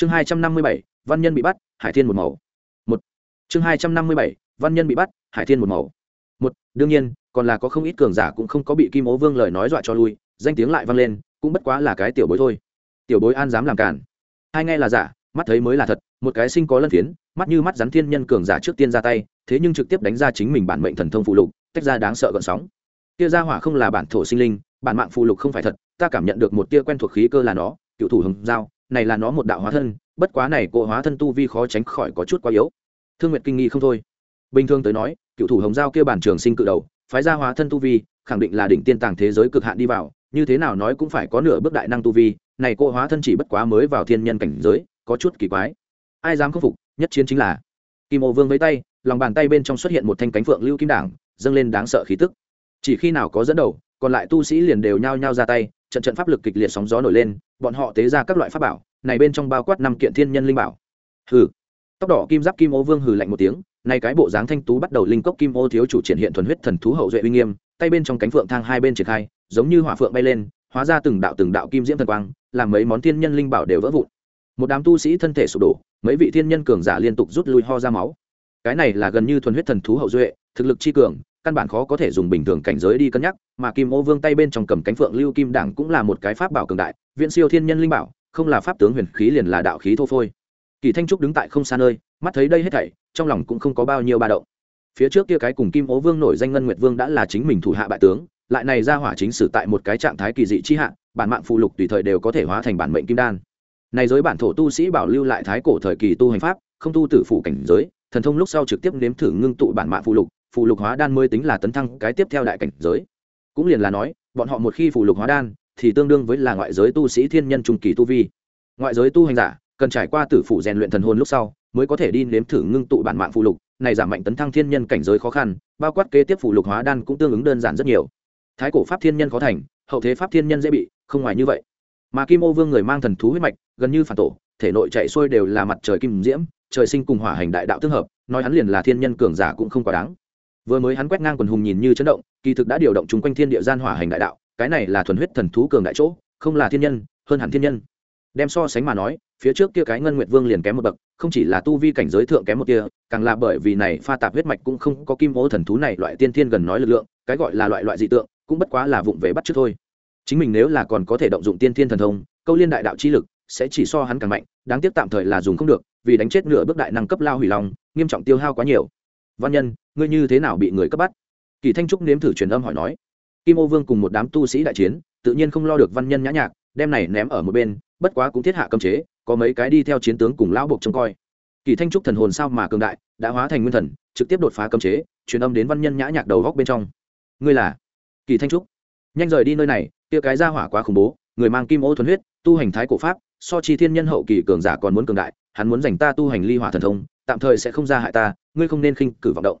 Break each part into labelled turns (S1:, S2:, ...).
S1: chương hai trăm năm mươi bảy, văn nhân bị bắt, hải thiên một màu. Một. Chương hai trăm năm mươi bảy, văn nhân bị bắt, hải thiên một màu. Một, đương nhiên, còn là có không ít cường giả cũng không có bị kim ố vương lời nói dọa cho lui, danh tiếng lại vang lên, cũng bất quá là cái tiểu bối thôi. Tiểu bối an dám làm cản hai nghe là giả, mắt thấy mới là thật, một cái sinh có lân phiến, mắt như mắt rắn thiên nhân cường giả trước tiên ra tay, thế nhưng trực tiếp đánh ra chính mình bản mệnh thần thông phụ lục, tách ra đáng sợ gợn sóng. Tia ra hỏa không là bản thổ sinh linh, bản mạng phụ lục không phải thật, ta cảm nhận được một tia quen thuộc khí cơ là nó, cựu thủ hồng giao này là nó một đạo hóa thân, bất quá này cỗ hóa thân tu vi khó tránh khỏi có chút quá yếu. Thương nguyện kinh nghi không thôi. Bình thường tới nói, cựu thủ hồng giao kia bản trường sinh cự đầu, phái ra hóa thân tu vi, khẳng định là đỉnh tiên tàng thế giới cực hạn đi vào, như thế nào nói cũng phải có nửa bước đại năng tu vi, này cô hóa thân chỉ bất quá mới vào thiên nhân cảnh giới, có chút kỳ quái. Ai dám khắc phục, nhất chiến chính là kim ô vương với tay, lòng bàn tay bên trong xuất hiện một thanh cánh phượng lưu kim đảng, dâng lên đáng sợ khí tức. Chỉ khi nào có dẫn đầu, còn lại tu sĩ liền đều nhao nhao ra tay, trận trận pháp lực kịch liệt sóng gió nổi lên bọn họ tế ra các loại pháp bảo, này bên trong bao quát năm kiện thiên nhân linh bảo. Hừ. Tóc đỏ kim giáp kim ô vương hừ lạnh một tiếng nay cái bộ dáng thanh tú bắt đầu linh cốc kim ô thiếu chủ triển hiện thuần huyết thần thú hậu duệ uy nghiêm, tay bên trong cánh phượng thang hai bên triển khai, giống như hỏa phượng bay lên, hóa ra từng đạo từng đạo kim diễm thần quang, làm mấy món thiên nhân linh bảo đều vỡ vụn. Một đám tu sĩ thân thể sụp đổ, mấy vị thiên nhân cường giả liên tục rút lui ho ra máu. Cái này là gần như thuần huyết thần thú hậu duệ, thực lực chi cường căn bản khó có thể dùng bình thường cảnh giới đi cân nhắc, mà kim ô vương tay bên trong cầm cánh phượng lưu kim đảng cũng là một cái pháp bảo cường đại viện siêu thiên nhân linh bảo, không là pháp tướng huyền khí liền là đạo khí thô phôi. Kỳ thanh trúc đứng tại không xa nơi, mắt thấy đây hết thảy, trong lòng cũng không có bao nhiêu ba động. Phía trước kia cái cùng kim ô vương nổi danh ngân nguyệt vương đã là chính mình thủ hạ bại tướng, lại này ra hỏa chính sử tại một cái trạng thái kỳ dị chi hạ, bản mạng phụ lục tùy thời đều có thể hóa thành bản mệnh kim đan. Này giới bản thổ tu sĩ bảo lưu lại thái cổ thời kỳ tu hành pháp, không tu tử phụ cảnh giới, thần thông lúc sau trực tiếp nếm thử ngưng tụ bản mạng phụ lục phụ lục hóa đan mới tính là tấn thăng cái tiếp theo đại cảnh giới. Cũng liền là nói, bọn họ một khi phụ lục hóa đan, thì tương đương với là ngoại giới tu sĩ thiên nhân trung kỳ tu vi. Ngoại giới tu hành giả, cần trải qua tử phụ rèn luyện thần hồn lúc sau, mới có thể đi nếm thử ngưng tụ bản mạng phụ lục, này giảm mạnh tấn thăng thiên nhân cảnh giới khó khăn, bao quát kế tiếp phụ lục hóa đan cũng tương ứng đơn giản rất nhiều. Thái cổ pháp thiên nhân khó thành, hậu thế pháp thiên nhân dễ bị, không ngoài như vậy. Mà kim ô vương người mang thần thú huyết mạch, gần như phản tổ, thể nội chạy xuôi đều là mặt trời kim diễm, trời sinh cùng hỏa hành đại đạo tương hợp, nói hắn liền là thiên nhân cường giả cũng không quá đáng vừa mới hắn quét ngang quần hùng nhìn như chấn động, kỳ thực đã điều động chung quanh thiên địa gian hỏa hành đại đạo, cái này là thuần huyết thần thú cường đại chỗ, không là thiên nhân, hơn hẳn thiên nhân. Đem so sánh mà nói, phía trước kia cái ngân nguyệt vương liền kém một bậc, không chỉ là tu vi cảnh giới thượng kém một kia, càng là bởi vì này pha tạp huyết mạch cũng không có kim ô thần thú này loại tiên thiên gần nói lực lượng, cái gọi là loại loại dị tượng, cũng bất quá là vụng về bắt trước thôi. Chính mình nếu là còn có thể động dụng tiên thiên thần thông, câu liên đại đạo chi lực sẽ chỉ so hắn càng mạnh, đáng tiếc tạm thời là dùng không được, vì đánh chết nửa bước đại năng cấp lao hủy lòng nghiêm trọng tiêu hao quá nhiều văn nhân, ngươi như thế nào bị người cấp bắt? Kỳ thanh trúc nếm thử truyền âm hỏi nói. Kim ô vương cùng một đám tu sĩ đại chiến, tự nhiên không lo được văn nhân nhã nhạc, đem này ném ở một bên, bất quá cũng thiết hạ cấm chế, có mấy cái đi theo chiến tướng cùng lão buộc trông coi. Kỳ thanh trúc thần hồn sao mà cường đại, đã hóa thành nguyên thần, trực tiếp đột phá cấm chế, truyền âm đến văn nhân nhã nhạc đầu góc bên trong. Ngươi là? Kỳ thanh trúc. Nhanh rời đi nơi này, kia cái ra hỏa quá khủng bố, người mang kim ô thuần huyết, tu hành thái cổ pháp, so chi thiên nhân hậu kỳ cường giả còn muốn cường đại, hắn muốn dành ta tu hành ly hỏa thần thông tạm thời sẽ không ra hại ta, ngươi không nên khinh cử vọng động.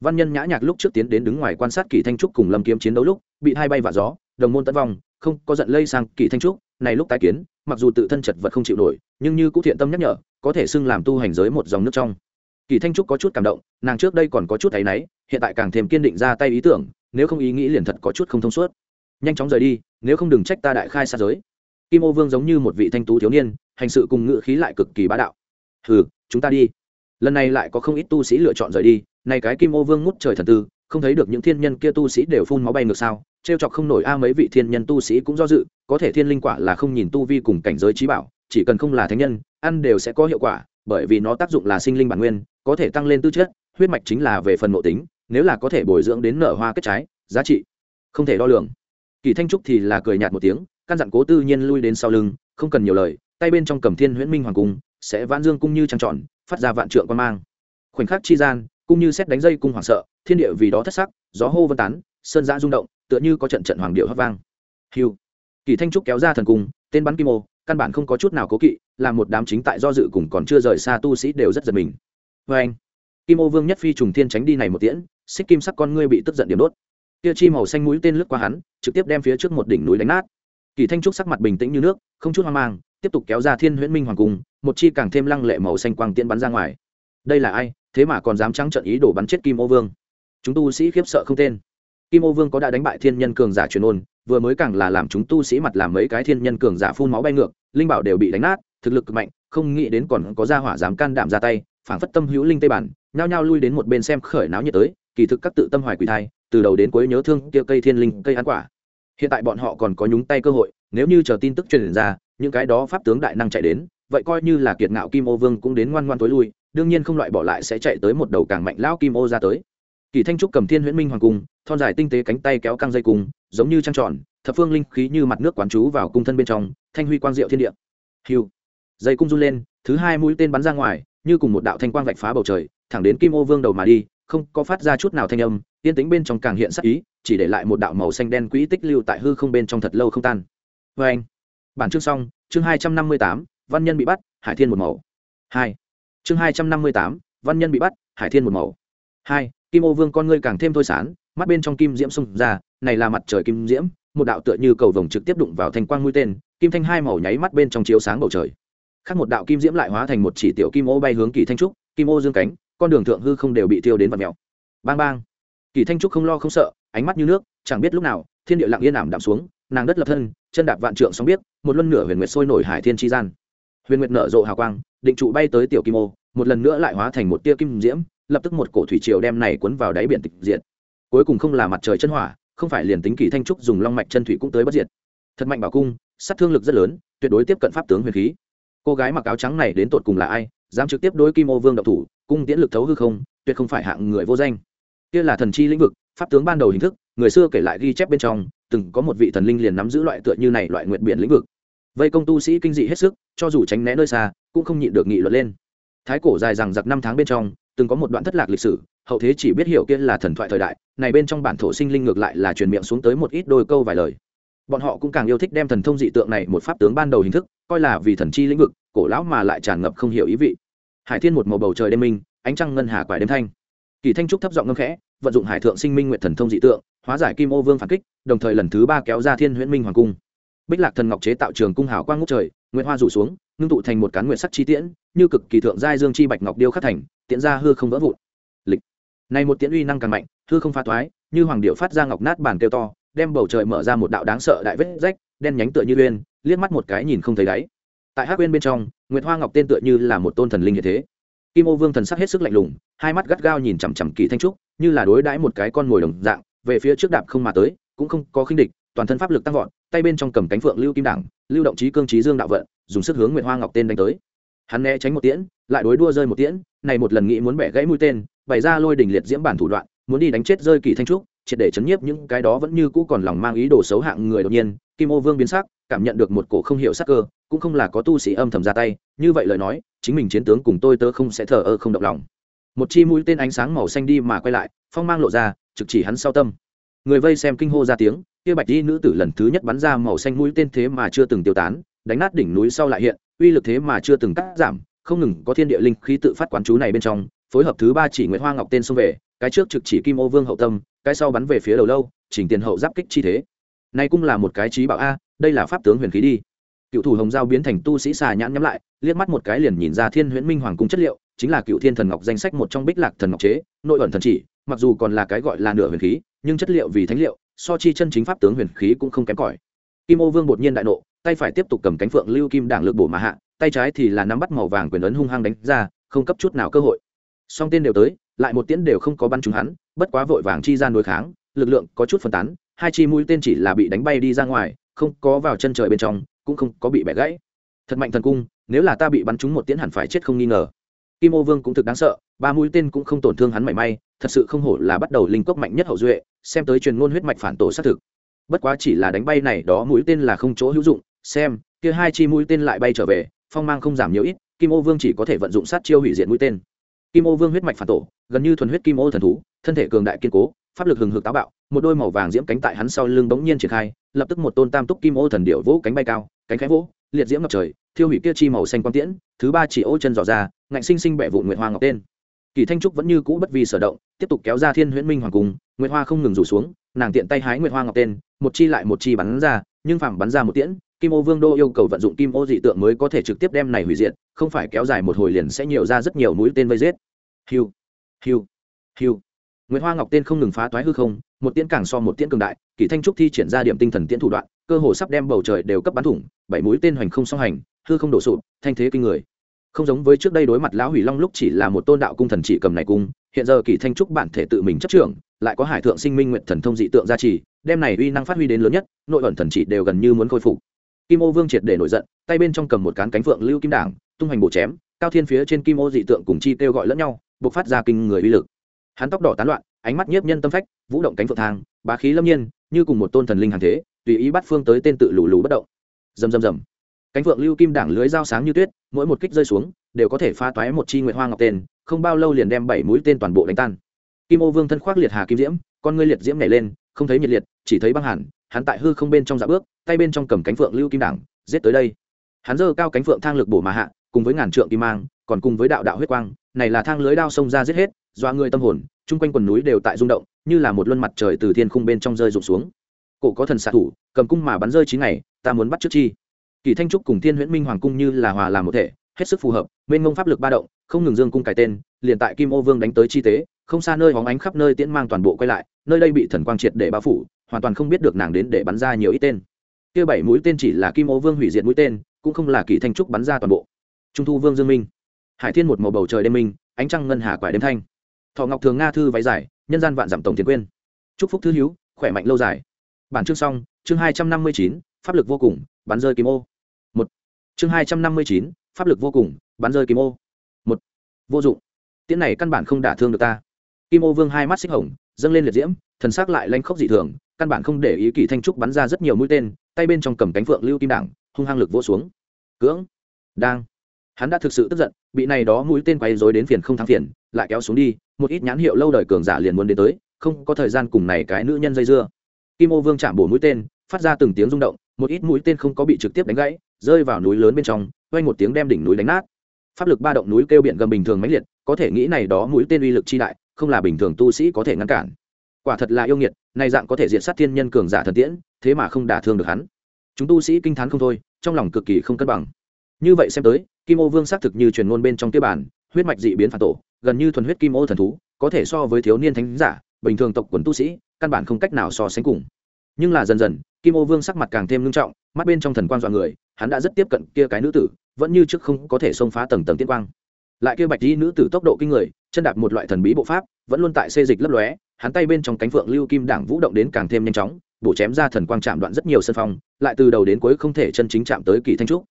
S1: Văn nhân nhã nhạc lúc trước tiến đến đứng ngoài quan sát kỳ thanh trúc cùng lâm kiếm chiến đấu lúc, bị hai bay và gió, đồng môn tấn vong, không có giận lây sang kỳ thanh trúc, này lúc tái kiến, mặc dù tự thân chật vật không chịu nổi, nhưng như cũng thiện tâm nhắc nhở, có thể xưng làm tu hành giới một dòng nước trong. Kỳ thanh trúc có chút cảm động, nàng trước đây còn có chút thấy náy, hiện tại càng thêm kiên định ra tay ý tưởng, nếu không ý nghĩ liền thật có chút không thông suốt. Nhanh chóng rời đi, nếu không đừng trách ta đại khai xa giới. Kim ô vương giống như một vị thanh tú thiếu niên, hành sự cùng ngự khí lại cực kỳ bá đạo. Hừ, chúng ta đi lần này lại có không ít tu sĩ lựa chọn rời đi này cái kim ô vương ngút trời thần tư, không thấy được những thiên nhân kia tu sĩ đều phun máu bay ngược sao, trêu chọc không nổi a mấy vị thiên nhân tu sĩ cũng do dự, có thể thiên linh quả là không nhìn tu vi cùng cảnh giới trí bảo, chỉ cần không là thánh nhân, ăn đều sẽ có hiệu quả, bởi vì nó tác dụng là sinh linh bản nguyên, có thể tăng lên tư chất, huyết mạch chính là về phần nội tính, nếu là có thể bồi dưỡng đến nở hoa kết trái, giá trị không thể đo lường. Kỳ thanh trúc thì là cười nhạt một tiếng, căn dặn cố tư nhiên lui đến sau lưng, không cần nhiều lời, tay bên trong cầm thiên huyễn minh hoàng cung sẽ vãn dương cung như trăng tròn, phát ra vạn trượng quan mang. Khoảnh khắc chi gian, cung như xét đánh dây cung hoảng sợ, thiên địa vì đó thất sắc, gió hô vân tán, sơn giã rung động, tựa như có trận trận hoàng điệu hấp vang. Hiu kỳ thanh trúc kéo ra thần cung, tên bắn kim ô, căn bản không có chút nào cố kỵ, làm một đám chính tại do dự cùng còn chưa rời xa tu sĩ đều rất giật mình. Vê anh. Kim ô vương nhất phi trùng thiên tránh đi này một tiễn, xích kim sắc con ngươi bị tức giận điểm đốt. Tia chi màu xanh mũi tên lướt qua hắn, trực tiếp đem phía trước một đỉnh núi đánh nát. Kỳ thanh trúc sắc mặt bình tĩnh như nước, không chút hoang mang, tiếp tục kéo ra thiên huyễn minh hoàng cung một chi càng thêm lăng lệ màu xanh quang tiễn bắn ra ngoài. Đây là ai? Thế mà còn dám trắng trận ý đồ bắn chết kim ô vương. Chúng tu sĩ khiếp sợ không tên. Kim ô vương có đã đánh bại thiên nhân cường giả truyền ôn, vừa mới càng là làm chúng tu sĩ mặt làm mấy cái thiên nhân cường giả phun máu bay ngược, linh bảo đều bị đánh nát, thực lực cực mạnh, không nghĩ đến còn có gia hỏa dám can đảm ra tay, phảng phất tâm hữu linh tây bản, nhao nhao lui đến một bên xem khởi náo nhiệt tới, kỳ thực các tự tâm hoài quỷ thai, từ đầu đến cuối nhớ thương kia cây thiên linh, cây ăn quả. Hiện tại bọn họ còn có nhúng tay cơ hội, nếu như chờ tin tức truyền ra, những cái đó pháp tướng đại năng chạy đến vậy coi như là kiệt ngạo kim ô vương cũng đến ngoan ngoan tối lui, đương nhiên không loại bỏ lại sẽ chạy tới một đầu càng mạnh lão kim ô ra tới. Kỳ thanh trúc cầm thiên huyễn minh hoàng cung, thon dài tinh tế cánh tay kéo căng dây cung, giống như trăng tròn, thập phương linh khí như mặt nước quán chú vào cung thân bên trong, thanh huy quang diệu thiên địa. Hiu dây cung run lên, thứ hai mũi tên bắn ra ngoài, như cùng một đạo thanh quang vạch phá bầu trời, thẳng đến kim ô vương đầu mà đi, không có phát ra chút nào thanh âm, yên tính bên trong càng hiện sắc ý, chỉ để lại một đạo màu xanh đen quỹ tích lưu tại hư không bên trong thật lâu không tan. Vê anh bản chương xong, chương hai trăm năm mươi tám văn nhân bị bắt, hải thiên một màu. Hai. Chương hai trăm năm mươi tám, văn nhân bị bắt, hải thiên một màu. Hai, kim ô vương con ngươi càng thêm thôi sán, mắt bên trong kim diễm xông ra, này là mặt trời kim diễm, một đạo tựa như cầu vồng trực tiếp đụng vào thanh quang mũi tên, kim thanh hai màu nháy mắt bên trong chiếu sáng bầu trời. Khác một đạo kim diễm lại hóa thành một chỉ tiểu kim ô bay hướng kỳ thanh trúc, kim ô dương cánh, con đường thượng hư không đều bị tiêu đến vật mèo. Bang bang. Kỳ thanh trúc không lo không sợ, ánh mắt như nước, chẳng biết lúc nào, thiên địa lặng yên ảm đạm xuống, nàng đất lập thân, chân đạp vạn trượng sóng biết một luân nửa huyền nguyệt sôi nổi hải thiên chi gian huyền nguyệt nở rộ hào quang, định trụ bay tới tiểu kim ô, một lần nữa lại hóa thành một tia kim diễm, lập tức một cổ thủy triều đem này cuốn vào đáy biển tịch diệt. Cuối cùng không là mặt trời chân hỏa, không phải liền tính kỳ thanh trúc dùng long mạch chân thủy cũng tới bất diệt. Thật mạnh bảo cung, sát thương lực rất lớn, tuyệt đối tiếp cận pháp tướng huyền khí. Cô gái mặc áo trắng này đến tột cùng là ai, dám trực tiếp đối kim ô vương độc thủ, cung tiễn lực thấu hư không, tuyệt không phải hạng người vô danh. Kia là thần chi lĩnh vực, pháp tướng ban đầu hình thức, người xưa kể lại ghi chép bên trong, từng có một vị thần linh liền nắm giữ loại tựa như này loại nguyện biển lĩnh vực vây công tu sĩ kinh dị hết sức, cho dù tránh né nơi xa, cũng không nhịn được nghị luận lên. Thái cổ dài rằng giặc năm tháng bên trong, từng có một đoạn thất lạc lịch sử, hậu thế chỉ biết hiểu kia là thần thoại thời đại, này bên trong bản thổ sinh linh ngược lại là truyền miệng xuống tới một ít đôi câu vài lời. Bọn họ cũng càng yêu thích đem thần thông dị tượng này một pháp tướng ban đầu hình thức, coi là vì thần chi lĩnh vực, cổ lão mà lại tràn ngập không hiểu ý vị. Hải thiên một màu bầu trời đêm minh, ánh trăng ngân hà quải đêm thanh. Kỳ thanh trúc thấp giọng ngâm khẽ, vận dụng hải thượng sinh minh nguyện thần thông dị tượng, hóa giải kim ô vương phản kích, đồng thời lần thứ ba kéo ra thiên huyễn minh hoàng cung bích lạc thần ngọc chế tạo trường cung hào quang ngút trời nguyễn hoa rủ xuống, ngưng tụ thành một cán nguyện sắc chi tiễn, như cực kỳ thượng giai dương chi bạch ngọc điêu khắc thành, tiễn ra hư không vỡ vụn. Lịch. Này một tiễn uy năng càng mạnh, hư không pha thoái, như hoàng điệu phát ra ngọc nát bàn kêu to, đem bầu trời mở ra một đạo đáng sợ đại vết rách, đen nhánh tựa như uyên, liếc mắt một cái nhìn không thấy đáy. Tại hắc uyên bên trong, nguyệt hoa ngọc tên tựa như là một tôn thần linh như thế. Kim ô vương thần sắc hết sức lạnh lùng, hai mắt gắt gao nhìn chằm chằm kỳ thanh trúc, như là đối đãi một cái con mồi đồng dạng, về phía trước đạp không mà tới, cũng không có khinh địch toàn thân pháp lực tăng vọt, tay bên trong cầm cánh phượng lưu kim đẳng, lưu động trí cương trí dương đạo vận, dùng sức hướng nguyệt hoa ngọc tên đánh tới. Hắn né tránh một tiễn, lại đối đua rơi một tiễn, này một lần nghĩ muốn bẻ gãy mũi tên, bày ra lôi đỉnh liệt diễm bản thủ đoạn, muốn đi đánh chết rơi kỳ thanh trúc, triệt để chấn nhiếp những cái đó vẫn như cũ còn lòng mang ý đồ xấu hạng người đột nhiên, kim ô vương biến sắc, cảm nhận được một cổ không hiểu sắc cơ, cũng không là có tu sĩ âm thầm ra tay, như vậy lời nói, chính mình chiến tướng cùng tôi tớ không sẽ thờ ơ không động lòng. Một chi mũi tên ánh sáng màu xanh đi mà quay lại, phong mang lộ ra, trực chỉ hắn sau tâm. Người vây xem kinh hô ra tiếng kia bạch y nữ tử lần thứ nhất bắn ra màu xanh mũi tên thế mà chưa từng tiêu tán, đánh nát đỉnh núi sau lại hiện, uy lực thế mà chưa từng cắt giảm, không ngừng có thiên địa linh khí tự phát quán chú này bên trong, phối hợp thứ ba chỉ nguyễn hoa ngọc tên xông về, cái trước trực chỉ kim ô vương hậu tâm, cái sau bắn về phía đầu lâu, chỉnh tiền hậu giáp kích chi thế. Nay cũng là một cái trí bảo a, đây là pháp tướng huyền khí đi. Cựu thủ hồng giao biến thành tu sĩ xà nhãn nhắm lại, liếc mắt một cái liền nhìn ra thiên huyễn minh hoàng cung chất liệu, chính là cựu thiên thần ngọc danh sách một trong bích lạc thần ngọc chế, nội ẩn thần chỉ, mặc dù còn là cái gọi là nửa huyền khí, nhưng chất liệu vì thánh liệu so chi chân chính pháp tướng huyền khí cũng không kém cỏi. Kim ô vương đột nhiên đại nộ, tay phải tiếp tục cầm cánh phượng lưu kim đảng lực bổ mà hạ, tay trái thì là nắm bắt màu vàng quyền ấn hung hăng đánh ra, không cấp chút nào cơ hội. Song tên đều tới, lại một tiễn đều không có bắn trúng hắn, bất quá vội vàng chi ra đối kháng, lực lượng có chút phân tán, hai chi mũi tên chỉ là bị đánh bay đi ra ngoài, không có vào chân trời bên trong, cũng không có bị bẻ gãy. Thật mạnh thần cung, nếu là ta bị bắn trúng một tiễn hẳn phải chết không nghi ngờ. Kim ô vương cũng thực đáng sợ, ba mũi tên cũng không tổn thương hắn mảy may, thật sự không hổ là bắt đầu linh cốc mạnh nhất hậu duệ xem tới truyền ngôn huyết mạch phản tổ xác thực. Bất quá chỉ là đánh bay này, đó mũi tên là không chỗ hữu dụng, xem, kia hai chi mũi tên lại bay trở về, phong mang không giảm nhiều ít, kim ô vương chỉ có thể vận dụng sát chiêu hủy diệt mũi tên. Kim ô vương huyết mạch phản tổ, gần như thuần huyết kim ô thần thú, thân thể cường đại kiên cố, pháp lực hừng hực táo bạo, một đôi màu vàng diễm cánh tại hắn sau lưng bỗng nhiên triển khai, lập tức một tôn tam túc kim ô thần điệu vỗ cánh bay cao, cánh khẽ vỗ, liệt diễm ngập trời, thiêu hủy kia chi màu xanh quang tiễn, thứ ba chỉ ô chân dò ra, ngạnh sinh sinh bẻ vụn nguyệt hoa ngọc tên kỳ thanh trúc vẫn như cũ bất vi sở động tiếp tục kéo ra thiên huyễn minh hoàng cung nguyệt hoa không ngừng rủ xuống nàng tiện tay hái nguyệt hoa ngọc tên một chi lại một chi bắn ra nhưng phàm bắn ra một tiễn kim ô vương đô yêu cầu vận dụng kim ô dị tượng mới có thể trực tiếp đem này hủy diệt không phải kéo dài một hồi liền sẽ nhiều ra rất nhiều mũi tên vây giết. Hiu hiu hiu. Nguyệt Hoa Ngọc tên không ngừng phá toái hư không, một tiễn càng so một tiễn cường đại, kỳ Thanh trúc thi triển ra điểm tinh thần tiễn thủ đoạn, cơ hồ sắp đem bầu trời đều cấp bắn thủng, bảy mũi tên hoành không song hành, hư không đổ sụp thanh thế kinh người không giống với trước đây đối mặt lão hủy long lúc chỉ là một tôn đạo cung thần chỉ cầm này cung, hiện giờ kỳ thanh trúc bản thể tự mình chấp trưởng, lại có hải thượng sinh minh nguyện thần thông dị tượng gia trì, đem này uy năng phát huy đến lớn nhất, nội ẩn thần chỉ đều gần như muốn khôi phục. Kim ô vương triệt để nổi giận, tay bên trong cầm một cán cánh phượng lưu kim đảng, tung hoành bổ chém, cao thiên phía trên kim ô dị tượng cùng chi kêu gọi lẫn nhau buộc phát ra kinh người uy lực. Hắn tóc đỏ tán loạn, ánh mắt nhiếp nhân tâm phách, vũ động cánh phượng thang, bá khí lâm nhiên, như cùng một tôn thần linh hàng thế, tùy ý bắt phương tới tên tự lù lù bất động. Rầm rầm rầm cánh phượng lưu kim đảng lưới dao sáng như tuyết, mỗi một kích rơi xuống, đều có thể pha toái một chi nguyệt hoa ngọc tên, không bao lâu liền đem bảy mũi tên toàn bộ đánh tan. Kim ô vương thân khoác liệt hà kim diễm, con ngươi liệt diễm nhảy lên, không thấy nhiệt liệt, chỉ thấy băng hẳn hắn tại hư không bên trong dạ bước, tay bên trong cầm cánh phượng lưu kim đảng, giết tới đây. Hắn giơ cao cánh phượng thang lực bổ mà hạ, cùng với ngàn trượng kim mang, còn cùng với đạo đạo huyết quang, này là thang lưới đao sông ra giết hết doa người tâm hồn, chung quanh quần núi đều tại rung động, như là một luân mặt trời từ thiên khung bên trong rơi rụng xuống. Cổ có thần xạ thủ, cầm cung mà bắn rơi chín ngày, ta muốn bắt trước chi kỳ thanh trúc cùng thiên huyễn minh hoàng cung như là hòa làm một thể, hết sức phù hợp, mênh mông pháp lực ba động, không ngừng dương cung cải tên, liền tại kim ô vương đánh tới chi tế, không xa nơi hóng ánh khắp nơi tiễn mang toàn bộ quay lại, nơi đây bị thần quang triệt để bao phủ, hoàn toàn không biết được nàng đến để bắn ra nhiều ít tên. Kia bảy mũi tên chỉ là kim ô vương hủy diệt mũi tên, cũng không là kỳ thanh trúc bắn ra toàn bộ. Trung thu vương dương minh, hải thiên một màu bầu trời đêm minh, ánh trăng ngân hà quải đêm thanh. Thọ ngọc thường nga thư váy dài, nhân gian vạn giảm tổng tiền quyên. Chúc phúc thư hiếu khỏe mạnh lâu dài. Bản chương xong, chương hai trăm năm mươi chín, pháp lực vô cùng bắn rơi kim ô. Một. Chương hai trăm năm mươi chín, pháp lực vô cùng, bắn rơi kim ô. Một. Vô dụng. Tiễn này căn bản không đả thương được ta. Kim ô vương hai mắt xích hồng, dâng lên liệt diễm, thần s ắ c lại lanh khốc dị thường, căn bản không để ý kỳ thanh trúc bắn ra rất nhiều mũi tên, tay bên trong cầm cánh phượng lưu kim đảng, hung hăng lực vỗ xuống. Cưỡng. Đang. Hắn đã thực sự tức giận, bị này đó mũi tên quay dối đến phiền không thắng phiền, lại kéo xuống đi, một ít nhãn hiệu lâu đời cường giả liền muốn đến tới, không có thời gian cùng này cái nữ nhân dây dưa. Kim ô vương chạm bổ mũi tên, phát ra từng tiếng rung động một ít mũi tên không có bị trực tiếp đánh gãy, rơi vào núi lớn bên trong, quay một tiếng đem đỉnh núi đánh nát. Pháp lực ba động núi kêu biển gầm bình thường mãnh liệt, có thể nghĩ này đó mũi tên uy lực chi đại, không là bình thường tu sĩ có thể ngăn cản. Quả thật là yêu nghiệt, này dạng có thể diện sát thiên nhân cường giả thần tiễn, thế mà không đả thương được hắn. Chúng tu sĩ kinh t h á n không thôi, trong lòng cực kỳ không cân bằng. Như vậy xem tới, kim ô vương xác thực như truyền ngôn bên trong tiêu bản, huyết mạch dị biến phản tổ, gần như thuần huyết kim ô thần thú, có thể so với thiếu niên thánh giả, bình thường tộc quần tu sĩ, căn bản không cách nào so sánh cùng. Nhưng là dần dần kim ô vương sắc mặt càng thêm nghiêm trọng, mắt bên trong thần quang dọa người, hắn đã rất tiếp cận kia cái nữ tử, vẫn như trước không có thể xông phá tầng tầng tiên quang. Lại kia bạch di nữ tử tốc độ kinh người, chân đạp một loại thần bí bộ pháp, vẫn luôn tại xê dịch lấp lóe, hắn tay bên trong cánh phượng lưu kim đảng vũ động đến càng thêm nhanh chóng, bổ chém ra thần quang chạm đoạn rất nhiều sân phong, lại từ đầu đến cuối không thể chân chính chạm tới kỳ thanh trúc.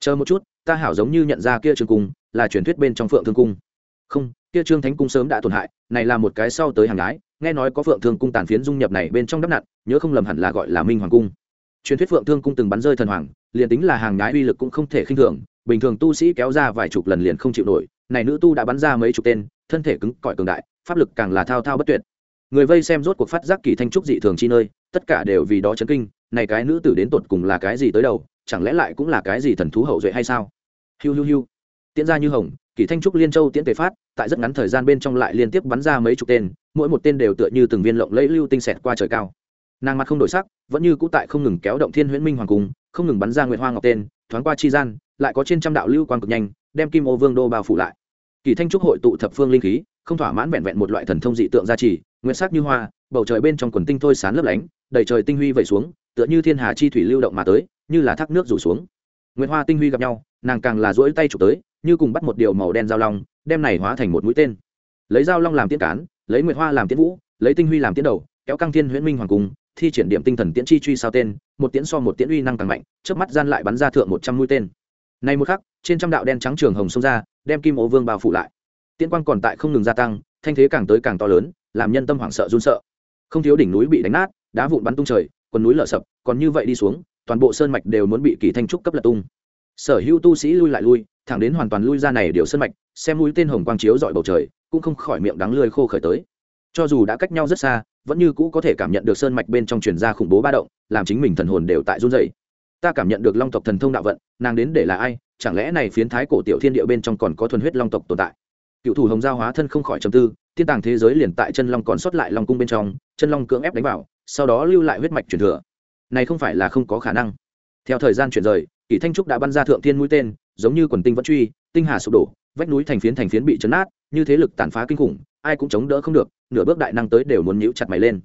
S1: Chờ một chút, ta hảo giống như nhận ra kia trường cung, là truyền thuyết bên trong phượng thương cung. Không, kia trương thánh cung sớm đã tổn hại, này là một cái sau tới hàng gái nghe nói có phượng thương cung tàn phiến dung nhập này bên trong đắp nặn, nhớ không lầm hẳn là gọi là minh hoàng cung. Truyền thuyết phượng thương cung từng bắn rơi thần hoàng, liền tính là hàng nhái uy lực cũng không thể khinh thường, bình thường tu sĩ kéo ra vài chục lần liền không chịu nổi, này nữ tu đã bắn ra mấy chục tên, thân thể cứng cỏi cường đại, pháp lực càng là thao thao bất tuyệt. Người vây xem rốt cuộc phát giác kỳ thanh trúc dị thường chi nơi, tất cả đều vì đó chấn kinh, này cái nữ tử đến tột cùng là cái gì tới đầu, chẳng lẽ lại cũng là cái gì thần thú hậu duệ hay sao? Hiu hiu hiu. Tiễn ra như hồng, kỳ thanh trúc liên châu tiễn tề phát, tại rất ngắn thời gian bên trong lại liên tiếp bắn ra mấy chục tên mỗi một tên đều tựa như từng viên lộng lẫy lưu tinh xẹt qua trời cao. Nàng mặt không đổi sắc, vẫn như cũ tại không ngừng kéo động thiên huyễn minh hoàng cung, không ngừng bắn ra nguyệt hoa ngọc tên, thoáng qua chi gian, lại có trên trăm đạo lưu quang cực nhanh, đem kim ô vương đô bao phủ lại. Kỳ thanh trúc hội tụ thập phương linh khí, không thỏa mãn vẹn vẹn một loại thần thông dị tượng gia trì nguyên sắc như hoa, bầu trời bên trong quần tinh thôi sán lấp lánh, đầy trời tinh huy vẩy xuống, tựa như thiên hà chi thủy lưu động mà tới, như là thác nước rủ xuống. Nguyệt hoa tinh huy gặp nhau, nàng càng là duỗi tay chụp tới, như cùng bắt một điều màu đen dao long, đem này hóa thành một mũi tên. Lấy dao long làm tiên cán lấy nguyệt hoa làm tiễn vũ, lấy tinh huy làm tiễn đầu, kéo căng thiên huyễn minh hoàng cung, thi triển điểm tinh thần tiễn chi truy sao tên, một tiễn so một tiễn uy năng càng mạnh trước mắt gian lại bắn ra thượng một trăm mũi tên. Nay một khắc, trên trăm đạo đen trắng trường hồng xông ra, đem kim ố vương bao phủ lại. Tiễn quang còn tại không ngừng gia tăng, thanh thế càng tới càng to lớn, làm nhân tâm hoảng sợ run sợ. Không thiếu đỉnh núi bị đánh nát, đá vụn bắn tung trời, quần núi lở sập, còn như vậy đi xuống, toàn bộ sơn mạch đều muốn bị kỳ thanh trúc cấp lật tung. Sở hữu tu sĩ lui lại lui, thẳng đến hoàn toàn lui ra này điều sơn mạch, xem mũi tên hồng quang chiếu dọi bầu trời cũng không khỏi miệng đắng lươi khô khởi tới. Cho dù đã cách nhau rất xa, vẫn như cũ có thể cảm nhận được sơn mạch bên trong truyền ra khủng bố ba động, làm chính mình thần hồn đều tại run dày ta cảm nhận được long tộc thần thông đạo vận, nàng đến để là ai, chẳng lẽ này phiến thái cổ tiểu thiên địa bên trong còn có thuần huyết long tộc tồn tại? Cựu thủ hồng giao hóa thân không khỏi trầm tư, thiên tàng thế giới liền tại chân long còn sót lại long cung bên trong, chân long cưỡng ép đánh vào, sau đó lưu lại huyết mạch truyền thừa. Này không phải là không có khả năng. Theo thời gian chuyển rời, kỷ thanh trúc đã bắn ra thượng thiên mũi tên, giống như quần tinh vẫn truy, tinh hà sụp đổ, vách núi thành phiến thành phiến bị chấn nát như thế lực tàn phá kinh khủng, ai cũng chống đỡ không được, nửa bước đại năng tới đều muốn nhíu chặt mày lên.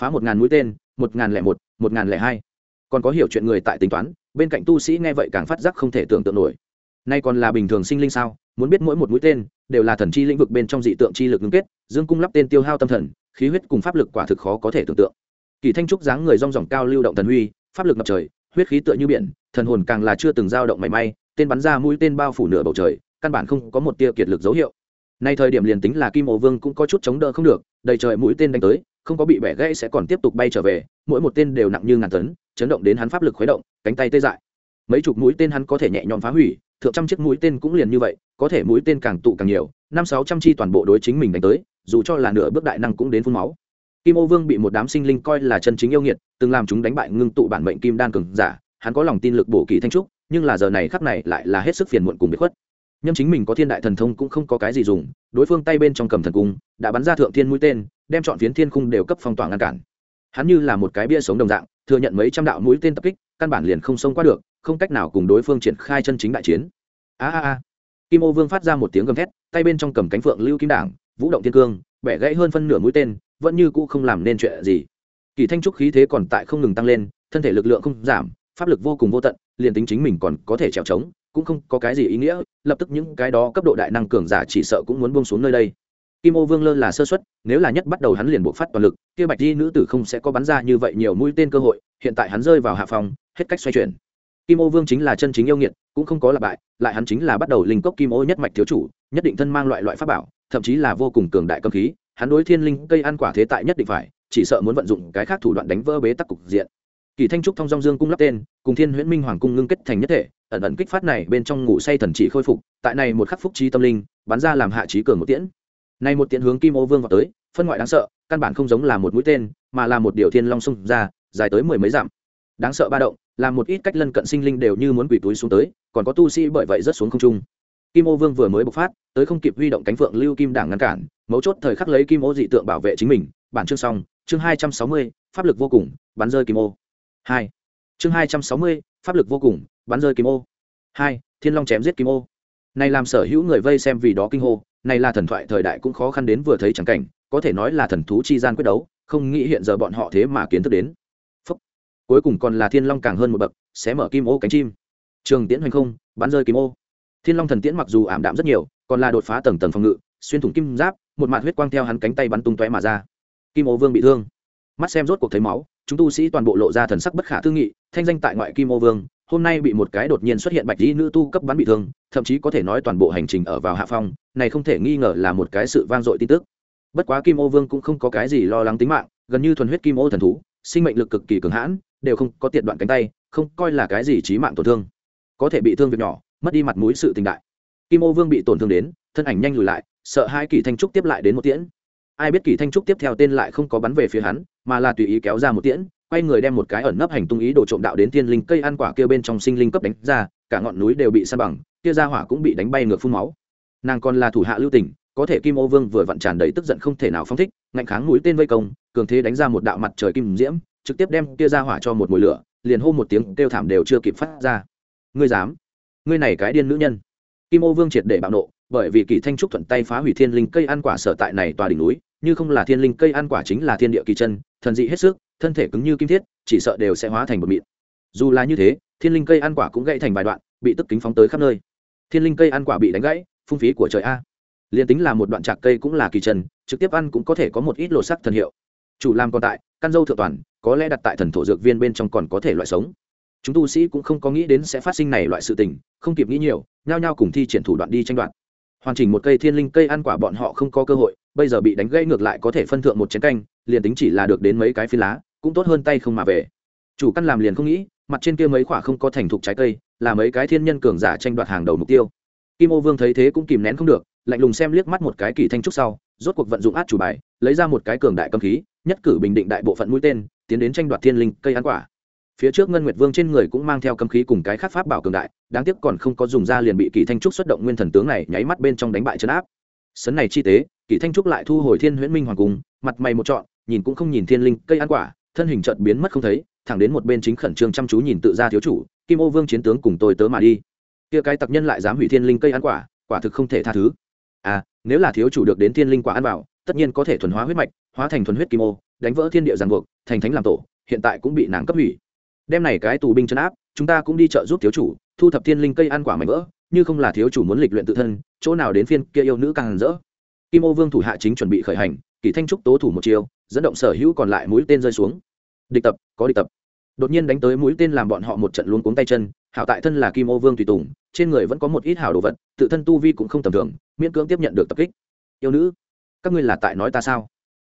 S1: Phá một ngàn mũi tên, một ngàn lẻ một một ngàn lẻ hai. Còn có hiểu chuyện người tại tính toán, bên cạnh tu sĩ nghe vậy càng phát giác không thể tưởng tượng nổi. Nay còn là bình thường sinh linh sao, muốn biết mỗi một mũi tên, đều là thần chi lĩnh vực bên trong dị tượng chi lực ngưng kết, dương cung lắp tên tiêu hao tâm thần, khí huyết cùng pháp lực quả thực khó có thể tưởng tượng. Kỳ thanh trúc dáng người rong ròng cao lưu động thần huy, pháp lực ngập trời, huyết khí tựa như biển, thần hồn càng là chưa từng dao động mảy may, tên bắn ra mũi tên bao phủ nửa bầu trời, căn bản không có một tia kiệt lực dấu hiệu nay thời điểm liền tính là kim ô vương cũng có chút chống đỡ không được, đầy trời mũi tên đánh tới, không có bị bẻ gãy sẽ còn tiếp tục bay trở về, mỗi một tên đều nặng như ngàn tấn, chấn động đến hắn pháp lực khuấy động, cánh tay tê dại. Mấy chục mũi tên hắn có thể nhẹ nhõm phá hủy, thượng trăm chiếc mũi tên cũng liền như vậy, có thể mũi tên càng tụ càng nhiều, năm sáu trăm chi toàn bộ đối chính mình đánh tới, dù cho là nửa bước đại năng cũng đến phun máu. Kim ô vương bị một đám sinh linh coi là chân chính yêu nghiệt, từng làm chúng đánh bại ngưng tụ bản mệnh kim đan cường giả, hắn có lòng tin lực bổ kỳ thanh trúc, nhưng là giờ này khắc này lại là hết sức phiền muộn cùng bị khuất nhâm chính mình có thiên đại thần thông cũng không có cái gì dùng, đối phương tay bên trong cầm thần cung, đã bắn ra thượng thiên mũi tên, đem chọn phiến thiên khung đều cấp phong tỏa ngăn cản. Hắn như là một cái bia sống đồng dạng, thừa nhận mấy trăm đạo mũi tên tập kích, căn bản liền không xông qua được, không cách nào cùng đối phương triển khai chân chính đại chiến. A a a. Kim ô vương phát ra một tiếng gầm thét, tay bên trong cầm cánh phượng lưu kim đảng, vũ động thiên cương, bẻ gãy hơn phân nửa mũi tên, vẫn như cũ không làm nên chuyện gì. Kỳ thanh trúc khí thế còn tại không ngừng tăng lên, thân thể lực lượng không giảm, pháp lực vô cùng vô tận, liền tính chính mình còn có thể trèo trống cũng không có cái gì ý nghĩa, lập tức những cái đó cấp độ đại năng cường giả chỉ sợ cũng muốn buông xuống nơi đây. Kim ô vương lơ là sơ xuất nếu là nhất bắt đầu hắn liền buộc phát toàn lực, kia bạch di nữ tử không sẽ có bắn ra như vậy nhiều mũi tên cơ hội, hiện tại hắn rơi vào hạ phòng, hết cách xoay chuyển. Kim ô vương chính là chân chính yêu nghiệt, cũng không có lặp bại, lại hắn chính là bắt đầu linh cốc kim ô nhất mạch thiếu chủ, nhất định thân mang loại loại pháp bảo, thậm chí là vô cùng cường đại cầm khí, hắn đối thiên linh cây ăn quả thế tại nhất định phải, chỉ sợ muốn vận dụng cái khác thủ đoạn đánh vỡ bế tắc cục diện kỳ thanh trúc thông dong dương cung lắp tên, cùng thiên huyễn minh hoàng cung ngưng kết thành nhất thể, ẩn ẩn kích phát này bên trong ngủ say thần chỉ khôi phục, tại này một khắc phúc trí tâm linh, bắn ra làm hạ trí cường một tiễn. Này một tiễn hướng kim ô vương vào tới, phân ngoại đáng sợ, căn bản không giống là một mũi tên, mà là một điều thiên long xung ra, dài tới mười mấy dặm. Đáng sợ ba động làm một ít cách lân cận sinh linh đều như muốn quỷ túi xuống tới, còn có tu sĩ bởi vậy rất xuống không trung. Kim ô vương vừa mới bộc phát, tới không kịp huy động cánh phượng lưu kim đảng ngăn cản, mấu chốt thời khắc lấy kim ô dị tượng bảo vệ chính mình. Bản chương xong, chương hai trăm sáu mươi, pháp lực vô cùng, bắn rơi kim ô hai. Chương hai trăm sáu mươi, pháp lực vô cùng, bắn rơi kim ô. Hai, thiên long chém giết kim ô. Này làm sở hữu người vây xem vì đó kinh hô, này là thần thoại thời đại cũng khó khăn đến vừa thấy chẳng cảnh, có thể nói là thần thú chi gian quyết đấu, không nghĩ hiện giờ bọn họ thế mà kiến thức đến. Phúc. cuối cùng còn là thiên long càng hơn một bậc, sẽ mở kim ô cánh chim. Trường tiễn hoành không, bắn rơi kim ô. Thiên long thần tiễn mặc dù ảm đạm rất nhiều, còn là đột phá tầng tầng phòng ngự, xuyên thủng kim giáp, một mạt huyết quang theo hắn cánh tay bắn tung tóe mà ra. Kim ô vương bị thương. Mắt xem rốt cuộc thấy máu chúng tu sĩ toàn bộ lộ ra thần sắc bất khả tư nghị, thanh danh tại ngoại kim ô vương, hôm nay bị một cái đột nhiên xuất hiện bạch dĩ nữ tu cấp bắn bị thương, thậm chí có thể nói toàn bộ hành trình ở vào hạ phong, này không thể nghi ngờ là một cái sự vang dội tin tức. Bất quá kim ô vương cũng không có cái gì lo lắng tính mạng, gần như thuần huyết kim ô thần thú, sinh mệnh lực cực kỳ cường hãn, đều không có tiện đoạn cánh tay, không coi là cái gì trí mạng tổn thương. Có thể bị thương việc nhỏ, mất đi mặt mũi sự tình đại. Kim ô vương bị tổn thương đến, thân ảnh nhanh lùi lại, sợ hai kỳ thanh trúc tiếp lại đến một tiễn ai biết kỳ thanh trúc tiếp theo tên lại không có bắn về phía hắn, mà là tùy ý kéo ra một tiễn, quay người đem một cái ẩn nấp hành tung ý đồ trộm đạo đến thiên linh cây ăn quả kia bên trong sinh linh cấp đánh ra, cả ngọn núi đều bị san bằng, kia ra hỏa cũng bị đánh bay ngược phun máu. Nàng còn là thủ hạ lưu tình, có thể kim ô vương vừa vặn tràn đầy tức giận không thể nào phong thích, ngạnh kháng mũi tên vây công, cường thế đánh ra một đạo mặt trời kim diễm, trực tiếp đem kia ra hỏa cho một mùi lửa, liền hô một tiếng kêu thảm đều chưa kịp phát ra. Ngươi dám? Ngươi này cái điên nữ nhân. Kim ô vương triệt để bạo nộ, bởi vì kỳ thanh trúc thuận tay phá hủy thiên linh cây ăn quả sở tại này tòa đỉnh núi như không là thiên linh cây ăn quả chính là thiên địa kỳ chân, thần dị hết sức, thân thể cứng như kim thiết, chỉ sợ đều sẽ hóa thành bột mịn. Dù là như thế, thiên linh cây ăn quả cũng gãy thành vài đoạn, bị tức kính phóng tới khắp nơi. Thiên linh cây ăn quả bị đánh gãy, phung phí của trời a. Liền tính là một đoạn trạc cây cũng là kỳ chân, trực tiếp ăn cũng có thể có một ít lột sắc thần hiệu. Chủ làm còn tại, căn dâu thượng toàn, có lẽ đặt tại thần thổ dược viên bên trong còn có thể loại sống. Chúng tu sĩ cũng không có nghĩ đến sẽ phát sinh này loại sự tình, không kịp nghĩ nhiều, nhao nhao cùng thi triển thủ đoạn đi tranh đoạn. hoàn chỉnh một cây thiên linh cây ăn quả bọn họ không có cơ hội bây giờ bị đánh gây ngược lại có thể phân thượng một chén canh, liền tính chỉ là được đến mấy cái phi lá, cũng tốt hơn tay không mà về. Chủ căn làm liền không nghĩ, mặt trên kia mấy quả không có thành thục trái cây, là mấy cái thiên nhân cường giả tranh đoạt hàng đầu mục tiêu. Kim ô vương thấy thế cũng kìm nén không được, lạnh lùng xem liếc mắt một cái kỳ thanh trúc sau, rốt cuộc vận dụng át chủ bài, lấy ra một cái cường đại cầm khí, nhất cử bình định đại bộ phận mũi tên, tiến đến tranh đoạt thiên linh cây ăn quả. Phía trước ngân nguyệt vương trên người cũng mang theo cấm khí cùng cái khác pháp bảo cường đại, đáng tiếc còn không có dùng ra liền bị kỳ thanh trúc xuất động nguyên thần tướng này nháy mắt bên trong đánh bại chấn áp. Sấn này chi tế kỳ thanh trúc lại thu hồi thiên huyễn minh hoàng cung, mặt mày một trọn, nhìn cũng không nhìn thiên linh, cây ăn quả, thân hình chợt biến mất không thấy, thẳng đến một bên chính khẩn trương chăm chú nhìn tự ra thiếu chủ, kim ô vương chiến tướng cùng tôi tớ mà đi. Kia cái tặc nhân lại dám hủy thiên linh cây ăn quả quả thực không thể tha thứ. À nếu là thiếu chủ được đến thiên linh quả ăn vào, tất nhiên có thể thuần hóa huyết mạch, hóa thành thuần huyết kim ô, đánh vỡ thiên địa giàn buộc, thành thánh làm tổ, hiện tại cũng bị nàng cấp hủy. Đem này cái tù binh chấn áp, chúng ta cũng đi chợ giúp thiếu chủ, thu thập thiên linh cây ăn quả mảnh vỡ, như không là thiếu chủ muốn lịch luyện tự thân, chỗ nào đến phiên kia yêu nữ càng rỡ kim ô vương thủ hạ chính chuẩn bị khởi hành, kỳ thanh trúc tố thủ một chiều dẫn động sở hữu còn lại mũi tên rơi xuống. Địch tập, có địch tập. Đột nhiên đánh tới mũi tên làm bọn họ một trận luống cuống tay chân, hảo tại thân là kim ô vương tùy tùng, trên người vẫn có một ít hảo đồ vật, tự thân tu vi cũng không tầm thường, miễn cưỡng tiếp nhận được tập kích. Yêu nữ, các ngươi là tại nói ta sao?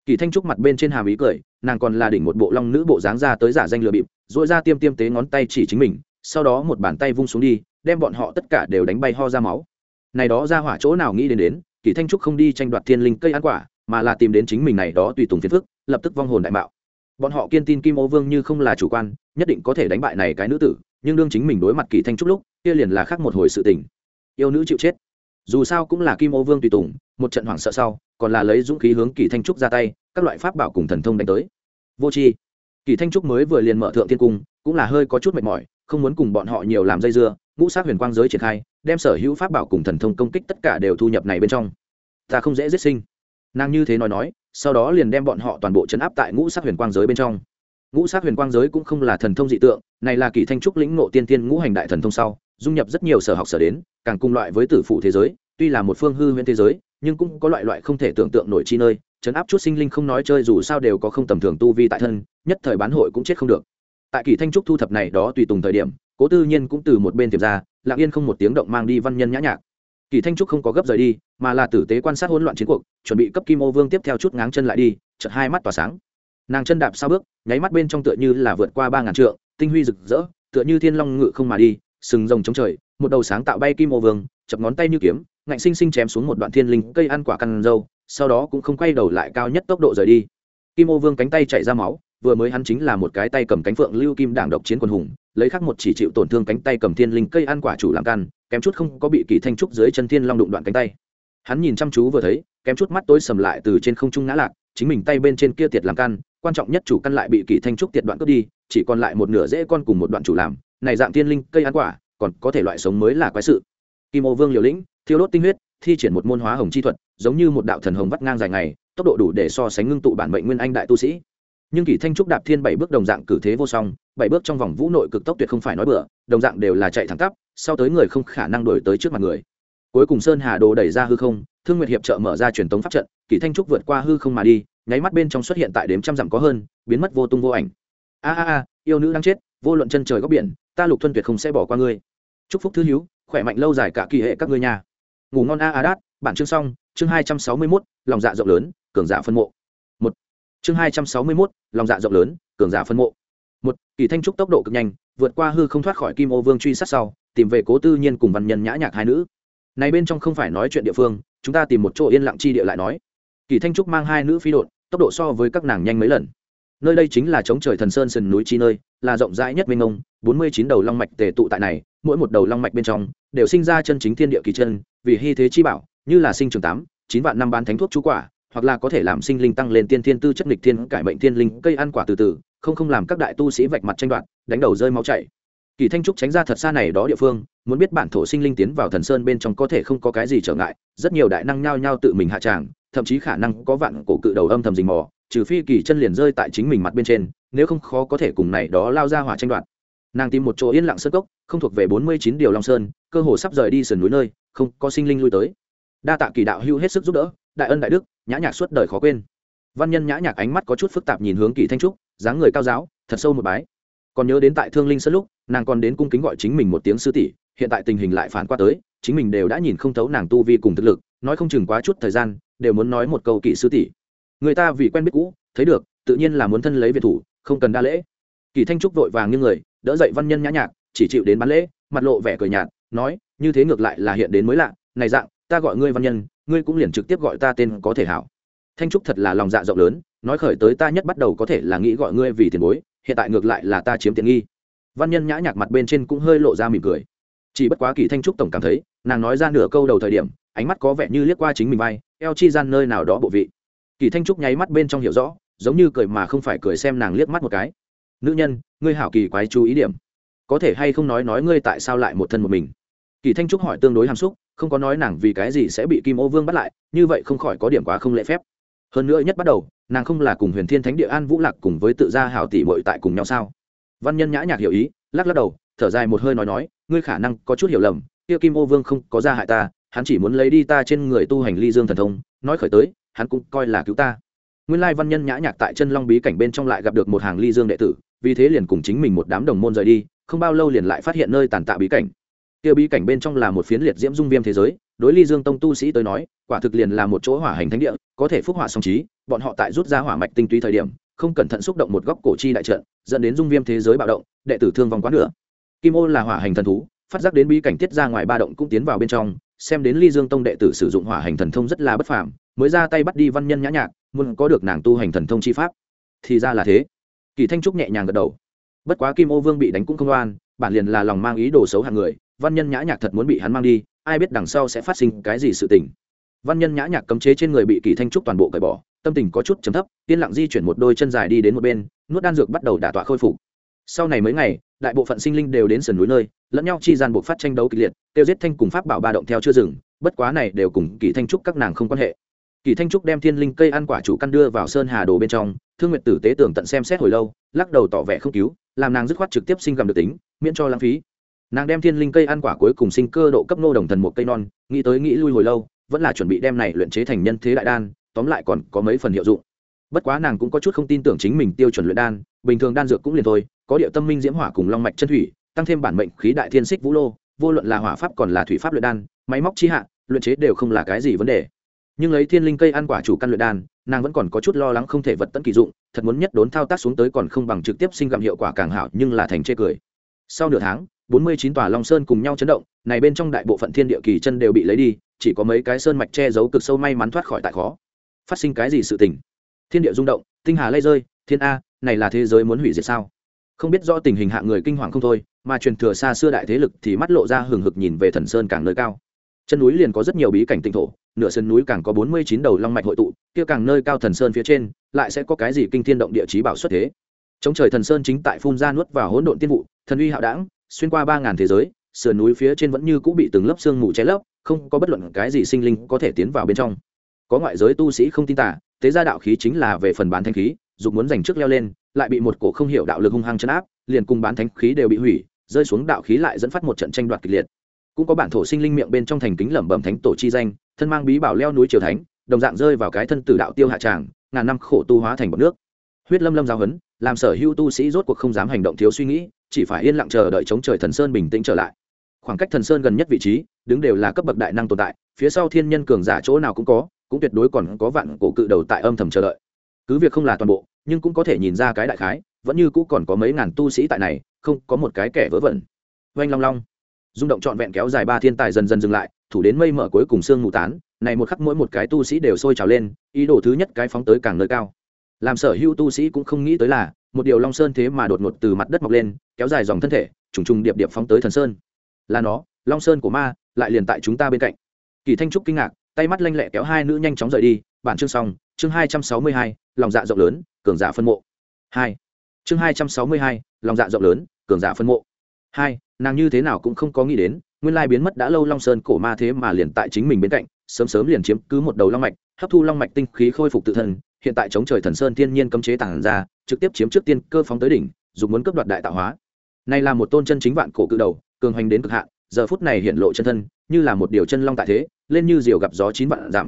S1: Kỳ thanh trúc mặt bên trên hàm ý cười, nàng còn là đỉnh một bộ long nữ bộ dáng ra tới giả danh lừa bịp dội ra tiêm tiêm tế ngón tay chỉ chính mình, sau đó một bàn tay vung xuống đi, đem bọn họ tất cả đều đánh bay ho ra máu. Này đó ra hỏa chỗ nào nghĩ đến đến kỳ thanh trúc không đi tranh đoạt thiên linh cây ăn quả, mà là tìm đến chính mình này đó tùy tùng phiền phức, lập tức vong hồn đại mạo. Bọn họ kiên tin kim ô vương như không là chủ quan, nhất định có thể đánh bại này cái nữ tử, nhưng đương chính mình đối mặt kỳ thanh trúc lúc, kia liền là khác một hồi sự tình. Yêu nữ chịu chết. Dù sao cũng là kim ô vương tùy tùng, một trận hoảng sợ sau, còn là lấy dũng khí hướng kỳ thanh trúc ra tay, các loại pháp bảo cùng thần thông đánh tới. Vô c kỳ thanh trúc mới vừa liền mở thượng thiên cung, cũng là hơi có chút mệt mỏi, không muốn cùng bọn họ nhiều làm dây dưa, ngũ sát huyền quang giới triển khai đem sở hữu pháp bảo cùng thần thông công kích tất cả đều thu nhập này bên trong. Ta không dễ giết sinh. Nàng như thế nói nói, sau đó liền đem bọn họ toàn bộ chấn áp tại ngũ sát huyền quang giới bên trong. Ngũ sát huyền quang giới cũng không là thần thông dị tượng, này là kỳ thanh trúc lĩnh ngộ tiên tiên ngũ hành đại thần thông sau, dung nhập rất nhiều sở học sở đến, càng cùng loại với tử phụ thế giới, tuy là một phương hư huyễn thế giới, nhưng cũng có loại loại không thể tưởng tượng nổi chi nơi, chấn áp chút sinh linh không nói chơi dù sao đều có không tầm thường tu vi tại thân, nhất thời bán hội cũng chết không được. Tại kỳ thanh trúc thu thập này đó tùy tùng thời điểm, cố tư nhiên cũng từ một bên tiềm ra lặng yên không một tiếng động mang đi văn nhân nhã nhạc. Kỳ thanh trúc không có gấp rời đi, mà là tử tế quan sát hỗn loạn chiến cuộc, chuẩn bị cấp kim ô vương tiếp theo chút ngáng chân lại đi chật hai mắt tỏa sáng. Nàng chân đạp sau bước, nháy mắt bên trong tựa như là vượt qua ba ngàn trượng, tinh huy rực rỡ, tựa như thiên long ngự không mà đi, sừng rồng chống trời, một đầu sáng tạo bay kim ô vương, chập ngón tay như kiếm, ngạnh sinh sinh chém xuống một đoạn thiên linh cây ăn quả căn dâu, sau đó cũng không quay đầu lại cao nhất tốc độ rời đi. Kim ô vương cánh tay chạy ra máu, vừa mới hắn chính là một cái tay cầm cánh phượng lưu kim đảng độc chiến quân hùng lấy khắc một chỉ chịu tổn thương cánh tay cầm thiên linh cây ăn quả chủ làm căn, kém chút không có bị kỳ thanh trúc dưới chân thiên long đụng đoạn cánh tay. Hắn nhìn chăm chú vừa thấy, kém chút mắt tối sầm lại từ trên không trung ngã lạc, chính mình tay bên trên kia tiệt làm căn, quan trọng nhất chủ căn lại bị kỳ thanh trúc tiệt đoạn cướp đi, chỉ còn lại một nửa dễ con cùng một đoạn chủ làm, này dạng thiên linh cây ăn quả, còn có thể loại sống mới là quái sự. Kim ô vương liều lĩnh, thiêu đốt tinh huyết, thi triển một môn hóa hồng chi thuật, giống như một đạo thần hồng vắt ngang dài ngày, tốc độ đủ để so sánh ngưng tụ bản mệnh nguyên anh đại tu sĩ nhưng kỳ thanh trúc đạp thiên bảy bước đồng dạng cử thế vô song, bảy bước trong vòng vũ nội cực tốc tuyệt không phải nói bừa, đồng dạng đều là chạy thẳng tắp, sau tới người không khả năng đổi tới trước mặt người. Cuối cùng sơn hà đồ đẩy ra hư không, thương nguyệt hiệp trợ mở ra truyền tống pháp trận, kỳ thanh trúc vượt qua hư không mà đi, nháy mắt bên trong xuất hiện tại đếm trăm dặm có hơn, biến mất vô tung vô ảnh. A a a, yêu nữ đang chết, vô luận chân trời góc biển, ta lục thuần tuyệt không sẽ bỏ qua ngươi. Chúc phúc thứ hiếu khỏe mạnh lâu dài cả kỳ hệ các ngươi nhà. Ngủ ngon a a đát, bản chương xong, chương hai trăm sáu mươi mốt, lòng dạ rộng lớn, cường dạ phân mộ. Một chương hai trăm sáu mươi mốt, lòng dạ rộng lớn, cường giả phân mộ. Một, kỳ thanh trúc tốc độ cực nhanh, vượt qua hư không thoát khỏi kim ô vương truy sát sau, tìm về cố tư nhiên cùng văn nhân nhã nhạc hai nữ. Này bên trong không phải nói chuyện địa phương, chúng ta tìm một chỗ yên lặng chi địa lại nói. Kỳ thanh trúc mang hai nữ phi đột tốc độ so với các nàng nhanh mấy lần. Nơi đây chính là chống trời thần sơn sườn núi chi nơi, là rộng rãi nhất mênh mông, bốn mươi chín đầu long mạch tề tụ tại này, mỗi một đầu long mạch bên trong, đều sinh ra chân chính thiên địa kỳ chân, vì hy thế chi bảo, như là sinh trường tám, chín vạn năm bán thánh thuốc chú quả hoặc là có thể làm sinh linh tăng lên tiên thiên tư chất nghịch thiên, cải mệnh thiên linh, cây ăn quả từ từ, không không làm các đại tu sĩ vạch mặt tranh đoạt, đánh đầu rơi máu chảy. Kỳ thanh trúc tránh ra thật xa này đó địa phương, muốn biết bản thổ sinh linh tiến vào thần sơn bên trong có thể không có cái gì trở ngại, rất nhiều đại năng nhao nhao tự mình hạ tràng, thậm chí khả năng có vạn cổ cự đầu âm thầm rình mò, trừ phi kỳ chân liền rơi tại chính mình mặt bên trên, nếu không khó có thể cùng này đó lao ra hỏa tranh đoạt. Nàng tìm một chỗ yên lặng sơ cốc, không thuộc về bốn mươi chín điều long sơn, cơ hồ sắp rời đi sườn núi nơi, không có sinh linh lui tới. Đa tạ kỳ đạo hưu hết sức giúp đỡ, đại ân đại đức nhã nhạc suốt đời khó quên. Văn nhân nhã nhạc ánh mắt có chút phức tạp nhìn hướng kỳ thanh trúc, dáng người cao giáo, thật sâu một bái. Còn nhớ đến tại thương linh sân lúc, nàng còn đến cung kính gọi chính mình một tiếng sư tỷ, hiện tại tình hình lại phản qua tới, chính mình đều đã nhìn không thấu nàng tu vi cùng thực lực, nói không chừng quá chút thời gian, đều muốn nói một câu kỵ sư tỷ. Người ta vì quen biết cũ, thấy được, tự nhiên là muốn thân lấy việt thủ, không cần đa lễ. Kỳ thanh trúc vội vàng như người, đỡ dậy văn nhân nhã nhạc, chỉ chịu đến bán lễ, mặt lộ vẻ cười nhạt, nói, như thế ngược lại là hiện đến mới lạ, này dạng, ta gọi ngươi văn nhân ngươi cũng liền trực tiếp gọi ta tên có thể hảo. Thanh trúc thật là lòng dạ rộng lớn, nói khởi tới ta nhất bắt đầu có thể là nghĩ gọi ngươi vì tiền bối, hiện tại ngược lại là ta chiếm tiện nghi. Văn nhân nhã nhạc mặt bên trên cũng hơi lộ ra mỉm cười. Chỉ bất quá kỳ thanh trúc tổng cảm thấy, nàng nói ra nửa câu đầu thời điểm, ánh mắt có vẻ như liếc qua chính mình vai, eo chi gian nơi nào đó bộ vị? Kỳ thanh trúc nháy mắt bên trong hiểu rõ, giống như cười mà không phải cười xem nàng liếc mắt một cái. Nữ nhân, ngươi hảo kỳ quái chú ý điểm. Có thể hay không nói nói ngươi tại sao lại một thân một mình? Kỳ thanh trúc hỏi tương đối hàm xúc không có nói nàng vì cái gì sẽ bị kim ô vương bắt lại, như vậy không khỏi có điểm quá không lễ phép. Hơn nữa nhất bắt đầu, nàng không là cùng huyền thiên thánh địa an vũ lạc cùng với tự gia hảo tỷ bội tại cùng nhau sao? Văn nhân nhã nhạc hiểu ý, lắc lắc đầu, thở dài một hơi nói nói, ngươi khả năng có chút hiểu lầm, kia kim ô vương không có ra hại ta, hắn chỉ muốn lấy đi ta trên người tu hành ly dương thần thông, nói khởi tới, hắn cũng coi là cứu ta. Nguyên lai văn nhân nhã nhạc tại chân long bí cảnh bên trong lại gặp được một hàng ly dương đệ tử, vì thế liền cùng chính mình một đám đồng môn rời đi, không bao lâu liền lại phát hiện nơi tàn tạ bí cảnh kia bí cảnh bên trong là một phiến liệt diễm dung viêm thế giới, đối ly dương tông tu sĩ tới nói, quả thực liền là một chỗ hỏa hành thánh địa, có thể phúc hỏa song trí, bọn họ tại rút ra hỏa mạch tinh túy thời điểm, không cẩn thận xúc động một góc cổ chi đại trận, dẫn đến dung viêm thế giới bạo động, đệ tử thương vong quá nữa kim ô là hỏa hành thần thú, phát giác đến bí cảnh tiết ra ngoài ba động cũng tiến vào bên trong, xem đến ly dương tông đệ tử sử dụng hỏa hành thần thông rất là bất phàm, mới ra tay bắt đi văn nhân nhã nhạc, muốn có được nàng tu hành thần thông chi pháp. Thì ra là thế. Kỳ thanh trúc nhẹ nhàng gật đầu. Bất quá kim ô vương bị đánh cũng không oan, bản liền là lòng mang ý đồ xấu hàng người văn nhân nhã nhạc thật muốn bị hắn mang đi, ai biết đằng sau sẽ phát sinh cái gì sự tình. Văn nhân nhã nhạc cấm chế trên người bị kỳ thanh trúc toàn bộ cởi bỏ, tâm tình có chút chấm thấp, yên lặng di chuyển một đôi chân dài đi đến một bên, nuốt đan dược bắt đầu đả tọa khôi phục. Sau này mấy ngày, đại bộ phận sinh linh đều đến sườn núi nơi, lẫn nhau chi gian buộc phát tranh đấu kịch liệt, tiêu giết thanh cùng pháp bảo ba động theo chưa dừng, bất quá này đều cùng kỳ thanh trúc các nàng không quan hệ. Kỳ thanh trúc đem thiên linh cây ăn quả chủ căn đưa vào sơn hà đồ bên trong, thương nguyệt tử tế tưởng tận xem xét hồi lâu, lắc đầu tỏ vẻ không cứu, làm nàng dứt khoát trực tiếp sinh gầm được tính, miễn cho lãng phí nàng đem thiên linh cây ăn quả cuối cùng sinh cơ độ cấp nô đồng thần một cây non, nghĩ tới nghĩ lui hồi lâu, vẫn là chuẩn bị đem này luyện chế thành nhân thế đại đan, tóm lại còn có mấy phần hiệu dụng. Bất quá nàng cũng có chút không tin tưởng chính mình tiêu chuẩn luyện đan, bình thường đan dược cũng liền thôi, có điệu tâm minh diễm hỏa cùng long mạch chân thủy, tăng thêm bản mệnh khí đại thiên xích vũ lô, vô luận là hỏa pháp còn là thủy pháp luyện đan, máy móc chi hạ, luyện chế đều không là cái gì vấn đề. Nhưng lấy thiên linh cây ăn quả chủ căn luyện đan, nàng vẫn còn có chút lo lắng không thể vật tận kỳ dụng, thật muốn nhất đốn thao tác xuống tới còn không bằng trực tiếp sinh gặm hiệu quả càng hảo nhưng là thành chê cười. Sau nửa tháng bốn mươi chín tòa long sơn cùng nhau chấn động, này bên trong đại bộ phận thiên địa kỳ chân đều bị lấy đi, chỉ có mấy cái sơn mạch che giấu cực sâu may mắn thoát khỏi tại khó. Phát sinh cái gì sự tình? Thiên địa rung động, tinh hà lây rơi, thiên a, này là thế giới muốn hủy diệt sao? Không biết rõ tình hình hạ người kinh hoàng không thôi, mà truyền thừa xa xưa đại thế lực thì mắt lộ ra hừng hực nhìn về thần sơn càng nơi cao. Chân núi liền có rất nhiều bí cảnh tinh thổ, nửa sân núi càng có bốn mươi chín đầu long mạch hội tụ, kia càng nơi cao thần sơn phía trên, lại sẽ có cái gì kinh thiên động địa chí bảo xuất thế? Chống trời thần sơn chính tại phun ra nuốt vào hỗn độn tiên vụ, thần uy hạo đảng xuyên qua ba ngàn thế giới, sườn núi phía trên vẫn như cũng bị từng lớp sương mù che lấp, không có bất luận cái gì sinh linh có thể tiến vào bên trong. Có ngoại giới tu sĩ không tin tả tế gia đạo khí chính là về phần bán thanh khí, dục muốn giành trước leo lên, lại bị một cổ không hiểu đạo lực hung hăng chấn áp, liền cùng bán thánh khí đều bị hủy, rơi xuống đạo khí lại dẫn phát một trận tranh đoạt kịch liệt. Cũng có bản thổ sinh linh miệng bên trong thành kính lẩm bẩm thánh tổ chi danh, thân mang bí bảo leo núi triều thánh, đồng dạng rơi vào cái thân tử đạo tiêu hạ tràng, ngàn năm khổ tu hóa thành bọc nước. Huyết lâm lâm giáo huấn, làm sở hữu tu sĩ rốt cuộc không dám hành động thiếu suy nghĩ chỉ phải yên lặng chờ đợi chống trời thần sơn bình tĩnh trở lại. Khoảng cách thần sơn gần nhất vị trí, đứng đều là cấp bậc đại năng tồn tại, phía sau thiên nhân cường giả chỗ nào cũng có, cũng tuyệt đối còn có vạn cổ cự đầu tại âm thầm chờ đợi. Cứ việc không là toàn bộ, nhưng cũng có thể nhìn ra cái đại khái, vẫn như cũ còn có mấy ngàn tu sĩ tại này, không có một cái kẻ vớ vẩn. Oanh long long. Rung động trọn vẹn kéo dài ba thiên tài dần dần dừng lại, thủ đến mây mở cuối cùng sương mù tán, này một khắc mỗi một cái tu sĩ đều sôi trào lên, ý đồ thứ nhất cái phóng tới càng nơi cao. Làm sở hữu tu sĩ cũng không nghĩ tới là một điều long sơn thế mà đột ngột từ mặt đất mọc lên, kéo dài dòng thân thể, trùng trùng điệp điệp phóng tới thần sơn. Là nó, long sơn của ma, lại liền tại chúng ta bên cạnh. Kỳ thanh trúc kinh ngạc, tay mắt lanh lẹ kéo hai nữ nhanh chóng rời đi, bản chương xong, chương hai trăm sáu mươi hai, lòng dạ rộng lớn, cường giả phân mộ. Hai, chương hai trăm sáu mươi hai, lòng dạ rộng lớn, cường giả phân mộ. Hai, nàng như thế nào cũng không có nghĩ đến, nguyên lai biến mất đã lâu long sơn cổ ma thế mà liền tại chính mình bên cạnh, sớm sớm liền chiếm cứ một đầu long mạch, hấp thu long mạch tinh khí khôi phục tự thân, hiện tại chống trời thần sơn thiên nhiên cấm chế tàng ra trực tiếp chiếm trước tiên cơ phóng tới đỉnh, dùng muốn cấp đoạt đại tạo hóa. Này là một tôn chân chính vạn cổ cự đầu, cường hành đến cực hạn, giờ phút này hiện lộ chân thân, như là một điều chân long tại thế, lên như diều gặp gió chín vạn giảm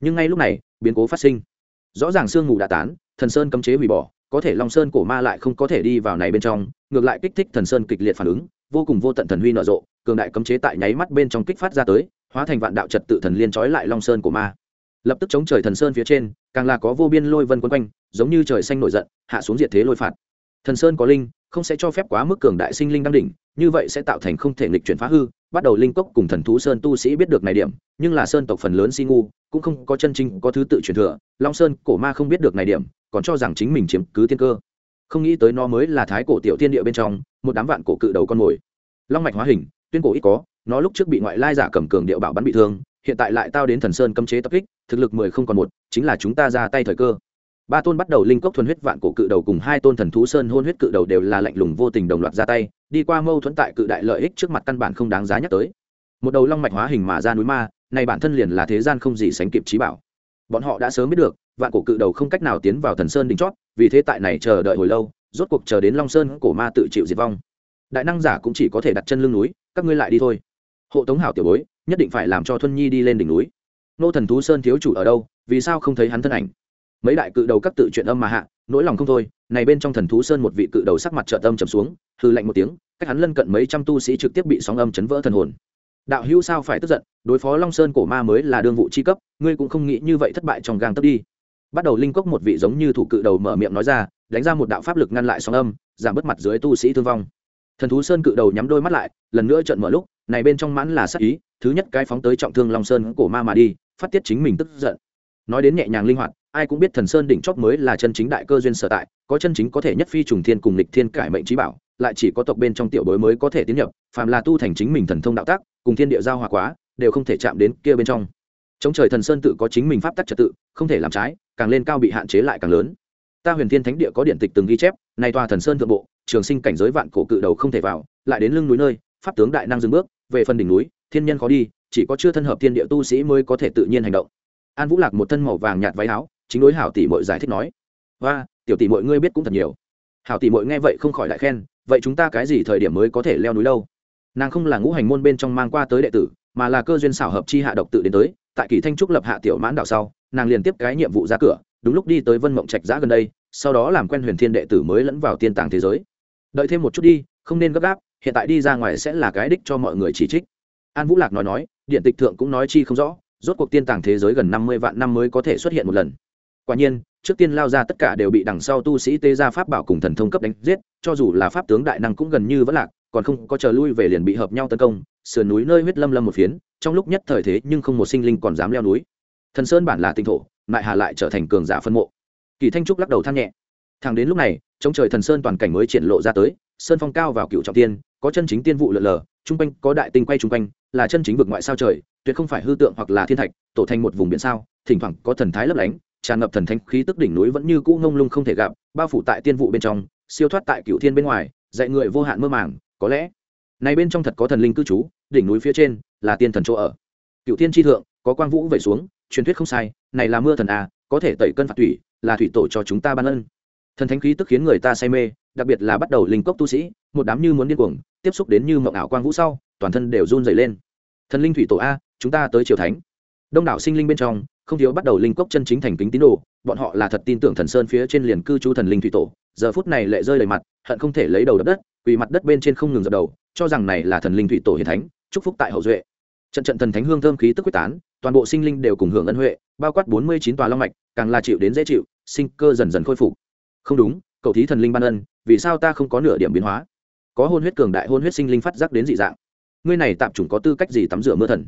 S1: nhưng ngay lúc này, biến cố phát sinh. Rõ ràng sương mù đã tán, thần sơn cấm chế hủy bỏ, có thể long sơn cổ ma lại không có thể đi vào này bên trong, ngược lại kích thích thần sơn kịch liệt phản ứng, vô cùng vô tận thần huy nở rộ, cường đại cấm chế tại nháy mắt bên trong kích phát ra tới, hóa thành vạn đạo trật tự thần liên trói lại long sơn cổ ma lập tức chống trời thần sơn phía trên, càng là có vô biên lôi vân quấn quanh, giống như trời xanh nổi giận, hạ xuống diệt thế lôi phạt. Thần sơn có linh, không sẽ cho phép quá mức cường đại sinh linh đang đỉnh, như vậy sẽ tạo thành không thể nghịch chuyển phá hư, bắt đầu linh cốc cùng thần thú sơn tu sĩ biết được này điểm, nhưng là sơn tộc phần lớn si ngu, cũng không có chân chính có thứ tự truyền thừa, long sơn, cổ ma không biết được này điểm, còn cho rằng chính mình chiếm cứ tiên cơ. Không nghĩ tới nó mới là thái cổ tiểu tiên địa bên trong, một đám vạn cổ cự đầu con mồi. Long mạch hóa hình, tuyên cổ ít có, nó lúc trước bị ngoại lai giả cầm cường điệu bảo bắn bị thương hiện tại lại tao đến thần sơn cấm chế tập kích, thực lực mười không còn một, chính là chúng ta ra tay thời cơ. Ba tôn bắt đầu linh cốc thuần huyết vạn cổ cự đầu cùng hai tôn thần thú sơn hôn huyết cự đầu đều là lạnh lùng vô tình đồng loạt ra tay, đi qua mâu thuẫn tại cự đại lợi ích trước mặt căn bản không đáng giá nhắc tới. Một đầu long mạch hóa hình mà ra núi ma, này bản thân liền là thế gian không gì sánh kịp trí bảo. Bọn họ đã sớm biết được, vạn cổ cự đầu không cách nào tiến vào thần sơn đỉnh chót, vì thế tại này chờ đợi hồi lâu, rốt cuộc chờ đến long sơn cổ ma tự chịu diệt vong. Đại năng giả cũng chỉ có thể đặt chân lưng núi, các ngươi lại đi thôi. Hộ tống hảo tiểu bối nhất định phải làm cho thuân nhi đi lên đỉnh núi. Nô thần thú sơn thiếu chủ ở đâu, vì sao không thấy hắn thân ảnh? Mấy đại cự đầu các tự chuyện âm mà hạ, nỗi lòng không thôi, này bên trong thần thú sơn một vị cự đầu sắc mặt trợ tâm trầm xuống hư lạnh một tiếng, cách hắn lân cận mấy trăm tu sĩ trực tiếp bị sóng âm chấn vỡ thần hồn. Đạo hữu sao phải tức giận, đối phó long sơn cổ ma mới là đương vụ chi cấp, ngươi cũng không nghĩ như vậy thất bại trong gang tấp đi. Bắt đầu linh cốc một vị giống như thủ cự đầu mở miệng nói ra, đánh ra một đạo pháp lực ngăn lại sóng âm, giảm bớt mặt dưới tu sĩ thương vong. Thần thú sơn cự đầu nhắm đôi mắt lại, lần nữa trận mở lúc này bên trong mãn là sắc ý, thứ nhất cái phóng tới trọng thương long sơn cổ ma mà đi, phát tiết chính mình tức giận. Nói đến nhẹ nhàng linh hoạt, ai cũng biết thần sơn đỉnh chóp mới là chân chính đại cơ duyên sở tại, có chân chính có thể nhất phi trùng thiên cùng lịch thiên cải mệnh trí bảo, lại chỉ có tộc bên trong tiểu bối mới có thể tiến nhập, phàm là tu thành chính mình thần thông đạo tác, cùng thiên địa giao hòa quá, đều không thể chạm đến kia bên trong. Chống trời thần sơn tự có chính mình pháp tắc trật tự, không thể làm trái, càng lên cao bị hạn chế lại càng lớn. Ta huyền thiên thánh địa có điện tịch từng ghi chép nay tòa thần sơn thượng bộ, trường sinh cảnh giới vạn cổ cự đầu không thể vào, lại đến lưng núi nơi, pháp tướng đại năng dừng bước về phần đỉnh núi, thiên nhân khó đi, chỉ có chưa thân hợp thiên địa tu sĩ mới có thể tự nhiên hành động. An vũ lạc một thân màu vàng nhạt váy áo, chính đối hảo tỷ mội giải thích nói và tiểu tỷ mội ngươi biết cũng thật nhiều. Hảo tỷ mội nghe vậy không khỏi lại khen, vậy chúng ta cái gì thời điểm mới có thể leo núi đâu? Nàng không là ngũ hành môn bên trong mang qua tới đệ tử, mà là cơ duyên xảo hợp chi hạ độc tự đến tới, tại kỳ thanh trúc lập hạ tiểu mãn đạo sau, nàng liền tiếp cái nhiệm vụ ra cửa, đúng lúc đi tới vân mộng trạch giã gần đây, sau đó làm quen huyền thiên đệ tử mới lẫn vào tiên tàng thế giới. Đợi thêm một chút đi, không nên gấp gáp hiện tại đi ra ngoài sẽ là cái đích cho mọi người chỉ trích. An vũ lạc nói nói, điện tịch thượng cũng nói chi không rõ, rốt cuộc tiên tàng thế giới gần năm mươi vạn năm mới có thể xuất hiện một lần. Quả nhiên, trước tiên lao ra tất cả đều bị đằng sau tu sĩ tê ra pháp bảo cùng thần thông cấp đánh giết, cho dù là pháp tướng đại năng cũng gần như vẫn lạc, còn không có chờ lui về liền bị hợp nhau tấn công, sườn núi nơi huyết lâm lâm một phiến, trong lúc nhất thời thế nhưng không một sinh linh còn dám leo núi. Thần sơn bản là tinh thổ lại hà lại trở thành cường giả phân mộ. Kỳ thanh trúc lắc đầu than nhẹ. Thẳng đến lúc này, trong trời thần sơn toàn cảnh mới triển lộ ra tới, sơn phong cao vào cựu trọng tiên có chân chính tiên vụ lượn lờ trung quanh có đại tinh quay trung quanh, là chân chính vực ngoại sao trời, tuyệt không phải hư tượng hoặc là thiên thạch, tổ thành một vùng biển sao, thỉnh thoảng có thần thái lấp lánh, tràn ngập thần thánh khí tức đỉnh núi vẫn như cũ ngông lung không thể gặp, bao phủ tại tiên vụ bên trong, siêu thoát tại cựu thiên bên ngoài, dạy người vô hạn mơ màng, có lẽ này bên trong thật có thần linh cư trú, đỉnh núi phía trên là tiên thần chỗ ở. Cựu thiên tri thượng, có quang vũ về xuống, truyền thuyết không sai, này là mưa thần à có thể tẩy cân phạt thủy, là thủy tổ cho chúng ta ban ân. Thần thánh khí tức khiến người ta say mê đặc biệt là bắt đầu linh cốc tu sĩ, một đám như muốn điên cuồng, tiếp xúc đến như mộng ảo quang vũ sau, toàn thân đều run dày lên. Thần linh thủy tổ a, chúng ta tới triều thánh. Đông đảo sinh linh bên trong, không thiếu bắt đầu linh cốc chân chính thành kính tín đồ, bọn họ là thật tin tưởng thần sơn phía trên liền cư trú thần linh thủy tổ. Giờ phút này lệ rơi đầy mặt, hận không thể lấy đầu đập đất, quỳ mặt đất bên trên không ngừng dập đầu, cho rằng này là thần linh thủy tổ hiền thánh, chúc phúc tại hậu duệ. Trận trận thần thánh hương thơm khí tức quyết tán, toàn bộ sinh linh đều cùng hưởng ân huệ, bao quát bốn mươi chín tòa long mạch, càng là chịu đến dễ chịu, sinh cơ dần dần khôi phục. Không đúng cậu thí thần linh ban ân, vì sao ta không có nửa điểm biến hóa? Có hôn huyết cường đại hôn huyết sinh linh phát giác đến dị dạng. Ngươi này tạm chủng có tư cách gì tắm rửa mưa thần?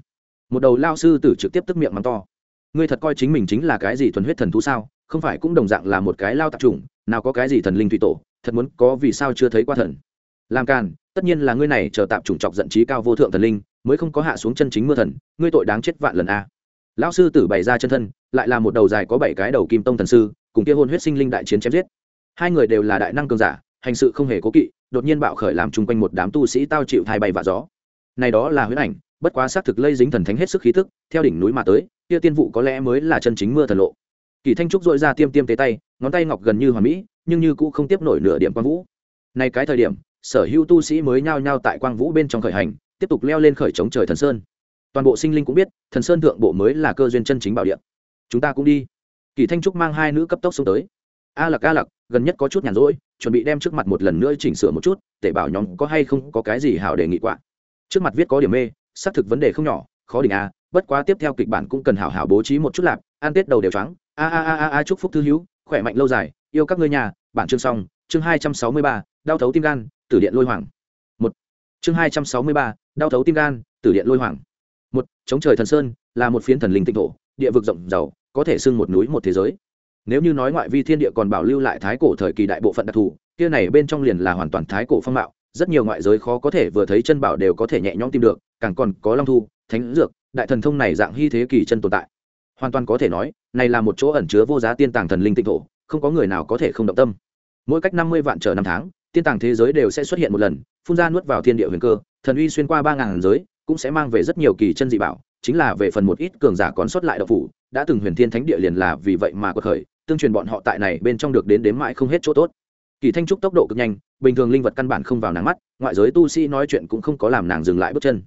S1: Một đầu lao sư tử trực tiếp tức miệng mắng to. Ngươi thật coi chính mình chính là cái gì thuần huyết thần thú sao? Không phải cũng đồng dạng là một cái lao tạp chủng, nào có cái gì thần linh thủy tổ, thật muốn có vì sao chưa thấy qua thần. Làm càn, tất nhiên là ngươi này chờ tạp chủng chọc giận trí cao vô thượng thần linh, mới không có hạ xuống chân chính mưa thần, ngươi tội đáng chết vạn lần a. Lão sư tử bày ra chân thân, lại là một đầu dài có bảy cái đầu kim tông thần sư, cùng kia hôn huyết sinh linh đại chiến chém giết hai người đều là đại năng cường giả, hành sự không hề cố kỵ, đột nhiên bạo khởi làm chung quanh một đám tu sĩ tao chịu thai bay và gió. Này đó là huyễn ảnh, bất quá xác thực lây dính thần thánh hết sức khí tức, theo đỉnh núi mà tới, kia tiên vụ có lẽ mới là chân chính mưa thần lộ. Kỳ thanh trúc dội ra tiêm tiêm tế tay, ngón tay ngọc gần như hoàn mỹ, nhưng như cũ không tiếp nổi nửa điểm quang vũ. Này cái thời điểm, sở hữu tu sĩ mới nhao nhao tại quang vũ bên trong khởi hành, tiếp tục leo lên khởi chống trời thần sơn. Toàn bộ sinh linh cũng biết, thần sơn thượng bộ mới là cơ duyên chân chính bảo địa. Chúng ta cũng đi. Kỳ thanh trúc mang hai nữ cấp tốc xuống tới. A lặc a lặc gần nhất có chút nhàn rỗi, chuẩn bị đem trước mặt một lần nữa chỉnh sửa một chút để bảo nhóm có hay không có cái gì hảo đề nghị quạ. Trước mặt viết có điểm mê, xác thực vấn đề không nhỏ, khó đỉnh a bất quá tiếp theo kịch bản cũng cần hảo hảo bố trí một chút lạp an tết đầu đều trắng a a a a a, chúc phúc thư hữu, khỏe mạnh lâu dài, yêu các ngươi nhà, bản chương xong, chương hai trăm sáu mươi ba, đau thấu tim gan, tử điện lôi hoàng. Một, chương hai trăm sáu mươi ba, đau thấu tim gan, tử điện lôi hoàng. Một, chống trời thần sơn, là một phiến thần linh tịnh thổ, địa vực rộng giàu có thể xưng một núi một thế giới nếu như nói ngoại vi thiên địa còn bảo lưu lại thái cổ thời kỳ đại bộ phận đặc thù, kia này bên trong liền là hoàn toàn thái cổ phong mạo, rất nhiều ngoại giới khó có thể vừa thấy chân bảo đều có thể nhẹ nhõm tìm được, càng còn có long thu, thánh dược, đại thần thông này dạng hy thế kỳ chân tồn tại. Hoàn toàn có thể nói, này là một chỗ ẩn chứa vô giá tiên tàng thần linh tịnh thổ, không có người nào có thể không động tâm. Mỗi cách năm mươi vạn trở năm tháng, tiên tàng thế giới đều sẽ xuất hiện một lần, phun ra nuốt vào thiên địa huyền cơ, thần uy xuyên qua ba ngàn giới, cũng sẽ mang về rất nhiều kỳ chân dị bảo, chính là về phần một ít cường giả còn sót lại độc phủ, đã từng huyền thiên thánh địa liền là vì vậy mà có khởi tương truyền bọn họ tại này bên trong được đến đếm mãi không hết chỗ tốt. Kỳ thanh trúc tốc độ cực nhanh, bình thường linh vật căn bản không vào nàng mắt, ngoại giới tu sĩ nói chuyện cũng không có làm nàng dừng lại bước chân.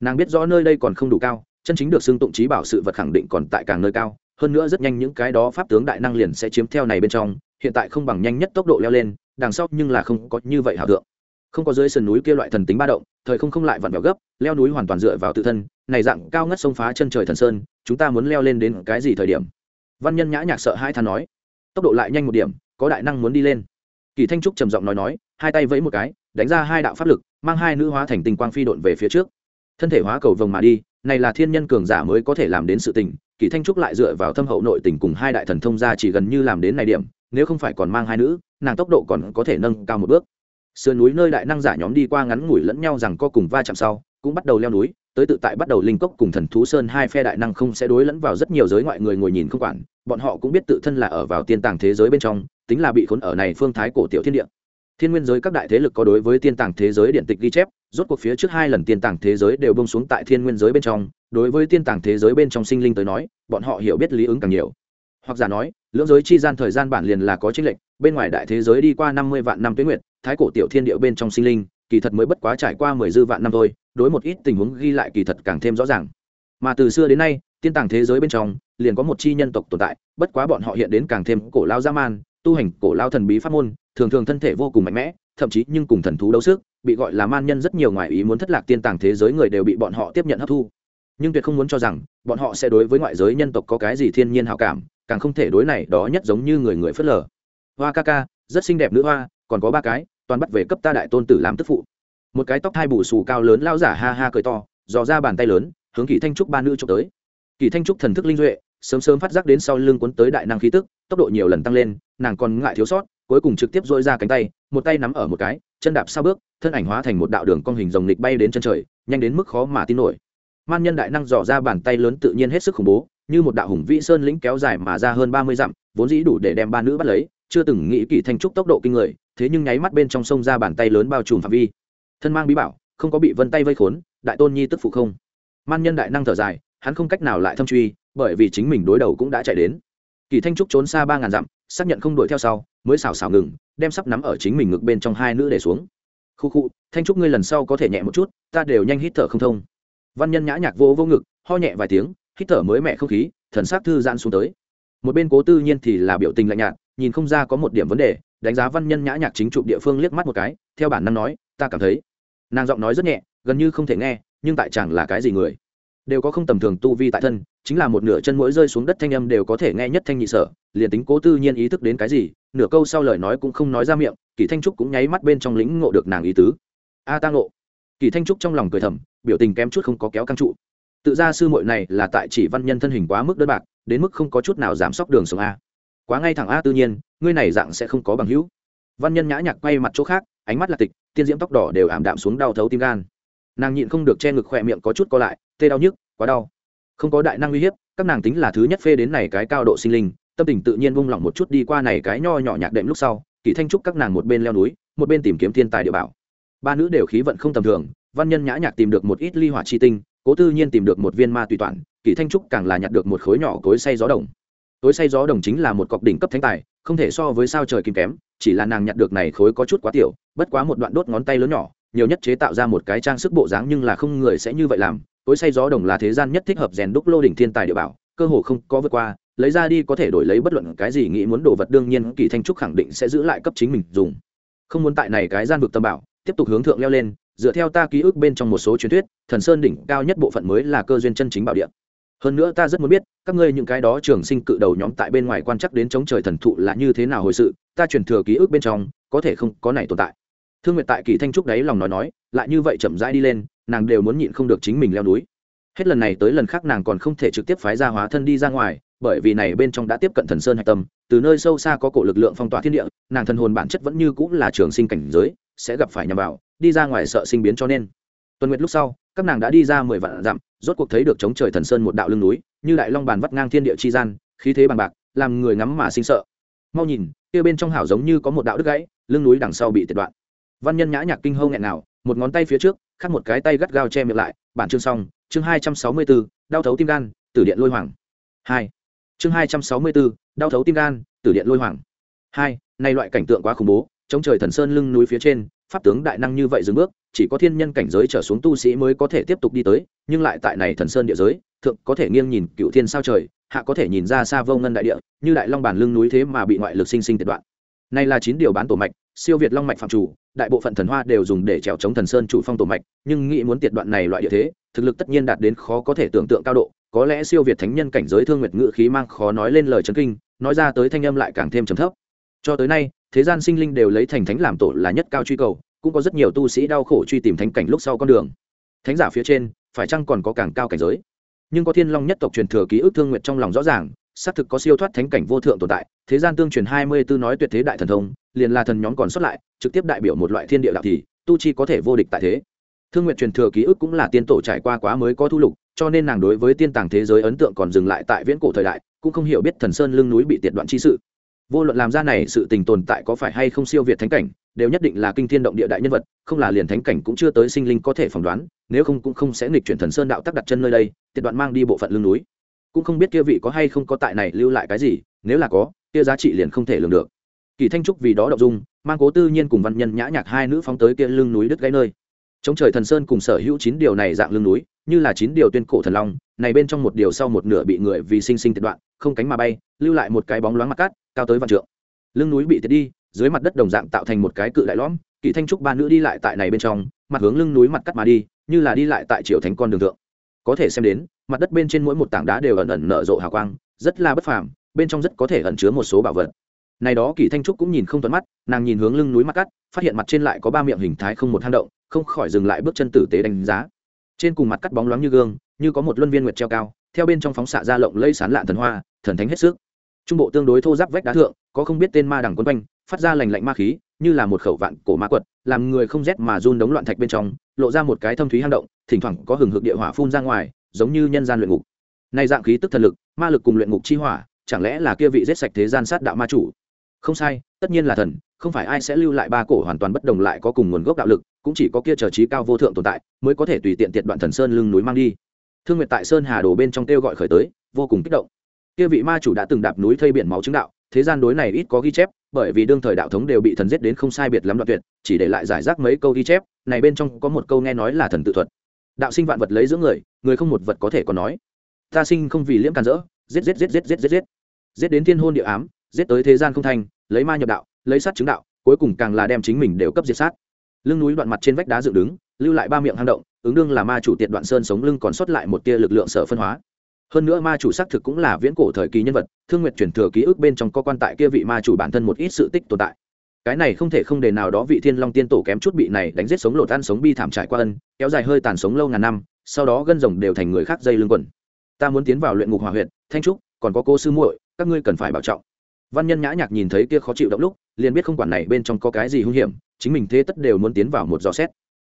S1: Nàng biết rõ nơi đây còn không đủ cao, chân chính được xưng tụng trí bảo sự vật khẳng định còn tại càng nơi cao, hơn nữa rất nhanh những cái đó pháp tướng đại năng liền sẽ chiếm theo này bên trong, hiện tại không bằng nhanh nhất tốc độ leo lên, đằng sau nhưng là không có như vậy hảo tượng không có dưới sườn núi kia loại thần tính ba động, thời không không lại vặn vẹo gấp, leo núi hoàn toàn dựa vào tự thân, này dạng cao ngất sông phá chân trời thần sơn, chúng ta muốn leo lên đến cái gì thời điểm? Văn nhân nhã nhạc sợ hai than nói, tốc độ lại nhanh một điểm, có đại năng muốn đi lên. Kỳ thanh trúc trầm giọng nói nói, hai tay vẫy một cái, đánh ra hai đạo pháp lực, mang hai nữ hóa thành tình quang phi độn về phía trước. Thân thể hóa cầu vồng mà đi, này là thiên nhân cường giả mới có thể làm đến sự tình, kỳ thanh trúc lại dựa vào thâm hậu nội tình cùng hai đại thần thông ra chỉ gần như làm đến này điểm, nếu không phải còn mang hai nữ, nàng tốc độ còn có thể nâng cao một bước. Sườn núi nơi đại năng giả nhóm đi qua ngắn ngủi lẫn nhau rằng co cùng va chạm sau cũng bắt đầu leo núi, tới tự tại bắt đầu linh cốc cùng thần thú sơn hai phe đại năng không sẽ đối lẫn vào rất nhiều giới ngoại người ngồi nhìn không quản, bọn họ cũng biết tự thân là ở vào tiên tàng thế giới bên trong, tính là bị khốn ở này phương thái cổ tiểu thiên địa. Thiên nguyên giới các đại thế lực có đối với tiên tàng thế giới điện tịch ghi chép, rốt cuộc phía trước hai lần tiên tàng thế giới đều bông xuống tại thiên nguyên giới bên trong, đối với tiên tàng thế giới bên trong sinh linh tới nói, bọn họ hiểu biết lý ứng càng nhiều. Hoặc giả nói, lưỡng giới chi gian thời gian bản liền là có chính lệnh bên ngoài đại thế giới đi qua năm mươi vạn năm tuyến nguyệt, thái cổ tiểu thiên địa bên trong sinh linh kỳ thật mới bất quá trải qua mười dư vạn năm thôi, đối một ít tình huống ghi lại kỳ thật càng thêm rõ ràng. Mà từ xưa đến nay, tiên tàng thế giới bên trong, liền có một chi nhân tộc tồn tại, bất quá bọn họ hiện đến càng thêm cổ lao dã man, tu hành cổ lao thần bí pháp môn, thường thường thân thể vô cùng mạnh mẽ, thậm chí nhưng cùng thần thú đấu sức bị gọi là man nhân rất nhiều ngoại ý muốn thất lạc tiên tàng thế giới người đều bị bọn họ tiếp nhận hấp thu. Nhưng tuyệt không muốn cho rằng, bọn họ sẽ đối với ngoại giới nhân tộc có cái gì thiên nhiên hào cảm, càng không thể đối này đó nhất giống như người người phớt lờ. Hoa ca ca, rất xinh đẹp nữ hoa, còn có ba cái toàn bắt về cấp ta đại tôn tử làm tức phụ. Một cái tóc hai bù xù cao lớn lao giả ha ha cười to, dò ra bàn tay lớn, hướng kỳ thanh trúc ba nữ trộm tới. Kỳ thanh trúc thần thức linh duệ, sớm sớm phát giác đến sau lưng cuốn tới đại năng khí tức, tốc độ nhiều lần tăng lên, nàng còn ngại thiếu sót, cuối cùng trực tiếp dội ra cánh tay, một tay nắm ở một cái, chân đạp sau bước, thân ảnh hóa thành một đạo đường con hình rồng lịch bay đến chân trời, nhanh đến mức khó mà tin nổi. Man nhân đại năng dò ra bàn tay lớn tự nhiên hết sức khủng bố, như một đạo hùng vĩ sơn lĩnh kéo dài mà ra hơn ba mươi dặm, vốn dĩ đủ để đem ba nữ bắt lấy, chưa từng nghĩ kỳ thanh trúc tốc độ kinh người thế nhưng nháy mắt bên trong sông ra bàn tay lớn bao trùm phạm vi. Thân mang bí bảo, không có bị vân tay vây khốn, đại tôn nhi tức phụ không? Man nhân đại năng thở dài, hắn không cách nào lại thâm truy, bởi vì chính mình đối đầu cũng đã chạy đến. Kỳ thanh trúc trốn xa ba ngàn dặm, xác nhận không đuổi theo sau, mới xào xào ngừng, đem sắp nắm ở chính mình ngực bên trong hai nữ để xuống. Khu khu, thanh trúc ngươi lần sau có thể nhẹ một chút, ta đều nhanh hít thở không thông. Văn nhân nhã nhạc vô vô ngực, ho nhẹ vài tiếng, hít thở mới mẹ không khí, thần sắc thư giãn xuống tới. Một bên cố tư nhiên thì là biểu tình lạnh nhạt, nhìn không ra có một điểm vấn đề đánh giá văn nhân nhã nhạc chính trụ địa phương liếc mắt một cái theo bản năng nói ta cảm thấy. Nàng giọng nói rất nhẹ gần như không thể nghe nhưng tại chẳng là cái gì người. Đều có không tầm thường tu vi tại thân chính là một nửa chân mũi rơi xuống đất thanh âm đều có thể nghe nhất thanh nhị sở liền tính cố tư nhiên ý thức đến cái gì nửa câu sau lời nói cũng không nói ra miệng kỳ thanh trúc cũng nháy mắt bên trong lĩnh ngộ được nàng ý tứ. A à, ta ngộ. Kỳ thanh trúc trong lòng cười thầm biểu tình kém chút không có kéo căng trụ. Tự ra sư muội này là tại chỉ văn nhân thân hình quá mức đơn bạc đến mức không có chút nào giảm sóc đường sống a quá ngay thẳng a tự nhiên, ngươi này dạng sẽ không có bằng hữu. Văn nhân nhã nhạc quay mặt chỗ khác, ánh mắt là tịch, tiên diễm tóc đỏ đều ảm đạm xuống đau thấu tim gan. Nàng nhịn không được che ngực khỏe miệng có chút co lại, tê đau nhức, quá đau. Không có đại năng uy hiếp, các nàng tính là thứ nhất phê đến này cái cao độ sinh linh, tâm tình tự nhiên vung lỏng một chút đi qua này cái nho nhỏ nhạc đệm lúc sau kỳ thanh trúc các nàng một bên leo núi, một bên tìm kiếm thiên tài địa bảo. Ba nữ đều khí vận không tầm thường, văn nhân nhã nhạc tìm được một ít ly hỏa chi tinh, cố tư nhiên tìm được một viên ma tùy toản kỳ thanh trúc càng là nhặt được một khối nhỏ cối say gió đồng tối say gió đồng chính là một cọc đỉnh cấp thánh tài, không thể so với sao trời kim kém, chỉ là nàng nhặt được này khối có chút quá tiểu, bất quá một đoạn đốt ngón tay lớn nhỏ, nhiều nhất chế tạo ra một cái trang sức bộ dáng nhưng là không người sẽ như vậy làm. Tối say gió đồng là thế gian nhất thích hợp rèn đúc lô đỉnh thiên tài địa bảo, cơ hồ không có vượt qua, lấy ra đi có thể đổi lấy bất luận cái gì nghĩ muốn đồ vật đương nhiên kỳ thanh trúc khẳng định sẽ giữ lại cấp chính mình dùng. Không muốn tại này cái gian vực tâm bảo, tiếp tục hướng thượng leo lên, dựa theo ta ký ức bên trong một số truyền thuyết, thần sơn đỉnh cao nhất bộ phận mới là cơ duyên chân chính bảo địa hơn nữa ta rất muốn biết, các ngươi những cái đó trường sinh cự đầu nhóm tại bên ngoài quan chắc đến chống trời thần thụ là như thế nào hồi sự, ta truyền thừa ký ức bên trong, có thể không có này tồn tại. Thương nguyệt tại kỳ thanh trúc đấy lòng nói nói, lại như vậy chậm rãi đi lên, nàng đều muốn nhịn không được chính mình leo núi. Hết lần này tới lần khác nàng còn không thể trực tiếp phái ra hóa thân đi ra ngoài, bởi vì này bên trong đã tiếp cận thần sơn hạch tâm, từ nơi sâu xa có cổ lực lượng phong tỏa thiên địa, nàng thần hồn bản chất vẫn như cũng là trường sinh cảnh giới, sẽ gặp phải nhằm vào, đi ra ngoài sợ sinh biến cho nên. Tuần nguyệt lúc sau, các nàng đã đi ra mười vạn dặm rốt cuộc thấy được chống trời thần sơn một đạo lưng núi, như đại long bàn vắt ngang thiên địa chi gian, khí thế bằng bạc, làm người ngắm mà sinh sợ. Mau nhìn, kia bên trong hảo giống như có một đạo đứt gãy, lưng núi đằng sau bị tiệt đoạn. Văn nhân nhã nhạc kinh hâu nghẹn nào, một ngón tay phía trước khác một cái tay gắt gao che miệng lại, bản chương xong, chương hai trăm sáu mươi bốn đau thấu tim gan, tử điện lôi hoàng. Hai. Chương hai trăm sáu mươi bốn đau thấu tim gan, tử điện lôi hoàng. Hai nay loại cảnh tượng quá khủng bố, chống trời thần sơn lưng núi phía trên pháp tướng đại năng như vậy dừng bước, chỉ có thiên nhân cảnh giới trở xuống tu sĩ mới có thể tiếp tục đi tới, nhưng lại tại này thần sơn địa giới, thượng có thể nghiêng nhìn cựu thiên sao trời, hạ có thể nhìn ra xa vô ngân đại địa, như đại long bản lưng núi thế mà bị ngoại lực sinh sinh tuyệt đoạn. Này là chín điều bán tổ mạch, siêu việt long mạch phạm chủ, đại bộ phận thần hoa đều dùng để trèo chống thần sơn chủ phong tổ mạch, nhưng nghĩ muốn tiệt đoạn này loại địa thế, thực lực tất nhiên đạt đến khó có thể tưởng tượng cao độ, có lẽ siêu việt thánh nhân cảnh giới thương nguyệt ngự khí mang khó nói lên lời chấn kinh, nói ra tới thanh âm lại càng thêm trầm thấp. Cho tới nay thế gian sinh linh đều lấy thành thánh làm tổ là nhất cao truy cầu, cũng có rất nhiều tu sĩ đau khổ truy tìm thánh cảnh lúc sau con đường. Thánh giả phía trên, phải chăng còn có càng cao cảnh giới? Nhưng có thiên long nhất tộc truyền thừa ký ức thương nguyệt trong lòng rõ ràng, xác thực có siêu thoát thánh cảnh vô thượng tồn tại, thế gian tương truyền hai mươi tư nói tuyệt thế đại thần thông, liền là thần nhóm còn xuất lại, trực tiếp đại biểu một loại thiên địa đạo thì, tu chi có thể vô địch tại thế. Thương nguyệt truyền thừa ký ức cũng là tiên tổ trải qua quá mới có thu lục, cho nên nàng đối với tiên tàng thế giới ấn tượng còn dừng lại tại viễn cổ thời đại, cũng không hiểu biết thần sơn lưng núi bị tiệt đoạn chi sự vô luận làm ra này sự tình tồn tại có phải hay không siêu việt thánh cảnh, đều nhất định là kinh thiên động địa đại nhân vật, không là liền thánh cảnh cũng chưa tới sinh linh có thể phỏng đoán, nếu không cũng không sẽ nghịch chuyển thần sơn đạo tắc đặt chân nơi đây tiệt đoạn mang đi bộ phận lưng núi. Cũng không biết kia vị có hay không có tại này lưu lại cái gì, nếu là có, kia giá trị liền không thể lường được. Kỳ thanh trúc vì đó động dung, mang cố tư nhiên cùng văn nhân nhã nhạc hai nữ phóng tới kia lưng núi đứt gãy nơi chống trời thần sơn cùng sở hữu chín điều này dạng lưng núi, như là chín điều tuyên cổ thần long, này bên trong một điều sau một nửa bị người vì sinh sinh tiệt đoạn, không cánh mà bay, lưu lại một cái bóng loáng mặt cát, cao tới vạn trượng. Lưng núi bị tiệt đi, dưới mặt đất đồng dạng tạo thành một cái cự đại lõm kỳ thanh trúc ba nữ đi lại tại này bên trong, mặt hướng lưng núi mặt cắt mà đi, như là đi lại tại triều thánh con đường thượng. Có thể xem đến, mặt đất bên trên mỗi một tảng đá đều ẩn ẩn nở rộ hào quang, rất là bất phàm, bên trong rất có thể ẩn chứa một số bảo vật. Này đó kỳ thanh trúc cũng nhìn không thuận mắt, nàng nhìn hướng lưng núi mặt cắt phát hiện mặt trên lại có ba miệng hình thái không một hang động không khỏi dừng lại bước chân tử tế đánh giá. Trên cùng mặt cắt bóng loáng như gương, như có một luân viên nguyệt treo cao, theo bên trong phóng xạ ra lộng lây sán lạn thần hoa, thần thánh hết sức. Trung bộ tương đối thô giáp vách đá thượng, có không biết tên ma đằng quân quanh, phát ra lành lạnh ma khí, như là một khẩu vạn cổ ma quật, làm người không rét mà run đống loạn thạch bên trong, lộ ra một cái thâm thúy hang động, thỉnh thoảng có hừng hực địa hỏa phun ra ngoài, giống như nhân gian luyện ngục. Nay dạng khí tức thần lực, ma lực cùng luyện ngục chi hỏa, chẳng lẽ là kia vị giết sạch thế gian sát đạo ma chủ? Không sai, tất nhiên là thần, không phải ai sẽ lưu lại ba cổ hoàn toàn bất đồng lại có cùng nguồn gốc đạo lực cũng chỉ có kia trở trí cao vô thượng tồn tại, mới có thể tùy tiện tiện đoạn thần sơn lưng núi mang đi. Thương nguyệt tại sơn hà đồ bên trong kêu gọi khởi tới, vô cùng kích động. Kia vị ma chủ đã từng đạp núi thây biển máu chứng đạo, thế gian đối này ít có ghi chép, bởi vì đương thời đạo thống đều bị thần giết đến không sai biệt lắm đoạn tuyệt, chỉ để lại giải rác mấy câu ghi chép, này bên trong có một câu nghe nói là thần tự thuật. Đạo sinh vạn vật lấy giữa người người không một vật có thể còn nói. Ta sinh không vì liễm càn rỡ, giết giết giết giết giết giết giết. Giết đến thiên hôn địa ám, giết tới thế gian không thành, lấy ma nhập đạo, lấy sát chứng đạo, cuối cùng càng là đem chính mình đều cấp diệt sát lưng núi đoạn mặt trên vách đá dựng đứng, lưu lại ba miệng hang động, ứng đương là ma chủ tiệt đoạn sơn sống lưng còn sót lại một tia lực lượng sở phân hóa. Hơn nữa ma chủ xác thực cũng là viễn cổ thời kỳ nhân vật, thương nguyện chuyển thừa ký ức bên trong có quan tại kia vị ma chủ bản thân một ít sự tích tồn tại. Cái này không thể không để nào đó vị thiên long tiên tổ kém chút bị này đánh giết sống lột ăn sống bi thảm trải qua ân, kéo dài hơi tàn sống lâu ngàn năm, sau đó gân rồng đều thành người khác dây lưng quần. Ta muốn tiến vào luyện ngục hòa huyện thanh trúc, còn có cô sư muội, các ngươi cần phải bảo trọng. Văn nhân nhã nhạc nhìn thấy kia khó chịu động lúc, liền biết không quản này bên trong có cái gì hung hiểm chính mình thế tất đều muốn tiến vào một dò xét.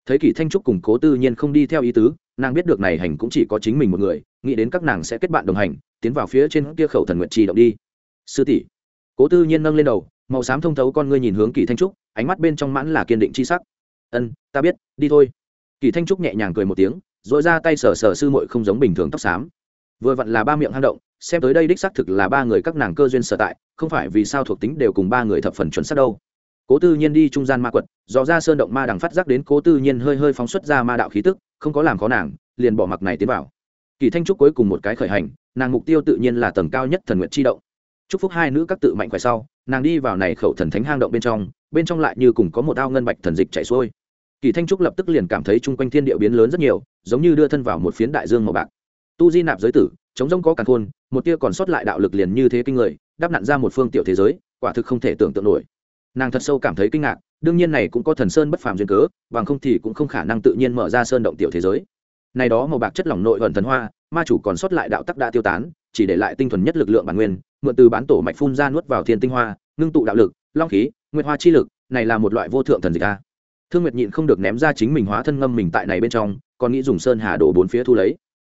S1: Thấy kỷ thanh trúc cùng cố tư nhiên không đi theo ý tứ, nàng biết được này hành cũng chỉ có chính mình một người, nghĩ đến các nàng sẽ kết bạn đồng hành, tiến vào phía trên kia khẩu thần nguyện trì động đi. Sư tỷ. Cố tư nhiên nâng lên đầu, màu xám thông thấu con ngươi nhìn hướng kỷ thanh trúc, ánh mắt bên trong mãn là kiên định c h i sắc. Ân, ta biết, đi thôi. Kỷ thanh trúc nhẹ nhàng cười một tiếng dội ra tay sờ sờ sư muội không giống bình thường tóc xám. Vừa vặn là ba miệng hang động, xem tới đây đích xác thực là ba người các nàng cơ duyên sở tại, không phải vì sao thuộc tính đều cùng ba người thập phần chuẩn xác đâu cố tư nhiên đi trung gian ma quật, dò ra sơn động ma đằng phát giác đến cố tư nhiên hơi hơi phóng xuất ra ma đạo khí tức, không có làm khó nàng, liền bỏ mặc này tiến vào. Kỳ thanh trúc cuối cùng một cái khởi hành, nàng mục tiêu tự nhiên là tầng cao nhất thần nguyện chi động. Chúc phúc hai nữ các tự mạnh khỏe sau, nàng đi vào này khẩu thần thánh hang động bên trong bên trong lại như cùng có một ao ngân bạch thần dịch chảy xuôi. Kỳ thanh trúc lập tức liền cảm thấy chung quanh thiên địa biến lớn rất nhiều, giống như đưa thân vào một phiến đại dương màu bạc. Tu di nạp giới tử, chống rông có càn khôn, một tia còn sót lại đạo lực liền như thế kinh người, đáp nặn ra một phương tiểu thế giới, quả thực không thể tưởng tượng nổi nàng thật sâu cảm thấy kinh ngạc, đương nhiên này cũng có thần sơn bất phàm duyên cớ, bằng không thì cũng không khả năng tự nhiên mở ra sơn động tiểu thế giới. Này đó màu bạc chất lỏng nội vận thần hoa, ma chủ còn sót lại đạo tắc đã tiêu tán, chỉ để lại tinh thuần nhất lực lượng bản nguyên, mượn từ bán tổ mạch phun ra nuốt vào thiên tinh hoa, ngưng tụ đạo lực, long khí, nguyệt hoa chi lực, này là một loại vô thượng thần dịch a. Thương nguyệt nhịn không được ném ra chính mình hóa thân ngâm mình tại này bên trong, còn nghĩ dùng sơn hà đổ bốn phía thu lấy.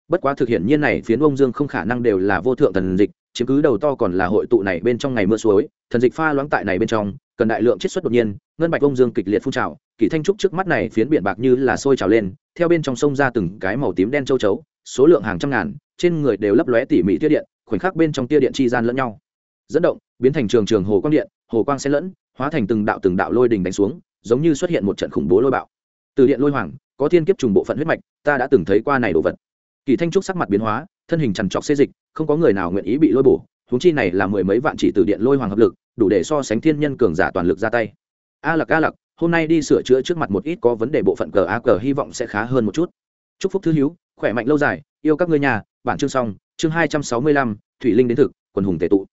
S1: Bất quá thực hiện nhiên này, phiến ông dương không khả năng đều là vô thượng thần dịch, chiếm cứ đầu to còn là hội tụ này bên trong ngày mưa suối, thần dịch pha loãng tại này bên trong cần đại lượng chiết xuất đột nhiên, ngân bạch vông dương kịch liệt phun trào, kỳ thanh trúc trước mắt này phiến biển bạc như là sôi trào lên, theo bên trong sông ra từng cái màu tím đen châu chấu, số lượng hàng trăm ngàn, trên người đều lấp lóe tỉ mỉ tia điện, khoảnh khắc bên trong tia điện chi gian lẫn nhau. Dẫn động, biến thành trường trường hồ quang điện, hồ quang xen lẫn, hóa thành từng đạo từng đạo lôi đình đánh xuống, giống như xuất hiện một trận khủng bố lôi bạo. Từ điện lôi hoàng, có thiên kiếp trùng bộ phận huyết mạch, ta đã từng thấy qua này đồ vật. Kỳ thanh trúc sắc mặt biến hóa, thân hình trằn trọc xê dịch, không có người nào nguyện ý bị lôi bổ, huống chi này là mười mấy vạn chỉ từ điện lôi hoàng hợp lực đủ để so sánh thiên nhân cường giả toàn lực ra tay. A lặc a lặc, hôm nay đi sửa chữa trước mặt một ít có vấn đề bộ phận cờ a cờ hy vọng sẽ khá hơn một chút. Chúc phúc thư hữu, khỏe mạnh lâu dài, yêu các ngươi nhà. Bản chương xong, chương hai trăm sáu mươi lăm, thủy linh đến thực, quần hùng tệ tụ.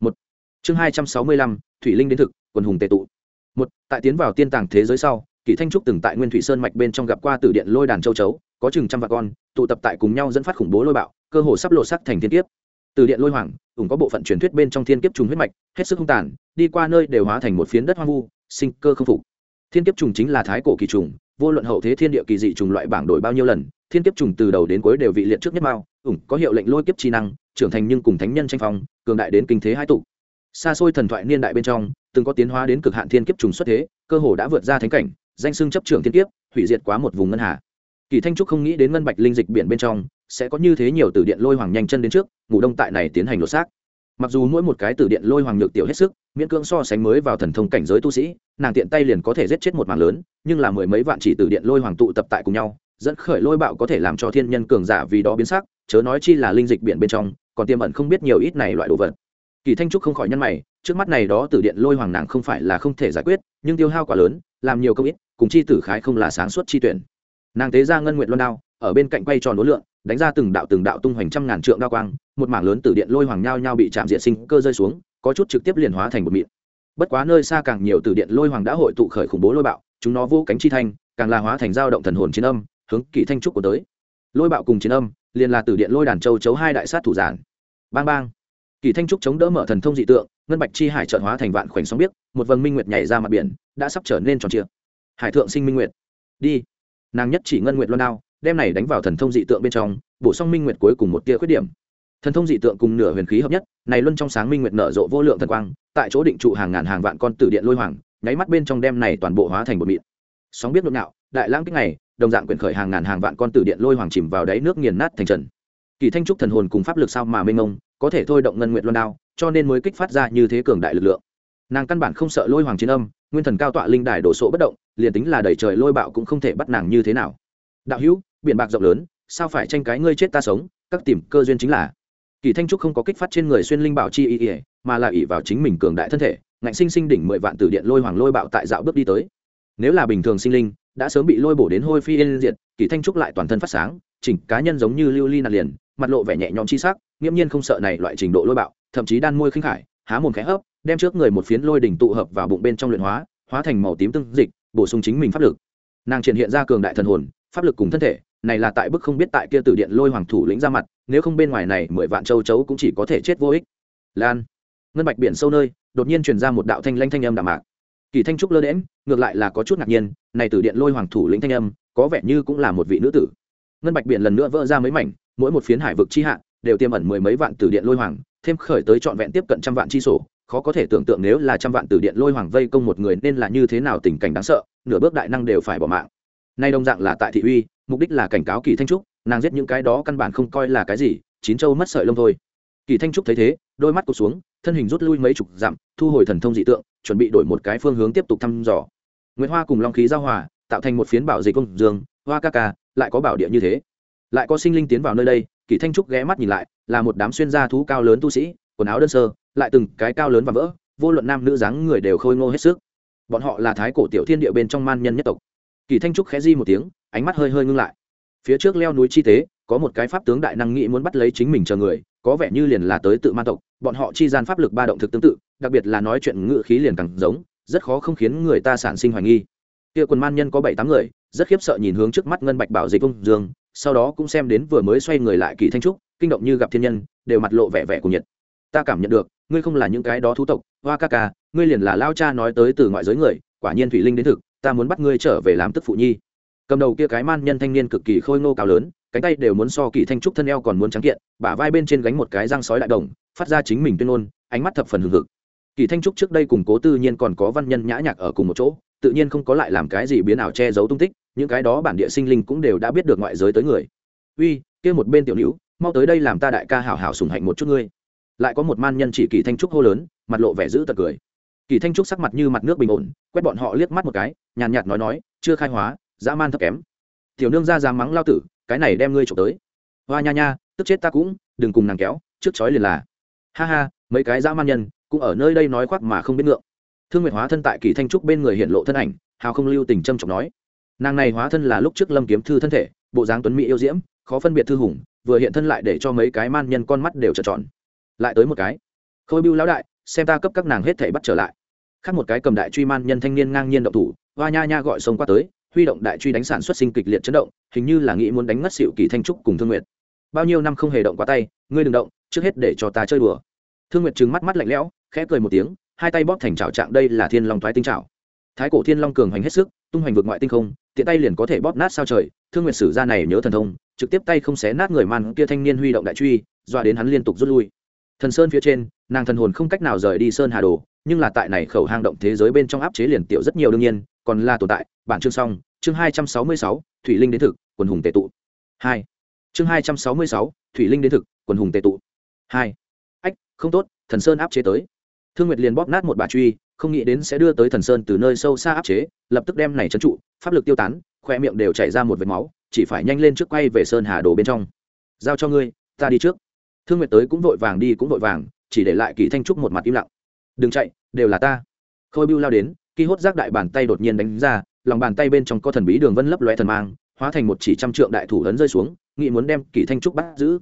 S1: Một. Chương hai trăm sáu mươi lăm, thủy linh đến thực, quần hùng tệ tụ. Một, tại tiến vào tiên tàng thế giới sau kỳ thanh trúc từng tại nguyên thủy sơn mạch bên trong gặp qua từ điện lôi đàn châu chấu, có chừng trăm vạn con, tụ tập tại cùng nhau dẫn phát khủng bố lôi bạo, cơ hồ sắp lộ sắc thành thiên kiếp từ điện lôi hoàng cũng có bộ phận truyền thuyết bên trong thiên kiếp trùng huyết mạch, hết sức hung tàn, đi qua nơi đều hóa thành một phiến đất hoang vu, sinh cơ không phục. Thiên kiếp trùng chính là thái cổ kỳ trùng, vô luận hậu thế thiên địa kỳ dị trùng loại bảng đổi bao nhiêu lần, thiên kiếp trùng từ đầu đến cuối đều vị liệt trước nhất mao, ủng có hiệu lệnh lôi kiếp chi năng, trưởng thành nhưng cùng thánh nhân tranh phong, cường đại đến kinh thế hai tụ. Xa xôi thần thoại niên đại bên trong, từng có tiến hóa đến cực hạn thiên kiếp trùng xuất thế, cơ hồ đã vượt ra thánh cảnh, danh xưng chấp trưởng thiên kiếp, hủy diệt quá một vùng ngân hà. Kỳ thanh trúc không nghĩ đến ngân bạch linh dịch biển bên trong sẽ có như thế nhiều từ điện lôi hoàng nhanh chân đến trước, ngủ đông tại này tiến hành lột xác. Mặc dù mỗi một cái từ điện lôi hoàng nhược tiểu hết sức, miễn cưỡng so sánh mới vào thần thông cảnh giới tu sĩ, nàng tiện tay liền có thể giết chết một mảng lớn, nhưng là mười mấy vạn chỉ từ điện lôi hoàng tụ tập tại cùng nhau, dẫn khởi lôi bạo có thể làm cho thiên nhân cường giả vì đó biến sắc, chớ nói chi là linh dịch biển bên trong, còn tiềm ẩn không biết nhiều ít này loại đồ vật. Kỳ thanh trúc không khỏi nhân mày, trước mắt này đó từ điện lôi hoàng nàng không phải là không thể giải quyết, nhưng tiêu hao quá lớn, làm nhiều công ít, cùng chi tử khái không là sáng suốt chi tuyển. Nàng tế ra ngân nguyện luân đao, ở bên cạnh quay tròn đối lượng đánh ra từng đạo từng đạo tung hoành trăm ngàn trượng đao quang, một mảng lớn từ điện lôi hoàng nhao nhao bị chạm diện sinh cơ rơi xuống, có chút trực tiếp liền hóa thành một mịn. Bất quá nơi xa càng nhiều từ điện lôi hoàng đã hội tụ khởi khủng bố lôi bạo, chúng nó vô cánh chi thanh, càng là hóa thành dao động thần hồn chiến âm, hướng kỵ thanh trúc của tới. Lôi bạo cùng chiến âm, liền là từ điện lôi đàn châu chấu hai đại sát thủ giản. Bang bang. Kỳ thanh trúc chống đỡ mở thần thông dị tượng, ngân bạch chi hải trợn hóa thành vạn khoảnh sóng biết một vầng minh nguyệt nhảy ra mặt biển, đã sắp trở nên tròn trịa. Hải thượng sinh minh nguyệt. Đi. Nàng nhất chỉ ngân nguyệt loan đao đem này đánh vào thần thông dị tượng bên trong, bổ sung minh nguyệt cuối cùng một tia khuyết điểm. Thần thông dị tượng cùng nửa huyền khí hợp nhất, này luân trong sáng minh nguyệt nở rộ vô lượng thần quang, tại chỗ định trụ hàng ngàn hàng vạn con tử điện lôi hoàng, nháy mắt bên trong đem này toàn bộ hóa thành một mịn. Sóng biết nhộn nhạo đại lãng kích này, đồng dạng quyển khởi hàng ngàn hàng vạn con tử điện lôi hoàng chìm vào đáy nước nghiền nát thành trần. Kỳ thanh trúc thần hồn cùng pháp lực sao mà mênh mông, có thể thôi động ngân nguyệt loan đao, cho nên mới kích phát ra như thế cường đại lực lượng. Nàng căn bản không sợ lôi hoàng chiến âm, nguyên thần cao tọa linh đài đổ sộ bất động, liền tính là đẩy trời lôi bạo cũng không thể bắt nàng như thế nào. Đạo hữu biển bạc rộng lớn, sao phải tranh cái ngươi chết ta sống, các tìm cơ duyên chính là. Kỳ thanh trúc không có kích phát trên người xuyên linh bảo chi ý ỉa mà là ỉ vào chính mình cường đại thân thể, ngạnh sinh sinh đỉnh mười vạn tử điện lôi hoàng lôi bạo tại dạo bước đi tới. Nếu là bình thường sinh linh, đã sớm bị lôi bổ đến hôi phi yên diệt, kỳ thanh trúc lại toàn thân phát sáng, chỉnh cá nhân giống như lưu ly nạt liền, mặt lộ vẻ nhẹ nhõm chi sắc, nghiễm nhiên không sợ này loại trình độ lôi bạo, thậm chí đan môi khinh khải, há mồm khẽ hấp, đem trước người một phiến lôi đỉnh tụ hợp vào bụng bên trong luyện hóa hóa thành màu tím tương dịch, bổ sung chính mình pháp lực. Nàng triển hiện ra cường đại thần hồn, pháp lực cùng thân thể này là tại bức không biết tại kia tử điện lôi hoàng thủ lĩnh ra mặt, nếu không bên ngoài này mười vạn châu chấu cũng chỉ có thể chết vô ích. Lan, ngân bạch biển sâu nơi, đột nhiên truyền ra một đạo thanh lanh thanh âm đạm mạc. Kỳ thanh trúc lơ đễm ngược lại là có chút ngạc nhiên, này tử điện lôi hoàng thủ lĩnh thanh âm, có vẻ như cũng là một vị nữ tử. Ngân bạch biển lần nữa vỡ ra mấy mảnh, mỗi một phiến hải vực chi hạ, đều tiêm ẩn mười mấy vạn tử điện lôi hoàng, thêm khởi tới trọn vẹn tiếp cận trăm vạn chi sổ, khó có thể tưởng tượng nếu là trăm vạn tử điện lôi hoàng vây công một người nên là như thế nào tình cảnh đáng sợ, nửa bước đại năng đều phải bỏ mạng nay đồng dạng là tại thị uy, mục đích là cảnh cáo kỳ thanh trúc, nàng giết những cái đó căn bản không coi là cái gì, chín châu mất sợi lông thôi. Kỳ thanh trúc thấy thế, đôi mắt cụt xuống, thân hình rút lui mấy chục dặm, thu hồi thần thông dị tượng, chuẩn bị đổi một cái phương hướng tiếp tục thăm dò. Nguyễn hoa cùng long khí giao hòa, tạo thành một phiến bảo dịch công dương, hoa ca ca, lại có bảo địa như thế. Lại có sinh linh tiến vào nơi đây, kỳ thanh trúc ghé mắt nhìn lại, là một đám xuyên gia thú cao lớn tu sĩ, quần áo đơn sơ, lại từng cái cao lớn và vỡ, vô luận nam nữ dáng người đều khôi ngô hết sức. Bọn họ là thái cổ tiểu thiên địa bên trong man nhân nhất tộc kỳ thanh trúc khẽ di một tiếng, ánh mắt hơi hơi ngưng lại. Phía trước leo núi chi tế, có một cái pháp tướng đại năng nghĩ muốn bắt lấy chính mình chờ người, có vẻ như liền là tới tự man tộc, bọn họ chi gian pháp lực ba động thực tương tự, đặc biệt là nói chuyện ngự khí liền càng giống, rất khó không khiến người ta sản sinh hoài nghi. Kia quần man nhân có bảy tám người, rất khiếp sợ nhìn hướng trước mắt ngân bạch bảo dịch công dương, sau đó cũng xem đến vừa mới xoay người lại kỳ thanh trúc, kinh động như gặp thiên nhân, đều mặt lộ vẻ vẻ của nhiệt. Ta cảm nhận được, ngươi không là những cái đó thú tộc, hoa ca ca, ngươi liền là lao cha nói tới từ ngoại giới người, quả nhiên thủy linh đến thực ta muốn bắt ngươi trở về làm tức phụ nhi. Cầm đầu kia cái man nhân thanh niên cực kỳ khôi ngô cao lớn, cánh tay đều muốn so kỳ thanh trúc thân eo còn muốn trắng kiện, bả vai bên trên gánh một cái răng sói đại đồng, phát ra chính mình tuyên ngôn, ánh mắt thập phần hừng hực. Kỳ thanh trúc trước đây cùng cố tư nhiên còn có văn nhân nhã nhạc ở cùng một chỗ, tự nhiên không có lại làm cái gì biến ảo che giấu tung tích, những cái đó bản địa sinh linh cũng đều đã biết được ngoại giới tới người. Uy, kia một bên tiểu nữ, mau tới đây làm ta đại ca hảo hảo sùng hạnh một chút ngươi. Lại có một man nhân chỉ kỳ thanh trúc hô lớn, mặt lộ vẻ giữ tật cười kỳ thanh trúc sắc mặt như mặt nước bình ổn, quét bọn họ liếc mắt một cái, nhàn nhạt nói nói, chưa khai hóa, dã man thấp kém. Tiểu nương ra dám mắng lao tử, cái này đem ngươi trộm tới. Hoa nha nha, tức chết ta cũng, đừng cùng nàng kéo, trước chói liền là. Ha ha, mấy cái dã man nhân, cũng ở nơi đây nói khoác mà không biết ngượng. Thương nguyệt hóa thân tại kỳ thanh trúc bên người hiện lộ thân ảnh, hào không lưu tình trâm trọng nói, nàng này hóa thân là lúc trước lâm kiếm thư thân thể, bộ dáng tuấn mỹ yêu diễm, khó phân biệt thư hùng, vừa hiện thân lại để cho mấy cái man nhân con mắt đều trợn tròn. Lại tới một cái, khôi bưu lão đại, xem ta cấp các nàng hết thể bắt trở lại khác một cái cầm đại truy man nhân thanh niên ngang nhiên động thủ, hoa nha nha gọi sông qua tới, huy động đại truy đánh sản xuất sinh kịch liệt chấn động, hình như là nghĩ muốn đánh ngất xịu kỳ thanh trúc cùng thương nguyệt. Bao nhiêu năm không hề động qua tay, ngươi đừng động, trước hết để cho ta chơi đùa. Thương nguyệt trừng mắt mắt lạnh lẽo, khẽ cười một tiếng, hai tay bóp thành trào trạng đây là thiên long thoái tinh trào thái cổ thiên long cường hành hết sức, tung hoành vượt ngoại tinh không, tiện tay liền có thể bóp nát sao trời, thương nguyệt sử ra này nhớ thần thông, trực tiếp tay không xé nát người man kia thanh niên huy động đại truy dọa đến hắn liên tục rút lui. Thần sơn phía trên, nàng thần hồn không cách nào rời đi sơn hà đồ nhưng là tại này khẩu hang động thế giới bên trong áp chế liền tiểu rất nhiều đương nhiên, còn là tồn tại. Bản chương xong, chương hai trăm sáu mươi sáu, thủy linh đến thực, quần hùng tệ tụ. Hai. Chương hai trăm sáu mươi sáu, thủy linh đến thực, quần hùng tệ tụ. Hai. Ách, không tốt, thần sơn áp chế tới. Thương nguyệt liền bóp nát một bà truy, không nghĩ đến sẽ đưa tới thần sơn từ nơi sâu xa áp chế, lập tức đem này trấn trụ, pháp lực tiêu tán, khoe miệng đều chảy ra một vệt máu, chỉ phải nhanh lên trước quay về sơn hà đồ bên trong. Giao cho ngươi, ta đi trước. Thương nguyệt tới cũng vội vàng đi cũng vội vàng, chỉ để lại kỳ thanh trúc một mặt im lặng đừng chạy, đều là ta. Khôi bưu lao đến kỳ hốt giác đại bàn tay đột nhiên đánh ra, lòng bàn tay bên trong có thần bí đường vân lấp loe thần mang, hóa thành một chỉ trăm trượng đại thủ ấn rơi xuống nghị muốn đem kỳ thanh trúc bắt giữ.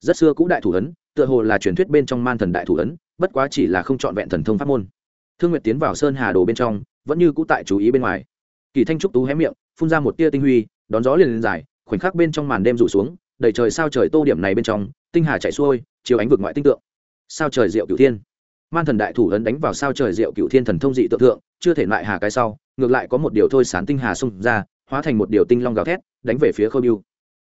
S1: Rất xưa cũ đại thủ ấn, tựa hồ là truyền thuyết bên trong man thần đại thủ ấn, bất quá chỉ là không trọn vẹn thần thông pháp môn. Thương nguyệt tiến vào sơn hà đồ bên trong, vẫn như cũ tại chú ý bên ngoài. Kỳ thanh trúc tú hé miệng, phun ra một tia tinh huy, đón gió liền lên dài, khoảnh khắc bên trong màn đêm rủ xuống, đầy trời sao trời tô điểm này bên trong, tinh hà chạy xuôi, chiếu ánh vực ngoại tinh tượng. Sao trời diệu cửu thiên man thần đại thủ ấn đánh vào sao trời diệu cựu thiên thần thông dị tượng thượng, chưa thể lại hà cái sau, ngược lại có một điều thôi sán tinh hà xung ra, hóa thành một điều tinh long gào thét, đánh về phía khôi biêu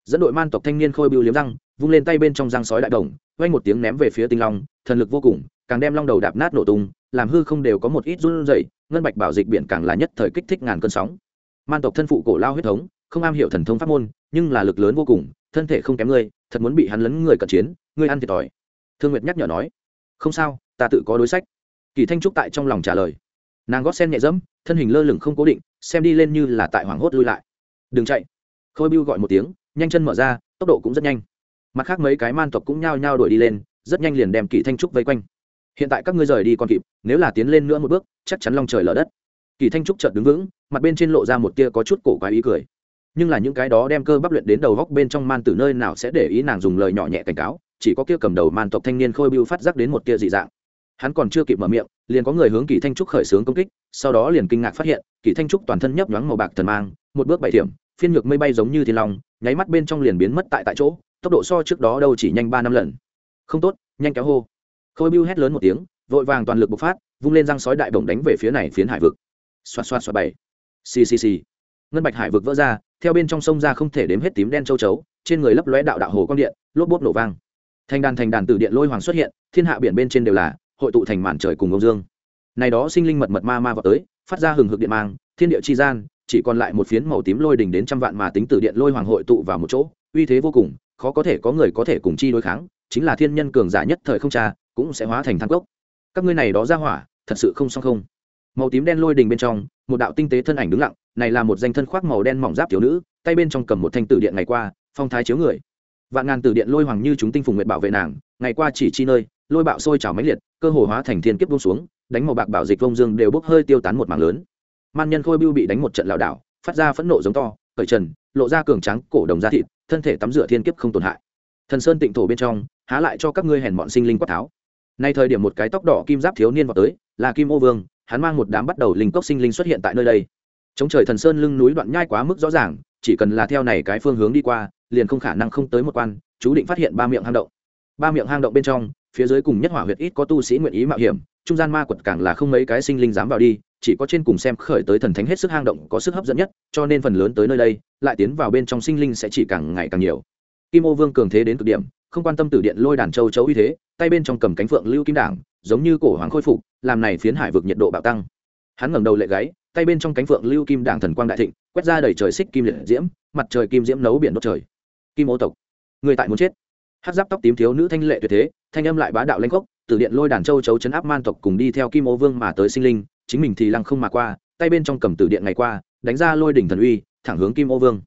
S1: dẫn đội man tộc thanh niên khôi biêu liếm răng, vung lên tay bên trong răng sói đại đồng quay một tiếng ném về phía tinh long, thần lực vô cùng, càng đem long đầu đạp nát nổ tung, làm hư không đều có một ít run rẩy, ngân bạch bảo dịch biển càng là nhất thời kích thích ngàn cơn sóng. Man tộc thân phụ cổ lao huyết thống, không am hiểu thần thông pháp môn, nhưng là lực lớn vô cùng, thân thể không kém ngươi thật muốn bị hắn lấn người cận chiến ngươi ăn thiệt thòi. Thương nguyệt nhắc nhở nói, không sao ta tự có đối sách. Kỳ thanh trúc tại trong lòng trả lời. Nàng gót sen nhẹ dẫm, thân hình lơ lửng không cố định, xem đi lên như là tại hoảng hốt lui lại. Đừng chạy. Khôi bưu gọi một tiếng, nhanh chân mở ra, tốc độ cũng rất nhanh. Mặt khác mấy cái man tộc cũng nhao nhao đuổi đi lên, rất nhanh liền đem kỳ thanh trúc vây quanh. Hiện tại các ngươi rời đi còn kịp, nếu là tiến lên nữa một bước, chắc chắn long trời lở đất. Kỳ thanh trúc chợt đứng vững, mặt bên trên lộ ra một tia có chút cổ quái ý cười. Nhưng là những cái đó đem cơ bắp luyện đến đầu góc bên trong man từ nơi nào sẽ để ý nàng dùng lời nhỏ nhẹ cảnh cáo, chỉ có kia cầm đầu man tộc thanh niên khôi bưu phát giác đến một tia dị dạng hắn còn chưa kịp mở miệng liền có người hướng kỳ thanh trúc khởi xướng công kích sau đó liền kinh ngạc phát hiện kỳ thanh trúc toàn thân nhấp nhoáng màu bạc thần mang một bước bảy điểm, phiên ngược mây bay giống như thiên long nháy mắt bên trong liền biến mất tại tại chỗ tốc độ so trước đó đâu chỉ nhanh ba năm lần. Không tốt nhanh kéo hô. Khôi bưu hét lớn một tiếng vội vàng toàn lực bộc phát vung lên răng sói đại bổng đánh về phía này phiến hải vực. Xoạt xoạt xoạt bảy. Ccc ngân bạch hải vực vỡ ra theo bên trong sông ra không thể đếm hết tím đen châu chấu trên người lấp lóe đạo đạo hồ quang điện lốp bốp nổ vang. Thành đàn thành đàn từ điện lôi hoàng xuất hiện thiên hạ biển bên trên đều là hội tụ thành màn trời cùng ông dương. Này đó sinh linh mật mật ma ma vào tới, phát ra hừng hực điện mang, thiên địa chi gian, chỉ còn lại một phiến màu tím lôi đỉnh đến trăm vạn mà tính từ điện lôi hoàng hội tụ vào một chỗ, uy thế vô cùng, khó có thể có người có thể cùng chi đối kháng, chính là thiên nhân cường giả nhất thời không cha cũng sẽ hóa thành thang cốc. Các ngươi này đó ra hỏa, thật sự không xong không? Màu tím đen lôi đình bên trong, một đạo tinh tế thân ảnh đứng lặng, này là một danh thân khoác màu đen mỏng giáp thiếu nữ, tay bên trong cầm một thanh tử điện ngày qua, phong thái chiếu người. Vạn ngàn tử điện lôi hoàng như chúng tinh phùng nguyệt bảo vệ nàng, ngày qua chỉ chi nơi lôi bạo sôi trào máy liệt, cơ hồ hóa thành thiên kiếp buông xuống, đánh màu bạc bảo dịch vông dương đều bốc hơi tiêu tán một mảng lớn. Man nhân khôi bưu bị đánh một trận lảo đảo, phát ra phẫn nộ giống to, cởi trần, lộ ra cường trắng cổ đồng da thịt, thân thể tắm rửa thiên kiếp không tổn hại. Thần sơn tịnh thổ bên trong, há lại cho các ngươi hèn bọn sinh linh quát tháo. Nay thời điểm một cái tóc đỏ kim giáp thiếu niên vào tới, là kim ô vương, hắn mang một đám bắt đầu linh cốc sinh linh xuất hiện tại nơi đây. Chống trời thần sơn lưng núi đoạn nhai quá mức rõ ràng, chỉ cần là theo này cái phương hướng đi qua, liền không khả năng không tới một quan, chú định phát hiện ba miệng hang động. Ba miệng hang động bên trong phía dưới cùng nhất hỏa huyệt ít có tu sĩ nguyện ý mạo hiểm, trung gian ma quật càng là không mấy cái sinh linh dám vào đi, chỉ có trên cùng xem khởi tới thần thánh hết sức hang động có sức hấp dẫn nhất, cho nên phần lớn tới nơi đây, lại tiến vào bên trong sinh linh sẽ chỉ càng ngày càng nhiều. Kim ô vương cường thế đến cực điểm, không quan tâm từ điện lôi đàn châu chấu uy thế, tay bên trong cầm cánh phượng lưu kim đảng, giống như cổ hoàng khôi phục, làm này phiến hải vực nhiệt độ bạo tăng. Hắn ngẩng đầu lệ gáy, tay bên trong cánh phượng lưu kim đảng thần quang đại thịnh, quét ra đầy trời xích kim liệt diễm, mặt trời kim diễm nấu biển đốt trời. Kim ô tộc, người tại muốn chết hát giáp tóc tím thiếu nữ thanh lệ tuyệt thế, thanh âm lại bá đạo lanh gốc từ điện lôi đàn châu chấu chấn áp man tộc cùng đi theo kim ô vương mà tới sinh linh, chính mình thì lăng không mà qua, tay bên trong cầm từ điện ngày qua, đánh ra lôi đỉnh thần uy, thẳng hướng kim ô vương.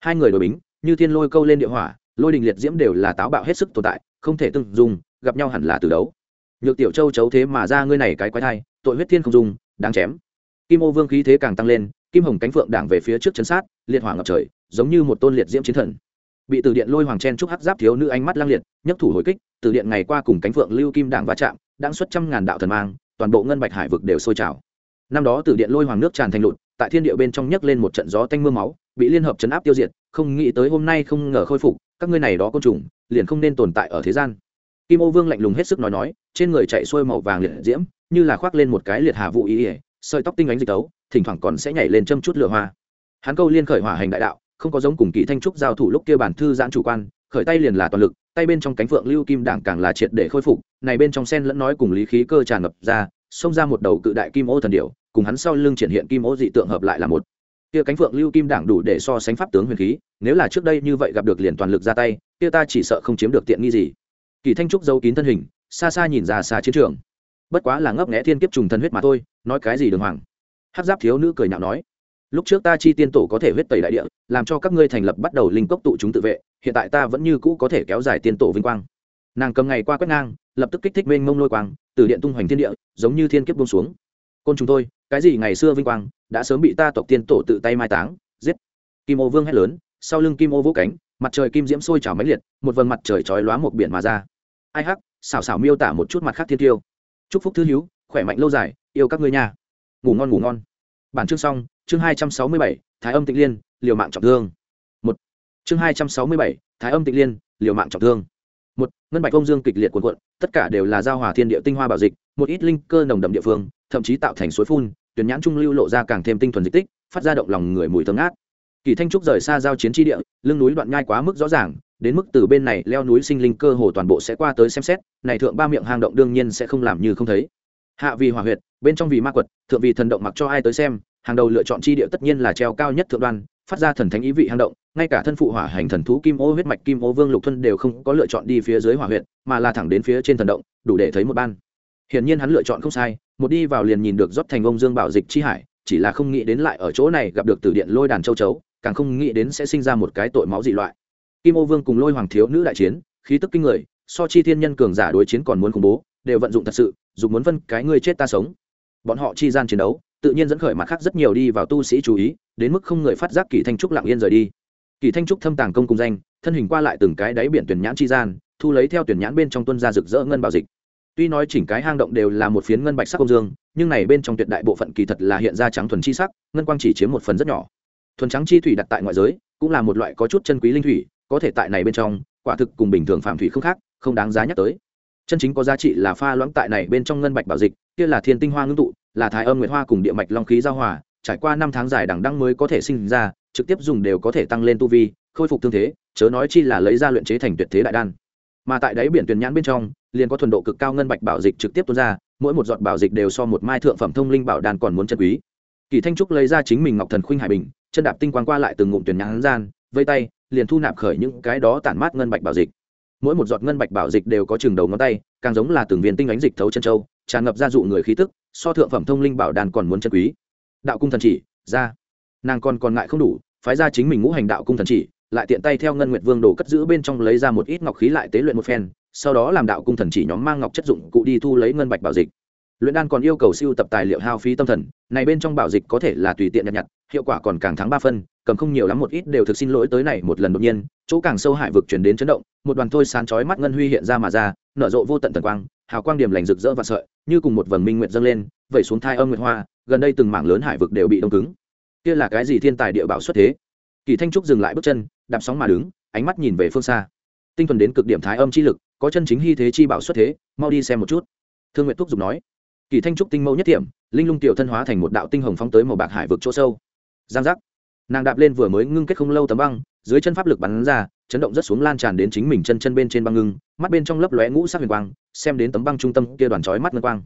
S1: Hai người đội bính, như thiên lôi câu lên địa hỏa, lôi đình liệt diễm đều là táo bạo hết sức tồn tại, không thể tương dùng gặp nhau hẳn là từ đấu. Nhược tiểu châu chấu thế mà ra ngươi này cái quái thai, tội huyết thiên không dùng đáng chém. Kim ô vương khí thế càng tăng lên, kim hồng cánh phượng đảng về phía trước chấn sát, liệt hỏa ngập trời, giống như một tôn liệt diễm chiến thần bị từ điện lôi hoàng chen trúc hắc giáp thiếu nữ ánh mắt lang liệt, nhấc thủ hồi kích, từ điện ngày qua cùng cánh phượng lưu kim đảng va chạm đang xuất trăm ngàn đạo thần mang, toàn bộ ngân bạch hải vực đều sôi trào. Năm đó từ điện lôi hoàng nước tràn thành lụt, tại thiên địa bên trong nhấc lên một trận gió tanh mưa máu, bị liên hợp chấn áp tiêu diệt, không nghĩ tới hôm nay không ngờ khôi phục, các ngươi này đó côn trùng, liền không nên tồn tại ở thế gian. Kim ô vương lạnh lùng hết sức nói nói, trên người chạy xuôi màu vàng liệt diễm, như là khoác lên một cái liệt hà vụ ý ỉa sợi tóc tinh ánh dịch tấu, thỉnh thoảng còn sẽ nhảy lên châm chút lửa hoa. Hắn câu liên khởi hỏa hành đại đạo không có giống cùng kỳ thanh trúc giao thủ lúc kia bản thư giãn chủ quan, khởi tay liền là toàn lực, tay bên trong cánh phượng lưu kim đảng càng là triệt để khôi phục, này bên trong sen lẫn nói cùng lý khí cơ tràn ngập ra, xông ra một đầu cự đại kim ô thần điểu, cùng hắn sau lưng triển hiện kim ô dị tượng hợp lại là một. Kia cánh phượng lưu kim đảng đủ để so sánh pháp tướng huyền khí, nếu là trước đây như vậy gặp được liền toàn lực ra tay, kia ta chỉ sợ không chiếm được tiện nghi gì. Kỳ thanh trúc giấu kín thân hình, xa xa nhìn ra xa chiến trường. Bất quá là ngấp nghẽ thiên kiếp trùng thân huyết mà thôi, nói cái gì đường hoàng. Hát giáp thiếu nữ cười nhạo nói lúc trước ta chi tiên tổ có thể huyết tẩy đại địa, làm cho các ngươi thành lập bắt đầu linh cốc tụ chúng tự vệ, hiện tại ta vẫn như cũ có thể kéo dài tiên tổ vinh quang. Nàng cầm ngày qua quét ngang, lập tức kích thích mênh mông lôi quang, từ điện tung hoành thiên địa, giống như thiên kiếp buông xuống. Côn chúng tôi cái gì ngày xưa vinh quang, đã sớm bị ta tộc tiên tổ tự tay mai táng, giết. Kim ô vương hét lớn, sau lưng kim ô vỗ cánh, mặt trời kim diễm sôi trào máy liệt, một vầng mặt trời chói lóa một biển mà ra. Ai hắc, xảo xảo miêu tả một chút mặt khác thiên tiêu. Chúc phúc thư hiếu khỏe mạnh lâu dài, yêu các ngươi nhà ngủ ngon ngủ ngon. Bản chương xong chương hai trăm sáu mươi bảy, thái âm tịnh liên, liều mạng trọng thương. Một. Chương hai trăm sáu mươi bảy, thái âm tịnh liên, liều mạng trọng thương. Một. Ngân bạch công dương kịch liệt cuồn cuộn, tất cả đều là giao hòa thiên địa tinh hoa bảo dịch, một ít linh cơ nồng đậm địa phương, thậm chí tạo thành suối phun, tuyển nhãn trung lưu lộ ra càng thêm tinh thuần dịch tích, phát ra động lòng người mùi thơm ngát. Kỳ thanh trúc rời xa giao chiến tri địa, lưng núi đoạn nhai quá mức rõ ràng, đến mức từ bên này leo núi sinh linh cơ hồ toàn bộ sẽ qua tới xem xét, này thượng ba miệng hang động đương nhiên sẽ không làm như không thấy. Hạ vì hỏa huyệt, bên trong vì ma quật, thượng vì thần động mặc cho ai tới xem hàng đầu lựa chọn chi địa tất nhiên là treo cao nhất thượng đoan phát ra thần thánh ý vị hang động ngay cả thân phụ hỏa hành thần thú kim ô huyết mạch kim ô vương lục thuân đều không có lựa chọn đi phía dưới hỏa huyện, mà là thẳng đến phía trên thần động đủ để thấy một ban. Hiển nhiên hắn lựa chọn không sai một đi vào liền nhìn được rót thành ông dương bảo dịch chi hải chỉ là không nghĩ đến lại ở chỗ này gặp được từ điện lôi đàn châu chấu càng không nghĩ đến sẽ sinh ra một cái tội máu dị loại. Kim ô vương cùng lôi hoàng thiếu nữ đại chiến khí tức kinh người so chi thiên nhân cường giả đối chiến còn muốn khủng bố đều vận dụng thật sự dùng muốn phân cái ngươi chết ta sống. Bọn họ chi gian chiến đấu tự nhiên dẫn khởi mặt khác rất nhiều đi vào tu sĩ chú ý, đến mức không người phát giác kỳ thanh trúc lặng yên rời đi. Kỳ thanh trúc thâm tàng công cùng danh, thân hình qua lại từng cái đáy biển tuyển nhãn chi gian, thu lấy theo tuyển nhãn bên trong tuân ra rực rỡ ngân bảo dịch. Tuy nói chỉnh cái hang động đều là một phiến ngân bạch sắc công dương, nhưng này bên trong tuyệt đại bộ phận kỳ thật là hiện ra trắng thuần chi sắc, ngân quang chỉ chiếm một phần rất nhỏ. Thuần trắng chi thủy đặt tại ngoại giới, cũng là một loại có chút chân quý linh thủy, có thể tại này bên trong, quả thực cùng bình thường phạm thủy không khác, không đáng giá nhắc tới. Chân chính có giá trị là pha loãng tại này bên trong ngân bạch bảo dịch, kia là thiên tinh hoa ngưng tụ là thái âm nguyệt hoa cùng địa mạch long khí giao hòa, trải qua năm tháng dài đằng đăng mới có thể sinh ra, trực tiếp dùng đều có thể tăng lên tu vi, khôi phục thương thế, chớ nói chi là lấy ra luyện chế thành tuyệt thế đại đan. Mà tại đáy biển tuyển nhãn bên trong, liền có thuần độ cực cao ngân bạch bảo dịch trực tiếp tuôn ra, mỗi một giọt bảo dịch đều so một mai thượng phẩm thông linh bảo đan còn muốn chân quý. Kỳ thanh trúc lấy ra chính mình ngọc thần khuynh hải bình, chân đạp tinh quang qua lại từng ngụm tuyển nhãn gian, vây tay, liền thu nạp khởi những cái đó tản mát ngân bạch bảo dịch. Mỗi một giọt ngân bạch bảo dịch đều có chừng đầu ngón tay, càng giống là từng viên tinh ánh dịch thấu chân châu, tràn ngập ra dụ người khí tức so thượng phẩm thông linh bảo đàn còn muốn chân quý. Đạo cung thần chỉ, ra. Nàng còn còn ngại không đủ, phái ra chính mình ngũ hành đạo cung thần chỉ, lại tiện tay theo ngân nguyệt vương đồ cất giữ bên trong lấy ra một ít ngọc khí lại tế luyện một phen, sau đó làm đạo cung thần chỉ nhóm mang ngọc chất dụng cụ đi thu lấy ngân bạch bảo dịch. Luyện đan còn yêu cầu siêu tập tài liệu hao phí tâm thần, này bên trong bảo dịch có thể là tùy tiện nhặt nhặt, hiệu quả còn càng thắng ba phân, cầm không nhiều lắm một ít đều thực xin lỗi tới này một lần đột nhiên, chỗ càng sâu hải vực chuyển đến chấn động, một đoàn thôi sán chói mắt ngân huy hiện ra mà ra, nở rộ vô tận thần quang hào quang điểm lành rực rỡ và sợi, như cùng một vầng minh nguyện dâng lên, vẩy xuống thai âm nguyệt hoa, gần đây từng mảng lớn hải vực đều bị đông cứng. Kia là cái gì thiên tài địa bảo xuất thế? Kỳ thanh trúc dừng lại bước chân, đạp sóng mà đứng, ánh mắt nhìn về phương xa. Tinh thuần đến cực điểm thái âm chi lực, có chân chính hy thế chi bảo xuất thế, mau đi xem một chút. Thương nguyện thúc giục nói. Kỳ thanh trúc tinh mâu nhất điểm linh lung tiểu thân hóa thành một đạo tinh hồng phóng tới màu bạc hải vực chỗ sâu. Giang giác nàng đạp lên vừa mới ngưng kết không lâu tấm băng, dưới chân pháp lực bắn ra, chấn động rất xuống lan tràn đến chính mình chân chân bên trên băng ngưng, mắt bên trong lấp lóe ngũ sắc huyền quang, xem đến tấm băng trung tâm kia đoàn chói mắt ngân quang.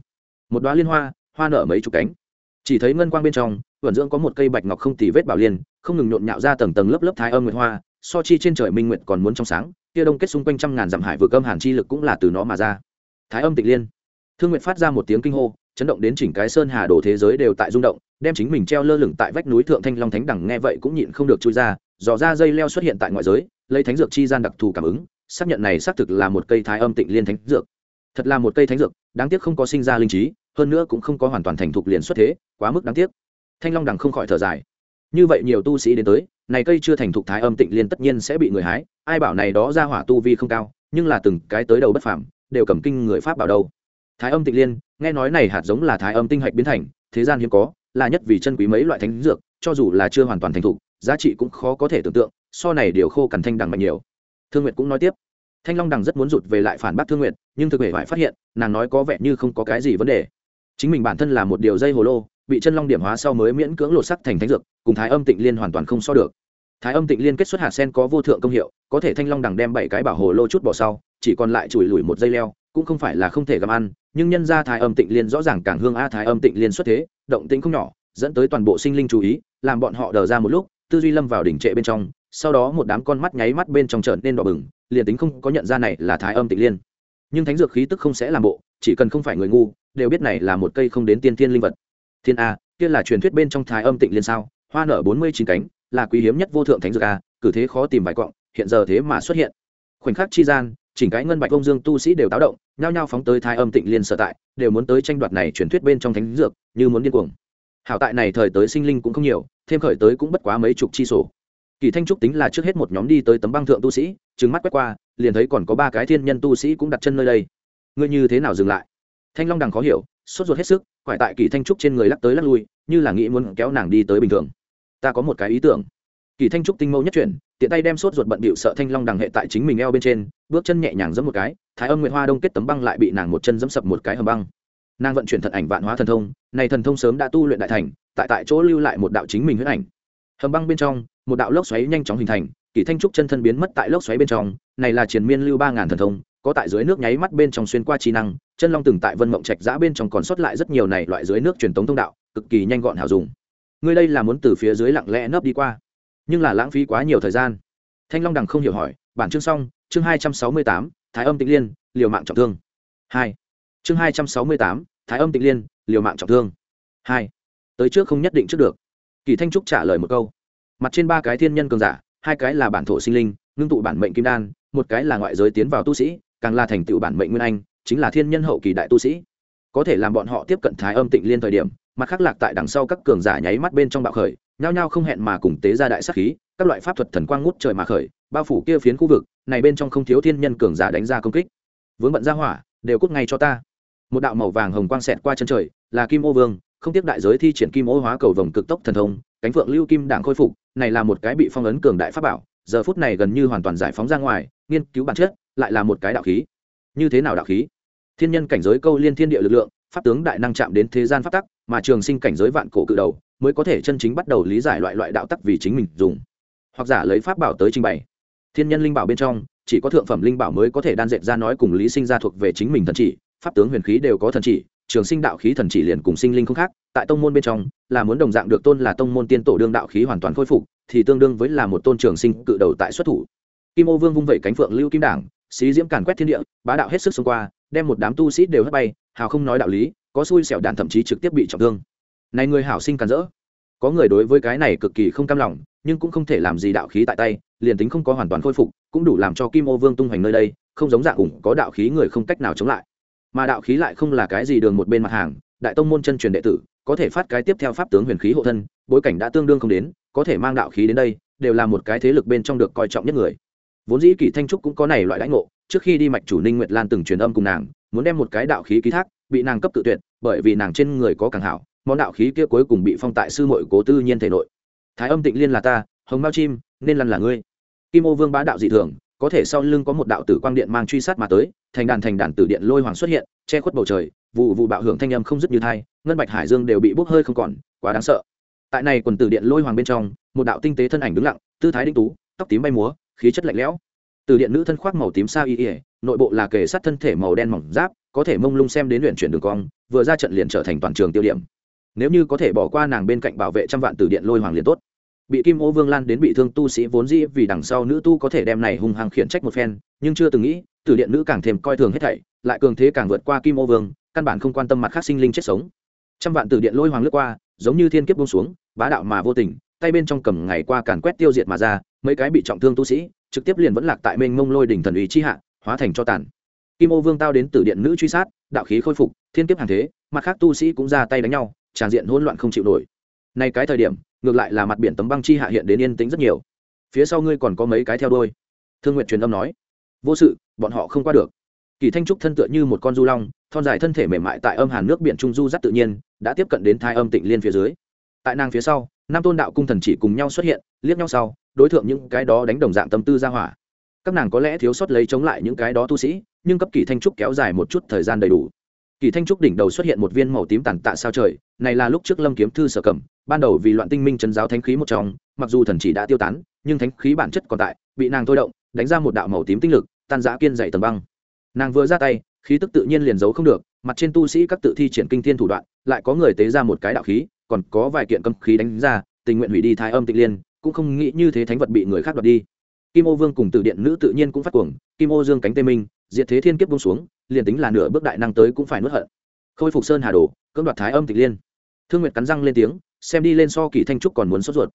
S1: Một đoá liên hoa hoa nở mấy chục cánh. Chỉ thấy ngân quang bên trong, vẩn dưỡng có một cây bạch ngọc không tì vết bảo liên, không ngừng nhộn nhạo ra tầng tầng lớp lớp thái âm nguyệt hoa, so chi trên trời minh nguyệt còn muốn trong sáng, kia đông kết xung quanh trăm ngàn dặm hải vừa cơm hàn chi lực cũng là từ nó mà ra. Thái âm tịch liên. Thương nguyệt phát ra một tiếng kinh hô, chấn động đến chỉnh cái sơn hà đồ thế giới đều tại rung động đem chính mình treo lơ lửng tại vách núi thượng thanh long thánh đẳng nghe vậy cũng nhịn không được chui ra, dò ra dây leo xuất hiện tại ngoại giới, lấy thánh dược chi gian đặc thù cảm ứng, xác nhận này xác thực là một cây thái âm tịnh liên thánh dược. Thật là một cây thánh dược, đáng tiếc không có sinh ra linh trí, hơn nữa cũng không có hoàn toàn thành thục liền xuất thế, quá mức đáng tiếc. Thanh long đằng không khỏi thở dài. Như vậy nhiều tu sĩ đến tới, này cây chưa thành thục thái âm tịnh liên tất nhiên sẽ bị người hái, ai bảo này đó ra hỏa tu vi không cao, nhưng là từng cái tới đầu bất phàm, đều cầm kinh người pháp bảo đâu. Thái âm tịnh liên, nghe nói này hạt giống là thái âm tinh hạch biến thành, thế gian hiếm có là nhất vì chân quý mấy loại thánh dược, cho dù là chưa hoàn toàn thành thục, giá trị cũng khó có thể tưởng tượng, so này điều khô cằn thanh đằng mạnh nhiều. Thương nguyệt cũng nói tiếp, thanh long đằng rất muốn rụt về lại phản bác thương nguyệt, nhưng thực hệ phải phát hiện, nàng nói có vẻ như không có cái gì vấn đề. Chính mình bản thân là một điều dây hồ lô, bị chân long điểm hóa sau mới miễn cưỡng lột sắc thành thánh dược, cùng thái âm tịnh liên hoàn toàn không so được. Thái âm tịnh liên kết xuất hạt sen có vô thượng công hiệu, có thể thanh long đằng đem bảy cái bảo hồ lô chút bỏ sau, chỉ còn lại chùi lùi một dây leo cũng không phải là không thể gặm ăn, nhưng nhân ra thái âm tịnh liên rõ ràng càng hương a thái âm tịnh liên xuất thế, động tĩnh không nhỏ, dẫn tới toàn bộ sinh linh chú ý, làm bọn họ đờ ra một lúc, tư duy lâm vào đỉnh trệ bên trong, sau đó một đám con mắt nháy mắt bên trong trở nên đỏ bừng, liền tính không có nhận ra này là thái âm tịnh liên. Nhưng thánh dược khí tức không sẽ làm bộ, chỉ cần không phải người ngu, đều biết này là một cây không đến tiên thiên linh vật. Thiên a, kia là truyền thuyết bên trong thái âm tịnh liên sao? Hoa nở bốn mươi chín cánh, là quý hiếm nhất vô thượng thánh dược a, cử thế khó tìm vài quọng hiện giờ thế mà xuất hiện. Khoảnh khắc chi gian chỉnh cái ngân bạch công dương tu sĩ đều táo động, nhao nhao phóng tới thái âm tịnh liên sở tại, đều muốn tới tranh đoạt này truyền thuyết bên trong thánh dược, như muốn điên cuồng. Hảo tại này thời tới sinh linh cũng không nhiều, thêm khởi tới cũng bất quá mấy chục chi sổ. Kỳ thanh trúc tính là trước hết một nhóm đi tới tấm băng thượng tu sĩ, trừng mắt quét qua, liền thấy còn có ba cái thiên nhân tu sĩ cũng đặt chân nơi đây. Ngươi như thế nào dừng lại? Thanh long đằng khó hiểu, sốt ruột hết sức, quải tại kỳ thanh trúc trên người lắc tới lắc lui, như là nghĩ muốn kéo nàng đi tới bình thường. Ta có một cái ý tưởng. Kỳ thanh trúc tinh mâu nhất chuyển tiện tay đem sốt ruột bận bịu sợ thanh long đằng hệ tại chính mình eo bên trên, bước chân nhẹ nhàng giẫm một cái, thái âm nguyệt hoa đông kết tấm băng lại bị nàng một chân giẫm sập một cái hầm băng. Nàng vận chuyển thần ảnh vạn hóa thần thông, này thần thông sớm đã tu luyện đại thành, tại tại chỗ lưu lại một đạo chính mình huyết ảnh. Hầm băng bên trong, một đạo lốc xoáy nhanh chóng hình thành, kỳ thanh trúc chân thân biến mất tại lốc xoáy bên trong, này là triền miên lưu ba ngàn thần thông, có tại dưới nước nháy mắt bên trong xuyên qua trí năng, chân long từng tại vân mộng trạch giã bên trong còn sót lại rất nhiều này loại dưới nước truyền tống thông đạo, cực kỳ nhanh gọn hảo dùng. Ngươi đây là muốn từ phía dưới lặng lẽ nấp đi qua nhưng là lãng phí quá nhiều thời gian. Thanh long đằng không hiểu hỏi, bản chương xong, chương hai trăm sáu mươi tám, thái âm tịnh liên, liều mạng trọng thương. Hai. Chương hai trăm sáu mươi tám, thái âm tịnh liên, liều mạng trọng thương. Hai. Tới trước không nhất định trước được. Kỳ thanh trúc trả lời một câu. Mặt trên ba cái thiên nhân cường giả, hai cái là bản thổ sinh linh, ngưng tụ bản mệnh kim đan, một cái là ngoại giới tiến vào tu sĩ, càng là thành tựu bản mệnh nguyên anh, chính là thiên nhân hậu kỳ đại tu sĩ. Có thể làm bọn họ tiếp cận thái âm tịnh liên thời điểm, mặt khác lạc tại đằng sau các cường giả nháy mắt bên trong bạo khởi nhao nhao không hẹn mà cùng tế ra đại sắc khí, các loại pháp thuật thần quang ngút trời mà khởi, bao phủ kia phiến khu vực, này bên trong không thiếu thiên nhân cường giả đánh ra công kích. Vướng bận ra hỏa, đều cút ngay cho ta. Một đạo màu vàng hồng quang xẹt qua chân trời, là kim ô vương, không tiếc đại giới thi triển kim ô hóa cầu vồng cực tốc thần thông, cánh phượng lưu kim đảng khôi phục, này là một cái bị phong ấn cường đại pháp bảo, giờ phút này gần như hoàn toàn giải phóng ra ngoài, nghiên cứu bản chất, lại là một cái đạo khí. Như thế nào đạo khí? Thiên nhân cảnh giới câu liên thiên địa lực lượng, pháp tướng đại năng chạm đến thế gian pháp tắc, mà trường sinh cảnh giới vạn cổ cự đầu mới có thể chân chính bắt đầu lý giải loại loại đạo tắc vì chính mình dùng. Hoặc giả lấy pháp bảo tới trình bày. Thiên nhân linh bảo bên trong, chỉ có thượng phẩm linh bảo mới có thể đan dệt ra nói cùng lý sinh ra thuộc về chính mình thần chỉ, pháp tướng huyền khí đều có thần chỉ, trường sinh đạo khí thần chỉ liền cùng sinh linh không khác, tại tông môn bên trong, là muốn đồng dạng được tôn là tông môn tiên tổ đương đạo khí hoàn toàn khôi phục, thì tương đương với là một tôn trường sinh cự đầu tại xuất thủ. Kim ô vương vung vẩy cánh phượng lưu kim đảng, xí diễm càn quét thiên địa, bá đạo hết sức xông qua, đem một đám tu sĩ đều hất bay, hào không nói đạo lý, có xui xẻo đạn thậm chí trực tiếp bị trọng thương này người hảo sinh càn rỡ. Có người đối với cái này cực kỳ không cam lòng, nhưng cũng không thể làm gì đạo khí tại tay, liền tính không có hoàn toàn khôi phục, cũng đủ làm cho kim ô vương tung hoành nơi đây, không giống dạng ủng có đạo khí người không cách nào chống lại. Mà đạo khí lại không là cái gì đường một bên mặt hàng, đại tông môn chân truyền đệ tử, có thể phát cái tiếp theo pháp tướng huyền khí hộ thân, bối cảnh đã tương đương không đến, có thể mang đạo khí đến đây, đều là một cái thế lực bên trong được coi trọng nhất người. Vốn dĩ kỳ thanh trúc cũng có này loại lãnh ngộ, trước khi đi mạch chủ ninh nguyệt lan từng truyền âm cùng nàng, muốn đem một cái đạo khí ký thác, bị nàng cấp tự tuyệt, bởi vì nàng trên người có càng hảo món đạo khí kia cuối cùng bị phong tại sư mội cố tư nhiên thể nội. Thái âm tịnh liên là ta, hồng mao chim, nên lăn là ngươi. Kim ô vương bá đạo dị thường, có thể sau lưng có một đạo tử quang điện mang truy sát mà tới, thành đàn thành đàn tử điện lôi hoàng xuất hiện, che khuất bầu trời, vụ vụ bạo hưởng thanh âm không dứt như thai, ngân bạch hải dương đều bị bốc hơi không còn, quá đáng sợ. Tại này quần tử điện lôi hoàng bên trong, một đạo tinh tế thân ảnh đứng lặng, tư thái đinh tú, tóc tím bay múa, khí chất lạnh lẽo. Từ điện nữ thân khoác màu tím sao y ỉa nội bộ là kề sát thân thể màu đen mỏng giáp, có thể mông lung xem đến luyện chuyển đường cong, vừa ra trận liền trở thành toàn trường tiêu điểm nếu như có thể bỏ qua nàng bên cạnh bảo vệ trăm vạn từ điện lôi hoàng liền tốt. Bị kim ô vương lan đến bị thương tu sĩ vốn dĩ vì đằng sau nữ tu có thể đem này hung hăng khiển trách một phen, nhưng chưa từng nghĩ từ điện nữ càng thêm coi thường hết thảy, lại cường thế càng vượt qua kim ô vương, căn bản không quan tâm mặt khác sinh linh chết sống. Trăm vạn từ điện lôi hoàng lướt qua, giống như thiên kiếp bông xuống, bá đạo mà vô tình, tay bên trong cầm ngày qua càn quét tiêu diệt mà ra, mấy cái bị trọng thương tu sĩ, trực tiếp liền vẫn lạc tại mênh mông lôi đỉnh thần ủy chi hạ, hóa thành cho tàn. Kim ô vương tao đến từ điện nữ truy sát, đạo khí khôi phục, thiên kiếp hàng thế, mặt khác tu sĩ cũng ra tay đánh nhau tràn diện hỗn loạn không chịu nổi. Nay cái thời điểm, ngược lại là mặt biển tấm băng chi hạ hiện đến yên tĩnh rất nhiều. Phía sau ngươi còn có mấy cái theo đôi thương nguyện truyền âm nói. Vô sự, bọn họ không qua được. Kỳ thanh trúc thân tựa như một con du long, thon dài thân thể mềm mại tại âm hàn nước biển trung du rất tự nhiên, đã tiếp cận đến thai âm tịnh liên phía dưới. Tại nàng phía sau nam tôn đạo cung thần chỉ cùng nhau xuất hiện, liếc nhau sau, đối tượng những cái đó đánh đồng dạng tâm tư ra hỏa. Các nàng có lẽ thiếu sót lấy chống lại những cái đó tu sĩ, nhưng cấp kỳ thanh trúc kéo dài một chút thời gian đầy đủ kỳ thanh trúc đỉnh đầu xuất hiện một viên màu tím tàn tạ sao trời, này là lúc trước lâm kiếm thư sở cầm. ban đầu vì loạn tinh minh chấn giáo thánh khí một trong, mặc dù thần chỉ đã tiêu tán, nhưng thánh khí bản chất còn tại, bị nàng thôi động, đánh ra một đạo màu tím tinh lực, tan giã kiên dày tầng băng nàng vừa ra tay, khí tức tự nhiên liền giấu không được, mặt trên tu sĩ các tự thi triển kinh thiên thủ đoạn, lại có người tế ra một cái đạo khí, còn có vài kiện cấm khí đánh ra, tình nguyện hủy đi thái âm tịnh liên, cũng không nghĩ như thế thánh vật bị người khác đoạt đi kim ô vương cùng từ điện nữ tự nhiên cũng phát cuồng, kim ô dương cánh tê minh, diệt thế thiên kiếp bông xuống liền tính là nửa bước đại năng tới cũng phải nuốt hận. Khôi phục sơn hà đồ, cưỡng đoạt thái âm tịch liên. Thương nguyệt cắn răng lên tiếng, xem đi lên so kỳ thanh trúc còn muốn sốt ruột.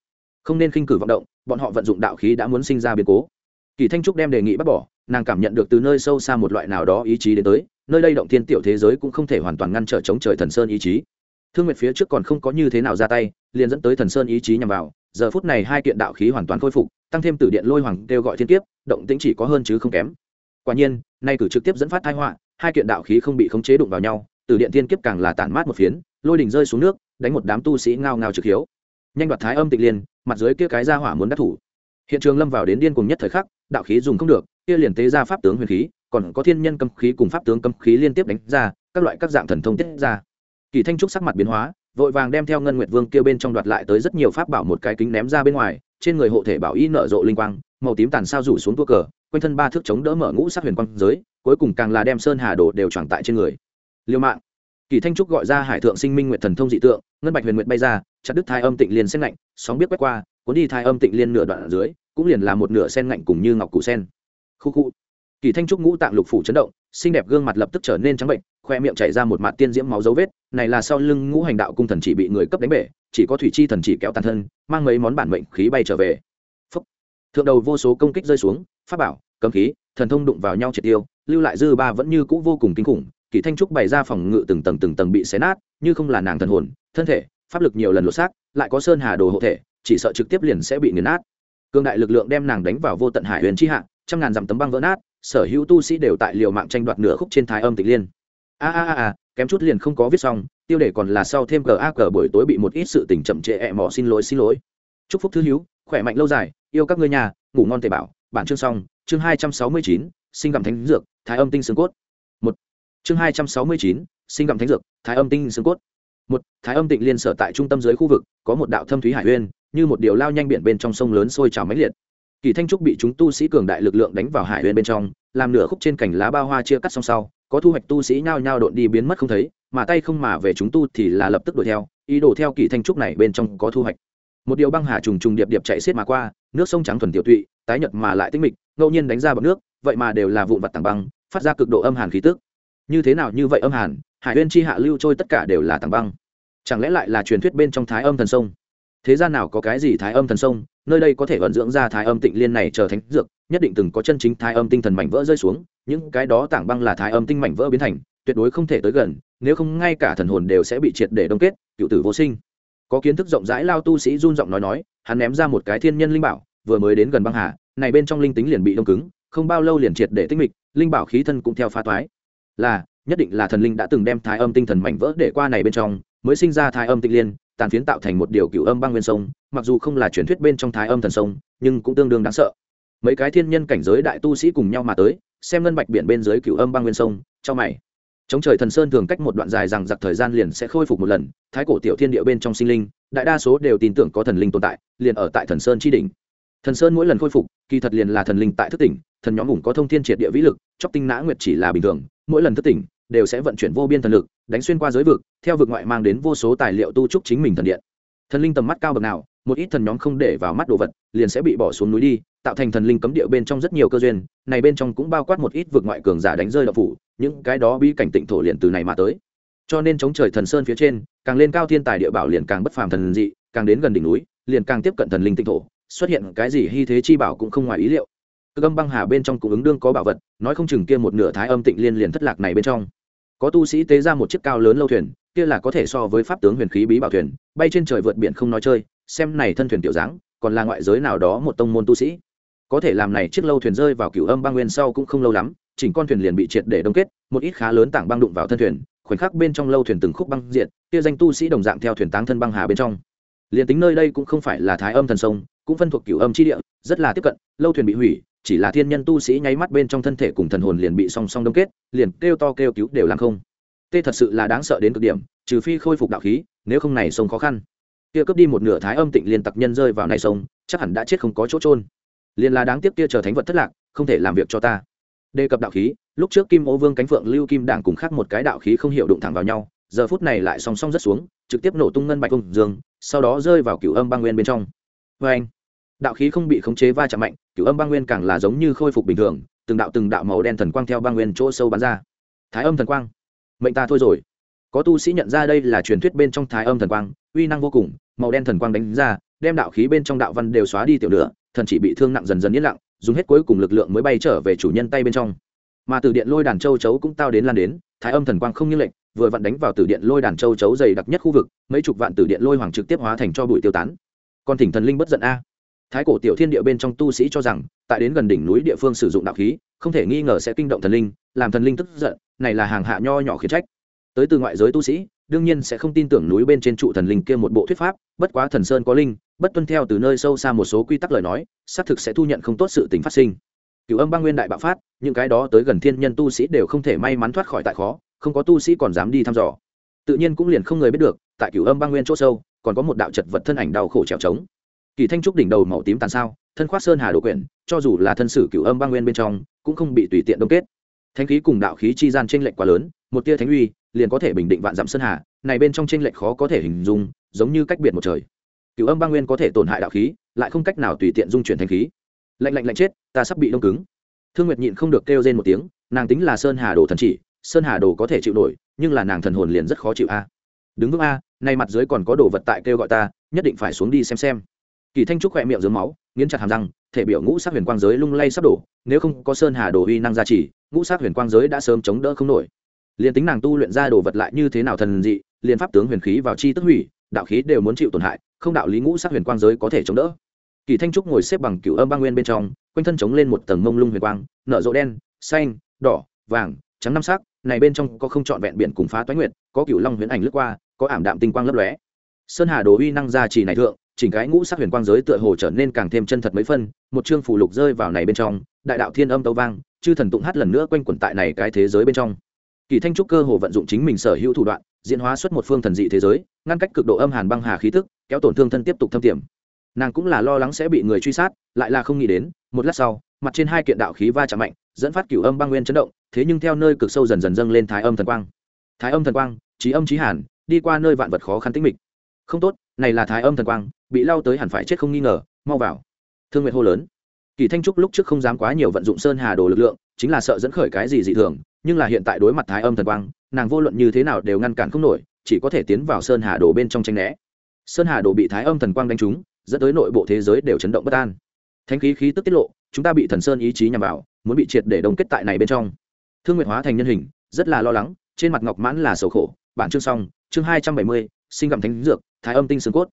S1: Không nên khinh cử vọng động, bọn họ vận dụng đạo khí đã muốn sinh ra biến cố. Kỳ thanh trúc đem đề nghị bác bỏ, nàng cảm nhận được từ nơi sâu xa một loại nào đó ý chí đến tới, nơi đây động thiên tiểu thế giới cũng không thể hoàn toàn ngăn trở chống trời thần sơn ý chí. Thương nguyệt phía trước còn không có như thế nào ra tay, liền dẫn tới thần sơn ý chí nhằm vào, giờ phút này hai kiện đạo khí hoàn toàn khôi phục, tăng thêm từ điện lôi hoàng kêu gọi thiên kiếp, động tĩnh chỉ có hơn chứ không kém quả nhiên, nay cử trực tiếp dẫn phát thái họa, hai kiện đạo khí không bị khống chế đụng vào nhau, từ điện thiên kiếp càng là tản mát một phiến, lôi đỉnh rơi xuống nước, đánh một đám tu sĩ ngao ngao trực hiếu. Nhanh đoạt thái âm tịch liên, mặt dưới kia cái ra hỏa muốn đắc thủ. Hiện trường lâm vào đến điên cùng nhất thời khắc, đạo khí dùng không được, kia liền tế ra pháp tướng huyền khí, còn có thiên nhân cấm khí cùng pháp tướng cấm khí liên tiếp đánh ra, các loại các dạng thần thông tiết ra. Kỳ thanh trúc sắc mặt biến hóa, vội vàng đem theo ngân nguyệt vương kia bên trong đoạt lại tới rất nhiều pháp bảo một cái kính ném ra bên ngoài trên người hộ thể bảo y nở rộ linh quang, màu tím tàn sao rủ xuống tua cờ, quanh thân ba thước chống đỡ mở ngũ sắc huyền quang giới, cuối cùng càng là đem sơn hà đồ đều tròn tại trên người. Liêu mạng. Kỳ thanh trúc gọi ra hải thượng sinh minh nguyệt thần thông dị tượng, ngân bạch huyền nguyện bay ra, chặt đứt thai âm tịnh liên sen lạnh, sóng biết quét qua, cuốn đi thai âm tịnh liên nửa đoạn ở dưới, cũng liền là một nửa sen ngạnh cùng như ngọc củ sen. Khu khu. Kỳ thanh trúc ngũ tạng lục phủ chấn động, xinh đẹp gương mặt lập tức trở nên trắng bệnh khoe miệng chảy ra một mặt tiên diễm máu dấu vết, này là sau lưng ngũ hành đạo cung thần chỉ bị người cấp đánh bể, chỉ có thủy chi thần chỉ kéo tàn thân, mang mấy món bản mệnh khí bay trở về. Phúc. thượng đầu vô số công kích rơi xuống, pháp bảo, cấm khí, thần thông đụng vào nhau triệt tiêu, lưu lại dư ba vẫn như cũ vô cùng kinh khủng, kỳ thanh trúc bày ra phòng ngự từng tầng từng tầng bị xé nát, như không là nàng thần hồn, thân thể, pháp lực nhiều lần lột xác, lại có sơn hà đồ hộ thể, chỉ sợ trực tiếp liền sẽ bị nghiền nát. Cương đại lực lượng đem nàng đánh vào vô tận hải huyền chi hạ, trăm ngàn dặm tấm băng vỡ nát, sở hữu tu sĩ đều tại liều mạng tranh đoạt nửa khúc trên thái âm tịch liên a a a kém chút liền không có viết xong, tiêu đề còn là sau thêm cờ a cờ buổi tối bị một ít sự tình chậm trễ, ẹ mỏ xin lỗi xin lỗi. Chúc phúc thứ hiếu khỏe mạnh lâu dài, yêu các ngươi nhà, ngủ ngon tề bảo. Bản chương xong, chương hai trăm sáu mươi chín, sinh gặm thánh dược, thái âm tinh xương cốt. Một. Chương hai trăm sáu mươi chín, sinh gặm thánh dược, thái âm tinh xương cốt. Một. Thái âm tịnh liên sở tại trung tâm dưới khu vực, có một đạo thâm thúy hải uyên, như một điều lao nhanh biển bên trong sông lớn sôi trào mãnh liệt. Kỳ thanh trúc bị chúng tu sĩ cường đại lực lượng đánh vào hải uyên bên trong, làm nửa khúc trên cành lá ba hoa chia cắt song sau có thu hoạch tu sĩ nhao nhao độn đi biến mất không thấy, mà tay không mà về chúng tu thì là lập tức đuổi theo, ý đồ theo kỳ thanh trúc này bên trong có thu hoạch. Một điều băng hà trùng trùng điệp điệp chạy xiết mà qua, nước sông trắng thuần tiểu tụy, tái nhật mà lại tinh mịch, ngẫu nhiên đánh ra bọc nước, vậy mà đều là vụn vặt tảng băng, phát ra cực độ âm hàn khí tức. Như thế nào như vậy âm hàn, hải uyên chi hạ lưu trôi tất cả đều là tảng băng. Chẳng lẽ lại là truyền thuyết bên trong thái âm thần sông? Thế gian nào có cái gì thái âm thần sông, nơi đây có thể vận dưỡng ra thái âm tịnh liên này trở thành dược, nhất định từng có chân chính thái âm tinh thần mảnh vỡ rơi xuống những cái đó tảng băng là thái âm tinh mảnh vỡ biến thành, tuyệt đối không thể tới gần, nếu không ngay cả thần hồn đều sẽ bị triệt để đông kết, cựu tử vô sinh. Có kiến thức rộng rãi lao tu sĩ run giọng nói nói, hắn ném ra một cái thiên nhân linh bảo, vừa mới đến gần băng hà, này bên trong linh tính liền bị đông cứng, không bao lâu liền triệt để tinh mịch, linh bảo khí thân cũng theo phá toái. Là, nhất định là thần linh đã từng đem thái âm tinh thần mảnh vỡ để qua này bên trong, mới sinh ra thái âm tinh liên, tàn phiến tạo thành một điều cựu âm băng nguyên sông, mặc dù không là truyền thuyết bên trong thái âm thần sông, nhưng cũng tương đương đáng sợ. Mấy cái thiên nhân cảnh giới đại tu sĩ cùng nhau mà tới xem ngân bạch biển bên dưới cựu âm băng nguyên sông, cho mày. Chống trời thần sơn thường cách một đoạn dài rằng giặc thời gian liền sẽ khôi phục một lần, thái cổ tiểu thiên địa bên trong sinh linh, đại đa số đều tin tưởng có thần linh tồn tại, liền ở tại thần sơn chi đỉnh. Thần sơn mỗi lần khôi phục, kỳ thật liền là thần linh tại thức tỉnh, thần nhóm ủng có thông thiên triệt địa vĩ lực, chóc tinh nã nguyệt chỉ là bình thường, mỗi lần thức tỉnh, đều sẽ vận chuyển vô biên thần lực, đánh xuyên qua giới vực, theo vực ngoại mang đến vô số tài liệu tu trúc chính mình thần điện. Thần linh tầm mắt cao bậc nào, một ít thần nhóm không để vào mắt đồ vật, liền sẽ bị bỏ xuống núi đi tạo thành thần linh cấm địa bên trong rất nhiều cơ duyên, này bên trong cũng bao quát một ít vượt ngoại cường giả đánh rơi đậu phủ, những cái đó bi cảnh tịnh thổ liền từ này mà tới. Cho nên chống trời thần sơn phía trên, càng lên cao thiên tài địa bảo liền càng bất phàm thần dị, càng đến gần đỉnh núi, liền càng tiếp cận thần linh tịnh thổ, xuất hiện cái gì hy thế chi bảo cũng không ngoài ý liệu. Cơ âm băng hà bên trong cung ứng đương có bảo vật, nói không chừng kia một nửa thái âm tịnh liên liền thất lạc này bên trong. Có tu sĩ tế ra một chiếc cao lớn lâu thuyền, kia là có thể so với pháp tướng huyền khí bí bảo thuyền, bay trên trời vượt biển không nói chơi, xem này thân thuyền tiểu dáng, còn là ngoại giới nào đó một tông môn tu sĩ có thể làm này chiếc lâu thuyền rơi vào cửu âm băng nguyên sau cũng không lâu lắm, chỉnh con thuyền liền bị triệt để đông kết, một ít khá lớn tảng băng đụng vào thân thuyền, khoảnh khắc bên trong lâu thuyền từng khúc băng diện kia danh tu sĩ đồng dạng theo thuyền táng thân băng hà bên trong. Liền tính nơi đây cũng không phải là thái âm thần sông, cũng phân thuộc cửu âm chi địa, rất là tiếp cận, lâu thuyền bị hủy, chỉ là thiên nhân tu sĩ nháy mắt bên trong thân thể cùng thần hồn liền bị song song đông kết, liền kêu to kêu cứu đều làm không. Tê thật sự là đáng sợ đến cực điểm, trừ phi khôi phục đạo khí, nếu không này sông khó khăn. Kia cướp đi một nửa thái âm tịnh liên tặc nhân rơi vào này sông, chắc hẳn đã chết không có chỗ trôn liền là đáng tiếc kia chờ thánh vật thất lạc, không thể làm việc cho ta. Đề cập đạo khí, lúc trước kim ô vương cánh phượng, lưu kim đảng cùng khác một cái đạo khí không hiểu đụng thẳng vào nhau, giờ phút này lại song song rất xuống, trực tiếp nổ tung ngân bạch công dương, sau đó rơi vào cửu âm băng nguyên bên trong. Vê anh, đạo khí không bị khống chế va chạm mạnh, cửu âm băng nguyên càng là giống như khôi phục bình thường, từng đạo từng đạo màu đen thần quang theo băng nguyên chỗ sâu bắn ra. Thái âm thần quang, mệnh ta thôi rồi. Có tu sĩ nhận ra đây là truyền thuyết bên trong thái âm thần quang, uy năng vô cùng, màu đen thần quang đánh ra đem đạo khí bên trong đạo văn đều xóa đi tiểu nửa, thần chỉ bị thương nặng dần dần yên lặng, dùng hết cuối cùng lực lượng mới bay trở về chủ nhân tay bên trong. Mà từ điện lôi đàn châu chấu cũng tao đến lan đến, thái âm thần quang không như lệnh, vừa vặn đánh vào từ điện lôi đàn châu chấu dày đặc nhất khu vực, mấy chục vạn từ điện lôi hoàng trực tiếp hóa thành cho bụi tiêu tán. Còn thỉnh thần linh bất giận a. Thái cổ tiểu thiên địa bên trong tu sĩ cho rằng, tại đến gần đỉnh núi địa phương sử dụng đạo khí, không thể nghi ngờ sẽ kinh động thần linh, làm thần linh tức giận, này là hàng hạ nho nhỏ khiển trách. Tới từ ngoại giới tu sĩ đương nhiên sẽ không tin tưởng núi bên trên trụ thần linh kia một bộ thuyết pháp, bất quá thần sơn có linh, bất tuân theo từ nơi sâu xa một số quy tắc lời nói, xác thực sẽ thu nhận không tốt sự tình phát sinh. Cựu âm băng nguyên đại bạo phát, những cái đó tới gần thiên nhân tu sĩ đều không thể may mắn thoát khỏi tại khó, không có tu sĩ còn dám đi thăm dò. Tự nhiên cũng liền không người biết được, tại Cửu âm băng nguyên chỗ sâu, còn có một đạo chật vật thân ảnh đau khổ trèo trống. Kỳ thanh trúc đỉnh đầu màu tím tàn sao, thân khoác sơn hà đồ quyển, cho dù là thân sử Cửu âm băng nguyên bên trong, cũng không bị tùy tiện đông kết. Thánh khí cùng đạo khí chi gian tranh lệch quá lớn, một tia thánh uy liền có thể bình định vạn dặm sơn hà, này bên trong tranh lệch khó có thể hình dung, giống như cách biệt một trời. Cựu âm băng nguyên có thể tổn hại đạo khí, lại không cách nào tùy tiện dung chuyển thanh khí. Lạnh lạnh lạnh chết, ta sắp bị đông cứng. Thương nguyệt nhịn không được kêu lên một tiếng, nàng tính là sơn hà đồ thần chỉ, sơn hà đồ có thể chịu nổi, nhưng là nàng thần hồn liền rất khó chịu a. À. Đứng vững a, nay mặt dưới còn có đồ vật tại kêu gọi ta, nhất định phải xuống đi xem xem. Kỳ thanh trúc khỏe miệng dưới máu, nghiến chặt hàm răng, thể biểu ngũ sắc huyền quang giới lung lay sắp đổ, nếu không có sơn hà đồ uy năng gia trì, ngũ sắc huyền quang giới đã sớm chống đỡ không nổi liền tính nàng tu luyện ra đồ vật lại như thế nào thần dị, liền pháp tướng huyền khí vào chi tức hủy, đạo khí đều muốn chịu tổn hại, không đạo lý ngũ sắc huyền quang giới có thể chống đỡ. Kỳ thanh trúc ngồi xếp bằng cựu âm băng nguyên bên trong, quanh thân chống lên một tầng mông lung huyền quang, nở rộ đen, xanh, đỏ, vàng, trắng năm sắc, này bên trong có không trọn vẹn biển cùng phá toái nguyệt, có cựu long huyền ảnh lướt qua, có ảm đạm tinh quang lấp lóe. Sơn hà đồ uy năng gia trì này thượng, chỉnh cái ngũ sắc huyền quang giới tựa hồ trở nên càng thêm chân thật mấy phân, một chương phủ lục rơi vào này bên trong, đại đạo thiên âm tấu vang, chư thần tụng hát lần nữa quanh quẩn tại này cái thế giới bên trong kỳ thanh trúc cơ hồ vận dụng chính mình sở hữu thủ đoạn, diễn hóa xuất một phương thần dị thế giới, ngăn cách cực độ âm hàn băng hà khí tức, kéo tổn thương thân tiếp tục thâm tiềm. Nàng cũng là lo lắng sẽ bị người truy sát, lại là không nghĩ đến, một lát sau, mặt trên hai kiện đạo khí va chạm mạnh, dẫn phát cửu âm băng nguyên chấn động, thế nhưng theo nơi cực sâu dần dần dâng lên thái âm thần quang. Thái âm thần quang, trí âm trí hàn, đi qua nơi vạn vật khó khăn tĩnh mịch. Không tốt, này là thái âm thần quang, bị lao tới hẳn phải chết không nghi ngờ, mau vào. Thương nguyệt hô lớn. Kỳ thanh trúc lúc trước không dám quá nhiều vận dụng sơn hà đồ lực lượng chính là sợ dẫn khởi cái gì dị thường, nhưng là hiện tại đối mặt thái âm thần quang, nàng vô luận như thế nào đều ngăn cản không nổi, chỉ có thể tiến vào sơn hà đồ bên trong tranh né. Sơn hà đồ bị thái âm thần quang đánh trúng, dẫn tới nội bộ thế giới đều chấn động bất an. Thanh khí khí tức tiết lộ, chúng ta bị thần sơn ý chí nhằm vào, muốn bị triệt để đồng kết tại này bên trong. Thương nguyệt hóa thành nhân hình, rất là lo lắng, trên mặt ngọc mãn là sầu khổ. Bản chương xong, chương hai trăm bảy mươi, sinh gặm thánh dược, thái âm tinh xương cốt.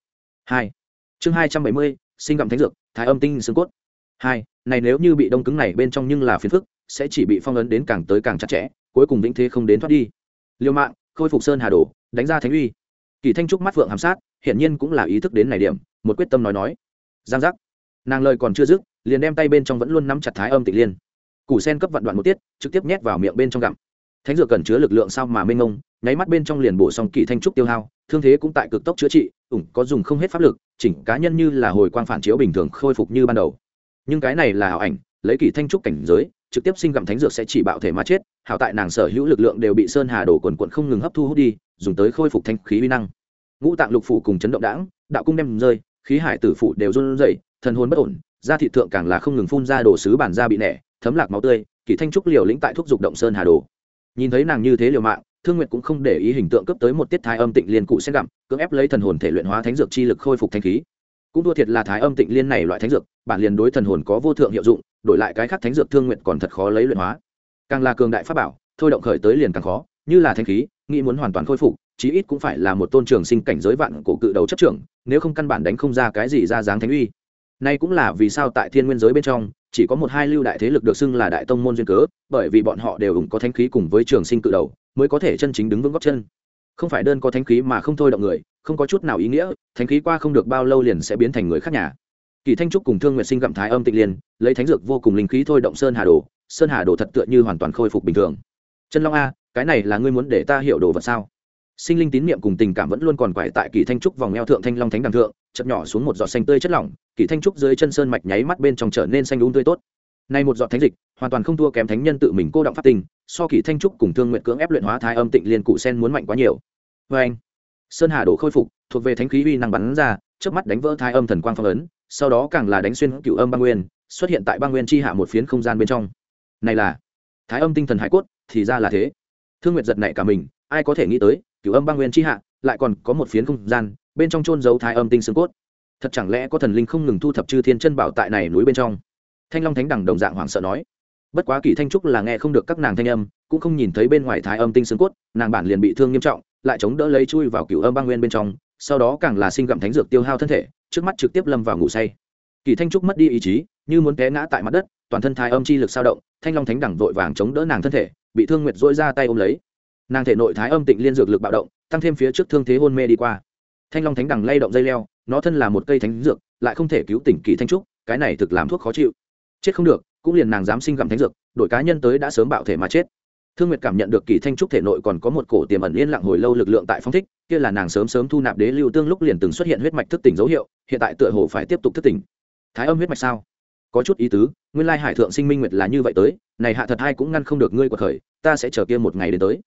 S1: Hai. Chương hai trăm bảy mươi, sinh gặm thánh dược, thái âm tinh xương cốt. Hai. Này nếu như bị đông cứng này bên trong nhưng là phiền phức sẽ chỉ bị phong ấn đến càng tới càng chặt chẽ, cuối cùng vĩnh thế không đến thoát đi. Liêu mạng, khôi phục sơn hà đồ, đánh ra thánh uy. Kỳ thanh trúc mắt phượng hàm sát, hiển nhiên cũng là ý thức đến này điểm, một quyết tâm nói nói. Giang giác. Nàng lời còn chưa dứt, liền đem tay bên trong vẫn luôn nắm chặt thái âm tịch liên. Củ sen cấp vạn đoạn một tiết, trực tiếp nhét vào miệng bên trong gặm. Thánh dược cần chứa lực lượng sao mà mênh mông, nháy mắt bên trong liền bổ xong kỳ thanh trúc tiêu hao, thương thế cũng tại cực tốc chữa trị, ủng có dùng không hết pháp lực, chỉnh cá nhân như là hồi quang phản chiếu bình thường khôi phục như ban đầu. Nhưng cái này là ảo ảnh, lấy kỳ thanh trúc cảnh giới trực tiếp sinh gặm thánh dược sẽ chỉ bạo thể mà chết, hảo tại nàng sở hữu lực lượng đều bị sơn hà đổ quần quận không ngừng hấp thu hút đi, dùng tới khôi phục thanh khí uy năng. Ngũ tạng lục phủ cùng chấn động đãng, đạo cung đem rơi, khí hải tử phụ đều run rẩy, thần hồn bất ổn, da thị thượng càng là không ngừng phun ra đồ sứ bản da bị nẻ, thấm lạc máu tươi, kỳ thanh trúc liều lĩnh tại thuốc dục động sơn hà đồ nhìn thấy nàng như thế liều mạng, thương nguyệt cũng không để ý hình tượng cấp tới một tiết thái âm tịnh liên cụ sẽ gặm, cưỡng ép lấy thần hồn thể luyện hóa thánh dược chi lực khôi phục thanh khí. Cũng thua thiệt là thái âm tịnh liên này loại thánh dược, bản liền đối thần hồn có vô thượng hiệu dụng đổi lại cái khác thánh dược thương nguyện còn thật khó lấy luyện hóa. Càng là cường đại pháp bảo, thôi động khởi tới liền càng khó, như là thanh khí, nghĩ muốn hoàn toàn khôi phục, chí ít cũng phải là một tôn trường sinh cảnh giới vạn cổ cự đầu chấp trưởng, nếu không căn bản đánh không ra cái gì ra dáng thánh uy. Nay cũng là vì sao tại thiên nguyên giới bên trong, chỉ có một hai lưu đại thế lực được xưng là đại tông môn duyên cớ, bởi vì bọn họ đều ủng có thánh khí cùng với trường sinh cự đầu, mới có thể chân chính đứng vững góc chân. Không phải đơn có thánh khí mà không thôi động người, không có chút nào ý nghĩa, Thánh khí qua không được bao lâu liền sẽ biến thành người khác nhà. Kỳ thanh trúc cùng thương Nguyệt sinh gặm thái âm tịnh liên lấy thánh dược vô cùng linh khí thôi động sơn hà đồ, sơn hà đồ thật tựa như hoàn toàn khôi phục bình thường. Chân long a, cái này là ngươi muốn để ta hiểu đồ vật sao? Sinh linh tín niệm cùng tình cảm vẫn luôn còn quải tại kỳ thanh trúc vòng eo thượng thanh long thánh đằng thượng chậm nhỏ xuống một giọt xanh tươi chất lỏng, kỳ thanh trúc dưới chân sơn mạch nháy mắt bên trong trở nên xanh đúng tươi tốt. Nay một giọt thánh dịch, hoàn toàn không thua kém thánh nhân tự mình cô động phát tình so kỳ thanh trúc cùng thương nguyện cưỡng ép luyện hóa thái âm tịnh liên cụ sen muốn mạnh quá nhiều. Vê anh, sơn hà đổ khôi phục, thuộc về thánh khí uy năng bắn ra trước mắt đánh vỡ thái âm thần quang phong ấn, sau đó càng là đánh xuyên cựu âm băng nguyên xuất hiện tại băng nguyên chi hạ một phiến không gian bên trong. Này là, thái âm tinh thần hải cốt, thì ra là thế. Thương nguyệt giật này cả mình, ai có thể nghĩ tới, cửu âm băng nguyên chi hạ lại còn có một phiến không gian, bên trong trôn giấu thái âm tinh xương cốt. Thật chẳng lẽ có thần linh không ngừng thu thập chư thiên chân bảo tại này núi bên trong? Thanh long thánh đẳng đồng dạng hoảng sợ nói. Bất quá kỳ thanh trúc là nghe không được các nàng thanh âm, cũng không nhìn thấy bên ngoài thái âm tinh xương cốt, nàng bản liền bị thương nghiêm trọng, lại chống đỡ lấy chui vào cửu âm băng nguyên bên trong, sau đó càng là sinh gặm thánh dược tiêu hao thân thể, trước mắt trực tiếp lâm vào ngủ say. Kỳ thanh trúc mất đi ý chí như muốn té ngã tại mặt đất, toàn thân thái âm chi lực sao động, thanh long thánh đẳng vội vàng chống đỡ nàng thân thể, bị thương nguyệt dỗi ra tay ôm lấy. Nàng thể nội thái âm tịnh liên dược lực bạo động, tăng thêm phía trước thương thế hôn mê đi qua. Thanh long thánh đẳng lay động dây leo, nó thân là một cây thánh dược, lại không thể cứu tỉnh kỳ thanh trúc, cái này thực làm thuốc khó chịu. Chết không được, cũng liền nàng dám sinh gặm thánh dược, đổi cá nhân tới đã sớm bạo thể mà chết. Thương nguyệt cảm nhận được kỳ thanh trúc thể nội còn có một cổ tiềm ẩn yên lặng hồi lâu lực lượng tại phong thích, kia là nàng sớm sớm thu nạp đế lưu tương lúc liền từng xuất hiện huyết mạch thức tỉnh dấu hiệu, hiện tại tựa hồ phải tiếp tục thức tỉnh. Thái âm huyết mạch sao? Có chút ý tứ, nguyên lai hải thượng sinh minh nguyệt là như vậy tới, này hạ thật hai cũng ngăn không được ngươi của khởi, ta sẽ chờ kia một ngày đến tới.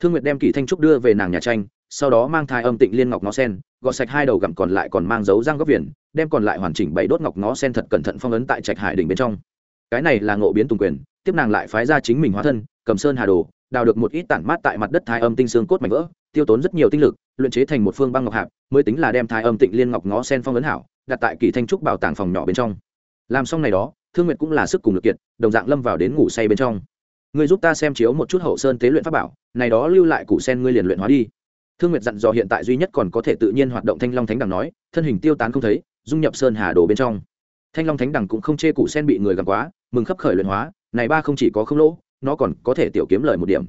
S1: Thương nguyệt đem kỳ thanh trúc đưa về nàng nhà tranh, sau đó mang thai âm tịnh liên ngọc ngó sen, gọt sạch hai đầu gặm còn lại còn mang dấu răng góc viền, đem còn lại hoàn chỉnh bảy đốt ngọc ngó sen thật cẩn thận phong ấn tại trạch hải đỉnh bên trong. Cái này là ngộ biến tùng quyền, tiếp nàng lại phái ra chính mình hóa thân, cầm sơn hà đồ, đào được một ít tản mát tại mặt đất thái âm tinh xương cốt mảnh vỡ, tiêu tốn rất nhiều tinh lực, luyện chế thành một phương băng ngọc hạp, mới tính là đem thái âm tịnh liên ngọc ngó sen phong ấn hảo, đặt tại kỳ thanh trúc bảo tàng phòng nhỏ bên trong làm xong này đó, thương nguyệt cũng là sức cùng lực kiệt, đồng dạng lâm vào đến ngủ say bên trong. Ngươi giúp ta xem chiếu một chút hậu sơn tế luyện pháp bảo, này đó lưu lại củ sen ngươi liền luyện hóa đi. Thương nguyệt dặn dò hiện tại duy nhất còn có thể tự nhiên hoạt động thanh long thánh đằng nói, thân hình tiêu tán không thấy, dung nhập sơn hà đồ bên trong. Thanh long thánh đằng cũng không chê củ sen bị người gặm quá, mừng khấp khởi luyện hóa, này ba không chỉ có không lỗ, nó còn có thể tiểu kiếm lời một điểm.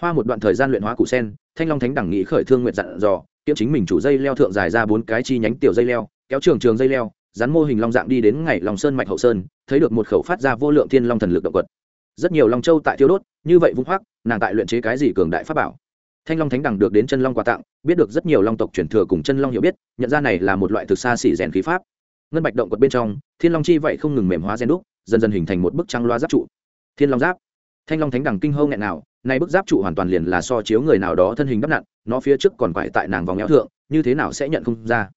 S1: Hoa một đoạn thời gian luyện hóa củ sen, thanh long thánh đẳng nghĩ khởi thương nguyện dặn dò, kiếm chính mình chủ dây leo thượng dài ra bốn cái chi nhánh tiểu dây leo, kéo trường trường dây leo rắn mô hình long dạng đi đến ngày lòng sơn mạch hậu sơn, thấy được một khẩu phát ra vô lượng thiên long thần lực động quật. Rất nhiều long châu tại tiêu đốt, như vậy vung hoác, nàng tại luyện chế cái gì cường đại pháp bảo? Thanh long thánh đẳng được đến chân long quà tặng, biết được rất nhiều long tộc truyền thừa cùng chân long hiểu biết, nhận ra này là một loại thực xa xỉ rèn khí pháp. Ngân bạch động quật bên trong, thiên long chi vậy không ngừng mềm hóa rèn đúc, dần dần hình thành một bức trăng loa giáp trụ. Thiên long giáp. Thanh long thánh đẳng kinh hâu nghẹn nào nay bức giáp trụ hoàn toàn liền là so chiếu người nào đó thân hình đắp nặn, nó phía trước còn phải tại nàng vòng eo thượng, như thế nào sẽ nhận không ra?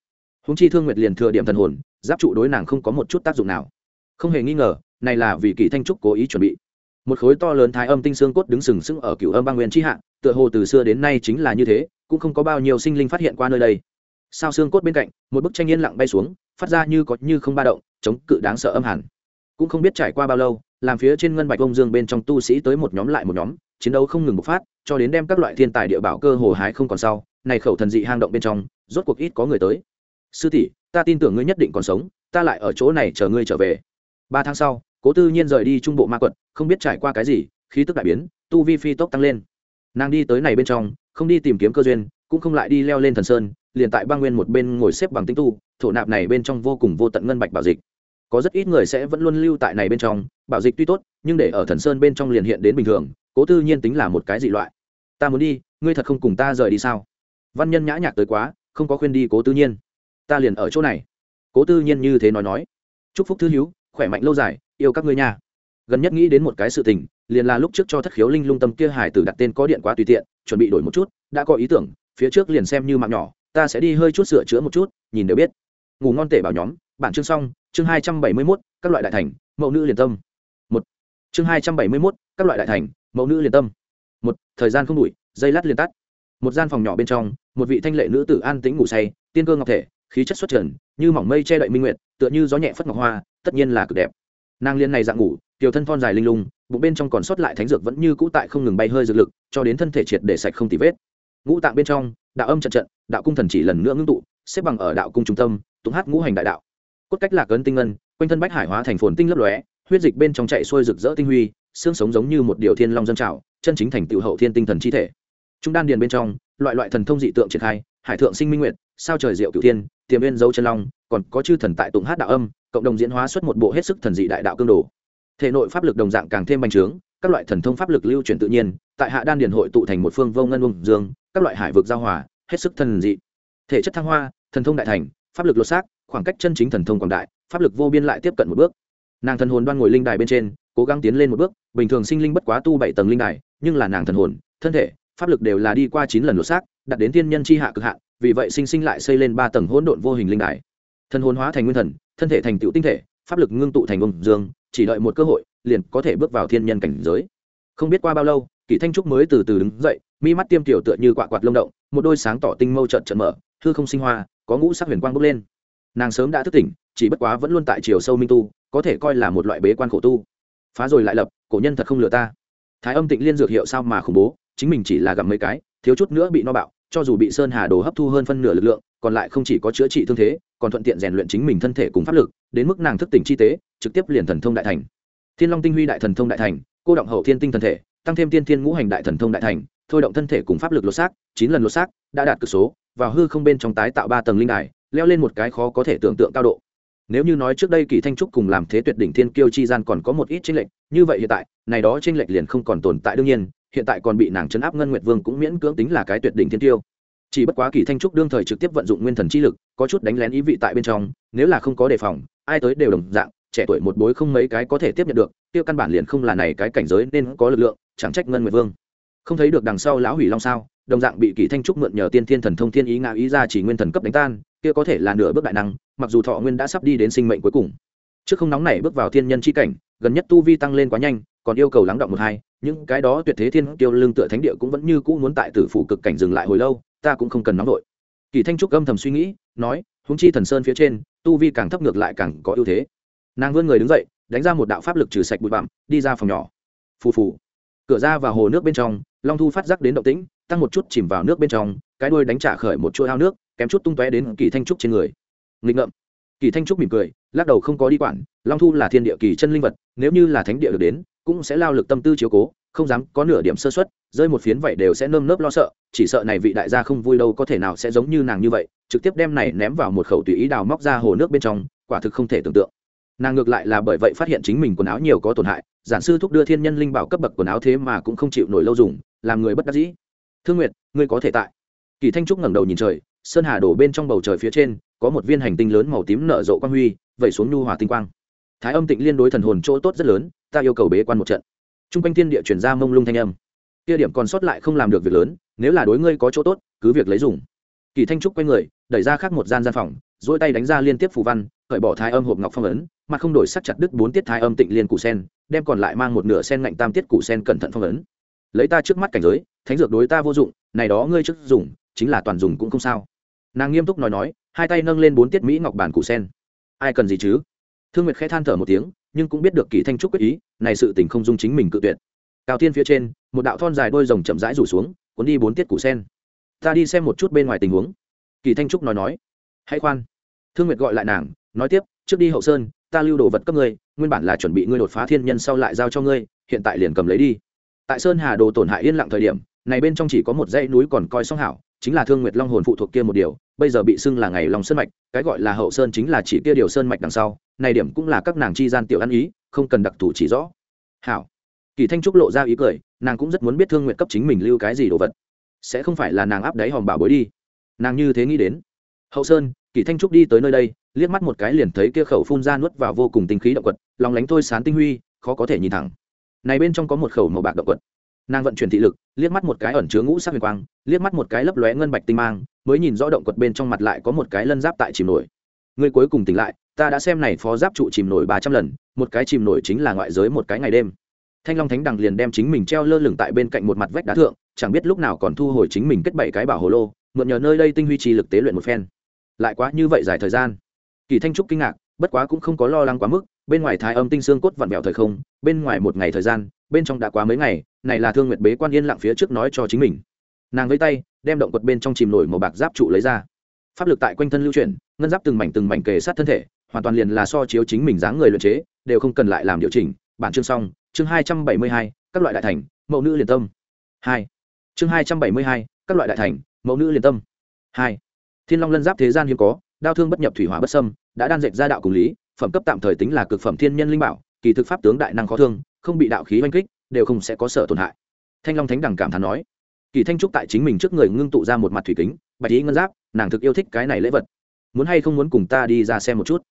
S1: Húng chi thương nguyệt liền thừa điểm thần hồn giáp trụ đối nàng không có một chút tác dụng nào. Không hề nghi ngờ, này là vì kỳ thanh trúc cố ý chuẩn bị. Một khối to lớn thái âm tinh xương cốt đứng sừng sững ở cựu âm bang nguyên tri hạ, tựa hồ từ xưa đến nay chính là như thế, cũng không có bao nhiêu sinh linh phát hiện qua nơi đây. Sao xương cốt bên cạnh, một bức tranh yên lặng bay xuống, phát ra như có như không ba động, chống cự đáng sợ âm hẳn. Cũng không biết trải qua bao lâu, làm phía trên ngân bạch ông dương bên trong tu sĩ tới một nhóm lại một nhóm, chiến đấu không ngừng bộc phát, cho đến đem các loại thiên tài địa bảo cơ hồ hái không còn sau, này khẩu thần dị hang động bên trong, rốt cuộc ít có người tới. Sư tỷ ta tin tưởng ngươi nhất định còn sống, ta lại ở chỗ này chờ ngươi trở về. Ba tháng sau, cố tư nhiên rời đi trung bộ ma quật, không biết trải qua cái gì, khí tức đại biến, tu vi phi tốc tăng lên. Nàng đi tới này bên trong, không đi tìm kiếm cơ duyên, cũng không lại đi leo lên thần sơn, liền tại băng nguyên một bên ngồi xếp bằng tinh tu, thổ nạp này bên trong vô cùng vô tận ngân bạch bảo dịch. Có rất ít người sẽ vẫn luôn lưu tại này bên trong, bảo dịch tuy tốt, nhưng để ở thần sơn bên trong liền hiện đến bình thường, cố tư nhiên tính là một cái dị loại. Ta muốn đi, ngươi thật không cùng ta rời đi sao? Văn nhân nhã nhạc tới quá, không có khuyên đi cố tư nhiên ta liền ở chỗ này. Cố tư nhiên như thế nói nói. Chúc phúc thư hữu, khỏe mạnh lâu dài, yêu các ngươi nha. Gần nhất nghĩ đến một cái sự tình, liền là lúc trước cho thất khiếu linh lung tâm kia hải tử đặt tên có điện quá tùy tiện, chuẩn bị đổi một chút, đã có ý tưởng, phía trước liền xem như mạng nhỏ, ta sẽ đi hơi chút sửa chữa một chút, nhìn đều biết. Ngủ ngon tể bảo nhóm, bản chương xong, chương hai trăm bảy mươi mốt, các loại đại thành, mẫu nữ liền tâm. Một. Chương hai trăm bảy mươi mốt, các loại đại thành, mẫu nữ liền tâm. Một, thời gian không đủi dây lát liền tắt. Một gian phòng nhỏ bên trong, một vị thanh lệ nữ tử an tĩnh ngủ say, tiên cơ ngọc thể khí chất xuất trần, như mỏng mây che đậy minh nguyệt, tựa như gió nhẹ phất ngọc hoa, tất nhiên là cực đẹp. Nàng liên này dạng ngủ, tiểu thân thon dài linh lung, bụng bên trong còn sót lại thánh dược vẫn như cũ tại không ngừng bay hơi dược lực, cho đến thân thể triệt để sạch không tì vết. Ngũ tạng bên trong, đạo âm trận trận, đạo cung thần chỉ lần nữa ngưng tụ, xếp bằng ở đạo cung trung tâm, tụng hát ngũ hành đại đạo. Cốt cách lạc ấn tinh ngân, quanh thân bách hải hóa thành phồn tinh lấp lóe, huyết dịch bên trong chạy xuôi rực rỡ tinh huy, xương sống giống như một điều thiên long dân trào, chân chính thành tựu hậu thiên tinh thần chi thể. Trung đan điền bên trong, loại loại thần thông dị tượng triển khai, hải thượng sinh minh nguyệt, sao trời diệu cửu thiên tiềm viên dấu chân long, còn có chư thần tại tụng hát đạo âm, cộng đồng diễn hóa xuất một bộ hết sức thần dị đại đạo cương đồ. Thể nội pháp lực đồng dạng càng thêm bành trướng, các loại thần thông pháp lực lưu chuyển tự nhiên, tại hạ đan điền hội tụ thành một phương vô ngân ung dương, các loại hải vực giao hòa, hết sức thần dị. Thể chất thăng hoa, thần thông đại thành, pháp lực lột xác, khoảng cách chân chính thần thông quảng đại, pháp lực vô biên lại tiếp cận một bước. Nàng thần hồn đoan ngồi linh đài bên trên, cố gắng tiến lên một bước, bình thường sinh linh bất quá tu bảy tầng linh đài, nhưng là nàng thần hồn, thân thể, pháp lực đều là đi qua chín lần lột xác đặt đến thiên nhân c h i hạ cực hạn vì vậy sinh sinh lại xây lên ba tầng hỗn độn vô hình linh đài. Thân hồn hóa thành nguyên thần, thân thể thành tựu tinh thể, pháp lực ngưng tụ thành ông dương, chỉ đợi một cơ hội, liền có thể bước vào thiên nhân cảnh giới. Không biết qua bao lâu, kỷ thanh trúc mới từ từ đứng dậy, mi mắt tiêm tiểu tựa như quạ quạt lông động, một đôi sáng tỏ tinh mâu trận trận mở, hư không sinh hoa, có ngũ sắc huyền quang bốc lên. Nàng sớm đã thức tỉnh, chỉ bất quá vẫn luôn tại chiều sâu minh tu, có thể coi là một loại bế quan khổ tu. Phá rồi lại lập, cổ nhân thật không lừa ta. Thái âm tịnh liên dược hiệu sao mà khủng bố, chính mình chỉ là gặp mấy cái, thiếu chút nữa bị no bạo cho dù bị sơn hà đồ hấp thu hơn phân nửa lực lượng, còn lại không chỉ có chữa trị thương thế, còn thuận tiện rèn luyện chính mình thân thể cùng pháp lực, đến mức nàng thức tỉnh chi tế, trực tiếp liền thần thông đại thành. Thiên long tinh huy đại thần thông đại thành, cô động hậu thiên tinh thần thể, tăng thêm tiên thiên ngũ hành đại thần thông đại thành, thôi động thân thể cùng pháp lực lột xác, chín lần lột xác, đã đạt cực số, vào hư không bên trong tái tạo ba tầng linh đài, leo lên một cái khó có thể tưởng tượng cao độ. Nếu như nói trước đây kỳ thanh trúc cùng làm thế tuyệt đỉnh thiên kiêu chi gian còn có một ít tranh lệch, như vậy hiện tại, này đó tranh lệch liền không còn tồn tại đương nhiên hiện tại còn bị nàng chấn áp ngân nguyệt vương cũng miễn cưỡng tính là cái tuyệt đỉnh thiên tiêu. Chỉ bất quá kỳ thanh trúc đương thời trực tiếp vận dụng nguyên thần chi lực, có chút đánh lén ý vị tại bên trong, nếu là không có đề phòng, ai tới đều đồng dạng, trẻ tuổi một bối không mấy cái có thể tiếp nhận được, tiêu căn bản liền không là này cái cảnh giới nên có lực lượng, chẳng trách ngân nguyệt vương. Không thấy được đằng sau lão hủy long sao, đồng dạng bị kỳ thanh trúc mượn nhờ tiên thiên thần thông thiên ý ngạo ý ra chỉ nguyên thần cấp đánh tan, kia có thể là nửa bước đại năng, mặc dù thọ nguyên đã sắp đi đến sinh mệnh cuối cùng. Trước không nóng này bước vào thiên nhân chi cảnh, gần nhất tu vi tăng lên quá nhanh còn yêu cầu lắng động một hai, những cái đó tuyệt thế thiên tiêu lương tựa thánh địa cũng vẫn như cũ muốn tại tử phủ cực cảnh dừng lại hồi lâu, ta cũng không cần nóng đội kỳ thanh trúc âm thầm suy nghĩ, nói húng chi thần sơn phía trên, tu vi càng thấp ngược lại càng có ưu thế. Nàng vươn người đứng dậy, đánh ra một đạo pháp lực trừ sạch bụi bặm, đi ra phòng nhỏ. Phù phù. Cửa ra vào hồ nước bên trong, long thu phát giác đến động tĩnh, tăng một chút chìm vào nước bên trong, cái đuôi đánh trả khởi một chuỗi ao nước, kém chút tung tóe đến kỳ thanh trúc trên người. Nghịch ngợm. Kỳ thanh trúc mỉm cười, lắc đầu không có đi quản, long thu là thiên địa kỳ chân linh vật, nếu như là thánh địa được đến cũng sẽ lao lực tâm tư chiếu cố, không dám có nửa điểm sơ xuất rơi một phiến vậy đều sẽ nơm nớp lo sợ, chỉ sợ này vị đại gia không vui đâu có thể nào sẽ giống như nàng như vậy, trực tiếp đem này ném vào một khẩu tùy ý đào móc ra hồ nước bên trong, quả thực không thể tưởng tượng. Nàng ngược lại là bởi vậy phát hiện chính mình quần áo nhiều có tổn hại, giản sư thúc đưa thiên nhân linh bảo cấp bậc quần áo thế mà cũng không chịu nổi lâu dùng, làm người bất đắc dĩ. Thương nguyệt, ngươi có thể tại. Kỳ thanh trúc ngẩng đầu nhìn trời, sơn hà đổ bên trong bầu trời phía trên, có một viên hành tinh lớn màu tím nở rộ quang huy, vẩy xuống nhu hòa tinh quang. Thái âm tịnh liên đối thần hồn chỗ tốt rất lớn ta yêu cầu bế quan một trận. T r u n g quanh thiên địa chuyển ra mông lung thanh âm. Kia điểm còn sót lại không làm được việc lớn, nếu là đối ngươi có chỗ tốt, cứ việc lấy dùng. Kỳ thanh trúc quay người, đẩy ra khác một gian gian phòng dỗi tay đánh ra liên tiếp phù văn, cởi bỏ thái âm hộp ngọc phong ấn mà không đổi sắc chặt đứt bốn tiết thái âm tịnh liên củ sen, đem còn lại mang một nửa sen ngạnh tam tiết củ sen cẩn thận phong ấn. Lấy ta trước mắt cảnh giới, thánh dược đối ta vô dụng, này đó ngươi trước dùng, chính là toàn dùng cũng không sao. Nàng nghiêm túc nói nói, hai tay nâng lên bốn tiết mỹ ngọc bản củ sen. Ai cần gì chứ? Thương nguyệt khẽ than thở một tiếng nhưng cũng biết được kỳ thanh trúc quyết ý, này sự tình không dung chính mình cự tuyệt. Cao tiên phía trên, một đạo thon dài đôi rồng chậm rãi rủ xuống, cuốn đi bốn tiết củ sen. Ta đi xem một chút bên ngoài tình huống. Kỳ thanh trúc nói nói. Hãy khoan. Thương nguyệt gọi lại nàng, nói tiếp, trước đi hậu sơn, ta lưu đồ vật cấp ngươi, nguyên bản là chuẩn bị ngươi đột phá thiên nhân sau lại giao cho ngươi, hiện tại liền cầm lấy đi. Tại sơn hà đồ tổn hại yên lặng thời điểm, này bên trong chỉ có một dãy núi còn coi song hảo chính là thương nguyệt long hồn phụ thuộc kia một điều, bây giờ bị xưng là ngày lòng sơn mạch, cái gọi là hậu sơn chính là chỉ kia điều sơn mạch đằng sau này điểm cũng là các nàng chi gian tiểu ăn ý, không cần đặc thù chỉ rõ. Hảo. Kỳ thanh trúc lộ ra ý cười, nàng cũng rất muốn biết thương nguyện cấp chính mình lưu cái gì đồ vật. Sẽ không phải là nàng áp đáy hòm bảo bối đi. Nàng như thế nghĩ đến. Hậu sơn, kỳ thanh trúc đi tới nơi đây, liếc mắt một cái liền thấy kia khẩu phun ra nuốt vào vô cùng tinh khí động quật, lòng lánh thôi sán tinh huy, khó có thể nhìn thẳng. Này bên trong có một khẩu màu bạc động quật nàng vận chuyển thị lực, liếc mắt một cái ẩn chứa ngũ sắc huyền quang, liếc mắt một cái lấp lóe ngân bạch tinh mang, mới nhìn rõ động quật bên trong mặt lại có một cái lân giáp tại chìm nổi. Người cuối cùng tỉnh lại, ta đã xem này phó giáp trụ chìm nổi ba trăm lần, một cái chìm nổi chính là ngoại giới một cái ngày đêm. Thanh long thánh đằng liền đem chính mình treo lơ lửng tại bên cạnh một mặt vách đá thượng, chẳng biết lúc nào còn thu hồi chính mình kết bảy cái bảo hồ lô, mượn nhờ nơi đây tinh huy trì lực tế luyện một phen. Lại quá như vậy dài thời gian. Kỳ thanh trúc kinh ngạc, bất quá cũng không có lo lắng quá mức, bên ngoài thái âm tinh xương cốt vặn vẹo thời không, bên ngoài một ngày thời gian, bên trong đã quá mấy ngày này là thương nguyệt bế quan yên lặng phía trước nói cho chính mình. Nàng vây tay, đem động quật bên trong chìm nổi màu bạc giáp trụ lấy ra. Pháp lực tại quanh thân lưu chuyển, ngân giáp từng mảnh từng mảnh kề sát thân thể, hoàn toàn liền là so chiếu chính mình dáng người luyện chế, đều không cần lại làm điều chỉnh. Bản chương xong, chương hai trăm bảy mươi hai, các loại đại thành, mẫu nữ liền tâm. Hai. Chương hai trăm bảy mươi hai, các loại đại thành, mẫu nữ liền tâm. Hai. Thiên long lân giáp thế gian hiếm có, đao thương bất nhập thủy hỏa bất sâm đã đan dệt ra đạo cùng lý, phẩm cấp tạm thời tính là cực phẩm thiên nhân linh bảo, kỳ thực pháp tướng đại năng khó thương, không bị đạo khí oanh kích đều không sẽ có sợ tổn hại. Thanh long thánh đẳng cảm thán nói, kỳ thanh trúc tại chính mình trước người ngưng tụ ra một mặt thủy kính, bạch ý ngân giáp, nàng thực yêu thích cái này lễ vật. Muốn hay không muốn cùng ta đi ra xem một chút?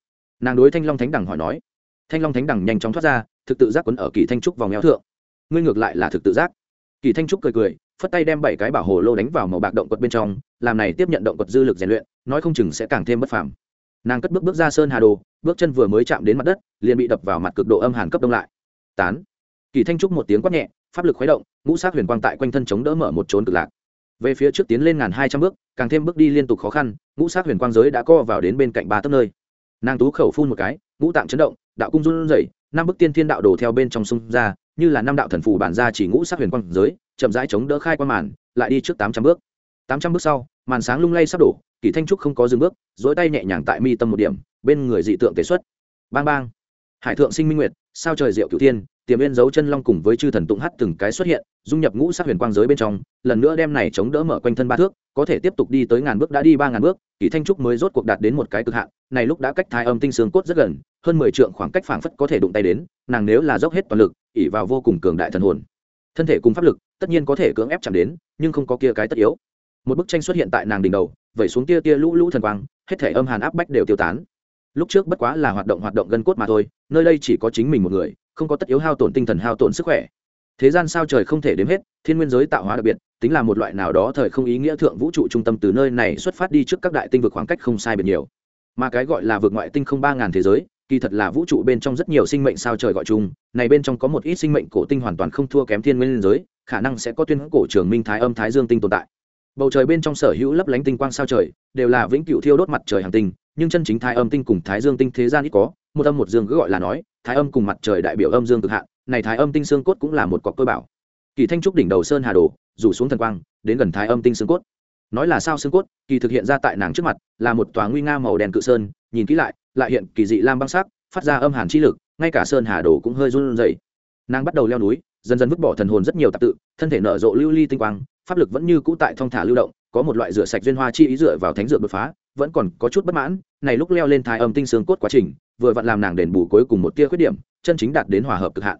S1: Nàng đối thanh long thánh đẳng hỏi nói. Thanh long thánh đẳng nhanh chóng thoát ra, thực tự giác quấn ở kỳ thanh trúc vòng éo thượng. Ngươi ngược lại là thực tự giác. Kỳ thanh trúc cười cười, phất tay đem bảy cái bảo hồ lô đánh vào màu bạc động quật bên trong, làm này tiếp nhận động quật dư lực rèn luyện, nói không chừng sẽ càng thêm bất phàm. Nàng cất bước bước ra sơn hà đồ, bước chân vừa mới chạm đến mặt đất, liền bị đập vào mặt cực độ âm hàn cấp đông lại. Tán kỳ thanh trúc một tiếng quát nhẹ, pháp lực khuấy động, ngũ sát huyền quang tại quanh thân chống đỡ mở một trốn cực lạc. Về phía trước tiến lên ngàn hai trăm bước, càng thêm bước đi liên tục khó khăn, ngũ sát huyền quang giới đã co vào đến bên cạnh ba tấc nơi. Nàng tú khẩu phun một cái, ngũ tạng chấn động, đạo cung run rẩy, năm bức tiên thiên đạo đổ theo bên trong sông ra, như là năm đạo thần phù bản ra chỉ ngũ sát huyền quang giới, chậm rãi chống đỡ khai qua màn, lại đi trước tám trăm bước. Tám trăm bước sau, màn sáng lung lay sắp đổ, kỳ thanh trúc không có dừng bước dỗi tay nhẹ nhàng tại mi tâm một điểm, bên người dị tượng tế xuất. Bang bang. Hải thượng sinh minh nguyệt, sao trời diệu cửu thiên tiềm viên dấu chân long cùng với chư thần tụng hát từng cái xuất hiện, dung nhập ngũ sát huyền quang giới bên trong, lần nữa đem này chống đỡ mở quanh thân ba thước, có thể tiếp tục đi tới ngàn bước đã đi ba ngàn bước, kỳ thanh trúc mới rốt cuộc đạt đến một cái cực hạn, này lúc đã cách thái âm tinh xương cốt rất gần, hơn mười trượng khoảng cách phảng phất có thể đụng tay đến, nàng nếu là dốc hết toàn lực ỉ vào vô cùng cường đại thần hồn. Thân thể cùng pháp lực, tất nhiên có thể cưỡng ép chạm đến, nhưng không có kia cái tất yếu. Một bức tranh xuất hiện tại nàng đỉnh đầu, vẩy xuống tia tia lũ lũ thần quang, hết thể âm hàn áp bách đều tiêu tán. Lúc trước bất quá là hoạt động hoạt động gân cốt mà thôi, nơi đây chỉ có chính mình một người không có tất yếu hao tổn tinh thần, hao tổn sức khỏe. Thế gian sao trời không thể đếm hết, thiên nguyên giới tạo hóa đặc biệt, tính là một loại nào đó thời không ý nghĩa thượng vũ trụ trung tâm từ nơi này xuất phát đi trước các đại tinh vực khoảng cách không sai biệt nhiều. Mà cái gọi là vượt ngoại tinh không ba ngàn thế giới, kỳ thật là vũ trụ bên trong rất nhiều sinh mệnh sao trời gọi chung, này bên trong có một ít sinh mệnh cổ tinh hoàn toàn không thua kém thiên nguyên giới, khả năng sẽ có tuyên cổ trường minh thái âm thái dương tinh tồn tại. Bầu trời bên trong sở hữu lấp lánh tinh quang sao trời, đều là vĩnh cửu thiêu đốt mặt trời hàng tinh, nhưng chân chính thái âm tinh cùng thái dương tinh thế gian ít có, một âm một dương cứ gọi là nói thái âm cùng mặt trời đại biểu âm dương cực hạn, này thái âm tinh xương cốt cũng là một cọc cơ bảo. Kỳ thanh trúc đỉnh đầu sơn hà đồ, rủ xuống thần quang, đến gần thái âm tinh xương cốt. Nói là sao xương cốt, kỳ thực hiện ra tại nàng trước mặt, là một tòa nguy nga màu đen cự sơn, nhìn kỹ lại lại hiện kỳ dị lam băng sắc, phát ra âm hàn chi lực, ngay cả sơn hà đồ cũng hơi run rẩy. Nàng bắt đầu leo núi, dần dần vứt bỏ thần hồn rất nhiều tạp tự, thân thể nở rộ lưu ly tinh quang, pháp lực vẫn như cũ tại thong thả lưu động, có một loại rửa sạch duyên hoa chi ý dựa vào thánh dựa đột phá, vẫn còn có chút bất mãn, này lúc leo lên thái âm tinh xương cốt quá trình vừa vặn làm nàng đền bù cuối cùng một tia khuyết điểm, chân chính đạt đến hòa hợp cực hạn.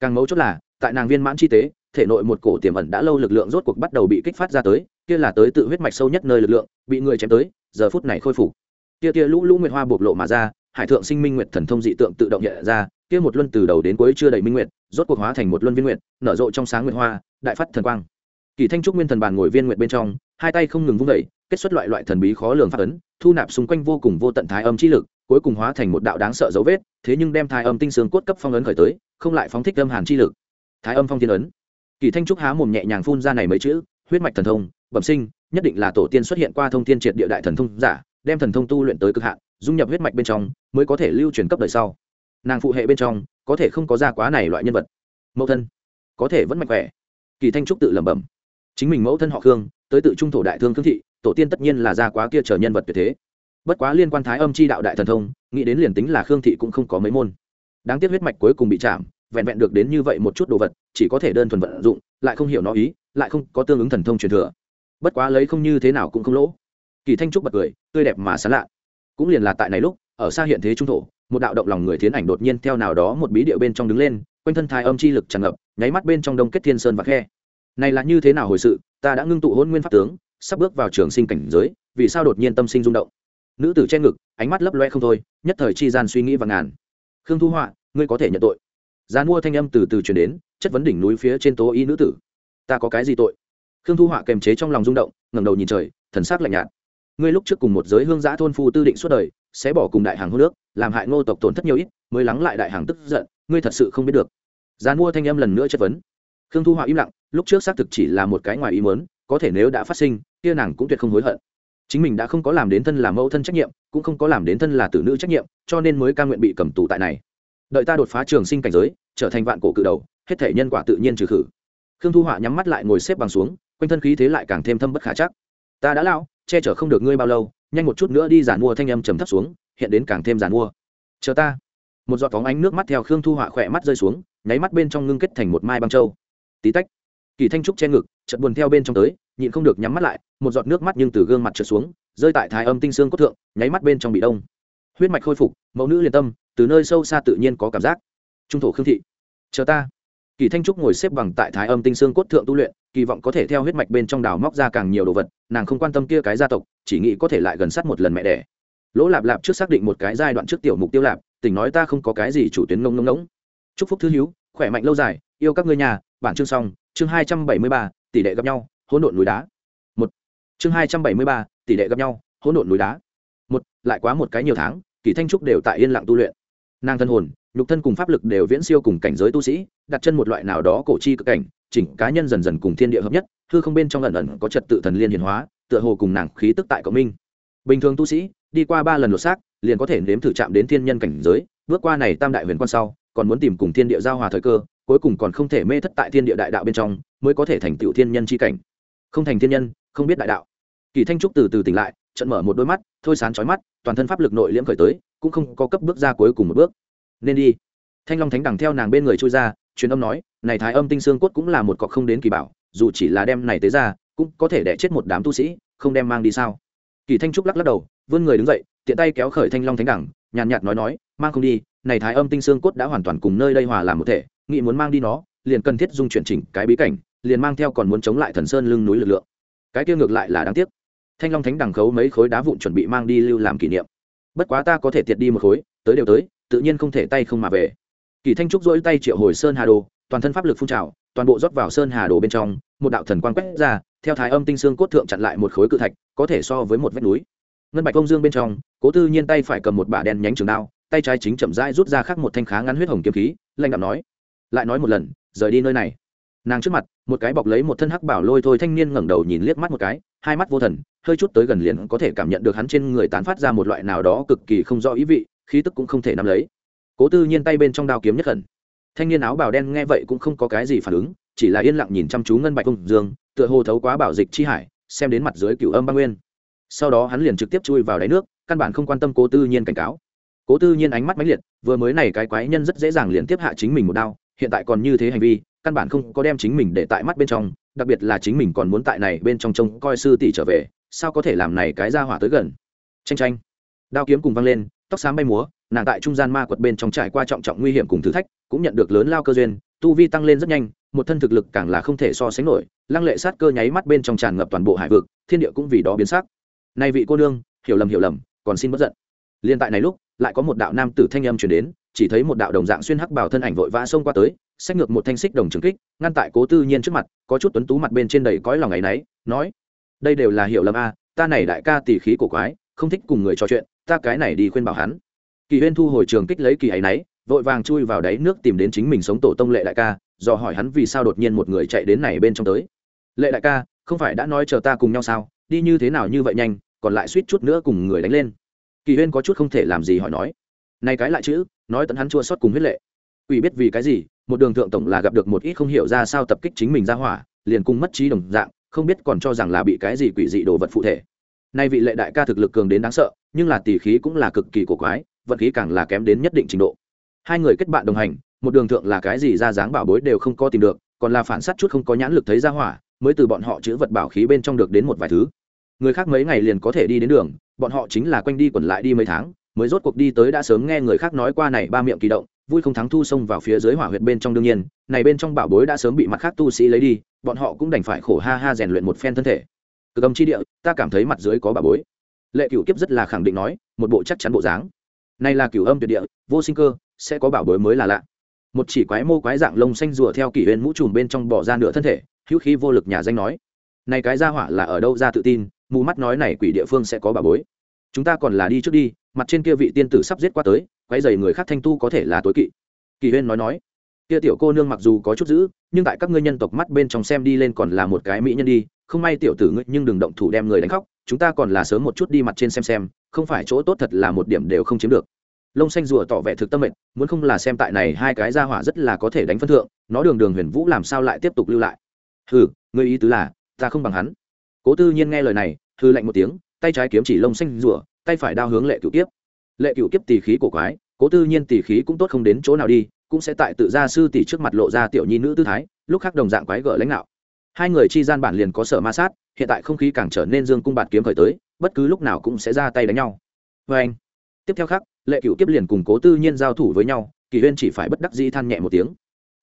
S1: Càng mấu chốt là, tại nàng viên mãn chi tế, thể nội một cổ tiềm ẩn đã lâu lực lượng rốt cuộc bắt đầu bị kích phát ra tới, kia là tới tự huyết mạch sâu nhất nơi lực lượng, bị người chém tới, giờ phút này khôi phục. Kia kia lũ lũ nguyệt hoa bộc lộ mà ra, hải thượng sinh minh nguyệt thần thông dị tượng tự động hiện ra, kia một luân từ đầu đến cuối chưa đầy minh nguyệt, rốt cuộc hóa thành một luân viên nguyệt, nở rộ trong sáng nguyệt hoa, đại phát thần quang. Kỳ thanh trúc nguyên thần bàn ngồi viên nguyệt bên trong, hai tay không ngừng vung vẩy kết xuất loại loại thần bí khó lường phát ấn, thu nạp xung quanh vô cùng vô tận thái âm chi lực cuối cùng hóa thành một đạo đáng sợ dấu vết, thế nhưng đem thái âm tinh xương cốt cấp phong ấn khởi tới, không lại phóng thích âm hàn chi lực. Thái âm phong thiên ấn. Kỳ thanh trúc há mồm nhẹ nhàng phun ra này mấy chữ, huyết mạch thần thông, bẩm sinh, nhất định là tổ tiên xuất hiện qua thông tiên triệt địa đại thần thông giả, đem thần thông tu luyện tới cực hạn, dung nhập huyết mạch bên trong, mới có thể lưu truyền cấp đời sau. Nàng phụ hệ bên trong, có thể không có ra quá này loại nhân vật. Mẫu thân, có thể vẫn mạnh khỏe. Kỳ thanh trúc tự lẩm bẩm. Chính mình mẫu thân họ khương, tới tự trung thổ đại thương thương thị, tổ tiên tất nhiên là ra quá kia chờ nhân vật tuyệt thế bất quá liên quan thái âm chi đạo đại thần thông, nghĩ đến liền tính là khương thị cũng không có mấy môn. Đáng tiếc huyết mạch cuối cùng bị chạm, vẹn vẹn được đến như vậy một chút đồ vật, chỉ có thể đơn thuần vận dụng, lại không hiểu nó ý, lại không có tương ứng thần thông truyền thừa. Bất quá lấy không như thế nào cũng không lỗ. Kỳ thanh trúc bật cười, tươi đẹp mà sán lạ. Cũng liền là tại này lúc, ở xa hiện thế trung thổ, một đạo động lòng người thiến ảnh đột nhiên theo nào đó một bí điệu bên trong đứng lên, quanh thân thái âm chi lực tràn ngập, nháy mắt bên trong đông kết thiên sơn và khe. Này là như thế nào hồi sự, ta đã ngưng tụ hôn nguyên pháp tướng, sắp bước vào trường sinh cảnh giới, vì sao đột nhiên tâm sinh rung động? Nữ tử che ngực, ánh mắt lấp loe không thôi, nhất thời chi gian suy nghĩ và ngàn. Khương thu họa ngươi có thể nhận tội. Gian mua thanh âm từ từ chuyển đến, chất vấn đỉnh núi phía trên tố y nữ tử. Ta có cái gì tội? Khương thu họa kềm chế trong lòng rung động, ngẩng đầu nhìn trời, thần sắc lạnh nhạt. Ngươi lúc trước cùng một giới hương giã thôn phu tư định suốt đời, sẽ bỏ cùng đại hàng hô nước, làm hại ngô tộc tổn thất nhiều ít, mới lắng lại đại hàng tức giận, ngươi thật sự không biết được. Gian mua thanh âm lần nữa chất vấn. Khương thu họa im lặng, lúc trước xác thực chỉ là một cái ngoài ý mớn có thể nếu đã phát sinh, kia nàng cũng tuyệt không hối hận chính mình đã không có làm đến thân là mẫu thân trách nhiệm, cũng không có làm đến thân là tử nữ trách nhiệm, cho nên mới ca nguyện bị cầm tù tại này. Đợi ta đột phá trường sinh cảnh giới, trở thành vạn cổ cự đầu, hết thể nhân quả tự nhiên trừ khử. Khương thu họa nhắm mắt lại ngồi xếp bằng xuống, quanh thân khí thế lại càng thêm thâm bất khả chắc. Ta đã lao, che chở không được ngươi bao lâu, nhanh một chút nữa đi giàn mua thanh âm trầm thấp xuống, hiện đến càng thêm giàn mua. Chờ ta. Một giọt phóng ánh nước mắt theo khương thu họa khỏe mắt rơi xuống, nháy mắt bên trong ngưng kết thành một mai băng trâu tí tách. Kỳ thanh trúc che ngực chật buồn theo bên trong tới nhịn không được nhắm mắt lại, một giọt nước mắt nhưng từ gương mặt trượt xuống, rơi tại thái âm tinh xương cốt thượng, nháy mắt bên trong bị đông. Huyết mạch khôi phục, mẫu nữ liền tâm, từ nơi sâu xa tự nhiên có cảm giác. Trung thổ khương thị, chờ ta. Kỳ thanh trúc ngồi xếp bằng tại thái âm tinh xương cốt thượng tu luyện, kỳ vọng có thể theo huyết mạch bên trong đào móc ra càng nhiều đồ vật, nàng không quan tâm kia cái gia tộc, chỉ nghĩ có thể lại gần sát một lần mẹ đẻ. Lỗ lạp lạp trước xác định một cái giai đoạn trước tiểu mục tiêu lạp, tỉnh nói ta không có cái gì chủ tuyến ngông ngông ngỗng. Chúc phúc thư hiếu khỏe mạnh lâu dài, yêu các ngươi nhà, bản chương xong, chương hai trăm bảy mươi ba, tỷ lệ gặp nhau hỗn độn núi đá. Một. Chương hai trăm bảy mươi ba, tỷ lệ gặp nhau, hỗn độn núi đá. Một, lại quá một cái nhiều tháng, kỳ thanh trúc đều tại yên lặng tu luyện. Nàng thân hồn, nhục thân cùng pháp lực đều viễn siêu cùng cảnh giới tu sĩ, đặt chân một loại nào đó cổ chi cực cảnh, chỉnh cá nhân dần dần cùng thiên địa hợp nhất, hư không bên trong lần ẩn có trật tự thần liên hiền hóa, tựa hồ cùng nàng khí tức tại cộng minh. Bình thường tu sĩ, đi qua ba lần lột xác, liền có thể nếm thử chạm đến thiên nhân cảnh giới, bước qua này tam đại huyền quan sau, còn muốn tìm cùng thiên địa giao hòa thời cơ, cuối cùng còn không thể mê thất tại thiên địa đại đạo bên trong, mới có thể thành tựu thiên nhân c h i cảnh không thành thiên nhân, không biết đại đạo. Kỳ thanh trúc từ từ tỉnh lại trận mở một đôi mắt, thôi sán trói mắt, toàn thân pháp lực nội liễm khởi tới, cũng không có cấp bước ra cuối cùng một bước. Nên đi. Thanh long thánh đằng theo nàng bên người trôi ra, truyền âm nói, này thái âm tinh xương cốt cũng là một cọc không đến kỳ bảo, dù chỉ là đem này tới ra, cũng có thể đẻ chết một đám tu sĩ, không đem mang đi sao? Kỳ thanh trúc lắc lắc đầu, vươn người đứng dậy, tiện tay kéo khởi thanh long thánh đẳng nhàn nhạt nói nói, mang không đi, này thái âm tinh xương cốt đã hoàn toàn cùng nơi đây hòa làm một thể nghị muốn mang đi nó, liền cần thiết dung chuyển chỉnh cái bí cảnh liền mang theo còn muốn chống lại thần sơn lưng núi lực lượng. Cái kia ngược lại là đáng tiếc. Thanh long thánh đằng khấu mấy khối đá vụn chuẩn bị mang đi lưu làm kỷ niệm. Bất quá ta có thể tiệt đi một khối, tới đều tới, tự nhiên không thể tay không mà về. Kỳ thanh trúc dỗi tay triệu hồi sơn hà đồ, toàn thân pháp lực phun trào, toàn bộ rót vào sơn hà đồ bên trong, một đạo thần quang quét ra, theo thái âm tinh xương cốt thượng chặn lại một khối cự thạch, có thể so với một vách núi. Ngân bạch công dương bên trong, cố tư nhiên tay phải cầm một bả đen nhánh trường đao, tay trái chính chậm rãi rút ra khắc một thanh khá ngắn huyết hồng kiếm khí lanh đạo nói, lại nói một lần, rời đi nơi này nàng trước mặt, một cái bọc lấy một thân hắc bảo lôi thôi thanh niên ngẩng đầu nhìn liếc mắt một cái, hai mắt vô thần, hơi chút tới gần liền có thể cảm nhận được hắn trên người tán phát ra một loại nào đó cực kỳ không rõ ý vị, khí tức cũng không thể nắm lấy. Cố tư nhiên tay bên trong đao kiếm nhất khẩn. Thanh niên áo bào đen nghe vậy cũng không có cái gì phản ứng, chỉ là yên lặng nhìn chăm chú ngân bạch công dương, tựa hồ thấu quá bảo dịch chi hải, xem đến mặt dưới cửu âm băng nguyên. Sau đó hắn liền trực tiếp chui vào đáy nước, căn bản không quan tâm cố tư nhiên cảnh cáo. Cố tư nhiên ánh mắt mãnh liệt, vừa mới này cái quái nhân rất dễ dàng liền tiếp hạ chính mình một đao, hiện tại còn như thế hành vi căn bản không có đem chính mình để tại mắt bên trong, đặc biệt là chính mình còn muốn tại này bên trong trông coi sư tỷ trở về, sao có thể làm này cái ra hỏa tới gần? Tranh tranh đao kiếm cùng văng lên, tóc xám bay múa, nàng tại trung gian ma quật bên trong trải qua trọng trọng nguy hiểm cùng thử thách, cũng nhận được lớn lao cơ duyên, tu vi tăng lên rất nhanh, một thân thực lực càng là không thể so sánh nổi, lăng lệ sát cơ nháy mắt bên trong tràn ngập toàn bộ hải vực, thiên địa cũng vì đó biến sắc. Nay vị cô nương, hiểu lầm hiểu lầm, còn xin bất giận. Liên tại này lúc, lại có một đạo nam tử thanh âm truyền đến, chỉ thấy một đạo đồng dạng xuyên hắc bảo thân ảnh vội vã xông qua tới xách ngược một thanh xích đồng trường kích, ngăn tại cố tư nhiên trước mặt, có chút tuấn tú mặt bên trên đầy cõi lòng ngày nấy, nói, đây đều là hiểu lầm a, ta này đại ca tỷ khí cổ quái, không thích cùng người trò chuyện, ta cái này đi khuyên bảo hắn. Kỳ huyên thu hồi trường kích lấy kỳ ấy nấy, vội vàng chui vào đáy nước tìm đến chính mình sống tổ tông lệ đại ca, dò hỏi hắn vì sao đột nhiên một người chạy đến này bên trong tới. Lệ đại ca, không phải đã nói chờ ta cùng nhau sao? Đi như thế nào như vậy nhanh, còn lại suýt chút nữa cùng người đánh lên. Kỳ huyên có chút không thể làm gì hỏi nói. Nay cái lại chữ, nói tận hắn chua xót cùng huyết lệ ủy biết vì cái gì, một đường thượng tổng là gặp được một ít không hiểu ra sao tập kích chính mình ra hỏa, liền cung mất trí đồng dạng, không biết còn cho rằng là bị cái gì quỷ dị đồ vật phụ thể. Nay vị lệ đại ca thực lực cường đến đáng sợ, nhưng là tỷ khí cũng là cực kỳ cổ quái, vận khí càng là kém đến nhất định trình độ. Hai người kết bạn đồng hành, một đường thượng là cái gì ra dáng bảo bối đều không có tìm được, còn là phản s á t chút không có nhãn lực thấy ra hỏa, mới từ bọn họ chữ vật bảo khí bên trong được đến một vài thứ. Người khác mấy ngày liền có thể đi đến đường, bọn họ chính là quanh đi quẩn lại đi mấy tháng, mới rốt cuộc đi tới đã sớm nghe người khác nói qua này ba miệng kỳ động vui không thắng thu xông vào phía dưới hỏa huyệt bên trong đương nhiên, này bên trong bảo bối đã sớm bị mặt khác tu sĩ lấy đi, bọn họ cũng đành phải khổ ha ha rèn luyện một phen thân thể. Cực âm chi địa, ta cảm thấy mặt dưới có bảo bối. Lệ cửu kiếp rất là khẳng định nói, một bộ chắc chắn bộ dáng. Này là cửu âm tuyệt địa, vô sinh cơ, sẽ có bảo bối mới là lạ. Một chỉ quái mô quái dạng lông xanh rùa theo kỷ huyền mũ trùm bên trong bỏ ra nửa thân thể, hữu khí vô lực nhà danh nói. Này cái ra hỏa là ở đâu ra tự tin, mù mắt nói này quỷ địa phương sẽ có bảo bối. Chúng ta còn là đi trước đi, mặt trên kia vị tiên tử sắp giết qua tới quay dày người khác thanh tu có thể là tối kỵ. Kỳ huyên nói nói, kia tiểu cô nương mặc dù có chút dữ, nhưng tại các ngươi nhân tộc mắt bên trong xem đi lên còn là một cái mỹ nhân đi, không may tiểu tử ngươi nhưng đừng động thủ đem người đánh khóc, chúng ta còn là sớm một chút đi mặt trên xem xem, không phải chỗ tốt thật là một điểm đều không chiếm được. Lông xanh rùa tỏ vẻ thực tâm mệnh muốn không là xem tại này hai cái ra hỏa rất là có thể đánh phân thượng, nó đường đường huyền vũ làm sao lại tiếp tục lưu lại? Hừ, ngươi ý tứ là, ta không bằng hắn. Cố tư nhiên nghe lời này hư lạnh một tiếng, tay trái kiếm chỉ lông xanh rùa, tay phải đao hướng lệ cựu tiếp lệ cựu kiếp tỷ khí cổ quái, cố tư nhiên tỷ khí cũng tốt không đến chỗ nào đi, cũng sẽ tại tự gia sư tỷ trước mặt lộ ra tiểu nhi nữ tư thái, lúc khác đồng dạng quái gở lãnh đạo hai người chi gian bản liền có sở ma sát, hiện tại không khí càng trở nên dương cung bạt kiếm khởi tới, bất cứ lúc nào cũng sẽ ra tay đánh nhau. Vê anh, tiếp theo khác lệ cựu kiếp liền cùng cố tư nhiên giao thủ với nhau, kỳ huyên chỉ phải bất đắc dĩ than nhẹ một tiếng.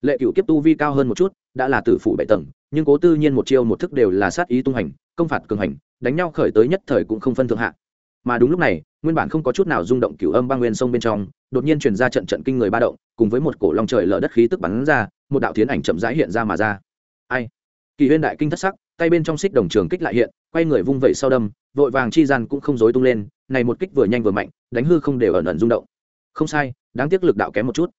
S1: Lệ cựu kiếp tu vi cao hơn một chút, đã là tử phủ bảy tầng, nhưng cố tư nhiên một chiêu một thức đều là sát ý tung hành, công phạt cường hành, đánh nhau khởi tới nhất thời cũng không phân thượng hạ mà đúng lúc này, nguyên bản không có chút nào rung động cửu âm băng nguyên sông bên trong, đột nhiên truyền ra trận trận kinh người ba động, cùng với một cổ long trời lở đất khí tức bắn ra, một đạo thiến ảnh chậm rãi hiện ra mà ra. Ai? Kỳ huyên đại kinh thất sắc, tay bên trong xích đồng trường kích lại hiện, quay người vung vẩy sau đâm, vội vàng chi gian cũng không dối tung lên, này một kích vừa nhanh vừa mạnh, đánh hư không đều ẩn ẩn rung động. Không sai, đáng tiếc lực đạo kém một chút.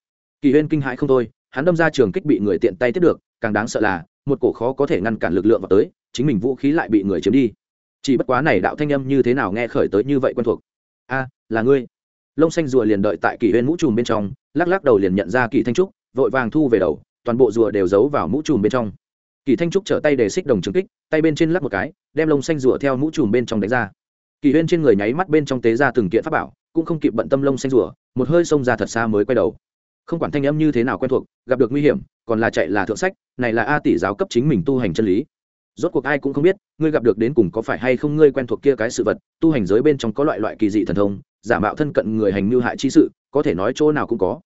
S1: Kỳ huyên kinh hãi không thôi, hắn đâm ra trường kích bị người tiện tay tiếp được, càng đáng sợ là, một cổ khó có thể ngăn cản lực lượng vào tới, chính mình vũ khí lại bị người chiếm đi chỉ bất quá này đạo thanh âm như thế nào nghe khởi tới như vậy quen thuộc. A, là ngươi. Lông xanh rùa liền đợi tại kỷ huyên mũ trùm bên trong, lắc lắc đầu liền nhận ra kỷ thanh trúc, vội vàng thu về đầu, toàn bộ rùa đều giấu vào mũ trùm bên trong. Kỷ thanh trúc trở tay để xích đồng trừng kích, tay bên trên lắc một cái, đem lông xanh rùa theo mũ trùm bên trong đánh ra. Kỷ huyên trên người nháy mắt bên trong tế ra từng kiện pháp bảo, cũng không kịp bận tâm lông xanh rùa, một hơi xông ra thật xa mới quay đầu. Không quản thanh âm như thế nào quen thuộc, gặp được nguy hiểm, còn là chạy là thượng sách, này là a tỷ giáo cấp chính mình tu hành chân lý rốt cuộc ai cũng không biết, ngươi gặp được đến cùng có phải hay không ngươi quen thuộc kia cái sự vật, tu hành giới bên trong có loại loại kỳ dị thần thông, giả mạo thân cận người hành mưu hại chi sự, có thể nói chỗ nào cũng có.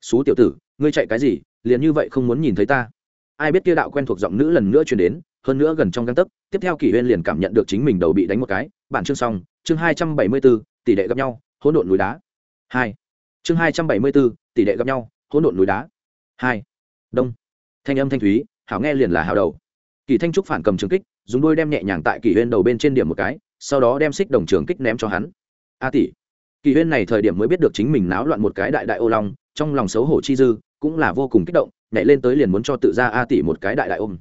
S1: Xú tiểu tử, ngươi chạy cái gì, liền như vậy không muốn nhìn thấy ta. Ai biết kia đạo quen thuộc giọng nữ lần nữa truyền đến, hơn nữa gần trong găng tấc, tiếp theo kỷ huyên liền cảm nhận được chính mình đầu bị đánh một cái. Bản chương xong, chương hai trăm bảy mươi bốn, tỷ lệ gặp nhau, hỗn độn núi đá. Hai. Chương hai trăm bảy mươi bốn, tỷ lệ gặp nhau, hỗn độn núi đá. Hai. Đông. Thanh âm thanh thúy, hảo nghe liền là hảo đầu kỳ thanh trúc phản cầm trường kích, dùng đôi đem nhẹ nhàng tại kỳ huyên đầu bên trên điểm một cái, sau đó đem xích đồng trường kích ném cho hắn. A tỷ. Kỳ huyên này thời điểm mới biết được chính mình náo loạn một cái đại đại ô long, trong lòng xấu hổ chi dư, cũng là vô cùng kích động, nhảy lên tới liền muốn cho tự ra a tỷ một cái đại đại ôm.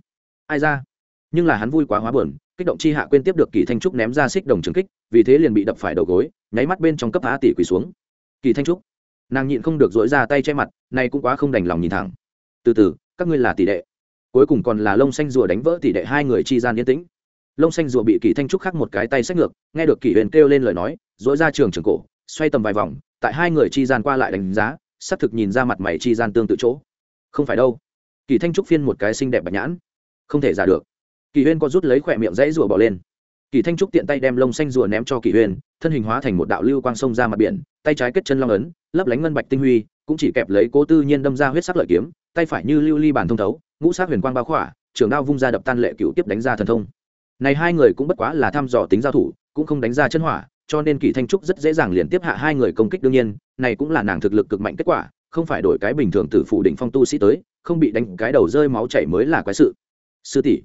S1: Ai ra? Nhưng là hắn vui quá hóa buồn, kích động chi hạ quên tiếp được kỳ thanh trúc ném ra xích đồng trường kích, vì thế liền bị đập phải đầu gối, nháy mắt bên trong cấp a tỷ quỳ xuống. Kỳ thanh trúc. Nàng nhịn không được dỗi ra tay che mặt nay cũng quá không đành lòng nhìn thẳng. Từ từ, các ngươi là tỷ đệ cuối cùng còn là lông xanh rùa đánh vỡ tỷ đệ hai người chi gian yên tĩnh. Lông xanh rùa bị kỳ thanh trúc khắc một cái tay sách ngược, nghe được kỳ huyền kêu lên lời nói dỗi ra trường trường cổ, xoay tầm vài vòng, tại hai người chi gian qua lại đánh giá, xác thực nhìn ra mặt mày chi gian tương tự chỗ. Không phải đâu. Kỳ thanh trúc phiên một cái xinh đẹp bạch nhãn. Không thể giả được. Kỳ huyên có rút lấy khỏe miệng dãy rùa bỏ lên. Kỳ thanh trúc tiện tay đem lông xanh rùa ném cho kỳ huyên thân hình hóa thành một đạo lưu quang sông ra mặt biển, tay trái kết chân long ấn, lấp lánh ngân bạch tinh huy, cũng chỉ kẹp lấy cố tư nhiên đâm ra huyết sắc lợi kiếm, tay phải như lưu ly bản thông thấu ngũ sát huyền quang bao khỏa, trường đao vung ra đập tan lệ cựu tiếp đánh ra thần thông. Này hai người cũng bất quá là thăm dò tính giao thủ, cũng không đánh ra chân hỏa, cho nên kỳ thanh trúc rất dễ dàng liền tiếp hạ hai người công kích đương nhiên, này cũng là nàng thực lực cực mạnh kết quả, không phải đổi cái bình thường từ phủ đỉnh phong tu sĩ tới, không bị đánh cái đầu rơi máu chảy mới là quái sự. Sư tỷ,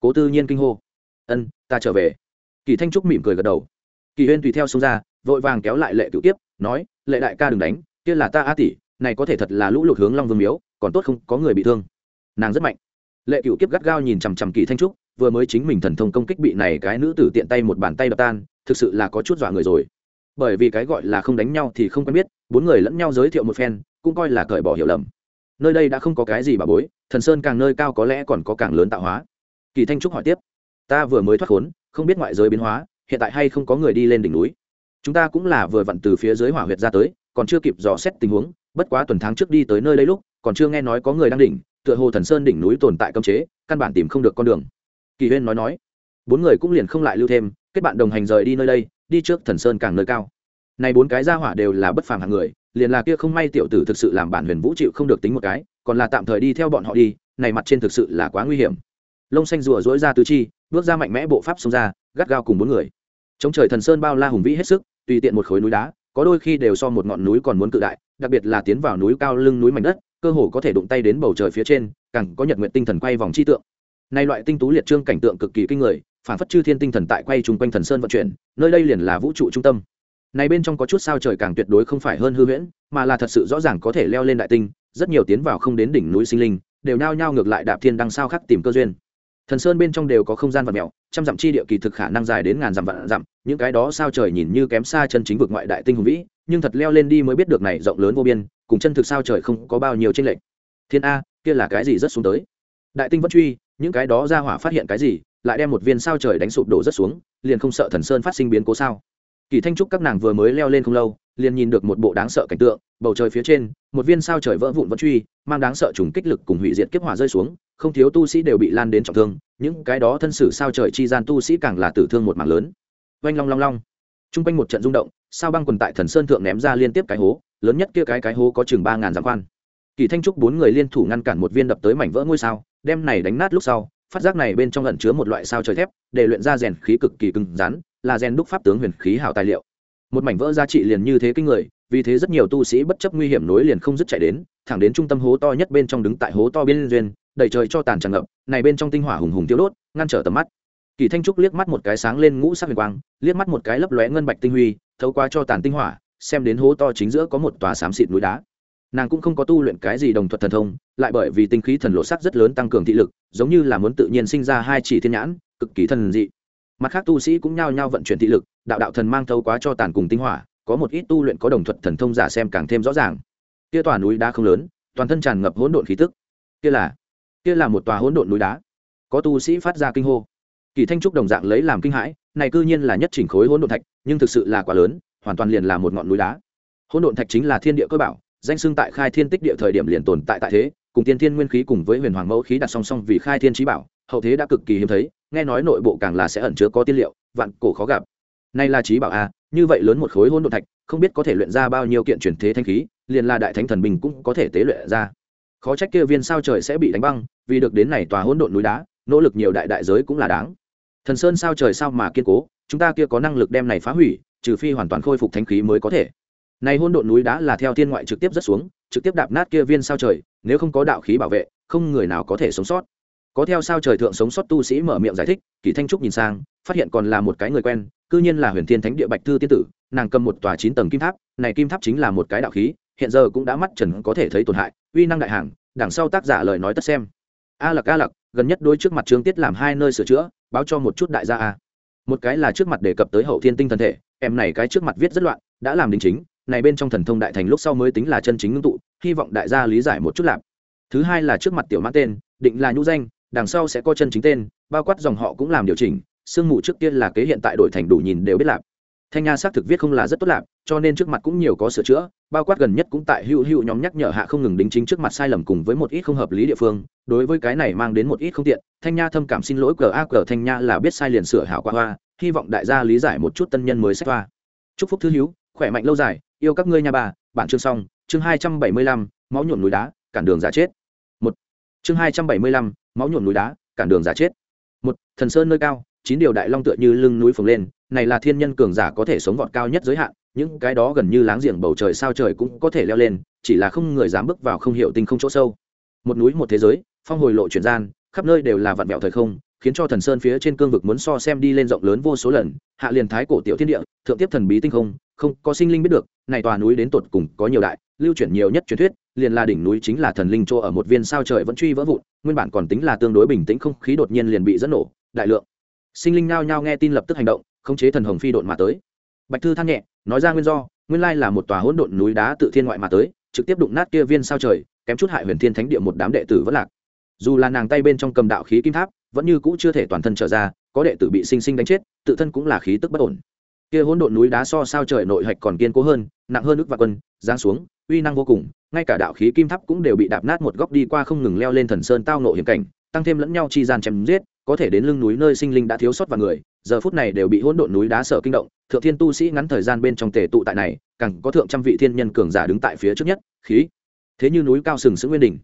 S1: cố tư nhiên kinh hô. Ân, ta trở về. Kỳ thanh trúc mỉm cười gật đầu. Kỳ huyên tùy theo xuống ra, vội vàng kéo lại lệ cựu tiếp nói, lệ đại ca đừng đánh, kia là ta a tỷ, này có thể thật là lũ lụt hướng long vương miếu, còn tốt không có người bị thương nàng rất mạnh. Lệ cựu kiếp gắt gao nhìn chằm chằm kỳ thanh trúc, vừa mới chính mình thần thông công kích bị này cái nữ tử tiện tay một bàn tay đập tan, thực sự là có chút dọa người rồi. Bởi vì cái gọi là không đánh nhau thì không quen biết, bốn người lẫn nhau giới thiệu một phen, cũng coi là cởi bỏ hiểu lầm. Nơi đây đã không có cái gì bà bối, thần sơn càng nơi cao có lẽ còn có càng lớn tạo hóa. Kỳ thanh trúc hỏi tiếp, ta vừa mới thoát khốn, không biết ngoại giới biến hóa, hiện tại hay không có người đi lên đỉnh núi? Chúng ta cũng là vừa vặn từ phía dưới hỏa huyệt ra tới, còn chưa kịp dò xét tình huống, bất quá tuần tháng trước đi tới nơi đây lúc, còn chưa nghe nói có người đang đỉnh tựa hồ thần sơn đỉnh núi tồn tại cấm chế, căn bản tìm không được con đường. Kỳ huyên nói nói, bốn người cũng liền không lại lưu thêm, kết bạn đồng hành rời đi nơi đây, đi trước thần sơn càng nơi cao. Này bốn cái gia hỏa đều là bất phàm hạng người, liền là kia không may tiểu tử thực sự làm bản huyền vũ chịu không được tính một cái, còn là tạm thời đi theo bọn họ đi, này mặt trên thực sự là quá nguy hiểm. Lông xanh rùa dối ra tứ chi, bước ra mạnh mẽ bộ pháp xông ra, gắt gao cùng bốn người. Chống trời thần sơn bao la hùng vĩ hết sức, tùy tiện một khối núi đá, có đôi khi đều so một ngọn núi còn muốn cự đại, đặc biệt là tiến vào núi cao lưng núi mảnh đất cơ hồ có thể đụng tay đến bầu trời phía trên, càng có nhật nguyện tinh thần quay vòng chi tượng. Nay loại tinh tú liệt trương cảnh tượng cực kỳ kinh người, phản phất chư thiên tinh thần tại quay chung quanh thần sơn vận chuyển, nơi đây liền là vũ trụ trung tâm. Này bên trong có chút sao trời càng tuyệt đối không phải hơn hư huyễn, mà là thật sự rõ ràng có thể leo lên đại tinh, rất nhiều tiến vào không đến đỉnh núi sinh linh, đều nhao nhao ngược lại đạp thiên đăng sao khắc tìm cơ duyên. Thần sơn bên trong đều có không gian vật mèo, trăm dặm chi địa kỳ thực khả năng dài đến ngàn dặm vạn dặm, những cái đó sao trời nhìn như kém xa chân chính vực ngoại đại tinh hùng vĩ, nhưng thật leo lên đi mới biết được này rộng lớn vô biên cùng chân thực sao trời không có bao nhiêu tranh lệch. Thiên a, kia là cái gì rất xuống tới? Đại tinh vẫn truy, những cái đó ra hỏa phát hiện cái gì, lại đem một viên sao trời đánh sụp đổ rất xuống, liền không sợ thần sơn phát sinh biến cố sao? Kỳ thanh trúc các nàng vừa mới leo lên không lâu, liền nhìn được một bộ đáng sợ cảnh tượng, bầu trời phía trên, một viên sao trời vỡ vụn vẫn truy, mang đáng sợ trùng kích lực cùng hủy diệt kiếp hỏa rơi xuống, không thiếu tu sĩ đều bị lan đến trọng thương, những cái đó thân sử sao trời chi gian tu sĩ càng là tử thương một mạng lớn. Oanh long long long. T r u n g quanh một trận rung động sao băng quần tại thần sơn thượng ném ra liên tiếp cái hố, lớn nhất kia cái cái hố có chừng ba ngàn giám khoan. Kỳ thanh trúc bốn người liên thủ ngăn cản một viên đập tới mảnh vỡ ngôi sao, đem này đánh nát lúc sau, phát giác này bên trong lẩn chứa một loại sao trời thép, để luyện ra rèn khí cực kỳ cứng rắn, là rèn đúc pháp tướng huyền khí hảo tài liệu. Một mảnh vỡ giá trị liền như thế kinh người, vì thế rất nhiều tu sĩ bất chấp nguy hiểm nối liền không dứt chạy đến, thẳng đến trung tâm hố to nhất bên trong đứng tại hố to bên duyên đầy trời cho tàn tràn ngập, này bên trong tinh hỏa hùng hùng tiêu đốt, ngăn trở tầm mắt. Kỳ thanh trúc liếc mắt một cái sáng lên ngũ sắc huyền quang, liếc mắt một cái lấp lóe ngân bạch tinh huy thấu qua cho tàn tinh hỏa, xem đến hố to chính giữa có một tòa xám xịt núi đá. Nàng cũng không có tu luyện cái gì đồng thuật thần thông, lại bởi vì tinh khí thần lộ sắc rất lớn tăng cường thị lực, giống như là muốn tự nhiên sinh ra hai chỉ thiên nhãn, cực kỳ thần dị. Mặt khác tu sĩ cũng nhao nhao vận chuyển thị lực, đạo đạo thần mang thấu quá cho tàn cùng tinh hỏa, có một ít tu luyện có đồng thuật thần thông giả xem càng thêm rõ ràng. Kia tòa núi đá không lớn, toàn thân tràn ngập hỗn độn khí tức. Kia là kia là một tòa hỗn độn núi đá. Có tu sĩ phát ra kinh hô. Kỳ thanh trúc đồng dạng lấy làm kinh hãi, này cư nhiên là nhất chỉnh khối hỗn độn thạch nhưng thực sự là quá lớn, hoàn toàn liền là một ngọn núi đá. Hỗn độn thạch chính là thiên địa cơ bảo, danh xưng tại khai thiên tích địa thời điểm liền tồn tại tại thế, cùng tiên thiên nguyên khí cùng với huyền hoàng mẫu khí đặt song song vì khai thiên trí bảo, hậu thế đã cực kỳ hiếm thấy, nghe nói nội bộ càng là sẽ ẩn chứa có tiên liệu, vạn cổ khó gặp. Nay là trí bảo a, như vậy lớn một khối hỗn độn thạch, không biết có thể luyện ra bao nhiêu kiện chuyển thế thanh khí, liền là đại thánh thần bình cũng có thể tế luyện ra. Khó trách kia viên sao trời sẽ bị đánh băng, vì được đến này tòa hỗn độn núi đá, nỗ lực nhiều đại đại giới cũng là đáng. Thần sơn sao trời sao mà kiên cố chúng ta kia có năng lực đem này phá hủy, trừ phi hoàn toàn khôi phục thanh khí mới có thể. Này hỗn độn núi đá là theo thiên ngoại trực tiếp rất xuống, trực tiếp đạp nát kia viên sao trời, nếu không có đạo khí bảo vệ, không người nào có thể sống sót. Có theo sao trời thượng sống sót tu sĩ mở miệng giải thích, kỳ thanh trúc nhìn sang, phát hiện còn là một cái người quen, cư nhiên là huyền thiên thánh địa bạch thư tiên tử, nàng cầm một tòa chín tầng kim tháp, này kim tháp chính là một cái đạo khí, hiện giờ cũng đã mắt trần có thể thấy tổn hại, uy năng đại hàng, đằng sau tác giả lời nói tất xem. A lặc a lặc, gần nhất đôi trước mặt trương tiết làm hai nơi sửa chữa, báo cho một chút đại gia a một cái là trước mặt đề cập tới hậu thiên tinh thần thể, em này cái trước mặt viết rất loạn, đã làm đính chính, này bên trong thần thông đại thành lúc sau mới tính là chân chính ngưng tụ, hy vọng đại gia lý giải một chút lạp thứ hai là trước mặt tiểu mã tên, định là nhũ danh, đằng sau sẽ có chân chính tên, bao quát dòng họ cũng làm điều chỉnh, sương mù trước tiên là kế hiện tại đổi thành đủ nhìn đều biết lạp thanh nha xác thực viết không là rất tốt lạp cho nên trước mặt cũng nhiều có sửa chữa bao quát gần nhất cũng tại hữu hữu nhóm nhắc nhở hạ không ngừng đính chính trước mặt sai lầm cùng với một ít không hợp lý địa phương, đối với cái này mang đến một ít không tiện. Thanh nha thâm cảm xin lỗi cờ a cờ thanh nha là biết sai liền sửa hảo qua hoa, hy vọng đại gia lý giải một chút tân nhân mới sách hoa. Chúc phúc thư hữu, khỏe mạnh lâu dài, yêu các ngươi nhà bà. Bản chương xong, chương hai trăm bảy mươi lăm, máu nhuộm núi đá, cản đường giả chết. Một. Chương hai trăm bảy mươi lăm, máu nhuộm núi đá, cản đường giả chết. Một. Thần sơn nơi cao, chín điều đại long tựa như lưng núi phồng lên, này là thiên nhân cường giả có thể sống vọt cao nhất giới hạn những cái đó gần như láng giềng bầu trời sao trời cũng có thể leo lên, chỉ là không người dám bước vào không hiểu tinh không chỗ sâu. Một núi một thế giới, phong hồi lộ chuyển gian, khắp nơi đều là vạn mẹo thời không, khiến cho thần sơn phía trên cương vực muốn so xem đi lên rộng lớn vô số lần, hạ liền thái cổ tiểu thiên địa, thượng tiếp thần bí tinh không không có sinh linh biết được, này tòa núi đến tột cùng có nhiều đại, lưu chuyển nhiều nhất truyền thuyết, liền là đỉnh núi chính là thần linh chỗ ở một viên sao trời vẫn truy vỡ vụn, nguyên bản còn tính là tương đối bình tĩnh không khí đột nhiên liền bị dẫn nổ, đại lượng sinh linh nao nhao nghe tin lập tức hành động, khống chế thần hồng phi độn mà tới. Bạch thư than nhẹ nói ra nguyên do, nguyên lai là một tòa hỗn độn núi đá tự thiên ngoại mà tới, trực tiếp đụng nát kia viên sao trời, kém chút hại huyền thiên thánh địa một đám đệ tử vẫn lạc. Dù là nàng tay bên trong cầm đạo khí kim tháp, vẫn như cũ chưa thể toàn thân trở ra, có đệ tử bị sinh sinh đánh chết, tự thân cũng là khí tức bất ổn. Kia hỗn độn núi đá so sao trời nội hạch còn kiên cố hơn, nặng hơn nước và quân, giáng xuống, uy năng vô cùng, ngay cả đạo khí kim tháp cũng đều bị đạp nát một góc đi qua không ngừng leo lên thần sơn tao nộ hiểm cảnh, tăng thêm lẫn nhau chi gian chém giết, có thể đến lưng núi nơi sinh linh đã thiếu sót và người giờ phút này đều bị hỗn độn núi đá sở kinh động, thượng thiên tu sĩ ngắn thời gian bên trong tề tụ tại này, càng có thượng trăm vị thiên nhân cường giả đứng tại phía trước nhất, khí. Thế như núi cao sừng sững nguyên đỉnh.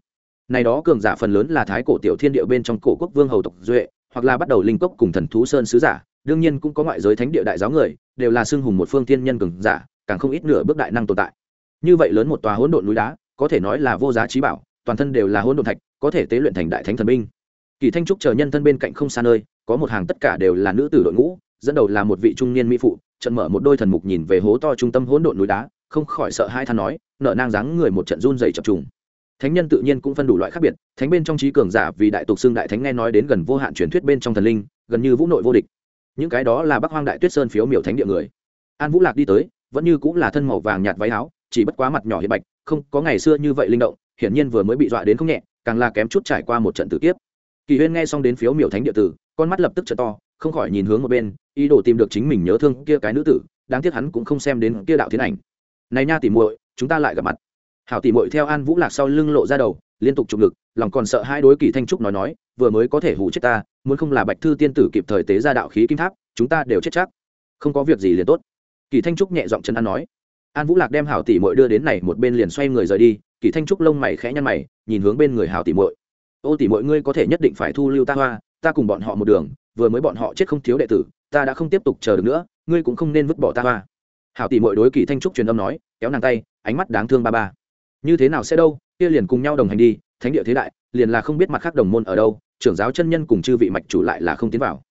S1: Này đó cường giả phần lớn là thái cổ tiểu thiên địa bên trong cổ quốc vương hầu tộc duệ, hoặc là bắt đầu linh cốc cùng thần thú sơn sứ giả, đương nhiên cũng có ngoại giới thánh địa đại giáo người, đều là xưng hùng một phương thiên nhân cường giả, càng không ít nửa bước đại năng tồn tại. Như vậy lớn một tòa hỗn độn núi đá, có thể nói là vô giá trí bảo, toàn thân đều là hỗn độn thạch, có thể tế luyện thành đại thánh thần binh. Kỳ thanh trúc chờ nhân thân bên cạnh không xa nơi có một hàng tất cả đều là nữ tử đội ngũ, dẫn đầu là một vị trung niên mỹ phụ trận mở một đôi thần mục nhìn về hố to trung tâm hỗn độn núi đá, không khỏi sợ hai than nói, nợ nang dáng người một trận run dày chập trùng. Thánh nhân tự nhiên cũng phân đủ loại khác biệt, thánh bên trong trí cường giả vì đại tục xương đại thánh nghe nói đến gần vô hạn truyền thuyết bên trong thần linh, gần như vũ nội vô địch. Những cái đó là bắc hoang đại tuyết sơn phiếu miểu thánh địa người. An vũ lạc đi tới, vẫn như cũng là thân màu vàng nhạt váy áo, chỉ bất quá mặt nhỏ hiện bạch, không, có ngày xưa như vậy linh động, hiển nhiên vừa mới bị dọa đến không nhẹ, càng là kém chút trải qua một trận tử kiếp. Kỳ huyên nghe xong đến phiếu miểu thánh địa tử con mắt lập tức trở to không khỏi nhìn hướng một bên ý đồ tìm được chính mình nhớ thương kia cái nữ tử đáng tiếc hắn cũng không xem đến kia đạo thiên ảnh. Này nha tỉ muội chúng ta lại gặp mặt. Hảo tỉ muội theo an vũ lạc sau lưng lộ ra đầu liên tục trục lực, lòng còn sợ hai đối kỳ thanh trúc nói nói vừa mới có thể hủ chết ta muốn không là bạch thư tiên tử kịp thời tế ra đạo khí kim tháp chúng ta đều chết chắc. Không có việc gì liền tốt. Kỳ thanh trúc nhẹ giọng chân an nói. An vũ lạc đem hảo tỷ muội đưa đến này một bên liền xoay người rời đi kỳ thanh trúc lông mày khẽ nhăn mày nhìn hướng bên người hảo tỷ muội. Ô tỷ muội ngươi có thể nhất định phải thu lưu ta hoa ta cùng bọn họ một đường, vừa mới bọn họ chết không thiếu đệ tử, ta đã không tiếp tục chờ được nữa, ngươi cũng không nên vứt bỏ ta hoa. Hảo tỷ muội đối kỳ thanh trúc truyền âm nói, kéo nàng tay, ánh mắt đáng thương ba ba. Như thế nào sẽ đâu, kia liền cùng nhau đồng hành đi, thánh địa thế đại, liền là không biết mặt khác đồng môn ở đâu, trưởng giáo chân nhân cùng chư vị mạch chủ lại là không tiến vào.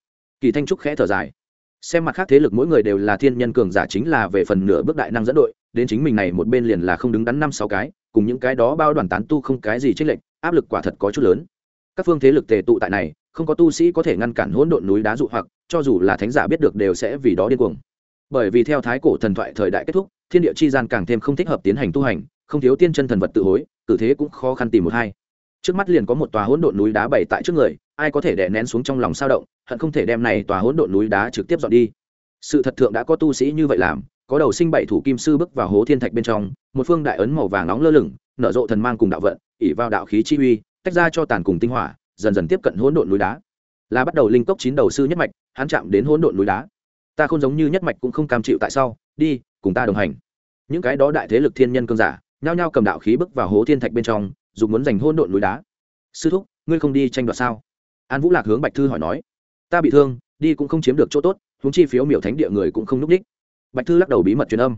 S1: Kỳ thanh trúc khẽ thở dài. Xem mặt khác thế lực mỗi người đều là thiên nhân cường giả chính là về phần nửa bước đại năng dẫn đội, đến chính mình này một bên liền là không đứng đắn năm sáu cái, cùng những cái đó bao đoàn tán tu không cái gì chênh lệch, áp lực quả thật có chút lớn. Các phương thế lực tề tụ tại này không có tu sĩ có thể ngăn cản hỗn độn núi đá dụ hoặc, cho dù là thánh giả biết được đều sẽ vì đó điên cuồng. Bởi vì theo thái cổ thần thoại thời đại kết thúc, thiên địa chi gian càng thêm không thích hợp tiến hành tu hành, không thiếu tiên chân thần vật tự hối, cử thế cũng khó khăn tìm một hai. Trước mắt liền có một tòa hỗn độn núi đá bày tại trước người, ai có thể đè nén xuống trong lòng sao động, hận không thể đem này tòa hỗn độn núi đá trực tiếp dọn đi. Sự thật thượng đã có tu sĩ như vậy làm, có đầu sinh bảy thủ kim sư bước vào hố thiên thạch bên trong, một phương đại ấn màu vàng nóng lơ lửng, nở rộ thần mang cùng đạo vận ỉ vào đạo khí chi uy, tách ra cho tàn cùng tinh hỏa dần dần tiếp cận hỗn độn núi đá. Là bắt đầu linh cốc chín đầu sư nhất mạch, hắn chạm đến hỗn độn núi đá. Ta không giống như nhất mạch cũng không cam chịu tại sao, đi, cùng ta đồng hành. Những cái đó đại thế lực thiên nhân cương giả, nhao nhao cầm đạo khí bước vào hố thiên thạch bên trong, dùng muốn giành hỗn độn núi đá. Sư thúc, ngươi không đi tranh đoạt sao? An vũ lạc hướng bạch thư hỏi nói. Ta bị thương, đi cũng không chiếm được chỗ tốt, huống chi phiếu miểu thánh địa người cũng không núp đích. Bạch thư lắc đầu bí mật truyền âm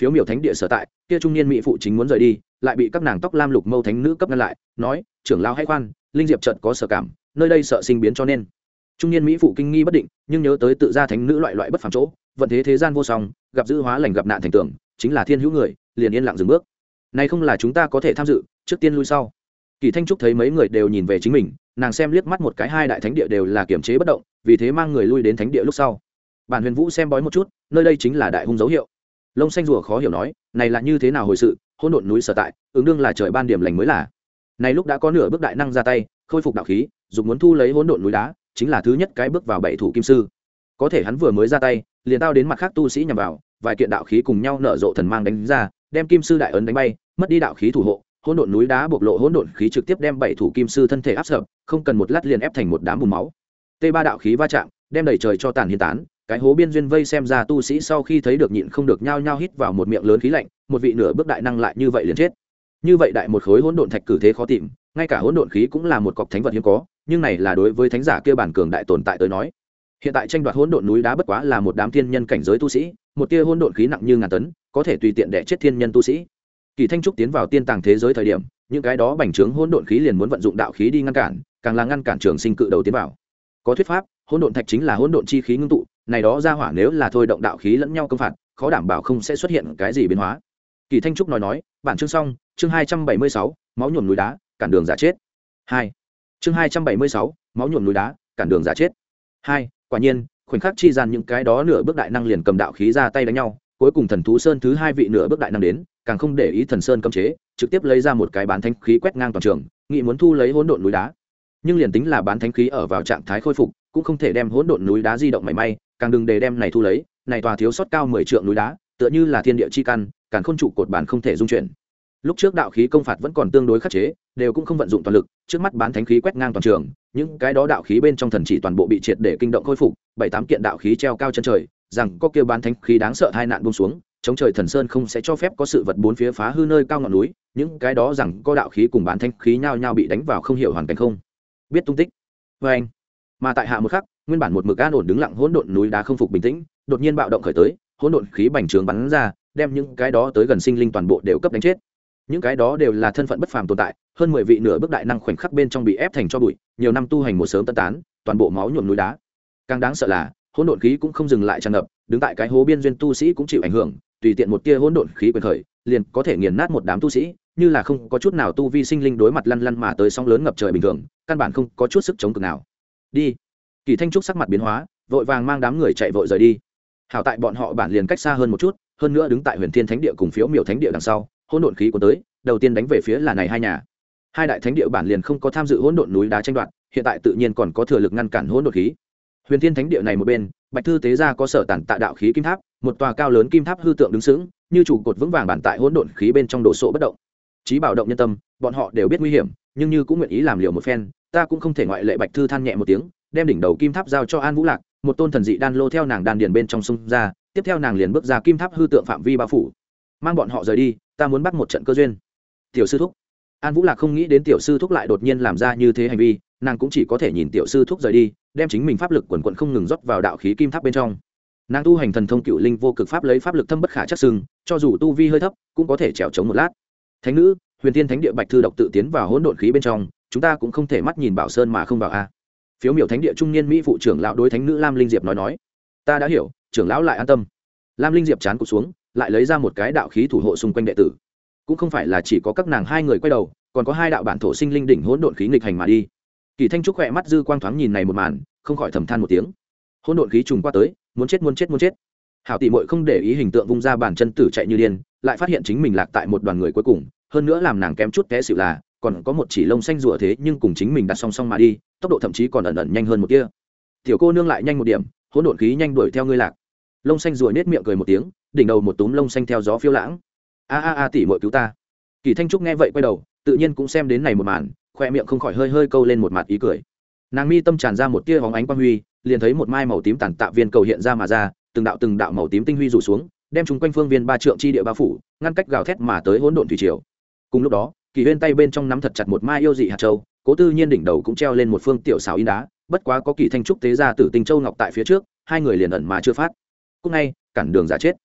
S1: phiếu miểu thánh địa sở tại, kia trung niên mỹ phụ chính muốn rời đi, lại bị các nàng tóc lam lục mâu thánh nữ cấp ngăn lại, nói, trưởng lao hay khoan, linh diệp trận có sở cảm, nơi đây sợ sinh biến cho nên. Trung niên mỹ phụ kinh nghi bất định, nhưng nhớ tới tự gia thánh nữ loại loại bất phàm chỗ, vận thế thế gian vô song, gặp dữ hóa lành gặp nạn thành tưởng, chính là thiên hữu người, liền yên lặng dừng bước. Này không là chúng ta có thể tham dự, trước tiên lui sau. Kỳ thanh trúc thấy mấy người đều nhìn về chính mình, nàng xem liếc mắt một cái hai đại thánh địa đều là kiểm chế bất động, vì thế mang người lui đến thánh địa lúc sau. Bản huyền vũ xem bói một chút, nơi đây chính là đại hung dấu hiệu lông xanh rùa khó hiểu nói, này là như thế nào hồi sự? Hôn độn núi sở tại, ứng đương là trời ban điểm lành mới là. Này lúc đã có nửa bước đại năng ra tay, khôi phục đạo khí dùng muốn thu lấy hỗn độn núi đá, chính là thứ nhất cái bước vào bảy thủ kim sư. Có thể hắn vừa mới ra tay, liền tao đến mặt khác tu sĩ nhằm vào, vài kiện đạo khí cùng nhau nở rộ thần mang đánh ra, đem kim sư đại ấn đánh bay, mất đi đạo khí thủ hộ, hỗn độn núi đá bộc lộ hỗn độn khí trực tiếp đem bảy thủ kim sư thân thể áp sập, không cần một lát liền ép thành một đám bùn máu. T ba đạo khí va chạm, đem đầy trời cho tàn hiến tán cái hố biên duyên vây xem ra tu sĩ sau khi thấy được nhịn không được nhao nhao hít vào một miệng lớn khí lạnh, một vị nửa bước đại năng lại như vậy liền chết. Như vậy đại một khối hỗn độn thạch cử thế khó tìm, ngay cả hỗn độn khí cũng là một cọc thánh vật hiếm có, nhưng này là đối với thánh giả kia bản cường đại tồn tại tới nói. Hiện tại tranh đoạt hỗn độn núi đá bất quá là một đám thiên nhân cảnh giới tu sĩ, một tia hỗn độn khí nặng như ngàn tấn, có thể tùy tiện đẻ chết thiên nhân tu sĩ. Kỳ thanh trúc tiến vào tiên tàng thế giới thời điểm, những cái đó bành trướng hỗn độn khí liền muốn vận dụng đạo khí đi ngăn cản, càng là ngăn cản trường sinh cự đầu tiến vào. Có thuyết pháp, hỗn độn thạch chính là hỗn độn chi khí ngưng tụ này đó ra hỏa nếu là thôi động đạo khí lẫn nhau công phạt, khó đảm bảo không sẽ xuất hiện cái gì biến hóa. Kỳ thanh trúc nói nói, bản chương xong, chương hai trăm bảy mươi sáu, máu nhuộm núi đá, cản đường giả chết. Hai. Chương hai trăm bảy mươi sáu, máu nhuộm núi đá, cản đường giả chết. Hai, quả nhiên, khoảnh khắc chi gian những cái đó nửa bước đại năng liền cầm đạo khí ra tay đánh nhau, cuối cùng thần thú sơn thứ hai vị nửa bước đại năng đến, càng không để ý thần sơn cấm chế, trực tiếp lấy ra một cái bán thanh khí quét ngang toàn trường, nghị muốn thu lấy hỗn độn núi đá. Nhưng liền tính là bán thánh khí ở vào trạng thái khôi phục cũng không thể đem hỗn độn núi đá di động mảy may, càng đừng để đem này thu lấy, này tòa thiếu sót cao mười trượng núi đá, tựa như là thiên địa chi căn càng không trụ cột bản không thể dung chuyển. Lúc trước đạo khí công phạt vẫn còn tương đối khắc chế, đều cũng không vận dụng toàn lực, trước mắt bán thánh khí quét ngang toàn trường, những cái đó đạo khí bên trong thần chỉ toàn bộ bị triệt để kinh động khôi phục, bảy tám kiện đạo khí treo cao chân trời, rằng có kêu bán thánh khí đáng sợ hai nạn buông xuống, chống trời thần sơn không sẽ cho phép có sự vật bốn phía phá hư nơi cao ngọn núi, những cái đó rằng có đạo khí cùng bán thánh khí nhau nhau bị đánh vào không hiểu hoàn cảnh không. Biết tung tích. Vê anh mà tại hạ một khắc, nguyên bản một mực an ổn đứng lặng hỗn độn núi đá không phục bình tĩnh, đột nhiên bạo động khởi tới, hỗn độn khí bành trướng bắn ra, đem những cái đó tới gần sinh linh toàn bộ đều cấp đánh chết. Những cái đó đều là thân phận bất phàm tồn tại, hơn mười vị nửa bước đại năng khoảnh khắc bên trong bị ép thành cho bụi, nhiều năm tu hành một sớm tân tán, toàn bộ máu nhuộm núi đá. Càng đáng sợ là, hỗn độn khí cũng không dừng lại tràn ngập, đứng tại cái hố biên duyên tu sĩ cũng chịu ảnh hưởng, tùy tiện một tia hỗn độn khí quyền khởi, liền có thể nghiền nát một đám tu sĩ, như là không có chút nào tu vi sinh linh đối mặt lăn lăn mà tới sóng lớn ngập trời bình thường, căn bản không có chút sức chống cực nào đi. Kỳ thanh trúc sắc mặt biến hóa, vội vàng mang đám người chạy vội rời đi. Hảo tại bọn họ bản liền cách xa hơn một chút, hơn nữa đứng tại huyền thiên thánh địa cùng phiếu miểu thánh địa đằng sau, hỗn độn khí của tới, đầu tiên đánh về phía là này hai nhà. Hai đại thánh địa bản liền không có tham dự hỗn độn núi đá tranh đoạt, hiện tại tự nhiên còn có thừa lực ngăn cản hỗn độn khí. Huyền thiên thánh địa này một bên, bạch thư tế gia có sở tản tạ đạo khí kim tháp, một tòa cao lớn kim tháp hư tượng đứng sững, như trụ cột vững vàng bản tại hỗn độn khí bên trong đồ sộ bất động. Trí bảo động nhân tâm, bọn họ đều biết nguy hiểm, nhưng như cũng nguyện ý làm liều một phen ta cũng không thể ngoại lệ bạch thư than nhẹ một tiếng, đem đỉnh đầu kim tháp giao cho an vũ lạc, một tôn thần dị đan lô theo nàng đan điền bên trong sông ra, tiếp theo nàng liền bước ra kim tháp hư tượng phạm vi bao phủ. Mang bọn họ rời đi, ta muốn bắt một trận cơ duyên. Tiểu sư thúc. An vũ lạc không nghĩ đến tiểu sư thúc lại đột nhiên làm ra như thế hành vi, nàng cũng chỉ có thể nhìn tiểu sư thúc rời đi, đem chính mình pháp lực quần quận không ngừng rót vào đạo khí kim tháp bên trong. Nàng tu hành thần thông cựu linh vô cực pháp lấy pháp lực thâm bất khả chắc sừng, cho dù tu vi hơi thấp, cũng có thể trèo trống một lát. Thánh nữ, huyền tiên thánh địa bạch thư độc tự tiến vào hỗn độn khí bên trong chúng ta cũng không thể mắt nhìn bảo sơn mà không vào a. Phiếu miểu thánh địa trung niên mỹ phụ trưởng lão đối thánh nữ lam linh diệp nói nói. Ta đã hiểu, trưởng lão lại an tâm. Lam linh diệp chán cụt xuống, lại lấy ra một cái đạo khí thủ hộ xung quanh đệ tử. Cũng không phải là chỉ có các nàng hai người quay đầu, còn có hai đạo bản thổ sinh linh đỉnh hỗn độn khí nghịch hành mà đi. Kỳ thanh trúc khỏe mắt dư quang thoáng nhìn này một màn, không khỏi thầm than một tiếng. Hỗn độn khí trùng qua tới, muốn chết muốn chết muốn chết. Hảo tỷ mội không để ý hình tượng vung ra bàn chân tử chạy như điên, lại phát hiện chính mình lạc tại một đoàn người cuối cùng, hơn nữa làm nàng kém chút té xịu là còn có một chỉ lông xanh rủa thế nhưng cùng chính mình đặt song song mà đi, tốc độ thậm chí còn ẩn ẩn nhanh hơn một kia tiểu cô nương lại nhanh một điểm, hỗn độn khí nhanh đuổi theo ngươi lạc. Lông xanh rùa nết miệng cười một tiếng, đỉnh đầu một túm lông xanh theo gió phiêu lãng. A a a tỷ mội cứu ta. Kỳ thanh trúc nghe vậy quay đầu, tự nhiên cũng xem đến này một màn, khoe miệng không khỏi hơi hơi câu lên một mặt ý cười. Nàng mi tâm tràn ra một tia hóng ánh quang huy, liền thấy một mai màu tím tản tạ viên cầu hiện ra mà ra, từng đạo từng đạo màu tím tinh huy rủ xuống, đem chúng quanh phương viên ba trượng chi địa bao phủ, ngăn cách gào thét mà tới hỗn độn thủy triều. Cùng lúc đó kỳ huyên tay bên trong nắm thật chặt một mai yêu dị hạt châu, cố tư nhiên đỉnh đầu cũng treo lên một phương tiểu xào in đá, bất quá có kỳ thanh trúc tế ra tử tinh châu ngọc tại phía trước, hai người liền ẩn mà chưa phát. Cúc ngay, cản đường giả chết.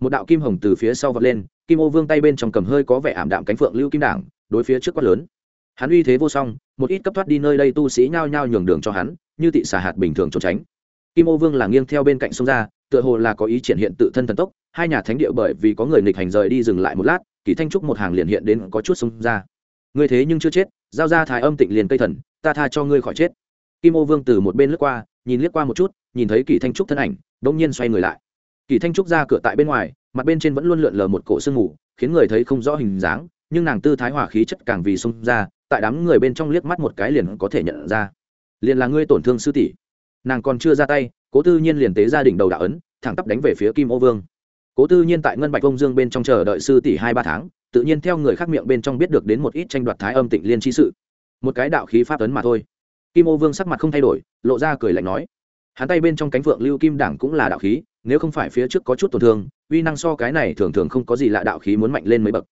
S1: Một đạo kim hồng từ phía sau vọt lên, kim ô vương tay bên trong cầm hơi có vẻ ảm đạm cánh phượng lưu kim đảng, đối phía trước quát lớn. Hắn uy thế vô song, một ít cấp thoát đi nơi đây tu sĩ nhao nhao nhường đường cho hắn, như tị xà hạt bình thường trốn tránh. Kim ô vương là nghiêng theo bên cạnh sông ra, tựa hồ là có ý triển hiện tự thân thần tốc, hai nhà thánh địa bởi vì có người nghịch hành rời đi dừng lại một lát kỳ thanh trúc một hàng liền hiện đến có chút xông ra. Ngươi thế nhưng chưa chết, giao ra thái âm tịnh liền cây thần, ta tha cho ngươi khỏi chết. Kim ô vương từ một bên lướt qua, nhìn liếc qua một chút, nhìn thấy kỳ thanh trúc thân ảnh đ ỗ n g nhiên xoay người lại. Kỳ thanh trúc ra cửa tại bên ngoài, mặt bên trên vẫn luôn lượn lờ một cổ sương mù, khiến người thấy không rõ hình dáng, nhưng nàng tư thái hỏa khí chất càng vì xông ra, tại đám người bên trong liếc mắt một cái liền có thể nhận ra. Liền là ngươi tổn thương sư tỷ. Nàng còn chưa ra tay, cố tư nhiên liền tế gia đình đầu đạo ấn, thẳng tắp đánh về phía kim ô vương cố tư nhiên tại ngân bạch công dương bên trong chờ đợi sư tỷ hai ba tháng, tự nhiên theo người khác miệng bên trong biết được đến một ít tranh đoạt thái âm tịnh liên chi sự. Một cái đạo khí pháp ấn mà thôi. Kim ô vương sắc mặt không thay đổi, lộ ra cười lạnh nói, hắn tay bên trong cánh phượng lưu kim đảng cũng là đạo khí, nếu không phải phía trước có chút tổn thương, uy năng so cái này thường thường không có gì lạ đạo khí muốn mạnh lên mấy bậc.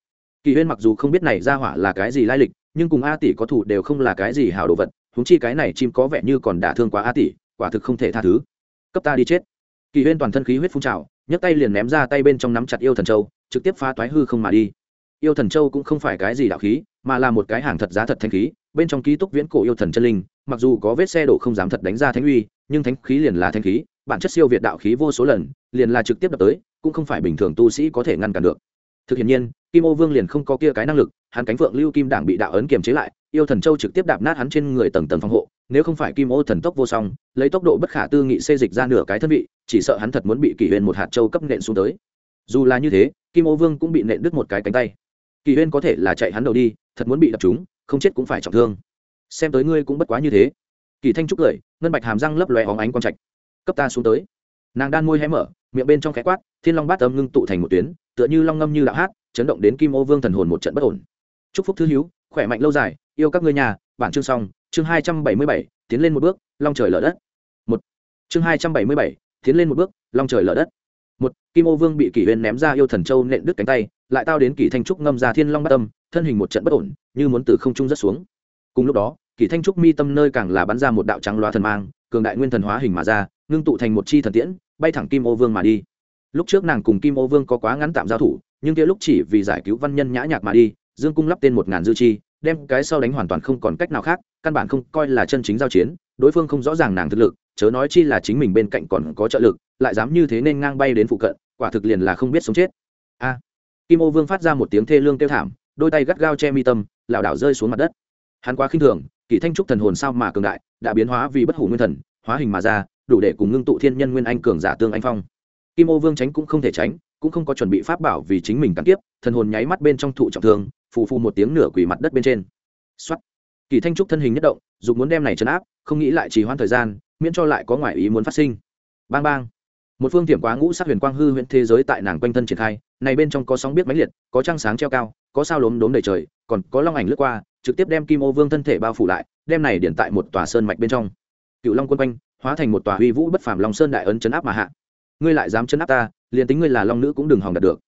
S1: Kỳ huyên mặc dù không biết này ra hỏa là cái gì lai lịch, nhưng cùng a tỷ có thủ đều không là cái gì hảo đồ vật húng chi cái này chim có vẻ như còn đả thương quá a tỷ, quả thực không thể tha thứ. Cấp ta đi chết. Kỳ huyên toàn thân khí huyết phun trào nhấc tay liền ném ra tay bên trong nắm chặt yêu thần châu, trực tiếp phá toái hư không mà đi. Yêu thần châu cũng không phải cái gì đạo khí, mà là một cái hàng thật giá thật thanh khí, bên trong ký túc viễn cổ yêu thần chân linh, mặc dù có vết xe đổ không dám thật đánh ra thánh uy, nhưng thánh khí liền là thanh khí, bản chất siêu việt đạo khí vô số lần, liền là trực tiếp đập tới, cũng không phải bình thường tu sĩ có thể ngăn cản được. Thực hiện nhiên, kim ô vương liền không có kia cái năng lực, hắn cánh phượng lưu kim đảng bị đạo ấn kiềm chế lại yêu thần châu trực tiếp đạp nát hắn trên người tầng tầng phòng hộ, nếu không phải kim ô thần tốc vô song, lấy tốc độ bất khả tư nghị xê dịch ra nửa cái thân vị, chỉ sợ hắn thật muốn bị kỷ huyền một hạt châu cấp nện xuống tới. Dù là như thế, kim ô vương cũng bị nện đứt một cái cánh tay. Kỷ huyền có thể là chạy hắn đầu đi, thật muốn bị đập chúng không chết cũng phải trọng thương. Xem tới ngươi cũng bất quá như thế. Kỳ thanh trúc cười, ngân bạch hàm răng lấp lòe hóng ánh quang trạch. Cấp ta xuống tới. Nàng đan môi hé mở, miệng bên trong khẽ quát, thiên long bát âm ngưng tụ thành một tuyến, tựa như long ngâm như đạo hát, chấn động đến kim ô vương thần hồn một trận bất ổn. Chúc phúc thư hiếu khỏe mạnh lâu dài, yêu các ngươi nhà. Bản chương xong, chương hai trăm bảy mươi bảy, tiến lên một bước, long trời lở đất. Một. Chương hai trăm bảy mươi bảy, tiến lên một bước, long trời lở đất. Một. Kim ô vương bị kỷ huyền ném ra yêu thần châu nện đứt cánh tay, lại tao đến kỷ thanh trúc ngâm ra thiên long bát tâm, thân hình một trận bất ổn, như muốn từ không trung rất xuống. Cùng lúc đó, kỷ thanh trúc mi tâm nơi càng là bắn ra một đạo trắng loa thần mang, cường đại nguyên thần hóa hình mà ra, ngưng tụ thành một chi thần tiễn, bay thẳng kim ô vương mà đi. Lúc trước nàng cùng kim ô vương có quá ngắn tạm giao thủ, nhưng kia lúc chỉ vì giải cứu văn nhân nhã nhạc mà đi dương cung lắp tên một ngàn dư chi, đem cái sau đánh hoàn toàn không còn cách nào khác, căn bản không coi là chân chính giao chiến, đối phương không rõ ràng nàng thực lực, chớ nói chi là chính mình bên cạnh còn có trợ lực, lại dám như thế nên ngang bay đến phụ cận, quả thực liền là không biết sống chết. A. Kim ô vương phát ra một tiếng thê lương kêu thảm, đôi tay gắt gao che mi tâm, lảo đảo rơi xuống mặt đất. Hắn quá khinh thường, kỷ thanh trúc thần hồn sao mà cường đại, đã biến hóa vì bất hủ nguyên thần, hóa hình mà ra, đủ để cùng ngưng tụ thiên nhân nguyên anh cường giả tương anh phong. Kim ô vương tránh cũng không thể tránh, cũng không có chuẩn bị pháp bảo vì chính mình cắn tiếp thần hồn nháy mắt bên trong thụ trọng thương phù phù một tiếng nửa quỳ mặt đất bên trên. Xuất kỳ thanh trúc thân hình nhất động dùng muốn đem này chấn áp, không nghĩ lại trì hoãn thời gian, miễn cho lại có ngoại ý muốn phát sinh. Bang bang. Một phương tiệm quá ngũ sắc huyền quang hư huyễn thế giới tại nàng quanh thân triển khai, này bên trong có sóng biết mãnh liệt, có trăng sáng treo cao, có sao lốm đốm đầy trời, còn có long ảnh lướt qua, trực tiếp đem kim ô vương thân thể bao phủ lại, đem này điển tại một tòa sơn mạch bên trong. Cựu long quân quanh, hóa thành một tòa uy vũ bất phàm long sơn đại ấn chấn áp mà hạ. Ngươi lại dám chấn áp ta, liền tính ngươi là long nữ cũng đừng hòng đạt được.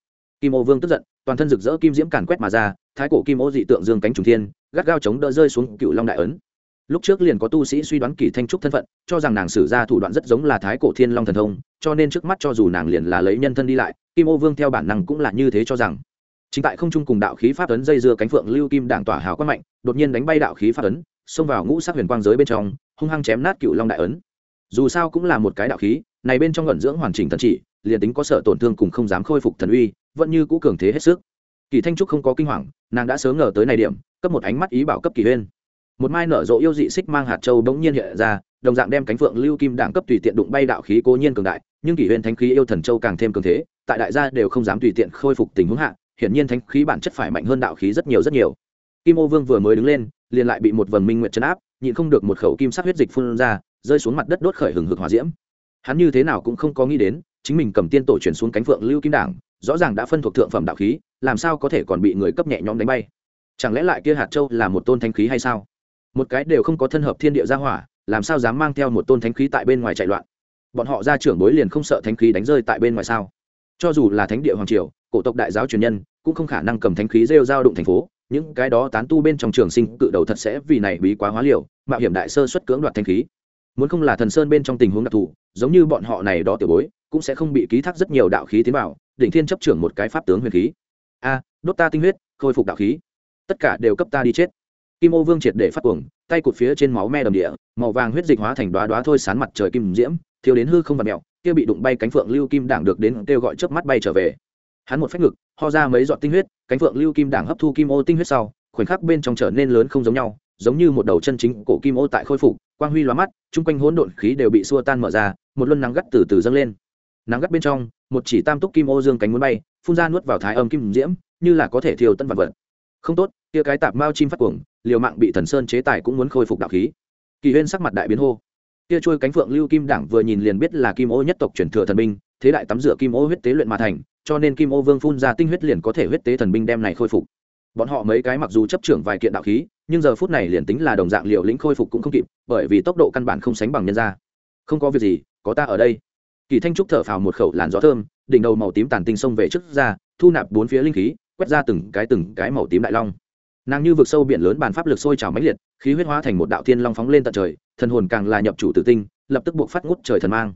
S1: Kim ô vương tức giận, toàn thân rực rỡ kim diễm càn quét mà ra thái cổ kim ô dị tượng dương cánh trùng thiên, gắt gao chống đỡ rơi xuống cựu long đại ấn. Lúc trước liền có tu sĩ suy đoán kỳ thanh trúc thân phận, cho rằng nàng sử ra thủ đoạn rất giống là thái cổ thiên long thần thông, cho nên trước mắt cho dù nàng liền là lấy nhân thân đi lại, kim ô vương theo bản năng cũng là như thế cho rằng. Chính tại không trung cùng đạo khí pháp ấn dây dưa cánh phượng lưu kim đảng tỏa hào quang mạnh, đột nhiên đánh bay đạo khí pháp ấn, xông vào ngũ sắc huyền quang giới bên trong, hung hăng chém nát cựu long đại ấn. Dù sao cũng là một cái đạo khí, này bên trong ẩn dưỡng hoàn chỉnh thần chỉ, liền tính có sợ tổn thương cùng không dám khôi phục thần uy, vẫn như cũ cường thế hết sức kỳ thanh trúc không có kinh hoàng, nàng đã sớm ngờ tới này điểm, cấp một ánh mắt ý bảo cấp kỳ huyên. Một mai nở rộ yêu dị xích mang hạt châu bỗng nhiên hiện ra, đồng dạng đem cánh phượng lưu kim đẳng cấp tùy tiện đụng bay đạo khí cố nhiên cường đại, nhưng kỷ huyên thánh khí yêu thần châu càng thêm cường thế, tại đại gia đều không dám tùy tiện khôi phục tình huống hạ, hiển nhiên thánh khí bản chất phải mạnh hơn đạo khí rất nhiều rất nhiều. Kim ô vương vừa mới đứng lên, liền lại bị một vần minh nguyện chấn áp, nhịn không được một khẩu kim sắc huyết dịch phun ra, rơi xuống mặt đất đốt khởi hừng hực hỏa diễm. Hắn như thế nào cũng không có nghĩ đến chính mình cầm tiên tổ chuyển xuống cánh phượng lưu kim đảng, rõ ràng đã phân thuộc thượng phẩm đạo khí, làm sao có thể còn bị người cấp nhẹ nhõm đánh bay? Chẳng lẽ lại kia hạt châu là một tôn thanh khí hay sao? Một cái đều không có thân hợp thiên địa gia hỏa, làm sao dám mang theo một tôn thánh khí tại bên ngoài chạy loạn? Bọn họ ra trưởng bối liền không sợ thánh khí đánh rơi tại bên ngoài sao? Cho dù là thánh địa hoàng triều, cổ tộc đại giáo truyền nhân, cũng không khả năng cầm thánh khí rêu giao đụng thành phố, những cái đó tán tu bên trong trường sinh cự đầu thật sẽ vì này bí quá hóa liều, mạo hiểm đại sơ xuất cưỡng đoạt thanh khí. Muốn không là thần sơn bên trong tình huống đặc thù, giống như bọn họ này đó tiểu bối cũng sẽ không bị ký thác rất nhiều đạo khí tiến vào, đỉnh thiên chấp trưởng một cái pháp tướng huyền khí. A, đốt ta tinh huyết, khôi phục đạo khí. Tất cả đều cấp ta đi chết. Kim ô vương triệt để phát cuồng, tay cụt phía trên máu me đầm địa, màu vàng huyết dịch hóa thành đoá đoá thôi sán mặt trời kim diễm thiếu đến hư không và mẹo, kia bị đụng bay cánh phượng lưu kim đảng được đến kêu gọi trước mắt bay trở về. Hắn một phách ngực, ho ra mấy giọt tinh huyết, cánh phượng lưu kim đảng hấp thu kim ô tinh huyết sau, khoảnh khắc bên trong trở nên lớn không giống nhau, giống như một đầu chân chính cổ kim ô tại khôi phục, quang huy lóa mắt, chung quanh hỗn độn khí đều bị xua tan mở ra, một luân nắng gắt từ từ dâng lên nắng gắt bên trong, một chỉ tam túc kim ô dương cánh muốn bay, phun ra nuốt vào thái âm kim diễm, như là có thể thiêu tân vật vật. Không tốt, kia cái tạp mao chim phát cuồng, liều mạng bị thần sơn chế tài cũng muốn khôi phục đạo khí. Kỳ huyên sắc mặt đại biến hô. Kia trôi cánh phượng lưu kim đảng vừa nhìn liền biết là kim ô nhất tộc truyền thừa thần binh, thế đại tắm rửa kim ô huyết tế luyện mà thành, cho nên kim ô vương phun ra tinh huyết liền có thể huyết tế thần binh đem này khôi phục. Bọn họ mấy cái mặc dù chấp trưởng vài kiện đạo khí, nhưng giờ phút này liền tính là đồng dạng liệu lĩnh khôi phục cũng không kịp, bởi vì tốc độ căn bản không sánh bằng nhân ra không có việc gì, có ta ở đây kỳ thanh trúc thở phào một khẩu làn gió thơm, đỉnh đầu màu tím tàn tinh xông về trước ra, thu nạp bốn phía linh khí, quét ra từng cái từng cái màu tím đại long. Nàng như vực sâu biển lớn bàn pháp lực sôi trào mãnh liệt, khí huyết hóa thành một đạo thiên long phóng lên tận trời, thần hồn càng là nhập chủ tử tinh, lập tức buộc phát ngút trời thần mang.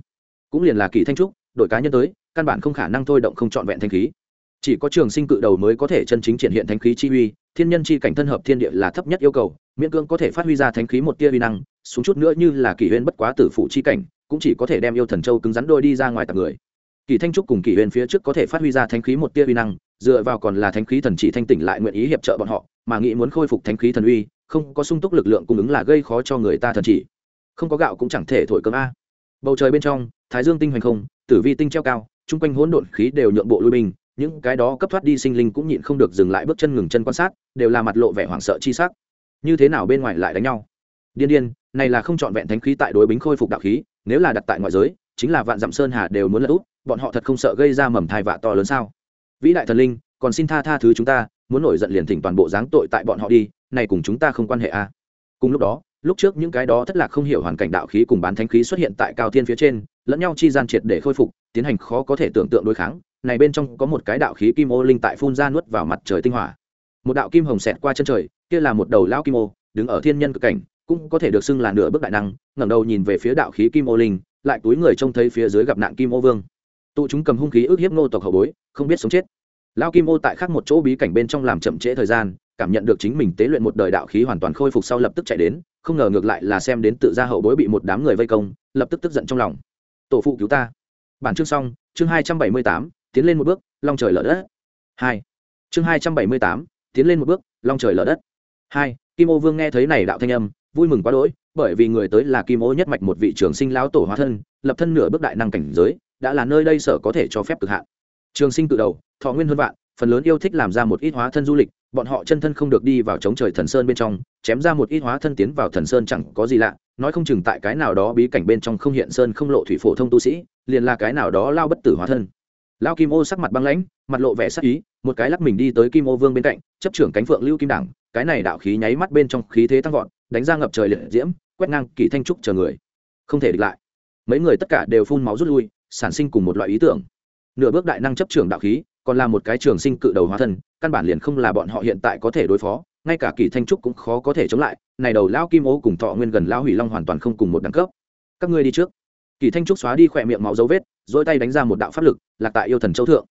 S1: Cũng liền là kỳ thanh trúc, đội cá nhân tới, căn bản không khả năng thôi động không trọn vẹn thanh khí. Chỉ có trường sinh cự đầu mới có thể chân chính triển hiện thanh khí chi uy, thiên nhân chi cảnh thân hợp thiên địa là thấp nhất yêu cầu, miễn cưỡng có thể phát huy ra thanh khí một tia uy năng, xuống chút nữa như là kỷ huyên bất quá tử phụ chi cảnh cũng chỉ có thể đem yêu thần châu cứng rắn đôi đi ra ngoài tập người. Kỳ thanh trúc cùng kỷ huyền phía trước có thể phát huy ra thanh khí một tia uy năng, dựa vào còn là thanh khí thần chỉ thanh tỉnh lại nguyện ý hiệp trợ bọn họ, mà nghĩ muốn khôi phục thanh khí thần uy, không có sung túc lực lượng cung ứng là gây khó cho người ta thần chỉ. Không có gạo cũng chẳng thể thổi cơm a. Bầu trời bên trong, thái dương tinh hoành không, tử vi tinh treo cao, chung quanh hỗn độn khí đều nhượng bộ lui binh, những cái đó cấp thoát đi sinh linh cũng nhịn không được dừng lại bước chân ngừng chân quan sát, đều là mặt lộ vẻ hoảng sợ chi sắc. Như thế nào bên ngoài lại đánh nhau? Điên điên, này là không chọn vẹn thánh khí tại đối bính khôi phục đạo khí nếu là đặt tại ngoại giới, chính là vạn dặm sơn hà đều muốn lật úp, bọn họ thật không sợ gây ra mầm thai vạ to lớn sao vĩ đại thần linh, còn xin tha tha thứ chúng ta, muốn nổi giận liền thỉnh toàn bộ dáng tội tại bọn họ đi, này cùng chúng ta không quan hệ a à. cùng lúc đó, lúc trước những cái đó thất lạc không hiểu hoàn cảnh đạo khí cùng bán thánh khí xuất hiện tại cao thiên phía trên, lẫn nhau chi gian triệt để khôi phục, tiến hành khó có thể tưởng tượng đối kháng, này bên trong có một cái đạo khí kim ô linh tại phun ra nuốt vào mặt trời tinh hỏa một đạo kim hồng xẹt qua chân trời, kia là một đầu lao kim ô, đứng ở thiên nhân cực cảnh cũng có thể được xưng là nửa bước đại năng, ngẩng đầu nhìn về phía đạo khí kim ô linh, lại túi người trông thấy phía dưới gặp nạn kim ô vương. Tụ chúng cầm hung khí ước hiếp nô tộc hậu bối, không biết sống chết. Lao kim ô tại khác một chỗ bí cảnh bên trong làm chậm trễ thời gian, cảm nhận được chính mình tế luyện một đời đạo khí hoàn toàn khôi phục sau lập tức chạy đến, không ngờ ngược lại là xem đến tự gia hậu bối bị một đám người vây công, lập tức tức giận trong lòng. Tổ phụ cứu ta. Bản chương xong, chương hai trăm bảy mươi tám, tiến lên một bước, long trời lở đất. Hai. Chương hai trăm bảy mươi tám, tiến lên một bước, long trời lở đất. Hai, kim ô vương nghe thấy này đạo thanh âm vui mừng quá đỗi bởi vì người tới là kim ô nhất mạch một vị trường sinh lão tổ hóa thân lập thân nửa bước đại năng cảnh giới đã là nơi đây sở có thể cho phép cực hạn. Trường sinh tự đầu thọ nguyên hơn vạn phần lớn yêu thích làm ra một ít hóa thân du lịch bọn họ chân thân không được đi vào chống trời thần sơn bên trong chém ra một ít hóa thân tiến vào thần sơn chẳng có gì lạ nói không chừng tại cái nào đó bí cảnh bên trong không hiện sơn không lộ thủy phổ thông tu sĩ liền là cái nào đó lao bất tử hóa thân. Lao kim ô sắc mặt băng lãnh mặt lộ vẻ sắc ý một cái lắc mình đi tới kim ô vương bên cạnh chấp trưởng cánh phượng lưu kim đảng, cái này đạo khí nháy mắt bên trong khí thế tăng vọt đánh ra ngập trời liệt diễm, quét ngang kỳ thanh trúc chờ người. Không thể địch lại. Mấy người tất cả đều phun máu rút lui, sản sinh cùng một loại ý tưởng. Nửa bước đại năng chấp trưởng đạo khí, còn là một cái trường sinh cự đầu hóa thân, căn bản liền không là bọn họ hiện tại có thể đối phó, ngay cả kỳ thanh trúc cũng khó có thể chống lại. Này đầu lao kim ô cùng thọ nguyên gần lao hủy long hoàn toàn không cùng một đẳng cấp. Các ngươi đi trước. Kỳ thanh trúc xóa đi khỏe miệng máu dấu vết, dỗi tay đánh ra một đạo pháp lực, lạc tại yêu thần châu thượng.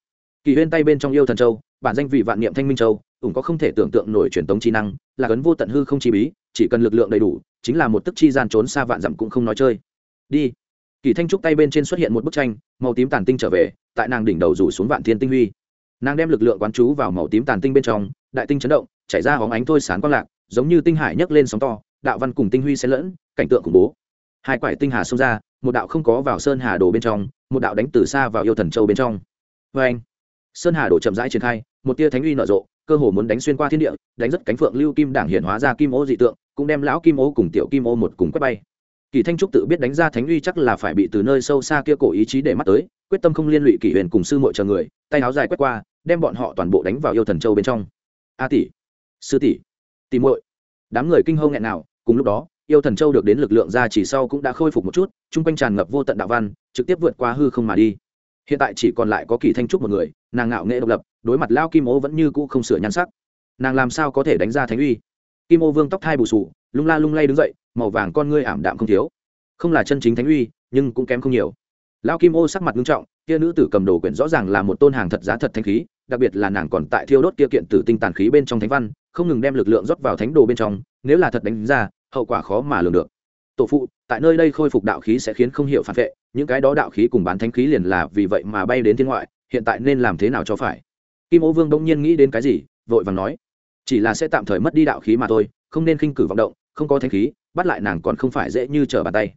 S1: Kỳ huyên tay bên trong yêu thần châu bản danh vị vạn niệm thanh minh châu, ủng có không thể tưởng tượng nổi truyền tống chi năng, là cấn vô tận hư không chi bí, chỉ cần lực lượng đầy đủ, chính là một tức chi gian trốn xa vạn dặm cũng không nói chơi. Đi. Kỳ thanh trúc tay bên trên xuất hiện một bức tranh, màu tím tàn tinh trở về, tại nàng đỉnh đầu rủ xuống vạn thiên tinh huy. Nàng đem lực lượng quán chú vào màu tím tàn tinh bên trong, đại tinh chấn động, chảy ra hóng ánh thôi sán quang lạc, giống như tinh hải nhấc lên sóng to, đạo văn cùng tinh huy xen lẫn, cảnh tượng khủng bố. Hai quải tinh hà xông ra, một đạo không có vào sơn hà đồ bên trong, một đạo đánh từ xa vào yêu thần châu bên trong. Vê anh sơn hà đồ chậm rãi triển khai một tia thánh uy nở rộ, cơ hồ muốn đánh xuyên qua thiên địa, đánh rất cánh phượng lưu kim đảng hiện hóa ra kim ô dị tượng, cũng đem lão kim ô cùng tiểu kim ô một cùng quét bay. Kỳ thanh trúc tự biết đánh ra thánh uy chắc là phải bị từ nơi sâu xa kia cổ ý chí để mắt tới, quyết tâm không liên lụy kỷ huyền cùng sư muội chờ người, tay áo dài quét qua, đem bọn họ toàn bộ đánh vào yêu thần châu bên trong. A tỷ, sư tỷ tỷ muội. Đám người kinh hâu nghẹn nào, cùng lúc đó, yêu thần châu được đến lực lượng ra chỉ sau cũng đã khôi phục một chút, chung quanh tràn ngập vô tận đạo văn, trực tiếp vượt qua hư không mà đi. Hiện tại chỉ còn lại có kỳ thanh trúc một người, nàng ngạo nghệ độc lập đối mặt lao kim ô vẫn như cũ không sửa nhan sắc. Nàng làm sao có thể đánh ra thánh uy? Kim ô vương tóc thai bù sù, lung la lung lay đứng dậy, màu vàng con ngươi ảm đạm không thiếu. Không là chân chính thánh uy, nhưng cũng kém không nhiều. Lao kim ô sắc mặt nghiêm trọng, kia nữ tử cầm đồ quyển rõ ràng là một tôn hàng thật giá thật thanh khí, đặc biệt là nàng còn tại thiêu đốt kia kiện tử tinh tàn khí bên trong thánh văn, không ngừng đem lực lượng rót vào thánh đồ bên trong, nếu là thật đánh ra, hậu quả khó mà lường được. Tổ phụ, tại nơi đây khôi phục đạo khí sẽ khiến không hiểu phản vệ, những cái đó đạo khí cùng bán thánh khí liền là vì vậy mà bay đến thiên ngoại, hiện tại nên làm thế nào cho phải? Kim ô vương đông nhiên nghĩ đến cái gì, vội vàng nói, chỉ là sẽ tạm thời mất đi đạo khí mà thôi, không nên khinh cử vọng động, không có thánh khí, bắt lại nàng còn không phải dễ như trở bàn tay.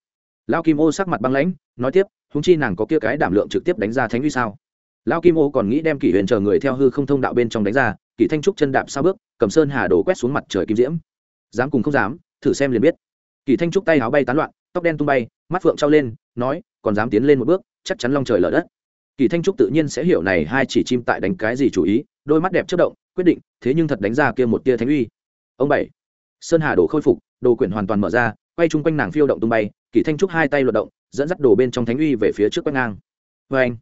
S1: Lao kim ô sắc mặt băng lãnh, nói tiếp húng chi nàng có kia cái đảm lượng trực tiếp đánh ra thánh uy sao? Lao kim ô còn nghĩ đem kỷ huyền chờ người theo hư không thông đạo bên trong đánh ra, kỷ thanh trúc chân đạp sao bước, cầm sơn hà đổ quét xuống mặt trời kim diễm. Dám cùng không dám, thử xem liền biết. Kỷ thanh trúc tay áo bay tán loạn, tóc đen tung bay, mắt phượng trao lên, nói, còn dám tiến lên một bước, chắc chắn long trời lở đất kỳ thanh trúc tự nhiên sẽ hiểu này hai chỉ chim tại đánh cái gì chủ ý, đôi mắt đẹp chất động, quyết định, thế nhưng thật đánh ra kia một tia thánh uy. Ông bảy, sơn hà đổ khôi phục, đồ quyển hoàn toàn mở ra, quay chung quanh nàng phiêu động tung bay, kỳ thanh trúc hai tay luận động, dẫn dắt đồ bên trong thánh uy về phía trước quét ngang. Vê anh,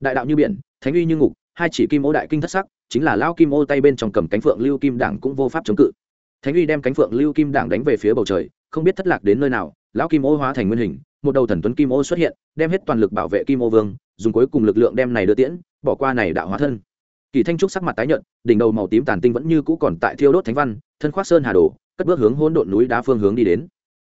S1: đại đạo như biển, thánh uy như ngục, hai chỉ kim ô đại kinh thất sắc, chính là lao kim ô tay bên trong cầm cánh phượng lưu kim đảng cũng vô pháp chống cự. Thánh uy đem cánh phượng lưu kim đảng đánh về phía bầu trời, không biết thất lạc đến nơi nào, lão kim ô hóa thành nguyên hình, một đầu thần tuấn kim ô xuất hiện, đem hết toàn lực bảo vệ kim ô vương dùng cuối cùng lực lượng đem này đưa tiễn, bỏ qua này đạo hóa thân. Kỳ thanh trúc sắc mặt tái nhợt, đỉnh đầu màu tím tàn tinh vẫn như cũ còn tại thiêu đốt thánh văn, thân khoác sơn hà đồ, cất bước hướng hỗn độn núi đá phương hướng đi đến.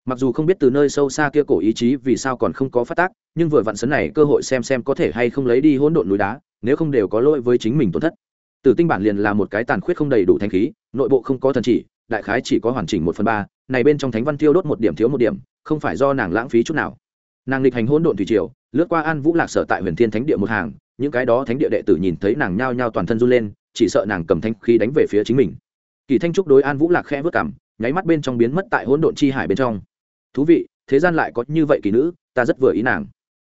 S1: Mặc dù không biết từ nơi sâu xa kia cổ ý chí vì sao còn không có phát tác, nhưng vừa vặn sấn này cơ hội xem xem có thể hay không lấy đi hỗn độn núi đá, nếu không đều có lỗi với chính mình tổn thất. Tử tinh bản liền là một cái tàn khuyết không đầy đủ thanh khí, nội bộ không có thần chỉ, đại khái chỉ có hoàn chỉnh một phần ba, này bên trong thánh văn thiêu đốt một điểm thiếu một điểm, không phải do nàng lãng phí chút nào. Nàng lịch hành hỗn độn thủy triều lướt qua an vũ lạc sở tại huyền thiên thánh địa một hàng, những cái đó thánh địa đệ tử nhìn thấy nàng nhao nhao toàn thân run lên, chỉ sợ nàng cầm thanh khí đánh về phía chính mình. Kỳ thanh trúc đối an vũ lạc khẽ vớt cảm, nháy mắt bên trong biến mất tại hỗn độn chi hải bên trong. Thú vị, thế gian lại có như vậy kỳ nữ, ta rất vừa ý nàng.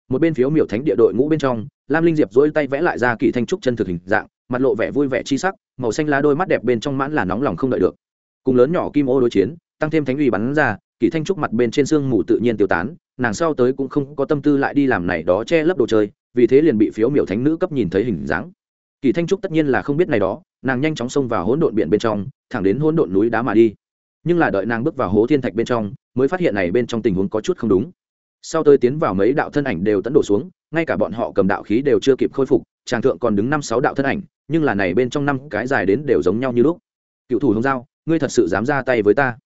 S1: Một bên phiếu miểu thánh địa đội ngũ bên trong, lam linh diệp dỗi tay vẽ lại ra kỳ thanh trúc chân thực hình dạng, mặt lộ vẻ vui vẻ chi sắc, màu xanh lá đôi mắt đẹp bên trong mãn là nóng lòng không đợi được. Cùng lớn nhỏ kim ô đối chiến, tăng thêm thánh uy bắn ra kỳ thanh trúc mặt bên trên xương mù tự nhiên tiêu tán, nàng sau tới cũng không có tâm tư lại đi làm này đó che lấp đồ chơi, vì thế liền bị phiếu miểu thánh nữ cấp nhìn thấy hình dáng. Kỳ thanh trúc tất nhiên là không biết này đó, nàng nhanh chóng xông vào hỗn độn biển bên trong, thẳng đến hỗn độn núi đá mà đi. Nhưng là đợi nàng bước vào hố thiên thạch bên trong, mới phát hiện này bên trong tình huống có chút không đúng. Sau tới tiến vào mấy đạo thân ảnh đều tấn đổ xuống, ngay cả bọn họ cầm đạo khí đều chưa kịp khôi phục tràng thượng còn đứng năm sáu đạo thân ảnh, nhưng là này bên trong năm cái dài đến đều giống nhau như lúc. Cựu thủ hồng giao, ngươi thật sự dám ra tay với ta?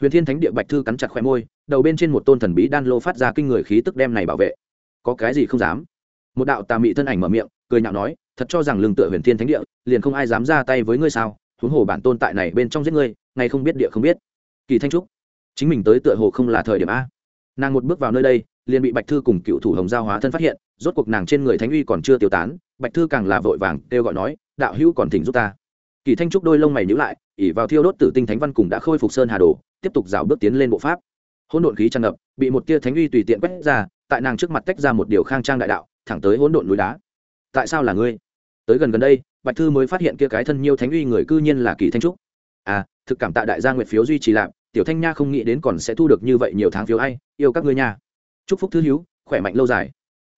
S1: Huyền thiên thánh địa bạch thư cắn chặt khoe môi, đầu bên trên một tôn thần bí đan lô phát ra kinh người khí tức đem này bảo vệ. Có cái gì không dám? Một đạo tà mị thân ảnh mở miệng, cười nhạo nói, thật cho rằng lường tựa huyền thiên thánh địa, liền không ai dám ra tay với ngươi sao? Huống hồ bản tôn tại này bên trong giết ngươi, ngay không biết địa không biết. Kỳ thanh trúc, chính mình tới tựa hồ không là thời điểm a. Nàng một bước vào nơi đây, liền bị bạch thư cùng cựu thủ hồng giao hóa thân phát hiện, rốt cuộc nàng trên người thánh uy còn chưa tiêu tán, bạch thư càng là vội vàng kêu gọi nói, đạo hữu còn thỉnh giúp ta. Kỳ thanh trúc đôi lông mày nhữ lại ỉ vào thiêu đốt tử tinh thánh văn cùng đã khôi phục sơn hà đồ tiếp tục rào bước tiến lên bộ pháp. Hỗn độn khí tràn ngập, bị một tia thánh uy tùy tiện quét ra, tại nàng trước mặt tách ra một điều khang trang đại đạo, thẳng tới hỗn độn núi đá. Tại sao là ngươi? Tới gần gần đây, bạch thư mới phát hiện kia cái thân nhiêu thánh uy người cư nhiên là kỳ thanh trúc. À thực cảm tạ đại gia nguyện phiếu duy trì lạp, tiểu thanh nha không nghĩ đến còn sẽ thu được như vậy nhiều tháng phiếu ai, yêu các ngươi nha. Chúc phúc thư hiếu khỏe mạnh lâu dài.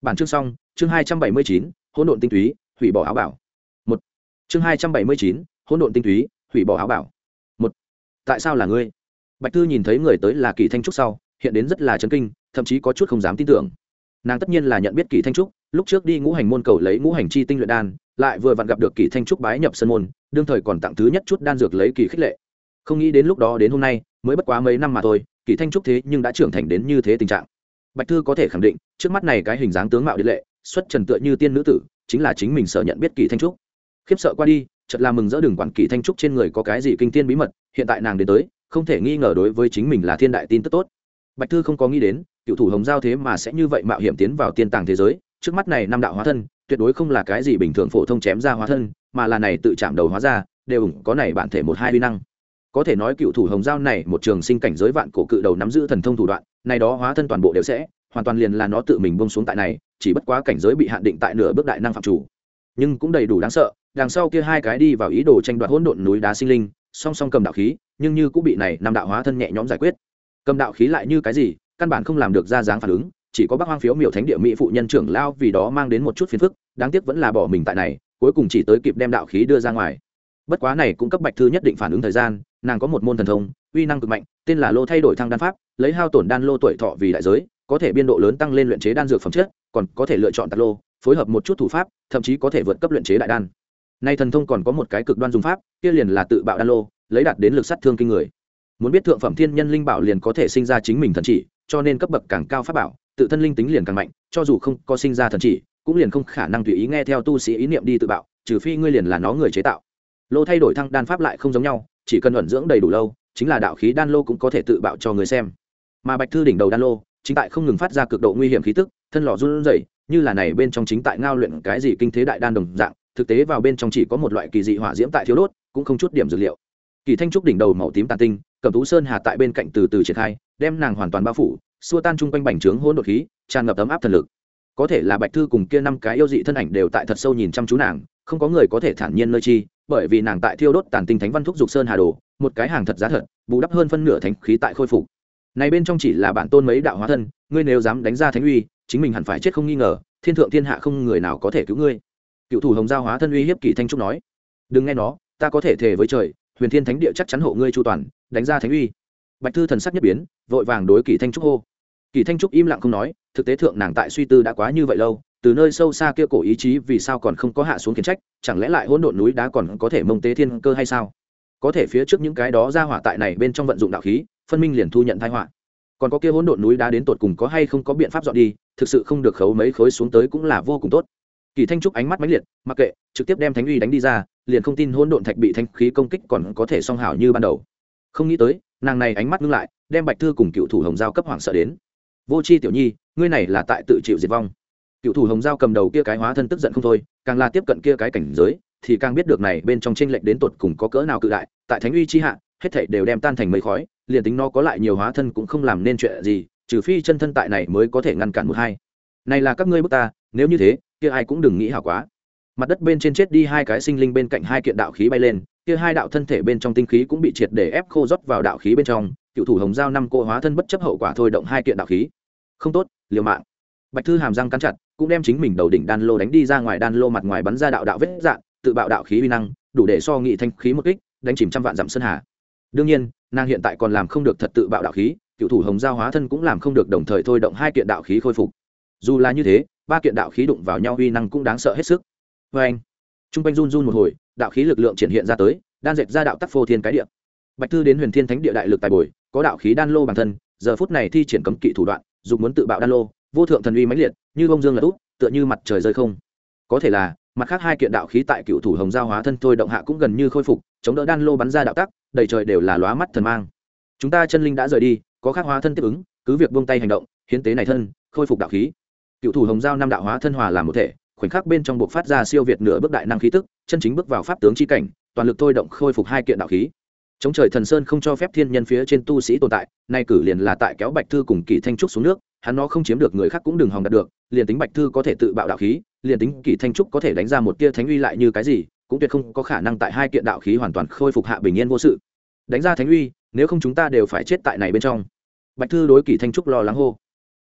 S1: Bản chương xong, chương hai trăm bảy mươi chín, hỗn độn tinh túy, hủy bỏ áo bảo. Một. Chương hai trăm bảy mươi chín, hỗn độn tinh túy, hủy bỏ áo bảo. Một. Tại sao là ngươi? Bạch thư nhìn thấy người tới là kỳ thanh trúc sau, hiện đến rất là chấn kinh, thậm chí có chút không dám tin tưởng. Nàng tất nhiên là nhận biết kỳ thanh trúc, lúc trước đi ngũ hành môn cầu lấy ngũ hành chi tinh luyện đan, lại vừa vặn gặp được kỳ thanh trúc bái nhập sân môn, đương thời còn tặng thứ nhất chút đan dược lấy kỳ khích lệ. Không nghĩ đến lúc đó đến hôm nay, mới bất quá mấy năm mà thôi, kỳ thanh trúc thế nhưng đã trưởng thành đến như thế tình trạng. Bạch thư có thể khẳng định, trước mắt này cái hình dáng tướng mạo điện lệ, xuất trần tựa như tiên nữ tử, chính là chính mình sợ nhận biết kỳ thanh trúc. Khiếp sợ qua đi, chợt là mừng rỡ đừng quản kỳ thanh trúc trên người có cái gì kinh tiên bí mật, hiện tại nàng đến tới không thể nghi ngờ đối với chính mình là thiên đại tin tức tốt. Bạch thư không có nghĩ đến, cựu thủ hồng giao thế mà sẽ như vậy mạo hiểm tiến vào tiên tàng thế giới. Trước mắt này năm đạo hóa thân, tuyệt đối không là cái gì bình thường phổ thông chém ra hóa thân, mà là này tự chạm đầu hóa ra, đều ủng có này bản thể một hai vi năng. Có thể nói cựu thủ hồng giao này một trường sinh cảnh giới vạn cổ cự đầu nắm giữ thần thông thủ đoạn, này đó hóa thân toàn bộ đều sẽ, hoàn toàn liền là nó tự mình bông xuống tại này, chỉ bất quá cảnh giới bị hạn định tại nửa bước đại năng phạm chủ. Nhưng cũng đầy đủ đáng sợ, đằng sau kia hai cái đi vào ý đồ tranh đoạt hỗn độn núi đá sinh linh, song song cầm đạo khí nhưng như cũng bị này năm đạo hóa thân nhẹ nhõm giải quyết. Cầm đạo khí lại như cái gì, căn bản không làm được ra dáng phản ứng, chỉ có bác hoang phiếu miểu thánh địa mỹ phụ nhân trưởng lao vì đó mang đến một chút phiền phức, đáng tiếc vẫn là bỏ mình tại này, cuối cùng chỉ tới kịp đem đạo khí đưa ra ngoài. Bất quá này cũng cấp bạch thư nhất định phản ứng thời gian, nàng có một môn thần thông, uy năng cực mạnh, tên là lô thay đổi thăng đan pháp, lấy hao tổn đan lô tuổi thọ vì đại giới, có thể biên độ lớn tăng lên luyện chế đan dược phẩm chất, còn có thể lựa chọn tạc lô, phối hợp một chút thủ pháp, thậm chí có thể vượt cấp luyện chế đại đan. Nay thần thông còn có một cái cực đoan dùng pháp, kia liền là tự bạo đan lô lấy đạt đến lực sát thương kinh người. Muốn biết thượng phẩm thiên nhân linh bảo liền có thể sinh ra chính mình thần chỉ, cho nên cấp bậc càng cao pháp bảo, tự thân linh tính liền càng mạnh, cho dù không có sinh ra thần chỉ, cũng liền không khả năng tùy ý nghe theo tu sĩ ý niệm đi tự bạo, trừ phi ngươi liền là nó người chế tạo. Lô thay đổi thăng đan pháp lại không giống nhau, chỉ cần ẩn dưỡng đầy đủ lâu, chính là đạo khí đan lô cũng có thể tự bạo cho người xem. Mà bạch thư đỉnh đầu đan lô, chính tại không ngừng phát ra cực độ nguy hiểm khí tức, thân lò run rẩy, như là này bên trong chính tại ngao luyện cái gì kinh thế đại đan đồng dạng, thực tế vào bên trong chỉ có một loại kỳ dị hỏa diễm tại thiếu đốt, cũng không chút điểm dược liệu kỳ thanh trúc đỉnh đầu màu tím tàn tinh cầm tú sơn hà tại bên cạnh từ từ triển khai, đem nàng hoàn toàn bao phủ, xua tan chung quanh bành trướng hỗn độn khí, tràn ngập ấm áp thần lực. Có thể là bạch thư cùng kia năm cái yêu dị thân ảnh đều tại thật sâu nhìn chăm chú nàng, không có người có thể thản nhiên nơi chi, bởi vì nàng tại thiêu đốt tàn tinh thánh văn thúc dục sơn hà đồ, một cái hàng thật giá thật, bù đắp hơn phân nửa thánh khí tại khôi phục. Này bên trong chỉ là bản tôn mấy đạo hóa thân, ngươi nếu dám đánh ra thánh uy, chính mình hẳn phải chết không nghi ngờ, thiên thượng thiên hạ không người nào có thể cứu ngươi. Cựu thủ hồng giao hóa thân uy hiếp kỳ thanh trúc nói, đừng nghe nó, ta có thể thề với trời huyền thiên thánh địa chắc chắn hộ ngươi chu toàn, đánh ra thánh uy. Bạch thư thần sắc nhất biến, vội vàng đối kỳ thanh trúc hô. Kỳ thanh trúc im lặng không nói, thực tế thượng nàng tại suy tư đã quá như vậy lâu, từ nơi sâu xa kia cổ ý chí vì sao còn không có hạ xuống kiến trách, chẳng lẽ lại hỗn độn núi đá còn có thể mông tế thiên cơ hay sao? Có thể phía trước những cái đó ra hỏa tại này bên trong vận dụng đạo khí, phân minh liền thu nhận thai họa. Còn có kia hỗn độn núi đá đến tột cùng có hay không có biện pháp dọn đi, thực sự không được khấu mấy khối xuống tới cũng là vô cùng tốt. Kỳ thanh trúc ánh mắt mãnh liệt, mặc kệ, trực tiếp đem thánh uy đánh đi ra liền không tin hỗn độn thạch bị thanh khí công kích còn có thể song hảo như ban đầu. Không nghĩ tới, nàng này ánh mắt ngưng lại, đem bạch thư cùng cựu thủ hồng giao cấp hoàng sợ đến. Vô c h i tiểu nhi, ngươi này là tại tự chịu diệt vong. Cựu thủ hồng giao cầm đầu kia cái hóa thân tức giận không thôi, càng là tiếp cận kia cái cảnh giới, thì càng biết được này bên trong tranh lệch đến tột cùng có cỡ nào cự đại, tại thánh uy chi hạ, hết thảy đều đem tan thành mây khói, liền tính nó có lại nhiều hóa thân cũng không làm nên chuyện gì, trừ phi chân thân tại này mới có thể ngăn cản một hai. Này là các ngươi bức ta, nếu như thế, kia ai cũng đừng nghĩ hảo quá mặt đất bên trên chết đi hai cái sinh linh bên cạnh hai kiện đạo khí bay lên, kia hai đạo thân thể bên trong tinh khí cũng bị triệt để ép khô rót vào đạo khí bên trong, cựu thủ hồng giao năm cô hóa thân bất chấp hậu quả thôi động hai kiện đạo khí. Không tốt, liều mạng. Bạch thư hàm răng cắn chặt, cũng đem chính mình đầu đỉnh đan lô đánh đi ra ngoài, đan lô mặt ngoài bắn ra đạo đạo vết dạng, tự bạo đạo khí uy năng, đủ để so nghị thanh khí một kích, đánh chìm trăm vạn dặm sơn hà. Đương nhiên, nàng hiện tại còn làm không được thật tự bạo đạo khí, cựu thủ hồng giao hóa thân cũng làm không được đồng thời thôi động hai kiện đạo khí khôi phục. Dù là như thế, ba kiện đạo khí đụng vào nhau uy năng cũng đáng sợ hết sức vê anh. T r u n g quanh run run một hồi, đạo khí lực lượng triển hiện ra tới, đan dệt ra đạo tắc phô thiên cái địa. Bạch thư đến huyền thiên thánh địa đại lực tài bồi, có đạo khí đan lô bản thân, giờ phút này thi triển cấm kỵ thủ đoạn dùng muốn tự bạo đan lô, vô thượng thần uy mãnh liệt, như bông dương là út tựa như mặt trời rơi không. Có thể là, mặt khác hai kiện đạo khí tại cựu thủ hồng giao hóa thân thôi động hạ cũng gần như khôi phục, chống đỡ đan lô bắn ra đạo tắc, đầy trời đều là lóa mắt thần mang. Chúng ta chân linh đã rời đi, có khắc hóa thân tiếp ứng, cứ việc buông tay hành động, hiến tế này thân, khôi phục đạo khí. Cựu thủ hồng giao năm đạo hóa thân hòa làm một thể khoảnh khắc bên trong buộc phát ra siêu việt nửa bước đại năng khí tức, chân chính bước vào pháp tướng chi cảnh, toàn lực thôi động khôi phục hai kiện đạo khí. Chống trời thần sơn không cho phép thiên nhân phía trên tu sĩ tồn tại, nay cử liền là tại kéo bạch thư cùng kỳ thanh trúc xuống nước, hắn nó không chiếm được người khác cũng đừng hòng đạt được, liền tính bạch thư có thể tự bạo đạo khí, liền tính kỳ thanh trúc có thể đánh ra một tia thánh uy lại như cái gì, cũng tuyệt không có khả năng tại hai kiện đạo khí hoàn toàn khôi phục hạ bình yên vô sự. Đánh ra thánh uy, nếu không chúng ta đều phải chết tại này bên trong. Bạch thư đối kỳ thanh trúc lo lắng hô.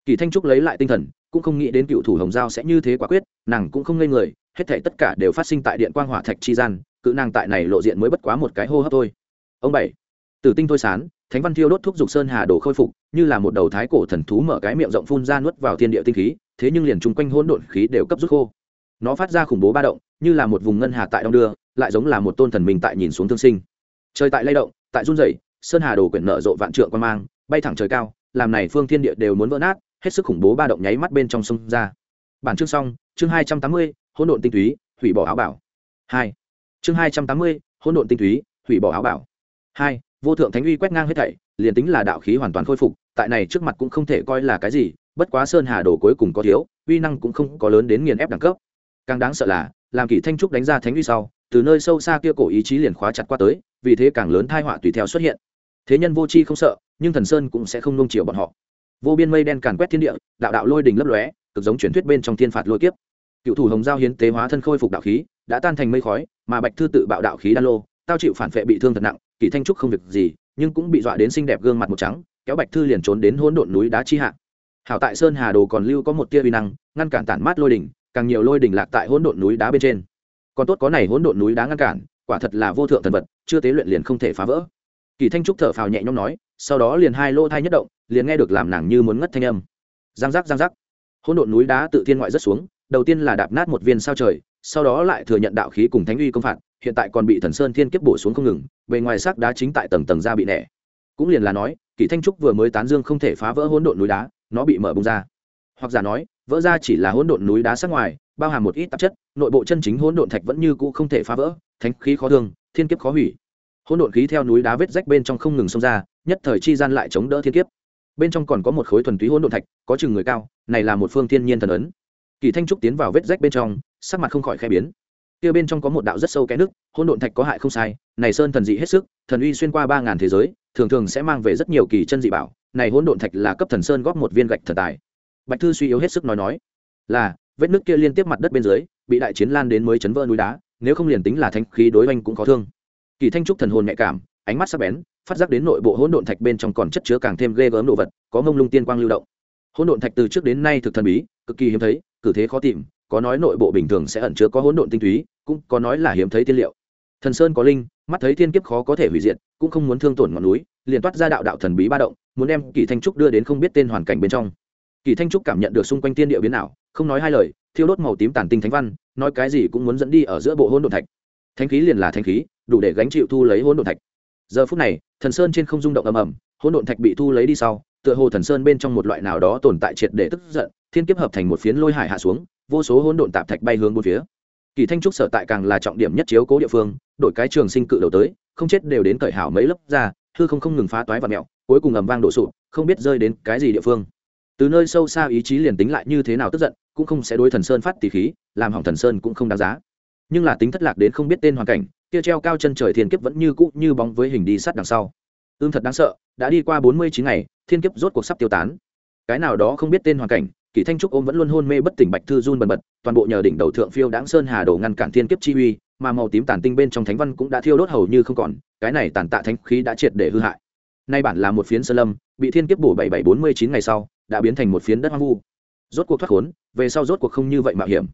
S1: Kỳ thanh trúc lấy lại tinh thần cũng không nghĩ đến cựu thủ hồng giao sẽ như thế quả quyết, nàng cũng không ngây người, hết thể tất cả đều phát sinh tại điện quang hỏa thạch chi gian, cự nàng tại này lộ diện mới bất quá một cái hô hấp thôi. Ông bảy, tử tinh thôi sán, thánh văn thiêu đốt thuốc dục sơn hà đồ khôi phục, như là một đầu thái cổ thần thú mở cái miệng rộng phun ra nuốt vào thiên địa tinh khí, thế nhưng liền chung quanh hỗn độn khí đều cấp rút khô. Nó phát ra khủng bố ba động, như là một vùng ngân hà tại đông đưa, lại giống là một tôn thần mình tại nhìn xuống thương sinh. Trời tại lay động, tại run rẩy, sơn hà đồ quyển nở rộ vạn trượng quan mang, bay thẳng trời cao, làm này phương thiên địa đều muốn vỡ nát hết sức khủng bố ba động nháy mắt bên trong sông ra. Bản chương xong, chương hai trăm tám mươi, hỗn độn tinh túy, hủy bỏ áo bảo. Hai. Chương hai trăm tám mươi, hỗn độn tinh túy, hủy bỏ áo bảo. Hai. Vô thượng thánh uy quét ngang hết thảy, liền tính là đạo khí hoàn toàn khôi phục, tại này trước mặt cũng không thể coi là cái gì, bất quá sơn hà đồ cuối cùng có thiếu, uy năng cũng không có lớn đến nghiền ép đẳng cấp. Càng đáng sợ là, làm kỷ thanh trúc đánh ra thánh uy sau, từ nơi sâu xa kia cổ ý chí liền khóa chặt qua tới, vì thế càng lớn thai họa tùy theo xuất hiện. Thế nhân vô tri không sợ, nhưng thần sơn cũng sẽ không nung chiều bọn họ vô biên mây đen càn quét thiên địa, đạo đạo lôi đình lấp lóe, cực giống truyền thuyết bên trong thiên phạt lôi kiếp. Cựu thủ hồng giao hiến tế hóa thân khôi phục đạo khí, đã tan thành mây khói, mà bạch thư tự bạo đạo khí đan lô, tao chịu phản vệ bị thương thật nặng, kỳ thanh trúc không việc gì, nhưng cũng bị dọa đến xinh đẹp gương mặt một trắng, kéo bạch thư liền trốn đến hỗn độn núi đá chi hạ. Hảo tại sơn hà đồ còn lưu có một tia uy năng, ngăn cản tản mát lôi đỉnh càng nhiều lôi đỉnh lạc tại hỗn độn núi đá bên trên. Còn tốt có này hỗn độn núi đá ngăn cản, quả thật là vô thượng thần vật, chưa tế luyện liền không thể phá vỡ kỳ thanh trúc thở phào nhẹ nhõm nói, sau đó liền hai lỗ thai nhất động, liền nghe được làm nàng như muốn ngất thanh âm. Giang giác giang giác. Hỗn độn núi đá tự thiên ngoại rất xuống, đầu tiên là đạp nát một viên sao trời, sau đó lại thừa nhận đạo khí cùng thánh uy công phạt, hiện tại còn bị thần sơn thiên kiếp bổ xuống không ngừng, bề ngoài sắc đá chính tại tầng tầng ra bị nẻ. Cũng liền là nói kỷ thanh trúc vừa mới tán dương không thể phá vỡ hỗn độn núi đá, nó bị mở bung ra. Hoặc giả nói, vỡ ra chỉ là hỗn độn núi đá sắc ngoài, bao hàm một ít tạp chất, nội bộ chân chính hỗn độn thạch vẫn như cũ không thể phá vỡ, thánh khí khó thương, thiên kiếp khó hủy hỗn độn khí theo núi đá vết rách bên trong không ngừng xông ra, nhất thời chi gian lại chống đỡ thiên kiếp. Bên trong còn có một khối thuần túy hỗn độn thạch, có chừng người cao, này là một phương thiên nhiên thần ấn. Kỳ thanh trúc tiến vào vết rách bên trong, sắc mặt không khỏi khẽ biến. Kia bên trong có một đạo rất sâu cái nước, hỗn độn thạch có hại không sai, này sơn thần dị hết sức, thần uy xuyên qua ba ngàn thế giới, thường thường sẽ mang về rất nhiều kỳ chân dị bảo, này hỗn độn thạch là cấp thần sơn góp một viên gạch thần tài. Bạch thư suy yếu hết sức nói nói, là, vết nước kia liên tiếp mặt đất bên dưới, bị đại chiến lan đến mới chấn vỡ núi đá, nếu không liền tính là thanh khí đối oanh cũng có thương kỳ thanh trúc thần hồn nhạy cảm, ánh mắt sắc bén, phát giác đến nội bộ hỗn độn thạch bên trong còn chất chứa càng thêm ghê gớm đồ vật, có mông lung tiên quang lưu động. Hỗn độn thạch từ trước đến nay thực thần bí, cực kỳ hiếm thấy, cử thế khó tìm, có nói nội bộ bình thường sẽ ẩn chứa có hỗn độn tinh túy, cũng có nói là hiếm thấy tiên liệu. Thần sơn có linh, mắt thấy thiên kiếp khó có thể hủy diệt, cũng không muốn thương tổn ngọn núi, liền toát ra đạo đạo thần bí ba động, muốn đem kỳ thanh trúc đưa đến không biết tên hoàn cảnh bên trong. Kỳ thanh trúc cảm nhận được xung quanh tiên địa biến ảo, không nói hai lời, thiêu đốt màu tím tản tinh thánh văn, nói cái gì cũng muốn dẫn đi ở giữa bộ hỗn độn thạch thánh khí liền là thánh khí, đủ để gánh chịu thu lấy hỗn độn thạch. Giờ phút này, thần sơn trên không rung động ầm ầm, hỗn độn thạch bị thu lấy đi sau, tựa hồ thần sơn bên trong một loại nào đó tồn tại triệt để tức giận, thiên kiếp hợp thành một phiến lôi hải hạ xuống, vô số hỗn độn tạp thạch bay hướng bốn phía. Kỳ thanh trúc sở tại càng là trọng điểm nhất chiếu cố địa phương đội cái trường sinh cự đầu tới, không chết đều đến cởi hảo mấy lớp ra, hư không không ngừng phá toái và mẹo, cuối cùng ầm vang đổ sụp, không biết rơi đến cái gì địa phương. Từ nơi sâu xa ý chí liền tính lại như thế nào tức giận, cũng không sẽ đối thần sơn phát tỷ khí, làm hỏng thần sơn cũng không đáng giá nhưng là tính thất lạc đến không biết tên hoàn cảnh, kia treo cao chân trời thiên kiếp vẫn như cũ như bóng với hình đi sát đằng sau. Ương thật đáng sợ, đã đi qua bốn mươi chín ngày, thiên kiếp rốt cuộc sắp tiêu tán. Cái nào đó không biết tên hoàn cảnh kỳ thanh trúc ôm vẫn luôn hôn mê bất tỉnh bạch thư run bần bật, toàn bộ nhờ đỉnh đầu thượng phiêu đáng sơn hà đồ ngăn cản thiên kiếp chi uy, mà màu tím tàn tinh bên trong thánh văn cũng đã thiêu đốt hầu như không còn, cái này tàn tạ thánh khí đã triệt để hư hại. Nay bản là một phiến sơn lâm, bị thiên kiếp bổ bảy bảy bốn mươi chín ngày sau, đã biến thành một phiến đất hoang vu. Rốt cuộc thoát khốn, về sau rốt cuộc không như vậy mạo hiểm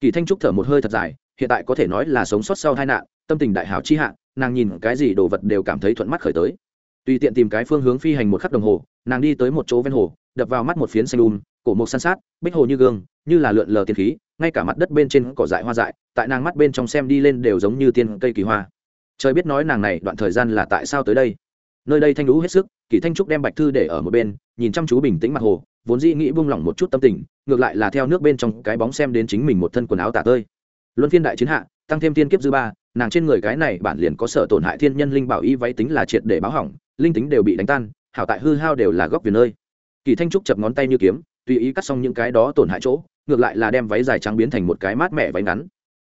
S1: kỳ thanh trúc thở một hơi thật dài, hiện tại có thể nói là sống sót sau tai nạn, tâm tình đại hảo chi hạ, nàng nhìn cái gì đồ vật đều cảm thấy thuận mắt khởi tới. Tùy tiện tìm cái phương hướng phi hành một khắc đồng hồ, nàng đi tới một chỗ ven hồ, đập vào mắt một phiến xanh um cổ mục san sát, bích hồ như gương, như là lượn lờ tiền khí, ngay cả mặt đất bên trên cỏ dại hoa dại, tại nàng mắt bên trong xem đi lên đều giống như tiên cây kỳ hoa. Trời biết nói nàng này đoạn thời gian là tại sao tới đây nơi đây thanh lũ hết sức, kỳ thanh trúc đem bạch thư để ở một bên, nhìn chăm chú bình tĩnh mặt hồ, vốn dĩ nghĩ buông lỏng một chút tâm tình, ngược lại là theo nước bên trong cái bóng xem đến chính mình một thân quần áo tả tơi. Luân phiên đại chiến hạ, tăng thêm tiên kiếp dư ba, nàng trên người cái này bản liền có sở tổn hại thiên nhân linh bảo y váy tính là triệt để báo hỏng, linh tính đều bị đánh tan, hảo tại hư hao đều là góc về nơi. Kỳ thanh trúc chập ngón tay như kiếm, tùy ý cắt xong những cái đó tổn hại chỗ, ngược lại là đem váy dài trắng biến thành một cái mát mẻ váy ngắn.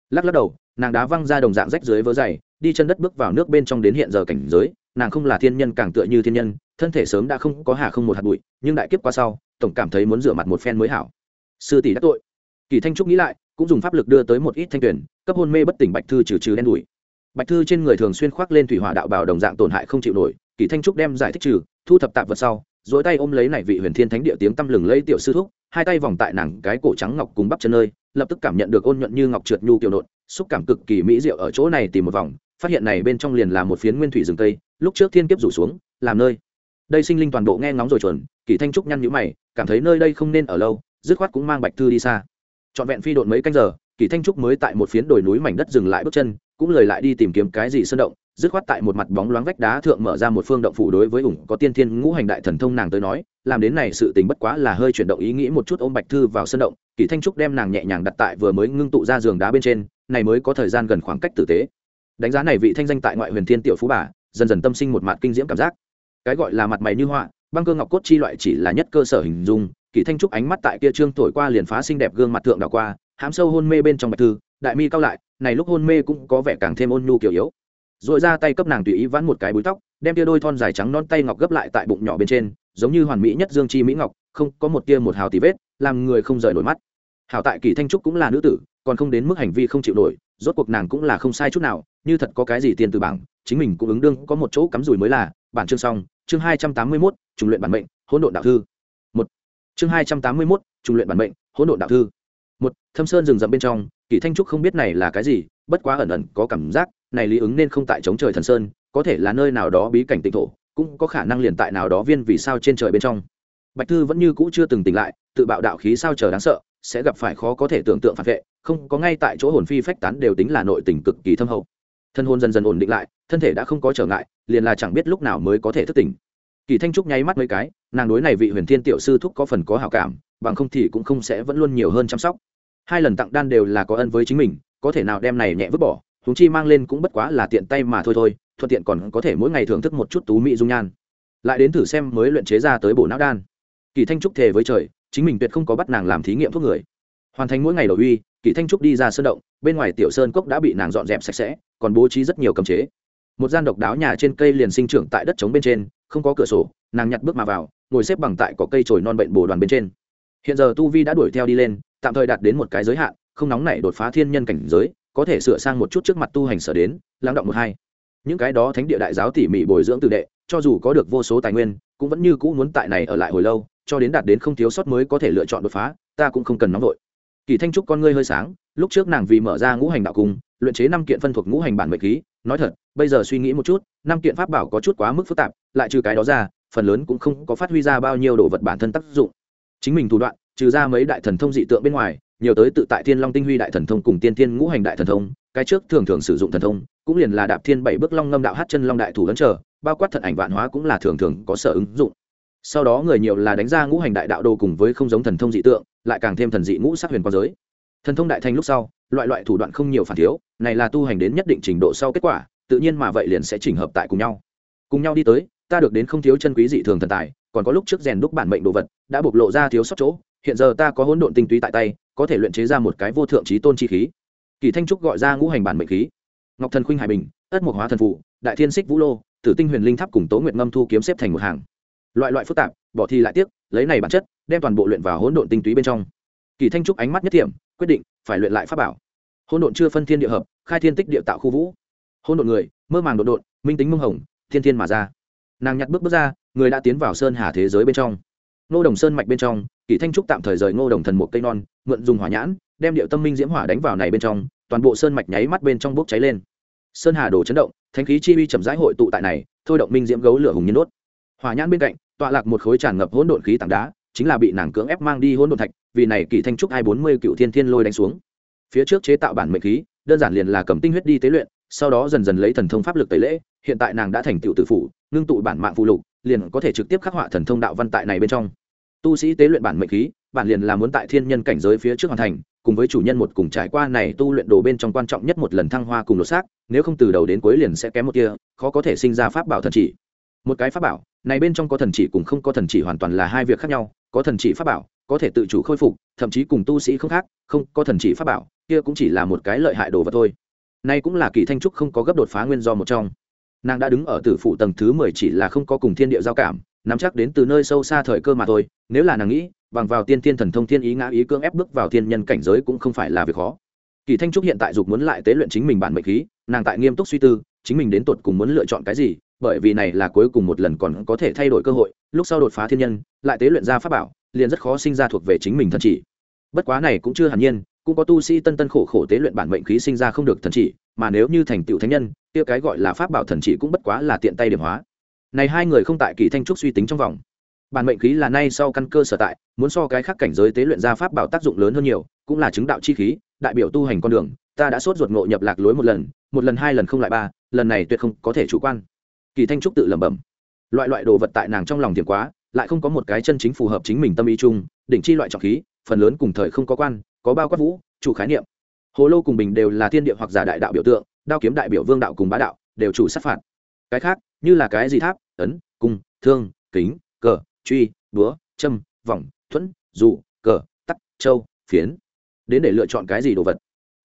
S1: Lắc lắc đầu, nàng đá văng ra đồng dạng rách dưới vớ dày, đi chân đất bước vào nước bên trong đến hiện giờ cảnh giới nàng không là thiên nhân càng tựa như thiên nhân, thân thể sớm đã không có hà không một hạt bụi, nhưng đại kiếp qua sau, tổng cảm thấy muốn rửa mặt một phen mới hảo. Sư tỷ đắc tội. Kỳ thanh trúc nghĩ lại, cũng dùng pháp lực đưa tới một ít thanh tuyển, cấp hôn mê bất tỉnh bạch thư trừ trừ đen đủi. Bạch thư trên người thường xuyên khoác lên thủy hỏa đạo bảo đồng dạng tổn hại không chịu nổi, kỳ thanh trúc đem giải thích trừ, thu thập tạp vật sau dỗi tay ôm lấy này vị huyền thiên thánh địa tiếng tăm lừng lấy tiểu sư thúc, hai tay vòng tại nàng cái cổ trắng ngọc cùng bắp chân nơi, lập tức cảm nhận được ôn nhuận như ngọc trượt nhu kiểu nộn, xúc cảm cực kỳ mỹ diệu ở chỗ này tìm một vòng phát hiện này bên trong liền là một phiến nguyên thủy rừng tây lúc trước thiên kiếp rủ xuống, làm nơi. Đây sinh linh toàn bộ nghe ngóng rồi chuẩn, kỳ thanh trúc nhăn nhữ mày, cảm thấy nơi đây không nên ở lâu, dứt khoát cũng mang bạch thư đi xa. Trọn vẹn phi độn mấy canh giờ, kỳ thanh trúc mới tại một phiến đồi núi mảnh đất dừng lại bước chân, cũng lời lại đi tìm kiếm cái gì sơn động, dứt khoát tại một mặt bóng loáng vách đá thượng mở ra một phương động phủ đối với ủng có tiên thiên ngũ hành đại thần thông nàng tới nói, làm đến này sự tình bất quá là hơi chuyển động ý nghĩ một chút ôm bạch thư vào sân động, kỳ thanh trúc đem nàng nhẹ nhàng đặt tại vừa mới ngưng tụ ra giường đá bên trên, này mới có thời gian gần khoảng cách tử tế đánh giá này vị thanh danh tại ngoại huyền thiên tiểu phú bà, dần dần tâm sinh một mặt kinh diễm cảm giác. Cái gọi là mặt mày như họa, băng cơ ngọc cốt chi loại chỉ là nhất cơ sở hình dung, kỳ thanh trúc ánh mắt tại kia trương thổi qua liền phá xinh đẹp gương mặt thượng đảo qua, hám sâu hôn mê bên trong bạch thư, đại mi cao lại, này lúc hôn mê cũng có vẻ càng thêm ôn nhu kiểu yếu. Rồi ra tay cấp nàng tùy ý vãn một cái búi tóc, đem tia đôi thon dài trắng non tay ngọc gấp lại tại bụng nhỏ bên trên, giống như hoàn mỹ nhất dương chi mỹ ngọc, không có một tia một hào tì vết, làm người không rời nổi mắt. Hảo tại kỳ thanh trúc cũng là nữ tử, còn không đến mức hành vi không chịu nổi rốt cuộc nàng cũng là không sai chút nào, như thật có cái gì tiền từ bảng, chính mình cũng ứng đương có một chỗ cắm rủi mới là, bản chương xong, chương hai trăm tám mươi mốt, trùng luyện bản mệnh, hỗn độn đạo thư. Một. Chương hai trăm tám mươi mốt, trùng luyện bản mệnh, hỗn độn đạo thư. Một, thâm sơn rừng rậm bên trong kỳ thanh trúc không biết này là cái gì, bất quá ẩn ẩn có cảm giác, này lý ứng nên không tại chống trời thần sơn, có thể là nơi nào đó bí cảnh tịnh thổ, cũng có khả năng liền tại nào đó viên vì sao trên trời bên trong. Bạch thư vẫn như cũ chưa từng tỉnh lại, tự bạo đạo khí sao chờ đáng sợ sẽ gặp phải khó có thể tưởng tượng phản vệ, không có ngay tại chỗ hồn phi phách tán đều tính là nội tình cực kỳ thâm hậu. Thân hồn dần dần ổn định lại, thân thể đã không có trở ngại, liền là chẳng biết lúc nào mới có thể thức tỉnh. Kỳ thanh trúc nháy mắt mấy cái, nàng đối này vị huyền thiên tiểu sư thúc có phần có hảo cảm, bằng không thì cũng không sẽ vẫn luôn nhiều hơn chăm sóc. Hai lần tặng đan đều là có ân với chính mình, có thể nào đem này nhẹ vứt bỏ chúng chi mang lên cũng bất quá là tiện tay mà thôi thôi, thuận tiện còn có thể mỗi ngày thưởng thức một chút tú mỹ dung nhan. Lại đến thử xem mới luyện chế ra tới bổ não đan. Kỳ thanh trúc thề với trời chính mình tuyệt không có bắt nàng làm thí nghiệm thuốc người. Hoàn thành mỗi ngày đầu uy, kỳ thanh trúc đi ra sơn động, bên ngoài tiểu sơn cốc đã bị nàng dọn dẹp sạch sẽ, còn bố trí rất nhiều cầm chế. Một gian độc đáo nhà trên cây liền sinh trưởng tại đất trống bên trên, không có cửa sổ, nàng nhặt bước mà vào, ngồi xếp bằng tại có cây trồi non bệnh bồ đoàn bên trên. Hiện giờ tu vi đã đuổi theo đi lên, tạm thời đạt đến một cái giới hạn, không nóng nảy đột phá thiên nhân cảnh giới, có thể sửa sang một chút trước mặt tu hành sở đến, lắng động một hai. Những cái đó thánh địa đại giáo tỉ mỉ bồi dưỡng từ đệ, cho dù có được vô số tài nguyên, cũng vẫn như cũ muốn tại này ở lại hồi lâu cho đến đạt đến không thiếu sót mới có thể lựa chọn đột phá, ta cũng không cần nóng vội. Kỳ thanh trúc con ngươi hơi sáng, lúc trước nàng vì mở ra ngũ hành đạo cung, luyện chế năm kiện phân thuộc ngũ hành bản mệnh khí, nói thật, bây giờ suy nghĩ một chút, năm kiện pháp bảo có chút quá mức phức tạp, lại trừ cái đó ra, phần lớn cũng không có phát huy ra bao nhiêu đồ vật bản thân tác dụng. Chính mình thủ đoạn, trừ ra mấy đại thần thông dị tượng bên ngoài, nhiều tới tự tại thiên long tinh huy đại thần thông cùng tiên thiên ngũ hành đại thần thông, cái trước thường thường sử dụng thần thông, cũng liền là đạp thiên bảy bước long ngâm đạo hát chân long đại thủ ấn trở, bao quát thận ảnh vạn hóa cũng là thường thường có sở ứng dụng sau đó người nhiều là đánh ra ngũ hành đại đạo đồ cùng với không giống thần thông dị tượng, lại càng thêm thần dị ngũ sắc huyền quan giới. Thần thông đại thành lúc sau, loại loại thủ đoạn không nhiều phản thiếu, này là tu hành đến nhất định trình độ sau kết quả, tự nhiên mà vậy liền sẽ chỉnh hợp tại cùng nhau. Cùng nhau đi tới, ta được đến không thiếu chân quý dị thường thần tài, còn có lúc trước rèn đúc bản mệnh đồ vật, đã bộc lộ ra thiếu sót chỗ, hiện giờ ta có hỗn độn tinh túy tại tay, có thể luyện chế ra một cái vô thượng trí tôn chi khí. Kỳ thanh trúc gọi ra ngũ hành bản mệnh khí. Ngọc thần khuynh hải bình, ất mộc hóa thần phụ đại thiên xích vũ lô, tử tinh huyền linh tháp cùng tố nguyện ngâm thu kiếm xếp thành một hàng loại loại phức tạp, bỏ thi lại tiếc, lấy này bản chất, đem toàn bộ luyện vào hỗn độn tinh túy bên trong. Kỳ thanh trúc ánh mắt nhất điểm quyết định phải luyện lại pháp bảo. Hỗn độn chưa phân thiên địa hợp, khai thiên tích địa tạo khu vũ. Hỗn độn người, mơ màng độn độn, minh tính mông hồng, thiên thiên mà ra. Nàng nhặt bước bước ra, người đã tiến vào sơn hà thế giới bên trong. Ngô đồng sơn mạch bên trong, kỳ thanh trúc tạm thời rời ngô đồng thần một cây non, mượn dùng hỏa nhãn, đem điệu tâm minh diễm hỏa đánh vào này bên trong, toàn bộ sơn mạch nháy mắt bên trong bốc cháy lên. Sơn hà đổ chấn động, thánh khí chi uy chậm rãi hội tụ tại này, thôi động minh diễm gấu lửa hùng nhiên đốt hỏa nhãn bên cạnh, tọa lạc một khối tràn ngập hỗn độn khí tảng đá, chính là bị nàng cưỡng ép mang đi hỗn độn thạch, vì này kỳ thanh trúc hai bốn mươi cựu thiên thiên lôi đánh xuống. Phía trước chế tạo bản mệnh khí, đơn giản liền là cầm tinh huyết đi tế luyện, sau đó dần dần lấy thần thông pháp lực tẩy lễ, hiện tại nàng đã thành tựu tử phủ, ngưng tụ bản mạng phụ lục, liền có thể trực tiếp khắc họa thần thông đạo văn tại này bên trong. Tu sĩ tế luyện bản mệnh khí, bản liền là muốn tại thiên nhân cảnh giới phía trước hoàn thành, cùng với chủ nhân một cùng trải qua này tu luyện đồ bên trong quan trọng nhất một lần thăng hoa cùng lột xác, nếu không từ đầu đến cuối liền sẽ kém một kia khó có thể sinh ra pháp bảo thần chỉ. Một cái pháp bảo này bên trong có thần chỉ cùng không có thần chỉ hoàn toàn là hai việc khác nhau, có thần chỉ pháp bảo, có thể tự chủ khôi phục, thậm chí cùng tu sĩ không khác, không, có thần chỉ pháp bảo, kia cũng chỉ là một cái lợi hại đồ vật thôi. Nay cũng là kỳ thanh trúc không có gấp đột phá nguyên do một trong. Nàng đã đứng ở tử phụ tầng thứ mười chỉ là không có cùng thiên địa giao cảm, nắm chắc đến từ nơi sâu xa thời cơ mà thôi, nếu là nàng nghĩ, bằng vào tiên tiên thần thông thiên ý ngã ý cưỡng ép bước vào thiên nhân cảnh giới cũng không phải là việc khó. Kỳ thanh trúc hiện tại dục muốn lại tế luyện chính mình bản mệnh khí, nàng tại nghiêm túc suy tư, chính mình đến tột cùng muốn lựa chọn cái gì bởi vì này là cuối cùng một lần còn có thể thay đổi cơ hội, lúc sau đột phá thiên nhân, lại tế luyện ra pháp bảo, liền rất khó sinh ra thuộc về chính mình thần chỉ. Bất quá này cũng chưa hẳn nhiên, cũng có tu sĩ tân tân khổ khổ tế luyện bản mệnh khí sinh ra không được thần chỉ, mà nếu như thành tựu thánh nhân, kia cái gọi là pháp bảo thần chỉ cũng bất quá là tiện tay điểm hóa. Này hai người không tại kỳ thanh trúc suy tính trong vòng. Bản mệnh khí là nay sau căn cơ sở tại, muốn so cái khác cảnh giới tế luyện ra pháp bảo tác dụng lớn hơn nhiều, cũng là chứng đạo chi khí, đại biểu tu hành con đường, ta đã sốt ruột ngộ nhập lạc lối một lần một lần hai lần không lại ba, lần này tuyệt không có thể chủ quan kỳ thanh trúc tự lẩm bẩm. Loại loại đồ vật tại nàng trong lòng tiềm quá, lại không có một cái chân chính phù hợp chính mình tâm ý chung, đỉnh chi loại trọng khí, phần lớn cùng thời không có quan, có bao quát vũ, chủ khái niệm. Hồ lô cùng bình đều là thiên địa hoặc giả đại đạo biểu tượng, đao kiếm đại biểu vương đạo cùng bá đạo, đều chủ sát phạt. Cái khác, như là cái gì tháp, ấn, cung, thương, kính, cờ, truy, búa, châm, vòng, thuẫn, dù, cờ, tắc, châu, phiến. Đến để lựa chọn cái gì đồ vật?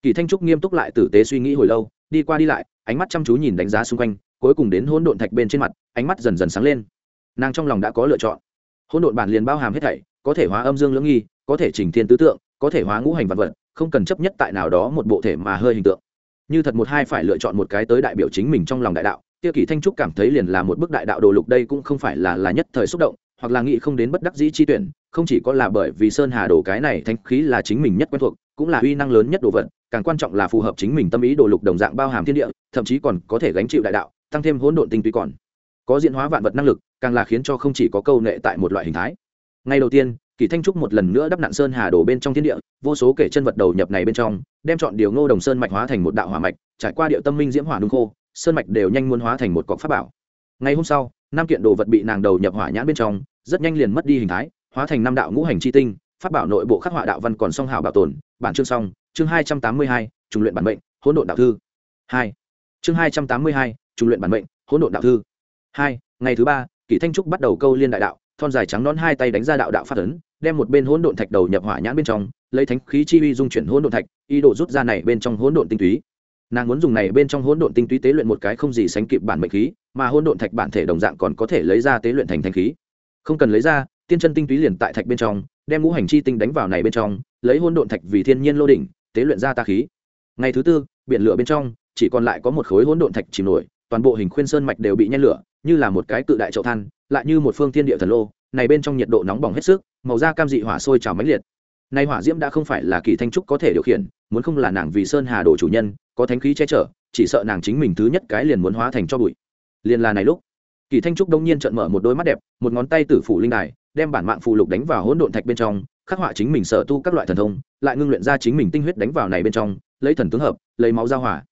S1: Kỳ thanh trúc nghiêm túc lại tử tế suy nghĩ hồi lâu, đi qua đi lại, ánh mắt chăm chú nhìn đánh giá xung quanh cuối cùng đến hỗn độn thạch bên trên mặt, ánh mắt dần dần sáng lên. Nàng trong lòng đã có lựa chọn. Hỗn độn bản liền bao hàm hết thảy, có thể hóa âm dương lưỡng nghi, có thể trình thiên tứ tượng, có thể hóa ngũ hành vật vật, không cần chấp nhất tại nào đó một bộ thể mà hơi hình tượng. Như thật một hai phải lựa chọn một cái tới đại biểu chính mình trong lòng đại đạo tiêu Kỷ thanh trúc cảm thấy liền là một bức đại đạo đồ lục đây cũng không phải là là nhất thời xúc động, hoặc là nghĩ không đến bất đắc dĩ chi tuyển, không chỉ có là bởi vì sơn hà đồ cái này thanh khí là chính mình nhất quen thuộc, cũng là uy năng lớn nhất đồ vật, càng quan trọng là phù hợp chính mình tâm ý đồ lục đồng dạng bao hàm thiên địa, thậm chí còn có thể gánh chịu đại đạo tăng thêm hỗn độn tinh túy còn. Có diễn hóa vạn vật năng lực, càng là khiến cho không chỉ có câu nệ tại một loại hình thái. Ngay đầu tiên, kỳ thanh trúc một lần nữa đắp nặn sơn hà đổ bên trong thiên địa, vô số kể chân vật đầu nhập này bên trong, đem chọn điều ngô đồng sơn mạch hóa thành một đạo hỏa mạch, trải qua điệu tâm minh diễm hỏa đúng khô, sơn mạch đều nhanh muốn hóa thành một cọc pháp bảo. Ngày hôm sau, năm kiện đồ vật bị nàng đầu nhập hỏa nhãn bên trong, rất nhanh liền mất đi hình thái, hóa thành năm đạo ngũ hành chi tinh, pháp bảo nội bộ khắc họa đạo văn còn song hảo bảo tồn. Bản chương song chương hai trăm tám mươi hai, trùng luyện bản mệnh, hỗn độn đạo thư. Hai. Chương hai trăm tám mươi hai trung luyện bản mệnh, hỗn độn đạo thư. Hai, ngày thứ ba, kỷ thanh trúc bắt đầu câu liên đại đạo, thon dài trắng nón hai tay đánh ra đạo đạo phát ấn, đem một bên hỗn độn thạch đầu nhập hỏa nhãn bên trong, lấy thánh khí chi uy dung chuyển hỗn độn thạch, ý đồ rút ra này bên trong hỗn độn tinh túy. Nàng muốn dùng này bên trong hỗn độn tinh túy tế luyện một cái không gì sánh kịp bản mệnh khí, mà hỗn độn thạch bản thể đồng dạng còn có thể lấy ra tế luyện thành thanh khí. Không cần lấy ra, tiên chân tinh túy liền tại thạch bên trong, đem ngũ hành chi tinh đánh vào này bên trong, lấy hỗn độn thạch vì thiên nhiên lô đỉnh, tế luyện ra ta khí. Ngày thứ tư, biển lửa bên trong, chỉ còn lại có một khối hỗn độn thạch chìm nổi toàn bộ hình khuyên sơn mạch đều bị nhen lửa, như là một cái cự đại chậu than, lại như một phương thiên địa thần lô, này bên trong nhiệt độ nóng bỏng hết sức, màu da cam dị hỏa sôi trào mãnh liệt. Nay hỏa diễm đã không phải là kỳ thanh trúc có thể điều khiển, muốn không là nàng vì sơn hà đồ chủ nhân, có thánh khí che chở, chỉ sợ nàng chính mình thứ nhất cái liền muốn hóa thành cho bụi. Liền là này lúc, kỳ thanh trúc đông nhiên trợn mở một đôi mắt đẹp, một ngón tay tử phủ linh đài, đem bản mạng phù lục đánh vào hỗn độn thạch bên trong, khắc họa chính mình sở tu các loại thần thông, lại ngưng luyện ra chính mình tinh huyết đánh vào này bên trong, lấy thần tướng hợp, lấy máu giao hỏa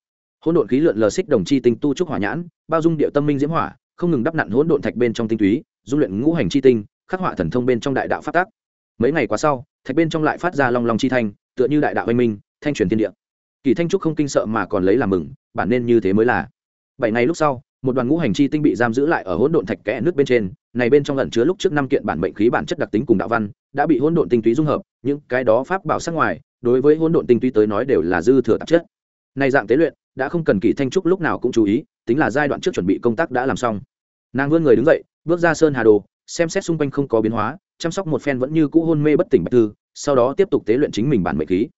S1: hỗn độn khí lượn lờ xích đồng chi tinh tu trúc hỏa nhãn, bao dung địa tâm minh diễm hỏa, không ngừng đắp nặn hỗn độn thạch bên trong tinh túy, dung luyện ngũ hành chi tinh, khắc họa thần thông bên trong đại đạo phát tác. Mấy ngày qua sau, thạch bên trong lại phát ra long long chi thanh, tựa như đại đạo anh minh, thanh truyền thiên địa. Kỳ thanh trúc không kinh sợ mà còn lấy làm mừng, bản nên như thế mới là. Bảy ngày lúc sau, một đoàn ngũ hành chi tinh bị giam giữ lại ở hỗn độn thạch kẽ nước bên trên, này bên trong ẩn chứa lúc trước năm kiện bản mệnh khí bản chất đặc tính cùng đạo văn, đã bị hỗn độn tinh túy dung hợp, những cái đó pháp bảo sắc ngoài, đối với hỗn độn tinh túy tới nói đều là dư thừa tạp chất. Này dạng tế luyện đã không cần kỳ thanh trúc lúc nào cũng chú ý, tính là giai đoạn trước chuẩn bị công tác đã làm xong. Nàng vươn người đứng dậy, bước ra sơn hà đồ, xem xét xung quanh không có biến hóa, chăm sóc một phen vẫn như cũ hôn mê bất tỉnh bạch tư, sau đó tiếp tục tế luyện chính mình bản mệnh khí.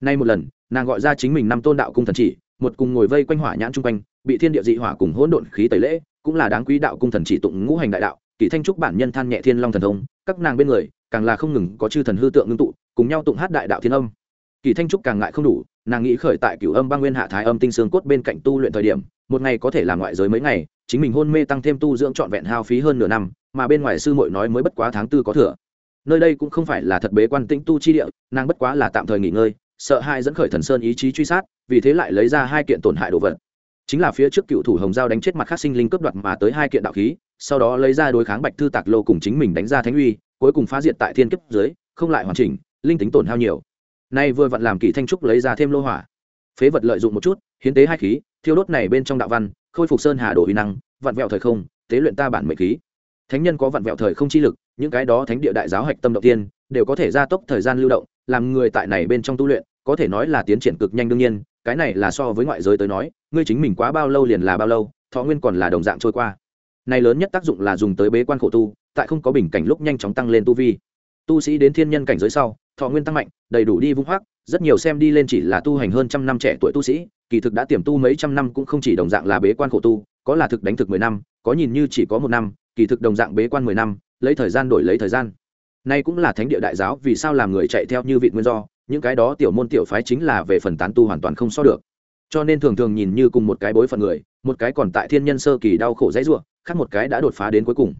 S1: Nay một lần, nàng gọi ra chính mình năm tôn đạo cung thần chỉ, một cùng ngồi vây quanh hỏa nhãn chung quanh, bị thiên địa dị hỏa cùng hỗn độn khí tẩy lễ, cũng là đáng quý đạo cung thần chỉ tụng ngũ hành đại đạo, kỳ thanh trúc bản nhân than nhẹ thiên long thần thông, các nàng bên người, càng là không ngừng có chư thần hư tượng ngưng tụ, cùng nhau tụng hát đại đạo thiên âm. Kỳ thanh trúc càng ngại không đủ nàng nghĩ khởi tại cửu âm băng nguyên hạ thái âm tinh xương cốt bên cạnh tu luyện thời điểm, một ngày có thể làm ngoại giới mấy ngày, chính mình hôn mê tăng thêm tu dưỡng trọn vẹn hao phí hơn nửa năm, mà bên ngoài sư muội nói mới bất quá tháng tư có thừa. Nơi đây cũng không phải là thật bế quan tĩnh tu chi địa, nàng bất quá là tạm thời nghỉ ngơi, sợ hai dẫn khởi thần sơn ý chí truy sát, vì thế lại lấy ra hai kiện tổn hại đồ vật. Chính là phía trước cựu thủ hồng giao đánh chết mặt khác sinh linh cướp đoạt mà tới hai kiện đạo khí, sau đó lấy ra đối kháng bạch thư tạc lô cùng chính mình đánh ra thánh uy, cuối cùng phá diệt tại thiên kiếp dưới, không lại hoàn chỉnh, linh tính tổn hao nhiều nay vừa vặn làm kỳ thanh trúc lấy ra thêm lô hỏa. Phế vật lợi dụng một chút, hiến tế hai khí, thiêu đốt này bên trong đạo văn, khôi phục sơn hà đồ uy năng, vặn vẹo thời không, tế luyện ta bản mệnh khí. Thánh nhân có vặn vẹo thời không chi lực, những cái đó thánh địa đại giáo hạch tâm động tiên, đều có thể gia tốc thời gian lưu động, làm người tại này bên trong tu luyện, có thể nói là tiến triển cực nhanh đương nhiên, cái này là so với ngoại giới tới nói, ngươi chính mình quá bao lâu liền là bao lâu, thọ nguyên còn là đồng dạng trôi qua. Này lớn nhất tác dụng là dùng tới bế quan khổ tu, tại không có bình cảnh lúc nhanh chóng tăng lên tu vi. Tu sĩ đến thiên nhân cảnh giới sau thọ nguyên tăng mạnh, đầy đủ đi vung hoác, rất nhiều xem đi lên chỉ là tu hành hơn trăm năm trẻ tuổi tu sĩ, kỳ thực đã tiềm tu mấy trăm năm cũng không chỉ đồng dạng là bế quan khổ tu, có là thực đánh thực mười năm, có nhìn như chỉ có một năm, kỳ thực đồng dạng bế quan mười năm, lấy thời gian đổi lấy thời gian. Nay cũng là thánh địa đại giáo, vì sao làm người chạy theo như vị nguyên do, những cái đó tiểu môn tiểu phái chính là về phần tán tu hoàn toàn không so được. Cho nên thường thường nhìn như cùng một cái bối phận người, một cái còn tại thiên nhân sơ kỳ đau khổ dãy ruộng khác một cái đã đột phá đến cuối cùng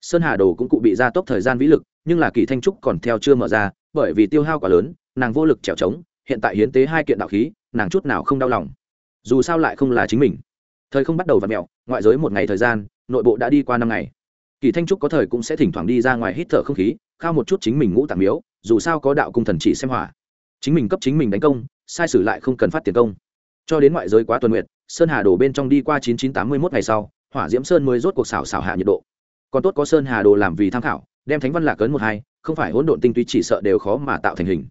S1: sơn hà đồ cũng cụ bị gia tốc thời gian vĩ lực, nhưng là kỳ thanh trúc còn theo chưa mở ra, bởi vì tiêu hao quá lớn, nàng vô lực trèo trống, hiện tại hiến tế hai kiện đạo khí, nàng chút nào không đau lòng. Dù sao lại không là chính mình. Thời không bắt đầu v ặ mẹo ngoại giới một ngày thời gian, nội bộ đã đi qua năm ngày. Kỳ thanh trúc có thời cũng sẽ thỉnh thoảng đi ra ngoài hít thở không khí, khao một chút chính mình ngũ tạm miếu, dù sao có đạo cung thần chỉ xem hỏa. Chính mình cấp chính mình đánh công, sai sử lại không cần phát tiền công. Cho đến ngoại giới quá tuần nguyệt, sơn hà đổ bên trong đi qua chín chín tám mươi mốt ngày sau, hỏa diễm sơn mới rốt cuộc xảo xảo hạ nhiệt độ còn tốt có sơn hà đồ làm vì tham khảo, đem thánh văn lạc cấn một hai, không phải hỗn độn tinh túy chỉ sợ đều khó mà tạo thành hình.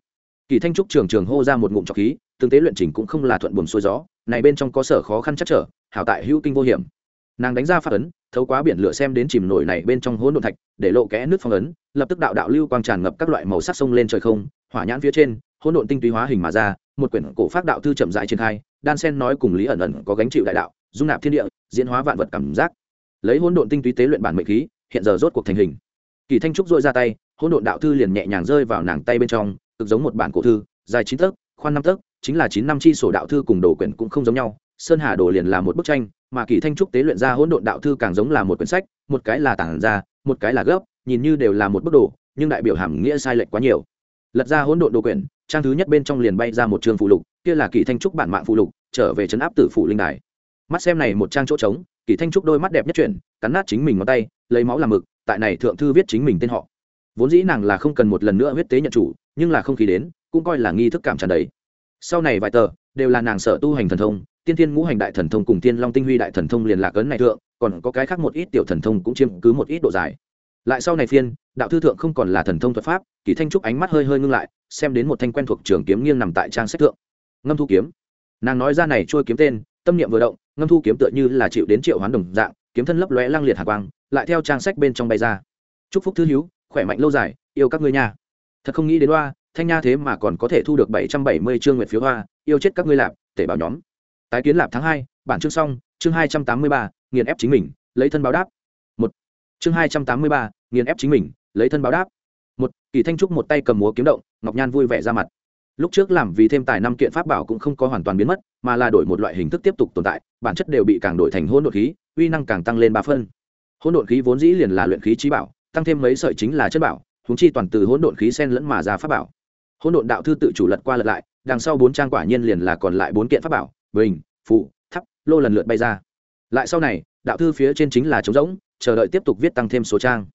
S1: Kỳ thanh trúc trường trường hô ra một ngụm trọc khí, tương tế luyện trình cũng không là thuận buồm xuôi gió, này bên trong có sở khó khăn chắc trở, hảo tại hữu kinh vô hiểm. Nàng đánh ra phát ấn, thấu quá biển lửa xem đến chìm nổi này bên trong hỗn độn thạch, để lộ kẽ nước phong ấn, lập tức đạo đạo lưu quang tràn ngập các loại màu sắc sông lên trời không, hỏa nhãn phía trên, hỗn độn tinh túy hóa hình mà ra, một quyển cổ pháp đạo thư chậm rãi triển khai, đan sen nói cùng lý ẩn ẩn có gánh chịu đại đạo, dung nạp thiên địa, diễn hóa vạn vật cảm giác lấy hỗn độn tinh túy tế luyện bản mệnh khí, hiện giờ rốt cuộc thành hình. Kỳ thanh trúc dội ra tay, hỗn độn đạo thư liền nhẹ nhàng rơi vào nàng tay bên trong, cực giống một bản cổ thư, dài chín tấc, khoan năm tấc, chính là chín năm chi sổ đạo thư cùng đồ quyển cũng không giống nhau, sơn hà đồ liền là một bức tranh, mà kỳ thanh trúc tế luyện ra hỗn độn đạo thư càng giống là một quyển sách, một cái là tảng ra, một cái là gấp, nhìn như đều là một bức đồ, nhưng đại biểu hàm nghĩa sai lệch quá nhiều. Lật ra hỗn độn đồ quyển, trang thứ nhất bên trong liền bay ra một trường phụ lục, kia là kỳ thanh trúc bản mạng phụ lục, trở về chấn áp tử phụ linh đài. Mắt xem này một trang chỗ trống kỳ thanh trúc đôi mắt đẹp nhất chuyển, cắn nát chính mình ngón tay, lấy máu làm mực, tại này thượng thư viết chính mình tên họ. Vốn dĩ nàng là không cần một lần nữa huyết tế nhận chủ, nhưng là không khí đến, cũng coi là nghi thức cảm tràn đầy. Sau này vài tờ, đều là nàng sở tu hành thần thông, tiên thiên ngũ hành đại thần thông cùng tiên long tinh huy đại thần thông liền lạc ấn này thượng, còn có cái khác một ít tiểu thần thông cũng chiếm cứ một ít độ dài. Lại sau này phiên, đạo thư thượng không còn là thần thông thuật pháp, kỳ thanh trúc ánh mắt hơi hơi ngưng lại, xem đến một thanh quen thuộc trường kiếm nghiêng nằm tại trang sách thượng. Ngâm thu kiếm. Nàng nói ra này trôi kiếm tên, tâm niệm vừa động ngâm thu kiếm tựa như là chịu đến triệu hoán đồng dạng, kiếm thân lấp lóe lăng liệt hạ quang, lại theo trang sách bên trong bay ra. Chúc phúc thư hiếu khỏe mạnh lâu dài, yêu các ngươi nha. Thật không nghĩ đến hoa thanh nha thế mà còn có thể thu được bảy trăm bảy mươi chương nguyệt phiếu hoa yêu chết các ngươi lạp, tể bảo nhóm. Tái kiến lạp tháng hai, bản chương xong, chương hai trăm tám mươi ba, nghiền ép chính mình, lấy thân báo đáp. Một. Chương hai trăm tám mươi ba, nghiền ép chính mình, lấy thân báo đáp. Một, kỳ thanh trúc một tay cầm múa kiếm động, ngọc nhan vui vẻ ra mặt lúc trước làm vì thêm tài năm kiện pháp bảo cũng không có hoàn toàn biến mất, mà là đổi một loại hình thức tiếp tục tồn tại, bản chất đều bị càng đổi thành hỗn độn khí, uy năng càng tăng lên ba phân. Hỗn độn khí vốn dĩ liền là luyện khí trí bảo, tăng thêm mấy sợi chính là chất bảo húng chi toàn từ hỗn độn khí sen lẫn mà ra pháp bảo. Hỗn độn đạo thư tự chủ lật qua lật lại, đằng sau bốn trang quả nhiên liền là còn lại bốn kiện pháp bảo, bình, phụ thắp lô lần lượt bay ra. Lại sau này, đạo thư phía trên chính là trống rỗng, chờ đợi tiếp tục viết tăng thêm số trang.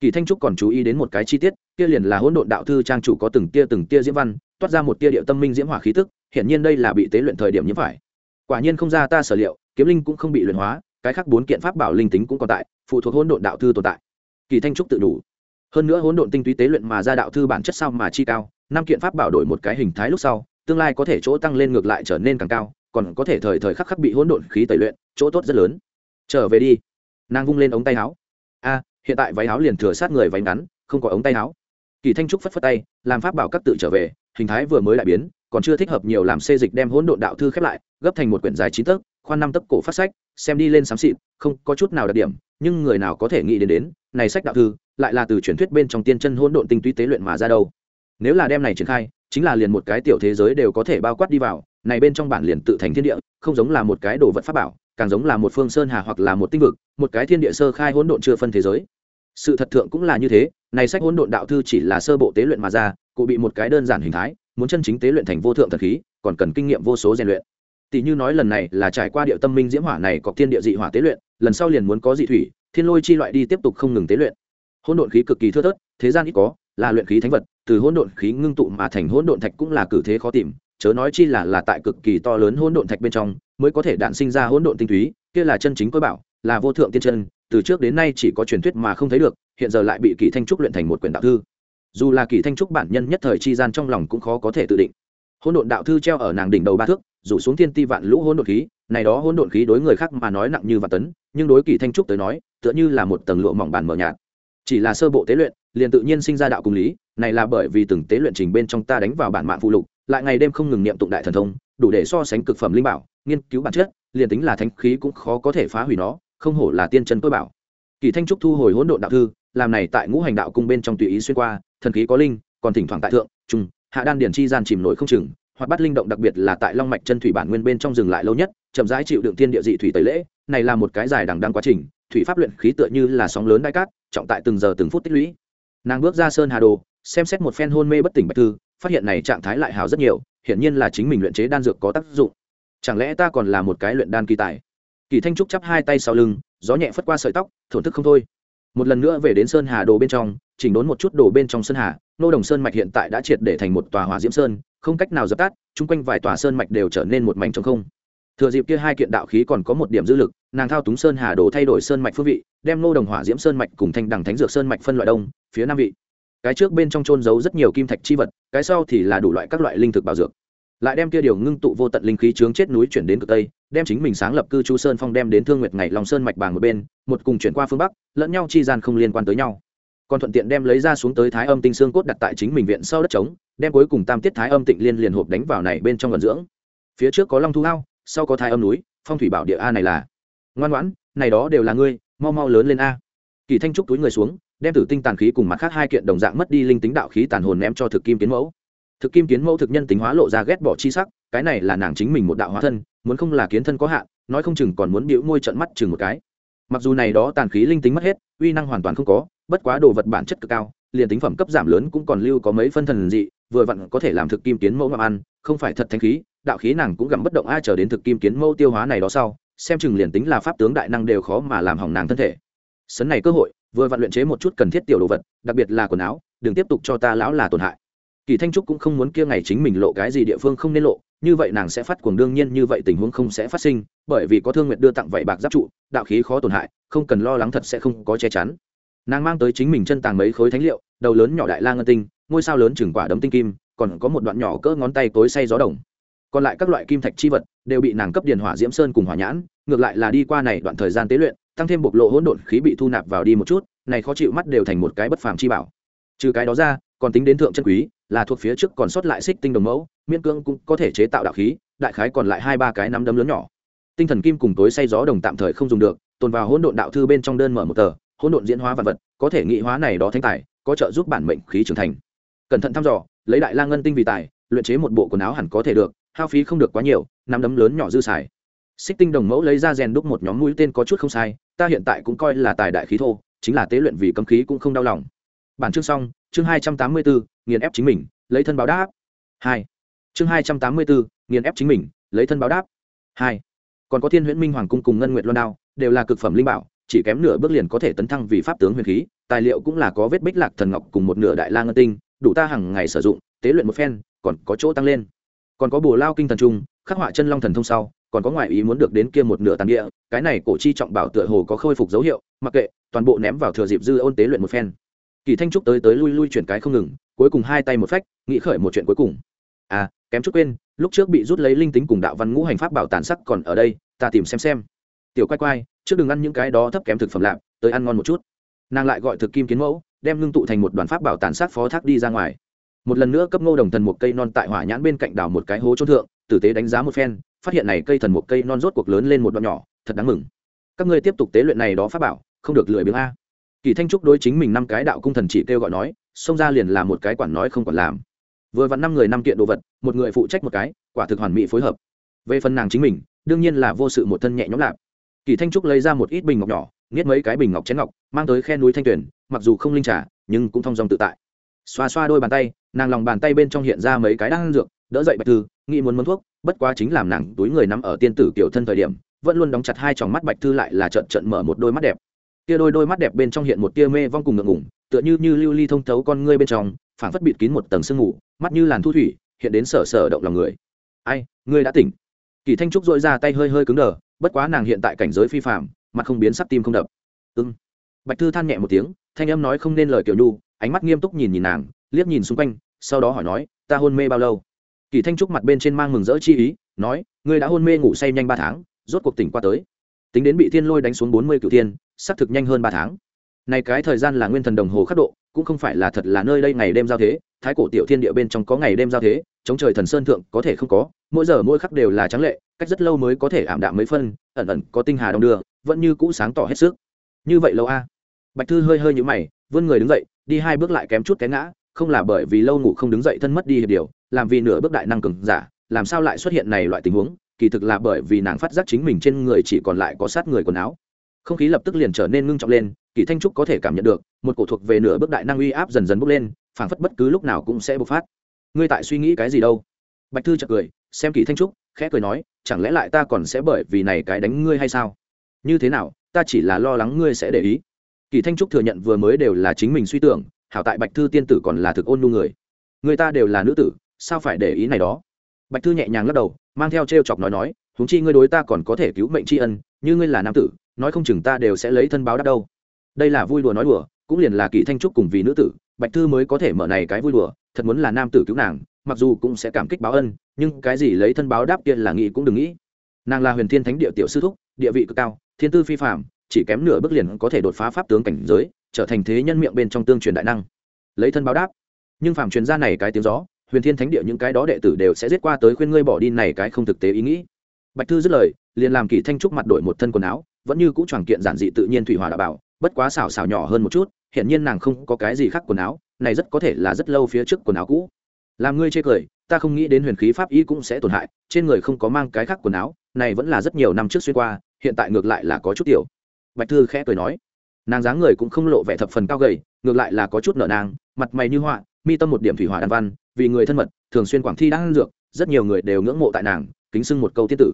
S1: Kỳ thanh trúc còn chú ý đến một cái chi tiết, kia liền là hỗn độn đạo thư trang chủ có từng tia từng tia diễm văn toát ra một tia điệu tâm minh diễm hỏa khí tức, hiển nhiên đây là bị tế luyện thời điểm nhiễm phải. Quả nhiên không ra ta sở liệu, kiếm linh cũng không bị luyện hóa, cái khác bốn kiện pháp bảo linh tính cũng còn tại, phụ thuộc hỗn độn đạo thư tồn tại. Kỳ thanh trúc tự đủ. Hơn nữa hỗn độn tinh túy tế luyện mà ra đạo thư bản chất sao mà chi cao, năm kiện pháp bảo đổi một cái hình thái lúc sau, tương lai có thể chỗ tăng lên ngược lại trở nên càng cao, còn có thể thời thời khắc khắc bị hỗn độn khí tẩy luyện, chỗ tốt rất lớn. Trở về đi. Nàng vung lên ống tay áo. A, hiện tại váy áo liền thừa sát người váy ngắn, không có ống tay áo. Kỳ thanh trúc phất phất tay, làm pháp bảo các tự trở về hình thái vừa mới đại biến, còn chưa thích hợp nhiều làm xê dịch đem hỗn độn đạo thư khép lại, gấp thành một quyển dài chín tấc, khoan năm tấc cổ phát sách, xem đi lên xám xịt, không có chút nào đặc điểm, nhưng người nào có thể nghĩ đến đến, này sách đạo thư lại là từ truyền thuyết bên trong tiên chân hỗn độn tinh túy tế luyện mà ra đâu. Nếu là đem này triển khai, chính là liền một cái tiểu thế giới đều có thể bao quát đi vào, này bên trong bản liền tự thành thiên địa, không giống là một cái đồ vật pháp bảo, càng giống là một phương sơn hà hoặc là một tinh vực, một cái thiên địa sơ khai hỗn độn chưa phân thế giới. Sự thật thượng cũng là như thế, này sách hỗn độn đạo thư chỉ là sơ bộ tế luyện mà ra cụ bị một cái đơn giản hình thái, muốn chân chính tế luyện thành vô thượng thần khí, còn cần kinh nghiệm vô số rèn luyện. Tỷ như nói lần này là trải qua địa tâm minh diễm hỏa này có thiên địa dị hỏa tế luyện, lần sau liền muốn có dị thủy, thiên lôi chi loại đi tiếp tục không ngừng tế luyện. Hỗn độn khí cực kỳ thưa thớt, thế gian ít có, là luyện khí thánh vật, từ hỗn độn khí ngưng tụ mà thành hỗn độn thạch cũng là cử thế khó tìm, chớ nói chi là là tại cực kỳ to lớn hỗn độn thạch bên trong mới có thể đạn sinh ra hỗn độn tinh túy, kia là chân chính cơ bảo, là vô thượng tiên chân, từ trước đến nay chỉ có truyền thuyết mà không thấy được, hiện giờ lại bị kỳ thanh trúc luyện thành một quyển đạo thư dù là kỳ thanh trúc bản nhân nhất thời chi gian trong lòng cũng khó có thể tự định. Hỗn độn đạo thư treo ở nàng đỉnh đầu ba thước, rủ xuống thiên ti vạn lũ hỗn độn khí, này đó hỗn độn khí đối người khác mà nói nặng như vạn tấn, nhưng đối kỳ thanh trúc tới nói, tựa như là một tầng lụa mỏng bàn mờ nhạt. Chỉ là sơ bộ tế luyện, liền tự nhiên sinh ra đạo cùng lý, này là bởi vì từng tế luyện trình bên trong ta đánh vào bản mạng phụ lục, lại ngày đêm không ngừng niệm tụng đại thần thông, đủ để so sánh cực phẩm linh bảo, nghiên cứu bản chất, liền tính là thánh khí cũng khó có thể phá hủy nó, không hổ là tiên chân tôi bảo. Kỳ thanh trúc thu hồi hỗn độn đạo thư, làm này tại ngũ hành đạo cung bên trong tùy ý xuyên qua thần khí có linh, còn thỉnh thoảng tại thượng trung hạ đan điển chi gian chìm nổi không chừng, hoặc bắt linh động đặc biệt là tại long mạch chân thủy bản nguyên bên trong dừng lại lâu nhất, chậm rãi chịu đựng thiên địa dị thủy tẩy lễ, này là một cái dài đằng đăng quá trình, thủy pháp luyện khí tựa như là sóng lớn đai cát, trọng tại từng giờ từng phút tích lũy. Nàng bước ra sơn hà đồ, xem xét một phen hôn mê bất tỉnh bạch thư, phát hiện này trạng thái lại hào rất nhiều, hiển nhiên là chính mình luyện chế đan dược có tác dụng. Chẳng lẽ ta còn là một cái luyện đan kỳ tài? Kỳ thanh trúc chắp hai tay sau lưng, gió nhẹ phất qua sợi tóc, thổn thức không thôi một lần nữa về đến sơn hà đồ bên trong, chỉnh đốn một chút đồ bên trong sơn hà, nô đồng sơn mạch hiện tại đã triệt để thành một tòa hỏa diễm sơn, không cách nào dập tắt, chung quanh vài tòa sơn mạch đều trở nên một mảnh trống không. Thừa dịp kia hai kiện đạo khí còn có một điểm dư lực, nàng thao túng sơn hà đồ thay đổi sơn mạch phương vị, đem nô đồng hỏa diễm sơn mạch cùng thanh đẳng thánh dược sơn mạch phân loại đông, phía nam vị. Cái trước bên trong trôn giấu rất nhiều kim thạch chi vật, cái sau thì là đủ loại các loại linh thực bảo dược. Lại đem kia điều ngưng tụ vô tận linh khí chướng chết núi chuyển đến cực tây đem chính mình sáng lập cư trú sơn phong đem đến thương nguyệt ngày lòng sơn mạch bàng một bên, một cùng chuyển qua phương bắc, lẫn nhau chi gian không liên quan tới nhau. Còn thuận tiện đem lấy ra xuống tới thái âm tinh xương cốt đặt tại chính mình viện sau đất trống, đem cuối cùng tam tiết thái âm tịnh liên liền hộp đánh vào này bên trong vận dưỡng. Phía trước có long thu hao sau có thái âm núi, phong thủy bảo địa a này là. Ngoan ngoãn, này đó đều là ngươi, mau mau lớn lên a. Kỳ thanh trúc túi người xuống, đem tử tinh tàn khí cùng mặt khác hai kiện đồng dạng mất đi linh tính đạo khí tàn hồn ném cho thực kim kiến mẫu. Thực kim kiến mẫu thực nhân tính hóa lộ ra ghét bỏ chi sắc cái này là nàng chính mình một đạo hóa thân, muốn không là kiến thân có hạn, nói không chừng còn muốn biểu môi trận mắt chừng một cái. Mặc dù này đó tàn khí linh tính mất hết, uy năng hoàn toàn không có, bất quá đồ vật bản chất cực cao, liền tính phẩm cấp giảm lớn cũng còn lưu có mấy phân thần dị, vừa vặn có thể làm thực kim kiến mẫu ngậm ăn, không phải thật thanh khí, đạo khí nàng cũng gặm bất động ai chờ đến thực kim kiến mẫu tiêu hóa này đó sau, xem chừng liền tính là pháp tướng đại năng đều khó mà làm hỏng nàng thân thể. Sấn này cơ hội, vừa vặn luyện chế một chút cần thiết tiểu đồ vật, đặc biệt là quần áo, đừng tiếp tục cho ta lão là tổn hại kỳ thanh trúc cũng không muốn kia ngày chính mình lộ cái gì địa phương không nên lộ, như vậy nàng sẽ phát cuồng đương nhiên như vậy tình huống không sẽ phát sinh, bởi vì có thương nguyện đưa tặng vậy bạc giáp trụ, đạo khí khó tổn hại, không cần lo lắng thật sẽ không có che chắn. Nàng mang tới chính mình chân tàng mấy khối thánh liệu, đầu lớn nhỏ đại la ngân tinh, ngôi sao lớn chừng quả đấm tinh kim, còn có một đoạn nhỏ cỡ ngón tay tối say gió đồng. Còn lại các loại kim thạch chi vật đều bị nàng cấp điền hỏa diễm sơn cùng hỏa nhãn, ngược lại là đi qua này đoạn thời gian tế luyện, tăng thêm bộc lộ hỗn độn khí bị thu nạp vào đi một chút, này khó chịu mắt đều thành một cái bất phàm chi bảo. Trừ cái đó ra, còn tính đến thượng chân quý là thuộc phía trước còn sót lại xích tinh đồng mẫu miên cương cũng có thể chế tạo đạo khí, đại khái còn lại hai ba cái nắm đấm lớn nhỏ. Tinh thần kim cùng tối say gió đồng tạm thời không dùng được, tồn vào hỗn độn đạo thư bên trong đơn mở một tờ, hỗn độn diễn hóa vật vật, có thể nghị hóa này đó thanh tài, có trợ giúp bản mệnh khí trưởng thành. Cẩn thận thăm dò, lấy đại lang ngân tinh vì tài, luyện chế một bộ quần áo hẳn có thể được, hao phí không được quá nhiều, nắm đấm lớn nhỏ dư xài. Xích tinh đồng mẫu lấy ra rèn đúc một nhóm mũi tên có chút không sai, ta hiện tại cũng coi là tài đại khí thô, chính là tế luyện vì cấm khí cũng không đau lòng. Bản chương xong chương hai trăm tám mươi bốn nghiền ép chính mình, lấy thân báo đáp. Hai. Chương hai trăm tám mươi bốn nghiền ép chính mình, lấy thân báo đáp. Hai. Còn có thiên huyễn minh hoàng cung cùng ngân nguyệt loan đao, đều là cực phẩm linh bảo, chỉ kém nửa bước liền có thể tấn thăng vì pháp tướng huyền khí, tài liệu cũng là có vết bích lạc thần ngọc cùng một nửa đại la ngân tinh, đủ ta hàng ngày sử dụng, tế luyện một phen, còn có chỗ tăng lên. Còn có bồ lao kinh thần trung, khắc họa chân long thần thông sau, còn có ngoại ý muốn được đến kia một nửa tàn địa, cái này cổ chi trọng bảo tựa hồ có khôi phục dấu hiệu, mặc kệ, toàn bộ ném vào thừa dịp dư ôn tế luyện một phen kỳ thanh trúc tới tới lui lui chuyển cái không ngừng, cuối cùng hai tay một phách, nghĩ khởi một chuyện cuối cùng. À kém chút quên, lúc trước bị rút lấy linh tính cùng đạo văn ngũ hành pháp bảo tàn sắc còn ở đây, ta tìm xem xem. Tiểu quay quay, trước đừng ăn những cái đó thấp kém thực phẩm lạp tới ăn ngon một chút. Nàng lại gọi thực kim kiến mẫu, đem ngưng tụ thành một đoàn pháp bảo tàn sát phó thác đi ra ngoài. Một lần nữa cấp ngô đồng thần một cây non tại hỏa nhãn bên cạnh đảo một cái hố trôn thượng, tử tế đánh giá một phen, phát hiện này cây thần một cây non rốt cuộc lớn lên một đoạn nhỏ, thật đáng mừng. Các ngươi tiếp tục tế luyện này đó pháp bảo, không được lười biếng a kỳ thanh trúc đối chính mình năm cái đạo cung thần chỉ kêu gọi nói, xông ra liền là một cái quản nói không còn làm. Vừa vặn năm người năm kiện đồ vật, một người phụ trách một cái, quả thực hoàn mỹ phối hợp. Về phần nàng chính mình, đương nhiên là vô sự một thân nhẹ nhõm lạp kỳ thanh trúc lấy ra một ít bình ngọc nhỏ, nghiết mấy cái bình ngọc chén ngọc, mang tới khe núi thanh tuyển mặc dù không linh trả nhưng cũng thong dòng tự tại. Xoa xoa đôi bàn tay, nàng lòng bàn tay bên trong hiện ra mấy cái đang dược, đỡ dậy bạch thư, nghĩ muốn muốn thuốc, bất quá chính làm nàng túi người nằm ở tiên tử kiểu thân thời điểm, vẫn luôn đóng chặt hai tròng mắt bạch thư lại là trận trận mở một đôi mắt đẹp tia đôi đôi mắt đẹp bên trong hiện một tia mê vong cùng ngượng ngủng tựa như như lưu ly thông thấu con ngươi bên trong, phảng phất bịt kín một tầng sương mù, mắt như làn thu thủy, hiện đến sở sở động lòng người. Ai, ngươi đã tỉnh. Kỳ thanh trúc dội ra tay hơi hơi cứng đờ, bất quá nàng hiện tại cảnh giới phi phạm mặt không biến sắc tim không đập. Ưng bạch thư than nhẹ một tiếng, thanh âm nói không nên lời kiểu nhu, ánh mắt nghiêm túc nhìn nhìn nàng, liếc nhìn xung quanh, sau đó hỏi nói, ta hôn mê bao lâu? Kỳ thanh trúc mặt bên trên mang mừng rỡ chi ý, nói, ngươi đã hôn mê ngủ say nhanh ba tháng, rốt cuộc tỉnh qua tới. Tính đến bị thiên lôi đánh xuống bốn mươi cựu thiên xác thực nhanh hơn ba tháng. Này cái thời gian là nguyên thần đồng hồ khắc độ, cũng không phải là thật là nơi đây ngày đêm giao thế, thái cổ tiểu thiên địa bên trong có ngày đêm giao thế, chống trời thần sơn thượng có thể không có, mỗi giờ mỗi khắc đều là trắng lệ, cách rất lâu mới có thể ảm đạm mấy phân, ẩn ẩn có tinh hà đông đưa, vẫn như cũ sáng tỏ hết sức. Như vậy lâu a? Bạch thư hơi hơi nhũ mày, vươn người đứng dậy, đi hai bước lại kém chút cái ngã, không là bởi vì lâu ngủ không đứng dậy thân mất đi hiệp điều, làm vì nửa bước đại năng cường giả, làm sao lại xuất hiện này loại tình huống, kỳ thực là bởi vì nàng phát giác chính mình trên người chỉ còn lại có sát người quần áo không khí lập tức liền trở nên ngưng trọng lên, kỳ thanh trúc có thể cảm nhận được, một cổ thuộc về nửa bước đại năng uy áp dần dần bốc lên, phảng phất bất cứ lúc nào cũng sẽ bộc phát. Ngươi tại suy nghĩ cái gì đâu? Bạch thư chợt cười, xem kỳ thanh trúc, khẽ cười nói, chẳng lẽ lại ta còn sẽ bởi vì này cái đánh ngươi hay sao? Như thế nào, ta chỉ là lo lắng ngươi sẽ để ý. Kỳ thanh trúc thừa nhận vừa mới đều là chính mình suy tưởng, hảo tại bạch thư tiên tử còn là thực ôn nhu người. Người ta đều là nữ tử, sao phải để ý này đó? Bạch thư nhẹ nhàng lắc đầu, mang theo t r e o chọc nói nói húng chi ngươi đối ta còn có thể cứu mệnh tri ân, như ngươi là nam tử nói không chừng ta đều sẽ lấy thân báo đáp đâu. Đây là vui đùa nói đùa, cũng liền là kỳ thanh trúc cùng vì nữ tử, bạch thư mới có thể mở này cái vui đùa, thật muốn là nam tử cứu nàng, mặc dù cũng sẽ cảm kích báo ân, nhưng cái gì lấy thân báo đáp kia là nghĩ cũng đừng nghĩ. Nàng là huyền thiên thánh địa tiểu sư thúc, địa vị cực cao, thiên tư phi phạm chỉ kém nửa bước liền có thể đột phá pháp tướng cảnh giới, trở thành thế nhân miệng bên trong tương truyền đại năng. Lấy thân báo đáp. Nhưng phạm truyền gia này cái tiếng gió, huyền thiên thánh địa những cái đó đệ tử đều sẽ giết qua tới khuyên ngươi bỏ đi này cái không thực tế ý nghĩ. Bạch thư dứt lời, liền làm kỳ thanh trúc mặt đổi một thân quần áo vẫn như cũ tròn kiện giản dị tự nhiên thủy hòa đã bảo, bất quá xảo xảo nhỏ hơn một chút hiện nhiên nàng không có cái gì khác quần áo, này rất có thể là rất lâu phía trước quần áo cũ. Làm ngươi chê cười, ta không nghĩ đến huyền khí pháp y cũng sẽ tổn hại, trên người không có mang cái khác quần áo, này vẫn là rất nhiều năm trước xuyên qua, hiện tại ngược lại là có chút tiểu. Bạch thư khẽ cười nói. Nàng dáng người cũng không lộ vẻ thập phần cao gầy, ngược lại là có chút nở nàng, mặt mày như họa, mi tâm một điểm thủy hỏa đan văn, vì người thân mật, thường xuyên quảng thi đang ăn dược, rất nhiều người đều ngưỡng mộ tại nàng, kính xưng một câu tiết tử.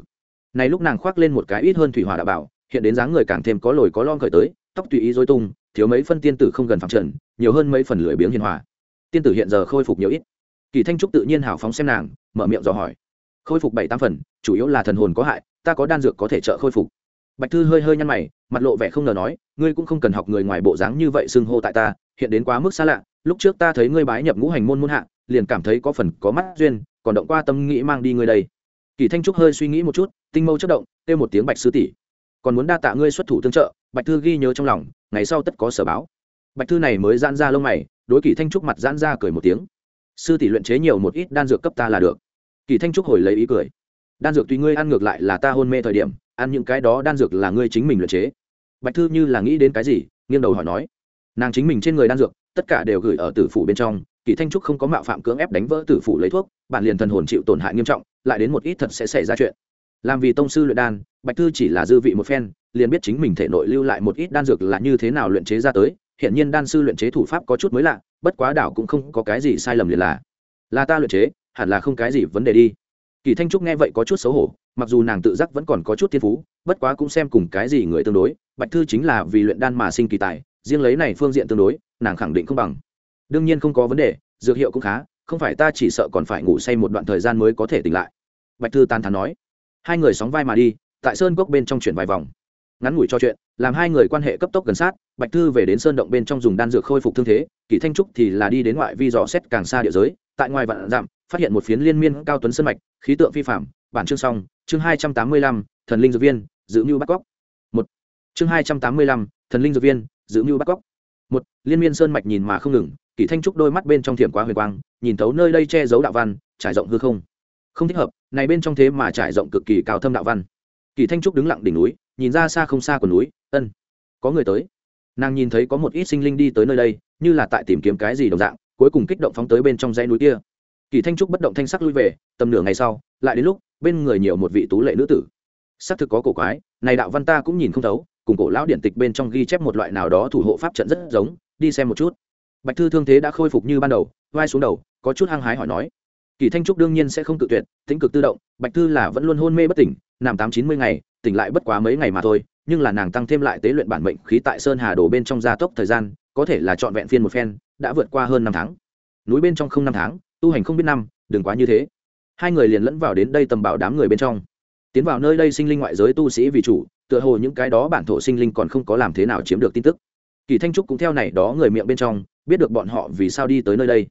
S1: Này lúc nàng khoác lên một cái ít hơn thủy hỏa đạo bảo hiện đến dáng người càng thêm có lồi có lon khởi tới, tóc tùy ý dối tung, thiếu mấy phân tiên tử không gần phạm trần, nhiều hơn mấy phần lưỡi biếng hiền hòa. Tiên tử hiện giờ khôi phục nhiều ít. Kỳ thanh trúc tự nhiên hào phóng xem nàng, mở miệng dò hỏi. Khôi phục bảy tám phần, chủ yếu là thần hồn có hại, ta có đan dược có thể trợ khôi phục. Bạch thư hơi hơi nhăn mày, mặt lộ vẻ không ngờ nói, ngươi cũng không cần học người ngoài bộ dáng như vậy xưng hô tại ta, hiện đến quá mức xa lạ, lúc trước ta thấy ngươi bái nhập ngũ hành môn môn hạ, liền cảm thấy có phần có mắt duyên, còn động qua tâm nghĩ mang đi ngươi đây. Kỳ thanh trúc hơi suy nghĩ một chút, tinh mâu chất động, kêu một tiếng bạch sư tỷ còn muốn đa tạ ngươi xuất thủ tương trợ, bạch thư ghi nhớ trong lòng, ngày sau tất có sở báo. Bạch thư này mới giãn ra lông mày, đối kỳ thanh trúc mặt giãn ra cười một tiếng. Sư tỷ luyện chế nhiều một ít đan dược cấp ta là được. Kỳ thanh trúc hồi lấy ý cười. Đan dược tùy ngươi ăn ngược lại là ta hôn mê thời điểm, ăn những cái đó đan dược là ngươi chính mình luyện chế. Bạch thư như là nghĩ đến cái gì, nghiêng đầu hỏi nói. Nàng chính mình trên người đan dược, tất cả đều gửi ở tử phủ bên trong, kỳ thanh trúc không có mạo phạm cưỡng ép đánh vỡ tử phủ lấy thuốc, bản liền thần hồn chịu tổn hại nghiêm trọng, lại đến một ít thật sẽ xảy ra chuyện. Làm vì tông sư luyện đan bạch thư chỉ là dư vị một phen, liền biết chính mình thể nội lưu lại một ít đan dược là như thế nào luyện chế ra tới hiện nhiên đan sư luyện chế thủ pháp có chút mới lạ, bất quá đảo cũng không có cái gì sai lầm liền là là ta luyện chế, hẳn là không cái gì vấn đề đi. Kỳ thanh trúc nghe vậy có chút xấu hổ, mặc dù nàng tự giác vẫn còn có chút thiên phú, bất quá cũng xem cùng cái gì người tương đối, bạch thư chính là vì luyện đan mà sinh kỳ tài, riêng lấy này phương diện tương đối, nàng khẳng định không bằng. Đương nhiên không có vấn đề, dược hiệu cũng khá, không phải ta chỉ sợ còn phải ngủ say một đoạn thời gian mới có thể tỉnh lại. Bạch thư tan thán nói. Hai người sóng vai mà đi tại sơn cốc bên trong chuyển vài vòng. Ngắn ngủi cho chuyện, làm hai người quan hệ cấp tốc gần sát, bạch thư về đến sơn động bên trong dùng đan dược khôi phục thương thế kỷ thanh trúc thì là đi đến ngoại vi dò xét càng xa địa giới, tại ngoài vạn dặm, phát hiện một phiến liên miên cao tuấn sơn mạch, khí tượng phi phạm bản chương xong, chương hai trăm tám mươi lăm, thần linh dược viên giữ mưu bắt cóc. Một. Chương hai trăm tám mươi lăm, thần linh dược viên giữ mưu bắt cóc. Một, liên miên sơn mạch nhìn mà không ngừng kỷ thanh trúc đôi mắt bên trong thiểm quá huyền quang, nhìn thấu nơi đây che giấu đạo văn, trải rộng hư không. Không thích hợp, này bên trong thế mà trải rộng cực kỳ cao thâm đạo văn. Kỳ thanh trúc đứng lặng đỉnh núi, nhìn ra xa không xa của núi, ân, có người tới. Nàng nhìn thấy có một ít sinh linh đi tới nơi đây, như là tại tìm kiếm cái gì đồng dạng, cuối cùng kích động phóng tới bên trong dãy núi kia. Kỳ thanh trúc bất động thanh sắc lui về, tầm nửa ngày sau, lại đến lúc, bên người nhiều một vị tú lệ nữ tử. Xác thực có cổ quái, này đạo văn ta cũng nhìn không thấu, cùng cổ lão điện tịch bên trong ghi chép một loại nào đó thủ hộ pháp trận rất giống, đi xem một chút. Bạch thư thương thế đã khôi phục như ban đầu, vai xuống đầu, có chút hăng hái hỏi nói. Kỳ thanh trúc đương nhiên sẽ không tự tuyệt tính cực tự động, bạch thư là vẫn luôn hôn mê bất tỉnh nằm tám chín mươi ngày, tỉnh lại bất quá mấy ngày mà thôi, nhưng là nàng tăng thêm lại tế luyện bản mệnh khí tại sơn hà đổ bên trong gia tốc thời gian, có thể là trọn vẹn phiên một phen, đã vượt qua hơn năm tháng. Núi bên trong không năm tháng, tu hành không biết năm, đừng quá như thế. Hai người liền lẫn vào đến đây tầm bảo đám người bên trong. Tiến vào nơi đây sinh linh ngoại giới tu sĩ vì chủ, tựa hồ những cái đó bản thổ sinh linh còn không có làm thế nào chiếm được tin tức. Kỳ thanh trúc cũng theo này đó người miệng bên trong, biết được bọn họ vì sao đi tới nơi đây.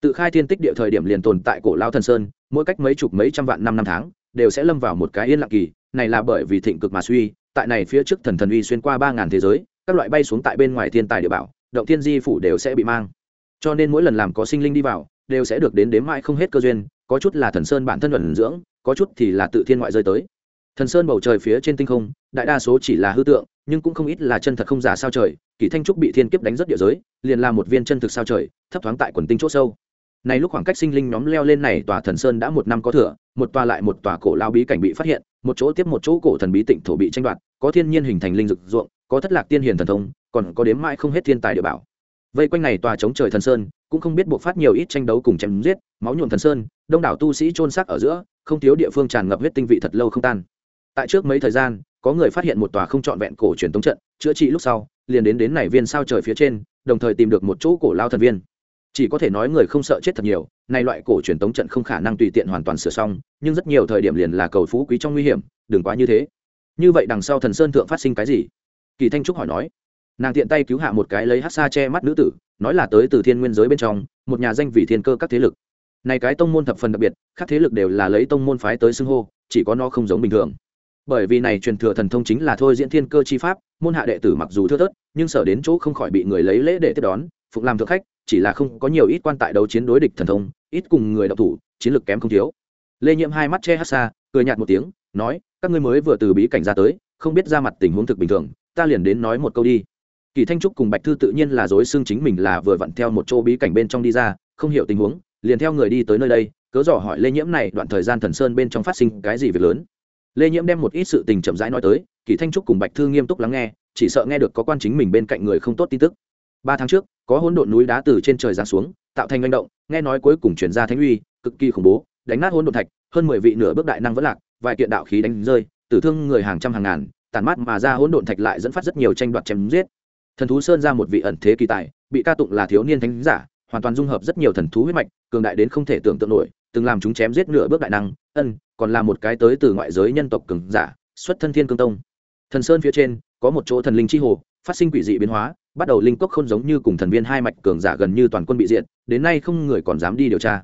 S1: Tự khai thiên tích địa thời điểm liền tồn tại cổ lao thần sơn, mỗi cách mấy chục mấy trăm vạn năm năm tháng đều sẽ lâm vào một cái yên lặng kỳ, này là bởi vì thịnh cực mà suy, tại này phía trước thần thần uy xuyên qua ba ngàn thế giới, các loại bay xuống tại bên ngoài thiên tài địa bảo, động thiên di phủ đều sẽ bị mang. Cho nên mỗi lần làm có sinh linh đi vào, đều sẽ được đến đếm mãi không hết cơ duyên, có chút là thần sơn bản thân luận dưỡng, có chút thì là tự thiên ngoại rơi tới. Thần sơn bầu trời phía trên tinh không, đại đa số chỉ là hư tượng, nhưng cũng không ít là chân thật không giả sao trời, kỳ thanh trúc bị thiên kiếp đánh rất địa giới, liền là một viên chân thực sao trời, thấp thoáng tại quần tinh c h ỗ sâu này lúc khoảng cách sinh linh nhóm leo lên này tòa thần sơn đã một năm có thừa, một tòa lại một tòa cổ lao bí cảnh bị phát hiện, một chỗ tiếp một chỗ cổ thần bí tịnh thổ bị tranh đoạt, có thiên nhiên hình thành linh dực ruộng, có thất lạc tiên hiền thần thông, còn có đếm mãi không hết thiên tài địa bảo. Vây quanh này tòa chống trời thần sơn, cũng không biết buộc phát nhiều ít tranh đấu cùng chém giết, máu nhuộm thần sơn, đông đảo tu sĩ trôn xác ở giữa, không thiếu địa phương tràn ngập huyết tinh vị thật lâu không tan. Tại trước mấy thời gian, có người phát hiện một tòa không trọn vẹn cổ truyền tống trận, chữa trị lúc sau, liền đến đến này viên sao trời phía trên, đồng thời tìm được một chỗ cổ lao thần viên chỉ có thể nói người không sợ chết thật nhiều, nay loại cổ truyền tống trận không khả năng tùy tiện hoàn toàn sửa xong, nhưng rất nhiều thời điểm liền là cầu phú quý trong nguy hiểm, đừng quá như thế. Như vậy đằng sau thần sơn thượng phát sinh cái gì? Kỳ thanh trúc hỏi nói. Nàng tiện tay cứu hạ một cái lấy hát xa che mắt nữ tử, nói là tới từ thiên nguyên giới bên trong, một nhà danh vị thiên cơ các thế lực. Này cái tông môn thập phần đặc biệt, các thế lực đều là lấy tông môn phái tới xưng hô, chỉ có nó không giống bình thường. Bởi vì này truyền thừa thần thông chính là thôi diễn thiên cơ chi pháp, môn hạ đệ tử mặc dù thưa thớt, nhưng sở đến chỗ không khỏi bị người lấy lễ để tiếp đón, phục làm thượng khách chỉ là không có nhiều ít quan tại đấu chiến đối địch thần thông, ít cùng người đọc thủ, chiến lược kém không thiếu. Lê nhiễm hai mắt che hát xa, cười nhạt một tiếng, nói, các ngươi mới vừa từ bí cảnh ra tới, không biết ra mặt tình huống thực bình thường, ta liền đến nói một câu đi. Kỳ thanh trúc cùng bạch thư tự nhiên là dối xương chính mình là vừa vặn theo một chỗ bí cảnh bên trong đi ra, không hiểu tình huống, liền theo người đi tới nơi đây, cớ dò hỏi lê nhiễm này đoạn thời gian thần sơn bên trong phát sinh cái gì việc lớn. Lê nhiễm đem một ít sự tình chậm rãi nói tới, kỳ thanh trúc cùng bạch thư nghiêm túc lắng nghe, chỉ sợ nghe được có quan chính mình bên cạnh người không tốt tin tức ba tháng trước, có hỗn độn núi đá từ trên trời giáng xuống, tạo thành manh động, nghe nói cuối cùng chuyển ra thánh uy, cực kỳ khủng bố, đánh nát hỗn độn thạch, hơn mười vị nửa bước đại năng vẫn lạc, vài kiện đạo khí đánh rơi, tử thương người hàng trăm hàng ngàn, tàn mát mà ra hỗn độn thạch lại dẫn phát rất nhiều tranh đoạt chém giết. Thần thú sơn ra một vị ẩn thế kỳ tài, bị ca tụng là thiếu niên thánh giả, hoàn toàn dung hợp rất nhiều thần thú huyết mạch, cường đại đến không thể tưởng tượng nổi, từng làm chúng chém giết nửa bước đại năng, ân, còn là một cái tới từ ngoại giới nhân tộc cường giả, xuất thân thiên cương tông. Thần sơn phía trên, có một chỗ thần linh chi hồ, phát sinh quỷ dị biến hóa bắt đầu linh cốc không giống như cùng thần viên hai mạch cường giả gần như toàn quân bị diệt, đến nay không người còn dám đi điều tra.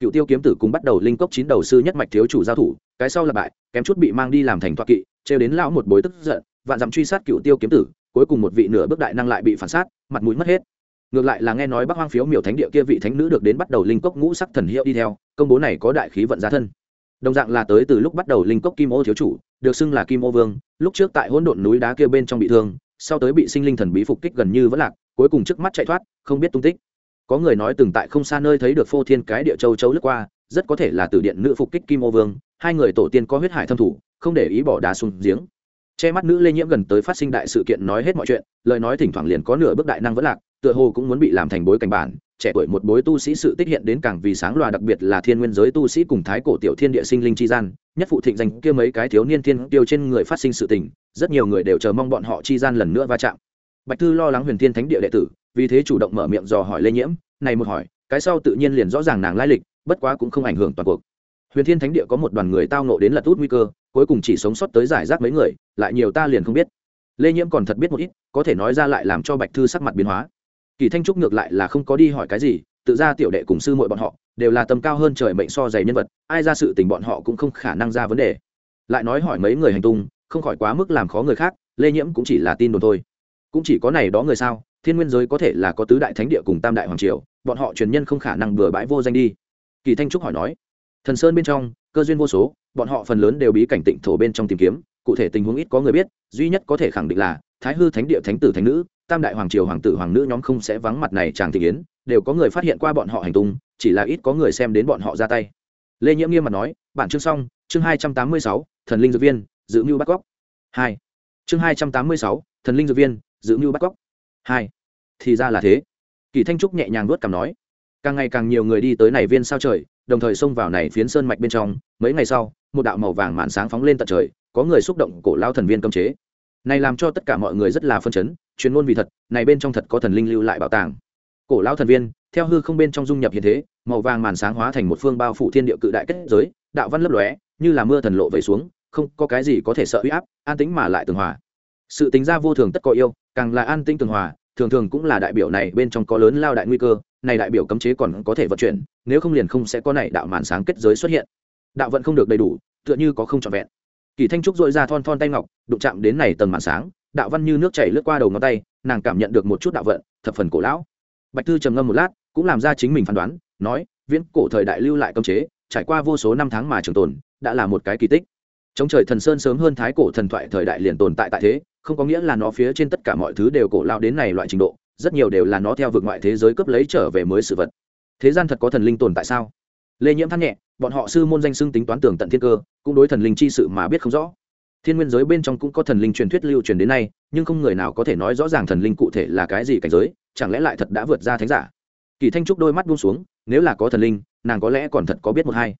S1: Cựu tiêu kiếm tử cùng bắt đầu linh cốc chín đầu sư nhất mạch thiếu chủ giao thủ, cái sau là bại, kém chút bị mang đi làm thành toa kỵ, trêu đến lão một bối tức giận, vạn dặm truy sát cựu tiêu kiếm tử, cuối cùng một vị nửa bước đại năng lại bị phản sát, mặt mũi mất hết. Ngược lại là nghe nói bắc hoang phiếu miểu thánh địa kia vị thánh nữ được đến bắt đầu linh cốc ngũ sắc thần hiệu đi theo, công bố này có đại khí vận giá thân. Đồng dạng là tới từ lúc bắt đầu linh cốc kim ô thiếu chủ, được xưng là kim ô vương, lúc trước tại hỗn độn núi đá kia bên trong bị thương sau tới bị sinh linh thần bí phục kích gần như vẫn lạc, cuối cùng trước mắt chạy thoát, không biết tung tích. Có người nói từng tại không xa nơi thấy được phô thiên cái địa châu châu lướt qua, rất có thể là từ điện nữ phục kích kim ô vương, hai người tổ tiên có huyết hải thâm thủ, không để ý bỏ đá xuống giếng. Che mắt nữ lê nhiễm gần tới phát sinh đại sự kiện nói hết mọi chuyện, lời nói thỉnh thoảng liền có nửa bước đại năng vẫn lạc, tựa hồ cũng muốn bị làm thành bối cảnh bản, trẻ tuổi một bối tu sĩ sự tích hiện đến càng vì sáng loà đặc biệt là thiên nguyên giới tu sĩ cùng thái cổ tiểu thiên địa sinh linh chi gian, nhất phụ thịnh danh kia mấy cái thiếu niên thiên tiêu trên người phát sinh sự tình rất nhiều người đều chờ mong bọn họ chi gian lần nữa va chạm. Bạch thư lo lắng huyền thiên thánh địa đệ tử, vì thế chủ động mở miệng dò hỏi lê nhiễm, này một hỏi, cái sau tự nhiên liền rõ ràng nàng lai lịch, bất quá cũng không ảnh hưởng toàn cuộc. Huyền thiên thánh địa có một đoàn người tao nộ đến lật út nguy cơ, cuối cùng chỉ sống sót tới giải rác mấy người, lại nhiều ta liền không biết. Lê nhiễm còn thật biết một ít, có thể nói ra lại làm cho bạch thư sắc mặt biến hóa. Kỳ thanh trúc ngược lại là không có đi hỏi cái gì, tự ra tiểu đệ cùng sư muội bọn họ, đều là tầm cao hơn trời mệnh so dày nhân vật, ai ra sự tình bọn họ cũng không khả năng ra vấn đề. Lại nói hỏi mấy người hành tung không khỏi quá mức làm khó người khác, lê nhiễm cũng chỉ là tin đồn thôi. Cũng chỉ có này đó người sao, thiên nguyên giới có thể là có tứ đại thánh địa cùng tam đại hoàng triều, bọn họ truyền nhân không khả năng bừa bãi vô danh đi. Kỳ thanh trúc hỏi nói, thần sơn bên trong, cơ duyên vô số, bọn họ phần lớn đều bí cảnh tịnh thổ bên trong tìm kiếm, cụ thể tình huống ít có người biết, duy nhất có thể khẳng định là, thái hư thánh địa thánh tử thánh nữ, tam đại hoàng triều hoàng tử hoàng nữ nhóm không sẽ vắng mặt này chàng thị kiến, đều có người phát hiện qua bọn họ hành tung, chỉ là ít có người xem đến bọn họ ra tay. Lê nhiễm nghiêm mặt nói, bản chương xong, chương hai trăm tám mươi sáu, thần linh dược viên giữ mưu bắt cóc. Hai. Chương hai trăm tám mươi sáu, thần linh dược viên giữ mưu bắt cóc. Hai. Thì ra là thế. Kỳ thanh trúc nhẹ nhàng nuốt cảm nói, càng ngày càng nhiều người đi tới này viên sao trời, đồng thời xông vào này phiến sơn mạch bên trong, mấy ngày sau, một đạo màu vàng màn sáng phóng lên tận trời, có người xúc động cổ lao thần viên cấm chế. Này làm cho tất cả mọi người rất là phân chấn, chuyên môn vì thật, này bên trong thật có thần linh lưu lại bảo tàng. Cổ lao thần viên, theo hư không bên trong dung nhập hiện thế, màu vàng màn sáng hóa thành một phương bao phủ thiên địa cự đại kết giới, đạo văn lấp lóe, như là mưa thần lộ về xuống không có cái gì có thể sợ uy áp, an tĩnh mà lại tường hòa. Sự tính ra vô thường tất có yêu, càng là an tĩnh tường hòa, thường thường cũng là đại biểu này bên trong có lớn lao đại nguy cơ, này đại biểu cấm chế còn có thể vận chuyển, nếu không liền không sẽ có này đạo màn sáng kết giới xuất hiện. Đạo vận không được đầy đủ, tựa như có không trọn vẹn. Kỳ thanh trúc dội ra thon thon tay ngọc, đụng chạm đến này tầng màn sáng, đạo văn như nước chảy lướt qua đầu ngón tay, nàng cảm nhận được một chút đạo vận, thập phần cổ lão. Bạch thư trầm ngâm một lát, cũng làm ra chính mình phán đoán, nói, viễn cổ thời đại lưu lại cấm chế, trải qua vô số năm tháng mà trường tồn, đã là một cái kỳ tích chống trời thần sơn sớm hơn thái cổ thần thoại thời đại liền tồn tại tại thế, không có nghĩa là nó phía trên tất cả mọi thứ đều cổ lao đến này loại trình độ, rất nhiều đều là nó theo vực ngoại thế giới cấp lấy trở về mới sự vật. Thế gian thật có thần linh tồn tại sao? Lê nhiễm than nhẹ, bọn họ sư môn danh xưng tính toán tưởng tận thiên cơ, cũng đối thần linh chi sự mà biết không rõ. Thiên nguyên giới bên trong cũng có thần linh truyền thuyết lưu truyền đến nay, nhưng không người nào có thể nói rõ ràng thần linh cụ thể là cái gì cảnh giới, chẳng lẽ lại thật đã vượt ra thánh giả? Kỳ thanh trúc đôi mắt buông xuống, nếu là có thần linh, nàng có lẽ còn thật có biết một hai.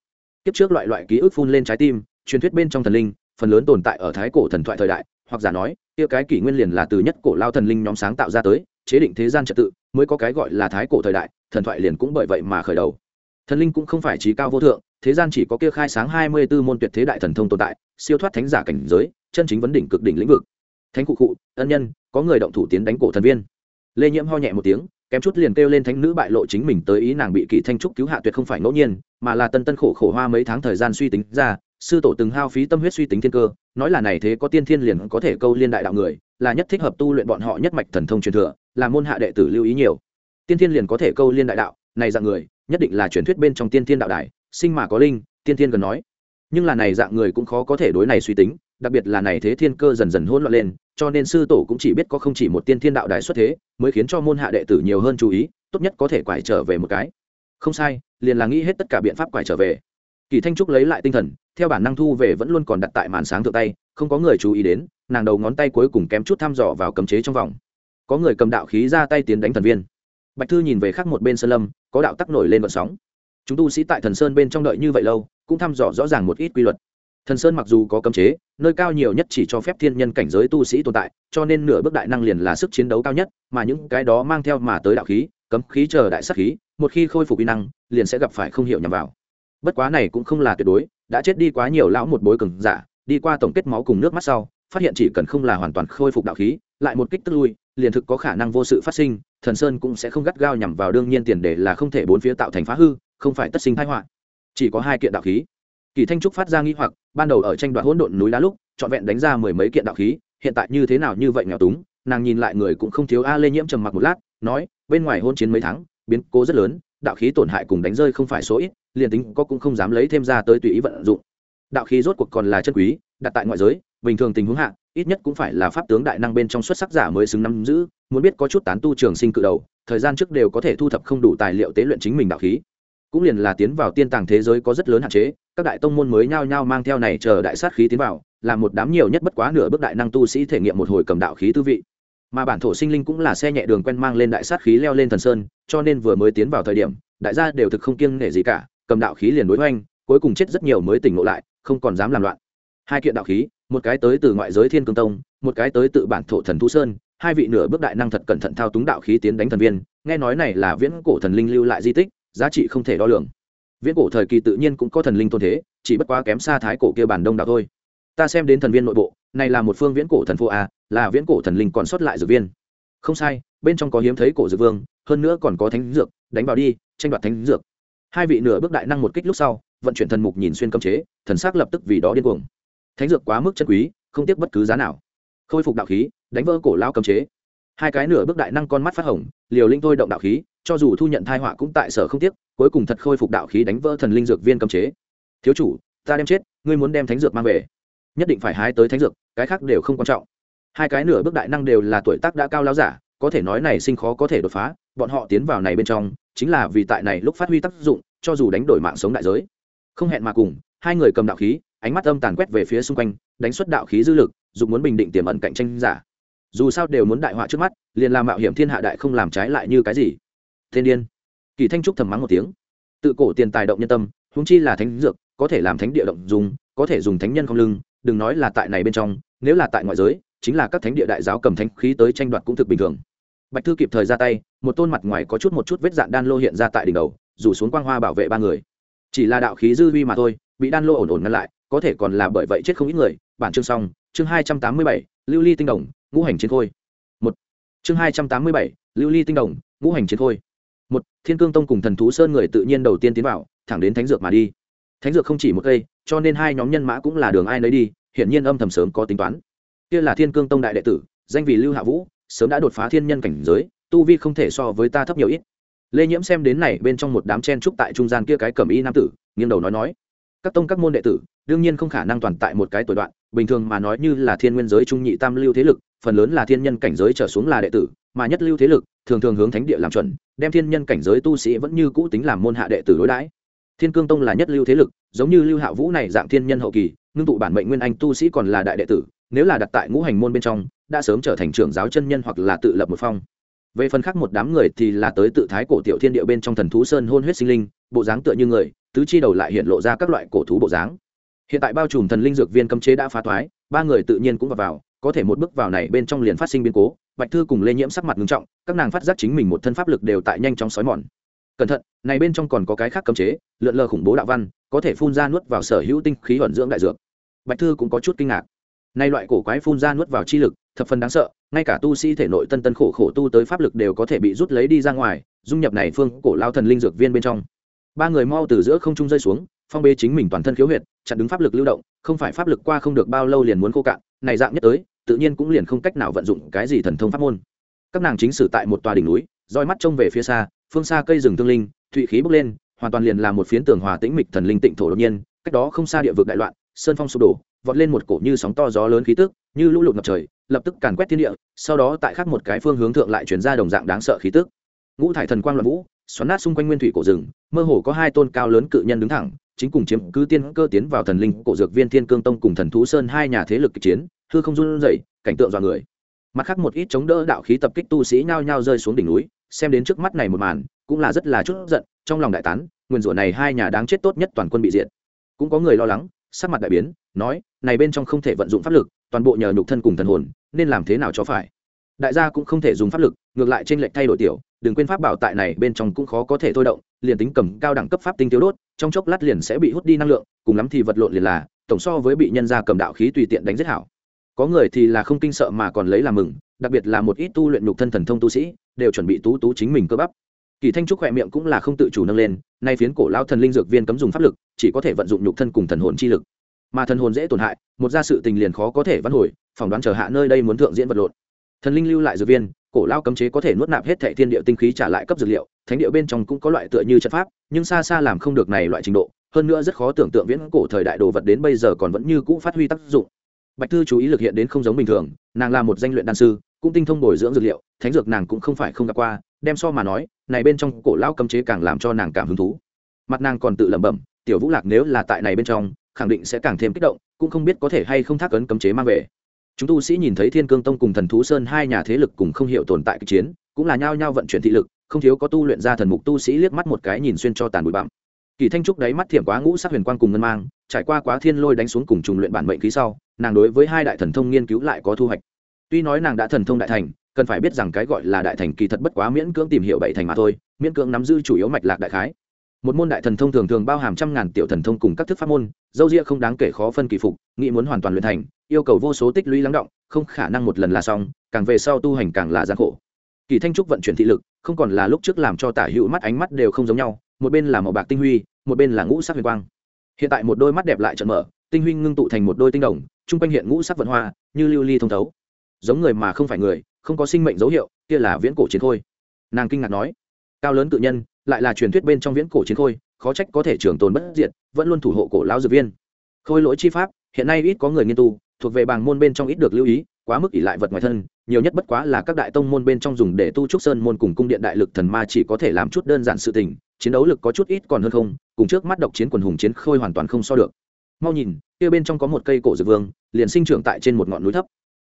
S1: Kiếp trước loại loại ký ức phun lên trái tim truyền thuyết bên trong thần linh, phần lớn tồn tại ở thái cổ thần thoại thời đại, hoặc giả nói, kia cái kỷ nguyên liền là từ nhất cổ lao thần linh nhóm sáng tạo ra tới, chế định thế gian trật tự, mới có cái gọi là thái cổ thời đại, thần thoại liền cũng bởi vậy mà khởi đầu. Thần linh cũng không phải trí cao vô thượng, thế gian chỉ có kia khai sáng hai mươi 24 môn tuyệt thế đại thần thông tồn tại, siêu thoát thánh giả cảnh giới, chân chính vấn đỉnh cực đỉnh lĩnh vực. Thánh cụ cụ, ân nhân, có người động thủ tiến đánh cổ thần viên. Lê nhiễm ho nhẹ một tiếng, kém chút liền kêu lên thánh nữ bại lộ chính mình tới ý nàng bị kỳ thanh trúc cứu hạ tuyệt không phải ngẫu nhiên, mà là tân tân khổ khổ hoa mấy tháng thời gian suy tính ra sư tổ từng hao phí tâm huyết suy tính thiên cơ, nói là này thế có tiên thiên liền có thể câu liên đại đạo người, là nhất thích hợp tu luyện bọn họ nhất mạch thần thông truyền thừa, là môn hạ đệ tử lưu ý nhiều. Tiên thiên liền có thể câu liên đại đạo, này dạng người, nhất định là truyền thuyết bên trong tiên thiên đạo đài, sinh mà có linh, tiên thiên gần nói. Nhưng là này dạng người cũng khó có thể đối này suy tính, đặc biệt là này thế thiên cơ dần dần hỗn loạn lên, cho nên sư tổ cũng chỉ biết có không chỉ một tiên thiên đạo đài xuất thế, mới khiến cho môn hạ đệ tử nhiều hơn chú ý, tốt nhất có thể quải trở về một cái. Không sai, liền là nghĩ hết tất cả biện pháp quải trở về kỳ thanh trúc lấy lại tinh thần, theo bản năng thu về vẫn luôn còn đặt tại màn sáng thượng tay, không có người chú ý đến, nàng đầu ngón tay cuối cùng kém chút thăm dò vào cấm chế trong vòng. Có người cầm đạo khí ra tay tiến đánh thần viên. Bạch thư nhìn về khác một bên sơn lâm, có đạo tắc nổi lên vận sóng. Chúng tu sĩ tại thần sơn bên trong đợi như vậy lâu, cũng thăm dò rõ ràng một ít quy luật. Thần sơn mặc dù có cấm chế, nơi cao nhiều nhất chỉ cho phép thiên nhân cảnh giới tu sĩ tồn tại, cho nên nửa bước đại năng liền là sức chiến đấu cao nhất, mà những cái đó mang theo mà tới đạo khí, cấm khí chờ đại sắc khí, một khi khôi phục kỹ năng, liền sẽ gặp phải không hiểu nhằm vào bất quá này cũng không là tuyệt đối, đã chết đi quá nhiều lão một bối cường giả, đi qua tổng kết máu cùng nước mắt sau, phát hiện chỉ cần không là hoàn toàn khôi phục đạo khí, lại một kích tức lui, liền thực có khả năng vô sự phát sinh, thần sơn cũng sẽ không gắt gao nhằm vào đương nhiên tiền đề là không thể bốn phía tạo thành phá hư, không phải tất sinh thái họa. Chỉ có hai kiện đạo khí. Kỳ thanh trúc phát ra nghi hoặc, ban đầu ở tranh đoạt hỗn độn núi đá lúc, trọn vẹn đánh ra mười mấy kiện đạo khí, hiện tại như thế nào như vậy nghèo túng, nàng nhìn lại người cũng không thiếu a lê nhiễm trầm mặc một lát, nói, bên ngoài hôn chiến mấy tháng, biến cố rất lớn, đạo khí tổn hại cùng đánh rơi không phải số ít liền tính có cũng không dám lấy thêm ra tới tùy ý vận dụng. Đạo khí rốt cuộc còn là chân quý, đặt tại ngoại giới, bình thường tình huống hạ, ít nhất cũng phải là pháp tướng đại năng bên trong xuất sắc giả mới xứng nắm giữ, muốn biết có chút tán tu trường sinh cự đầu, thời gian trước đều có thể thu thập không đủ tài liệu tế luyện chính mình đạo khí. Cũng liền là tiến vào tiên tàng thế giới có rất lớn hạn chế, các đại tông môn mới nhao nhao mang theo này chờ đại sát khí tiến vào, là một đám nhiều nhất bất quá nửa bước đại năng tu sĩ thể nghiệm một hồi cầm đạo khí tư vị. Mà bản thổ sinh linh cũng là xe nhẹ đường quen mang lên đại sát khí leo lên thần sơn, cho nên vừa mới tiến vào thời điểm, đại gia đều thực không kiêng nể gì cả cầm đạo khí liền đối hoành, cuối cùng chết rất nhiều mới tỉnh ngộ lại, không còn dám làm loạn. Hai kiện đạo khí, một cái tới từ ngoại giới thiên cương tông, một cái tới từ bản thổ thần thu sơn, hai vị nửa bước đại năng thật cẩn thận thao túng đạo khí tiến đánh thần viên, nghe nói này là viễn cổ thần linh lưu lại di tích, giá trị không thể đo lường. Viễn cổ thời kỳ tự nhiên cũng có thần linh tôn thế, chỉ bất quá kém xa thái cổ kia bản đông đạo thôi. Ta xem đến thần viên nội bộ, này là một phương viễn cổ thần phô a à, là viễn cổ thần linh còn sót lại dược viên. Không sai, bên trong có hiếm thấy cổ dược vương, hơn nữa còn có thánh dược, đánh vào đi, tranh đoạt thánh dược hai vị nửa bước đại năng một kích lúc sau, vận chuyển thần mục nhìn xuyên cấm chế, thần sắc lập tức vì đó điên cuồng. Thánh dược quá mức chân quý, không tiếc bất cứ giá nào. Khôi phục đạo khí, đánh vỡ cổ lao cấm chế. Hai cái nửa bước đại năng con mắt phát hồng, liều linh thôi động đạo khí, cho dù thu nhận thai họa cũng tại sở không tiếc, cuối cùng thật khôi phục đạo khí đánh vỡ thần linh dược viên cấm chế. Thiếu chủ, ta đem chết, ngươi muốn đem thánh dược mang về. Nhất định phải hái tới thánh dược, cái khác đều không quan trọng. Hai cái nửa bước đại năng đều là tuổi tác đã cao láo giả, có thể nói này sinh khó có thể đột phá, bọn họ tiến vào này bên trong chính là vì tại này lúc phát huy tác dụng, cho dù đánh đổi mạng sống đại giới. Không hẹn mà cùng, hai người cầm đạo khí, ánh mắt âm tàn quét về phía xung quanh, đánh xuất đạo khí dư lực dùng muốn bình định tiềm ẩn cạnh tranh giả. Dù sao đều muốn đại họa trước mắt, liền làm mạo hiểm thiên hạ đại không làm trái lại như cái gì. Thiên điên. Kỳ thanh trúc thầm mắng một tiếng. Tự cổ tiền tài động nhân tâm húng chi là thánh dược, có thể làm thánh địa động dùng, có thể dùng thánh nhân không lưng, đừng nói là tại này bên trong, nếu là tại ngoại giới, chính là các thánh địa đại giáo cầm thánh khí tới tranh đoạt cũng thực bình thường bạch thư kịp thời ra tay, một tôn mặt ngoài có chút một chút vết dạn đan lô hiện ra tại đỉnh đầu, rủ xuống quang hoa bảo vệ ba người. Chỉ là đạo khí dư vi mà thôi, bị đan lô ổn ổn ngăn lại, có thể còn là bởi vậy chết không ít người. Bản chương xong, chương hai trăm tám mươi bảy, lưu ly tinh đồng, ngũ hành chiến khôi. Một. Chương hai trăm tám mươi bảy, lưu ly tinh đồng, ngũ hành chiến khôi. Một, thiên cương tông cùng thần thú sơn người tự nhiên đầu tiên tiến vào, thẳng đến thánh dược mà đi. Thánh dược không chỉ một cây, cho nên hai nhóm nhân mã cũng là đường ai nấy đi, hiển nhiên âm thầm sớm có tính toán. Kia là thiên cương tông đại đệ tử, danh vì lưu hạ vũ sớm đã đột phá thiên nhân cảnh giới, tu vi không thể so với ta thấp nhiều ít. Lê nhiễm xem đến này bên trong một đám chen trúc tại trung gian kia cái cẩm y nam tử, nghiêng đầu nói nói, các tông các môn đệ tử, đương nhiên không khả năng toàn tại một cái tuổi đoạn, bình thường mà nói như là thiên nguyên giới trung nhị tam lưu thế lực, phần lớn là thiên nhân cảnh giới trở xuống là đệ tử, mà nhất lưu thế lực, thường thường hướng thánh địa làm chuẩn, đem thiên nhân cảnh giới tu sĩ vẫn như cũ tính làm môn hạ đệ tử đối đãi. Thiên cương tông là nhất lưu thế lực, giống như lưu hạ vũ này dạng thiên nhân hậu kỳ, ngưng tụ bản mệnh nguyên anh tu sĩ còn là đại đệ tử, nếu là đặt tại ngũ hành môn bên trong đã sớm trở thành trưởng giáo chân nhân hoặc là tự lập một phong. Về phần khác một đám người thì là tới tự thái cổ tiểu thiên địa bên trong thần thú sơn hôn huyết sinh linh bộ dáng tựa như người tứ chi đầu lại hiện lộ ra các loại cổ thú bộ dáng. Hiện tại bao trùm thần linh dược viên cấm chế đã phá thoái ba người tự nhiên cũng vào, vào có thể một bước vào này bên trong liền phát sinh biến cố bạch thư cùng lê nhiễm sắc mặt nghiêm trọng các nàng phát giác chính mình một thân pháp lực đều tại nhanh chóng xói mòn. Cẩn thận này bên trong còn có cái khác cấm chế lượn lờ khủng bố đạo văn có thể phun ra nuốt vào sở hữu tinh khí vận dưỡng đại dược. Bạch thư cũng có chút kinh ngạc. Nay loại cổ quái phun ra nuốt vào chi lực thập phần đáng sợ, ngay cả tu sĩ thể nội tân tân khổ khổ tu tới pháp lực đều có thể bị rút lấy đi ra ngoài, dung nhập này phương cổ lao thần linh dược viên bên trong. Ba người mau từ giữa không trung rơi xuống, phong bê chính mình toàn thân khiếu huyệt, chặn đứng pháp lực lưu động, không phải pháp lực qua không được bao lâu liền muốn khô cạn, này dạng nhất tới, tự nhiên cũng liền không cách nào vận dụng cái gì thần thông pháp môn. Các nàng chính sử tại một tòa đỉnh núi, roi mắt trông về phía xa, phương xa cây rừng tương linh, thụy khí bốc lên, hoàn toàn liền là một phiến tường hòa tĩnh mịch thần linh tịnh thổ đột nhiên, cách đó không xa địa vực đại loạn, sơn phong sụp đổ, vọt lên một cổ như sóng to gió lớn khí tức, như lũ lụt ngập trời lập tức càn quét thiên địa, sau đó tại khác một cái phương hướng thượng lại chuyển ra đồng dạng đáng sợ khí tức. Ngũ thải thần quang loạn vũ, xoắn nát xung quanh nguyên thủy cổ rừng, mơ hồ có hai tôn cao lớn cự nhân đứng thẳng, chính cùng chiếm cứ tiên cơ tiến vào thần linh cổ dược viên thiên cương tông cùng thần thú sơn hai nhà thế lực kịch chiến, hư không run rẩy, cảnh tượng dọa người. Mặt khác một ít chống đỡ đạo khí tập kích tu sĩ nhao nhao rơi xuống đỉnh núi, xem đến trước mắt này một màn, cũng là rất là chút giận, trong lòng đại tán, nguyên rủa này hai nhà đáng chết tốt nhất toàn quân bị diệt. Cũng có người lo lắng, sắc mặt đại biến, nói, này bên trong không thể vận dụng pháp lực toàn bộ nhờ nhục thân cùng thần hồn, nên làm thế nào cho phải? Đại gia cũng không thể dùng pháp lực, ngược lại trên lệnh thay đổi tiểu, đừng quên pháp bảo tại này bên trong cũng khó có thể thôi động, liền tính cầm cao đẳng cấp pháp tinh tiêu đốt, trong chốc lát liền sẽ bị hút đi năng lượng, cùng lắm thì vật lộn liền là, tổng so với bị nhân gia cầm đạo khí tùy tiện đánh giết hảo. Có người thì là không kinh sợ mà còn lấy làm mừng, đặc biệt là một ít tu luyện nhục thân thần thông tu sĩ, đều chuẩn bị tú tú chính mình cơ bắp. Kỳ thanh trúc khỏe miệng cũng là không tự chủ nâng lên, nay phiến cổ lao thần linh dược viên cấm dùng pháp lực, chỉ có thể vận dụng nhục thân cùng thần hồn chi lực mà thần hồn dễ tổn hại, một gia sự tình liền khó có thể văn hồi, phỏng đoán chờ hạ nơi đây muốn thượng diễn vật lộn. Thần linh lưu lại dược viên, cổ lao cấm chế có thể nuốt nạp hết thệ thiên địa tinh khí trả lại cấp dược liệu, thánh địa bên trong cũng có loại tựa như chất pháp, nhưng xa xa làm không được này loại trình độ, hơn nữa rất khó tưởng tượng viễn cổ thời đại đồ vật đến bây giờ còn vẫn như cũ phát huy tác dụng. Bạch thư chú ý lực hiện đến không giống bình thường, nàng là một danh luyện đan sư, cũng tinh thông bồi dưỡng dược liệu, thánh dược nàng cũng không phải không gặp qua, đem so mà nói, này bên trong cổ lao cấm chế càng làm cho nàng cảm hứng thú. Mặt nàng còn tự lẩm bẩm, tiểu vũ lạc nếu là tại này bên trong khẳng định sẽ càng thêm kích động, cũng không biết có thể hay không thác ấn cấm chế mang về. Chúng tu sĩ nhìn thấy thiên cương tông cùng thần thú sơn hai nhà thế lực cùng không hiểu tồn tại kịch chiến, cũng là nhao nhao vận chuyển thị lực, không thiếu có tu luyện ra thần mục tu sĩ liếc mắt một cái nhìn xuyên cho tàn bụi bặm. Kỳ thanh trúc đáy mắt thiểm quá ngũ sắc huyền quang cùng ngân mang, trải qua quá thiên lôi đánh xuống cùng trùng luyện bản mệnh khí sau, nàng đối với hai đại thần thông nghiên cứu lại có thu hoạch. Tuy nói nàng đã thần thông đại thành, cần phải biết rằng cái gọi là đại thành kỳ thật bất quá miễn cưỡng tìm hiểu bảy thành mà thôi, miễn cưỡng nắm giữ chủ yếu mạch lạc đại khái một môn đại thần thông thường thường bao hàm trăm ngàn tiểu thần thông cùng các thức pháp môn, dâu ria không đáng kể khó phân kỳ phục, nghĩ muốn hoàn toàn luyện thành, yêu cầu vô số tích lũy lắng động, không khả năng một lần là xong, càng về sau tu hành càng là gian khổ. Kỳ thanh trúc vận chuyển thị lực, không còn là lúc trước làm cho tả hữu mắt ánh mắt đều không giống nhau, một bên là màu bạc tinh huy, một bên là ngũ sắc huyền quang. Hiện tại một đôi mắt đẹp lại trận mở, tinh huy ngưng tụ thành một đôi tinh đồng, chung quanh hiện ngũ sắc vận hoa, như lưu ly thông thấu. Giống người mà không phải người, không có sinh mệnh dấu hiệu, kia là viễn cổ chiến thôi. nàng kinh ngạc nói, cao lớn tự nhân lại là truyền thuyết bên trong viễn cổ chiến khôi, khó trách có thể trường tồn bất diệt, vẫn luôn thủ hộ cổ lão dược viên. Khôi lỗi chi pháp, hiện nay ít có người nghiên tu, thuộc về bảng môn bên trong ít được lưu ý, quá mức ỷ lại vật ngoài thân, nhiều nhất bất quá là các đại tông môn bên trong dùng để tu trúc sơn môn cùng cung điện đại lực thần ma chỉ có thể làm chút đơn giản sự tình, chiến đấu lực có chút ít còn hơn không, cùng trước mắt độc chiến quần hùng chiến khôi hoàn toàn không so được. Mau nhìn, kia bên trong có một cây cổ dược vương, liền sinh trưởng tại trên một ngọn núi thấp.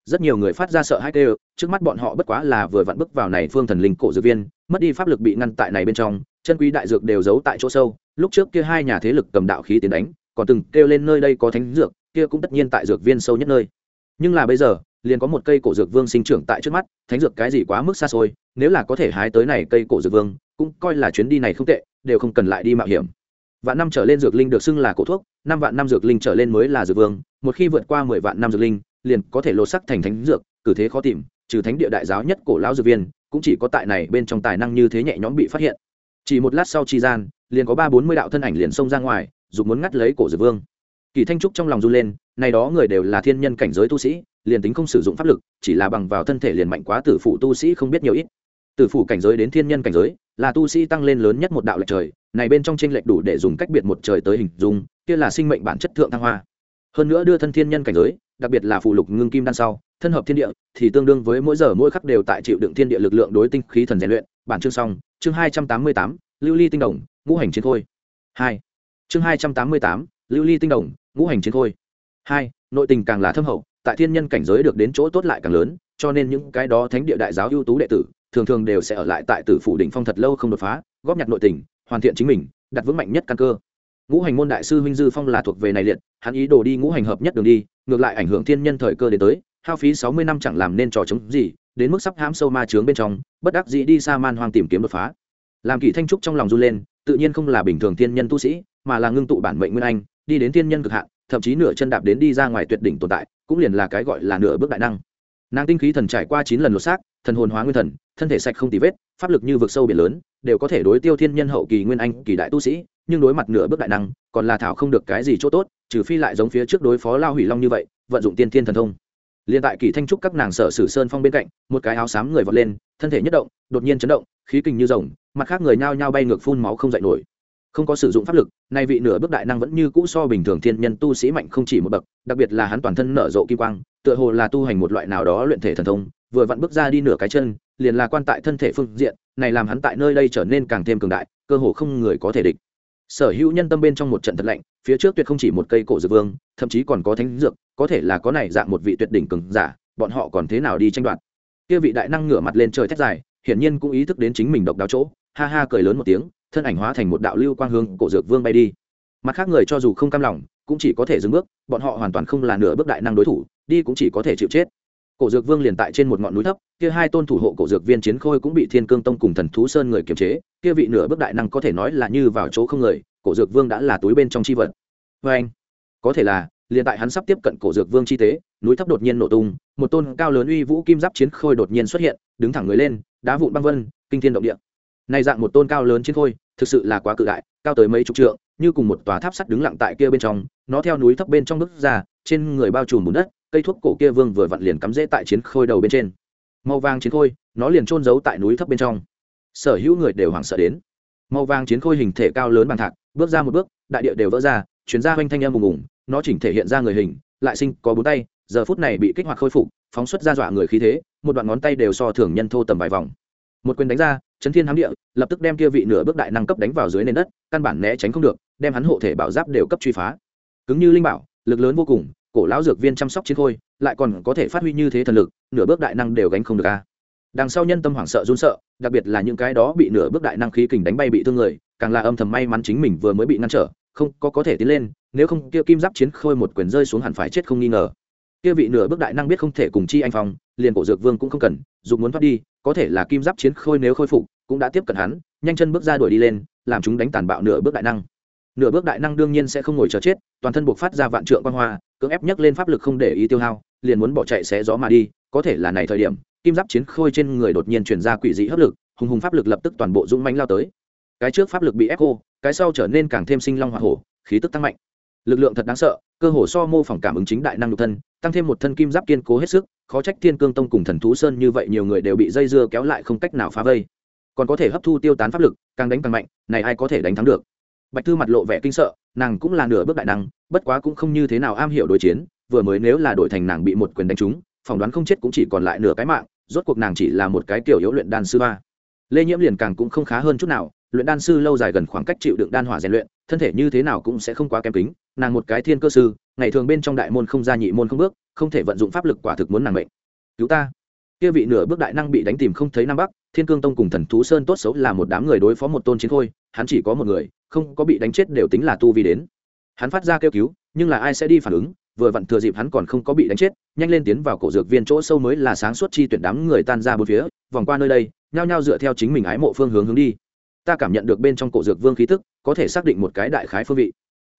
S1: Rất nhiều người phát ra sợ hãi kêu, trước mắt bọn họ bất quá là vừa vặn bước vào này phương thần linh cổ dược viên mất đi pháp lực bị ngăn tại này bên trong, chân quý đại dược đều giấu tại chỗ sâu. Lúc trước kia hai nhà thế lực cầm đạo khí tiến đánh, còn từng kêu lên nơi đây có thánh dược, kia cũng tất nhiên tại dược viên sâu nhất nơi. Nhưng là bây giờ, liền có một cây cổ dược vương sinh trưởng tại trước mắt, thánh dược cái gì quá mức xa xôi, nếu là có thể hái tới này cây cổ dược vương, cũng coi là chuyến đi này không tệ, đều không cần lại đi mạo hiểm. Vạn năm trở lên dược linh được xưng là cổ thuốc, năm vạn năm dược linh trở lên mới là dược vương, một khi vượt qua mười vạn năm dược linh, liền có thể lột sắc thành thánh dược, cử thế khó tìm, trừ thánh địa đại giáo nhất cổ lão dược viên cũng chỉ có tại này bên trong tài năng như thế nhẹ nhõm bị phát hiện. Chỉ một lát sau chi gian, liền có ba bốn mươi đạo thân ảnh liền xông ra ngoài dùng muốn ngắt lấy cổ dược vương. Kỳ thanh trúc trong lòng run lên, này đó người đều là thiên nhân cảnh giới tu sĩ, liền tính không sử dụng pháp lực, chỉ là bằng vào thân thể liền mạnh quá tử phụ tu sĩ không biết nhiều ít. Tử phụ cảnh giới đến thiên nhân cảnh giới, là tu sĩ tăng lên lớn nhất một đạo lệch trời, này bên trong tranh lệch đủ để dùng cách biệt một trời tới hình dung, kia là sinh mệnh bản chất thượng thăng hoa. Hơn nữa đưa thân thiên nhân cảnh giới đặc biệt là phụ lục ngưng kim đan sau, thân hợp thiên địa thì tương đương với mỗi giờ mỗi khắc đều tại chịu đựng thiên địa lực lượng đối tinh khí thần rèn luyện. Bản chương xong, chương hai trăm tám mươi tám, lưu ly tinh đồng, ngũ hành chiến khôi. Hai. Chương hai trăm tám mươi tám, lưu ly tinh đồng, ngũ hành chiến khôi. Hai, nội tình càng là thâm hậu, tại thiên nhân cảnh giới được đến chỗ tốt lại càng lớn, cho nên những cái đó thánh địa đại giáo ưu tú đệ tử, thường thường đều sẽ ở lại tại tử phủ đỉnh phong thật lâu không đột phá, góp nhặt nội tình, hoàn thiện chính mình, đặt vững mạnh nhất căn cơ. Ngũ hành môn đại sư huynh dư phong là thuộc về này liệt, hắn ý đồ đi ngũ hành hợp nhất đường đi ngược lại ảnh hưởng thiên nhân thời cơ đến tới, hao phí sáu mươi năm chẳng làm nên trò chống gì, đến mức sắp hãm sâu ma trướng bên trong, bất đắc dĩ đi xa man hoang tìm kiếm đột phá. Làm kỷ thanh trúc trong lòng run lên, tự nhiên không là bình thường thiên nhân tu sĩ, mà là ngưng tụ bản mệnh nguyên anh, đi đến thiên nhân cực hạn, thậm chí nửa chân đạp đến đi ra ngoài tuyệt đỉnh tồn tại, cũng liền là cái gọi là nửa bước đại năng. Nàng tinh khí thần trải qua chín lần lột xác, thần hồn hóa nguyên thần, thân thể sạch không tì vết, pháp lực như vực sâu biển lớn, đều có thể đối tiêu thiên nhân hậu kỳ nguyên anh kỳ đại tu sĩ, nhưng đối mặt nửa bước đại năng, còn là thảo không được cái gì chỗ tốt trừ phi lại giống phía trước đối phó lao hủy long như vậy, vận dụng tiên thiên thần thông. Liền tại kỳ thanh trúc các nàng sở sử sơn phong bên cạnh, một cái áo xám người vọt lên, thân thể nhất động, đột nhiên chấn động, khí kình như rồng, mặt khác người nhao nhao bay ngược phun máu không dậy nổi. Không có sử dụng pháp lực, nay vị nửa bước đại năng vẫn như cũ so bình thường thiên nhân tu sĩ mạnh không chỉ một bậc, đặc biệt là hắn toàn thân nở rộ kim quang, tựa hồ là tu hành một loại nào đó luyện thể thần thông, vừa vặn bước ra đi nửa cái chân, liền là quan tại thân thể phương diện, này làm hắn tại nơi đây trở nên càng thêm cường đại, cơ hồ không người có thể địch sở hữu nhân tâm bên trong một trận thật lạnh, phía trước tuyệt không chỉ một cây cổ dược vương, thậm chí còn có thánh dược, có thể là có này dạng một vị tuyệt đỉnh cường giả, bọn họ còn thế nào đi tranh đoạt? Kia vị đại năng ngửa mặt lên trời thét dài, hiển nhiên cũng ý thức đến chính mình độc đáo chỗ, ha ha cười lớn một tiếng, thân ảnh hóa thành một đạo lưu quang hương cổ dược vương bay đi. Mặt khác người cho dù không cam lòng, cũng chỉ có thể dừng bước, bọn họ hoàn toàn không là nửa bước đại năng đối thủ, đi cũng chỉ có thể chịu chết cổ dược vương liền tại trên một ngọn núi thấp, kia hai tôn thủ hộ cổ dược viên chiến khôi cũng bị thiên cương tông cùng thần thú sơn người kiềm chế, kia vị nửa bước đại năng có thể nói là như vào chỗ không người, cổ dược vương đã là túi bên trong chi vật. Vê anh, có thể là, liền tại hắn sắp tiếp cận cổ dược vương chi tế, núi thấp đột nhiên nổ tung, một tôn cao lớn uy vũ kim giáp chiến khôi đột nhiên xuất hiện, đứng thẳng người lên, đá vụn băng vân, kinh thiên động địa. Nay dạng một tôn cao lớn chiến khôi, thực sự là quá cự đại, cao tới mấy chục trượng, như cùng một tòa tháp sắt đứng lặng tại kia bên trong, nó theo núi thấp bên trong bước ra, trên người bao trùm bùn đất cây thuốc cổ kia vương vừa vặn liền cắm rễ tại chiến khôi đầu bên trên. Màu vàng chiến khôi, nó liền trôn giấu tại núi thấp bên trong. Sở hữu người đều hoảng sợ đến. Màu vàng chiến khôi hình thể cao lớn bằng thạc, bước ra một bước, đại địa đều vỡ ra chuyến ra hoanh thanh âm ùng ùng, nó chỉnh thể hiện ra người hình, lại sinh có bốn tay, giờ phút này bị kích hoạt khôi phục, phóng xuất ra dọa người khí thế, một đoạn ngón tay đều so thường nhân thô tầm vài vòng. Một quyền đánh ra, chấn thiên hám địa, lập tức đem kia vị nửa bước đại năng cấp đánh vào dưới nền đất, căn bản né tránh không được, đem hắn hộ thể bảo giáp đều cấp truy phá. Cứng như linh bảo, lực lớn vô cùng cổ lão dược viên chăm sóc chiến khôi, lại còn có thể phát huy như thế thần lực, nửa bước đại năng đều gánh không được a. Đằng sau nhân tâm hoảng sợ run sợ, đặc biệt là những cái đó bị nửa bước đại năng khí kình đánh bay bị thương người, càng là âm thầm may mắn chính mình vừa mới bị ngăn trở, không có có thể tiến lên, nếu không kia kim giáp chiến khôi một quyền rơi xuống hẳn phải chết không nghi ngờ. Kia vị nửa bước đại năng biết không thể cùng chi anh phong, liền cổ dược vương cũng không cần, dù muốn thoát đi, có thể là kim giáp chiến khôi nếu khôi phục, cũng đã tiếp cận hắn, nhanh chân bước ra đuổi đi lên, làm chúng đánh tàn bạo nửa bước đại năng nửa bước đại năng đương nhiên sẽ không ngồi chờ chết, toàn thân buộc phát ra vạn trượng quan hoa, cưỡng ép nhấc lên pháp lực không để ý tiêu hao, liền muốn bỏ chạy xé gió mà đi, có thể là này thời điểm, kim giáp chiến khôi trên người đột nhiên chuyển ra quỷ dị hấp lực, hùng hùng pháp lực lập tức toàn bộ dũng mánh lao tới. Cái trước pháp lực bị ép khô, cái sau trở nên càng thêm sinh long hoa hổ, khí tức tăng mạnh. Lực lượng thật đáng sợ, cơ hồ so mô phỏng cảm ứng chính đại năng nhục thân, tăng thêm một thân kim giáp kiên cố hết sức, khó trách thiên cương tông cùng thần thú sơn như vậy nhiều người đều bị dây dưa kéo lại không cách nào phá vây. Còn có thể hấp thu tiêu tán pháp lực, càng đánh càng mạnh, này ai có thể đánh thắng được? Bạch thư mặt lộ vẻ kinh sợ, nàng cũng là nửa bước đại năng, bất quá cũng không như thế nào am hiểu đối chiến, vừa mới nếu là đổi thành nàng bị một quyền đánh trúng, phỏng đoán không chết cũng chỉ còn lại nửa cái mạng, rốt cuộc nàng chỉ là một cái kiểu yếu luyện đan sư ba. Lê nhiễm liền càng cũng không khá hơn chút nào, luyện đan sư lâu dài gần khoảng cách chịu đựng đan hỏa rèn luyện, thân thể như thế nào cũng sẽ không quá kém kính, nàng một cái thiên cơ sư, ngày thường bên trong đại môn không ra nhị môn không bước, không thể vận dụng pháp lực quả thực muốn nàng mệnh. Cứu ta kia vị nửa bước đại năng bị đánh tìm không thấy nam bắc, thiên cương tông cùng thần thú sơn tốt xấu là một đám người đối phó một tôn chiến khôi, hắn chỉ có một người, không có bị đánh chết đều tính là tu vi đến. Hắn phát ra kêu cứu, nhưng là ai sẽ đi phản ứng, vừa vặn thừa dịp hắn còn không có bị đánh chết, nhanh lên tiến vào cổ dược viên chỗ sâu mới là sáng suốt chi tuyển đám người tan ra bốn phía, vòng qua nơi đây, nhao nhao dựa theo chính mình ái mộ phương hướng hướng đi. Ta cảm nhận được bên trong cổ dược vương khí tức, có thể xác định một cái đại khái phương vị.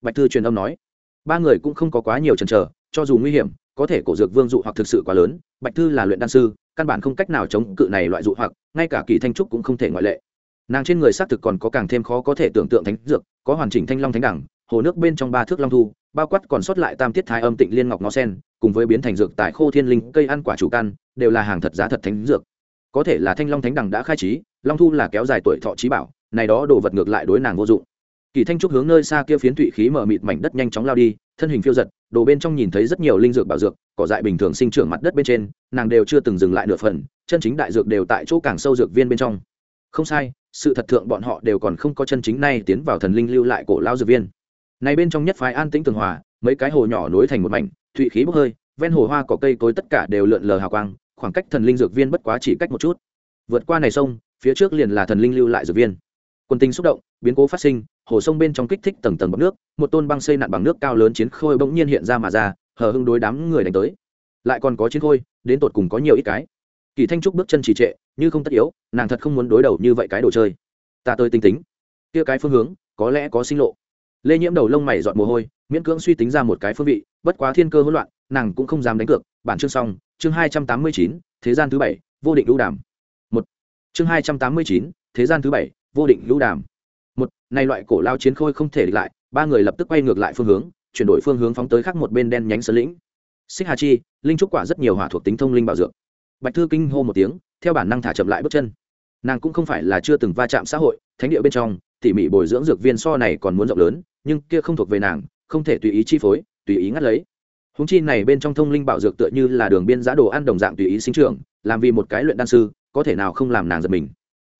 S1: Bạch thư truyền âm nói. Ba người cũng không có quá nhiều chần chờ, cho dù nguy hiểm, có thể cổ dược vương dụ hoặc thực sự quá lớn, bạch thư là luyện đan sư căn bản không cách nào chống cự này loại dụ hoặc, ngay cả kỳ thanh trúc cũng không thể ngoại lệ. Nàng trên người xác thực còn có càng thêm khó có thể tưởng tượng thánh dược, có hoàn chỉnh thanh long thánh đẳng, hồ nước bên trong ba thước long thu, bao quát còn sót lại tam tiết thái âm tịnh liên ngọc ngó sen, cùng với biến thành dược tại khô thiên linh, cây ăn quả chủ căn, đều là hàng thật giá thật thánh dược. Có thể là thanh long thánh đẳng đã khai trí, long thu là kéo dài tuổi thọ trí bảo, này đó đồ vật ngược lại đối nàng vô dụng. Kỳ thanh trúc hướng nơi xa kia phiến thụy khí mở mịt mảnh đất nhanh chóng lao đi thân hình phiêu giật, đồ bên trong nhìn thấy rất nhiều linh dược bảo dược, cỏ dại bình thường sinh trưởng mặt đất bên trên, nàng đều chưa từng dừng lại nửa phần, chân chính đại dược đều tại chỗ càng sâu dược viên bên trong. Không sai, sự thật thượng bọn họ đều còn không có chân chính nay tiến vào thần linh lưu lại cổ lao dược viên. Này bên trong nhất phái an tĩnh tường hòa, mấy cái hồ nhỏ nối thành một mảnh, thụy khí bốc hơi, ven hồ hoa cỏ cây cối tất cả đều lượn lờ hào quang, khoảng cách thần linh dược viên bất quá chỉ cách một chút. Vượt qua này sông, phía trước liền là thần linh lưu lại dược viên. Quân tình xúc động, biến cố phát sinh hồ sông bên trong kích thích tầng tầng bọc nước, một tôn băng xây nặn bằng nước cao lớn chiến khôi bỗng nhiên hiện ra mà ra, hờ hưng đối đám người đánh tới. Lại còn có chiến khôi, đến tột cùng có nhiều ít cái. Kỳ thanh trúc bước chân trì trệ, như không tất yếu, nàng thật không muốn đối đầu như vậy cái đồ chơi. Ta tới tính tính. Kia cái phương hướng, có lẽ có sinh lộ. Lê nhiễm đầu lông mày dọn mồ hôi, miễn cưỡng suy tính ra một cái phương vị, bất quá thiên cơ hỗn loạn, nàng cũng không dám đánh cược. Bản chương xong, chương hai trăm tám mươi chín, thế gian thứ bảy, vô định lưu đàm. Một. Chương hai trăm tám mươi chín, thế gian thứ bảy, vô định lưu đàm một này loại cổ lao chiến khôi không thể địch lại, ba người lập tức quay ngược lại phương hướng, chuyển đổi phương hướng phóng tới khác một bên đen nhánh sơn lĩnh. Xích hà chi, linh trúc quả rất nhiều hỏa thuộc tính thông linh bảo dược. Bạch thư kinh hô một tiếng, theo bản năng thả chậm lại bước chân. Nàng cũng không phải là chưa từng va chạm xã hội, thánh địa bên trong, tỉ mỉ bồi dưỡng dược viên so này còn muốn rộng lớn, nhưng kia không thuộc về nàng, không thể tùy ý chi phối, tùy ý ngắt lấy. Húng chi này bên trong thông linh bảo dược tựa như là đường biên giá đồ ăn đồng dạng tùy ý sinh trưởng, làm vì một cái luyện đan sư, có thể nào không làm nàng giật mình.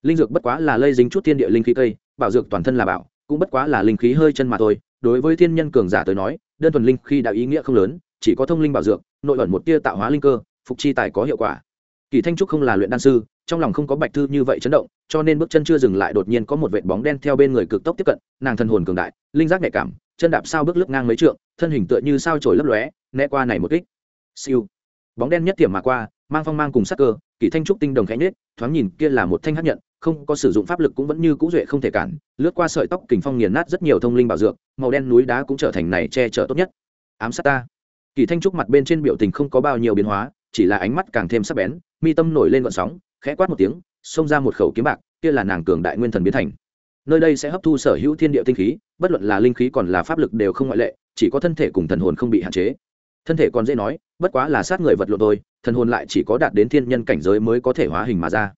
S1: Linh dược bất quá là lây dính chút thiên địa linh khí cây bảo dược toàn thân là bảo, cũng bất quá là linh khí hơi chân mà thôi, đối với thiên nhân cường giả tới nói, đơn thuần linh khi đã ý nghĩa không lớn, chỉ có thông linh bảo dược, nội ẩn một tia tạo hóa linh cơ, phục chi tài có hiệu quả. Kỳ thanh trúc không là luyện đan sư, trong lòng không có bạch thư như vậy chấn động, cho nên bước chân chưa dừng lại đột nhiên có một vệt bóng đen theo bên người cực tốc tiếp cận, nàng thân hồn cường đại, linh giác nhạy cảm, chân đạp sao bước lướt ngang mấy trượng, thân hình tựa như sao trổi lấp lóe, né qua này một kích. Siêu. Bóng đen nhất điểm mà qua, mang phong mang cùng sắc cơ, kỳ thanh trúc tinh đồng khẽ nhết thoáng nhìn kia là một thanh hắc nhận không có sử dụng pháp lực cũng vẫn như cũ duệ không thể cản, lướt qua sợi tóc kình phong nghiền nát rất nhiều thông linh bảo dược, màu đen núi đá cũng trở thành này che chở tốt nhất. Ám sát ta. Kỳ thanh trúc mặt bên trên biểu tình không có bao nhiêu biến hóa, chỉ là ánh mắt càng thêm sắc bén, mi tâm nổi lên gọn sóng, khẽ quát một tiếng, xông ra một khẩu kiếm bạc, kia là nàng cường đại nguyên thần biến thành. Nơi đây sẽ hấp thu sở hữu thiên địa tinh khí, bất luận là linh khí còn là pháp lực đều không ngoại lệ, chỉ có thân thể cùng thần hồn không bị hạn chế. Thân thể còn dễ nói, bất quá là sát người vật lộn thôi, thần hồn lại chỉ có đạt đến thiên nhân cảnh giới mới có thể hóa hình mà ra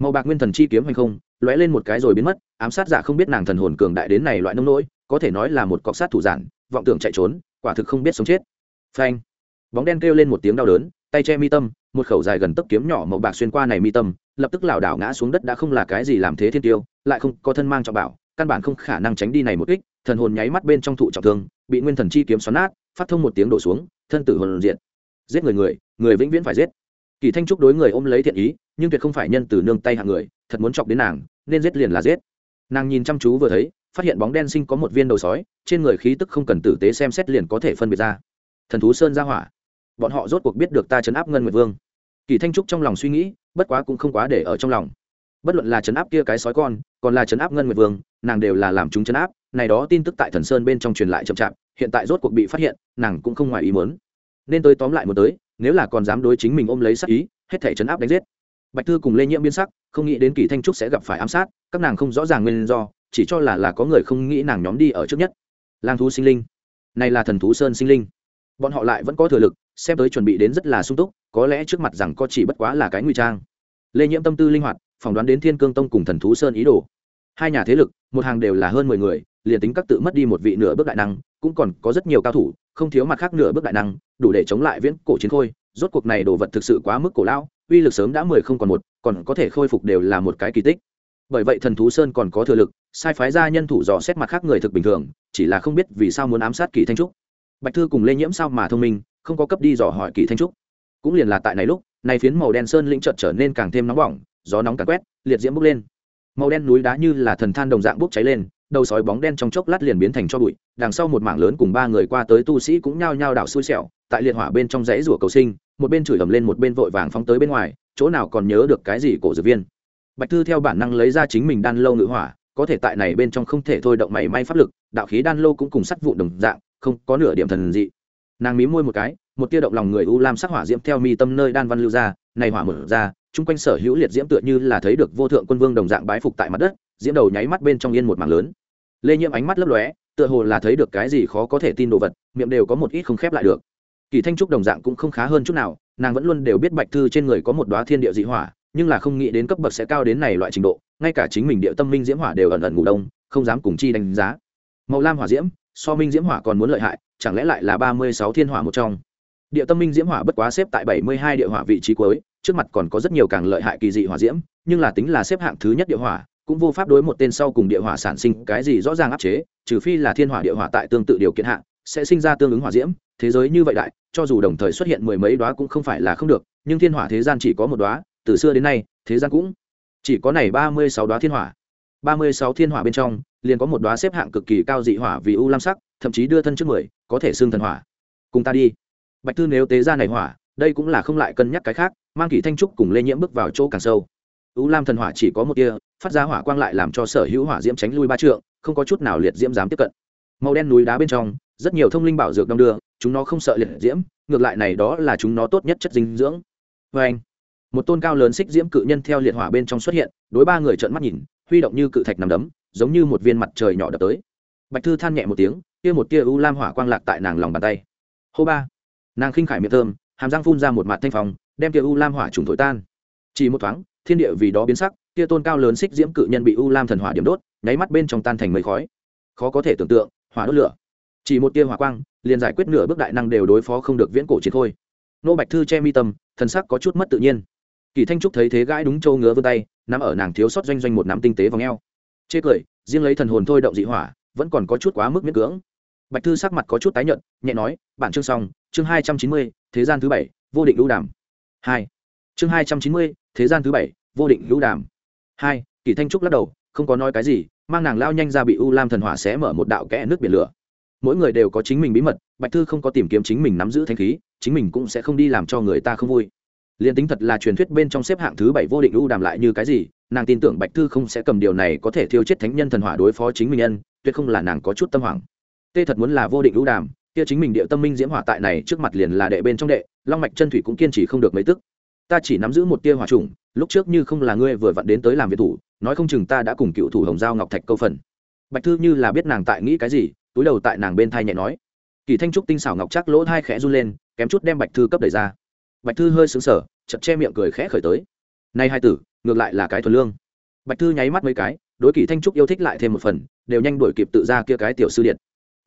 S1: màu bạc nguyên thần chi kiếm hay không, lóe lên một cái rồi biến mất, ám sát giả không biết nàng thần hồn cường đại đến này loại nông nỗi, có thể nói là một cọc sát thủ giản, vọng tưởng chạy trốn, quả thực không biết sống chết. Phanh. Bóng đen kêu lên một tiếng đau đớn, tay che mi tâm, một khẩu dài gần tấc kiếm nhỏ màu bạc xuyên qua này mi tâm, lập tức lảo đảo ngã xuống đất đã không là cái gì làm thế thiên tiêu, lại không có thân mang trọng bảo, căn bản không khả năng tránh đi này một kích, thần hồn nháy mắt bên trong thụ trọng thương, bị nguyên thần chi kiếm xoắn nát, phát thông một tiếng đổ xuống, thân tử hồn diện giết người người người vĩnh viễn phải giết. Kỳ thanh trúc đối người ôm lấy thiện ý nhưng tuyệt không phải nhân từ nương tay hạng người, thật muốn chọc đến nàng, nên giết liền là giết. Nàng nhìn chăm chú vừa thấy, phát hiện bóng đen sinh có một viên đầu sói, trên người khí tức không cần tử tế xem xét liền có thể phân biệt ra. Thần thú sơn ra hỏa. Bọn họ rốt cuộc biết được ta chấn áp ngân nguyệt vương. Kỳ thanh trúc trong lòng suy nghĩ, bất quá cũng không quá để ở trong lòng. Bất luận là chấn áp kia cái sói con, còn là chấn áp ngân nguyệt vương, nàng đều là làm chúng chấn áp, này đó tin tức tại thần sơn bên trong truyền lại chậm chạp, hiện tại rốt cuộc bị phát hiện, nàng cũng không ngoài ý muốn. Nên tôi tóm lại một tới, nếu là còn dám đối chính mình ôm lấy sắc ý, hết thể chấn áp đánh giết bạch thư cùng lê nhiễm biến sắc, không nghĩ đến kỳ thanh trúc sẽ gặp phải ám sát, các nàng không rõ ràng nguyên do, chỉ cho là là có người không nghĩ nàng nhóm đi ở trước nhất. Lang thú sinh linh. Này là thần thú sơn sinh linh. Bọn họ lại vẫn có thừa lực, xem tới chuẩn bị đến rất là sung túc, có lẽ trước mặt rằng có chỉ bất quá là cái nguy trang. Lê nhiễm tâm tư linh hoạt, phỏng đoán đến thiên cương tông cùng thần thú sơn ý đồ. Hai nhà thế lực, một hàng đều là hơn mười người, liền tính các tự mất đi một vị nửa bước đại năng, cũng còn có rất nhiều cao thủ, không thiếu mặt khác nửa bước đại năng, đủ để chống lại viễn cổ chiến khôi, rốt cuộc này đồ vật thực sự quá mức cổ lão uy lực sớm đã mười không còn một, còn có thể khôi phục đều là một cái kỳ tích. Bởi vậy thần thú sơn còn có thừa lực, sai phái ra nhân thủ dò xét mặt khác người thực bình thường, chỉ là không biết vì sao muốn ám sát kỳ thanh trúc. Bạch thư cùng lê nhiễm sao mà thông minh, không có cấp đi dò hỏi kỳ thanh trúc. Cũng liền là tại này lúc này phiến màu đen sơn lĩnh chợt trở nên càng thêm nóng bỏng, gió nóng càng quét, liệt diễm bốc lên. Màu đen núi đá như là thần than đồng dạng bốc cháy lên, đầu sói bóng đen trong chốc lát liền biến thành cho bụi, đằng sau một mảng lớn cùng ba người qua tới tu sĩ cũng nhao nhao đảo xui xẻo, tại liệt hỏa bên trong dãy rủa cầu sinh một bên chửi ầm lên một bên vội vàng phóng tới bên ngoài, chỗ nào còn nhớ được cái gì cổ dược viên. Bạch thư theo bản năng lấy ra chính mình đan lâu ngự hỏa, có thể tại này bên trong không thể thôi động mảy may pháp lực, đạo khí đan lâu cũng cùng sắt vụ đồng dạng, không có nửa điểm thần dị. Nàng mí môi một cái, một tia động lòng người u lam sắc hỏa diễm theo mi tâm nơi đan văn lưu ra, này hỏa mở ra, chung quanh sở hữu liệt diễm tựa như là thấy được vô thượng quân vương đồng dạng bái phục tại mặt đất, diễm đầu nháy mắt bên trong yên một mảng lớn. Lê nhiễm ánh mắt lấp lóe, tựa hồ là thấy được cái gì khó có thể tin đồ vật, miệng đều có một ít không khép lại được kỳ thanh trúc đồng dạng cũng không khá hơn chút nào, nàng vẫn luôn đều biết bạch thư trên người có một đoá thiên địa dị hỏa, nhưng là không nghĩ đến cấp bậc sẽ cao đến này loại trình độ, ngay cả chính mình địa tâm minh diễm hỏa đều ẩn ẩn ngủ đông, không dám cùng chi đánh giá. Màu lam hỏa diễm, so minh diễm hỏa còn muốn lợi hại, chẳng lẽ lại là ba mươi sáu thiên hỏa một trong? Địa tâm minh diễm hỏa bất quá xếp tại bảy mươi hai địa hỏa vị trí cuối, trước mặt còn có rất nhiều càng lợi hại kỳ dị hỏa diễm, nhưng là tính là xếp hạng thứ nhất địa hỏa, cũng vô pháp đối một tên sau cùng địa hỏa sản sinh cái gì rõ ràng áp chế, trừ phi là thiên hỏa địa hỏa tại tương tự điều kiện hạng sẽ sinh ra tương ứng hỏa diễm, thế giới như vậy đại, cho dù đồng thời xuất hiện mười mấy đoá cũng không phải là không được, nhưng thiên hỏa thế gian chỉ có một đoá từ xưa đến nay, thế gian cũng chỉ có này ba mươi sáu đoá thiên hỏa. Ba mươi sáu thiên hỏa bên trong, liền có một đoá xếp hạng cực kỳ cao dị hỏa vì u lam sắc, thậm chí đưa thân trước mười, có thể xương thần hỏa. Cùng ta đi. Bạch thư nếu tế ra này hỏa, đây cũng là không lại cân nhắc cái khác, mang kỷ thanh trúc cùng lê nhiễm bước vào chỗ càng sâu. U lam thần hỏa chỉ có một tia, phát ra hỏa quang lại làm cho sở hữu hỏa diễm tránh lui ba trượng, không có chút nào liệt diễm dám tiếp cận. Màu đen núi đá bên trong rất nhiều thông linh bảo dược đông đưa, chúng nó không sợ liệt diễm, ngược lại này đó là chúng nó tốt nhất chất dinh dưỡng. Vê anh, một tôn cao lớn xích diễm cự nhân theo liệt hỏa bên trong xuất hiện, đối ba người trợn mắt nhìn, huy động như cự thạch nằm đấm, giống như một viên mặt trời nhỏ đập tới. Bạch thư than nhẹ một tiếng, kia một tia u lam hỏa quang lạc tại nàng lòng bàn tay. Hô ba, nàng khinh khải miệng thơm, hàm răng phun ra một mặt thanh phòng đem tia u lam hỏa trùng thổi tan. Chỉ một thoáng, thiên địa vì đó biến sắc tia tôn cao lớn xích diễm cự nhân bị u lam thần hỏa điểm đốt, nháy mắt bên trong tan thành mây khói. Khó có thể tưởng tượng, hỏa đốt lửa chỉ một tia hỏa quang, liền giải quyết nửa bước đại năng đều đối phó không được viễn cổ chiến khôi. Nô bạch thư che mi tâm, thần sắc có chút mất tự nhiên. Kỳ thanh trúc thấy thế gãi đúng châu ngứa vươn tay, nắm ở nàng thiếu sót doanh doanh một nắm tinh tế vào ngheo chê cười, riêng lấy thần hồn thôi động dị hỏa, vẫn còn có chút quá mức miễn cưỡng. Bạch thư sắc mặt có chút tái nhợt, nhẹ nói, bản chương xong, chương hai trăm chín mươi, thế gian thứ bảy, vô định lũ đàm. Hai. Chương hai trăm chín mươi, thế gian thứ bảy, vô định lũ đàm. Hai, kỳ thanh trúc lắc đầu, không có nói cái gì, mang nàng lao nhanh ra bị u lam thần hỏa sẽ mở một đạo kẽ nước biển lửa mỗi người đều có chính mình bí mật, bạch thư không có tìm kiếm chính mình nắm giữ thanh khí, chính mình cũng sẽ không đi làm cho người ta không vui. Liền tính thật là truyền thuyết bên trong xếp hạng thứ bảy vô định u đàm lại như cái gì, nàng tin tưởng bạch thư không sẽ cầm điều này có thể thiêu chết thánh nhân thần hỏa đối phó chính mình nhân, tuyệt không là nàng có chút tâm hoảng. Tê thật muốn là vô định u đàm, kia chính mình địa tâm minh diễm hỏa tại này trước mặt liền là đệ bên trong đệ, long mạch chân thủy cũng kiên trì không được mấy tức. Ta chỉ nắm giữ một tia hỏa trùng lúc trước như không là ngươi vừa vặn đến tới làm việc thủ, nói không chừng ta đã cùng cựu thủ hồng giao ngọc thạch câu phần. Bạch thư như là biết nàng tại nghĩ cái gì túi đầu tại nàng bên thai nhẹ nói. Kỳ thanh trúc tinh xảo ngọc chắc lỗ thai khẽ run lên, kém chút đem bạch thư cấp đầy ra. Bạch thư hơi xứng sở chật che miệng cười khẽ khởi tới. Nay hai tử, ngược lại là cái thuần lương. Bạch thư nháy mắt mấy cái, đối kỳ thanh trúc yêu thích lại thêm một phần, đều nhanh đuổi kịp tự ra kia cái tiểu sư điện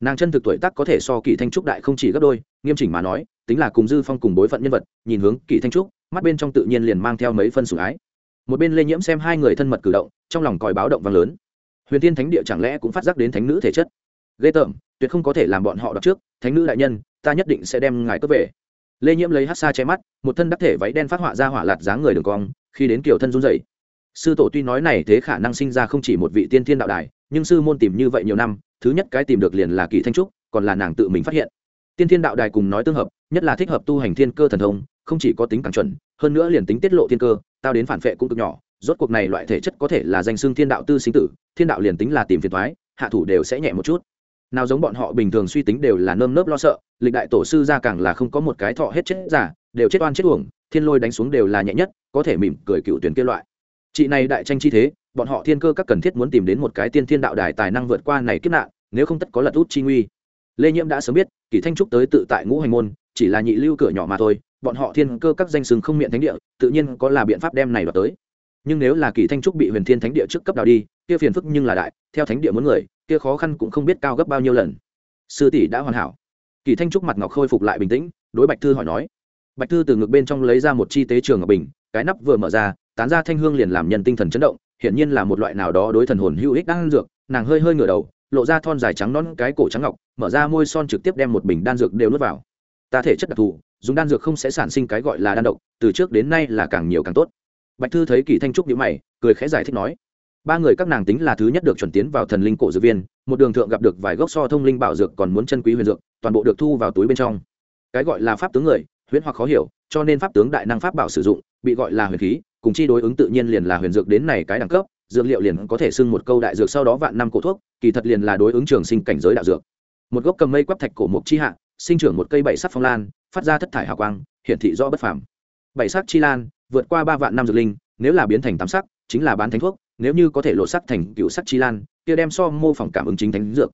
S1: nàng chân thực tuổi tác có thể so kỳ thanh trúc đại không chỉ gấp đôi, nghiêm chỉnh mà nói, tính là cùng dư phong cùng bối phận nhân vật, nhìn hướng kỳ thanh trúc, mắt bên trong tự nhiên liền mang theo mấy phân sủng ái. Một bên lê nhiễm xem hai người thân mật cử động, trong lòng còi báo động vang lớn. Huyền tiên thánh địa chẳng lẽ cũng phát giác đến thánh nữ thể chất? Ghê tởm, tuyệt không có thể làm bọn họ đọc trước, thánh nữ đại nhân, ta nhất định sẽ đem ngài cướp về. Lê nhiễm lấy hát xa che mắt, một thân đắc thể váy đen phát họa ra hỏa lạt dáng người đường cong, khi đến kiểu thân run dậy sư tổ tuy nói này thế khả năng sinh ra không chỉ một vị tiên thiên đạo đài, nhưng sư môn tìm như vậy nhiều năm, thứ nhất cái tìm được liền là kỳ thanh trúc, còn là nàng tự mình phát hiện. Tiên thiên đạo đài cùng nói tương hợp, nhất là thích hợp tu hành thiên cơ thần thông, không chỉ có tính càng chuẩn, hơn nữa liền tính tiết lộ thiên cơ, tao đến phản vệ cũng cực nhỏ, rốt cuộc này loại thể chất có thể là danh xưng thiên đạo tư sinh tử, thiên đạo liền tính là tìm phiền thoái hạ thủ đều sẽ nhẹ một chút nào giống bọn họ bình thường suy tính đều là nơm nớp lo sợ, lịch đại tổ sư ra càng là không có một cái thọ hết chết giả, đều chết oan chết uổng, thiên lôi đánh xuống đều là nhẹ nhất, có thể mỉm cười cựu tuyển kia loại. Chị này đại tranh chi thế, bọn họ thiên cơ các cần thiết muốn tìm đến một cái tiên thiên đạo đài tài năng vượt qua này kiếp nạn, nếu không tất có lật út chi nguy. Lê nhiễm đã sớm biết kỷ thanh trúc tới tự tại ngũ hành môn, chỉ là nhị lưu cửa nhỏ mà thôi, bọn họ thiên cơ các danh sừng không miệng thánh địa, tự nhiên có là biện pháp đem này vào tới nhưng nếu là kỳ thanh trúc bị huyền thiên thánh địa trước cấp đào đi, kia phiền phức nhưng là đại, theo thánh địa muốn người, kia khó khăn cũng không biết cao gấp bao nhiêu lần. Sư tỷ đã hoàn hảo. Kỳ thanh trúc mặt ngọc khôi phục lại bình tĩnh, đối bạch thư hỏi nói. Bạch thư từ ngực bên trong lấy ra một chi tế trường ngọc bình, cái nắp vừa mở ra, tán ra thanh hương liền làm nhân tinh thần chấn động, hiển nhiên là một loại nào đó đối thần hồn hữu ích đan dược, nàng hơi hơi ngửa đầu, lộ ra thon dài trắng non cái cổ trắng ngọc, mở ra môi son trực tiếp đem một bình đan dược đều nuốt vào. Ta thể chất đặc thù, dùng đan dược không sẽ sản sinh cái gọi là đan độc, từ trước đến nay là càng nhiều càng tốt bạch thư thấy kỳ thanh trúc nhữ mày, cười khẽ giải thích nói, ba người các nàng tính là thứ nhất được chuẩn tiến vào thần linh cổ dược viên, một đường thượng gặp được vài gốc so thông linh bảo dược còn muốn chân quý huyền dược, toàn bộ được thu vào túi bên trong. Cái gọi là pháp tướng người, huyễn hoặc khó hiểu, cho nên pháp tướng đại năng pháp bảo sử dụng, bị gọi là huyền khí, cùng chi đối ứng tự nhiên liền là huyền dược đến này cái đẳng cấp, dược liệu liền có thể xưng một câu đại dược sau đó vạn năm cổ thuốc, kỳ thật liền là đối ứng trường sinh cảnh giới đạo dược. Một gốc cầm mây quắp thạch cổ mục chi hạ, sinh trưởng một cây bảy sắc phong lan, phát ra thất thải hào quang, hiển thị rõ bất phàm. Bảy sắc chi lan vượt qua ba vạn năm dược linh, nếu là biến thành tám sắc, chính là bán thánh thuốc, nếu như có thể lộ sắc thành cựu sắc chi lan, kia đem so mô phỏng cảm ứng chính thánh dược.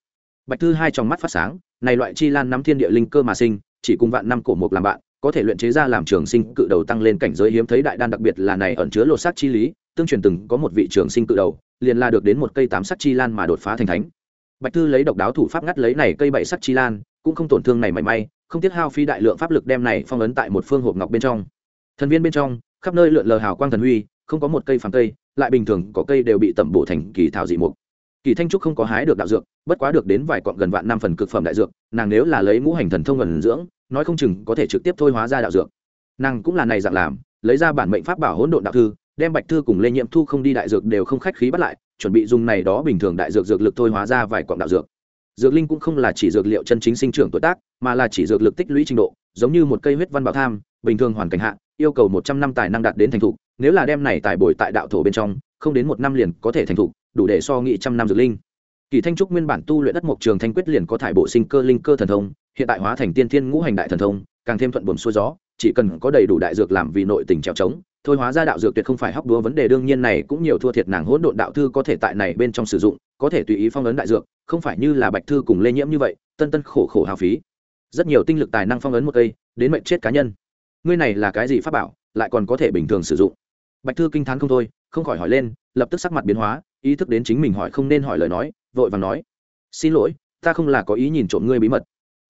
S1: Bạch thư hai trong mắt phát sáng, này loại chi lan nắm thiên địa linh cơ mà sinh, chỉ cùng vạn năm cổ mục làm bạn, có thể luyện chế ra làm trường sinh cự đầu tăng lên cảnh giới hiếm thấy đại đan đặc biệt là này ẩn chứa lột sắc chi lý, tương truyền từng có một vị trường sinh cự đầu, liền la được đến một cây tám sắc chi lan mà đột phá thành thánh. Bạch thư lấy độc đáo thủ pháp ngắt lấy này cây bảy sắc chi lan, cũng không tổn thương này mảy may, không tiếc hao phi đại lượng pháp lực đem này phong ấn tại một phương hộp ngọc bên trong. Thần viên bên trong khắp nơi lượn lờ hào quang thần huy, không có một cây phàm cây, lại bình thường có cây đều bị tẩm bổ thành kỳ thảo dị mục. Kỳ thanh trúc không có hái được đạo dược, bất quá được đến vài cọn gần vạn năm phần cực phẩm đại dược, nàng nếu là lấy ngũ hành thần thông gần dưỡng, nói không chừng có thể trực tiếp thôi hóa ra đạo dược. Nàng cũng là này dạng làm, lấy ra bản mệnh pháp bảo hỗn độn đạo thư, đem bạch thư cùng lê nhiễm thu không đi đại dược đều không khách khí bắt lại, chuẩn bị dùng này đó bình thường đại dược dược lực thôi hóa ra vài cọn đạo dược. Dược linh cũng không là chỉ dược liệu chân chính sinh trưởng tuổi tác, mà là chỉ dược lực tích lũy trình độ, giống như một cây huyết văn bảo tham, bình thường hoàn cảnh hạ yêu cầu một trăm năm tài năng đạt đến thành thục, nếu là đem này tài bồi tại đạo thổ bên trong, không đến một năm liền có thể thành thục, đủ để so nghị trăm năm dược linh. Kỳ thanh trúc nguyên bản tu luyện đất mộc trường thanh quyết liền có thải bộ sinh cơ linh cơ thần thông, hiện tại hóa thành tiên thiên ngũ hành đại thần thông, càng thêm thuận buồm xuôi gió, chỉ cần có đầy đủ đại dược làm vì nội tình trèo trống, thôi hóa ra đạo dược tuyệt không phải hóc đúa vấn đề, đương nhiên này cũng nhiều thua thiệt nàng hỗn độn đạo thư có thể tại này bên trong sử dụng, có thể tùy ý phong ấn đại dược, không phải như là bạch thư cùng lây nhiễm như vậy, tân tân khổ khổ hào phí. Rất nhiều tinh lực tài năng phong ấn một cây, đến mệnh chết cá nhân ngươi này là cái gì pháp bảo, lại còn có thể bình thường sử dụng? Bạch thư kinh t h á n không thôi, không khỏi hỏi lên, lập tức sắc mặt biến hóa, ý thức đến chính mình hỏi không nên hỏi lời nói, vội và nói, xin lỗi, ta không là có ý nhìn trộm ngươi bí mật.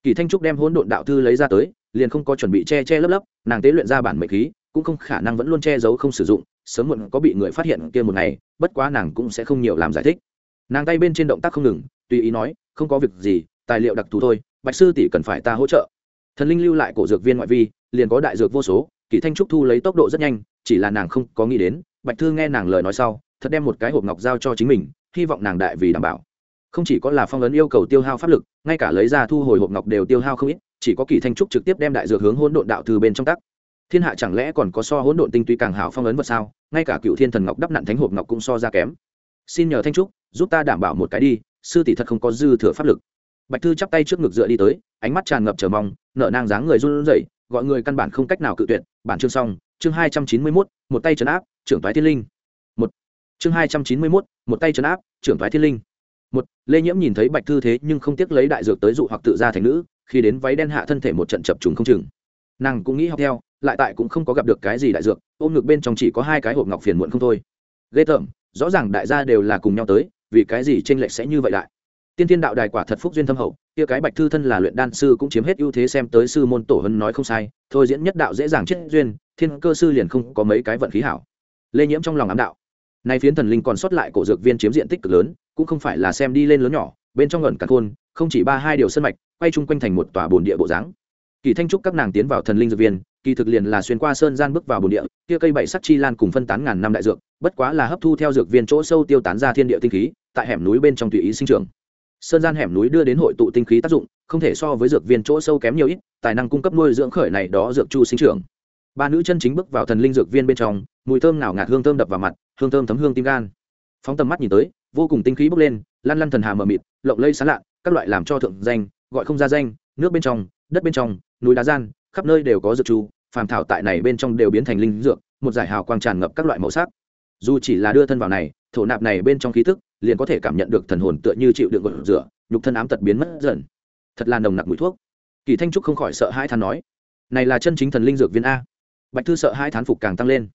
S1: Kỳ thanh trúc đem hỗn độn đạo thư lấy ra tới, liền không có chuẩn bị che che lấp lấp, nàng tế luyện ra bản mệnh khí, cũng không khả năng vẫn luôn che giấu không sử dụng, sớm muộn có bị người phát hiện kia một ngày, bất quá nàng cũng sẽ không nhiều làm giải thích. Nàng tay bên trên động tác không ngừng, tùy ý nói, không có việc gì, tài liệu đặc thù thôi, bạch sư tỷ cần phải ta hỗ trợ thần linh lưu lại cổ dược viên ngoại vi, liền có đại dược vô số kỳ thanh trúc thu lấy tốc độ rất nhanh, chỉ là nàng không có nghĩ đến, bạch thư nghe nàng lời nói sau, thật đem một cái hộp ngọc giao cho chính mình, hy vọng nàng đại vì đảm bảo. Không chỉ có là phong ấn yêu cầu tiêu hao pháp lực, ngay cả lấy ra thu hồi hộp ngọc đều tiêu hao không ít, chỉ có kỳ thanh trúc trực tiếp đem đại dược hướng hỗn độn đạo thư bên trong tắc thiên hạ chẳng lẽ còn có so hỗn độn tinh túy càng hảo phong ấn vật sao? Ngay cả cựu thiên thần ngọc đắp nặn thánh hộp ngọc cũng so ra kém. Xin nhờ thanh trúc, giúp ta đảm bảo một cái đi, sư tỷ thật không có dư thừa pháp lực bạch thư chắp tay trước ngực dựa đi tới, ánh mắt tràn ngập chờ mong nợ nang dáng người run rẩy, gọi người căn bản không cách nào cự tuyệt. Bản chương xong, chương hai trăm chín mươi mốt, một tay trấn áp, trưởng thoái thiên linh. Một. Chương hai trăm chín mươi mốt, một tay trấn áp, trưởng thoái thiên linh. Một. Lê nhiễm nhìn thấy bạch thư thế nhưng không tiếc lấy đại dược tới dụ hoặc tự ra thành nữ, khi đến váy đen hạ thân thể một trận chập trùng không chừng. Nàng cũng nghĩ học theo, lại tại cũng không có gặp được cái gì đại dược, ôm ngực bên trong chỉ có hai cái hộp ngọc phiền muộn không thôi. Ghê tởm, rõ ràng đại gia đều là cùng nhau tới, vì cái gì tranh lệch sẽ như vậy lại? Tiên thiên đạo đài quả thật phúc duyên thâm hậu, kia cái bạch thư thân là luyện đan sư cũng chiếm hết ưu thế xem tới sư môn tổ hân nói không sai, thôi diễn nhất đạo dễ dàng chết duyên, thiên cơ sư liền không có mấy cái vận khí hảo. Lây nhiễm trong lòng ám đạo. Nay phiến thần linh còn sót lại cổ dược viên chiếm diện tích cực lớn, cũng không phải là xem đi lên lớn nhỏ, bên trong gần cả thôn, không chỉ ba hai điều sân mạch, quay chung quanh thành một tòa bồn địa bộ dáng. Kỳ thanh trúc các nàng tiến vào thần linh dược viên, kỳ thực liền là xuyên qua sơn gian bước vào bồn địa, kia cây bảy sắc chi lan cùng phân tán ngàn năm đại dược, bất quá là hấp thu theo dược viên chỗ sâu tiêu tán ra thiên địa tinh khí, tại hẻm núi bên trong tùy ý sinh trưởng sơn gian hẻm núi đưa đến hội tụ tinh khí tác dụng, không thể so với dược viên chỗ sâu kém nhiều ít, tài năng cung cấp nuôi dưỡng khởi này đó dược chu sinh trưởng. Ba nữ chân chính bước vào thần linh dược viên bên trong, mùi thơm nào ngạt hương thơm đập vào mặt, hương thơm thấm hương tim gan. Phóng tầm mắt nhìn tới, vô cùng tinh khí bốc lên, lăn lăn thần hà mờ mịt, lộng lây sán lạ, các loại làm cho thượng danh, gọi không ra danh, nước bên trong, đất bên trong, núi đá gian, khắp nơi đều có dược chu, phàm thảo tại này bên trong đều biến thành linh dược, một giải hào quang tràn ngập các loại màu sắc. Dù chỉ là đưa thân vào này, thổ nạp này bên trong khí thức liền có thể cảm nhận được thần hồn tựa như chịu đựng gột rửa, nhục thân ám tật biến mất dần. Thật là nồng nặc mùi thuốc. Kỳ thanh trúc không khỏi sợ hai than nói, này là chân chính thần linh dược viên a. Bạch thư sợ hai thán phục càng tăng lên.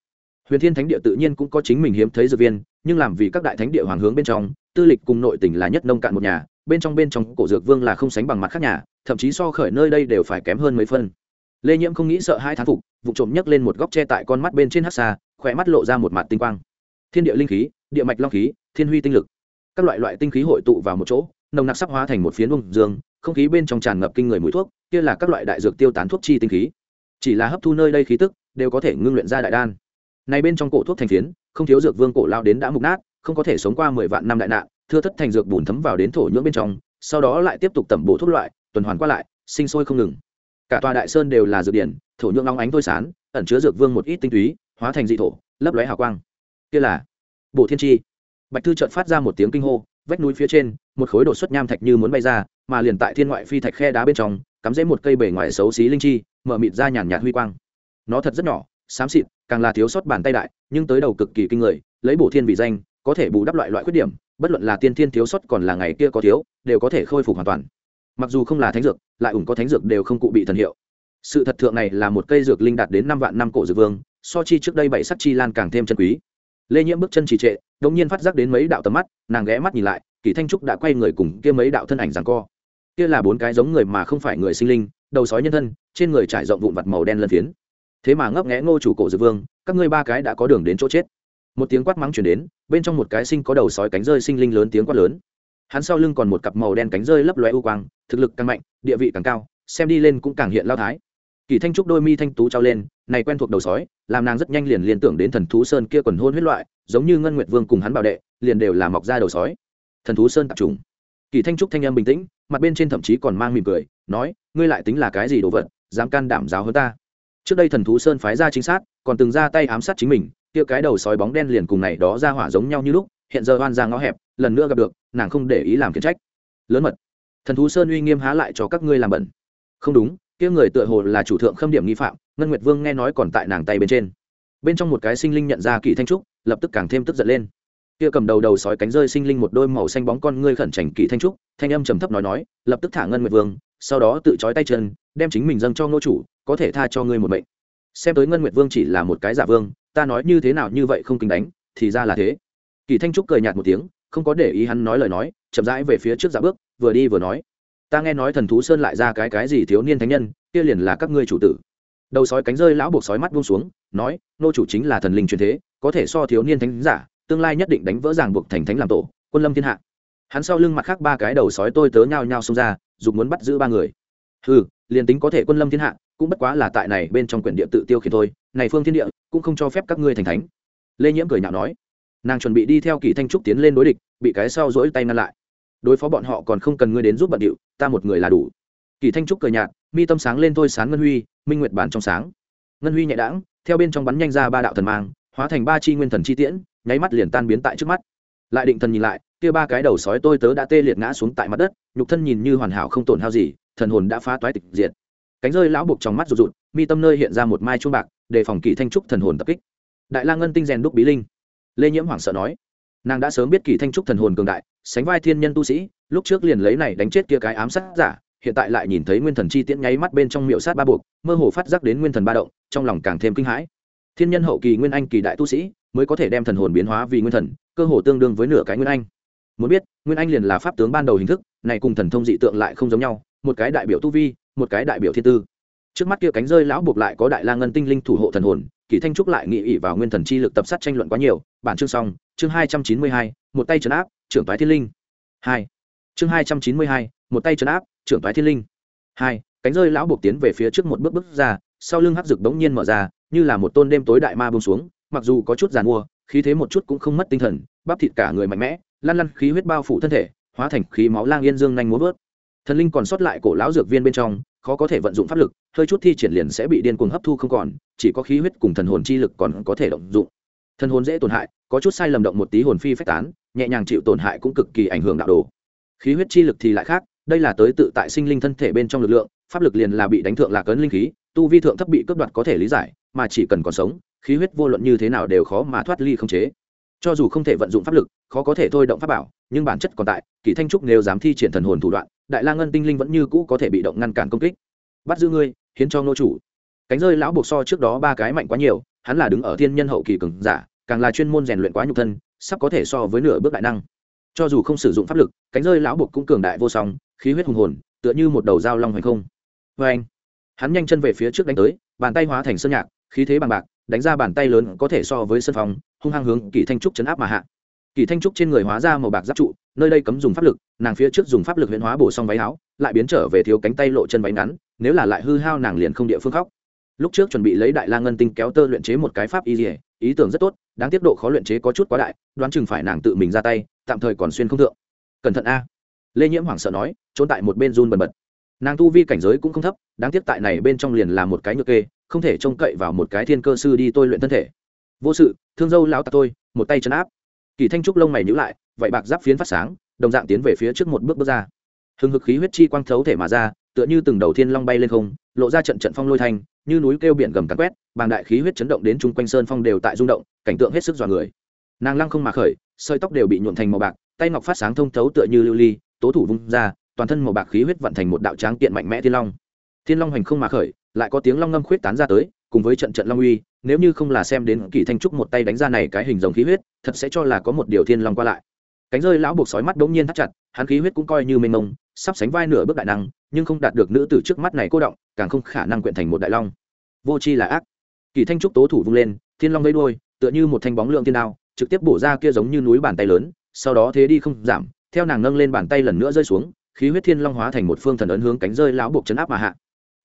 S1: Huyền thiên thánh địa tự nhiên cũng có chính mình hiếm thấy dược viên, nhưng làm vì các đại thánh địa hoàng hướng bên trong, tư lịch cùng nội tỉnh là nhất nông cạn một nhà, bên trong bên trong cổ dược vương là không sánh bằng mặt khác nhà, thậm chí so khởi nơi đây đều phải kém hơn mấy phân. Lê nhiễm không nghĩ sợ hai thán phục, vụ trộm nhấc lên một góc tre tại con mắt bên trên hát xa khỏe mắt lộ ra một mặt tinh quang. Thiên địa linh khí, địa mạch long khí, thiên huy tinh lực các loại loại tinh khí hội tụ vào một chỗ, nồng nặc sắp hóa thành một phiến bông dương, không khí bên trong tràn ngập kinh người mũi thuốc, kia là các loại đại dược tiêu tán thuốc chi tinh khí. Chỉ là hấp thu nơi đây khí tức, đều có thể ngưng luyện ra đại đan. Này bên trong cổ thuốc thành phiến, không thiếu dược vương cổ lao đến đã mục nát, không có thể sống qua mười vạn năm đại nạn, thưa thất thành dược bùn thấm vào đến thổ nhưỡng bên trong, sau đó lại tiếp tục tẩm bổ thuốc loại, tuần hoàn qua lại, sinh sôi không ngừng. Cả tòa đại sơn đều là dược điển, thổ nhưỡng long ánh thôi sán, ẩn chứa dược vương một ít tinh túy, hóa thành dị thổ, lấp lóe hào quang. Kia là bộ thiên tri bạch thư trợt phát ra một tiếng kinh hô, vách núi phía trên, một khối đột xuất nham thạch như muốn bay ra, mà liền tại thiên ngoại phi thạch khe đá bên trong, cắm rễ một cây bể ngoài xấu xí linh chi, mở mịt ra nhàn nhạt huy quang. Nó thật rất nhỏ, xám xịt, càng là thiếu sót bàn tay đại, nhưng tới đầu cực kỳ kinh người, lấy bổ thiên vị danh, có thể bù đắp loại loại khuyết điểm, bất luận là tiên thiên thiếu sót còn là ngày kia có thiếu, đều có thể khôi phục hoàn toàn. Mặc dù không là thánh dược, lại ủng có thánh dược đều không cụ bị thần hiệu. Sự thật thượng này là một cây dược linh đạt đến năm vạn năm cổ dược vương, so chi trước đây bảy sắc chi lan càng thêm chân quý. Lê nhiễm bước chân trì trệ đ ỗ n g nhiên phát giác đến mấy đạo tầm mắt, nàng ghé mắt nhìn lại, kỳ thanh trúc đã quay người cùng kia mấy đạo thân ảnh rằng co. Kia là bốn cái giống người mà không phải người sinh linh, đầu sói nhân thân, trên người trải rộng vụn vặt màu đen lân phiến. Thế mà ngấp nghẽ ngô chủ cổ dược vương, các ngươi ba cái đã có đường đến chỗ chết. Một tiếng quát mắng chuyển đến, bên trong một cái sinh có đầu sói cánh rơi sinh linh lớn tiếng quát lớn. Hắn sau lưng còn một cặp màu đen cánh rơi lấp loe u quang, thực lực càng mạnh, địa vị càng cao, xem đi lên cũng càng hiện lao thái kỳ thanh trúc đôi mi thanh tú trao lên, này quen thuộc đầu sói, làm nàng rất nhanh liền liên tưởng đến thần thú sơn kia quần hôn huyết loại, giống như ngân nguyệt vương cùng hắn bảo đệ, liền đều là mọc ra đầu sói. Thần thú sơn tập trung kỳ thanh trúc thanh âm bình tĩnh, mặt bên trên thậm chí còn mang mỉm cười, nói, ngươi lại tính là cái gì đồ vật, dám can đảm giáo hơn ta? Trước đây thần thú sơn phái ra chính xác, còn từng ra tay ám sát chính mình, kia cái đầu sói bóng đen liền cùng này đó ra hỏa giống nhau như lúc, hiện giờ oan ra ngõ hẹp, lần nữa gặp được, nàng không để ý làm kiến trách. Lớn mật. Thần thú sơn uy nghiêm há lại cho các ngươi làm bẩn. Không đúng kia người tựa hồ là chủ thượng khâm điểm nghi phạm, ngân nguyệt vương nghe nói còn tại nàng tay bên trên. Bên trong một cái sinh linh nhận ra kỳ thanh trúc, lập tức càng thêm tức giận lên. Kia cầm đầu đầu sói cánh rơi sinh linh một đôi màu xanh bóng con ngươi khẩn trành kỳ thanh trúc, thanh âm trầm thấp nói nói, lập tức thả ngân nguyệt vương, sau đó tự trói tay chân, đem chính mình dâng cho ngô chủ, có thể tha cho ngươi một mệnh. Xem tới ngân nguyệt vương chỉ là một cái giả vương, ta nói như thế nào như vậy không kính đánh, thì ra là thế. Kỳ thanh trúc cười nhạt một tiếng, không có để ý hắn nói lời nói, chậm rãi về phía trước giả bước, vừa đi vừa nói ta nghe nói thần thú sơn lại ra cái cái gì thiếu niên thánh nhân, kia liền là các ngươi chủ tử. Đầu sói cánh rơi lão buộc sói mắt buông xuống, nói, nô chủ chính là thần linh truyền thế, có thể so thiếu niên thánh giả, tương lai nhất định đánh vỡ ràng buộc thành thánh làm tổ, quân lâm thiên hạ. Hắn sau lưng mặt khác ba cái đầu sói tôi tớ nhao nhao xông ra, dục muốn bắt giữ ba người. Ừ liền tính có thể quân lâm thiên hạ, cũng bất quá là tại này bên trong quyển địa tự tiêu khiển thôi, này phương thiên địa, cũng không cho phép các ngươi thành thánh. Lê nhiễm cười nhạo nói. Nàng chuẩn bị đi theo kỳ thanh trúc tiến lên đối địch, bị cái sau rỗi tay ngăn lại. Đối phó bọn họ còn không cần ngươi đến giúp bận điệu ta một người là đủ. Kỳ thanh trúc cười nhạt, mi tâm sáng lên thôi sáng ngân huy, minh nguyệt bản trong sáng. Ngân huy nhẹ đãng, theo bên trong bắn nhanh ra ba đạo thần mang, hóa thành ba chi nguyên thần chi tiễn, nháy mắt liền tan biến tại trước mắt. Lại định thần nhìn lại, kia ba cái đầu sói tôi tớ đã tê liệt ngã xuống tại mặt đất, nhục thân nhìn như hoàn hảo không tổn hao gì, thần hồn đã phá toái tịch diệt. Cánh rơi lão buộc trong mắt rụt rụt, mi tâm nơi hiện ra một mai chuông bạc, đề phòng kỳ thanh trúc thần hồn tập kích. Đại la ngân tinh rèn đúc bí linh. Lê nhiễm hoảng sợ nói nàng đã sớm biết kỳ thanh trúc thần hồn cường đại, sánh vai thiên nhân tu sĩ, lúc trước liền lấy này đánh chết kia cái ám sát giả, hiện tại lại nhìn thấy nguyên thần chi tiễn nháy mắt bên trong miệu sát ba buộc, mơ hồ phát giác đến nguyên thần ba động, trong lòng càng thêm kinh hãi. Thiên nhân hậu kỳ nguyên anh kỳ đại tu sĩ mới có thể đem thần hồn biến hóa vì nguyên thần, cơ hồ tương đương với nửa cái nguyên anh. Muốn biết, nguyên anh liền là pháp tướng ban đầu hình thức, này cùng thần thông dị tượng lại không giống nhau, một cái đại biểu tu vi, một cái đại biểu thiên tư. Trước mắt kia cánh rơi lão buộc lại có đại la ngân tinh linh thủ hộ thần hồn kỳ thanh trúc lại nghĩ ỉ vào nguyên thần chi lực tập sát tranh luận quá nhiều. Bản chương xong, chương hai trăm chín mươi hai, một tay trấn áp, trưởng toái thiên linh. Hai. Chương hai trăm chín mươi hai, một tay trấn áp, trưởng toái thiên linh. Hai. Cánh rơi lão buộc tiến về phía trước một bước bước ra, sau lưng hắc rực đống nhiên mở ra, như là một tôn đêm tối đại ma bông xuống, mặc dù có chút giàn mua, khí thế một chút cũng không mất tinh thần, bắp thịt cả người mạnh mẽ, lăn lăn khí huyết bao phủ thân thể, hóa thành khí máu lang yên dương nhanh múa vớt thần linh còn sót lại cổ lão dược viên bên trong, khó có thể vận dụng pháp lực, hơi chút thi triển liền sẽ bị điên cuồng hấp thu không còn, chỉ có khí huyết cùng thần hồn chi lực còn có thể động dụng. Thần hồn dễ tổn hại, có chút sai lầm động một tí hồn phi phách tán, nhẹ nhàng chịu tổn hại cũng cực kỳ ảnh hưởng đạo đồ. Khí huyết chi lực thì lại khác, đây là tới tự tại sinh linh thân thể bên trong lực lượng, pháp lực liền là bị đánh thượng lạc ấn linh khí, tu vi thượng thấp bị cướp đoạt có thể lý giải, mà chỉ cần còn sống, khí huyết vô luận như thế nào đều khó mà thoát ly không chế cho dù không thể vận dụng pháp lực, khó có thể thôi động pháp bảo, nhưng bản chất còn tại, kỳ thanh trúc nếu dám thi triển thần hồn thủ đoạn, đại la ngân tinh linh vẫn như cũ có thể bị động ngăn cản công kích. Bắt giữ ngươi, hiến cho nô chủ. Cánh rơi lão buộc so trước đó ba cái mạnh quá nhiều, hắn là đứng ở thiên nhân hậu kỳ cường giả, càng là chuyên môn rèn luyện quá nhục thân, sắp có thể so với nửa bước đại năng. Cho dù không sử dụng pháp lực, cánh rơi lão buộc cũng cường đại vô song, khí huyết hùng hồn, tựa như một đầu dao long hoành không. Vê anh, hắn nhanh chân về phía trước đánh tới, bàn tay hóa thành sơn nhạc, khí thế bằng bạc, đánh ra bàn tay lớn có thể so với sân phòng hung hăng hướng kỳ thanh trúc chấn áp mà hạ. Kỳ thanh trúc trên người hóa ra màu bạc giáp trụ, nơi đây cấm dùng pháp lực, nàng phía trước dùng pháp lực huyễn hóa bổ xong váy áo, lại biến trở về thiếu cánh tay lộ chân váy ngắn, nếu là lại hư hao nàng liền không địa phương khóc. Lúc trước chuẩn bị lấy đại la ngân tinh kéo tơ luyện chế một cái pháp y dỉa ý tưởng rất tốt, đáng tiếp độ khó luyện chế có chút quá đại, đoán chừng phải nàng tự mình ra tay, tạm thời còn xuyên không thượng. Cẩn thận a. Lê nhiễm hoảng sợ nói, trốn tại một bên run bần bật. Nàng tu vi cảnh giới cũng không thấp, đáng tiếc tại này bên trong liền là một cái nhược kê, không thể trông cậy vào một cái thiên cơ sư đi tôi luyện thân thể vô sự, thương dâu lão tặc tôi, một tay chấn áp. Kỳ thanh trúc lông mày nhữ lại vậy bạc giáp phiến phát sáng, đồng dạng tiến về phía trước một bước bước ra. Hừng hực khí huyết chi quang thấu thể mà ra, tựa như từng đầu thiên long bay lên không, lộ ra trận trận phong lôi thanh, như núi kêu biển gầm cắn quét, bàng đại khí huyết chấn động đến chung quanh sơn phong đều tại rung động, cảnh tượng hết sức dọa người. Nàng lăng không mà khởi, sợi tóc đều bị nhuộn thành màu bạc, tay ngọc phát sáng thông thấu tựa như lưu ly, tố thủ vung ra, toàn thân màu bạc khí huyết vận thành một đạo tráng kiện mạnh mẽ thiên long. Thiên long hành không mà khởi, lại có tiếng long ngâm khuyết tán ra tới cùng với trận trận long uy, nếu như không là xem đến kỳ thanh trúc một tay đánh ra này cái hình dòng khí huyết, thật sẽ cho là có một điều thiên long qua lại. Cánh rơi lão buộc sói mắt bỗng nhiên thắt chặt, hắn khí huyết cũng coi như mênh mông, sắp sánh vai nửa bước đại năng, nhưng không đạt được nữ tử trước mắt này cô động, càng không khả năng quyện thành một đại long. Vô chi là ác. Kỳ thanh trúc tố thủ vung lên, thiên long vây đuôi, tựa như một thanh bóng lượng thiên đao, trực tiếp bổ ra kia giống như núi bàn tay lớn, sau đó thế đi không giảm, theo nàng nâng lên bàn tay lần nữa rơi xuống, khí huyết thiên long hóa thành một phương thần ấn hướng cánh rơi lão buộc chấn áp mà hạ.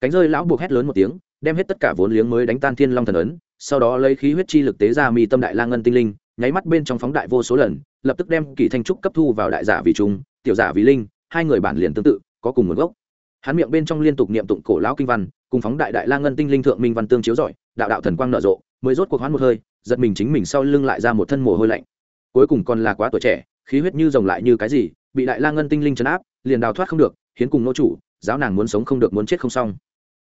S1: Cánh rơi lão buộc hét lớn một tiếng đem hết tất cả vốn liếng mới đánh tan thiên long thần ấn, sau đó lấy khí huyết chi lực tế ra mi tâm đại la ngân tinh linh, nháy mắt bên trong phóng đại vô số lần, lập tức đem kỳ thanh trúc cấp thu vào đại giả vì trung, tiểu giả vì linh, hai người bản liền tương tự, có cùng nguồn gốc. Hắn miệng bên trong liên tục niệm tụng cổ lão kinh văn, cùng phóng đại đại la ngân tinh linh thượng minh văn tương chiếu giỏi đạo đạo thần quang nở rộ, mới rốt cuộc hoán một hơi, giật mình chính mình sau lưng lại ra một thân mồ hôi lạnh. Cuối cùng còn là quá tuổi trẻ, khí huyết như rồng lại như cái gì, bị đại la ngân tinh linh chấn áp, liền đào thoát không được, hiến cùng nô chủ, giáo nàng muốn sống không được muốn chết không xong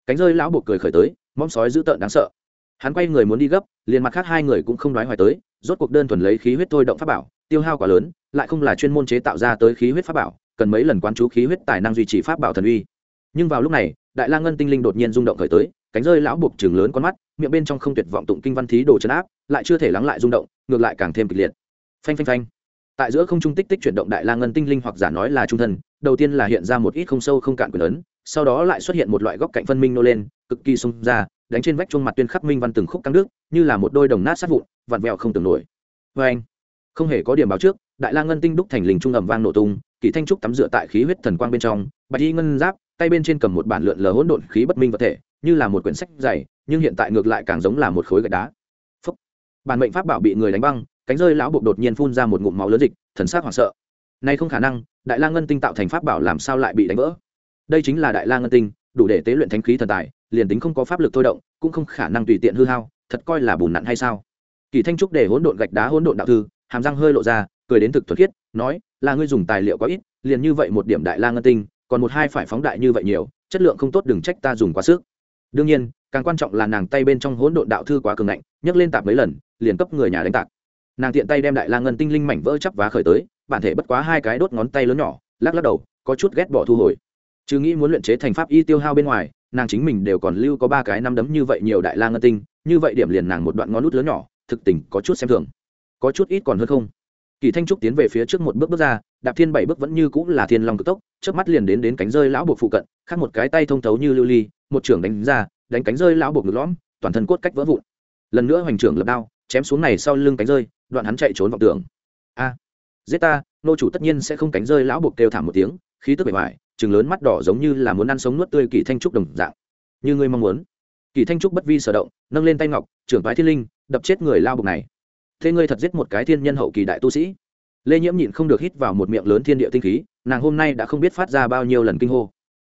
S1: cánh rơi lão buộc cười khởi tới, móng sói dữ tợn đáng sợ. Hắn quay người muốn đi gấp, liền mặt khác hai người cũng không nói hoài tới, rốt cuộc đơn thuần lấy khí huyết thôi động pháp bảo, tiêu hao quá lớn, lại không là chuyên môn chế tạo ra tới khí huyết pháp bảo, cần mấy lần quán chú khí huyết tài năng duy trì pháp bảo thần uy. Nhưng vào lúc này, đại la ngân tinh linh đột nhiên rung động khởi tới, cánh rơi lão buộc chừng lớn con mắt, miệng bên trong không tuyệt vọng tụng kinh văn thí đồ chấn áp, lại chưa thể lắng lại rung động, ngược lại càng thêm kịch liệt. Phanh phanh phanh. Tại giữa không trung tích tích chuyển động đại la ngân tinh linh hoặc giả nói là trung thân, đầu tiên là hiện ra một ít không sâu không cạn quyền ấn sau đó lại xuất hiện một loại góc cạnh phân minh nô lên, cực kỳ xung ra, đánh trên vách chuông mặt tuyên khắc minh văn từng khúc căng nước như là một đôi đồng nát sát vụn, vặn vẹo không tưởng nổi. Vê anh, không hề có điểm báo trước, đại la ngân tinh đúc thành lình trung ẩm vang nổ tung, kỳ thanh trúc tắm rửa tại khí huyết thần quang bên trong, bạch y ngân giáp, tay bên trên cầm một bản lượn lờ hỗn độn khí bất minh vật thể, như là một quyển sách dày, nhưng hiện tại ngược lại càng giống là một khối gạch đá. Phúc. bản mệnh pháp bảo bị người đánh băng, cánh rơi lão buộc đột nhiên phun ra một ngụm máu lớn dịch, thần sắc hoảng sợ. Nay không khả năng, đại la ngân tinh tạo thành pháp bảo làm sao lại bị đánh vỡ? Đây chính là đại la ngân tinh, đủ để tế luyện thánh khí thần tài, liền tính không có pháp lực thôi động, cũng không khả năng tùy tiện hư hao, thật coi là bùn nặn hay sao? Kỳ thanh trúc để hỗn độn gạch đá hỗn độn đạo thư, hàm răng hơi lộ ra, cười đến thực thuật khiết, nói, là ngươi dùng tài liệu có ít, liền như vậy một điểm đại la ngân tinh, còn một hai phải phóng đại như vậy nhiều, chất lượng không tốt đừng trách ta dùng quá sức. Đương nhiên, càng quan trọng là nàng tay bên trong hỗn độn đạo thư quá cường ngạnh, nhấc lên tạp mấy lần, liền cấp người nhà đánh tạc. Nàng tiện tay đem đại la ngân tinh linh mảnh vỡ chắp vá khởi tới, bản thể bất quá hai cái đốt ngón tay lớn nhỏ, lắc lắc đầu, có chút ghét bỏ thu hồi chứ nghĩ muốn luyện chế thành pháp y tiêu hao bên ngoài, nàng chính mình đều còn lưu có ba cái năm đấm như vậy nhiều đại la ngân tinh, như vậy điểm liền nàng một đoạn ngón nút lớn nhỏ, thực tình có chút xem thường. Có chút ít còn hơn không? Kỳ thanh trúc tiến về phía trước một bước bước ra, đạp thiên bảy bước vẫn như cũng là thiên long cực tốc trước mắt liền đến đến cánh rơi lão buộc phụ cận, khác một cái tay thông thấu như lưu ly, một trưởng đánh ra, đánh cánh rơi lão buộc ngực lõm, toàn thân cốt cách vỡ vụn. Lần nữa hoành trưởng lập đao, chém xuống này sau lưng cánh rơi, đoạn hắn chạy trốn vào tường a, giết ta, nô chủ tất nhiên sẽ không cánh rơi lão buộc kêu thảm một tiếng khí tức bề ngoài chừng lớn mắt đỏ giống như là muốn ăn sống nuốt tươi kỳ thanh trúc đồng dạng. Như ngươi mong muốn. Kỳ thanh trúc bất vi sở động, nâng lên tay ngọc, trưởng phái thiên linh, đập chết người lao buộc này. Thế ngươi thật giết một cái thiên nhân hậu kỳ đại tu sĩ. Lê nhiễm nhịn không được hít vào một miệng lớn thiên địa tinh khí, nàng hôm nay đã không biết phát ra bao nhiêu lần kinh hô.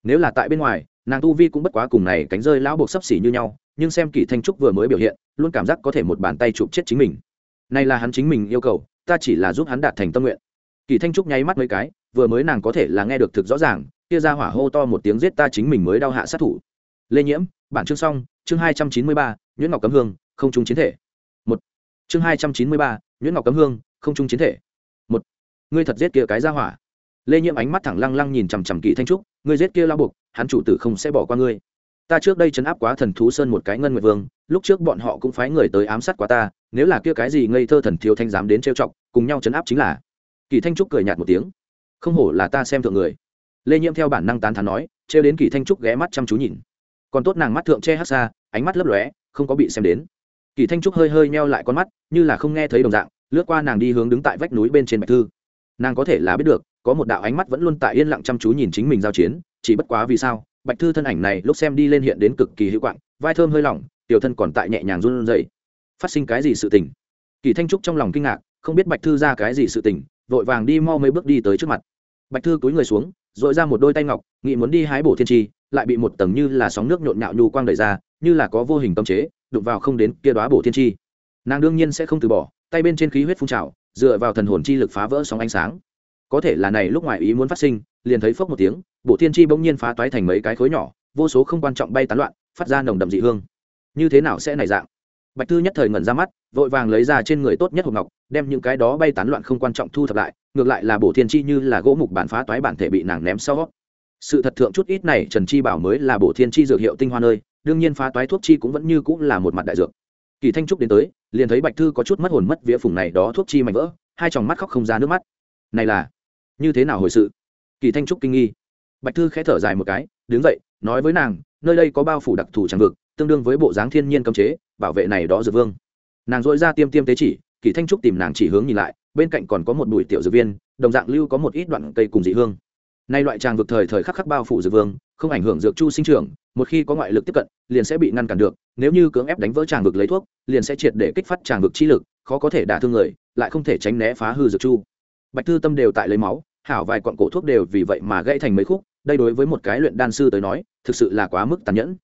S1: Nếu là tại bên ngoài, nàng tu vi cũng bất quá cùng này cánh rơi lão buộc sấp xỉ như nhau, nhưng xem kỳ thanh trúc vừa mới biểu hiện, luôn cảm giác có thể một bàn tay chụp chết chính mình. Nay là hắn chính mình yêu cầu, ta chỉ là giúp hắn đạt thành tâm nguyện. Kỳ thanh trúc nháy mắt mấy cái vừa mới nàng có thể là nghe được thực rõ ràng, kia ra hỏa hô to một tiếng giết ta chính mình mới đau hạ sát thủ. Lê nhiễm, bản chương xong, chương hai trăm chín mươi ba nguyễn ngọc cấm hương, không trung chiến thể. Một. Chương hai trăm chín mươi ba nguyễn ngọc cấm hương, không trung chiến thể. Một. Ngươi thật giết kia cái ra hỏa. Lê nhiễm ánh mắt thẳng lăng lăng nhìn chằm chằm kỳ thanh trúc, ngươi giết kia lao buộc hắn chủ tử không sẽ bỏ qua ngươi. Ta trước đây chấn áp quá thần thú sơn một cái ngân nguyệt vương, lúc trước bọn họ cũng phái người tới ám sát quá ta, nếu là kia cái gì ngây thơ thần thiếu thanh dám đến trêu chọc, cùng nhau chấn áp chính là. Kỳ thanh trúc cười nhạt một tiếng không hổ là ta xem thượng người. Lê nhiễm theo bản năng tán thán nói, trêu đến kỳ thanh trúc ghé mắt chăm chú nhìn. Còn tốt nàng mắt thượng che hát xa, ánh mắt lấp lóe, không có bị xem đến. Kỳ thanh trúc hơi hơi meo lại con mắt, như là không nghe thấy đồng dạng, lướt qua nàng đi hướng đứng tại vách núi bên trên bạch thư. Nàng có thể là biết được, có một đạo ánh mắt vẫn luôn tại yên lặng chăm chú nhìn chính mình giao chiến, chỉ bất quá vì sao, bạch thư thân ảnh này lúc xem đi lên hiện đến cực kỳ hữu quạng, vai thơm hơi lỏng, tiểu thân còn tại nhẹ nhàng run rẩy. Phát sinh cái gì sự tình? Kỳ thanh trúc trong lòng kinh ngạc, không biết bạch thư ra cái gì sự tình, vội vàng đi mau mấy bước đi tới trước mặt bạch thư cúi người xuống dội ra một đôi tay ngọc, nghĩ muốn đi hái bổ thiên tri, lại bị một tầng như là sóng nước nhộn nhạo nhu quang đẩy ra, như là có vô hình tâm chế, đụng vào không đến kia đoá bổ thiên tri. Nàng đương nhiên sẽ không từ bỏ, tay bên trên khí huyết phun trào, dựa vào thần hồn chi lực phá vỡ sóng ánh sáng. Có thể là này lúc ngoài ý muốn phát sinh, liền thấy phốc một tiếng bộ thiên tri bỗng nhiên phá toái thành mấy cái khối nhỏ, vô số không quan trọng bay tán loạn, phát ra nồng đậm dị hương. Như thế nào sẽ này dạng? Bạch thư nhất thời ngẩn ra mắt, vội vàng lấy ra trên người tốt nhất hộp ngọc, đem những cái đó bay tán loạn không quan trọng thu thập lại ngược lại là bổ thiên chi như là gỗ mục bản phá toái bản thể bị nàng ném sau. Sự thật thượng chút ít này, trần chi bảo mới là bổ thiên chi dược hiệu tinh hoa nơi, đương nhiên phá toái thuốc chi cũng vẫn như cũng là một mặt đại dược. Kỳ thanh trúc đến tới, liền thấy bạch thư có chút mất hồn mất vía phùng này đó thuốc chi mạnh vỡ, hai tròng mắt khóc không ra nước mắt. Này là, như thế nào hồi sự? Kỳ thanh trúc kinh nghi. Bạch thư khẽ thở dài một cái, đứng dậy, nói với nàng, nơi đây có bao phủ đặc thù tràng vực, tương đương với bộ dáng thiên nhiên cấm chế, bảo vệ này đó dược vương. Nàng dội ra tiêm tiêm tế chỉ, kỳ thanh trúc tìm nàng chỉ hướng nhìn lại bên cạnh còn có một bụi tiểu dược viên, đồng dạng lưu có một ít đoạn cây cùng dị hương. Nay loại tràng vực thời thời khắc khắc bao phủ dược vương, không ảnh hưởng dược chu sinh trưởng, một khi có ngoại lực tiếp cận, liền sẽ bị ngăn cản được, nếu như cưỡng ép đánh vỡ tràng vực lấy thuốc, liền sẽ triệt để kích phát tràng vực chi lực, khó có thể đả thương người, lại không thể tránh né phá hư dược chu. Bạch thư tâm đều tại lấy máu, hảo vài quặng cổ thuốc đều vì vậy mà gãy thành mấy khúc, đây đối với một cái luyện đan sư tới nói, thực sự là quá mức tàn nhẫn.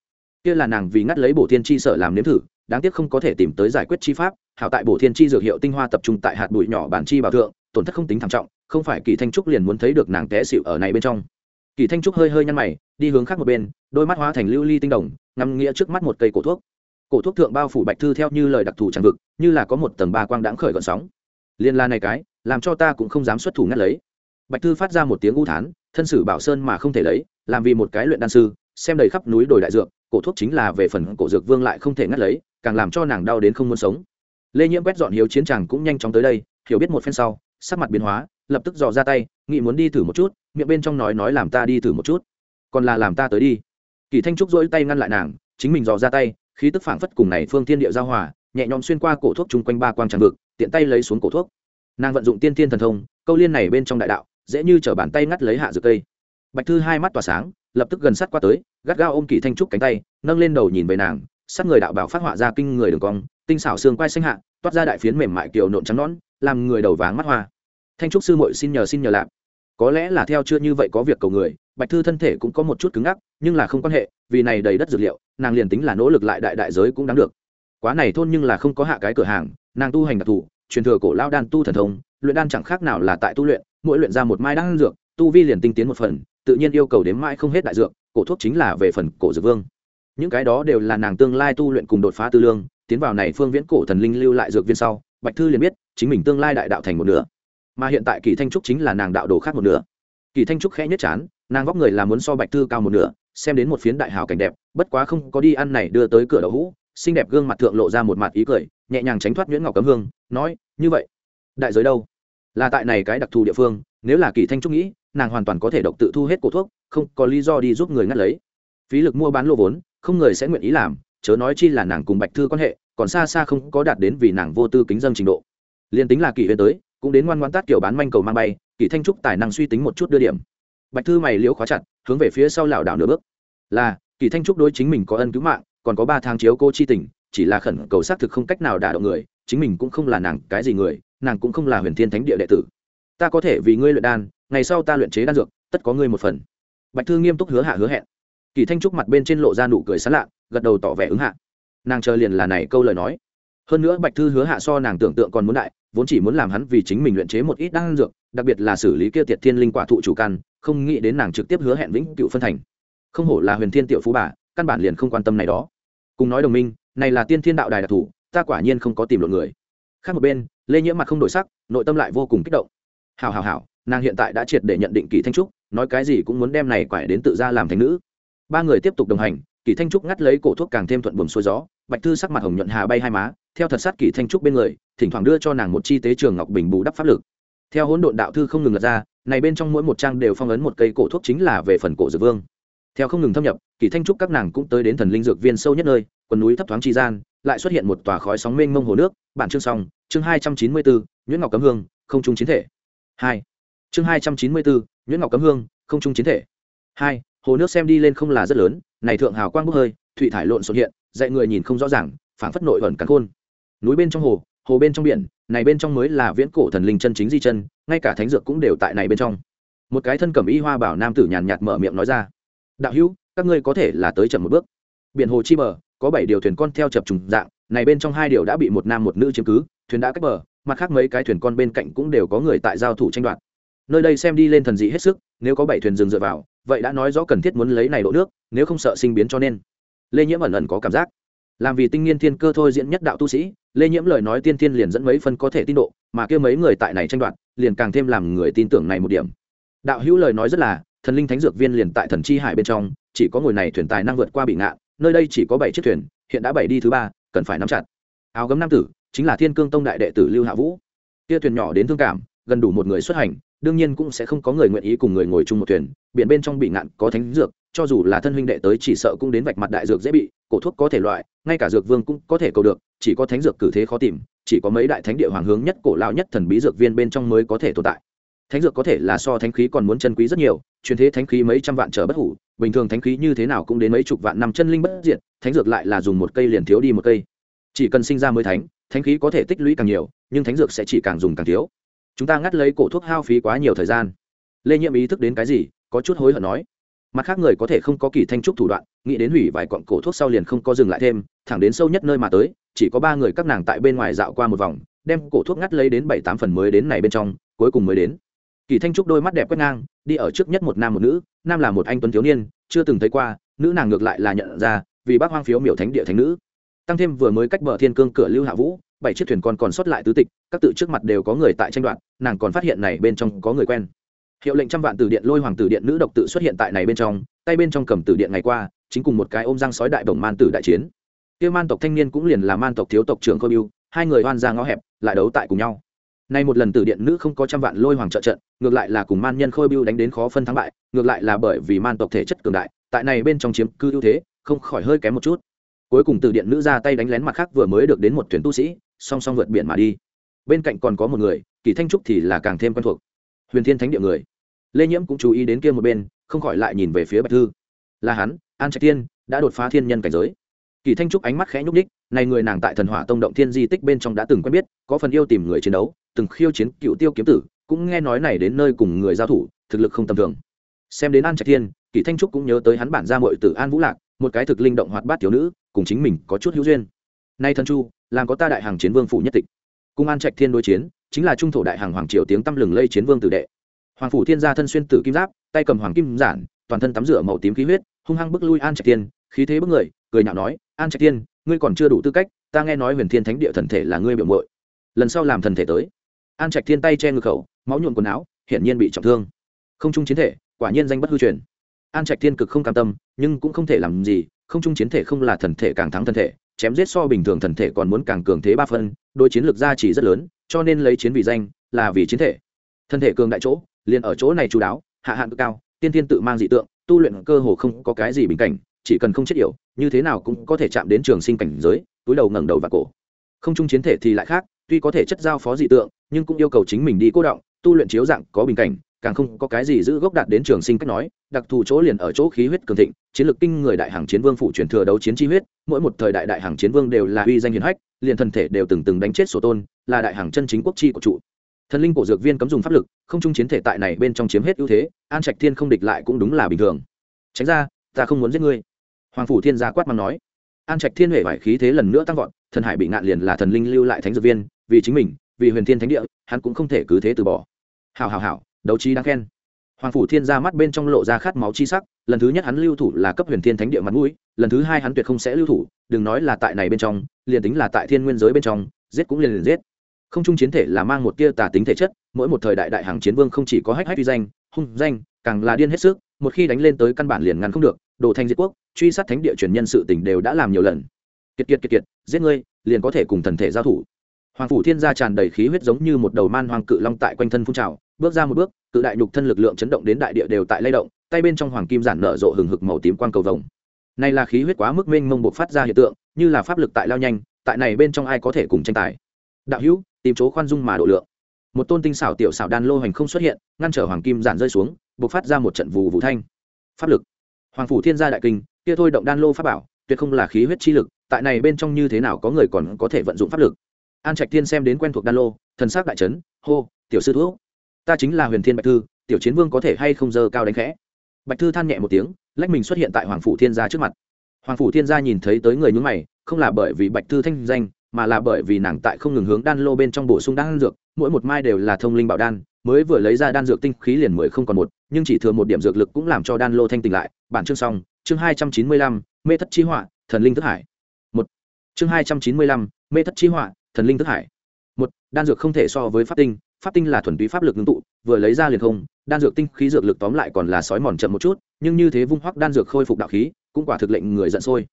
S1: Kia là nàng vì ngắt lấy bổ thiên chi sợ làm nếm thử đáng tiếc không có thể tìm tới giải quyết chi pháp, hảo tại bổ thiên chi dược hiệu tinh hoa tập trung tại hạt bụi nhỏ bản chi bảo thượng, tổn thất không tính thảm trọng, không phải kỳ thanh trúc liền muốn thấy được nàng té xịu ở này bên trong. Kỳ thanh trúc hơi hơi nhăn mày, đi hướng khác một bên, đôi mắt hóa thành lưu ly tinh đồng, ngắm nghĩa trước mắt một cây cổ thuốc. Cổ thuốc thượng bao phủ bạch thư theo như lời đặc thù tràng vực, như là có một tầng ba quang đãng khởi gọn sóng. Liên la này cái, làm cho ta cũng không dám xuất thủ ngắt lấy. Bạch thư phát ra một tiếng u thán, thân sử bảo sơn mà không thể lấy, làm vì một cái luyện đan sư, xem đầy khắp núi đồi đại dược, cổ thuốc chính là về phần cổ dược vương lại không thể ngắt lấy càng làm cho nàng đau đến không muốn sống. Lê nhiễm quét dọn hiếu chiến tràng cũng nhanh chóng tới đây, hiểu biết một phen sau, sắc mặt biến hóa, lập tức dò ra tay nghị muốn đi thử một chút, miệng bên trong nói nói làm ta đi thử một chút. Còn là làm ta tới đi. Kỳ thanh trúc dỗi tay ngăn lại nàng, chính mình dò ra tay, khí tức phảng phất cùng này phương thiên địa giao hòa, nhẹ nhõm xuyên qua cổ thuốc chung quanh ba quang tràng vực, tiện tay lấy xuống cổ thuốc. Nàng vận dụng tiên tiên thần thông, câu liên này bên trong đại đạo, dễ như chở bàn tay ngắt lấy hạ dược cây. Bạch thư hai mắt tỏa sáng, lập tức gần sát qua tới, gắt gao ôm kỳ thanh trúc cánh tay, nâng lên đầu nhìn về nàng sát người đạo bảo phát họa ra kinh người đường cong, tinh xảo xương quai xanh hạ, toát ra đại phiến mềm mại kiều nộn trắng nón làm người đầu váng mắt hoa. Thanh trúc sư muội xin nhờ xin nhờ lạp. Có lẽ là theo chưa như vậy có việc cầu người, bạch thư thân thể cũng có một chút cứng ngắc, nhưng là không quan hệ, vì này đầy đất dược liệu, nàng liền tính là nỗ lực lại đại đại giới cũng đáng được. Quá này thôn nhưng là không có hạ cái cửa hàng, nàng tu hành đặc thù, truyền thừa cổ lao đan tu thần thông, luyện đan chẳng khác nào là tại tu luyện, mỗi luyện ra một mai đan dược, tu vi liền tinh tiến một phần, tự nhiên yêu cầu đến mãi không hết đại dược, cổ thuốc chính là về phần cổ dược vương những cái đó đều là nàng tương lai tu luyện cùng đột phá tư lương, tiến vào này phương viễn cổ thần linh lưu lại dược viên sau, bạch thư liền biết, chính mình tương lai đại đạo thành một nửa. Mà hiện tại kỳ thanh trúc chính là nàng đạo đồ khác một nửa. Kỳ thanh trúc khẽ nhất chán, nàng vóc người là muốn so bạch thư cao một nửa, xem đến một phiến đại hào cảnh đẹp, bất quá không có đi ăn này đưa tới cửa đậu hũ, xinh đẹp gương mặt thượng lộ ra một mặt ý cười, nhẹ nhàng tránh thoát nhuyễn ngọc cấm hương, nói, như vậy, đại giới đâu? Là tại này cái đặc thù địa phương, nếu là kỳ thanh trúc nghĩ, nàng hoàn toàn có thể độc tự thu hết cổ thuốc, không có lý do đi giúp người ngắt lấy. Phí lực mua bán lô vốn không người sẽ nguyện ý làm, chớ nói chi là nàng cùng bạch thư quan hệ, còn xa xa không có đạt đến vì nàng vô tư kính dân trình độ. Liền tính là kỳ huyên tới, cũng đến ngoan ngoan tát kiểu bán manh cầu mang bay, Kỷ thanh trúc tài năng suy tính một chút đưa điểm. Bạch thư mày liễu khóa chặt, hướng về phía sau lảo đảo nửa bước. Là, Kỷ thanh trúc đối chính mình có ân cứu mạng, còn có ba tháng chiếu cô chi tình, chỉ là khẩn cầu xác thực không cách nào đả động người, chính mình cũng không là nàng cái gì người, nàng cũng không là huyền thiên thánh địa đệ tử. Ta có thể vì ngươi luyện đan, ngày sau ta luyện chế đan dược, tất có ngươi một phần. Bạch thư nghiêm túc hứa hạ hứa hẹn kỳ thanh trúc mặt bên trên lộ ra nụ cười sán lạ, gật đầu tỏ vẻ ứng hạ. Nàng chờ liền là này câu lời nói. Hơn nữa bạch thư hứa hạ so nàng tưởng tượng còn muốn đại, vốn chỉ muốn làm hắn vì chính mình luyện chế một ít đan dược, đặc biệt là xử lý kia tiệt thiên linh quả thụ chủ căn, không nghĩ đến nàng trực tiếp hứa hẹn vĩnh cựu phân thành. Không hổ là huyền thiên tiểu phú bà, căn bản liền không quan tâm này đó. Cùng nói đồng minh, này là tiên thiên đạo đài đặc thủ ta quả nhiên không có tìm lộn người. Khác một bên, lê nhiễm mặt không đổi sắc, nội tâm lại vô cùng kích động. Hào hào hào nàng hiện tại đã triệt để nhận định kỳ thanh trúc, nói cái gì cũng muốn đem này quải đến tự ra làm thành nữ ba người tiếp tục đồng hành, kỳ thanh trúc ngắt lấy cổ thuốc càng thêm thuận buồm xuôi gió, bạch thư sắc mặt hồng nhuận hà bay hai má, theo thật sát kỳ thanh trúc bên người, thỉnh thoảng đưa cho nàng một chi tế trường ngọc bình bù đắp pháp lực. Theo hỗn độn đạo thư không ngừng lật ra, này bên trong mỗi một trang đều phong ấn một cây cổ thuốc chính là về phần cổ dược vương. Theo không ngừng thâm nhập, kỳ thanh trúc các nàng cũng tới đến thần linh dược viên sâu nhất nơi, quần núi thấp thoáng tri gian, lại xuất hiện một tòa khói sóng mênh mông hồ nước, bản chương song chương hai trăm chín mươi bốn nguyễn ngọc cấm hương, không trung chiến thể. Hai. Chương hai trăm chín mươi bốn nguyễn ngọc cấm hương, không trung chiến thể. Hai hồ nước xem đi lên không là rất lớn, này thượng hào quang bốc hơi thụy thải lộn xuất hiện, dạy người nhìn không rõ ràng, phảng phất nội ẩn cắn khôn. Núi bên trong hồ hồ bên trong biển, này bên trong mới là viễn cổ thần linh chân chính di chân, ngay cả thánh dược cũng đều tại này bên trong. Một cái thân cầm y hoa bảo nam tử nhàn nhạt mở miệng nói ra, đạo hữu, các ngươi có thể là tới chậm một bước. Biển hồ chi bờ, có bảy điều thuyền con theo chập trùng dạng, này bên trong hai điều đã bị một nam một nữ chiếm cứ, thuyền đã cách bờ, mặt khác mấy cái thuyền con bên cạnh cũng đều có người tại giao thủ tranh đoạt nơi đây xem đi lên thần dị hết sức, nếu có bảy thuyền rừng dựa vào, vậy đã nói rõ cần thiết muốn lấy này độ nước, nếu không sợ sinh biến cho nên. Lê nhiễm ẩn ẩn có cảm giác. Làm vì tinh nghiên thiên cơ thôi diễn nhất đạo tu sĩ, lê nhiễm lời nói tiên thiên liền dẫn mấy phân có thể tin độ, mà kêu mấy người tại này tranh đoạt, liền càng thêm làm người tin tưởng này một điểm. Đạo hữu lời nói rất là, thần linh thánh dược viên liền tại thần chi hải bên trong, chỉ có ngồi này thuyền tài năng vượt qua bị ngạn nơi đây chỉ có bảy chiếc thuyền, hiện đã bảy đi thứ ba, cần phải nắm chặt. Áo gấm nam tử, chính là thiên cương tông đại đệ tử lưu hạ vũ. Kia thuyền nhỏ đến thương cảm, gần đủ một người xuất hành đương nhiên cũng sẽ không có người nguyện ý cùng người ngồi chung một thuyền, biển bên trong bị ngạn có thánh dược, cho dù là thân huynh đệ tới chỉ sợ cũng đến vạch mặt đại dược dễ bị, cổ thuốc có thể loại, ngay cả dược vương cũng có thể cầu được, chỉ có thánh dược cử thế khó tìm, chỉ có mấy đại thánh địa hoàng hướng nhất cổ lao nhất thần bí dược viên bên trong mới có thể tồn tại. Thánh dược có thể là so thánh khí còn muốn chân quý rất nhiều, truyền thế thánh khí mấy trăm vạn trở bất hủ, bình thường thánh khí như thế nào cũng đến mấy chục vạn năm chân linh bất diệt, thánh dược lại là dùng một cây liền thiếu đi một cây. Chỉ cần sinh ra mới thánh thánh khí có thể tích lũy càng nhiều, nhưng thánh dược sẽ chỉ càng dùng càng thiếu chúng ta ngắt lấy cổ thuốc hao phí quá nhiều thời gian. Lê nhiễm ý thức đến cái gì, có chút hối hận nói. Mặt khác người có thể không có kỳ thanh trúc thủ đoạn, nghĩ đến hủy vài cọn cổ thuốc sau liền không có dừng lại thêm, thẳng đến sâu nhất nơi mà tới, chỉ có ba người các nàng tại bên ngoài dạo qua một vòng, đem cổ thuốc ngắt lấy đến bảy tám phần mới đến này bên trong, cuối cùng mới đến. Kỳ thanh trúc đôi mắt đẹp quét ngang, đi ở trước nhất một nam một nữ, nam là một anh tuấn thiếu niên, chưa từng thấy qua, nữ nàng ngược lại là nhận ra, vì bác hoang phiếu miểu thánh địa thánh nữ. Tăng thêm vừa mới cách bờ thiên cương cửa lưu hạ vũ bảy chiếc thuyền còn còn sót lại tứ tịch, các tự trước mặt đều có người tại tranh đoạn nàng còn phát hiện này bên trong có người quen. Hiệu lệnh trăm vạn từ điện lôi hoàng tử điện nữ độc tự xuất hiện tại này bên trong, tay bên trong cầm từ điện ngày qua, chính cùng một cái ôm răng sói đại đồng man tử đại chiến. Kia man tộc thanh niên cũng liền là man tộc thiếu tộc trưởng khôi biêu hai người hoan ra ngõ hẹp, lại đấu tại cùng nhau. Nay một lần tử điện nữ không có trăm vạn lôi hoàng trợ trận, ngược lại là cùng man nhân khôi biêu đánh đến khó phân thắng bại, ngược lại là bởi vì man tộc thể chất cường đại, tại này bên trong chiếm cư ưu thế, không khỏi hơi kém một chút. Cuối cùng tử điện nữ ra tay đánh lén mặt khác vừa mới được đến một thuyền tu sĩ song song vượt biển mà đi. Bên cạnh còn có một người, kỳ thanh trúc thì là càng thêm quen thuộc. Huyền thiên thánh địa người. Lê nhiễm cũng chú ý đến kia một bên, không khỏi lại nhìn về phía bạch thư. Là hắn, an trạch tiên, đã đột phá thiên nhân cảnh giới. Kỳ thanh trúc ánh mắt khẽ nhúc ních này người nàng tại thần hỏa tông động thiên di tích bên trong đã từng quen biết, có phần yêu tìm người chiến đấu, từng khiêu chiến cựu tiêu kiếm tử, cũng nghe nói này đến nơi cùng người giao thủ, thực lực không tầm thường. Xem đến an trạch thiên kỳ thanh trúc cũng nhớ tới hắn bản gia muội tử an vũ lạc, một cái thực linh động hoạt bát thiếu nữ, cùng chính mình có chút hữu duyên. Nay thân chu làm có ta đại hàng chiến vương phủ nhất tịch. Cung an trạch thiên đối chiến, chính là trung thổ đại hàng hoàng triều tiếng tăm lừng lây chiến vương tử đệ. Hoàng phủ thiên gia thân xuyên tử kim giáp, tay cầm hoàng kim giản, toàn thân tắm rửa màu tím khí huyết, hung hăng bức lui an trạch thiên, khí thế bức người, cười nhạo nói, an trạch thiên, ngươi còn chưa đủ tư cách, ta nghe nói huyền thiên thánh địa thần thể là ngươi biểu mội lần sau làm thần thể tới, an trạch thiên tay che ngực khẩu, máu nhuộn quần áo, hiển nhiên bị trọng thương. Không trung chiến thể, quả nhiên danh bất hư truyền. An trạch thiên cực không cam tâm, nhưng cũng không thể làm gì, không trung chiến thể không là thần thể càng thắng thần thể chém giết so bình thường thần thể còn muốn càng cường thế ba phân đôi chiến lược gia chỉ rất lớn, cho nên lấy chiến vì danh, là vì chiến thể. Thân thể cường đại chỗ, liền ở chỗ này chú đáo, hạ hạn cực cao, tiên tiên tự mang dị tượng, tu luyện cơ hồ không có cái gì bình cảnh, chỉ cần không chết yểu, như thế nào cũng có thể chạm đến trường sinh cảnh giới, túi đầu ngẩng đầu và cổ. Không chung chiến thể thì lại khác, tuy có thể chất giao phó dị tượng, nhưng cũng yêu cầu chính mình đi cố động, tu luyện chiếu dạng có bình cảnh càng không có cái gì giữ gốc đạt đến trường sinh cách nói, đặc thù chỗ liền ở chỗ khí huyết cường thịnh, chiến lược kinh người đại hàng chiến vương phụ truyền thừa đấu chiến chi huyết, mỗi một thời đại đại hàng chiến vương đều là uy danh hiền hách, liền thân thể đều từng từng đánh chết sổ tôn, là đại hàng chân chính quốc chi của trụ thần linh cổ dược viên cấm dùng pháp lực, không chung chiến thể tại này bên trong chiếm hết ưu thế, an trạch thiên không địch lại cũng đúng là bình thường. Tránh ra, ta không muốn giết ngươi. Hoàng phủ thiên gia quát mắng nói. An trạch thiên huệ vải khí thế lần nữa tăng vọt, thần hải bị ngạn liền là thần linh lưu lại thánh dược viên, vì chính mình, vì huyền thiên thánh địa, hắn cũng không thể cứ thế từ bỏ. Hào hào hào đấu trí đáng khen. Hoàng phủ thiên ra mắt bên trong lộ ra khát máu chi sắc, lần thứ nhất hắn lưu thủ là cấp huyền thiên thánh địa mặt mũi, lần thứ hai hắn tuyệt không sẽ lưu thủ, đừng nói là tại này bên trong, liền tính là tại thiên nguyên giới bên trong, giết cũng liền liền giết. Không chung chiến thể là mang một tia tà tính thể chất, mỗi một thời đại đại hàng chiến vương không chỉ có hách hách uy danh, hung danh, càng là điên hết sức, một khi đánh lên tới căn bản liền ngăn không được đổ thành diệt quốc, truy sát thánh địa truyền nhân sự tình đều đã làm nhiều lần. Kiệt kiệt kiệt kiệt, giết ngươi, liền có thể cùng thần thể giao thủ. Hoàng phủ thiên gia tràn đầy khí huyết giống như một đầu man hoàng cự long tại quanh thân phun trào bước ra một bước, cự đại nhục thân lực lượng chấn động đến đại địa đều tại lay động, tay bên trong hoàng kim giản nở rộ hừng hực màu tím quang cầu vồng. Này là khí huyết quá mức mênh mông buộc phát ra hiện tượng, như là pháp lực tại lao nhanh, tại này bên trong ai có thể cùng tranh tài. Đạo hữu, tìm chỗ khoan dung mà độ lượng. Một tôn tinh xảo tiểu xảo đan lô hành không xuất hiện, ngăn trở hoàng kim giản rơi xuống buộc phát ra một trận vù vũ thanh. Pháp lực. Hoàng phủ thiên gia đại kinh, kia thôi động đan lô pháp bảo, tuyệt không là khí huyết chi lực, tại này bên trong như thế nào có người còn có thể vận dụng pháp lực? An trạch thiên xem đến quen thuộc đan lô, thần sắc đại trấn hô, tiểu sư thuốc ta chính là huyền thiên bạch thư, tiểu chiến vương có thể hay không dơ cao đánh khẽ? Bạch thư than nhẹ một tiếng, lách mình xuất hiện tại hoàng phủ thiên gia trước mặt. Hoàng phủ thiên gia nhìn thấy tới người nhúng mày, không là bởi vì bạch thư thanh danh, mà là bởi vì nàng tại không ngừng hướng đan lô bên trong bổ sung đan dược, mỗi một mai đều là thông linh bảo đan, mới vừa lấy ra đan dược tinh khí liền mười không còn một, nhưng chỉ thừa một điểm dược lực cũng làm cho đan lô thanh tỉnh lại. Bản chương xong, chương hai trăm chín mươi lăm, mê thất chi họa, thần linh thức hải. Một. Chương hai trăm chín mươi lăm, mê thất chi họa, thần linh thức hải. Một, đan dược không thể so với pháp tinh pháp tinh là thuần túy pháp lực ngưng tụ, vừa lấy ra liền không, đan dược tinh khí dược lực tóm lại còn là sói mòn chậm một chút, nhưng như thế vung hoắc đan dược khôi phục đạo khí, cũng quả thực lệnh người giận sôi.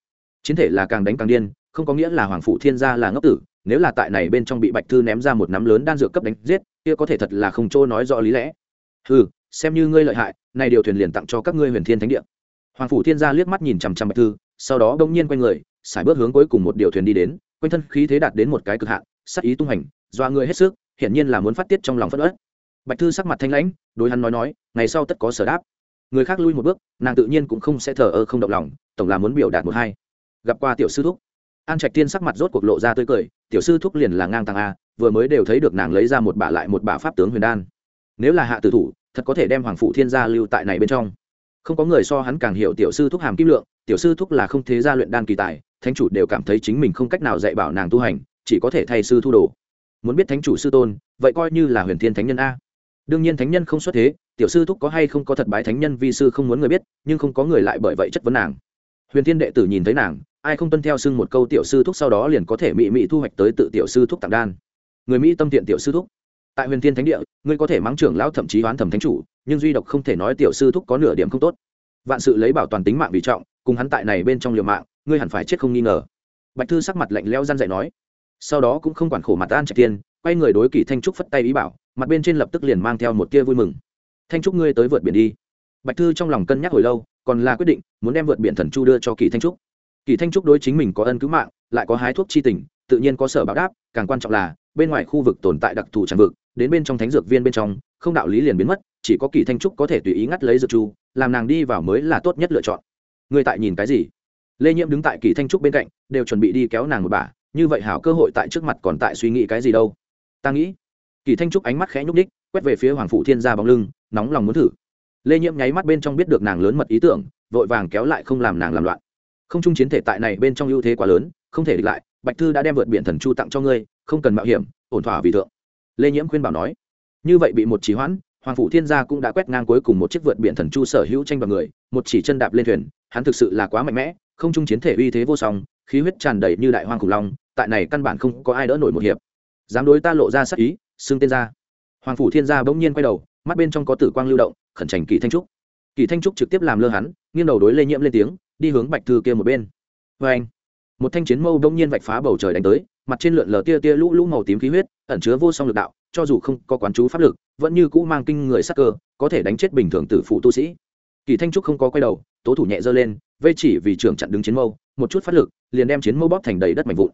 S1: Chiến thể là càng đánh càng điên, không có nghĩa là hoàng phủ thiên gia là ngốc tử, nếu là tại này bên trong bị bạch thư ném ra một nắm lớn đan dược cấp đánh giết, kia có thể thật là không chỗ nói rõ lý lẽ. Ừ xem như ngươi lợi hại này điều thuyền liền tặng cho các ngươi huyền thiên thánh địa. Hoàng phủ thiên gia liếc mắt nhìn chằm chằm bạch thư, sau đó đông nhiên quay người xài bước hướng cuối cùng một điều thuyền đi đến, quanh thân khí thế đạt đến một cái cực hạn, sắc ý tung hành doa người hết sức hiển nhiên là muốn phát tiết trong lòng phất ớt. Bạch thư sắc mặt thanh lãnh, đối hắn nói nói, ngày sau tất có sở đáp. Người khác lui một bước, nàng tự nhiên cũng không sẽ thờ ơ không động lòng, tổng là muốn biểu đạt một hai. Gặp qua tiểu sư thúc. An trạch tiên sắc mặt rốt cuộc lộ ra tươi cười, tiểu sư thúc liền là ngang tàng a, vừa mới đều thấy được nàng lấy ra một bả lại một bả pháp tướng huyền đan. Nếu là hạ tử thủ, thật có thể đem hoàng phụ thiên gia lưu tại này bên trong. Không có người so hắn càng hiểu tiểu sư thúc hàm kim lượng, tiểu sư thúc là không thế gia luyện đan kỳ tài, thánh chủ đều cảm thấy chính mình không cách nào dạy bảo nàng tu hành, chỉ có thể thay sư thu đồ muốn biết thánh chủ sư tôn, vậy coi như là huyền thiên thánh nhân a. Đương nhiên thánh nhân không xuất thế, tiểu sư thúc có hay không có thật bái thánh nhân vi sư không muốn người biết, nhưng không có người lại bởi vậy chất vấn nàng. Huyền thiên đệ tử nhìn thấy nàng, ai không tuân theo xưng một câu tiểu sư thúc sau đó liền có thể mị mị thu hoạch tới tự tiểu sư thúc tặng đan. Người mỹ tâm thiện tiểu sư thúc. Tại huyền thiên thánh địa, ngươi có thể mắng trưởng lão thậm chí oán thẩm thánh chủ, nhưng duy độc không thể nói tiểu sư thúc có nửa điểm không tốt. Vạn sự lấy bảo toàn tính mạng vì trọng, cùng hắn tại này bên trong liều mạng, ngươi hẳn phải chết không nghi ngờ. Bạch thư sắc mặt lạnh leo gian dạy nói sau đó cũng không quản khổ mặt an trạch tiên, quay người đối kỳ thanh trúc phất tay ý bảo, mặt bên trên lập tức liền mang theo một tia vui mừng. Thanh trúc ngươi tới vượt biển đi. Bạch thư trong lòng cân nhắc hồi lâu, còn là quyết định muốn đem vượt biển thần chu đưa cho kỳ thanh trúc. Kỳ thanh trúc đối chính mình có ân cứu mạng, lại có hái thuốc chi tình, tự nhiên có sở báo đáp, càng quan trọng là, bên ngoài khu vực tồn tại đặc thù tràn vực, đến bên trong thánh dược viên bên trong, không đạo lý liền biến mất, chỉ có kỳ thanh trúc có thể tùy ý ngắt lấy dược chu, làm nàng đi vào mới là tốt nhất lựa chọn. Người tại nhìn cái gì? Lê nhiễm đứng tại kỳ thanh trúc bên cạnh, đều chuẩn bị đi kéo nàng một bà như vậy hảo cơ hội tại trước mặt còn tại suy nghĩ cái gì đâu. Ta nghĩ kỳ thanh trúc ánh mắt khẽ nhúc đích, quét về phía hoàng phụ thiên gia bóng lưng nóng lòng muốn thử. Lê nhiễm nháy mắt bên trong biết được nàng lớn mật ý tưởng vội vàng kéo lại không làm nàng làm loạn. Không chung chiến thể tại này bên trong ưu thế quá lớn không thể địch lại bạch thư đã đem vượt biển thần chu tặng cho ngươi không cần mạo hiểm ổn thỏa vì thượng. Lê nhiễm khuyên bảo nói. Như vậy bị một trí hoãn hoàng phủ thiên gia cũng đã quét ngang cuối cùng một chiếc vượt biển thần chu sở hữu tranh bằng người một chỉ chân đạp lên thuyền hắn thực sự là quá mạnh mẽ không chung chiến thể uy thế vô song khí huyết tràn đầy như đại hoang khủng long tại này căn bản không có ai đỡ nổi một hiệp. Dám đối ta lộ ra sắc ý, xưng tên ra. Hoàng phủ thiên gia bỗng nhiên quay đầu, mắt bên trong có tử quang lưu động, khẩn trành kỳ thanh trúc. Kỳ thanh trúc trực tiếp làm lơ hắn, nghiêng đầu đối lê nhiễm lên tiếng, đi hướng bạch thư kia một bên. Vê anh, một thanh chiến mâu bỗng nhiên vạch phá bầu trời đánh tới, mặt trên lượn lờ tia tia lũ lũ màu tím khí huyết, ẩn chứa vô song lực đạo, cho dù không có quán chú pháp lực, vẫn như cũ mang kinh người sắc cơ, có thể đánh chết bình thường tử phụ tu sĩ. Kỳ thanh trúc không có quay đầu, tố thủ nhẹ giơ lên, vây chỉ vì trưởng chặn đứng chiến mâu, một chút phát lực, liền đem chiến mâu bóp thành đầy đất mạnh vụn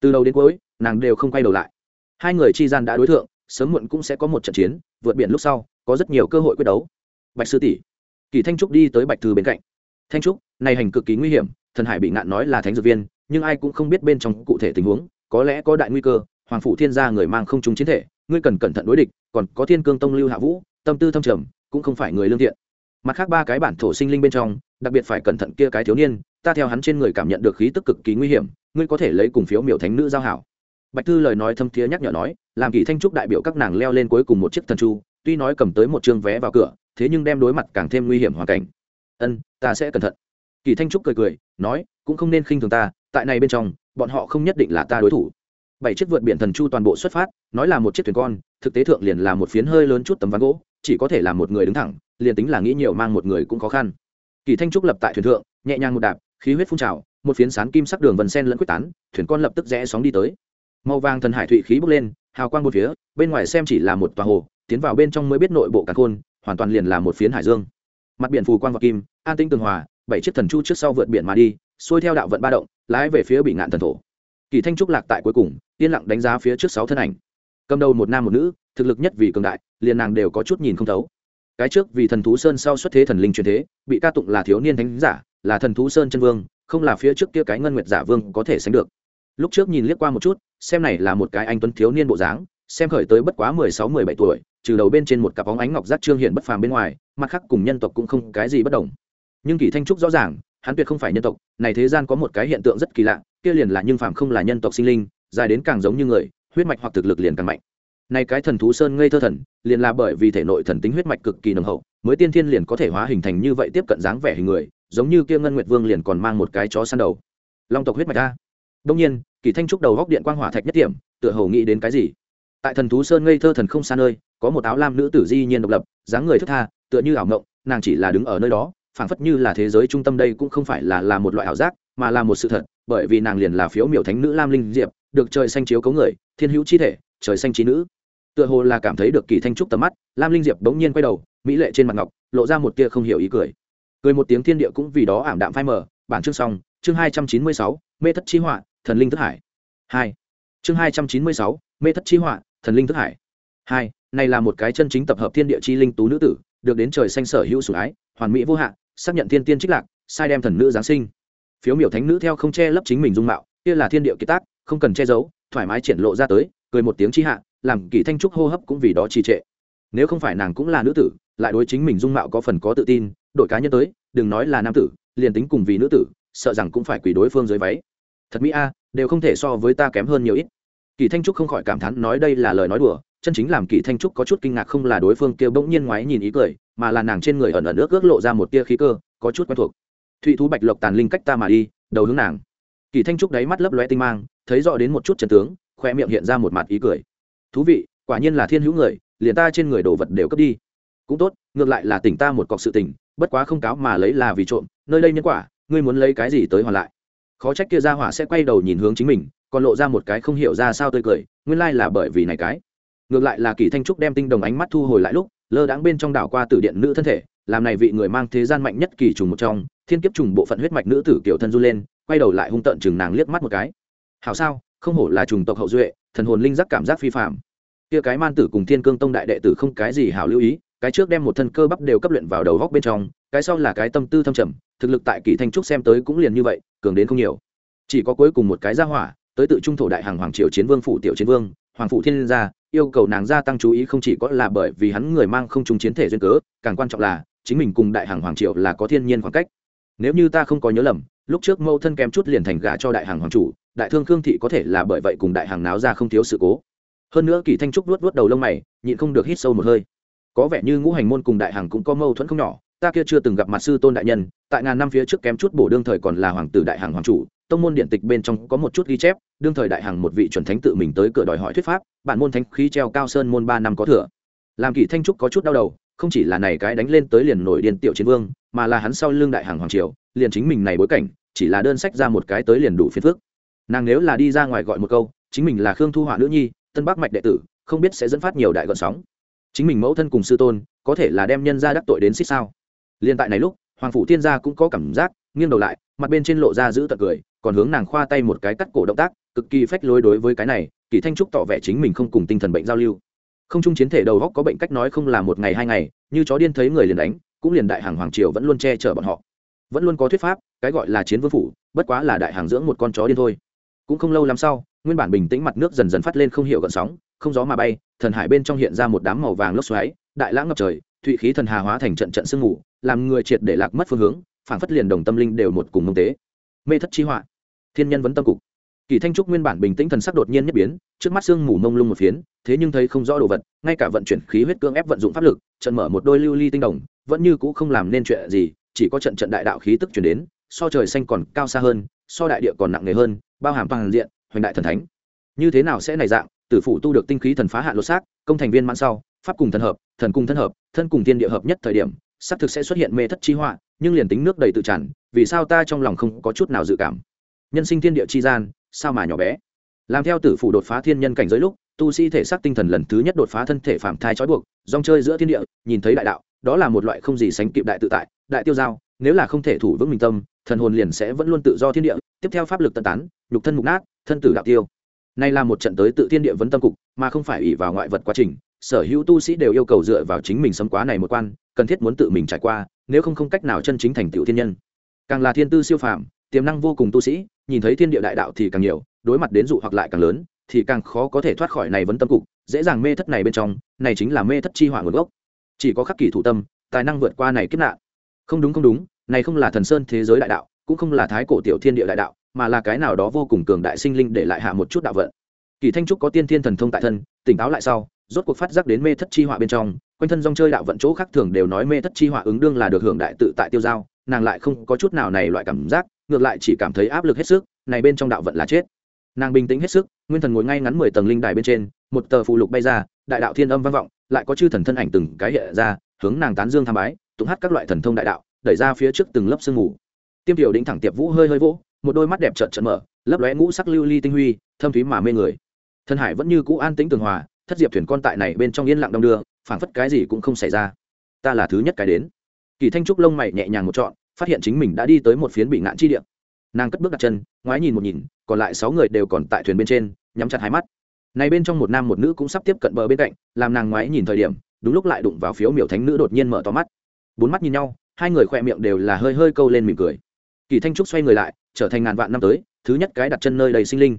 S1: từ đầu đến cuối, nàng đều không quay đầu lại. Hai người chi gian đã đối tượng sớm muộn cũng sẽ có một trận chiến, vượt biển lúc sau, có rất nhiều cơ hội quyết đấu. Bạch sư tỷ, kỳ thanh trúc đi tới bạch thư bên cạnh. Thanh trúc, này hành cực kỳ nguy hiểm, thần hải bị ngạn nói là thánh dược viên, nhưng ai cũng không biết bên trong cụ thể tình huống, có lẽ có đại nguy cơ, hoàng phủ thiên gia người mang không trúng chiến thể, ngươi cần cẩn thận đối địch, còn có thiên cương tông lưu hạ vũ, tâm tư thâm trầm, cũng không phải người lương thiện. Mặt khác ba cái bản thổ sinh linh bên trong, đặc biệt phải cẩn thận kia cái thiếu niên, ta theo hắn trên người cảm nhận được khí tức cực kỳ nguy hiểm ngươi có thể lấy cùng phiếu miểu thánh nữ giao hảo. Bạch thư lời nói thâm thiế nhắc nhở nói, làm kỳ thanh trúc đại biểu các nàng leo lên cuối cùng một chiếc thần chu, tuy nói cầm tới một chương vé vào cửa, thế nhưng đem đối mặt càng thêm nguy hiểm hoàn cảnh. Ân, ta sẽ cẩn thận. Kỳ thanh trúc cười cười, nói, cũng không nên khinh thường ta, tại này bên trong, bọn họ không nhất định là ta đối thủ. Bảy chiếc vượt biển thần chu toàn bộ xuất phát, nói là một chiếc thuyền con, thực tế thượng liền là một phiến hơi lớn chút tấm ván gỗ, chỉ có thể là một người đứng thẳng, liền tính là nghĩ nhiều mang một người cũng khó khăn. Kỳ thanh trúc lập tại thuyền thượng, nhẹ nhàng một đạp khí huyết phun trào, một phiến sán kim sắc đường vần sen lẫn quyết tán, thuyền con lập tức rẽ sóng đi tới. Màu vàng thần hải thụy khí bốc lên, hào quang một phía, bên ngoài xem chỉ là một tòa hồ, tiến vào bên trong mới biết nội bộ cả khôn, hoàn toàn liền là một phiến hải dương. Mặt biển phù quang và kim, an tinh tường hòa, bảy chiếc thần chu trước sau vượt biển mà đi, xuôi theo đạo vận ba động, lái về phía bị ngạn thần thổ. Kỳ thanh trúc lạc tại cuối cùng, yên lặng đánh giá phía trước sáu thân ảnh. Cầm đầu một nam một nữ, thực lực nhất vì cường đại, liền nàng đều có chút nhìn không thấu. Cái trước vì thần thú sơn sau xuất thế thần linh truyền thế, bị ca tụng là thiếu niên thánh giả là thần thú sơn chân vương, không là phía trước kia cái ngân nguyệt giả vương có thể sánh được. Lúc trước nhìn liếc qua một chút, xem này là một cái anh tuấn thiếu niên bộ dáng, xem khởi tới bất quá mười sáu, mười bảy tuổi, trừ đầu bên trên một cặp bóng ánh ngọc giác trương hiện bất phàm bên ngoài, mặt khác cùng nhân tộc cũng không cái gì bất đồng. Nhưng kỳ thanh trúc rõ ràng, hắn tuyệt không phải nhân tộc, này thế gian có một cái hiện tượng rất kỳ lạ, kia liền là nhưng phàm không là nhân tộc sinh linh, dài đến càng giống như người, huyết mạch hoặc thực lực liền càng mạnh. Này cái thần thú sơn ngây thơ thần, liền là bởi vì thể nội thần tính huyết mạch cực kỳ nồng hậu, mới tiên thiên liền có thể hóa hình thành như vậy tiếp cận dáng vẻ hình người giống như kia ngân nguyệt vương liền còn mang một cái chó săn đầu. Long tộc huyết mạch ta đông nhiên, kỳ thanh trúc đầu góc điện quang hỏa thạch nhất điểm, tựa hồ nghĩ đến cái gì? Tại thần thú sơn ngây thơ thần không xa nơi, có một áo lam nữ tử di nhiên độc lập, dáng người thức tha, tựa như ảo ngộng nàng chỉ là đứng ở nơi đó, phảng phất như là thế giới trung tâm đây cũng không phải là là một loại ảo giác, mà là một sự thật, bởi vì nàng liền là phiếu miểu thánh nữ lam linh diệp, được trời xanh chiếu cấu người, thiên hữu chi thể, trời xanh trí nữ. Tựa hồ là cảm thấy được kỳ thanh trúc tầm mắt, lam linh diệp bỗng nhiên quay đầu, mỹ lệ trên mặt ngọc, lộ ra một tia không hiểu ý cười cười một tiếng thiên địa cũng vì đó ảm đạm phai mờ. Bản chương xong, chương hai trăm chín mươi sáu, mê thất chi họa, thần linh thức hải. Hai. Chương hai trăm chín mươi sáu, mê thất chi họa, thần linh thức hải. Hai, này là một cái chân chính tập hợp thiên địa chi linh tú nữ tử, được đến trời xanh sở hữu sủng ái, hoàn mỹ vô hạn, xác nhận thiên tiên trích lạc, sai đem thần nữ giáng sinh. Phiếu miểu thánh nữ theo không che lấp chính mình dung mạo, kia là thiên địa kiệt tác, không cần che giấu, thoải mái triển lộ ra tới, cười một tiếng chi hạ, làm kỳ thanh trúc hô hấp cũng vì đó trì trệ. Nếu không phải nàng cũng là nữ tử, lại đối chính mình dung mạo có phần có tự tin đội cá nhân tới, đừng nói là nam tử, liền tính cùng vì nữ tử, sợ rằng cũng phải quỳ đối phương dưới váy. Thật mỹ a, đều không thể so với ta kém hơn nhiều ít. Kỳ thanh trúc không khỏi cảm thán nói đây là lời nói đùa, chân chính làm kỳ thanh trúc có chút kinh ngạc không là đối phương kêu bỗng nhiên ngoái nhìn ý cười, mà là nàng trên người ẩn ẩn ước ước lộ ra một tia khí cơ, có chút quen thuộc. Thụy thú bạch lộc tàn linh cách ta mà đi, đầu hướng nàng. Kỳ thanh trúc đáy mắt lấp lóe tinh mang, thấy rõ đến một chút chân tướng, khoe miệng hiện ra một mặt ý cười. Thú vị, quả nhiên là thiên hữu người, liền ta trên người đồ vật đều cướp đi. Cũng tốt, ngược lại là tỉnh ta một cọc sự tình bất quá không cáo mà lấy là vì trộm, nơi đây nhân quả, ngươi muốn lấy cái gì tới hoàn lại? Khó trách kia ra hỏa sẽ quay đầu nhìn hướng chính mình, còn lộ ra một cái không hiểu ra sao tươi cười, nguyên lai là bởi vì này cái. Ngược lại là kỳ thanh trúc đem tinh đồng ánh mắt thu hồi lại lúc, lơ đãng bên trong đảo qua tử điện nữ thân thể, làm này vị người mang thế gian mạnh nhất kỳ trùng một trong, thiên kiếp trùng bộ phận huyết mạch nữ tử kiểu thân du lên, quay đầu lại hung tợn chừng nàng liếc mắt một cái. Hảo sao, không hổ là trùng tộc hậu duệ, thần hồn linh giác cảm giác phi phạm kia cái man tử cùng thiên cương tông đại đệ tử không cái gì hảo lưu ý cái trước đem một thân cơ bắp đều cấp luyện vào đầu góc bên trong, cái sau là cái tâm tư thâm trầm, thực lực tại kỳ thanh trúc xem tới cũng liền như vậy, cường đến không nhiều. Chỉ có cuối cùng một cái gia hỏa, tới tự trung thổ đại hàng hoàng triều chiến vương phủ tiểu chiến vương, hoàng phủ thiên gia, yêu cầu nàng gia tăng chú ý không chỉ có là bởi vì hắn người mang không trung chiến thể duyên cớ, càng quan trọng là, chính mình cùng đại hàng hoàng triều là có thiên nhiên khoảng cách. Nếu như ta không có nhớ lầm, lúc trước mâu thân kém chút liền thành gả cho đại hàng hoàng chủ, đại thương khương thị có thể là bởi vậy cùng đại hàng náo ra không thiếu sự cố. Hơn nữa kỳ thanh trúc luốt vuốt đầu lông mày, nhịn không được hít sâu một hơi có vẻ như ngũ hành môn cùng đại hàng cũng có mâu thuẫn không nhỏ, ta kia chưa từng gặp mặt sư tôn đại nhân, tại ngàn năm phía trước kém chút bổ đương thời còn là hoàng tử đại hàng hoàng chủ, tông môn điện tịch bên trong có một chút ghi chép, đương thời đại hàng một vị chuẩn thánh tự mình tới cửa đòi hỏi thuyết pháp, bản môn thánh khí treo cao sơn môn ba năm có thừa. Làm kỳ thanh trúc có chút đau đầu, không chỉ là này cái đánh lên tới liền nổi điên tiểu chiến vương, mà là hắn sau lưng đại hàng hoàng triều, liền chính mình này bối cảnh, chỉ là đơn sách ra một cái tới liền đủ phiền phức. Nàng nếu là đi ra ngoài gọi một câu, chính mình là khương thu họa nữ nhi, tân bắc mạch đệ tử, không biết sẽ dẫn phát nhiều đại gọn sóng chính mình mẫu thân cùng sư tôn, có thể là đem nhân ra đắc tội đến xích sao? Liên tại này lúc, hoàng phủ thiên gia cũng có cảm giác, nghiêng đầu lại, mặt bên trên lộ ra giữ tật cười, còn hướng nàng khoa tay một cái cắt cổ động tác, cực kỳ phách lối đối với cái này, kỳ thanh trúc tỏ vẻ chính mình không cùng tinh thần bệnh giao lưu. Không chung chiến thể đầu góc có bệnh cách nói không là một ngày hai ngày, như chó điên thấy người liền đánh, cũng liền đại hàng hoàng triều vẫn luôn che chở bọn họ. Vẫn luôn có thuyết pháp, cái gọi là chiến vương phủ, bất quá là đại hàng dưỡng một con chó điên thôi. Cũng không lâu lắm sau, nguyên bản bình tĩnh mặt nước dần dần phát lên không hiểu gợn sóng không gió mà bay, thần hải bên trong hiện ra một đám màu vàng lốc xoáy, đại lãng ngập trời, thụy khí thần hà hóa thành trận trận sương mù, làm người triệt để lạc mất phương hướng phản phất liền đồng tâm linh đều một cùng mông tế. Mê thất chi họa. Thiên nhân vấn tâm cục. Kỳ thanh trúc nguyên bản bình tĩnh thần sắc đột nhiên nhất biến, trước mắt sương mù mông lung một phiến, thế nhưng thấy không rõ đồ vật, ngay cả vận chuyển khí huyết cương ép vận dụng pháp lực, trận mở một đôi lưu ly tinh đồng, vẫn như cũ không làm nên chuyện gì, chỉ có trận trận đại đạo khí tức chuyển đến, so trời xanh còn cao xa hơn, so đại địa còn nặng nề hơn, bao hàm toàn diện, hoành đại thần thánh. Như thế nào sẽ này dạng tử phụ tu được tinh khí thần phá hạ lột xác, công thành viên mãn sau, pháp cùng thần hợp, thần cùng thân hợp, thân cùng tiên địa hợp nhất thời điểm, xác thực sẽ xuất hiện mê thất chi họa, nhưng liền tính nước đầy tự tràn, vì sao ta trong lòng không có chút nào dự cảm? Nhân sinh thiên địa chi gian, sao mà nhỏ bé? Làm theo tử phụ đột phá thiên nhân cảnh giới lúc, tu sĩ thể xác tinh thần lần thứ nhất đột phá thân thể phạm thai trói buộc dòng chơi giữa thiên địa, nhìn thấy đại đạo, đó là một loại không gì sánh kịp đại tự tại, đại tiêu giao, nếu là không thể thủ vững mình tâm, thần hồn liền sẽ vẫn luôn tự do thiên địa, tiếp theo pháp lực tận tán, nhục thân mục nát, thân tử đạo tiêu nay là một trận tới tự thiên địa vấn tâm cục, mà không phải ỷ vào ngoại vật quá trình. Sở hữu tu sĩ đều yêu cầu dựa vào chính mình sống quá này một quan, cần thiết muốn tự mình trải qua, nếu không không cách nào chân chính thành tựu thiên nhân. Càng là thiên tư siêu phàm, tiềm năng vô cùng tu sĩ, nhìn thấy thiên địa đại đạo thì càng nhiều, đối mặt đến dụ hoặc lại càng lớn, thì càng khó có thể thoát khỏi này vấn tâm cục. Dễ dàng mê thất này bên trong, này chính là mê thất chi hỏa nguồn gốc. Chỉ có khắc kỷ thủ tâm, tài năng vượt qua này kiếp nạn. Không đúng không đúng, này không là thần sơn thế giới đại đạo, cũng không là thái cổ tiểu thiên địa đại đạo mà là cái nào đó vô cùng cường đại sinh linh để lại hạ một chút đạo vận. Kỳ thanh trúc có tiên thiên thần thông tại thân, tỉnh táo lại sau, rốt cuộc phát giác đến mê thất chi họa bên trong, quanh thân dòng chơi đạo vận chỗ khác thường đều nói mê thất chi họa ứng đương là được hưởng đại tự tại tiêu giao, nàng lại không có chút nào này loại cảm giác, ngược lại chỉ cảm thấy áp lực hết sức, này bên trong đạo vận là chết. Nàng bình tĩnh hết sức, nguyên thần ngồi ngay ngắn mười tầng linh đài bên trên, một tờ phụ lục bay ra, đại đạo thiên âm vang vọng, lại có chư thần thân ảnh từng cái hiện ra, hướng nàng tán dương tham bái, tụng hát các loại thần thông đại đạo, đẩy ra phía trước từng lớp sương mù. Tiêm tiểu đĩnh thẳng tiệp vũ hơi hơi vỗ một đôi mắt đẹp trợn trợn mở, lấp lóe ngũ sắc lưu ly tinh huy, thâm thúy mà mê người. Thân hải vẫn như cũ an tĩnh tường hòa, thất diệp thuyền con tại này bên trong yên lặng đông đưa, phảng phất cái gì cũng không xảy ra. Ta là thứ nhất cái đến. Kỳ thanh trúc lông mày nhẹ nhàng một trọn, phát hiện chính mình đã đi tới một phiến bị ngạn chi địa. Nàng cất bước đặt chân, ngoái nhìn một nhìn, còn lại sáu người đều còn tại thuyền bên trên, nhắm chặt hai mắt. Này bên trong một nam một nữ cũng sắp tiếp cận bờ bên cạnh, làm nàng ngoái nhìn thời điểm, đúng lúc lại đụng vào phiếu miểu thánh nữ đột nhiên mở to mắt. Bốn mắt nhìn nhau, hai người khoe miệng đều là hơi hơi câu lên mỉm cười. Kỳ thanh trúc xoay người lại trở thành ngàn vạn năm tới, thứ nhất cái đặt chân nơi đầy sinh linh.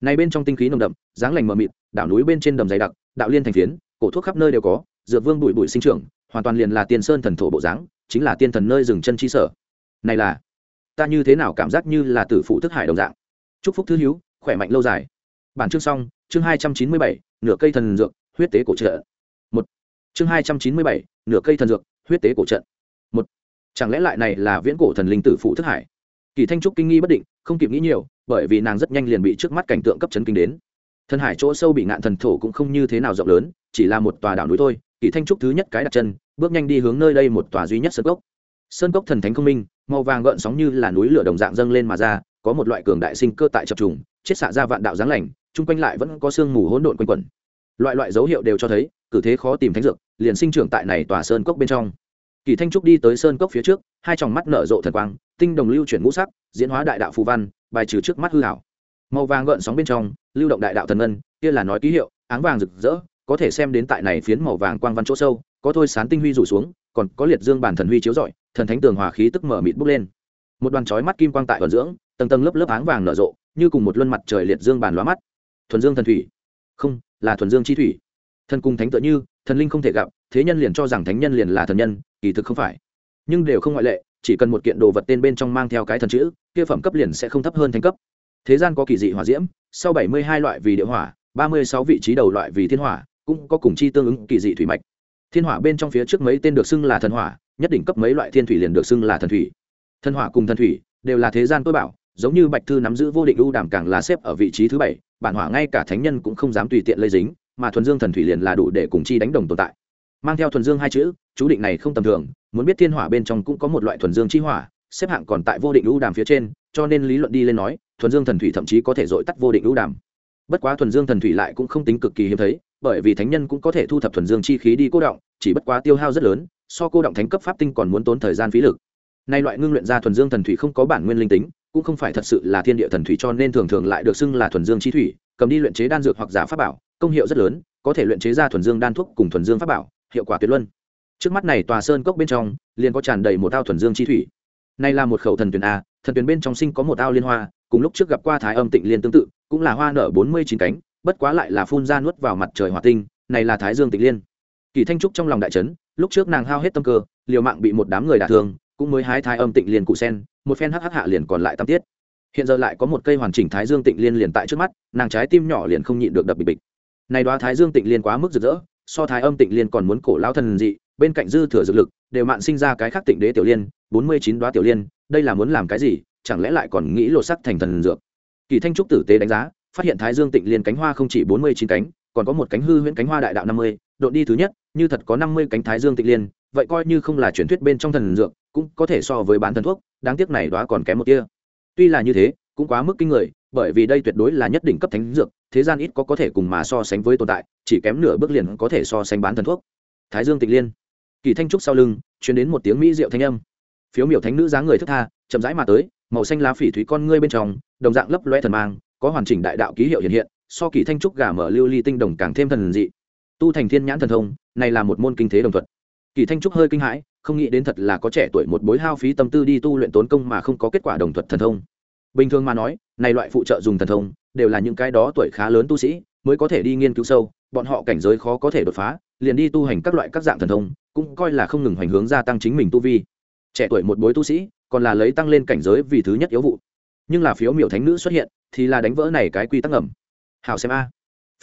S1: Này bên trong tinh khí nồng đậm, dáng lành mờ mịt, đảo núi bên trên đầm dày đặc, đạo liên thành phiến, cổ thuốc khắp nơi đều có, dược vương bụi bụi sinh trưởng, hoàn toàn liền là tiền sơn thần thổ bộ dáng, chính là tiên thần nơi dừng chân chi sở. Này là, ta như thế nào cảm giác như là tử phụ thức hải đồng dạng. Chúc phúc thư hiếu khỏe mạnh lâu dài. Bản chương xong, chương hai trăm chín mươi bảy, nửa cây thần dược, huyết tế cổ trợ. Một. Chương hai trăm chín mươi bảy, nửa cây thần dược, huyết tế cổ trận một. Chẳng lẽ lại này là viễn cổ thần linh tử phụ thức hải? Kỳ thanh trúc kinh nghi bất định, không kịp nghĩ nhiều, bởi vì nàng rất nhanh liền bị trước mắt cảnh tượng cấp chấn kinh đến. Thân hải chỗ sâu bị ngạn thần thổ cũng không như thế nào rộng lớn, chỉ là một tòa đảo núi thôi. Kỳ thanh trúc thứ nhất cái đặt chân, bước nhanh đi hướng nơi đây một tòa duy nhất sơn cốc. Sơn cốc thần thánh không minh, màu vàng gợn sóng như là núi lửa đồng dạng dâng lên mà ra, có một loại cường đại sinh cơ tại chập trùng, chết xạ ra vạn đạo dáng lành, chung quanh lại vẫn có sương mù hỗn độn quanh quẩn. Loại loại dấu hiệu đều cho thấy, cử thế khó tìm thánh dược, liền sinh trưởng tại này tòa sơn cốc bên trong kỳ thanh trúc đi tới sơn cốc phía trước, hai tròng mắt nở rộ thần quang, tinh đồng lưu chuyển ngũ sắc, diễn hóa đại đạo phù văn, bài trừ trước mắt hư hảo màu vàng gợn sóng bên trong, lưu động đại đạo thần ngân, kia là nói ký hiệu, áng vàng rực rỡ, có thể xem đến tại này phiến màu vàng quang văn chỗ sâu, có thôi sán tinh huy rủ xuống, còn có liệt dương bản thần huy chiếu rọi, thần thánh tường hòa khí tức mở mịt bốc lên. Một đoàn chói mắt kim quang tại vận dưỡng, tầng tầng lớp lớp áng vàng nở rộ, như cùng một luân mặt trời liệt dương bản lóa mắt. Thuần dương thần thủy. Không, là thuần dương chi thủy. Thần cung thánh tựa như, thần linh không thể gặp, thế nhân liền cho rằng thánh nhân liền là thần nhân kỳ thực không phải. Nhưng đều không ngoại lệ, chỉ cần một kiện đồ vật tên bên trong mang theo cái thần chữ, kia phẩm cấp liền sẽ không thấp hơn thánh cấp. Thế gian có kỳ dị hỏa diễm, sau bảy mươi hai loại vì địa hỏa, ba mươi sáu vị trí đầu loại vì thiên hỏa, cũng có cùng chi tương ứng kỳ dị thủy mạch. Thiên hỏa bên trong phía trước mấy tên được xưng là thần hỏa, nhất định cấp mấy loại thiên thủy liền được xưng là thần thủy. Thần hỏa cùng thần thủy đều là thế gian tôi bảo, giống như bạch thư nắm giữ vô định ưu đảm càng là xếp ở vị trí thứ bảy, bản hỏa ngay cả thánh nhân cũng không dám tùy tiện lây dính, mà thuần dương thần thủy liền là đủ để cùng chi đánh đồng tồn tại mang theo thuần dương hai chữ, chú định này không tầm thường, muốn biết thiên hỏa bên trong cũng có một loại thuần dương chi hỏa, xếp hạng còn tại vô định ưu đàm phía trên, cho nên lý luận đi lên nói, thuần dương thần thủy thậm chí có thể dội tắt vô định ưu đàm. Bất quá thuần dương thần thủy lại cũng không tính cực kỳ hiếm thấy, bởi vì thánh nhân cũng có thể thu thập thuần dương chi khí đi cô động, chỉ bất quá tiêu hao rất lớn, so cô động thánh cấp pháp tinh còn muốn tốn thời gian phí lực. Nay loại ngưng luyện ra thuần dương thần thủy không có bản nguyên linh tính, cũng không phải thật sự là thiên địa thần thủy cho nên thường thường lại được xưng là thuần dương chi thủy, cầm đi luyện chế đan dược hoặc giả pháp bảo, công hiệu rất lớn, có thể luyện chế ra thuần dương đan thuốc cùng thuần dương pháp bảo hiệu quả tuyệt luân. Trước mắt này tòa sơn cốc bên trong, liền có tràn đầy một ao thuần dương chi thủy. Nay là một khẩu thần tuyển a, thần tuyển bên trong sinh có một ao liên hoa, cùng lúc trước gặp qua thái âm tịnh liên tương tự, cũng là hoa nở bốn mươi chín cánh, bất quá lại là phun ra nuốt vào mặt trời hỏa tinh, này là thái dương tịnh liên. Kỳ thanh trúc trong lòng đại trấn lúc trước nàng hao hết tâm cơ, liều mạng bị một đám người đả thương, cũng mới hái thái âm tịnh liên cụ sen, một phen hắc hắc hạ liền còn lại tam tiết. Hiện giờ lại có một cây hoàn chỉnh thái dương tịnh liên liền tại trước mắt, nàng trái tim nhỏ liền không nhịn được đập bịch bịch. Này đoá thái dương tịnh liên quá mức rực rỡ so thái âm tịnh liên còn muốn cổ lao thần dị, bên cạnh dư thừa dược lực, đều mạn sinh ra cái khác tịnh đế tiểu liên, bốn mươi chín đoá tiểu liên, đây là muốn làm cái gì, chẳng lẽ lại còn nghĩ lột sắc thành thần dược? Kỳ thanh trúc tử tế đánh giá, phát hiện thái dương tịnh liên cánh hoa không chỉ bốn mươi chín cánh, còn có một cánh hư huyễn cánh hoa đại đạo năm mươi, độ đi thứ nhất, như thật có năm mươi cánh thái dương tịnh liên, vậy coi như không là truyền thuyết bên trong thần dược, cũng có thể so với bán thần thuốc, đáng tiếc này đoá còn kém một tia. Tuy là như thế, cũng quá mức kinh người bởi vì đây tuyệt đối là nhất đỉnh cấp thánh dược, thế gian ít có có thể cùng mà so sánh với tồn tại, chỉ kém nửa bước liền có thể so sánh bán thần thuốc. Thái dương tịnh liên. Kỳ thanh trúc sau lưng chuyển đến một tiếng mỹ diệu thanh âm. Phiếu miểu thánh nữ dáng người thức tha, chậm rãi mà tới, màu xanh lá phỉ thúy con ngươi bên trong, đồng dạng lấp loe thần mang, có hoàn chỉnh đại đạo ký hiệu hiện hiện, so kỳ thanh trúc gà mở lưu ly tinh đồng càng thêm thần dị. Tu thành thiên nhãn thần thông, này là một môn kinh thế đồng thuật. Kỳ thanh trúc hơi kinh hãi, không nghĩ đến thật là có trẻ tuổi một bối hao phí tâm tư đi tu luyện tốn công mà không có kết quả đồng thuật thần thông bình thường mà nói, này loại phụ trợ dùng thần thông, đều là những cái đó tuổi khá lớn tu sĩ mới có thể đi nghiên cứu sâu, bọn họ cảnh giới khó có thể đột phá, liền đi tu hành các loại các dạng thần thông, cũng coi là không ngừng hoành hướng gia tăng chính mình tu vi. Trẻ tuổi một bối tu sĩ, còn là lấy tăng lên cảnh giới vì thứ nhất yếu vụ. Nhưng là phiếu miểu thánh nữ xuất hiện, thì là đánh vỡ này cái quy tắc ngầm. Hảo xem a.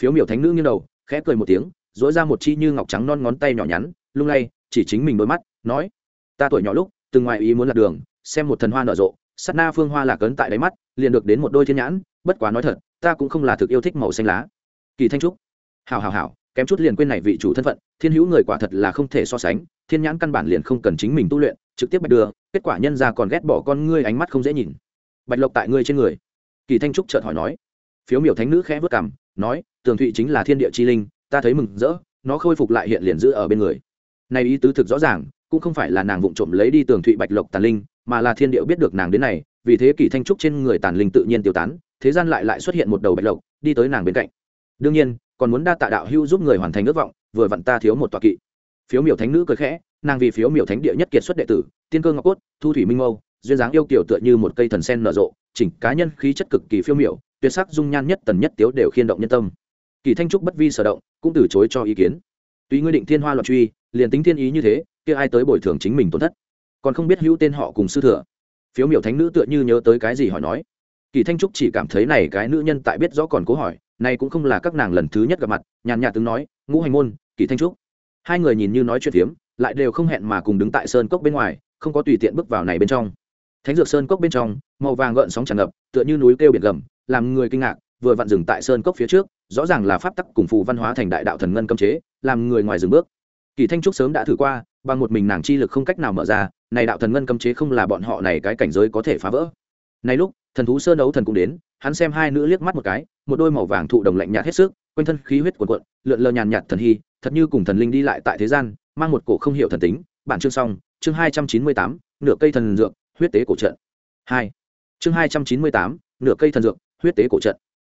S1: Phiếu miểu thánh nữ nghiêng đầu, khẽ cười một tiếng dỗi ra một chi như ngọc trắng non ngón tay nhỏ nhắn, lung lay, chỉ chính mình đôi mắt, nói, ta tuổi nhỏ lúc, từng ngoài ý muốn lạc đường, xem một thần hoa nở rộ sắt na phương hoa lạc ấn tại đáy mắt, liền được đến một đôi thiên nhãn, bất quá nói thật, ta cũng không là thực yêu thích màu xanh lá. Kỳ thanh trúc. Hào hào hào kém chút liền quên này vị chủ thân phận, thiên hữu người quả thật là không thể so sánh, thiên nhãn căn bản liền không cần chính mình tu luyện, trực tiếp bạch đưa, kết quả nhân ra còn ghét bỏ con ngươi ánh mắt không dễ nhìn. Bạch lộc tại ngươi trên người. Kỳ thanh trúc chợt hỏi nói. Phiếu miểu thánh nữ khẽ vất cảm nói, tường thụy chính là thiên địa chi linh, ta thấy mừng rỡ, nó khôi phục lại hiện liền giữ ở bên người. Này ý tứ thực rõ ràng cũng không phải là nàng vụng trộm lấy đi tường thụy bạch lộc tàn linh, mà là thiên địa biết được nàng đến này, vì thế kỳ thanh trúc trên người tàn linh tự nhiên tiêu tán, thế gian lại lại xuất hiện một đầu bạch lộc, đi tới nàng bên cạnh. Đương nhiên, còn muốn đa tạ đạo hưu giúp người hoàn thành ước vọng, vừa vặn ta thiếu một tọa kỵ. Phiếu miểu thánh nữ cười khẽ, nàng vì phiếu miểu thánh địa nhất kiệt xuất đệ tử, tiên cơ ngọc cốt, thu thủy minh mâu, duyên dáng yêu kiểu tựa như một cây thần sen nở rộ, chỉnh cá nhân khí chất cực kỳ phiêu miểu, tuyệt sắc dung nhan nhất tần nhất tiếu đều khiên động nhân tâm. Kỳ thanh trúc bất vi sở động, cũng từ chối cho ý kiến. Tuy ngươi định thiên hoa loạn truy, liền tính thiên ý như thế kia ai tới bồi thường chính mình tổn thất. Còn không biết hữu tên họ cùng sư thừa. Phiếu miểu thánh nữ tựa như nhớ tới cái gì hỏi nói. Kỳ thanh trúc chỉ cảm thấy này cái nữ nhân tại biết rõ còn cố hỏi, này cũng không là các nàng lần thứ nhất gặp mặt, nhàn nhạt tướng nói, ngũ hành môn, kỳ thanh trúc. Hai người nhìn như nói chuyện phiếm, lại đều không hẹn mà cùng đứng tại sơn cốc bên ngoài, không có tùy tiện bước vào này bên trong. Thánh dược sơn cốc bên trong, màu vàng gợn sóng tràn ngập, tựa như núi kêu biển gầm, làm người kinh ngạc, vừa vặn dừng tại sơn cốc phía trước, rõ ràng là pháp tắc cùng phù văn hóa thành đại đạo thần ngân cấm chế, làm người ngoài dừng bước. Kỳ thanh trúc sớm đã thử qua bằng một mình nàng chi lực không cách nào mở ra, này đạo thần ngân cấm chế không là bọn họ này cái cảnh giới có thể phá vỡ. Này lúc, thần thú sơn đấu thần cũng đến, hắn xem hai nữ liếc mắt một cái, một đôi màu vàng thụ đồng lạnh nhạt hết sức, quanh thân khí huyết cuồn cuộn, lượn lờ nhàn nhạt thần hy, thật như cùng thần linh đi lại tại thế gian, mang một cổ không hiểu thần tính. Bản chương xong, chương hai trăm chín mươi tám, nửa cây thần dược, huyết tế cổ trận. Hai. Chương hai trăm chín mươi tám, nửa cây thần dược, huyết tế cổ trận.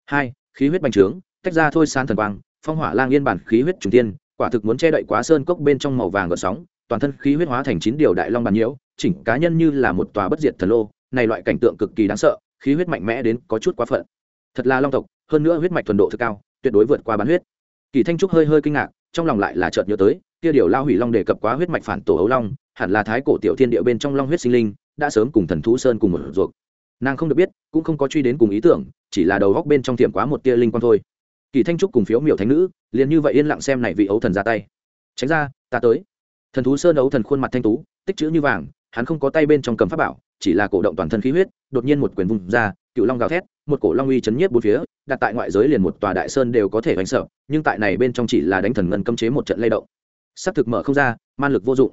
S1: Hai, khí huyết bành trướng, tách ra thôi san thần quang, phong hỏa lang yên bản khí huyết trùng tiên, quả thực muốn che đậy quá sơn cốc bên trong màu vàng gợn sóng toàn thân khí huyết hóa thành chín điều đại long bàn nhiễu, chỉnh cá nhân như là một tòa bất diệt thần lô, này loại cảnh tượng cực kỳ đáng sợ, khí huyết mạnh mẽ đến có chút quá phận. Thật là long tộc, hơn nữa huyết mạch thuần độ thực cao, tuyệt đối vượt qua bán huyết. Kỳ thanh trúc hơi hơi kinh ngạc, trong lòng lại là chợt nhớ tới, kia điều lao hủy long đề cập quá huyết mạch phản tổ ấu long, hẳn là thái cổ tiểu thiên địa bên trong long huyết sinh linh, đã sớm cùng thần thú sơn cùng một ruột. Nàng không được biết, cũng không có truy đến cùng ý tưởng, chỉ là đầu góc bên trong tiệm quá một tia linh quan thôi. Kỳ thanh trúc cùng phiếu miểu thánh nữ, liền như vậy yên lặng xem này vị ấu thần ra tay. Tránh ra, ta tới thần thú sơn ấu thần khuôn mặt thanh tú, tích chữ như vàng, hắn không có tay bên trong cầm pháp bảo, chỉ là cổ động toàn thân khí huyết, đột nhiên một quyền vùng ra, cựu long gào thét, một cổ long uy chấn nhiếp bốn phía, đặt tại ngoại giới liền một tòa đại sơn đều có thể đánh sợ, nhưng tại này bên trong chỉ là đánh thần ngân cấm chế một trận lay động. Sắp thực mở không ra, man lực vô dụng.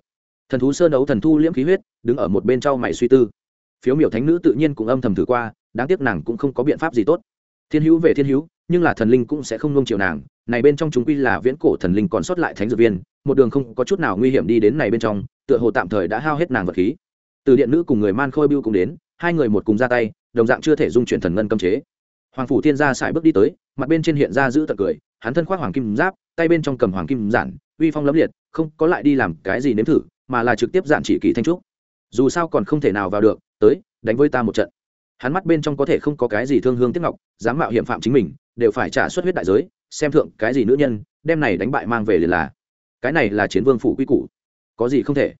S1: Thần thú sơn ấu thần thu liễm khí huyết, đứng ở một bên trao mày suy tư. Phiếu miểu thánh nữ tự nhiên cũng âm thầm thử qua, đáng tiếc nàng cũng không có biện pháp gì tốt. Thiên hữu về thiên hữu, nhưng là thần linh cũng sẽ không nông chiều nàng, này bên trong chúng quy là viễn cổ thần linh còn sót lại thánh dược viên một đường không có chút nào nguy hiểm đi đến này bên trong, tựa hồ tạm thời đã hao hết nàng vật khí. Từ điện nữ cùng người man khôi bưu cùng đến, hai người một cùng ra tay, đồng dạng chưa thể dung chuyển thần ngân cấm chế. Hoàng phủ thiên gia sải bước đi tới, mặt bên trên hiện ra giữ tật cười, hắn thân khoác hoàng kim giáp, tay bên trong cầm hoàng kim giản, uy phong lấm liệt, không có lại đi làm cái gì nếm thử, mà là trực tiếp giản chỉ kỳ thanh trúc. Dù sao còn không thể nào vào được, tới, đánh với ta một trận. Hắn mắt bên trong có thể không có cái gì thương hương tiếc ngọc, dám mạo hiểm phạm chính mình, đều phải trả xuất huyết đại giới, xem thượng cái gì nữ nhân, đem này đánh bại mang về liền là cái này là chiến vương phủ quy củ. Có gì không thể?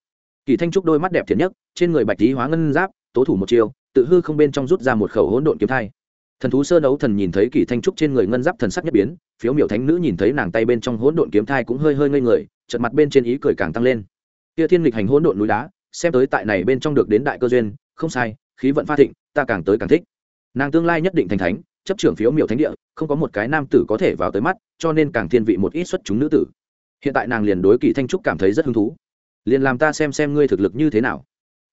S1: Kỳ thanh trúc đôi mắt đẹp thiệt nhất trên người bạch tí hóa ngân giáp tố thủ một chiều, tự hư không bên trong rút ra một khẩu hỗn độn kiếm thai. Thần thú sơ đấu thần nhìn thấy kỳ thanh trúc trên người ngân giáp thần sắc nhất biến phiếu miểu thánh nữ nhìn thấy nàng tay bên trong hỗn độn kiếm thai cũng hơi hơi ngây người chật mặt bên trên ý cười càng tăng lên. Kia thiên lịch hành hỗn độn núi đá xem tới tại này bên trong được đến đại cơ duyên không sai khí vận pha thịnh ta càng tới càng thích. Nàng tương lai nhất định thành thánh chấp trưởng phiếu miểu thánh địa không có một cái nam tử có thể vào tới mắt cho nên càng thiên vị một ít xuất chúng nữ tử hiện tại nàng liền đối kỳ thanh trúc cảm thấy rất hứng thú. Liền làm ta xem xem ngươi thực lực như thế nào.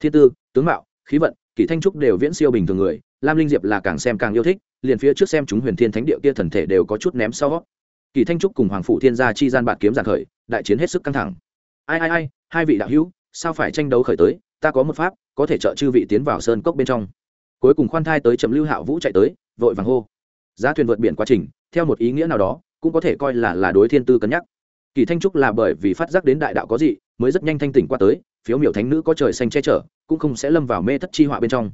S1: Thiên tư, tướng mạo, khí vận, kỳ thanh trúc đều viễn siêu bình thường người, lam linh diệp là càng xem càng yêu thích, liền phía trước xem chúng huyền thiên thánh địa kia thần thể đều có chút ném sau. Kỳ thanh trúc cùng hoàng phụ thiên gia chi gian bạn kiếm giàn khởi, đại chiến hết sức căng thẳng. Ai ai ai, hai vị đạo hữu, sao phải tranh đấu khởi tới, ta có một pháp, có thể trợ chư vị tiến vào sơn cốc bên trong. Cuối cùng khoan thai tới chậm lưu hạo vũ chạy tới, vội vàng hô. Giá thuyền vượt biển quá trình, theo một ý nghĩa nào đó, cũng có thể coi là là đối thiên tư cân nhắc kỳ thanh trúc là bởi vì phát giác đến đại đạo có gì mới rất nhanh thanh tỉnh qua tới, phiếu miểu thánh nữ có trời xanh che chở, cũng không sẽ lâm vào mê thất chi họa bên trong.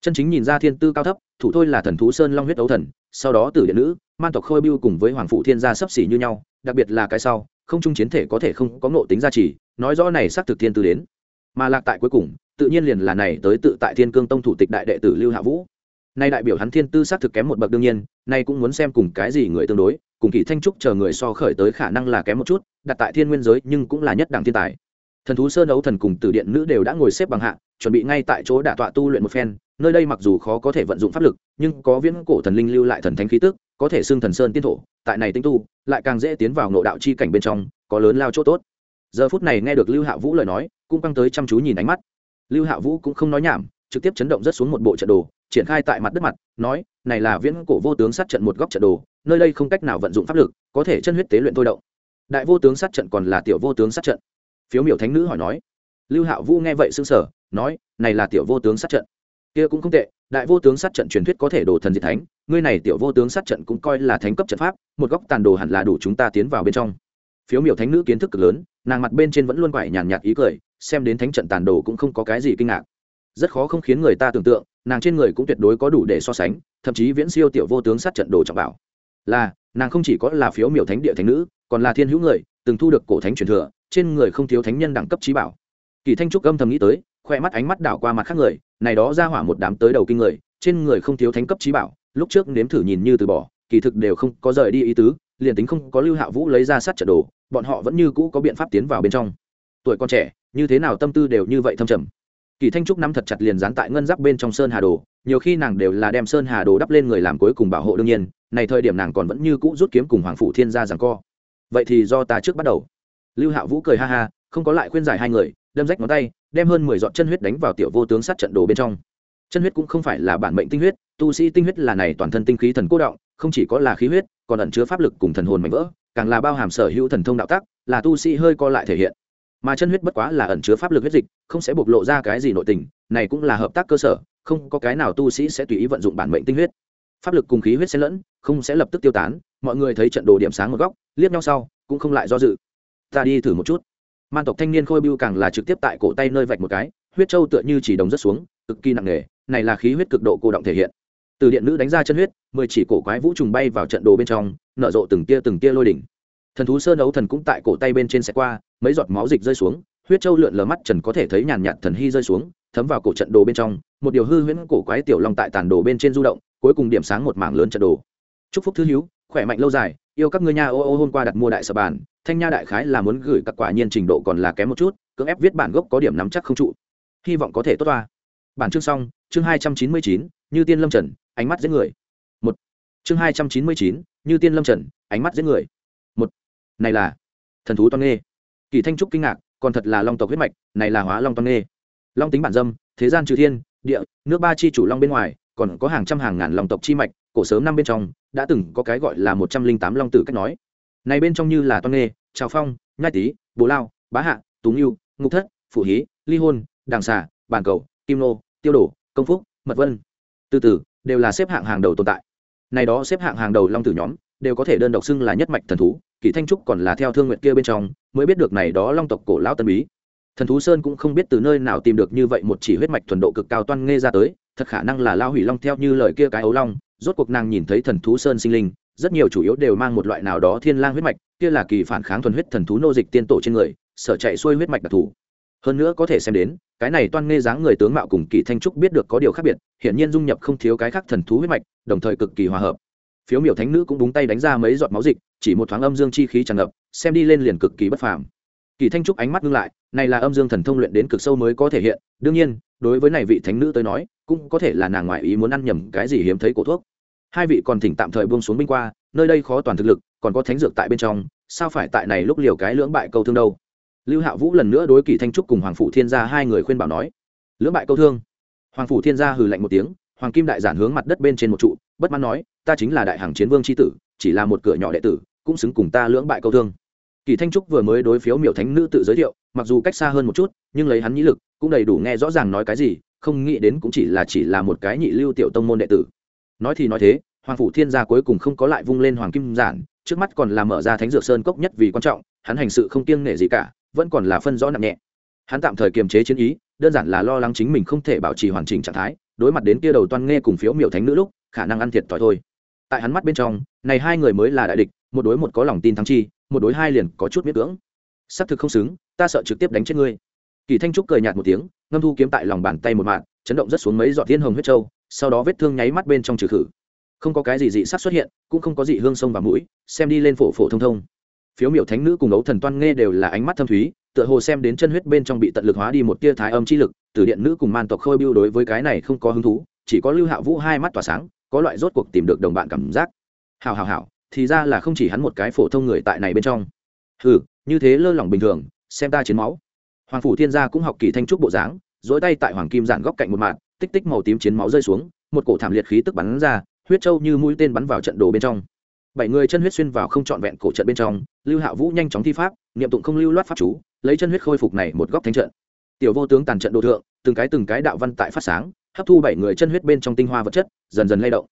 S1: Chân chính nhìn ra thiên tư cao thấp, thủ thôi là thần thú sơn long huyết đấu thần, sau đó tử điện nữ, man tộc khôi bưu cùng với hoàng phụ thiên gia sấp xỉ như nhau, đặc biệt là cái sau, không chung chiến thể có thể không có ngộ tính gia trì, nói rõ này xác thực thiên tư đến. Mà lạc tại cuối cùng, tự nhiên liền là này tới tự tại thiên cương tông thủ tịch đại đệ tử lưu hạ vũ. Nay đại biểu hắn thiên tư xác thực kém một bậc đương nhiên, nay cũng muốn xem cùng cái gì người tương đối cùng kỳ thanh trúc chờ người so khởi tới khả năng là kém một chút, đặt tại thiên nguyên giới nhưng cũng là nhất đẳng thiên tài. Thần thú sơn ấu thần cùng từ điện nữ đều đã ngồi xếp bằng hạ, chuẩn bị ngay tại chỗ đả tọa tu luyện một phen, nơi đây mặc dù khó có thể vận dụng pháp lực, nhưng có viễn cổ thần linh lưu lại thần thánh khí tức, có thể xưng thần sơn tiên thổ, tại này tinh tu, lại càng dễ tiến vào nội đạo chi cảnh bên trong, có lớn lao chỗ tốt. Giờ phút này nghe được lưu hạ vũ lời nói, cũng căng tới chăm chú nhìn ánh mắt. Lưu hạ vũ cũng không nói nhảm trực tiếp chấn động rất xuống một bộ trận đồ, triển khai tại mặt đất mặt, nói, này là viễn cổ vô tướng sát trận một góc trận đồ, nơi đây không cách nào vận dụng pháp lực, có thể chân huyết tế luyện thôi động. Đại vô tướng sát trận còn là tiểu vô tướng sát trận. Phiếu miểu thánh nữ hỏi nói. Lưu hạo vũ nghe vậy xưng sở nói, này là tiểu vô tướng sát trận. Kia cũng không tệ, đại vô tướng sát trận truyền thuyết có thể đồ thần diệt thánh, ngươi này tiểu vô tướng sát trận cũng coi là thánh cấp trận pháp, một góc tàn đồ hẳn là đủ chúng ta tiến vào bên trong. Phiếu miểu thánh nữ kiến thức cực lớn, nàng mặt bên trên vẫn luôn quải nhàn nhạt ý cười, xem đến thánh trận tàn đồ cũng không có cái gì kinh ngạc rất khó không khiến người ta tưởng tượng, nàng trên người cũng tuyệt đối có đủ để so sánh, thậm chí viễn siêu tiểu vô tướng sát trận đồ trọng bảo. Là, nàng không chỉ có là phiếu miểu thánh địa thánh nữ, còn là thiên hữu người, từng thu được cổ thánh truyền thừa, trên người không thiếu thánh nhân đẳng cấp trí bảo. Kỳ thanh trúc âm thầm nghĩ tới, khoe mắt ánh mắt đảo qua mặt khác người, này đó ra hỏa một đám tới đầu kinh người, trên người không thiếu thánh cấp trí bảo, lúc trước nếm thử nhìn như từ bỏ, kỳ thực đều không có rời đi ý tứ, liền tính không có lưu hạ vũ lấy ra sát trận đồ, bọn họ vẫn như cũ có biện pháp tiến vào bên trong. Tuổi con trẻ, như thế nào tâm tư đều như vậy thâm trầm kỳ thanh trúc nắm thật chặt liền dán tại ngân giáp bên trong sơn hà đồ nhiều khi nàng đều là đem sơn hà đồ đắp lên người làm cuối cùng bảo hộ đương nhiên này thời điểm nàng còn vẫn như cũ rút kiếm cùng hoàng phủ thiên gia rằng co. Vậy thì do ta trước bắt đầu. Lưu hạ vũ cười ha ha không có lại khuyên giải hai người đâm rách ngón tay đem hơn mười giọt chân huyết đánh vào tiểu vô tướng sát trận đồ bên trong. Chân huyết cũng không phải là bản mệnh tinh huyết tu sĩ tinh huyết là này toàn thân tinh khí thần cố động không chỉ có là khí huyết còn ẩn chứa pháp lực cùng thần hồn mạnh vỡ càng là bao hàm sở hữu thần thông đạo tắc, là tu sĩ hơi co lại thể hiện mà chân huyết bất quá là ẩn chứa pháp lực huyết dịch, không sẽ bộc lộ ra cái gì nội tình, này cũng là hợp tác cơ sở, không có cái nào tu sĩ sẽ tùy ý vận dụng bản mệnh tinh huyết. Pháp lực cùng khí huyết xen lẫn, không sẽ lập tức tiêu tán, mọi người thấy trận đồ điểm sáng một góc, liếc nhau sau, cũng không lại do dự. Ta đi thử một chút. Man tộc thanh niên khôi bưu càng là trực tiếp tại cổ tay nơi vạch một cái, huyết châu tựa như chỉ đồng rất xuống, cực kỳ nặng nề, này là khí huyết cực độ cô động thể hiện. Từ điện nữ đánh ra chân huyết, mười chỉ cổ quái vũ trùng bay vào trận đồ bên trong, nở rộ từng tia từng tia lôi đỉnh. Thần thú sơn ấu thần cũng tại cổ tay bên trên xe qua mấy giọt máu dịch rơi xuống, huyết châu lượn lờ mắt trần có thể thấy nhàn nhạt thần hy rơi xuống, thấm vào cổ trận đồ bên trong, một điều hư huyễn cổ quái tiểu long tại tàn đồ bên trên du động, cuối cùng điểm sáng một mảng lớn trận đồ. Chúc phúc thứ hiếu khỏe mạnh lâu dài, yêu các ngươi nha, ô ô, hôm qua đặt mua đại sở bản, thanh nha đại khái là muốn gửi các quả nhiên trình độ còn là kém một chút, cưỡng ép viết bản gốc có điểm nắm chắc không trụ. Hy vọng có thể tốt toa. Bản chương xong, chương hai trăm chín mươi chín, như tiên lâm trần, ánh mắt giết người. Một. Chương hai trăm chín mươi chín, như tiên lâm trần, ánh mắt giết người. Một. Này là thần thú toan nghê kỳ thanh trúc kinh ngạc, còn thật là long tộc huyết mạch, này là hóa long toan nghê long tính bản dâm, thế gian trừ thiên, địa, nước ba chi chủ long bên ngoài, còn có hàng trăm hàng ngàn long tộc chi mạch, cổ sớm năm bên trong, đã từng có cái gọi là một trăm linh tám long tử cách nói. Này bên trong như là toan nghê trào phong, nhai tý bố lao, bá hạ túng yêu ngục thất, phủ hí, ly hôn, đàng xà, bản cầu, kim nô, tiêu đổ công phúc, mật vân. Từ từ, đều là xếp hạng hàng đầu tồn tại. Này đó xếp hạng hàng đầu long tử nhóm, đều có thể đơn độc xưng là nhất mạch thần thú kỳ thanh trúc còn là theo thương nguyện kia bên trong, mới biết được này đó long tộc cổ lão tân bí. Thần thú sơn cũng không biết từ nơi nào tìm được như vậy một chỉ huyết mạch thuần độ cực cao toan nghe ra tới, thật khả năng là lao hủy long theo như lời kia cái ấu long, rốt cuộc nàng nhìn thấy thần thú sơn sinh linh, rất nhiều chủ yếu đều mang một loại nào đó thiên lang huyết mạch, kia là kỳ phản kháng thuần huyết thần thú nô dịch tiên tổ trên người, sở chạy xuôi huyết mạch đặc thù. Hơn nữa có thể xem đến, cái này toan nghe dáng người tướng mạo cùng kỳ thanh trúc biết được có điều khác biệt, hiển nhiên dung nhập không thiếu cái khác thần thú huyết mạch, đồng thời cực kỳ hòa hợp phiếu miểu thánh nữ cũng búng tay đánh ra mấy giọt máu dịch, chỉ một thoáng âm dương chi khí tràn ngập, xem đi lên liền cực kỳ bất phàm. Kỳ thanh trúc ánh mắt ngưng lại, này là âm dương thần thông luyện đến cực sâu mới có thể hiện, đương nhiên, đối với này vị thánh nữ tới nói, cũng có thể là nàng ngoại ý muốn ăn nhầm cái gì hiếm thấy cổ thuốc. Hai vị còn thỉnh tạm thời buông xuống binh qua, nơi đây khó toàn thực lực, còn có thánh dược tại bên trong, sao phải tại này lúc liều cái lưỡng bại câu thương đâu? Lưu hạ vũ lần nữa đối kỳ thanh trúc cùng hoàng phủ thiên gia hai người khuyên bảo nói, lưỡng bại câu thương. Hoàng phủ thiên gia hừ lạnh một tiếng, hoàng kim đại giản hướng mặt đất bên trên một trụ, bất mãn nói ta chính là đại hàng chiến vương c tử, chỉ là một cửa nhỏ đệ tử, cũng xứng cùng ta lưỡng bại câu thương. Kỳ thanh trúc vừa mới đối phiếu miểu thánh nữ tự giới thiệu, mặc dù cách xa hơn một chút, nhưng lấy hắn nhĩ lực, cũng đầy đủ nghe rõ ràng nói cái gì, không nghĩ đến cũng chỉ là chỉ là một cái nhị lưu tiểu tông môn đệ tử. Nói thì nói thế, hoàng phủ thiên gia cuối cùng không có lại vung lên hoàng kim giản, trước mắt còn là mở ra thánh dược sơn cốc nhất vì quan trọng, hắn hành sự không kiêng nể gì cả, vẫn còn là phân rõ nặng nhẹ. Hắn tạm thời kiềm chế chiến ý, đơn giản là lo lắng chính mình không thể bảo trì hoàn chỉnh trạng thái, đối mặt đến kia đầu toan nghe cùng phiếu miểu thánh nữ lúc, khả năng ăn thiệt thòi thôi tại hắn mắt bên trong, này hai người mới là đại địch, một đối một có lòng tin thắng chi, một đối hai liền có chút miết cưỡng. Xác thực không xứng, ta sợ trực tiếp đánh chết ngươi. Kỳ thanh trúc cười nhạt một tiếng, ngâm thu kiếm tại lòng bàn tay một mạng, chấn động rất xuống mấy giọt thiên hồng huyết châu, sau đó vết thương nháy mắt bên trong trừ khử. Không có cái gì dị sắc xuất hiện, cũng không có gì hương sông và mũi, xem đi lên phổ phổ thông thông. Phiếu miểu thánh nữ cùng ấu thần toan nghe đều là ánh mắt thâm thúy, tựa hồ xem đến chân huyết bên trong bị tận lực hóa đi một tia thái âm chi lực từ điện nữ cùng man tộc khôi biêu đối với cái này không có hứng thú, chỉ có lưu hạ vũ hai mắt tỏa sáng có loại rốt cuộc tìm được đồng bạn cảm giác. Hào hào hào thì ra là không chỉ hắn một cái phổ thông người tại này bên trong. Ừ như thế lơ lỏng bình thường, xem ta chiến máu. Hoàng phủ thiên gia cũng học kỳ thanh trúc bộ dáng, dỗi tay tại hoàng kim giản góc cạnh một mạng tích tích màu tím chiến máu rơi xuống, một cổ thảm liệt khí tức bắn ra, huyết trâu như mũi tên bắn vào trận đồ bên trong. Bảy người chân huyết xuyên vào không trọn vẹn cổ trận bên trong, lưu hạ vũ nhanh chóng thi pháp, niệm tụng không lưu loát pháp chú, lấy chân huyết khôi phục này một góc thánh trận. Tiểu vô tướng tàn trận đồ thượng, từng cái từng cái đạo văn tại phát sáng hấp thu bảy người chân huyết bên trong tinh hoa vật chất, dần dần lay động.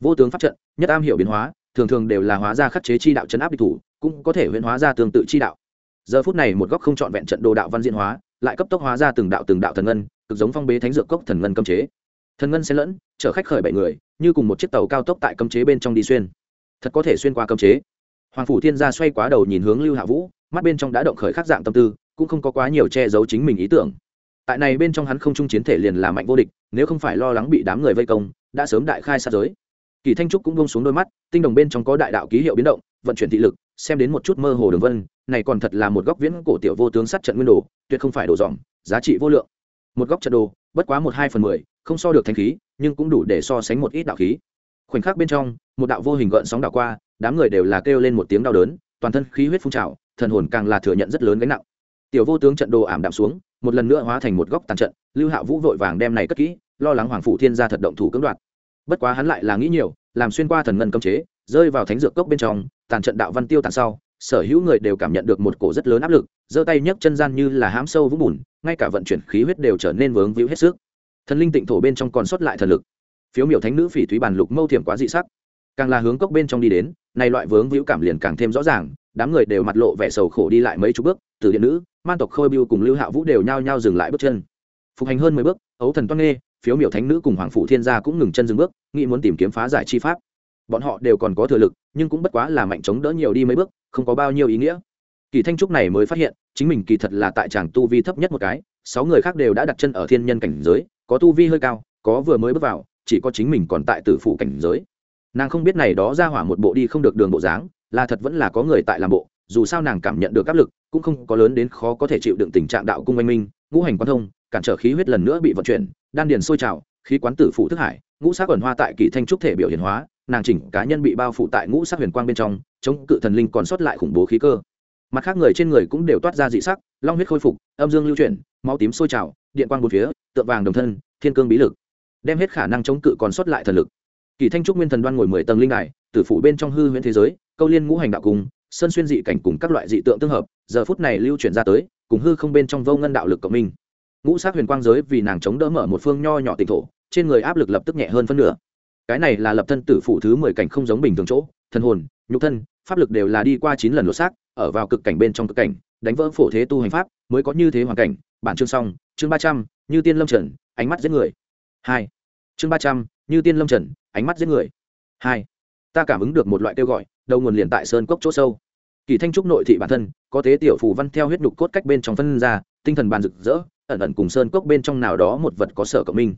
S1: Vô tướng pháp trận, nhất am hiểu biến hóa, thường thường đều là hóa ra khắc chế chi đạo chấn áp địch thủ, cũng có thể huyễn hóa ra tương tự chi đạo. Giờ phút này một góc không trọn vẹn trận đồ đạo văn diễn hóa, lại cấp tốc hóa ra từng đạo từng đạo thần ngân, cực giống phong bế thánh dược cốc thần ngân cấm chế. Thần ngân xen lẫn, chở khách khởi bảy người, như cùng một chiếc tàu cao tốc tại cấm chế bên trong đi xuyên. Thật có thể xuyên qua cấm chế. Hoàng phủ thiên gia xoay quá đầu nhìn hướng lưu hạ vũ, mắt bên trong đã động khởi khắc dạng tâm tư, cũng không có quá nhiều che giấu chính mình ý tưởng tại này bên trong hắn không trung chiến thể liền là mạnh vô địch, nếu không phải lo lắng bị đám người vây công, đã sớm đại khai sát giới. Kỳ thanh trúc cũng bông xuống đôi mắt, tinh đồng bên trong có đại đạo ký hiệu biến động, vận chuyển thị lực, xem đến một chút mơ hồ đường vân, này còn thật là một góc viễn cổ tiểu vô tướng sát trận nguyên đồ, tuyệt không phải đồ dòm, giá trị vô lượng. Một góc trận đồ, bất quá một hai phần mười, không so được thanh khí, nhưng cũng đủ để so sánh một ít đạo khí. Khoảnh khắc bên trong, một đạo vô hình gợn sóng đảo qua, đám người đều là kêu lên một tiếng đau đớn, toàn thân khí huyết phun trào, thần hồn càng là thừa nhận rất lớn gánh nặng. Tiểu vô tướng trận đồ ảm đạm xuống một lần nữa hóa thành một góc tàn trận, lưu hạ vũ vội vàng đem này cất kỹ, lo lắng hoàng phủ thiên gia thật động thủ cưỡng đoạt. Bất quá hắn lại là nghĩ nhiều, làm xuyên qua thần ngân cấm chế, rơi vào thánh dược cốc bên trong, tàn trận đạo văn tiêu tàn sau, sở hữu người đều cảm nhận được một cổ rất lớn áp lực, giơ tay nhấc chân gian như là hám sâu vũng bùn, ngay cả vận chuyển khí huyết đều trở nên vướng víu hết sức. Thần linh tịnh thổ bên trong còn sót lại thần lực. Phiếu miểu thánh nữ phỉ thúy bàn lục mâu thiểm quá dị sắc. Càng là hướng cốc bên trong đi đến nay loại vướng víu cảm liền càng thêm rõ ràng đám người đều mặt lộ vẻ sầu khổ đi lại mấy chục bước, từ điện nữ, man tộc khôi biêu cùng lưu hạ vũ đều nhao nhao dừng lại bước chân. Phục hành hơn mười bước, ấu thần toan nghê, phiếu miểu thánh nữ cùng hoàng phụ thiên gia cũng ngừng chân dừng bước, nghĩ muốn tìm kiếm phá giải chi pháp. Bọn họ đều còn có thừa lực, nhưng cũng bất quá là mạnh chống đỡ nhiều đi mấy bước, không có bao nhiêu ý nghĩa. Kỳ thanh trúc này mới phát hiện, chính mình kỳ thật là tại tràng tu vi thấp nhất một cái, sáu người khác đều đã đặt chân ở thiên nhân cảnh giới, có tu vi hơi cao, có vừa mới bước vào, chỉ có chính mình còn tại tử phủ cảnh giới. Nàng không biết này đó ra hỏa một bộ đi không được đường bộ dáng là thật vẫn là có người tại làm bộ, dù sao nàng cảm nhận được áp lực, cũng không có lớn đến khó có thể chịu đựng tình trạng đạo cung oanh minh, ngũ hành quan thông, cản trở khí huyết lần nữa bị vận chuyển, đan điền sôi trào, khí quán tử phụ thức hải, ngũ sắc ẩn hoa tại kỳ thanh trúc thể biểu hiện hóa, nàng chỉnh cá nhân bị bao phủ tại ngũ sắc huyền quang bên trong, chống cự thần linh còn sót lại khủng bố khí cơ. Mặt khác người trên người cũng đều toát ra dị sắc, long huyết khôi phục, âm dương lưu chuyển, máu tím sôi trào, điện quang bốn phía, tượng vàng đồng thân, thiên cương bí lực, đem hết khả năng chống cự còn sót lại thần lực. Kỳ thanh trúc nguyên thần đoan ngồi mười tầng linh đài, tử phủ bên trong hư huyễn thế giới câu liên ngũ hành đạo cung sơn xuyên dị cảnh cùng các loại dị tượng tương hợp, giờ phút này lưu chuyển ra tới, cùng hư không bên trong vô ngân đạo lực cộng minh. Ngũ sát huyền quang giới vì nàng chống đỡ mở một phương nho nhỏ tỉnh thổ, trên người áp lực lập tức nhẹ hơn phân nửa. Cái này là lập thân tử phụ thứ mười cảnh không giống bình thường chỗ thân hồn, nhục thân, pháp lực đều là đi qua chín lần lột xác, ở vào cực cảnh bên trong cực cảnh, đánh vỡ phổ thế tu hành pháp, mới có như thế hoàn cảnh. Bản chương xong, chương ba trăm, như tiên lâm trần, ánh mắt giết người. Hai. Chương ba trăm, như tiên lâm trần, ánh mắt giết người. Hai. Ta cảm ứng được một loại kêu gọi đầu nguồn liền tại sơn cốc chỗ sâu. Kỳ thanh trúc nội thị bản thân, có thế tiểu phù văn theo huyết nhục cốt cách bên trong phân ra, tinh thần bàn rực rỡ, ẩn ẩn cùng sơn cốc bên trong nào đó một vật có sở cộng minh.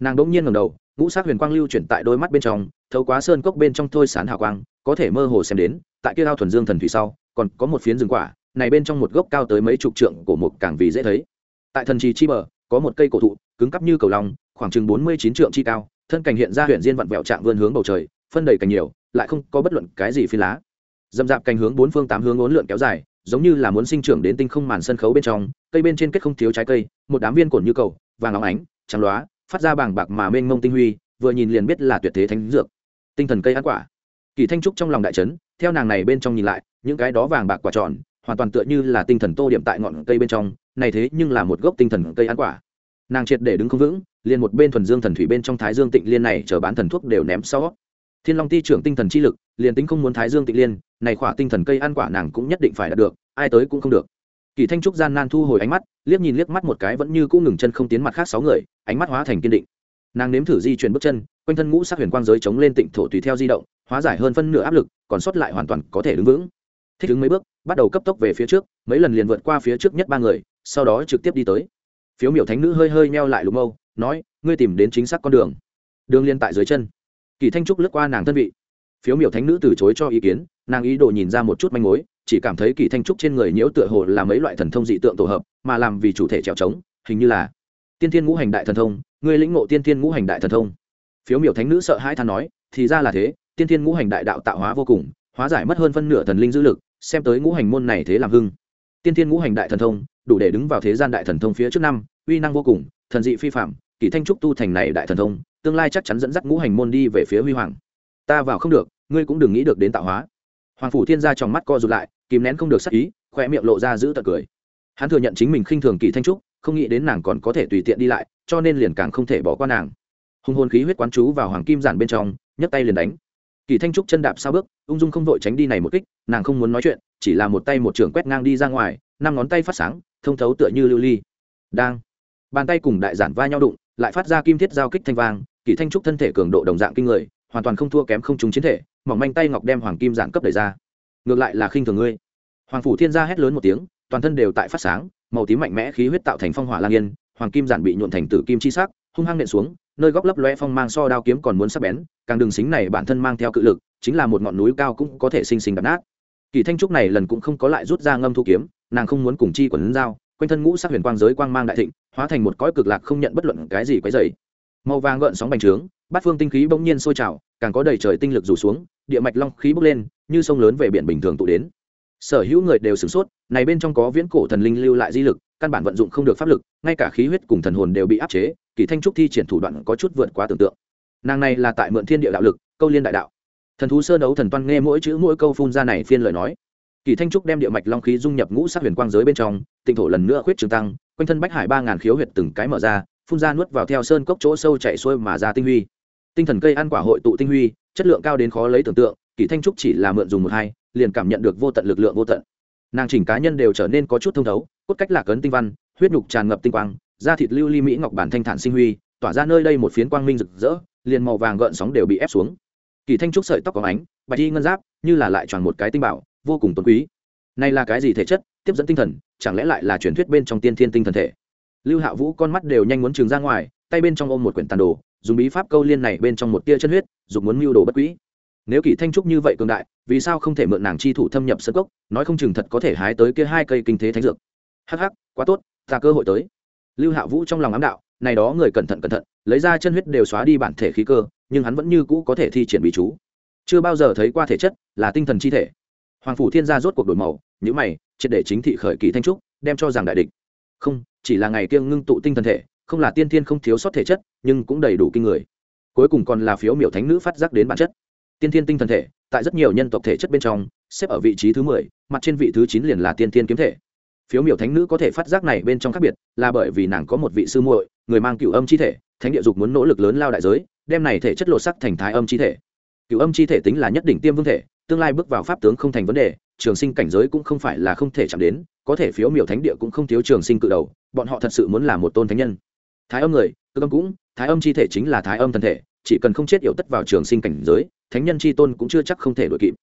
S1: Nàng đỗng nhiên ngầm đầu, ngũ sắc huyền quang lưu chuyển tại đôi mắt bên trong, thấu quá sơn cốc bên trong thôi sán hào quang, có thể mơ hồ xem đến, tại kia ao thuần dương thần thủy sau, còn có một phiến rừng quả, này bên trong một gốc cao tới mấy chục trượng của một càng vì dễ thấy. Tại thần trì chi bờ, có một cây cổ thụ, cứng cắp như cầu lòng khoảng chừng bốn mươi chín trượng chi cao, thân cảnh hiện ra huyện diên vặn vẹo trạng vươn hướng bầu trời, phân đầy cành nhiều lại không có bất luận cái gì phi lá. Dầm dạp cành hướng bốn phương tám hướng ốn lượn kéo dài, giống như là muốn sinh trưởng đến tinh không màn sân khấu bên trong, cây bên trên kết không thiếu trái cây, một đám viên cổn như cầu, vàng óng ánh, trắng loá, phát ra bảng bạc mà mênh mông tinh huy, vừa nhìn liền biết là tuyệt thế thánh dược. Tinh thần cây ăn quả. Kỳ thanh trúc trong lòng đại trấn theo nàng này bên trong nhìn lại, những cái đó vàng bạc quả tròn, hoàn toàn tựa như là tinh thần tô điểm tại ngọn cây bên trong, này thế nhưng là một gốc tinh thần cây ăn quả. Nàng triệt để đứng không vững, liền một bên thuần dương thần thủy bên trong thái dương tịnh liên này chờ bán thần thuốc đều ném xó thiên long ti trưởng tinh thần chi lực, liền tính không muốn thái dương tịnh liên, này khỏa tinh thần cây ăn quả nàng cũng nhất định phải đạt được, ai tới cũng không được. Kỳ thanh trúc gian nan thu hồi ánh mắt, liếc nhìn liếc mắt một cái vẫn như cũng ngừng chân không tiến mặt khác sáu người, ánh mắt hóa thành kiên định. Nàng nếm thử di chuyển bước chân, quanh thân ngũ sắc huyền quang giới chống lên tịnh thổ tùy theo di động, hóa giải hơn phân nửa áp lực, còn sót lại hoàn toàn có thể đứng vững. Thích đứng mấy bước, bắt đầu cấp tốc về phía trước, mấy lần liền vượt qua phía trước nhất ba người, sau đó trực tiếp đi tới. Phiếu miểu thánh nữ hơi hơi meo lại lục mâu, nói, ngươi tìm đến chính xác con đường. Đường liên tại dưới chân kỳ thanh trúc lướt qua nàng thân vị. Phiếu miểu thánh nữ từ chối cho ý kiến, nàng ý đồ nhìn ra một chút manh mối, chỉ cảm thấy kỳ thanh trúc trên người nhiễu tựa hồ là mấy loại thần thông dị tượng tổ hợp, mà làm vì chủ thể trèo trống, hình như là tiên thiên ngũ hành đại thần thông, người lĩnh ngộ tiên thiên ngũ hành đại thần thông. Phiếu miểu thánh nữ sợ hai than nói, thì ra là thế, tiên thiên ngũ hành đại đạo tạo hóa vô cùng, hóa giải mất hơn phân nửa thần linh dữ lực, xem tới ngũ hành môn này thế làm hưng. Tiên thiên ngũ hành đại thần thông, đủ để đứng vào thế gian đại thần thông phía trước năm, uy năng vô cùng, thần dị phi phạm, kỳ thanh trúc tu thành này đại thần thông tương lai chắc chắn dẫn dắt ngũ hành môn đi về phía huy hoàng. Ta vào không được, ngươi cũng đừng nghĩ được đến tạo hóa. Hoàng phủ thiên gia trong mắt co rụt lại, kìm nén không được sắc ý khoe miệng lộ ra giữ tật cười. Hắn thừa nhận chính mình khinh thường kỳ thanh trúc, không nghĩ đến nàng còn có thể tùy tiện đi lại, cho nên liền càng không thể bỏ qua nàng. Hùng hồn khí huyết quán chú vào hoàng kim giản bên trong, nhấc tay liền đánh. Kỳ thanh trúc chân đạp sao bước, ung dung không vội tránh đi này một kích, nàng không muốn nói chuyện, chỉ là một tay một trường quét ngang đi ra ngoài, năm ngón tay phát sáng, thông thấu tựa như lưu ly. Đang, bàn tay cùng đại giản va nhau đụng, lại phát ra kim thiết giao kích thanh vang kỳ thanh trúc thân thể cường độ đồng dạng kinh người, hoàn toàn không thua kém không trúng chiến thể, mỏng manh tay ngọc đem hoàng kim giản cấp đẩy ra. Ngược lại là khinh thường ngươi. Hoàng phủ thiên gia hét lớn một tiếng, toàn thân đều tại phát sáng, màu tím mạnh mẽ khí huyết tạo thành phong hỏa lang yên, hoàng kim giản bị nhuộn thành tử kim chi sắc, hung hăng nện xuống, nơi góc lấp loe phong mang so đao kiếm còn muốn sắc bén, càng đường xính này bản thân mang theo cự lực, chính là một ngọn núi cao cũng có thể sinh sinh đập nát. Kỳ thanh trúc này lần cũng không có lại rút ra ngâm thu kiếm, nàng không muốn cùng chi quần dao quanh thân ngũ sắc huyền quang giới quang mang đại thịnh, hóa thành một cõi cực lạc không nhận bất luận cái gì quấy dày màu vàng gợn sóng bành trướng, bát phương tinh khí bỗng nhiên sôi trào, càng có đầy trời tinh lực rủ xuống, địa mạch long khí bốc lên, như sông lớn về biển bình thường tụ đến. Sở hữu người đều sửng sốt, này bên trong có viễn cổ thần linh lưu lại di lực, căn bản vận dụng không được pháp lực, ngay cả khí huyết cùng thần hồn đều bị áp chế, kỳ thanh trúc thi triển thủ đoạn có chút vượt quá tưởng tượng. Nàng này là tại mượn thiên địa đạo lực, câu liên đại đạo. Thần thú sơ đấu thần toan nghe mỗi chữ mỗi câu phun ra này phiên lời nói. Kỳ thanh trúc đem địa mạch long khí dung nhập ngũ sắc huyền quang giới bên trong tinh thổ lần nữa khuyết trường tăng, quanh thân bách hải ba ngàn khiếu huyệt từng cái mở ra phun ra nuốt vào theo sơn cốc chỗ sâu chạy xuôi mà ra tinh huy. Tinh thần cây ăn quả hội tụ tinh huy, chất lượng cao đến khó lấy tưởng tượng, kỳ thanh trúc chỉ là mượn dùng một hai, liền cảm nhận được vô tận lực lượng vô tận. Nàng chỉnh cá nhân đều trở nên có chút thông thấu, cốt cách lạc ấn tinh văn, huyết nhục tràn ngập tinh quang, da thịt lưu ly mỹ ngọc bản thanh thản sinh huy, tỏa ra nơi đây một phiến quang minh rực rỡ, liền màu vàng gợn sóng đều bị ép xuống. Kỳ thanh trúc sợi tóc có ánh, bạch y ngân giáp, như là lại tròn một cái tinh bảo, vô cùng tôn quý. Này là cái gì thể chất, tiếp dẫn tinh thần, chẳng lẽ lại là truyền thuyết bên trong tiên thiên tinh thần thể? Lưu hạ vũ con mắt đều nhanh muốn trường ra ngoài, tay bên trong ôm một quyển tàn đồ, dùng bí pháp câu liên này bên trong một tia chân huyết dùng muốn mưu đồ bất quỹ nếu kỳ thanh trúc như vậy cường đại, vì sao không thể mượn nàng chi thủ thâm nhập sân cốc, nói không chừng thật có thể hái tới kia hai cây kinh thế thánh dược. Hắc hắc, quá tốt, ta cơ hội tới. Lưu hạ vũ trong lòng ám đạo, này đó người cẩn thận cẩn thận, lấy ra chân huyết đều xóa đi bản thể khí cơ, nhưng hắn vẫn như cũ có thể thi triển bí chú. Chưa bao giờ thấy qua thể chất là tinh thần chi thể. Hoàng phủ thiên gia rốt cuộc đổi màu nhữ mày, triệt để chính thị khởi kỳ thanh trúc, đem cho rằng đại địch không, chỉ là ngày kiêng ngưng tụ tinh thần thể, không là tiên thiên không thiếu sót thể chất, nhưng cũng đầy đủ kinh người. Cuối cùng còn là phiếu miểu thánh nữ phát giác đến bản chất. Tiên thiên tinh thần thể, tại rất nhiều nhân tộc thể chất bên trong, xếp ở vị trí thứ mười, mặt trên vị thứ chín liền là tiên thiên kiếm thể. Phiếu miểu thánh nữ có thể phát giác này bên trong khác biệt, là bởi vì nàng có một vị sư muội, người mang cựu âm chi thể, thánh địa dục muốn nỗ lực lớn lao đại giới, đem này thể chất lộ sắc thành thái âm chi thể. Cựu âm chi thể tính là nhất đỉnh tiêm vương thể, tương lai bước vào pháp tướng không thành vấn đề trường sinh cảnh giới cũng không phải là không thể chạm đến, có thể phiếu miểu thánh địa cũng không thiếu trường sinh cự đầu, bọn họ thật sự muốn là một tôn thánh nhân. Thái âm người cơ âm cũng, thái âm chi thể chính là thái âm thân thể, chỉ cần không chết yểu tất vào trường sinh cảnh giới, thánh nhân chi tôn cũng chưa chắc không thể đội kịp.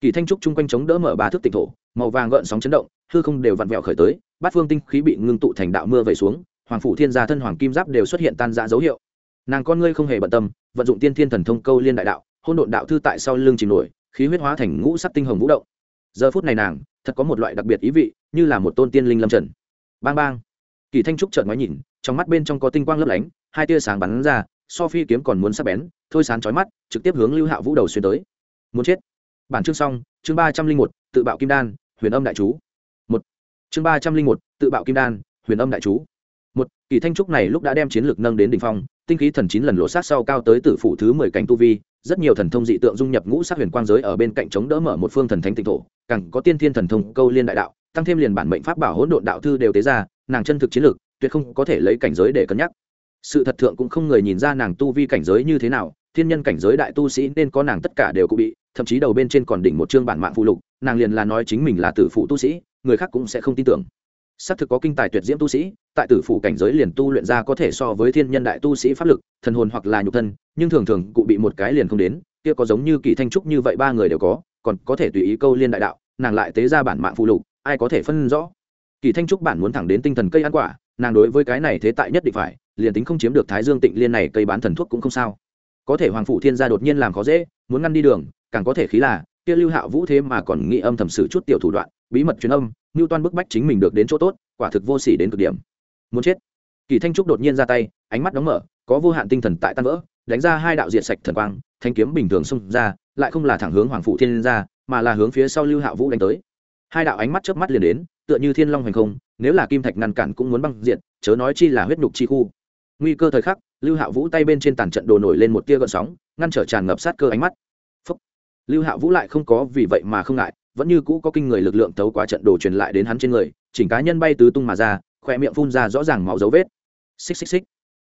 S1: Kỳ thanh trúc chung quanh chống đỡ mở ba thước tịnh thổ, màu vàng gợn sóng chấn động, hư không đều vặn vẹo khởi tới, bát phương tinh khí bị ngưng tụ thành đạo mưa về xuống, hoàng phủ thiên gia thân hoàng kim giáp đều xuất hiện tan dã dấu hiệu. Nàng con ngươi không hề bận tâm, vận dụng tiên thiên thần thông câu liên đại đạo hôn độn đạo thư tại sau lưng chìm nổi, khí huyết hóa thành ngũ sắc tinh hồng vũ động giờ phút này nàng, thật có một loại đặc biệt ý vị, như là một tôn tiên linh lâm trần. Bang bang. Kỳ thanh trúc trợn ngoái nhìn, trong mắt bên trong có tinh quang lấp lánh, hai tia sáng bắn ra, so phi kiếm còn muốn sắc bén, thôi sán chói mắt, trực tiếp hướng lưu hạ vũ đầu xuyên tới. Muốn chết. Bản chương xong, chương ba trăm linh một, tự bạo kim đan, huyền âm đại chú. Một. Chương ba trăm linh một, tự bạo kim đan, huyền âm đại chú. Một. Kỳ thanh trúc này lúc đã đem chiến lược nâng đến đ ỉ n h phong, tinh khí thần chín lần lộ sát sau cao tới tử phủ thứ mười cánh tu vi, rất nhiều thần thông dị tượng dung nhập ngũ sát huyền quang giới ở bên cạnh chống đỡ mở một phương thần thánh tịnh thổ càng có tiên thiên thần thông câu liên đại đạo, tăng thêm liền bản mệnh pháp bảo hỗn độn đạo thư đều tế ra, nàng chân thực chiến lược, tuyệt không có thể lấy cảnh giới để cân nhắc. Sự thật thượng cũng không người nhìn ra nàng tu vi cảnh giới như thế nào, thiên nhân cảnh giới đại tu sĩ nên có nàng tất cả đều cũng bị, thậm chí đầu bên trên còn đỉnh một chương bản mạng phụ lục, nàng liền là nói chính mình là tử phụ tu sĩ, người khác cũng sẽ không tin tưởng. Xác thực có kinh tài tuyệt diễm tu sĩ, tại tử phụ cảnh giới liền tu luyện ra có thể so với thiên nhân đại tu sĩ pháp lực, thần hồn hoặc là nhục thân, nhưng thường thường cụ bị một cái liền không đến, kia có giống như kỳ thanh trúc như vậy ba người đều có còn có thể tùy ý câu liên đại đạo, nàng lại tế ra bản mạng phụ lục, ai có thể phân rõ? Kỳ thanh trúc bản muốn thẳng đến tinh thần cây ăn quả, nàng đối với cái này thế tại nhất định phải, liền tính không chiếm được thái dương tịnh liên này cây bán thần thuốc cũng không sao. Có thể hoàng phụ thiên gia đột nhiên làm khó dễ, muốn ngăn đi đường, càng có thể khí là, kia lưu Hạo vũ thế mà còn nghĩ âm thầm sử chút tiểu thủ đoạn, bí mật truyền âm ngưu toan bức bách chính mình được đến chỗ tốt, quả thực vô sỉ đến cực điểm. Muốn chết. Kỳ thanh trúc đột nhiên ra tay, ánh mắt đóng mở, có vô hạn tinh thần tại tan vỡ, đánh ra hai đạo diệt sạch thần quang, thanh kiếm bình thường xung ra lại không là thẳng hướng hoàng phụ thiên ra, mà là hướng phía sau lưu hạ vũ đánh tới. Hai đạo ánh mắt chớp mắt liền đến, tựa như thiên long hành không, nếu là kim thạch ngăn cản cũng muốn băng diện chớ nói chi là huyết nhục chi khu. Nguy cơ thời khắc, lưu hạ vũ tay bên trên tàn trận đồ nổi lên một tia gợn sóng, ngăn trở tràn ngập sát cơ ánh mắt. Phúc. lưu hạ vũ lại không có vì vậy mà không ngại, vẫn như cũ có kinh người lực lượng tấu quá trận đồ truyền lại đến hắn trên người, chỉnh cá nhân bay tứ tung mà ra khỏe miệng phun ra rõ ràng máu dấu vết. Xích xích xích.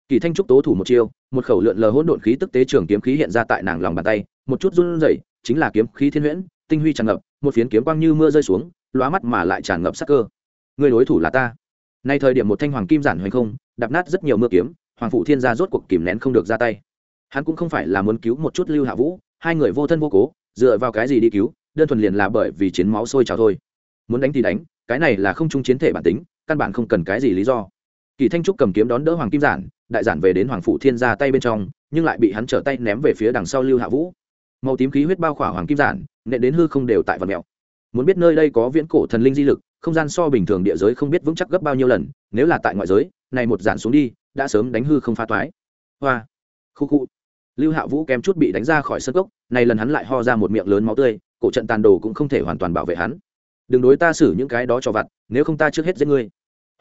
S1: Kỳ thanh trúc tố thủ một chiêu, một khẩu lượn lờ hỗn độn khí tức tế trường kiếm khí hiện ra tại nàng lòng bàn tay một chút run rẩy, chính là kiếm khí thiên huyễn, tinh huy tràn ngập, một phiến kiếm quang như mưa rơi xuống, lóa mắt mà lại tràn ngập sắc cơ. Người đối thủ là ta. Nay thời điểm một thanh hoàng kim giản hoành không, đạp nát rất nhiều mưa kiếm, hoàng phụ thiên gia rốt cuộc kìm nén không được ra tay. Hắn cũng không phải là muốn cứu một chút lưu hạ vũ, hai người vô thân vô cố, dựa vào cái gì đi cứu, đơn thuần liền là bởi vì chiến máu sôi trào thôi. Muốn đánh thì đánh, cái này là không chung chiến thể bản tính, căn bản không cần cái gì lý do. Kỳ thanh trúc cầm kiếm đón đỡ hoàng kim giản, đại giản về đến hoàng phụ thiên gia tay bên trong, nhưng lại bị hắn trở tay ném về phía đằng sau lưu hạ vũ màu tím khí huyết bao khỏa hoàng kim giản nệ đến hư không đều tại vật mèo. muốn biết nơi đây có viễn cổ thần linh di lực, không gian so bình thường địa giới không biết vững chắc gấp bao nhiêu lần, nếu là tại ngoại giới, này một giản xuống đi, đã sớm đánh hư không phá toái. Hoa. Khu khu. Lưu hạ vũ kém chút bị đánh ra khỏi sân gốc này lần hắn lại ho ra một miệng lớn máu tươi, cổ trận tàn đồ cũng không thể hoàn toàn bảo vệ hắn. Đừng đối ta xử những cái đó cho vặt, nếu không ta trước hết giết ngươi.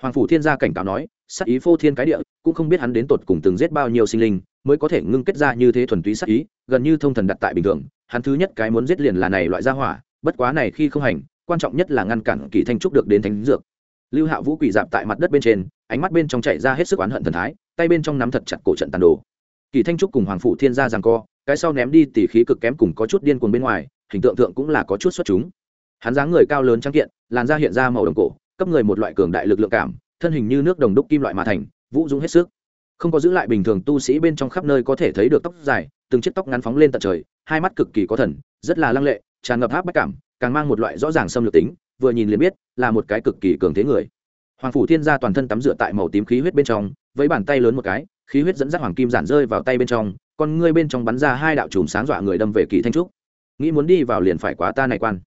S1: Hoàng phủ thiên gia cảnh cáo nói sắc ý phô thiên cái địa, cũng không biết hắn đến tột cùng từng giết bao nhiêu sinh linh mới có thể ngưng kết ra như thế thuần túy sắc ý, gần như thông thần đặt tại bình thường. Hắn thứ nhất cái muốn giết liền là này loại gia hỏa, bất quá này khi không hành, quan trọng nhất là ngăn cản kỳ thanh trúc được đến thánh dược. Lưu hạ vũ quỳ dạp tại mặt đất bên trên, ánh mắt bên trong chạy ra hết sức oán hận thần thái, tay bên trong nắm thật chặt cổ trận tàn đồ. Kỳ thanh trúc cùng hoàng phủ thiên gia rằng co, cái sau ném đi tỉ khí cực kém cùng có chút điên cuồng bên ngoài, hình tượng thượng cũng là có chút xuất chúng. Hắn dáng người cao lớn trắng kiện, làn da hiện ra màu đồng cổ, cấp người một loại cường đại lực lượng cảm, thân hình như nước đồng đúc kim loại mà thành, vũ dũng hết sức không có giữ lại bình thường tu sĩ bên trong khắp nơi có thể thấy được tóc dài, từng chiếc tóc ngắn phóng lên tận trời, hai mắt cực kỳ có thần, rất là lăng lệ, tràn ngập áp bách cảm, càng mang một loại rõ ràng xâm lược tính, vừa nhìn liền biết là một cái cực kỳ cường thế người. Hoàng phủ thiên gia toàn thân tắm rửa tại màu tím khí huyết bên trong với bàn tay lớn một cái, khí huyết dẫn dắt hoàng kim giản rơi vào tay bên trong, con ngươi bên trong bắn ra hai đạo chùm sáng dọa người đâm về kỳ thanh trúc. Nghĩ muốn đi vào liền phải quá ta này quan.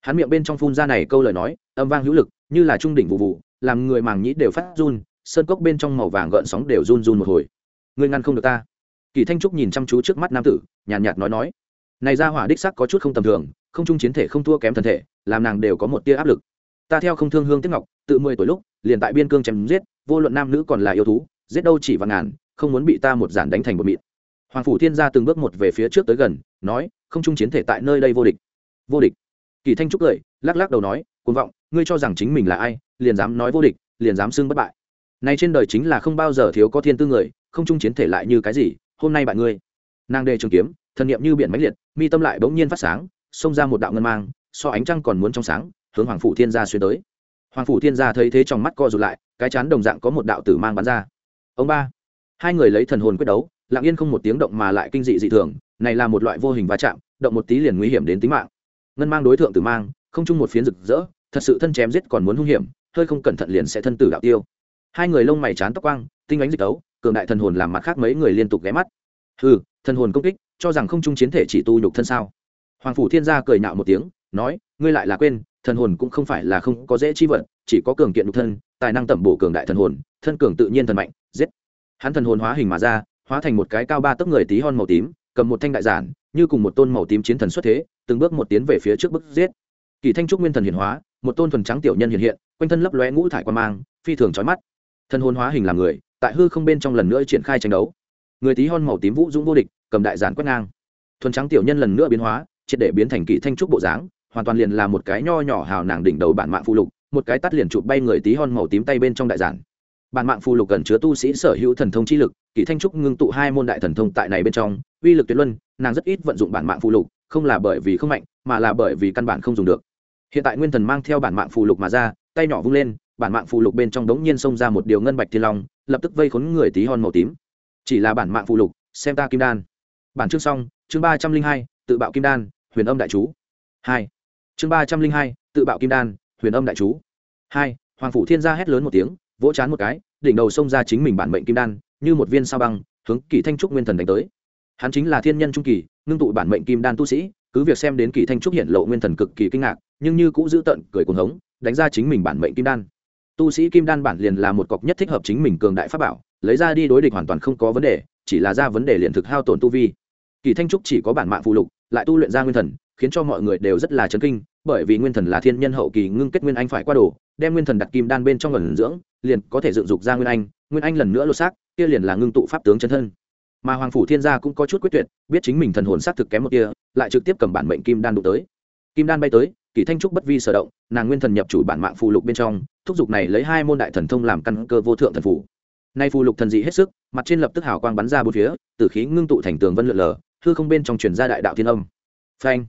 S1: Hắn miệng bên trong phun ra này câu lời nói, âm vang hữu lực, như là trung đỉnh vụ vụ, làm người màng nhĩ đều phát run sơn cốc bên trong màu vàng gợn sóng đều run run một hồi. Ngươi ngăn không được ta. Kỳ thanh trúc nhìn chăm chú trước mắt nam tử nhàn nhạt, nhạt nói nói. Này ra hỏa đích sắc có chút không tầm thường không chung chiến thể không thua kém thân thể làm nàng đều có một tia áp lực. Ta theo không thương hương tiếc ngọc tự mười tuổi lúc liền tại biên cương chém giết vô luận nam nữ còn là yêu thú giết đâu chỉ vạn ngàn không muốn bị ta một giản đánh thành một mịn. Hoàng phủ thiên gia từng bước một về phía trước tới gần nói không chung chiến thể tại nơi đây vô địch. Vô địch. Kỳ thanh trúc cười lắc lắc đầu nói cuồng vọng ngươi cho rằng chính mình là ai liền dám nói vô địch liền dám xưng bất bại này trên đời chính là không bao giờ thiếu có thiên tư người, không chung chiến thể lại như cái gì, hôm nay bạn ngươi. Nàng đề trường kiếm, thần niệm như biển mãnh liệt, mi tâm lại bỗng nhiên phát sáng, xông ra một đạo ngân mang, so ánh trăng còn muốn trong sáng, hướng hoàng phủ thiên gia xuyên tới. Hoàng phủ thiên gia thấy thế trong mắt co rụt lại, cái chán đồng dạng có một đạo tử mang bắn ra. Ông ba. Hai người lấy thần hồn quyết đấu, lặng yên không một tiếng động mà lại kinh dị dị thường, này là một loại vô hình va chạm, động một tí liền nguy hiểm đến tính mạng. Ngân mang đối tượng tử mang, không chung một phiến rực rỡ, thật sự thân chém giết còn muốn hung hiểm, hơi không cẩn thận liền sẽ thân tử đạo tiêu hai người lông mày chán tóc quang, tinh ánh dịch đấu cường đại thần hồn làm mặt khác mấy người liên tục ghé mắt. Hừ, thần hồn công kích, cho rằng không trung chiến thể chỉ tu nhục thân sao? Hoàng phủ thiên gia cười nhạo một tiếng, nói, ngươi lại là quên, thần hồn cũng không phải là không có dễ chi vật, chỉ có cường kiện nhục thân, tài năng tẩm bổ cường đại thần hồn, thân cường tự nhiên thần mạnh, giết. Hắn thần hồn hóa hình mà ra, hóa thành một cái cao ba tấc người tí hon màu tím, cầm một thanh đại giản, như cùng một tôn màu tím chiến thần xuất thế, từng bước một tiến về phía trước bức giết. Kỳ thanh trúc nguyên thần hiển hóa, một tôn thuần trắng tiểu nhân hiện hiện, quanh thân lấp lóe ngũ thải quan mang, phi thường trói mắt thân hôn hóa hình làm người, tại hư không bên trong lần nữa triển khai tranh đấu. Người tí hon màu tím vũ dũng vô địch, cầm đại giản quét ngang. Thuần trắng tiểu nhân lần nữa biến hóa, triệt để biến thành kỳ thanh trúc bộ dáng, hoàn toàn liền là một cái nho nhỏ hào nàng đỉnh đầu bản mạng phụ lục, một cái tắt liền chụp bay người tí hon màu tím tay bên trong đại giản. Bản mạng phụ lục cần chứa tu sĩ sở hữu thần thông chi lực kỳ thanh trúc ngưng tụ hai môn đại thần thông tại này bên trong, uy lực tuyệt luân, nàng rất ít vận dụng bản mạng phụ lục, không là bởi vì không mạnh, mà là bởi vì căn bản không dùng được. Hiện tại nguyên thần mang theo bản mạng phụ lục mà ra, tay nhỏ vung lên bản mạng phụ lục bên trong đống nhiên xông ra một điều ngân bạch thiên long, lập tức vây khốn người tí hon màu tím. Chỉ là bản mạng phụ lục, xem ta kim đan. Bản chương xong, chương ba trăm linh hai, tự bạo kim đan, huyền âm đại chú. Hai. Chương ba trăm linh hai, tự bạo kim đan, huyền âm đại chú. Hai. Hoàng phủ thiên gia hét lớn một tiếng, vỗ chán một cái, đỉnh đầu xông ra chính mình bản mệnh kim đan, như một viên sao băng, hướng kỳ thanh trúc nguyên thần đánh tới. Hắn chính là thiên nhân trung kỳ, ngưng tụ bản mệnh kim đan tu sĩ, cứ việc xem đến kỳ thanh trúc hiện lộ nguyên thần cực kỳ kinh ngạc, nhưng như cũng giữ tận, cười cuồng hống, đánh ra chính mình bản mệnh kim đan tu sĩ kim đan bản liền là một cọc nhất thích hợp chính mình cường đại pháp bảo, lấy ra đi đối địch hoàn toàn không có vấn đề, chỉ là ra vấn đề liền thực hao tổn tu vi. Kỳ thanh trúc chỉ có bản mạng phụ lục, lại tu luyện ra nguyên thần, khiến cho mọi người đều rất là chấn kinh, bởi vì nguyên thần là thiên nhân hậu kỳ ngưng kết nguyên anh phải qua đồ, đem nguyên thần đặt kim đan bên trong lần dưỡng, liền có thể dựng dục ra nguyên anh nguyên anh lần nữa lột xác, kia liền là ngưng tụ pháp tướng chân thân. Mà hoàng phủ thiên gia cũng có chút quyết tuyệt, biết chính mình thần hồn xác thực kém một kia, lại trực tiếp cầm bản mệnh kim đan đụng tới. Kim đan bay tới kỳ thanh trúc bất vi sở động, nàng nguyên thần nhập chủ bản mạng phù lục bên trong, thúc giục này lấy hai môn đại thần thông làm căn cơ vô thượng thần phủ nay phù lục thần dị hết sức, mặt trên lập tức hào quang bắn ra bốn phía, tử khí ngưng tụ thành tường vân lượn lờ, hư không bên trong truyền ra đại đạo thiên âm. Phanh!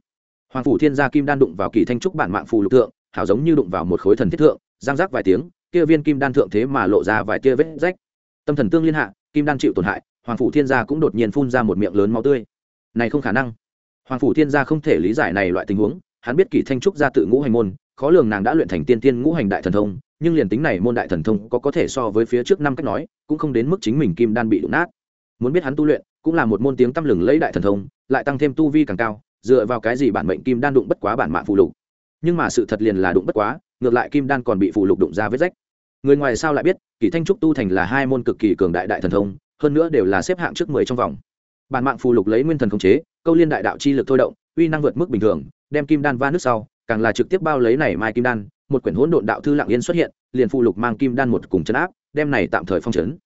S1: Hoàng phủ thiên gia kim đan đụng vào kỳ thanh trúc bản mạng phù lục thượng hảo giống như đụng vào một khối thần thiết thượng, giang giác vài tiếng, kia viên kim đan thượng thế mà lộ ra vài tia vết rách. Tâm thần tương liên hạ, kim đan chịu tổn hại, hoàng phủ thiên gia cũng đột nhiên phun ra một miệng lớn máu tươi. Này không khả năng. Hoàng phủ thiên gia không thể lý giải này loại tình huống hắn biết Kỷ thanh trúc ra tự ngũ hành môn, khó lường nàng đã luyện thành tiên tiên ngũ hành đại thần thông, nhưng liền tính này môn đại thần thông có có thể so với phía trước năm cách nói, cũng không đến mức chính mình kim đan bị đụng nát. Muốn biết hắn tu luyện, cũng là một môn tiếng tăm lừng lấy đại thần thông, lại tăng thêm tu vi càng cao, dựa vào cái gì bản mệnh kim đan đụng bất quá bản mạng phụ lục. Nhưng mà sự thật liền là đụng bất quá, ngược lại kim đan còn bị phụ lục đụng ra vết rách. Người ngoài sao lại biết Kỷ thanh trúc tu thành là hai môn cực kỳ cường đại đại thần thông, hơn nữa đều là xếp hạng trước mười trong vòng. Bản mạng phù lục lấy nguyên thần khống chế, câu liên đại đạo chi lực thôi động, uy năng vượt mức bình thường đem kim đan va nước sau, càng là trực tiếp bao lấy này mai kim đan, một quyển hỗn độn đạo thư lặng yên xuất hiện, liền phụ lục mang kim đan một cùng chấn áp, đem này tạm thời phong chấn.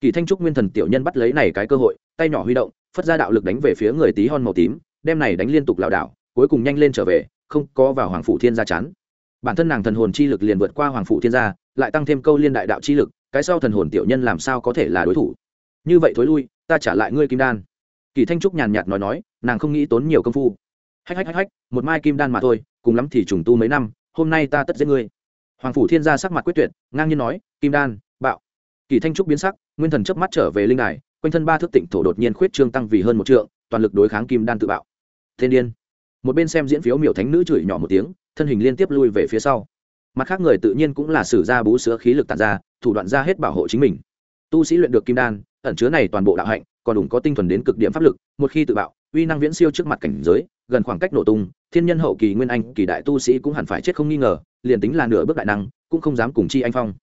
S1: kỳ thanh trúc nguyên thần tiểu nhân bắt lấy này cái cơ hội, tay nhỏ huy động, phất ra đạo lực đánh về phía người tí hon màu tím, đem này đánh liên tục lảo đảo, cuối cùng nhanh lên trở về, không có vào hoàng phủ thiên gia chán. Bản thân nàng thần hồn chi lực liền vượt qua hoàng phủ thiên gia, lại tăng thêm câu liên đại đạo chi lực, cái sau thần hồn tiểu nhân làm sao có thể là đối thủ? Như vậy thối lui, ta trả lại ngươi kim đan. Kỳ thanh trúc nhàn nhạt nói nói, nàng không nghĩ tốn nhiều công phu hách hách hách hách, một mai kim đan mà thôi, cùng lắm thì trùng tu mấy năm, hôm nay ta tất giết ngươi. Hoàng phủ thiên gia sắc mặt quyết tuyệt, ngang nhiên nói, kim đan, bạo. Kỳ thanh trúc biến sắc, nguyên thần chớp mắt trở về linh đài, quanh thân ba thước tịnh thổ đột nhiên khuyết trương tăng vì hơn một trượng, toàn lực đối kháng kim đan tự bạo. Thiên điên. Một bên xem diễn phiếu miểu thánh nữ chửi nhỏ một tiếng, thân hình liên tiếp lui về phía sau. Mặt khác người tự nhiên cũng là sử ra bú sữa khí lực tàn ra, thủ đoạn ra hết bảo hộ chính mình. Tu sĩ luyện được kim đan, ẩn chứa này toàn bộ đạo hạnh, còn đủ có tinh thuần đến cực điểm pháp lực, một khi tự bạo, uy năng viễn siêu trước mặt cảnh giới gần khoảng cách nổ tung, thiên nhân hậu kỳ nguyên anh kỳ đại tu sĩ cũng hẳn phải chết không nghi ngờ, liền tính là nửa bước đại năng, cũng không dám cùng chi anh phong.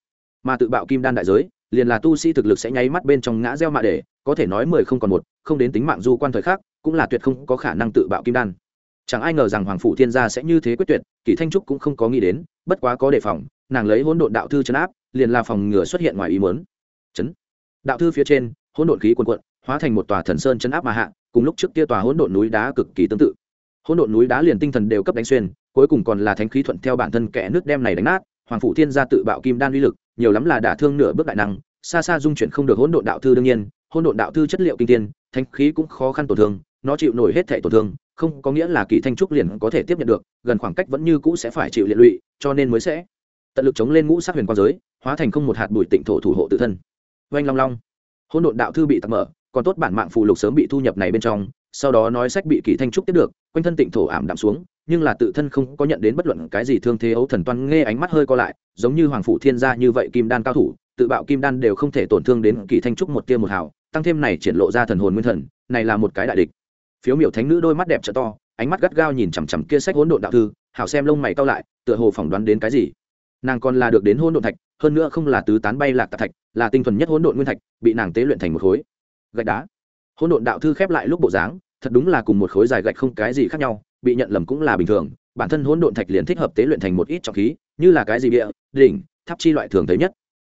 S1: Mà tự bạo kim đan đại giới, liền là tu sĩ thực lực sẽ nháy mắt bên trong ngã gieo mạ để, có thể nói mười không còn một, không đến tính mạng du quan thời khác cũng là tuyệt không có khả năng tự bạo kim đan. Chẳng ai ngờ rằng hoàng phủ thiên gia sẽ như thế quyết tuyệt, kỳ thanh trúc cũng không có nghĩ đến, bất quá có đề phòng, nàng lấy hỗn độn đạo thư chấn áp, liền là phòng ngừa xuất hiện ngoài ý muốn. Chấn. Đạo thư phía trên, hỗn độn khí quần quận hóa thành một tòa thần sơn chấn áp mà hạ, cùng lúc trước kia tòa hỗn độn núi đá cực kỳ tương tự hỗn độn núi đá liền tinh thần đều cấp đánh xuyên, cuối cùng còn là thánh khí thuận theo bản thân kẻ nước đem này đánh nát, hoàng phủ thiên gia tự bạo kim đan uy lực, nhiều lắm là đả thương nửa bước đại năng, xa xa dung chuyển không được hỗn độn đạo thư đương nhiên, hỗn độn đạo thư chất liệu kinh tiên thánh khí cũng khó khăn tổn thương, nó chịu nổi hết thể tổn thương, không có nghĩa là kỳ thanh trúc liền có thể tiếp nhận được, gần khoảng cách vẫn như cũ sẽ phải chịu liệt lụy, cho nên mới sẽ tận lực chống lên ngũ sắc huyền quang giới, hóa thành không một hạt bụi tịnh thổ thủ hộ tự thân. Oanh long long. Hỗn độn đạo thư bị tặc mở, còn tốt bản mạng phù lục sớm bị thu nhập này bên trong sau đó nói sách bị kỳ thanh trúc tiếp được, quanh thân tịnh thổ ảm đạm xuống, nhưng là tự thân không có nhận đến bất luận cái gì thương thế ấu thần toan nghe ánh mắt hơi co lại, giống như hoàng phủ thiên gia như vậy kim đan cao thủ, tự bạo kim đan đều không thể tổn thương đến kỳ thanh trúc một tia một hào, tăng thêm này triển lộ ra thần hồn nguyên thần, này là một cái đại địch. Phiếu miểu thánh nữ đôi mắt đẹp trợ to, ánh mắt gắt gao nhìn chằm chằm kia sách hỗn độn đạo thư hảo xem lông mày cao lại, tựa hồ phỏng đoán đến cái gì. Nàng còn là được đến hỗn độn thạch, hơn nữa không là tứ tán bay lạc tạc thạch, là tinh thuần nhất hỗn độn nguyên thạch, bị nàng tế luyện thành một khối. Gạch đá hỗn độn đạo thư khép lại lúc bộ dáng, thật đúng là cùng một khối dài gạch không cái gì khác nhau, bị nhận lầm cũng là bình thường, bản thân hỗn độn thạch liền thích hợp tế luyện thành một ít trọng khí, như là cái gì địa, đỉnh, tháp chi loại thường thấy nhất.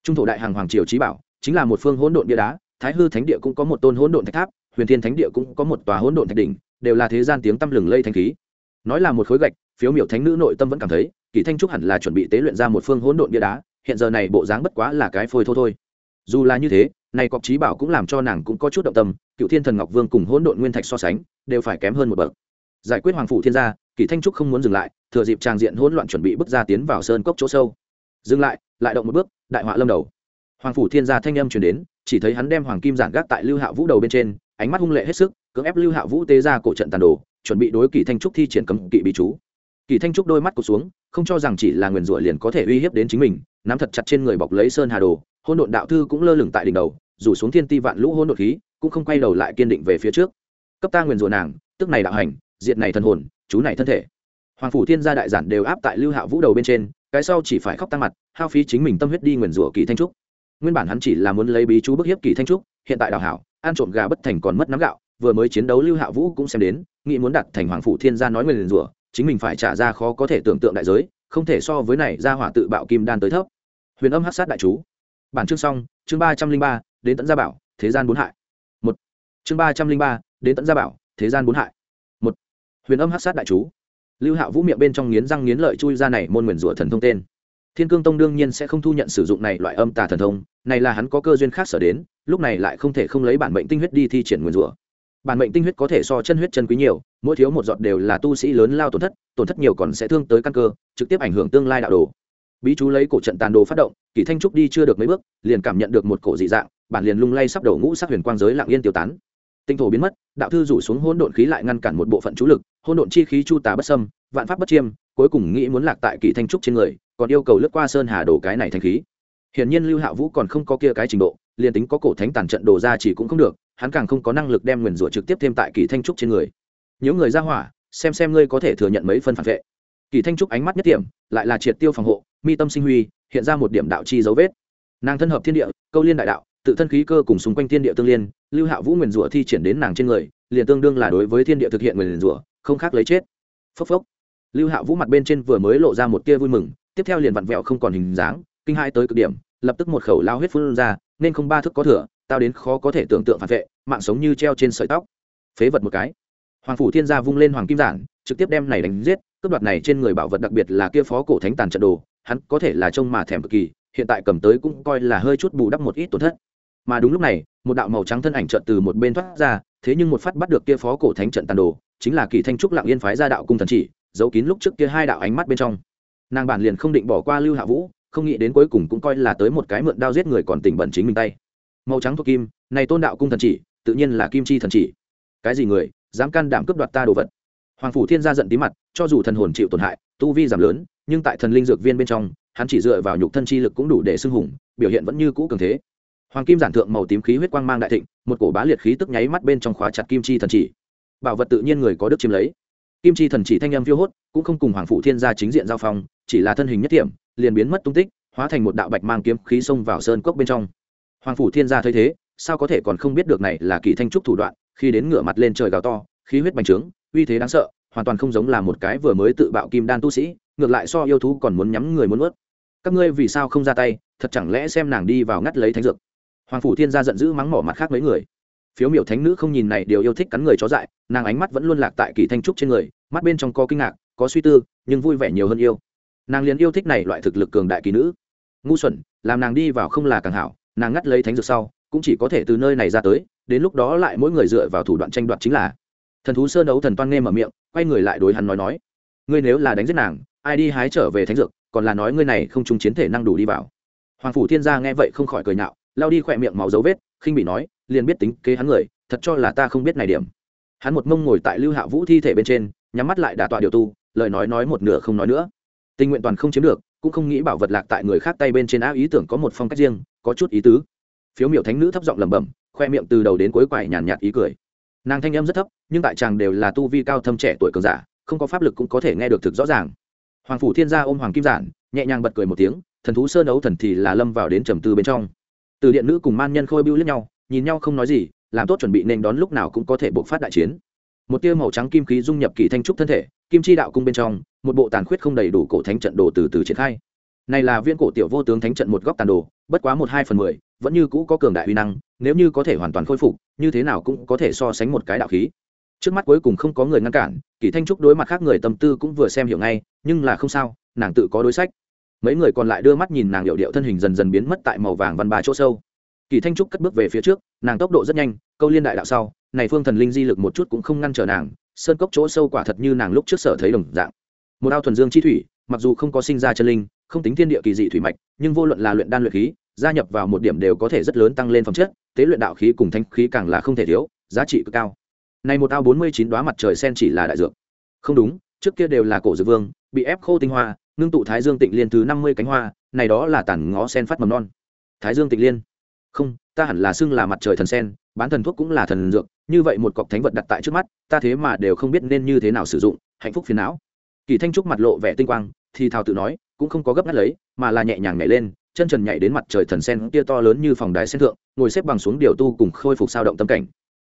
S1: Trung thổ đại hàng hoàng triều trí bảo, chính là một phương hỗn độn bia đá, thái hư thánh địa cũng có một tôn hỗn độn thạch tháp, huyền thiên thánh địa cũng có một tòa hỗn độn thạch đỉnh, đều là thế gian tiếng tăm lừng lây thanh khí. Nói là một khối gạch, phiếu miểu thánh nữ nội tâm vẫn cảm thấy, kỳ thanh trúc hẳn là chuẩn bị tế luyện ra một phương hỗn độn bia đá, hiện giờ này bộ dáng bất quá là cái phôi thô thôi. Dù là như thế này cọc trí bảo cũng làm cho nàng cũng có chút động tâm, cựu thiên thần ngọc vương cùng hỗn độn nguyên thạch so sánh, đều phải kém hơn một bậc. Giải quyết hoàng phủ thiên gia, kỳ thanh trúc không muốn dừng lại, thừa dịp tràng diện hỗn loạn chuẩn bị bước ra tiến vào sơn cốc chỗ sâu. Dừng lại lại động một bước, đại họa lâm đầu. Hoàng phủ thiên gia thanh âm truyền đến, chỉ thấy hắn đem hoàng kim giản gác tại lưu hạ vũ đầu bên trên, ánh mắt hung lệ hết sức, cưỡng ép lưu hạ vũ tế ra cổ trận tàn đồ, chuẩn bị đối kỳ thanh trúc thi triển cấm kỵ bị chú. Kỳ thanh trúc đôi mắt cụt xuống, không cho rằng chỉ là nguyền rủa liền có thể uy hiếp đến chính mình nắm thật chặt trên người bọc lấy sơn hà đồ, hôn độn đạo thư cũng lơ lửng tại đỉnh đầu rủ xuống thiên ti vạn lũ hôn đột khí, cũng không quay đầu lại kiên định về phía trước. Cấp ta nguyền rủa nàng, tức này đạo hành, diệt này thân hồn, chú này thân thể. Hoàng phủ thiên gia đại giản đều áp tại lưu hạ vũ đầu bên trên, cái sau chỉ phải khóc tăng mặt, hao phí chính mình tâm huyết đi nguyền rủa kỳ thanh trúc. Nguyên bản hắn chỉ là muốn lấy bí chú bức hiếp kỳ thanh trúc, hiện tại đào hảo, ăn trộm gà bất thành còn mất nắm gạo, vừa mới chiến đấu lưu hạ vũ cũng xem đến, nghĩ muốn đặt thành hoàng phủ thiên gia nói nguyền rủa, chính mình phải trả ra khó có thể tưởng tượng đại giới không thể so với này ra hỏa tự bạo kim đan tới thấp. Huyền âm hát sát đại chú. Bản chương xong, chương ba trăm linh ba, đến tận gia bảo, thế gian bốn hại. Một. Chương ba trăm linh ba, đến tận gia bảo, thế gian bốn hại. Một. Huyền âm hát sát đại chú. Lưu hạ vũ miệng bên trong nghiến răng nghiến lợi chui ra này môn nguyền rủa thần thông tên. Thiên cương tông đương nhiên sẽ không thu nhận sử dụng này loại âm tà thần thông, này là hắn có cơ duyên khác sở đến, lúc này lại không thể không lấy bản mệnh tinh huyết đi thi triển nguyền rủa bản mệnh tinh huyết có thể so chân huyết chân quý nhiều, mỗi thiếu một giọt đều là tu sĩ lớn lao tổn thất tổn thất nhiều còn sẽ thương tới căn cơ, trực tiếp ảnh hưởng tương lai đạo đồ. Bí chú lấy cổ trận tàn đồ phát động, kỳ thanh trúc đi chưa được mấy bước, liền cảm nhận được một cổ dị dạng, bản liền lung lay sắp đầu ngũ sắc huyền quang giới lặng yên tiêu tán. Tinh thổ biến mất, đạo thư rủ xuống hỗn độn khí lại ngăn cản một bộ phận chú lực, hỗn độn chi khí chu tà bất sâm vạn pháp bất chiêm, cuối cùng nghĩ muốn lạc tại kỳ thanh trúc trên người, còn yêu cầu lướt qua sơn hà đổ cái này thanh khí. Hiển nhiên lưu hạ vũ còn không có kia cái trình độ, liền tính có cổ thánh tàn trận đồ ra chỉ cũng không được hắn càng không có năng lực đem nguyền rủa trực tiếp thêm tại kỳ thanh trúc trên người. Những người ra hỏa, xem xem ngươi có thể thừa nhận mấy phân phản vệ. Kỳ thanh trúc ánh mắt nhất điểm, lại là triệt tiêu phòng hộ, mi tâm sinh huy, hiện ra một điểm đạo chi dấu vết. Nàng thân hợp thiên địa, câu liên đại đạo, tự thân khí cơ cùng xung quanh thiên địa tương liên, lưu hạ vũ nguyền rủa thi triển đến nàng trên người, liền tương đương là đối với thiên địa thực hiện nguyền rủa, không khác lấy chết. Phốc phốc. Lưu hạ vũ mặt bên trên vừa mới lộ ra một tia vui mừng, tiếp theo liền vặn vẹo không còn hình dáng, kinh hai tới cực điểm, lập tức một khẩu lao huyết phun ra, nên không ba thức có thừa tao đến khó có thể tưởng tượng phản vệ, mạng sống như treo trên sợi tóc. Phế vật một cái. Hoàng phủ thiên gia vung lên hoàng kim giản, trực tiếp đem này đánh giết, cướp đoạt này trên người bảo vật đặc biệt là kia phó cổ thánh tàn trận đồ, hắn có thể là trông mà thèm cực kỳ, hiện tại cầm tới cũng coi là hơi chút bù đắp một ít tổn thất. Mà đúng lúc này, một đạo màu trắng thân ảnh trận từ một bên thoát ra, thế nhưng một phát bắt được kia phó cổ thánh trận tàn đồ, chính là kỳ thanh trúc lặng yên phái ra đạo cung thần chỉ, giấu kín lúc trước kia hai đạo ánh mắt bên trong. Nàng bản liền không định bỏ qua lưu hạ vũ, không nghĩ đến cuối cùng cũng coi là tới một cái mượn đao giết người còn tỉnh bẩn chính mình tay màu trắng thuộc kim, này tôn đạo cung thần chỉ, tự nhiên là kim chi thần chỉ. Cái gì người, dám can đảm cướp đoạt ta đồ vật? Hoàng phủ thiên gia giận tí mặt, cho dù thần hồn chịu tổn hại, tu vi giảm lớn, nhưng tại thần linh dược viên bên trong, hắn chỉ dựa vào nhục thân chi lực cũng đủ để xưng hùng, biểu hiện vẫn như cũ cường thế. Hoàng kim giản thượng màu tím khí huyết quang mang đại thịnh, một cổ bá liệt khí tức nháy mắt bên trong khóa chặt kim chi thần chỉ. Bảo vật tự nhiên người có đức chiếm lấy. Kim chi thần chỉ thanh âm phiêu hốt, cũng không cùng hoàng phủ thiên gia chính diện giao phong, chỉ là thân hình nhất điểm liền biến mất tung tích, hóa thành một đạo bạch mang kiếm khí xông vào sơn cốc bên trong hoàng phủ thiên gia thấy thế, sao có thể còn không biết được này là kỳ thanh trúc thủ đoạn, khi đến ngửa mặt lên trời gào to, khí huyết bành trướng, uy thế đáng sợ, hoàn toàn không giống là một cái vừa mới tự bạo kim đan tu sĩ, ngược lại so yêu thú còn muốn nhắm người muốn ướt các ngươi vì sao không ra tay, thật chẳng lẽ xem nàng đi vào ngắt lấy thánh dược? Hoàng phủ thiên gia giận dữ mắng mỏ mặt khác mấy người. Phiếu miểu thánh nữ không nhìn này đều yêu thích cắn người chó dại, nàng ánh mắt vẫn luôn lạc tại kỳ thanh trúc trên người, mắt bên trong có kinh ngạc, có suy tư, nhưng vui vẻ nhiều hơn yêu. Nàng liền yêu thích này loại thực lực cường đại kỳ nữ. Ngu xuẩn, làm nàng đi vào không là càng hảo nàng ngắt lấy thánh dược sau, cũng chỉ có thể từ nơi này ra tới, đến lúc đó lại mỗi người dựa vào thủ đoạn tranh đoạt chính là. Thần thú sơn đấu thần toan nghe mở miệng, quay người lại đối hắn nói nói, ngươi nếu là đánh giết nàng, ai đi hái trở về thánh dược, còn là nói ngươi này không trúng chiến thể năng đủ đi vào. Hoàng phủ thiên gia nghe vậy không khỏi cười nhạo lao đi khỏe miệng máu dấu vết, khinh bị nói, liền biết tính kế hắn người, thật cho là ta không biết này điểm. Hắn một mông ngồi tại lưu hạ vũ thi thể bên trên, nhắm mắt lại đả tọa điều tu, lời nói nói một nửa không nói nữa. Tình nguyện toàn không chiếm được, cũng không nghĩ bảo vật lạc tại người khác tay bên trên áo ý tưởng có một phong cách riêng có chút ý tứ. Phiếu miểu thánh nữ thấp giọng lẩm bẩm, khoe miệng từ đầu đến cuối quải nhàn nhạt ý cười. Nàng thanh âm rất thấp, nhưng tại chàng đều là tu vi cao thâm trẻ tuổi cường giả, không có pháp lực cũng có thể nghe được thực rõ ràng. Hoàng phủ thiên gia ôm hoàng kim giản, nhẹ nhàng bật cười một tiếng, thần thú sơn ấu thần thì là lâm vào đến trầm tư bên trong. Từ điện nữ cùng man nhân khôi bưu lẫn nhau, nhìn nhau không nói gì, làm tốt chuẩn bị nên đón lúc nào cũng có thể bộc phát đại chiến. Một tia màu trắng kim khí dung nhập kỳ thanh trúc thân thể, kim chi đạo cung bên trong, một bộ tàn khuyết không đầy đủ cổ thánh trận đồ từ từ triển khai này là viên cổ tiểu vô tướng thánh trận một góc tàn đồ, bất quá một hai phần mười, vẫn như cũ có cường đại uy năng, nếu như có thể hoàn toàn khôi phục, như thế nào cũng có thể so sánh một cái đạo khí. Trước mắt cuối cùng không có người ngăn cản kỳ thanh trúc đối mặt khác người tâm tư cũng vừa xem hiểu ngay, nhưng là không sao, nàng tự có đối sách. Mấy người còn lại đưa mắt nhìn nàng hiệu điệu thân hình dần dần biến mất tại màu vàng văn ba chỗ sâu. Kỳ thanh trúc cất bước về phía trước, nàng tốc độ rất nhanh, câu liên đại đạo sau, này phương thần linh di lực một chút cũng không ngăn trở nàng, sơn cốc chỗ sâu quả thật như nàng lúc trước sở thấy đồng dạng. Một ao thuần dương chi thủy, mặc dù không có sinh ra chân linh không tính thiên địa kỳ dị thủy mạch, nhưng vô luận là luyện đan luyện khí, gia nhập vào một điểm đều có thể rất lớn tăng lên phẩm chất, tế luyện đạo khí cùng thanh khí càng là không thể thiếu, giá trị cực cao. Này một ao bốn mươi chín đoá mặt trời sen chỉ là đại dược. Không đúng, trước kia đều là cổ dược vương, bị ép khô tinh hoa, ngưng tụ thái dương tịnh liên thứ năm mươi cánh hoa, này đó là tản ngó sen phát mầm non. Thái dương tịnh liên. Không, ta hẳn là xưng là mặt trời thần sen, bán thần thuốc cũng là thần dược, như vậy một cọc thánh vật đặt tại trước mắt, ta thế mà đều không biết nên như thế nào sử dụng, hạnh phúc phiền não. Kỳ thanh trúc mặt lộ vẻ tinh quang, thì thào tự nói cũng không có gấp ngắt lấy, mà là nhẹ nhàng nhảy lên, chân trần nhảy đến mặt trời thần sen kia to lớn như phòng đài sen thượng, ngồi xếp bằng xuống điều tu cùng khôi phục sao động tâm cảnh.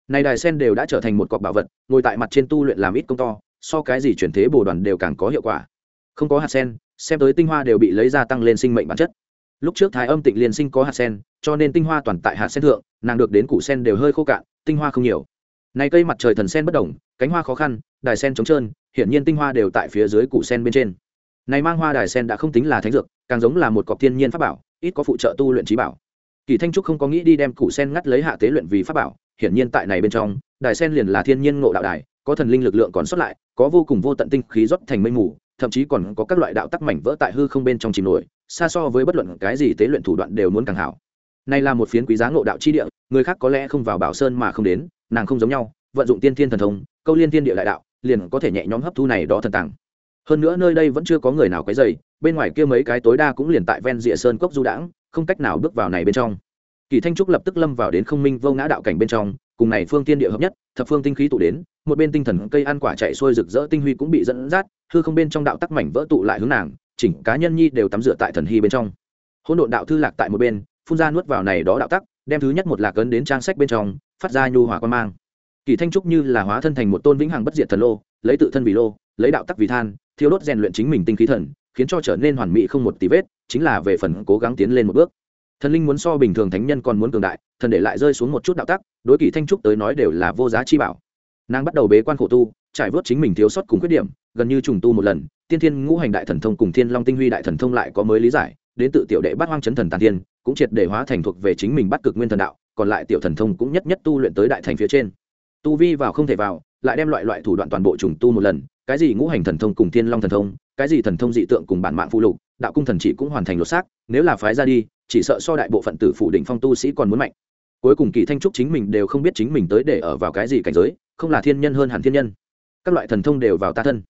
S1: Này đài sen đều đã trở thành một cọc bảo vật, ngồi tại mặt trên tu luyện làm ít công to, so cái gì chuyển thế bồ đoàn đều càng có hiệu quả. Không có hạt sen, xem tới tinh hoa đều bị lấy ra tăng lên sinh mệnh bản chất. Lúc trước thái âm tịnh liên sinh có hạt sen, cho nên tinh hoa toàn tại hạt sen thượng, nàng được đến củ sen đều hơi khô cạn, tinh hoa không nhiều. Này cây mặt trời thần sen bất đồng, cánh hoa khó khăn, đài sen trống trơn, hiển nhiên tinh hoa đều tại phía dưới củ sen bên trên này mang hoa đài sen đã không tính là thánh dược, càng giống là một cọc thiên nhiên pháp bảo, ít có phụ trợ tu luyện trí bảo. Kỳ thanh trúc không có nghĩ đi đem củ sen ngắt lấy hạ tế luyện vì pháp bảo, hiển nhiên tại này bên trong, đài sen liền là thiên nhiên ngộ đạo đài, có thần linh lực lượng còn sót lại, có vô cùng vô tận tinh khí rót thành mây mù, thậm chí còn có các loại đạo tắc mảnh vỡ tại hư không bên trong chìm nổi, xa so với bất luận cái gì tế luyện thủ đoạn đều muốn càng hảo. Này là một phiến quý giá ngộ đạo chi địa, người khác có lẽ không vào bảo sơn mà không đến, nàng không giống nhau, vận dụng tiên thiên thần thông, câu liên thiên địa đại đạo, liền có thể nhẹ nhõm hấp thu này đó thần tàng hơn nữa nơi đây vẫn chưa có người nào quấy dày bên ngoài kia mấy cái tối đa cũng liền tại ven rìa sơn cốc du đãng, không cách nào bước vào này bên trong. Kỳ thanh trúc lập tức lâm vào đến không minh vô ngã đạo cảnh bên trong, cùng này phương tiên địa hợp nhất, thập phương tinh khí tụ đến, một bên tinh thần cây ăn quả chạy xuôi rực rỡ tinh huy cũng bị dẫn dắt, hư không bên trong đạo tắc mảnh vỡ tụ lại hướng nàng, chỉnh cá nhân nhi đều tắm rửa tại thần hy bên trong. Hỗn độn đạo thư lạc tại một bên, phun ra nuốt vào này đó đạo tắc, đem thứ nhất một lạc ấn đến trang sách bên trong, phát ra nhu hòa quan mang. Kỳ thanh trúc như là hóa thân thành một tôn vĩnh hằng bất diệt thần lô, lấy tự thân vì lô, lấy đạo tắc vì than thiếu đốt rèn luyện chính mình tinh khí thần, khiến cho trở nên hoàn mỹ không một tí vết, chính là về phần cố gắng tiến lên một bước. Thần linh muốn so bình thường thánh nhân còn muốn cường đại, thần để lại rơi xuống một chút đạo tắc, đối kỳ thanh trúc tới nói đều là vô giá chi bảo. Nàng bắt đầu bế quan khổ tu, trải vớt chính mình thiếu sót cùng khuyết điểm, gần như trùng tu một lần, tiên thiên ngũ hành đại thần thông cùng thiên long tinh huy đại thần thông lại có mới lý giải, đến tự tiểu đệ bắt hoang chấn thần tàn thiên, cũng triệt để hóa thành thuộc về chính mình bắt cực nguyên thần đạo, còn lại tiểu thần thông cũng nhất nhất tu luyện tới đại thành phía trên. Tu vi vào không thể vào lại đem loại loại thủ đoạn toàn bộ trùng tu một lần, cái gì ngũ hành thần thông cùng thiên long thần thông, cái gì thần thông dị tượng cùng bản mạng phụ lục, đạo cung thần chỉ cũng hoàn thành lột xác, nếu là phái ra đi, chỉ sợ so đại bộ phận tử phủ đỉnh phong tu sĩ còn muốn mạnh. Cuối cùng kỳ thanh trúc chính mình đều không biết chính mình tới để ở vào cái gì cảnh giới, không là thiên nhân hơn hẳn thiên nhân. Các loại thần thông đều vào ta thân.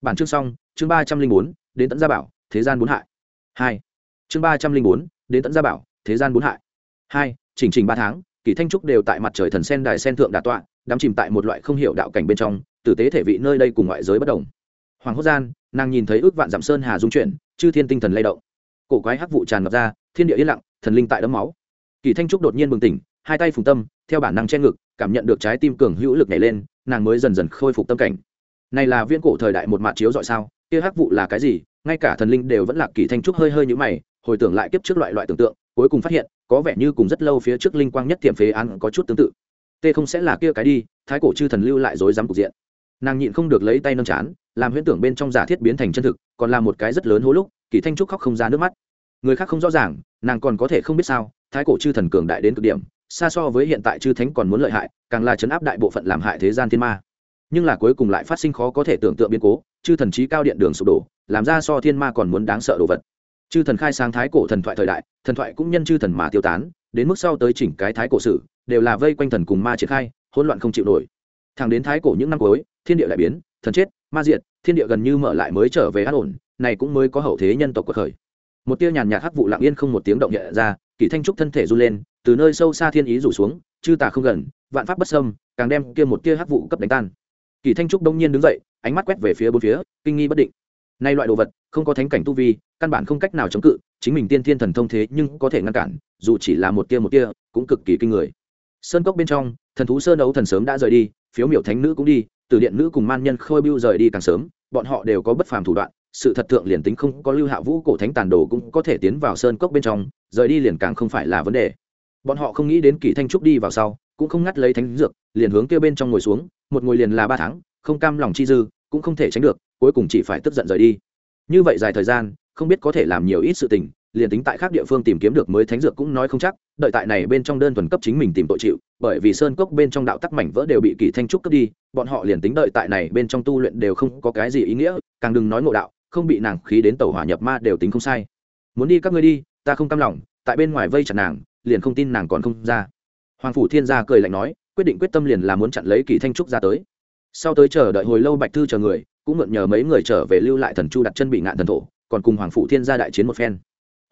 S1: Bản chương xong, chương ba trăm linh bốn, đến tận gia bảo, thế gian bốn hại. Hai. Chương ba trăm linh bốn, đến tận gia bảo, thế gian bốn hại. Hai, chỉnh trình ba tháng kỳ thanh trúc đều tại mặt trời thần sen đài sen thượng đà tọa, đắm chìm tại một loại không hiểu đạo cảnh bên trong, tử tế thể vị nơi đây cùng ngoại giới bất đồng. Hoàng hốt gian, nàng nhìn thấy ước vạn dặm sơn hà dung chuyển, chư thiên tinh thần lay động. Cổ quái hắc vụ tràn ngập ra, thiên địa yên lặng, thần linh tại đấm máu. Kỳ thanh trúc đột nhiên bừng tỉnh, hai tay phùng tâm, theo bản năng che ngực, cảm nhận được trái tim cường hữu lực nhảy lên, nàng mới dần dần khôi phục tâm cảnh. Này là viễn cổ thời đại một mạt chiếu dọi sao, kia hắc vụ là cái gì? Ngay cả thần linh đều vẫn là kỳ thanh trúc hơi hơi như mày, hồi tưởng lại kiếp trước loại loại tưởng tượng cuối cùng phát hiện, có vẻ như cùng rất lâu phía trước linh quang nhất tiệm phế án có chút tương tự. Tê không sẽ là kia cái đi, thái cổ chư thần lưu lại dối dám cục diện. Nàng nhịn không được lấy tay nâng chán, làm huyễn tưởng bên trong giả thiết biến thành chân thực, còn là một cái rất lớn hố lúc, kỳ thanh trúc khóc không ra nước mắt. Người khác không rõ ràng, nàng còn có thể không biết sao, thái cổ chư thần cường đại đến cực điểm, xa so với hiện tại chư thánh còn muốn lợi hại, càng là chấn áp đại bộ phận làm hại thế gian thiên ma. Nhưng là cuối cùng lại phát sinh khó có thể tưởng tượng biến cố, chư thần trí cao điện đường sụp đổ, làm ra so thiên ma còn muốn đáng sợ đồ vật chư thần khai sáng thái cổ thần thoại thời đại, thần thoại cũng nhân chư thần mà tiêu tán, đến mức sau tới chỉnh cái thái cổ sử, đều là vây quanh thần cùng ma triển khai, hỗn loạn không chịu nổi. Thẳng đến thái cổ những năm cuối, thiên địa lại biến, thần chết, ma diệt, thiên địa gần như mở lại mới trở về an ổn, này cũng mới có hậu thế nhân tộc của khởi. Một tia nhàn nhạt hắc vụ lặng yên không một tiếng động nhẹ ra, kỳ thanh trúc thân thể run lên, từ nơi sâu xa thiên ý rủ xuống, chư tà không gần, vạn pháp bất sâm càng đem kia một tia hắc vụ cấp đánh tan. Kỳ thanh trúc đông nhiên đứng dậy, ánh mắt quét về phía bốn phía, kinh nghi bất định nay loại đồ vật, không có thánh cảnh tu vi, căn bản không cách nào chống cự, chính mình tiên thiên thần thông thế nhưng có thể ngăn cản, dù chỉ là một tia một tia, cũng cực kỳ kinh người. Sơn cốc bên trong, thần thú sơn đấu thần sớm đã rời đi, phiếu miểu thánh nữ cũng đi từ điện nữ cùng man nhân khôi bưu rời đi càng sớm, bọn họ đều có bất phàm thủ đoạn, sự thật thượng liền tính không có lưu hạ vũ cổ thánh tàn đồ cũng có thể tiến vào sơn cốc bên trong, rời đi liền càng không phải là vấn đề. Bọn họ không nghĩ đến kỳ thanh trúc đi vào sau, cũng không ngắt lấy thánh dược, liền hướng kia bên trong ngồi xuống, một ngồi liền là ba tháng, không cam lòng chi dư cũng không thể tránh được, cuối cùng chỉ phải tức giận rời đi. Như vậy dài thời gian, không biết có thể làm nhiều ít sự tình, liền tính tại khác địa phương tìm kiếm được mới thánh dược cũng nói không chắc, đợi tại này bên trong đơn thuần cấp chính mình tìm tội chịu, bởi vì sơn cốc bên trong đạo tắc mảnh vỡ đều bị kỳ thanh trúc cướp đi, bọn họ liền tính đợi tại này bên trong tu luyện đều không có cái gì ý nghĩa, càng đừng nói ngộ đạo, không bị nàng khí đến tàu hỏa nhập ma đều tính không sai. Muốn đi các ngươi đi, ta không cam lòng, tại bên ngoài vây chặt nàng, liền không tin nàng còn không ra. Hoàng phủ thiên gia cười lạnh nói, quyết định quyết tâm liền là muốn chặn lấy kỳ thanh trúc ra tới sau tới chờ đợi hồi lâu bạch thư chờ người, cũng mượn nhờ mấy người trở về lưu lại thần chu đặt chân bị ngạn thần thổ, còn cùng hoàng phủ thiên gia đại chiến một phen.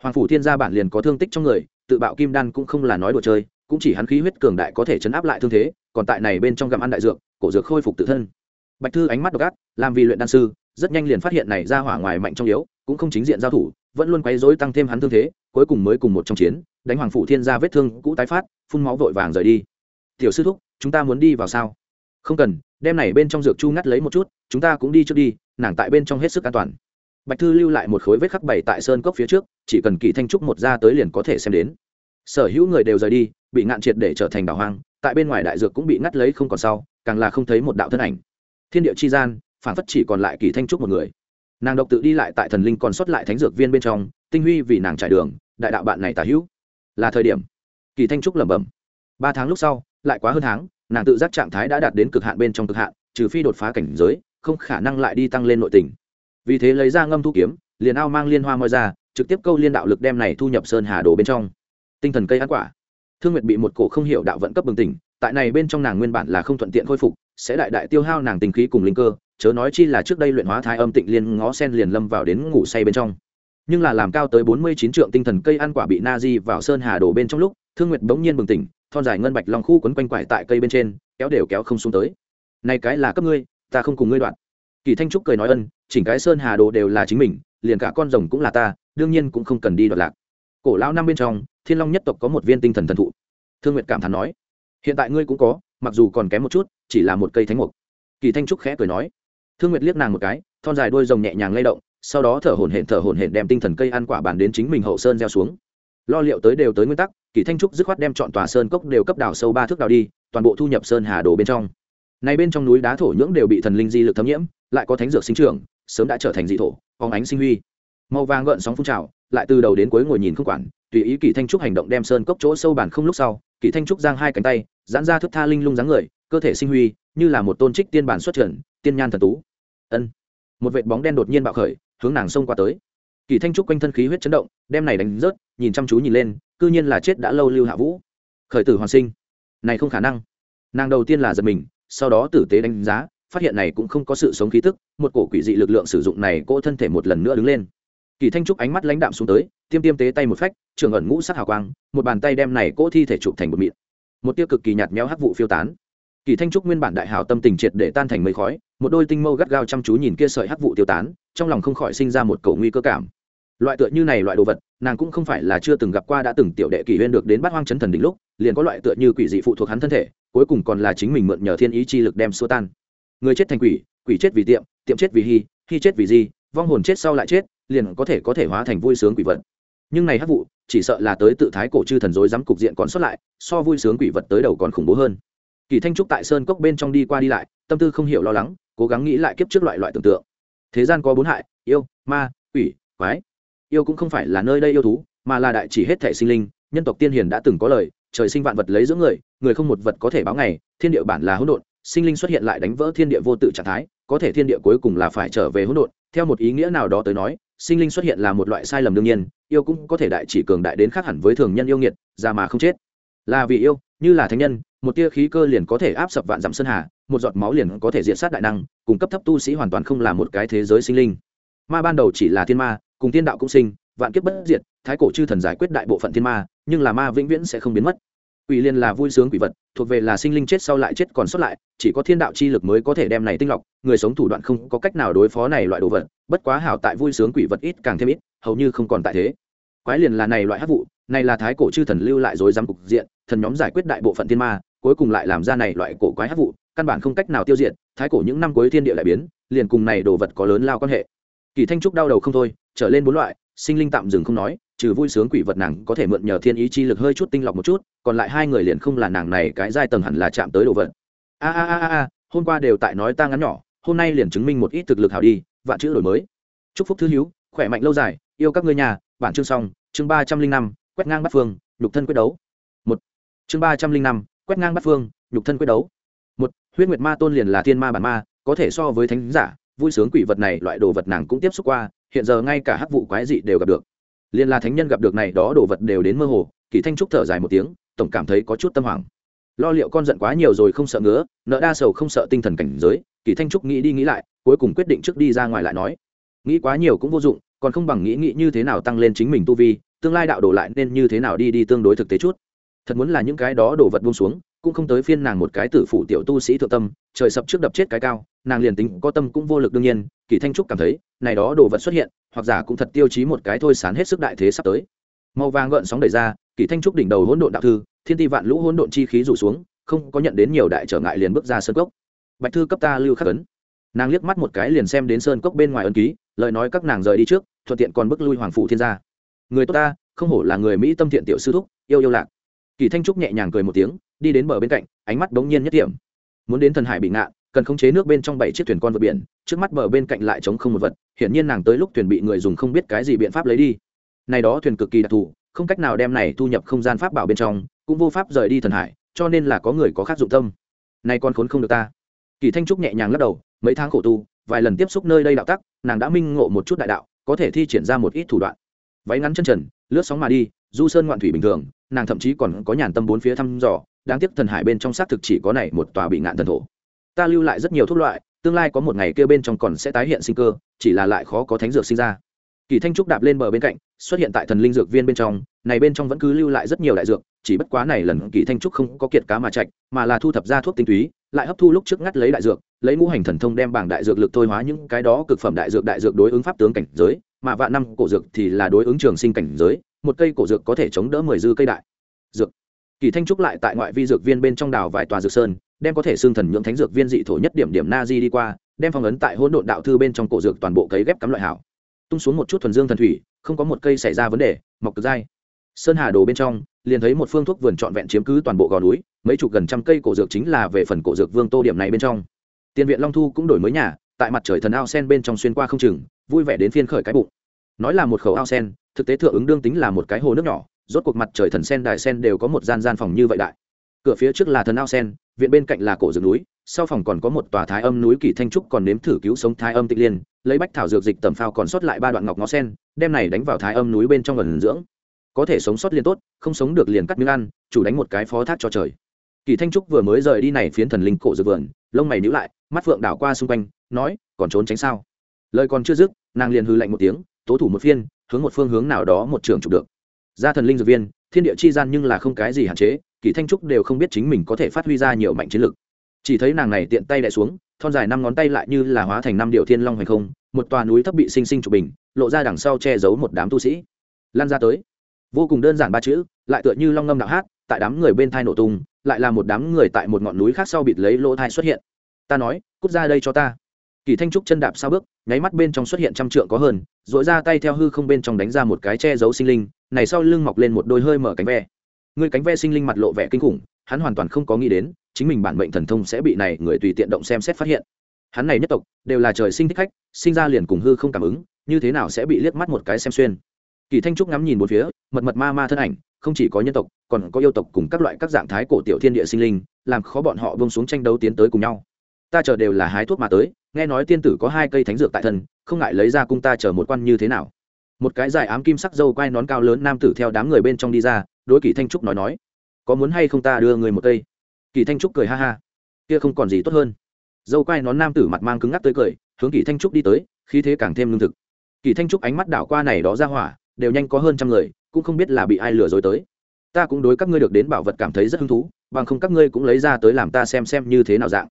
S1: Hoàng phủ thiên gia bản liền có thương tích trong người, tự bạo kim đan cũng không là nói đùa chơi, cũng chỉ hắn khí huyết cường đại có thể chấn áp lại thương thế, còn tại này bên trong gặm ăn đại dược, cổ dược khôi phục tự thân. Bạch thư ánh mắt độc ác, làm vì luyện đan sư, rất nhanh liền phát hiện này ra hỏa ngoài mạnh trong yếu, cũng không chính diện giao thủ, vẫn luôn quấy rối tăng thêm hắn thương thế, cuối cùng mới cùng một trong chiến, đánh hoàng phụ thiên gia vết thương cũ tái phát, phun máu vội vàng rời đi. Tiểu sư thúc, chúng ta muốn đi vào sao? Không cần đem này bên trong dược chu ngắt lấy một chút, chúng ta cũng đi trước đi, nàng tại bên trong hết sức an toàn. Bạch thư lưu lại một khối vết khắc bảy tại sơn cốc phía trước, chỉ cần kỳ thanh trúc một ra tới liền có thể xem đến. Sở hữu người đều rời đi, bị ngạn triệt để trở thành đảo hoang, tại bên ngoài đại dược cũng bị ngắt lấy không còn sau, càng là không thấy một đạo thân ảnh. Thiên địa chi gian phản phất chỉ còn lại kỳ thanh trúc một người. Nàng độc tự đi lại tại thần linh còn xuất lại thánh dược viên bên trong, tinh huy vì nàng trải đường, đại đạo bạn này tả hữu. Là thời điểm. Kỳ thanh trúc lẩm bẩm. Ba tháng lúc sau, lại quá hơn tháng nàng tự giác trạng thái đã đạt đến cực hạn bên trong cực hạn, trừ phi đột phá cảnh giới, không khả năng lại đi tăng lên nội tình. Vì thế lấy ra ngâm thu kiếm, liền ao mang liên hoa moi ra, trực tiếp câu liên đạo lực đem này thu nhập sơn hà đồ bên trong. Tinh thần cây ăn quả. Thương nguyệt bị một cổ không hiểu đạo vận cấp bừng tỉnh, tại này bên trong nàng nguyên bản là không thuận tiện khôi phục, sẽ đại đại tiêu hao nàng tình khí cùng linh cơ, chớ nói chi là trước đây luyện hóa thái âm tịnh liên ngó sen liền lâm vào đến ngủ say bên trong. Nhưng là làm cao tới bốn mươi chín trượng tinh thần cây ăn quả bị na di vào sơn hà đổ bên trong lúc thương nguyệt bỗng nhiên bừng tỉnh, thon dài ngân bạch long khu quấn quanh quải tại cây bên trên, kéo đều kéo không xuống tới. Này cái là cấp ngươi, ta không cùng ngươi đoạn. Kỳ thanh trúc cười nói ân, chỉnh cái sơn hà đồ đều là chính mình, liền cả con rồng cũng là ta, đương nhiên cũng không cần đi đoạt lạc. Cổ lão năm bên trong, thiên long nhất tộc có một viên tinh thần thần thụ. Thương nguyệt cảm thán nói, hiện tại ngươi cũng có, mặc dù còn kém một chút, chỉ là một cây thánh mục. Kỳ thanh trúc khẽ cười nói. Thương nguyệt liếc nàng một cái, thon dài đuôi rồng nhẹ nhàng lay động, sau đó thở hổn hển thở hổn hển đem tinh thần cây ăn quả bàn đến chính mình hậu sơn gieo xuống. Lo liệu tới đều tới nguyên tắc kỳ thanh trúc dứt khoát đem chọn tòa sơn cốc đều cấp đào sâu ba thước đào đi, toàn bộ thu nhập sơn hà đồ bên trong. Này bên trong núi đá thổ nhưỡng đều bị thần linh di lực thấm nhiễm, lại có thánh dược sinh trưởng, sớm đã trở thành dị thổ, phóng ánh sinh huy. Màu vàng gợn sóng phun trào, lại từ đầu đến cuối ngồi nhìn không quản, tùy ý kỳ thanh trúc hành động đem sơn cốc chỗ sâu bản không lúc sau, kỳ thanh trúc giang hai cánh tay, giãn ra thức tha linh lung dáng người, cơ thể sinh huy, như là một tôn trích tiên bản xuất trần, tiên nhan thần tú. Ân. Một vệt bóng đen đột nhiên bạo khởi, hướng nàng xông qua tới. Kỳ thanh trúc quanh thân khí huyết chấn động, đem này đánh rớt, nhìn chăm chú nhìn lên cư nhiên là chết đã lâu lưu hạ vũ. Khởi tử hoàn sinh. Này không khả năng. Nàng đầu tiên là giật mình, sau đó tử tế đánh giá, phát hiện này cũng không có sự sống khí tức, một cổ quỷ dị lực lượng sử dụng này cỗ thân thể một lần nữa đứng lên. Kỳ thanh trúc ánh mắt lãnh đạm xuống tới, tiêm tiêm tế tay một phách, trường ẩn ngũ sắc hào quang, một bàn tay đem này cỗ thi thể chụp thành một mịn một tiêu cực kỳ nhạt méo hắc vụ phiêu tán. Kỳ thanh trúc nguyên bản đại hào tâm tình triệt để tan thành mây khói, một đôi tinh mâu gắt gao chăm chú nhìn kia sợi hắc vụ tiêu tán, trong lòng không khỏi sinh ra một cầu nguy cơ cảm loại tựa như này loại đồ vật, nàng cũng không phải là chưa từng gặp qua đã từng tiểu đệ kỷ huyên được đến bát hoang chấn thần đỉnh lúc, liền có loại tựa như quỷ dị phụ thuộc hắn thân thể, cuối cùng còn là chính mình mượn nhờ thiên ý chi lực đem xua tan. Người chết thành quỷ quỷ chết vì tiệm tiệm chết vì hy hy chết vì gì vong hồn chết sau lại chết, liền có thể có thể hóa thành vui sướng quỷ vật. Nhưng này hắc vụ, chỉ sợ là tới tự thái cổ chư thần dối dám cục diện còn xuất lại, so vui sướng quỷ vật tới đầu còn khủng bố hơn. Kỳ thanh trúc tại sơn cốc bên trong đi qua đi lại, tâm tư không hiểu lo lắng, cố gắng nghĩ lại kiếp trước loại loại tưởng tượng. Thế gian có bốn hại, yêu, ma, quỷ, quái yêu cũng không phải là nơi đây yêu thú, mà là đại chỉ hết thể sinh linh, nhân tộc tiên hiền đã từng có lời, trời sinh vạn vật lấy giữa người người không một vật có thể báo ngày, thiên địa bản là hỗn độn, sinh linh xuất hiện lại đánh vỡ thiên địa vô tự trạng thái, có thể thiên địa cuối cùng là phải trở về hỗn độn. Theo một ý nghĩa nào đó tới nói, sinh linh xuất hiện là một loại sai lầm đương nhiên, yêu cũng có thể đại chỉ cường đại đến khác hẳn với thường nhân yêu nghiệt ra mà không chết. Là vì yêu, như là thánh nhân, một tia khí cơ liền có thể áp sập vạn dặm sơn hà, một giọt máu liền có thể diện sát đại năng Cung cấp thấp tu sĩ hoàn toàn không là một cái thế giới sinh linh. Ma ban đầu chỉ là thiên ma cùng thiên đạo cũng sinh, vạn kiếp bất diệt, thái cổ chư thần giải quyết đại bộ phận thiên ma, nhưng là ma vĩnh viễn sẽ không biến mất. Quỷ liên là vui sướng quỷ vật, thuộc về là sinh linh chết sau lại chết còn xuất lại, chỉ có thiên đạo chi lực mới có thể đem này tinh lọc, người sống thủ đoạn không có cách nào đối phó này loại đồ vật, bất quá hảo tại vui sướng quỷ vật ít càng thêm ít, hầu như không còn tại thế. Quái liền là này loại hát vụ, này là thái cổ chư thần lưu lại rồi giam cục diện, thần nhóm giải quyết đại bộ phận thiên ma, cuối cùng lại làm ra này loại cổ quái hát vụ, căn bản không cách nào tiêu diệt, thái cổ những năm cuối thiên địa lại biến, liền cùng này đồ vật có lớn lao quan hệ. Kỳ thanh trúc đau đầu không thôi trở lên bốn loại, sinh linh tạm dừng không nói, trừ vui sướng quỷ vật nàng có thể mượn nhờ thiên ý chi lực hơi chút tinh lọc một chút, còn lại hai người liền không là nàng này, cái giai tầng hẳn là chạm tới đồ vật. A a a a hôm qua đều tại nói ta ngắn nhỏ, hôm nay liền chứng minh một ít thực lực hảo đi, vạn chữ đổi mới. Chúc phúc thư hữu, khỏe mạnh lâu dài, yêu các ngươi nhà, bản chương xong, chương ba trăm linh năm, quét ngang bắt phương, nhục thân quyết đấu. Một, chương ba trăm linh năm, quét ngang bắt phương, nhục thân quyết đấu. Một, huyết nguyệt ma tôn liền là thiên ma bản ma, có thể so với thánh giả, vui sướng quỷ vật này, loại đồ vật nàng cũng tiếp xúc qua hiện giờ ngay cả hắc vụ quái dị đều gặp được. Liên là thánh nhân gặp được này, đó đồ vật đều đến mơ hồ, kỳ thanh trúc thở dài một tiếng, tổng cảm thấy có chút tâm hoảng. Lo liệu con giận quá nhiều rồi không sợ ngứa, nợ đa sầu không sợ tinh thần cảnh giới, kỳ thanh trúc nghĩ đi nghĩ lại, cuối cùng quyết định trước đi ra ngoài lại nói. Nghĩ quá nhiều cũng vô dụng, còn không bằng nghĩ nghĩ như thế nào tăng lên chính mình tu vi, tương lai đạo đổ lại nên như thế nào đi đi tương đối thực tế chút. Thật muốn là những cái đó đổ vật buông xuống cũng không tới phiên nàng một cái tử phụ tiểu tu sĩ thượng tâm, trời sập trước đập chết cái cao, nàng liền tính có tâm cũng vô lực đương nhiên, kỳ thanh trúc cảm thấy, này đó đồ vật xuất hiện, hoặc giả cũng thật tiêu chí một cái thôi sán hết sức đại thế sắp tới. Màu vàng gợn sóng đẩy ra, kỳ thanh trúc đỉnh đầu hỗn độn đạo thư, thiên ti vạn lũ hỗn độn chi khí rủ xuống, không có nhận đến nhiều đại trở ngại liền bước ra sơn cốc. Bạch thư cấp ta lưu khắc ấn. Nàng liếc mắt một cái liền xem đến sơn cốc bên ngoài ấn ký, lời nói các nàng rời đi trước, thuận tiện còn bước lui hoàng phủ thiên gia. Người tốt ta, không hổ là người mỹ tâm thiện tiểu sư thúc, yêu yêu lạc kỳ thanh trúc nhẹ nhàng cười một tiếng, đi đến bờ bên cạnh, ánh mắt bỗng nhiên nhất điểm muốn đến thần hải bị ngạn cần khống chế nước bên trong bảy chiếc thuyền con vượt biển, trước mắt bờ bên cạnh lại chống không một vật, hiển nhiên nàng tới lúc thuyền bị người dùng không biết cái gì biện pháp lấy đi. Này đó thuyền cực kỳ đặc thù, không cách nào đem này thu nhập không gian pháp bảo bên trong, cũng vô pháp rời đi thần hải, cho nên là có người có khác dụng tâm. Nay con khốn không được ta. Kỳ thanh trúc nhẹ nhàng lắc đầu, mấy tháng khổ tu, vài lần tiếp xúc nơi đây đạo tắc, nàng đã minh ngộ một chút đại đạo, có thể thi triển ra một ít thủ đoạn. Váy ngắn chân trần, lướt sóng mà đi, du sơn ngoạn thủy bình thường nàng thậm chí còn có nhàn tâm bốn phía thăm dò, đáng tiếc thần hải bên trong xác thực chỉ có này một tòa bị ngạn thần thổ. Ta lưu lại rất nhiều thuốc loại, tương lai có một ngày kia bên trong còn sẽ tái hiện sinh cơ, chỉ là lại khó có thánh dược sinh ra. Kỳ thanh trúc đạp lên bờ bên cạnh, xuất hiện tại thần linh dược viên bên trong, này bên trong vẫn cứ lưu lại rất nhiều đại dược, chỉ bất quá này lần kỳ thanh trúc không có kiệt cá mà chạy, mà là thu thập ra thuốc tinh túy, lại hấp thu lúc trước ngắt lấy đại dược, lấy ngũ hành thần thông đem bảng đại dược lực thôi hóa những cái đó cực phẩm đại dược đại dược đối ứng pháp tướng cảnh giới, mà vạn năm cổ dược thì là đối ứng trường sinh cảnh giới một cây cổ dược có thể chống đỡ mười dư cây đại. Dược. Kỳ thanh trúc lại tại ngoại vi dược viên bên trong đảo vài tòa dược sơn, đem có thể xương thần nhượng thánh dược viên dị thổ nhất điểm điểm na di đi qua, đem phong ấn tại hỗn độn đạo thư bên trong cổ dược toàn bộ cấy ghép cắm loại hảo. Tung xuống một chút thuần dương thần thủy, không có một cây xảy ra vấn đề, mọc cực dai. Sơn hà đồ bên trong, liền thấy một phương thuốc vườn trọn vẹn chiếm cứ toàn bộ gò núi, mấy chục gần trăm cây cổ dược chính là về phần cổ dược vương tô điểm này bên trong. Tiền viện long thu cũng đổi mới nhà, tại mặt trời thần ao sen bên trong xuyên qua không chừng, vui vẻ đến phiên khởi cái bụng. Nói là một khẩu ao sen thực tế thượng ứng đương tính là một cái hồ nước nhỏ, rốt cuộc mặt trời thần sen đại sen đều có một gian gian phòng như vậy đại. Cửa phía trước là thần ao sen, viện bên cạnh là cổ rừng núi, sau phòng còn có một tòa thái âm núi kỳ thanh trúc còn nếm thử cứu sống thái âm tịch liên, lấy bách thảo dược dịch tầm phao còn sót lại ba đoạn ngọc ngó sen, đem này đánh vào thái âm núi bên trong ẩn dưỡng. Có thể sống sót liền tốt, không sống được liền cắt miếng ăn, chủ đánh một cái phó thác cho trời. Kỳ thanh trúc vừa mới rời đi này phiến thần linh cổ dược vườn, lông mày nhíu lại, mắt phượng đảo qua xung quanh, nói, còn trốn tránh sao? Lời còn chưa dứt, nàng liền hư lạnh một tiếng tố thủ một phiên, hướng một phương hướng nào đó một trường chụp được. Ra thần linh dược viên, thiên địa chi gian nhưng là không cái gì hạn chế, kỳ thanh trúc đều không biết chính mình có thể phát huy ra nhiều mạnh chiến lực. Chỉ thấy nàng này tiện tay đẻ xuống, thon dài năm ngón tay lại như là hóa thành năm điệu thiên long hay không, một tòa núi thấp bị sinh sinh chụp bình, lộ ra đằng sau che giấu một đám tu sĩ. Lan ra tới. Vô cùng đơn giản ba chữ, lại tựa như long ngâm đạo hát, tại đám người bên thai nổ tung, lại là một đám người tại một ngọn núi khác sau bịt lấy lỗ thai xuất hiện. Ta nói, cút ra đây cho ta kỳ thanh trúc chân đạp sao bước, nháy mắt bên trong xuất hiện trăm trượng có hơn dội ra tay theo hư không bên trong đánh ra một cái che giấu sinh linh, này sau lưng mọc lên một đôi hơi mở cánh ve. Người cánh ve sinh linh mặt lộ vẻ kinh khủng, hắn hoàn toàn không có nghĩ đến, chính mình bản mệnh thần thông sẽ bị này người tùy tiện động xem xét phát hiện. Hắn này nhất tộc, đều là trời sinh thích khách, sinh ra liền cùng hư không cảm ứng, như thế nào sẽ bị liếc mắt một cái xem xuyên. Kỳ thanh trúc ngắm nhìn một phía, mật mật ma ma thân ảnh, không chỉ có nhân tộc, còn có yêu tộc cùng các loại các dạng thái cổ tiểu thiên địa sinh linh, làm khó bọn họ bông xuống tranh đấu tiến tới cùng nhau. Ta chờ đều là hái thuốc mà tới nghe nói tiên tử có hai cây thánh dược tại thân, không ngại lấy ra cung ta chờ một quan như thế nào. Một cái dài ám kim sắc dâu quai nón cao lớn nam tử theo đám người bên trong đi ra, đối kỳ thanh trúc nói nói, có muốn hay không ta đưa người một cây? Kỳ thanh trúc cười ha ha, kia không còn gì tốt hơn. Dâu quai nón nam tử mặt mang cứng ngắc tới cười, hướng kỳ thanh trúc đi tới, khí thế càng thêm lương thực. Kỳ thanh trúc ánh mắt đảo qua này đó ra hỏa, đều nhanh có hơn trăm người, cũng không biết là bị ai lừa dối tới. Ta cũng đối các ngươi được đến bảo vật cảm thấy rất hứng thú, bằng không các ngươi cũng lấy ra tới làm ta xem xem như thế nào dạng.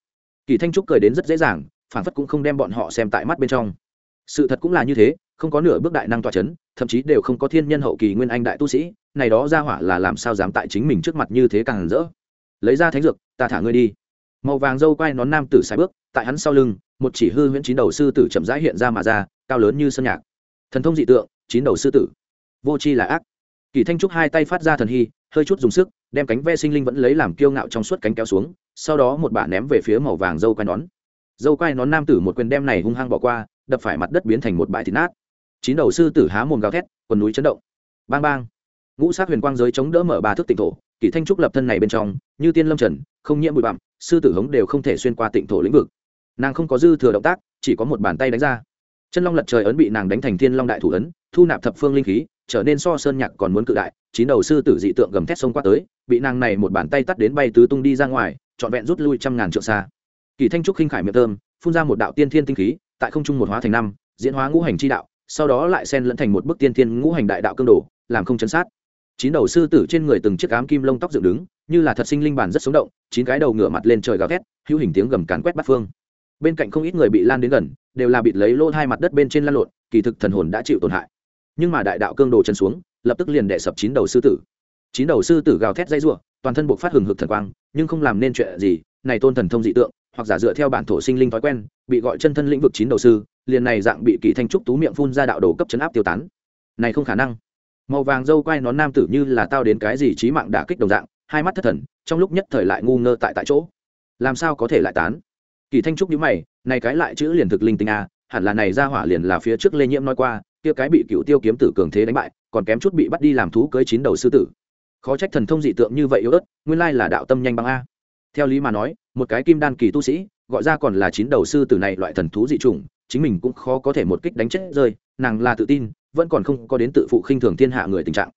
S1: Kỳ thanh trúc cười đến rất dễ dàng phản phất cũng không đem bọn họ xem tại mắt bên trong. Sự thật cũng là như thế, không có nửa bước đại năng tòa c h ấ n thậm chí đều không có thiên nhân hậu kỳ nguyên anh đại tu sĩ, này đó ra hỏa là làm sao dám tại chính mình trước mặt như thế càng rỡ. Lấy ra thánh dược, ta thả ngươi đi. Màu vàng dâu quai nón nam tử sai bước, tại hắn sau lưng, một chỉ hư huyễn chín đầu sư tử chậm rãi hiện ra mà ra, cao lớn như sân nhạc. Thần thông dị tượng, chín đầu sư tử. Vô c h i là ác. Kỳ thanh trúc hai tay phát ra thần hy, hơi chút dùng sức, đem cánh ve sinh linh vẫn lấy làm kiêu ngạo trong suốt cánh kéo xuống, sau đó một bả ném về phía màu vàng dâu quai nón dâu quai nón nam tử một quyền đem này hung hăng bỏ qua, đập phải mặt đất biến thành một bãi thịt nát. Chín đầu sư tử há mồm gào thét, quần núi chấn động. Bang bang. Ngũ sát huyền quang giới chống đỡ mở ba thước tịnh thổ, kỷ thanh trúc lập thân này bên trong, như tiên lâm trần, không nhiễm bụi bặm, sư tử hống đều không thể xuyên qua tịnh thổ lĩnh vực. Nàng không có dư thừa động tác, chỉ có một bàn tay đánh ra. Chân long lật trời ấn bị nàng đánh thành thiên long đại thủ ấn, thu nạp thập phương linh khí, trở nên so sơn nhạc còn muốn cự đại, chín đầu sư tử dị tượng gầm thét xông qua tới, bị nàng này một bàn tay tắt đến bay tứ tung đi ra ngoài, trọn vẹn rút lui trăm ngàn trượng xa kỳ thanh trúc khinh khải miệng thơm phun ra một đạo tiên thiên tinh khí tại không trung một hóa thành năm diễn hóa ngũ hành chi đạo sau đó lại xen lẫn thành một bức tiên thiên ngũ hành đại đạo cương đồ làm không chấn sát. Chín đầu sư tử trên người từng chiếc cám kim lông tóc dựng đứng như là thật sinh linh bản rất sống động chín cái đầu ngửa mặt lên trời gào thét hữu hình tiếng gầm càn quét bắt phương. Bên cạnh không ít người bị lan đến gần đều là bị lấy lỗ hai mặt đất bên trên lan lộn kỳ thực thần hồn đã chịu tổn hại. Nhưng mà đại đạo cương đồ chân xuống lập tức liền đè sập chín đầu sư tử. Chín đầu sư tử gào thét dây rủa, toàn thân buộc phát hừng hực thần quang nhưng không làm nên chuyện gì này tôn thần thông dị tượng hoặc giả dựa theo bản thổ sinh linh thói quen, bị gọi chân thân lĩnh vực chín đầu sư, liền này dạng bị kỳ thanh trúc tú miệng phun ra đạo đồ cấp chấn áp tiêu tán. Này không khả năng. Màu vàng dâu quai nón nam tử như là tao đến cái gì trí mạng đả kích đồng dạng, hai mắt thất thần, trong lúc nhất thời lại ngu ngơ tại tại chỗ. Làm sao có thể lại tán? Kỳ thanh trúc nhíu mày, này cái lại chữ liền thực linh tinh a, hẳn là này ra hỏa liền là phía trước lê nhiễm nói qua, kia cái bị cựu tiêu kiếm tử cường thế đánh bại, còn kém chút bị bắt đi làm thú cưới chín đầu sư tử. Khó trách thần thông dị tượng như vậy yếu ớt, nguyên lai là đạo tâm nhanh bằng a theo lý mà nói, một cái kim đan kỳ tu sĩ, gọi ra còn là chín đầu sư tử này loại thần thú dị chủng, chính mình cũng khó có thể một kích đánh chết rơi, nàng là tự tin, vẫn còn không có đến tự phụ khinh thường thiên hạ người tình trạng.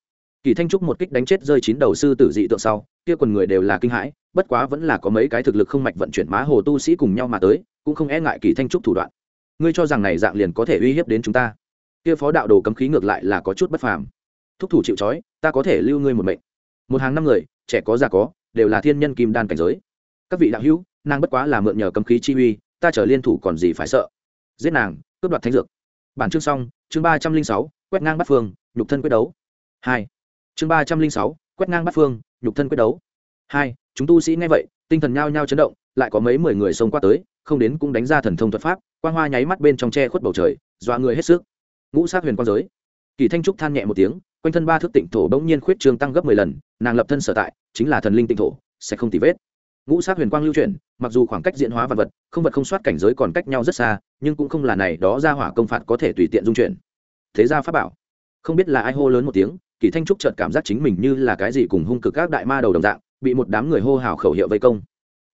S1: Kỳ thanh trúc một kích đánh chết rơi chín đầu sư tử dị tượng sau, kia quần người đều là kinh hãi, bất quá vẫn là có mấy cái thực lực không mạch vận chuyển má hồ tu sĩ cùng nhau mà tới, cũng không e ngại kỳ thanh trúc thủ đoạn. Ngươi cho rằng này dạng liền có thể uy hiếp đến chúng ta? Kia phó đạo đồ cấm khí ngược lại là có chút bất phàm. Thúc thủ chịu trói, ta có thể lưu ngươi một mệnh. Một hàng năm người, trẻ có già có, đều là thiên nhân kim đan cảnh giới các vị đạo hữu, nàng bất quá là mượn nhờ cấm khí chi uy, ta trở liên thủ còn gì phải sợ. Giết nàng, cướp đoạt thánh dược. Bản chương xong, chương ba trăm linh sáu, quét ngang bắt phương, nhục thân quyết đấu. Hai. Chương ba trăm linh sáu, quét ngang bắt phương, nhục thân quyết đấu. Hai, chúng tu sĩ nghe vậy, tinh thần nhao nhao chấn động, lại có mấy mười người xông qua tới, không đến cũng đánh ra thần thông thuật pháp, quang hoa nháy mắt bên trong tre khuất bầu trời, dọa người hết sức. Ngũ sát huyền quang giới. Kỳ thanh trúc than nhẹ một tiếng, quanh thân ba thước tịnh thổ bỗng nhiên khuyết trương tăng gấp mười lần, nàng lập thân sở tại, chính là thần linh tịnh thổ, sẽ không tì vết ngũ sát huyền quang lưu chuyển, mặc dù khoảng cách diễn hóa vật vật, không vật không soát cảnh giới còn cách nhau rất xa, nhưng cũng không là này đó ra hỏa công phạt có thể tùy tiện dung chuyển. Thế ra pháp bảo. Không biết là ai hô lớn một tiếng, kỳ thanh trúc chợt cảm giác chính mình như là cái gì cùng hung cực các đại ma đầu đồng dạng, bị một đám người hô hào khẩu hiệu vây công.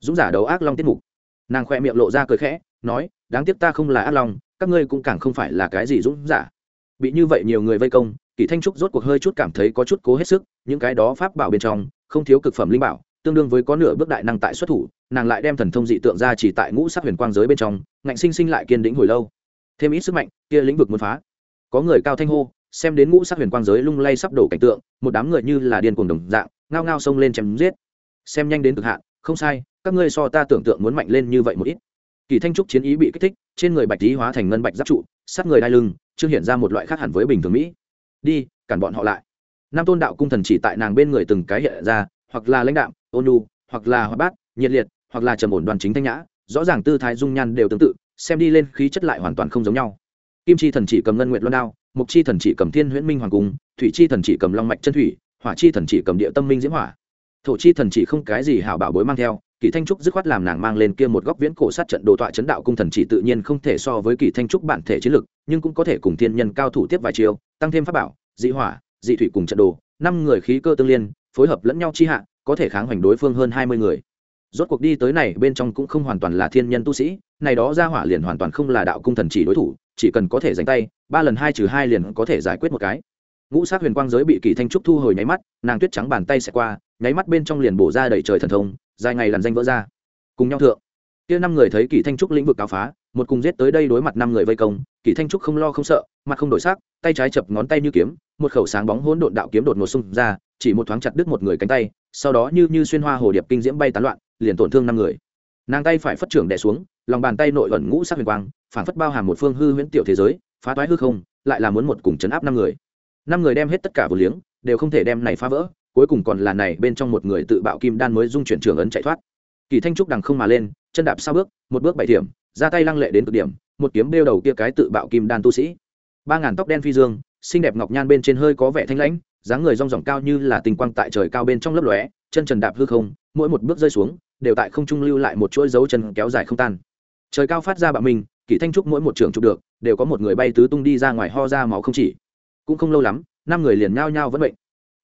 S1: Dũng giả đấu ác long tiết mục. Nàng khoe miệng lộ ra cười khẽ, nói, đáng tiếc ta không là ác long, các ngươi cũng càng không phải là cái gì dũng giả. Bị như vậy nhiều người vây công, kỳ thanh trúc rốt cuộc hơi chút cảm thấy có chút cố hết sức, những cái đó pháp bảo bên trong, không thiếu cực phẩm linh bảo tương đương với có nửa bước đại năng tại xuất thủ, nàng lại đem thần thông dị tượng ra chỉ tại ngũ sắc huyền quang giới bên trong, ngạnh sinh sinh lại kiên đĩnh hồi lâu. Thêm ít sức mạnh, kia lĩnh vực muốn phá. Có người cao thanh hô, xem đến ngũ sắc huyền quang giới lung lay sắp đổ cảnh tượng, một đám người như là điên cuồng đồng dạng, ngao ngao xông lên chém giết. Xem nhanh đến cực hạn, không sai, các ngươi so ta tưởng tượng muốn mạnh lên như vậy một ít. Kỳ thanh trúc chiến ý bị kích thích, trên người bạch lý hóa thành ngân bạch giáp trụ, sát người đai lưng, chưa hiện ra một loại khác hẳn với bình thường mỹ. Đi, cản bọn họ lại. Nam tôn đạo cung thần chỉ tại nàng bên người từng cái hiện ra hoặc là lãnh đạo ôn nhu, hoặc là hoạt bát nhiệt liệt hoặc là trầm ổn đoàn chính thanh nhã rõ ràng tư thái dung nhan đều tương tự xem đi lên khí chất lại hoàn toàn không giống nhau. Kim chi thần chỉ cầm ngân nguyệt loan đao mục chi thần chỉ cầm thiên huyễn minh hoàng cung thủy chi thần chỉ cầm long mạch chân thủy hỏa chi thần chỉ cầm địa tâm minh diễm hỏa. Thổ chi thần chỉ không cái gì hảo bảo bối mang theo kỳ thanh trúc dứt khoát làm nàng mang lên kia một góc viễn cổ sát trận đồ tọa chấn đạo cung thần chỉ tự nhiên không thể so với kỳ thanh trúc bản thể chiến lực nhưng cũng có thể cùng thiên nhân cao thủ tiếp vài chiều tăng thêm pháp bảo dị hỏa dị thủy cùng trận đồ năm người khí cơ tương liên phối hợp lẫn nhau chi hạ, có thể kháng hoành đối phương hơn hai mươi người. Rốt cuộc đi tới này, bên trong cũng không hoàn toàn là thiên nhân tu sĩ, này đó ra hỏa liền hoàn toàn không là đạo cung thần chỉ đối thủ, chỉ cần có thể giành tay, ba lần hai trừ hai liền có thể giải quyết một cái. Ngũ sát huyền quang giới bị kỳ thanh trúc thu hồi nháy mắt, nàng tuyết trắng bàn tay sẽ qua, nháy mắt bên trong liền bổ ra đầy trời thần thông, dài ngày làn danh vỡ ra. Cùng nhau thượng, kia năm người thấy kỳ thanh trúc lĩnh vực cáo phá, một cùng giết tới đây đối mặt năm người vây công, kỳ thanh trúc không lo không sợ, mặt không đổi sắc, tay trái chập ngón tay như kiếm, một khẩu sáng bóng hỗn độn đạo kiếm đột ngột xung ra chỉ một thoáng chặt đứt một người cánh tay, sau đó như như xuyên hoa hồ điệp kinh diễm bay tán loạn, liền tổn thương năm người. Nàng tay phải phất trưởng đè xuống, lòng bàn tay nội ẩn ngũ sắc huyền quang phản phất bao hàm một phương hư huyễn tiểu thế giới, phá toái hư không, lại là muốn một cùng chấn áp năm người. Năm người đem hết tất cả vừa liếng, đều không thể đem này phá vỡ, cuối cùng còn là này bên trong một người tự bạo kim đan mới dung chuyển trường ấn chạy thoát. Kỳ thanh trúc đằng không mà lên, chân đạp sau bước, một bước bảy điểm, ra tay lăng lệ đến cực điểm, một kiếm đeo đầu kia cái tự bạo kim đan tu sĩ. Ba ngàn tóc đen phi dương, xinh đẹp ngọc nhan bên trên hơi có vẻ thanh lãnh dáng người rong ròng cao như là tình quang tại trời cao bên trong lớp lóe, chân trần đạp hư không, mỗi một bước rơi xuống, đều tại không trung lưu lại một chuỗi dấu chân kéo dài không tan. Trời cao phát ra bạo mình, kỷ thanh trúc mỗi một trường chụp được, đều có một người bay tứ tung đi ra ngoài ho ra máu không chỉ. Cũng không lâu lắm, năm người liền nhao nhao vẫn bệnh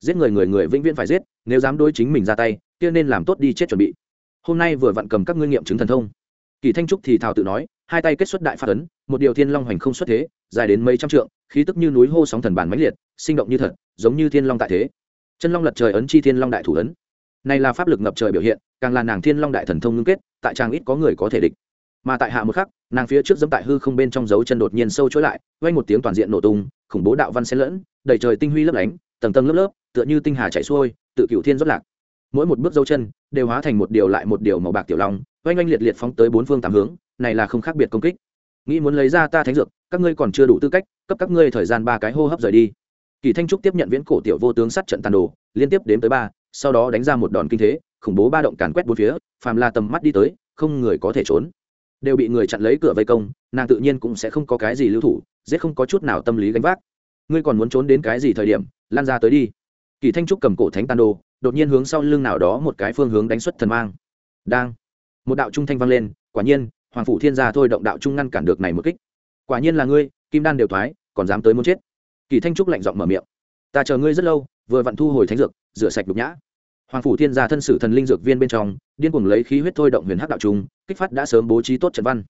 S1: giết người người người vĩnh viễn phải giết, nếu dám đối chính mình ra tay, kia nên làm tốt đi chết chuẩn bị. Hôm nay vừa vặn cầm các ngươi nghiệm chứng thần thông. Kỳ thanh trúc thì thào tự nói, hai tay kết xuất đại phát ấn, một điều thiên long hoành không xuất thế, dài đến mấy trăm trượng, khí tức như núi hô sóng thần bản mãnh liệt, sinh động như thật giống như thiên long tại thế. Chân long lật trời ấn chi thiên long đại thủ ấn. Này là pháp lực ngập trời biểu hiện, càng là nàng thiên long đại thần thông ngưng kết, tại trang ít có người có thể địch. Mà tại hạ một khắc, nàng phía trước dẫm tại hư không bên trong dấu chân đột nhiên sâu chối lại vay một tiếng toàn diện nổ tung, khủng bố đạo văn xen lẫn, đầy trời tinh huy lấp lánh, tầng tầng lớp lớp, tựa như tinh hà chạy xuôi, tự cựu thiên rót lạc. Mỗi một bước dấu chân, đều hóa thành một điều lại một điều màu bạc tiểu long oanh oanh liệt liệt phóng tới bốn phương tám hướng, này là không khác biệt công kích. Nghĩ muốn lấy ra ta thánh dược, các ngươi còn chưa đủ tư cách, cấp các ngươi thời gian ba cái hô hấp rời đi kỳ thanh trúc tiếp nhận viễn cổ tiểu vô tướng sát trận tàn đồ, liên tiếp đếm tới ba, sau đó đánh ra một đòn kinh thế, khủng bố ba động càn quét bốn phía, phàm là tầm mắt đi tới, không người có thể trốn. Đều bị người chặn lấy cửa vây công, nàng tự nhiên cũng sẽ không có cái gì lưu thủ, giết không có chút nào tâm lý gánh vác. Ngươi còn muốn trốn đến cái gì thời điểm, lan ra tới đi. Kỳ thanh trúc cầm cổ thánh tàn đồ, đột nhiên hướng sau lưng nào đó một cái phương hướng đánh xuất thần mang. Đang, một đạo trung thanh vang lên, quả nhiên, hoàng phủ thiên gia thôi động đạo trung ngăn cản được này một kích. Quả nhiên là ngươi, kim đan đều thoái, còn dám tới muốn chết kỳ thanh trúc lạnh giọng mở miệng. Ta chờ ngươi rất lâu, vừa vặn thu hồi thánh dược, rửa sạch đục nhã. Hoàng phủ thiên gia thân sử thần linh dược viên bên trong, điên cuồng lấy khí huyết thôi động huyền hắc đạo trung, kích phát đã sớm bố trí tốt trận văn.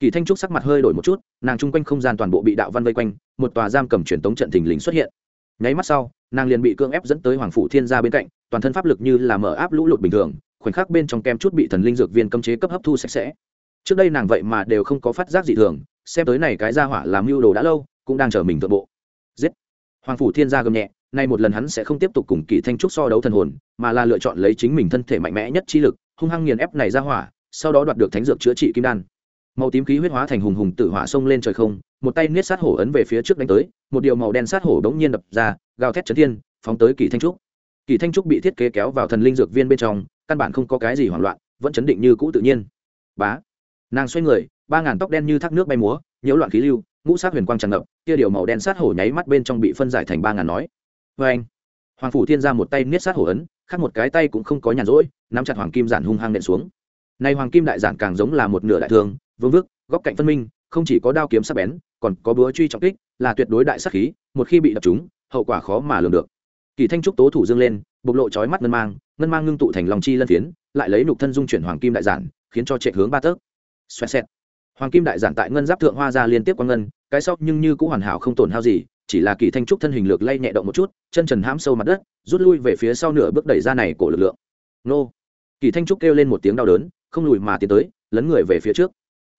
S1: Kỳ thanh trúc sắc mặt hơi đổi một chút, nàng chung quanh không gian toàn bộ bị đạo văn vây quanh, một tòa giam cầm truyền tống trận thình lình xuất hiện. Nháy mắt sau, nàng liền bị cưỡng ép dẫn tới hoàng phủ thiên gia bên cạnh, toàn thân pháp lực như là mở áp lũ lụt bình thường, khoảnh khắc bên trong kem chút bị thần linh dược viên cấm chế cấp hấp thu sạch sẽ. Trước đây nàng vậy mà đều không có phát giác gì thường, xem tới này cái gia hỏa làm mưu đồ đã lâu, cũng đang chờ mình thượng bộ giết. Hoàng phủ thiên gia gầm nhẹ, nay một lần hắn sẽ không tiếp tục cùng kỳ thanh trúc so đấu thần hồn, mà là lựa chọn lấy chính mình thân thể mạnh mẽ nhất chi lực, hung hăng nghiền ép này ra hỏa, sau đó đoạt được thánh dược chữa trị kim đan. Màu tím khí huyết hóa thành hùng hùng tử hỏa sông lên trời không, một tay niết sát hổ ấn về phía trước đánh tới, một điều màu đen sát hổ đống nhiên đập ra, gào thét chấn thiên, phóng tới kỳ thanh trúc. Kỳ thanh trúc bị thiết kế kéo vào thần linh dược viên bên trong, căn bản không có cái gì hoảng loạn, vẫn chấn định như cũ tự nhiên. Bá. Nàng xoay người, ba ngàn tóc đen như thác nước bay múa, nhiễu loạn khí lưu ngũ sát huyền quang tràn ngập, kia điều màu đen sát hổ nháy mắt bên trong bị phân giải thành ba ngàn nói. Vê anh, hoàng phủ thiên ra một tay niết sát hổ ấn, khác một cái tay cũng không có nhàn rỗi, nắm chặt hoàng kim giản hung hăng nện xuống. Nay hoàng kim đại giản càng giống là một nửa đại thương, vương vức, góc cạnh phân minh, không chỉ có đao kiếm sắc bén, còn có búa truy trọng kích, là tuyệt đối đại sắc khí, một khi bị đập trúng, hậu quả khó mà lường được. Kỳ thanh trúc tố thủ dương lên, bộc lộ chói mắt ngân mang ngân mang ngưng tụ thành lòng chi lân phiến, lại lấy nục thân dung chuyển hoàng kim đại giản, khiến cho trệ hướng ba tấc. Xoẹt xẹt hoàng kim đại giản tại ngân giáp thượng hoa ra liên tiếp qua ngân, cái sóc nhưng như cũng hoàn hảo không tổn hao gì, chỉ là kỳ thanh trúc thân hình lược lay nhẹ động một chút, chân trần hãm sâu mặt đất, rút lui về phía sau nửa bước đẩy ra này của lực lượng. Nô! Kỳ thanh trúc kêu lên một tiếng đau đớn, không lùi mà tiến tới, lấn người về phía trước.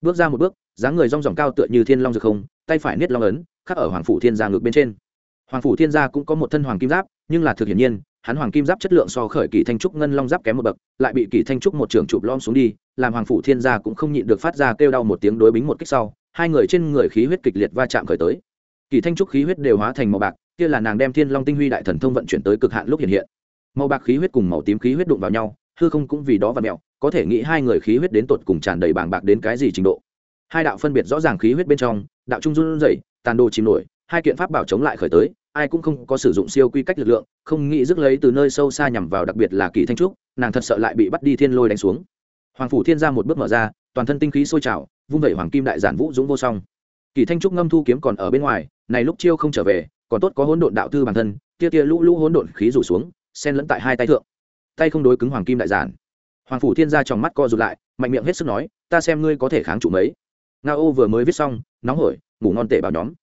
S1: Bước ra một bước, dáng người rong ròng cao tựa như thiên long dược không, tay phải niết long ấn, khắc ở hoàng phủ thiên gia ngược bên trên. Hoàng phủ thiên gia cũng có một thân hoàng kim giáp, nhưng là thực hiển nhiên hắn hoàng kim giáp chất lượng so khởi kỳ thanh trúc ngân long giáp kém một bậc, lại bị kỳ thanh trúc một trường chụp lom xuống đi, làm hoàng phủ thiên gia cũng không nhịn được phát ra kêu đau một tiếng đối bính một kích sau, hai người trên người khí huyết kịch liệt va chạm khởi tới. Kỳ thanh trúc khí huyết đều hóa thành màu bạc, kia là nàng đem thiên long tinh huy đại thần thông vận chuyển tới cực hạn lúc hiện hiện. Màu bạc khí huyết cùng màu tím khí huyết đụng vào nhau, hư không cũng vì đó và mẹo có thể nghĩ hai người khí huyết đến tột cùng tràn đầy bảng bạc đến cái gì trình độ. Hai đạo phân biệt rõ ràng khí huyết bên trong, đạo trung run rẩy, tàn đồ chìm nổi, hai kiện pháp bảo chống lại khởi tới ai cũng không có sử dụng siêu quy cách lực lượng, không nghĩ rước lấy từ nơi sâu xa nhằm vào đặc biệt là kỳ thanh trúc, nàng thật sợ lại bị bắt đi thiên lôi đánh xuống. Hoàng phủ thiên ra một bước mở ra, toàn thân tinh khí sôi trào, vung vẩy hoàng kim đại giản vũ dũng vô song. Kỳ thanh trúc ngâm thu kiếm còn ở bên ngoài, này lúc chiêu không trở về, còn tốt có hỗn độn đạo thư bản thân, tia tia lũ lũ hỗn độn khí rủ xuống, xen lẫn tại hai tay thượng. Tay không đối cứng hoàng kim đại giản. Hoàng phủ thiên ra trong mắt co rụt lại, mạnh miệng hết sức nói, ta xem ngươi có thể kháng chủ mấy. Nga ô vừa mới viết xong, nóng hổi, ngủ ngon tệ bảo nhóm.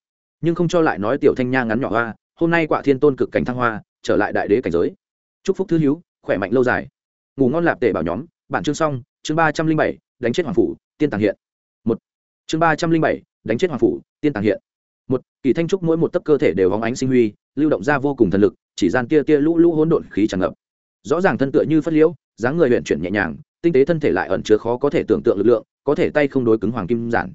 S1: Nhưng không cho lại nói tiểu thanh nha ngắn nhỏ hoa hôm nay quạ thiên tôn cực cảnh thăng hoa, trở lại đại đế cảnh giới. Chúc phúc thứ hiếu khỏe mạnh lâu dài. Ngủ ngon lạp tệ bảo nhóm bản chương xong, chương ba trăm linh bảy, đánh chết hoàng phủ, tiên tàng hiện. Một. Chương ba trăm linh bảy, đánh chết hoàng phủ, tiên tàng hiện. Một, kỳ thanh trúc mỗi một tấc cơ thể đều hóng ánh sinh huy, lưu động ra vô cùng thần lực, chỉ gian tia tia lũ lũ hỗn độn khí tràn ngập. Rõ ràng thân tựa như phất liễu, dáng người huyện chuyển nhẹ nhàng, tinh tế thân thể lại ẩn chứa khó có thể tưởng tượng lực lượng, có thể tay không đối cứng hoàng kim giản.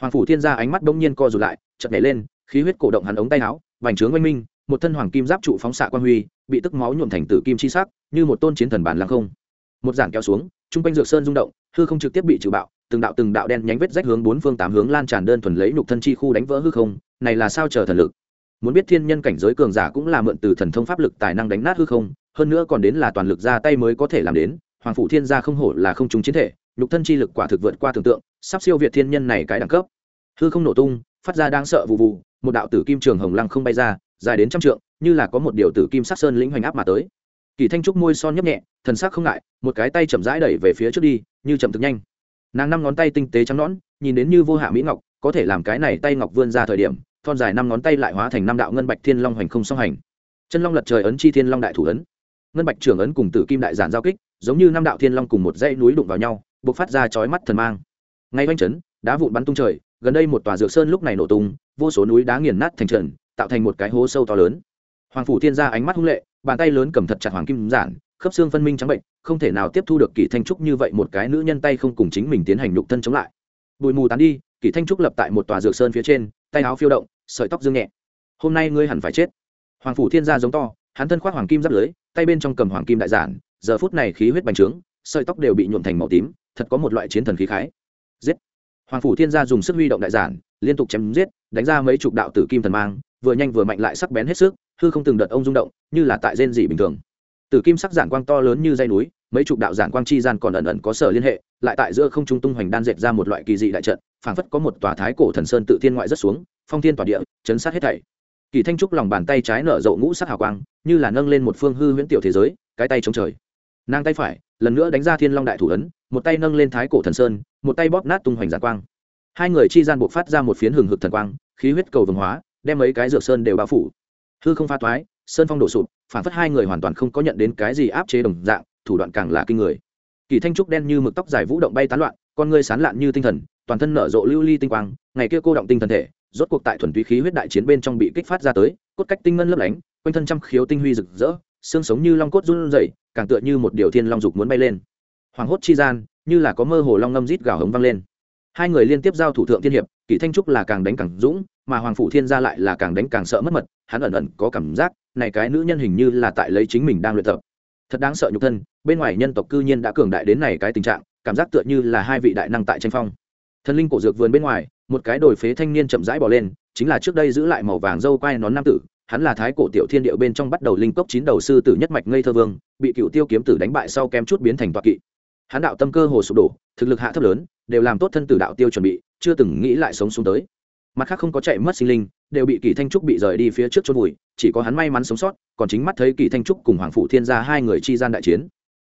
S1: Hoàng phủ thiên gia ánh mắt bỗng nhiên co rụt lại, chợt nhảy lên, khí huyết cổ động hắn ống tay áo vành trướng oanh minh, một thân hoàng kim giáp trụ phóng xạ quan huy, bị tức máu nhuộm thành tử kim chi sắc, như một tôn chiến thần bản lăng không. Một giản kéo xuống, trung quanh dược sơn rung động, hư không trực tiếp bị trừ bạo, từng đạo từng đạo đen nhánh vết rách hướng bốn phương tám hướng lan tràn đơn thuần lấy nhục thân chi khu đánh vỡ hư không, này là sao chờ thần lực? Muốn biết thiên nhân cảnh giới cường giả cũng là mượn từ thần thông pháp lực tài năng đánh nát hư không, hơn nữa còn đến là toàn lực ra tay mới có thể làm đến, hoàng phủ thiên gia không hổ là không trúng chiến thể, nhục thân chi lực quả thực vượt qua tưởng tượng, sắp siêu việt thiên nhân này cái đẳng cấp. Hư không nổ tung, phát ra đang sợ vụ vụ một đạo tử kim trường hồng lăng không bay ra, dài đến trăm trượng, như là có một điều tử kim sắc sơn lĩnh hoành áp mà tới. Kỳ thanh trúc môi son nhấp nhẹ, thần sắc không ngại, một cái tay chậm rãi đẩy về phía trước đi, như chậm thực nhanh. Nàng năm ngón tay tinh tế trắng nõn, nhìn đến như vô hạ mỹ ngọc, có thể làm cái này tay ngọc vươn ra thời điểm, thon dài năm ngón tay lại hóa thành năm đạo ngân bạch thiên long hoành không song hành. Chân long lật trời ấn chi thiên long đại thủ ấn. Ngân bạch trưởng ấn cùng tử kim đại giản giao kích, giống như năm đạo thiên long cùng một dãy núi đụng vào nhau buộc phát ra chói mắt thần mang. Ngay oanh chấn, đá vụn bắn tung trời gần đây một tòa dược sơn lúc này nổ tung, vô số núi đá nghiền nát thành trần, tạo thành một cái hố sâu to lớn. Hoàng phủ thiên gia ánh mắt hung lệ, bàn tay lớn cầm thật chặt hoàng kim giản, khớp xương phân minh trắng bệnh, không thể nào tiếp thu được kỷ thanh trúc như vậy một cái nữ nhân tay không cùng chính mình tiến hành nhục thân chống lại. Bụi mù tán đi, kỷ thanh trúc lập tại một tòa dược sơn phía trên, tay áo phiêu động, sợi tóc dương nhẹ. Hôm nay ngươi hẳn phải chết. Hoàng phủ thiên gia giống to, hắn thân khoác hoàng kim giáp lưới, tay bên trong cầm hoàng kim đại giản, giờ phút này khí huyết bành trướng, sợi tóc đều bị nhuộm thành màu tím, thật có một loại chiến thần khí khái. Giết! Hoàng phủ thiên gia dùng sức huy động đại giản, liên tục chém giết, đánh ra mấy chục đạo tử kim thần mang, vừa nhanh vừa mạnh lại sắc bén hết sức, hư không từng đợt ông rung động, như là tại rên dị bình thường. Tử kim sắc giản quang to lớn như dây núi, mấy chục đạo giản quang chi gian còn ẩn ẩn có sở liên hệ, lại tại giữa không trung tung hoành đan dệt ra một loại kỳ dị đại trận, phảng phất có một tòa thái cổ thần sơn tự thiên ngoại rất xuống, phong thiên tòa địa, chấn sát hết thảy. Kỳ thanh trúc lòng bàn tay trái nở rộ ngũ sắc hào quang, như là nâng lên một phương hư huyễn tiểu thế giới, cái tay chống trời. Nàng tay phải, lần nữa đánh ra thiên long đại thủ ấn, một tay nâng lên thái cổ thần sơn một tay bóp nát tung hoành giản quang. Hai người chi gian buộc phát ra một phiến hừng hực thần quang, khí huyết cầu vừng hóa, đem mấy cái dược sơn đều bao phủ. Hư không pha toái sơn phong đổ sụp, phản phất hai người hoàn toàn không có nhận đến cái gì áp chế đồng dạng, thủ đoạn càng là kinh người. Kỳ thanh trúc đen như mực tóc dài vũ động bay tán loạn, con ngươi sán lạn như tinh thần, toàn thân nở rộ lưu ly tinh quang, ngày kia cô động tinh thần thể, rốt cuộc tại thuần túy khí huyết đại chiến bên trong bị kích phát ra tới, cốt cách tinh ngân lấp lánh, quanh thân trăm khiếu tinh huy rực rỡ, xương sống như long cốt run rẩy, càng tựa như một điều thiên long dục muốn bay lên hoàng hốt chi gian, như là có mơ hồ long ngâm rít gào hống vang lên. Hai người liên tiếp giao thủ thượng thiên hiệp, kỷ thanh trúc là càng đánh càng dũng, mà hoàng phủ thiên gia lại là càng đánh càng sợ mất mật, hắn ẩn ẩn có cảm giác, này cái nữ nhân hình như là tại lấy chính mình đang luyện tập. Thật đáng sợ nhục thân, bên ngoài nhân tộc cư nhiên đã cường đại đến này cái tình trạng, cảm giác tựa như là hai vị đại năng tại tranh phong. Thần linh cổ dược vườn bên ngoài, một cái đồi phế thanh niên chậm rãi bỏ lên, chính là trước đây giữ lại màu vàng dâu quai nón nam tử, hắn là thái cổ tiểu thiên điệu bên trong bắt đầu linh cốc chín đầu sư tử nhất mạch ngây thơ vương, bị cựu tiêu kiếm tử đánh bại sau kém chút biến thành toạc kỵ hắn đạo tâm cơ hồ sụp đổ, thực lực hạ thấp lớn, đều làm tốt thân tử đạo tiêu chuẩn bị, chưa từng nghĩ lại sống xuống tới. Mặt khác không có chạy mất sinh linh, đều bị kỳ thanh trúc bị rời đi phía trước chôn vùi, chỉ có hắn may mắn sống sót, còn chính mắt thấy kỳ thanh trúc cùng hoàng phủ thiên gia hai người chi gian đại chiến.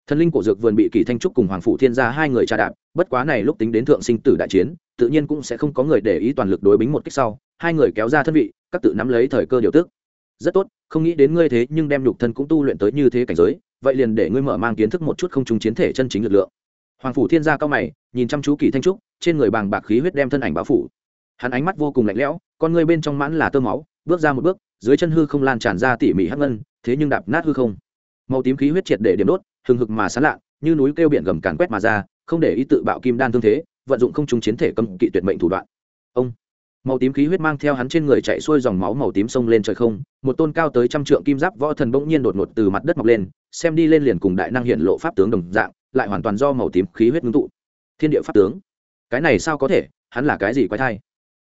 S1: Thần linh cổ dược vườn bị kỳ thanh trúc cùng hoàng phủ thiên gia hai người tra đạp, bất quá này lúc tính đến thượng sinh tử đại chiến, tự nhiên cũng sẽ không có người để ý toàn lực đối bính một cách sau, hai người kéo ra thân vị, các tự nắm lấy thời cơ điều tức. Rất tốt, không nghĩ đến ngươi thế nhưng đem nhục thân cũng tu luyện tới như thế cảnh giới vậy liền để ngươi mở mang kiến thức một chút không trùng chiến thể chân chính lực lượng. Hoàng phủ thiên gia cao mày, nhìn chăm chú kỳ thanh trúc, trên người bàng bạc khí huyết đem thân ảnh báo phủ. Hắn ánh mắt vô cùng lạnh lẽo, con người bên trong mãn là tơ máu, bước ra một bước, dưới chân hư không lan tràn ra tỉ mỉ hắc ngân, thế nhưng đạp nát hư không. Màu tím khí huyết triệt để điểm đốt, hừng hực mà sán lạ, như núi kêu biển gầm càn quét mà ra, không để ý tự bạo kim đan thương thế, vận dụng không trùng chiến thể cầm kỵ tuyệt mệnh thủ đoạn. Ông! Màu tím khí huyết mang theo hắn trên người chạy xuôi dòng máu màu tím sông lên trời không, một tôn cao tới trăm trượng kim giáp võ thần bỗng nhiên đột ngột từ mặt đất mọc lên, xem đi lên liền cùng đại năng hiện lộ pháp tướng đồng dạng, lại hoàn toàn do màu tím khí huyết ngưng tụ. Thiên địa pháp tướng. Cái này sao có thể, hắn là cái gì quái thai?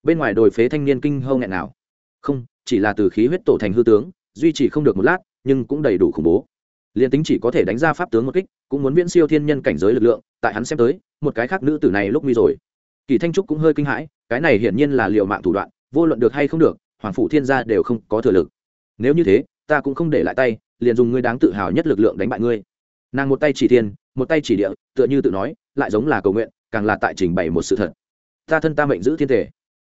S1: Bên ngoài đồi phế thanh niên kinh hâu nghẹn nào không, chỉ là từ khí huyết tổ thành hư tướng, duy trì không được một lát, nhưng cũng đầy đủ khủng bố. Liền tính chỉ có thể đánh ra pháp tướng một kích, cũng muốn viễn siêu thiên nhân cảnh giới lực lượng, tại hắn xem tới, một cái khác nữ tử này lúc nguy rồi. Kỳ thanh trúc cũng hơi kinh hãi cái này hiển nhiên là liệu mạng thủ đoạn, vô luận được hay không được, hoàng phủ thiên gia đều không có thừa lực. Nếu như thế, ta cũng không để lại tay, liền dùng ngươi đáng tự hào nhất lực lượng đánh bại ngươi. Nàng một tay chỉ thiên, một tay chỉ địa, tựa như tự nói, lại giống là cầu nguyện, càng là tại trình bày một sự thật. Ta thân ta mệnh giữ thiên thể.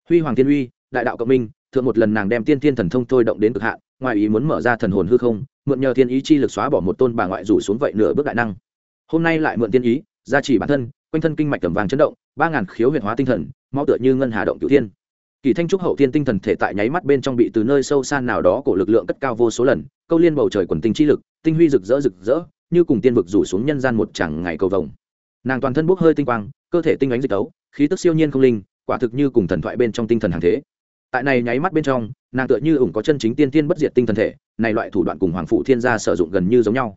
S1: Huy hoàng thiên uy, đại đạo cộng minh, thượng một lần nàng đem tiên thiên thần thông thôi động đến cực hạn, ngoài ý muốn mở ra thần hồn hư không, mượn nhờ thiên ý chi lực xóa bỏ một tôn bà ngoại rủ xuống vậy nửa bước đại năng. Hôm nay lại mượn tiên ý, gia trì bản thân, quanh thân kinh mạch tầm vàng chấn động, ba ngàn khiếu huyệt hóa tinh thần mau tựa như ngân hà động cửu thiên. Kỳ thanh trúc hậu thiên tinh thần thể tại nháy mắt bên trong bị từ nơi sâu xa nào đó của lực lượng cất cao vô số lần, câu liên bầu trời quần tinh chi lực, tinh huy rực rỡ rực rỡ, như cùng tiên vực rủ xuống nhân gian một chẳng ngày cầu vồng. Nàng toàn thân bốc hơi tinh quang, cơ thể tinh ánh dịch tấu, khí tức siêu nhiên không linh, quả thực như cùng thần thoại bên trong tinh thần hàng thế. Tại này nháy mắt bên trong, nàng tựa như ủng có chân chính tiên tiên bất diệt tinh thần thể, này loại thủ đoạn cùng hoàng phụ thiên gia sử dụng gần như giống nhau.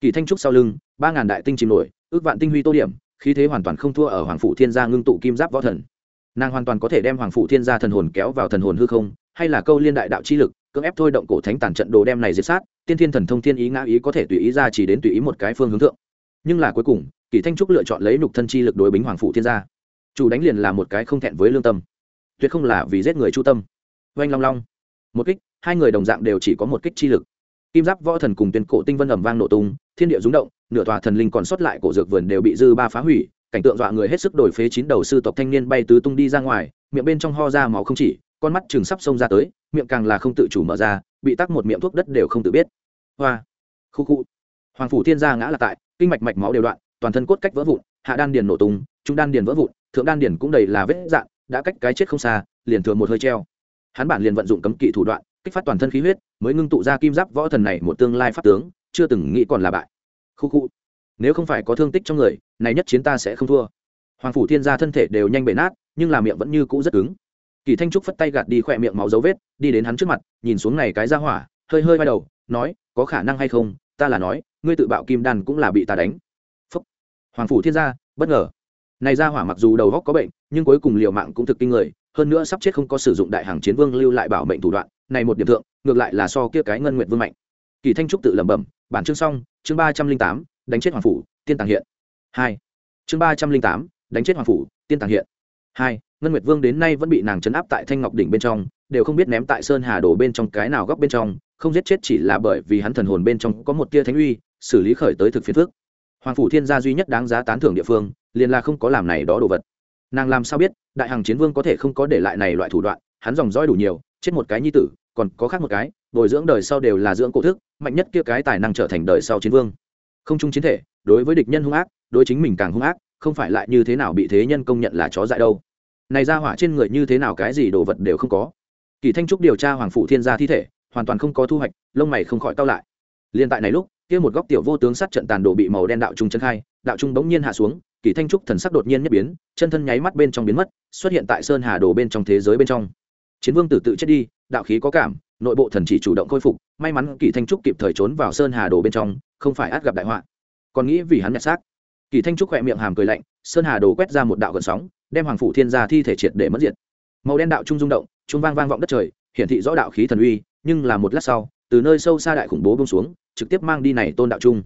S1: Kỳ thanh trúc sau lưng, ba ngàn đại tinh chìm nổi, ước vạn tinh huy tô điểm, khí thế hoàn toàn không thua ở hoàng phụ thiên gia ngưng tụ kim giáp võ thần nàng hoàn toàn có thể đem hoàng phụ thiên gia thần hồn kéo vào thần hồn hư không, hay là câu liên đại đạo chi lực, cưỡng ép thôi động cổ thánh tàn trận đồ đem này diệt sát, tiên thiên thần thông thiên ý ngã ý có thể tùy ý ra chỉ đến tùy ý một cái phương hướng thượng. Nhưng là cuối cùng, kỳ thanh trúc lựa chọn lấy nục thân chi lực đối bính hoàng phụ thiên gia. Chủ đánh liền là một cái không thẹn với lương tâm. Tuyệt không là vì giết người chu tâm. Oanh long long. Một kích, hai người đồng dạng đều chỉ có một kích chi lực. Kim giáp võ thần cùng tuyên cổ tinh vân ẩm vang nổ tung, thiên địa rúng động, nửa tòa thần linh còn sót lại cổ dược vườn đều bị dư ba phá hủy cảnh tượng dọa người hết sức đổi phế chín đầu sư tộc thanh niên bay tứ tung đi ra ngoài, miệng bên trong ho ra máu không chỉ, con mắt chừng sắp xông ra tới, miệng càng là không tự chủ mở ra, bị tắc một miệng thuốc đất đều không tự biết. Hoa, khu khu. Hoàng phủ thiên gia ngã là tại, kinh mạch mạch máu đều đoạn, toàn thân cốt cách vỡ vụn, hạ đan điền nổ tung, trung đan điền vỡ vụn, thượng đan điền cũng đầy là vết dạn, đã cách cái chết không xa, liền thừa một hơi treo. Hắn bản liền vận dụng cấm kỵ thủ đoạn, kích phát toàn thân khí huyết, mới ngưng tụ ra kim giáp võ thần này một tương lai pháp tướng, chưa từng nghĩ còn là bại. Khu khu nếu không phải có thương tích trong người, này nhất chiến ta sẽ không thua. Hoàng phủ thiên gia thân thể đều nhanh bể nát, nhưng là miệng vẫn như cũ rất cứng. Kỳ thanh trúc phất tay gạt đi khỏe miệng máu dấu vết, đi đến hắn trước mặt, nhìn xuống này cái ra hỏa, hơi hơi vai đầu, nói, có khả năng hay không? Ta là nói, ngươi tự bạo kim đan cũng là bị ta đánh. Phúc. hoàng phủ thiên gia, bất ngờ. Này ra hỏa mặc dù đầu góc có bệnh, nhưng cuối cùng liều mạng cũng thực kinh người, hơn nữa sắp chết không có sử dụng đại hàng chiến vương lưu lại bảo mệnh thủ đoạn, này một điểm thượng, ngược lại là so kia cái ngân nguyện vương mạnh. Kỳ thanh trúc tự lẩm bẩm, bản chương xong, chương ba trăm linh tám đánh chết hoàng phủ, tiên tàng hiện. Hai. Chương ba trăm linh tám, đánh chết hoàng phủ, tiên tàng hiện. Hai, ngân nguyệt vương đến nay vẫn bị nàng chấn áp tại thanh ngọc đỉnh bên trong, đều không biết ném tại sơn hà đổ bên trong cái nào góc bên trong, không giết chết chỉ là bởi vì hắn thần hồn bên trong có một tia thánh uy, xử lý khởi tới thực phiến phước hoàng phủ thiên gia duy nhất đáng giá tán thưởng địa phương, liền là không có làm này đó đồ vật. Nàng làm sao biết, đại hàng chiến vương có thể không có để lại này loại thủ đoạn, hắn dòng dõi đủ nhiều, chết một cái nhi tử, còn có khác một cái, bồi dưỡng đời sau đều là dưỡng cổ thức, mạnh nhất kia cái tài năng trở thành đời sau chiến vương không chung chiến thể, đối với địch nhân hung ác, đối chính mình càng hung ác, không phải lại như thế nào bị thế nhân công nhận là chó dại đâu. Này ra hỏa trên người như thế nào cái gì đồ vật đều không có. Kỳ thanh trúc điều tra hoàng phủ thiên gia thi thể, hoàn toàn không có thu hoạch, lông mày không khỏi cao lại. Liên tại này lúc, kia một góc tiểu vô tướng sát trận tàn đồ bị màu đen đạo trung chân khai, đạo trung bỗng nhiên hạ xuống, kỳ thanh trúc thần sắc đột nhiên nhất biến, chân thân nháy mắt bên trong biến mất, xuất hiện tại sơn hà đồ bên trong thế giới bên trong. Chiến vương tử tự chết đi, đạo khí có cảm nội bộ thần chỉ chủ động khôi phục, may mắn kỳ thanh trúc kịp thời trốn vào sơn hà đồ bên trong, không phải át gặp đại họa. Còn nghĩ vì hắn nhặt xác. Kỳ thanh trúc khỏe miệng hàm cười lạnh, sơn hà đồ quét ra một đạo gần sóng, đem hoàng phủ thiên gia thi thể triệt để mất diệt. Màu đen đạo trung rung động, trung vang vang vọng đất trời, hiển thị rõ đạo khí thần uy, nhưng là một lát sau, từ nơi sâu xa đại khủng bố bông xuống, trực tiếp mang đi này tôn đạo trung.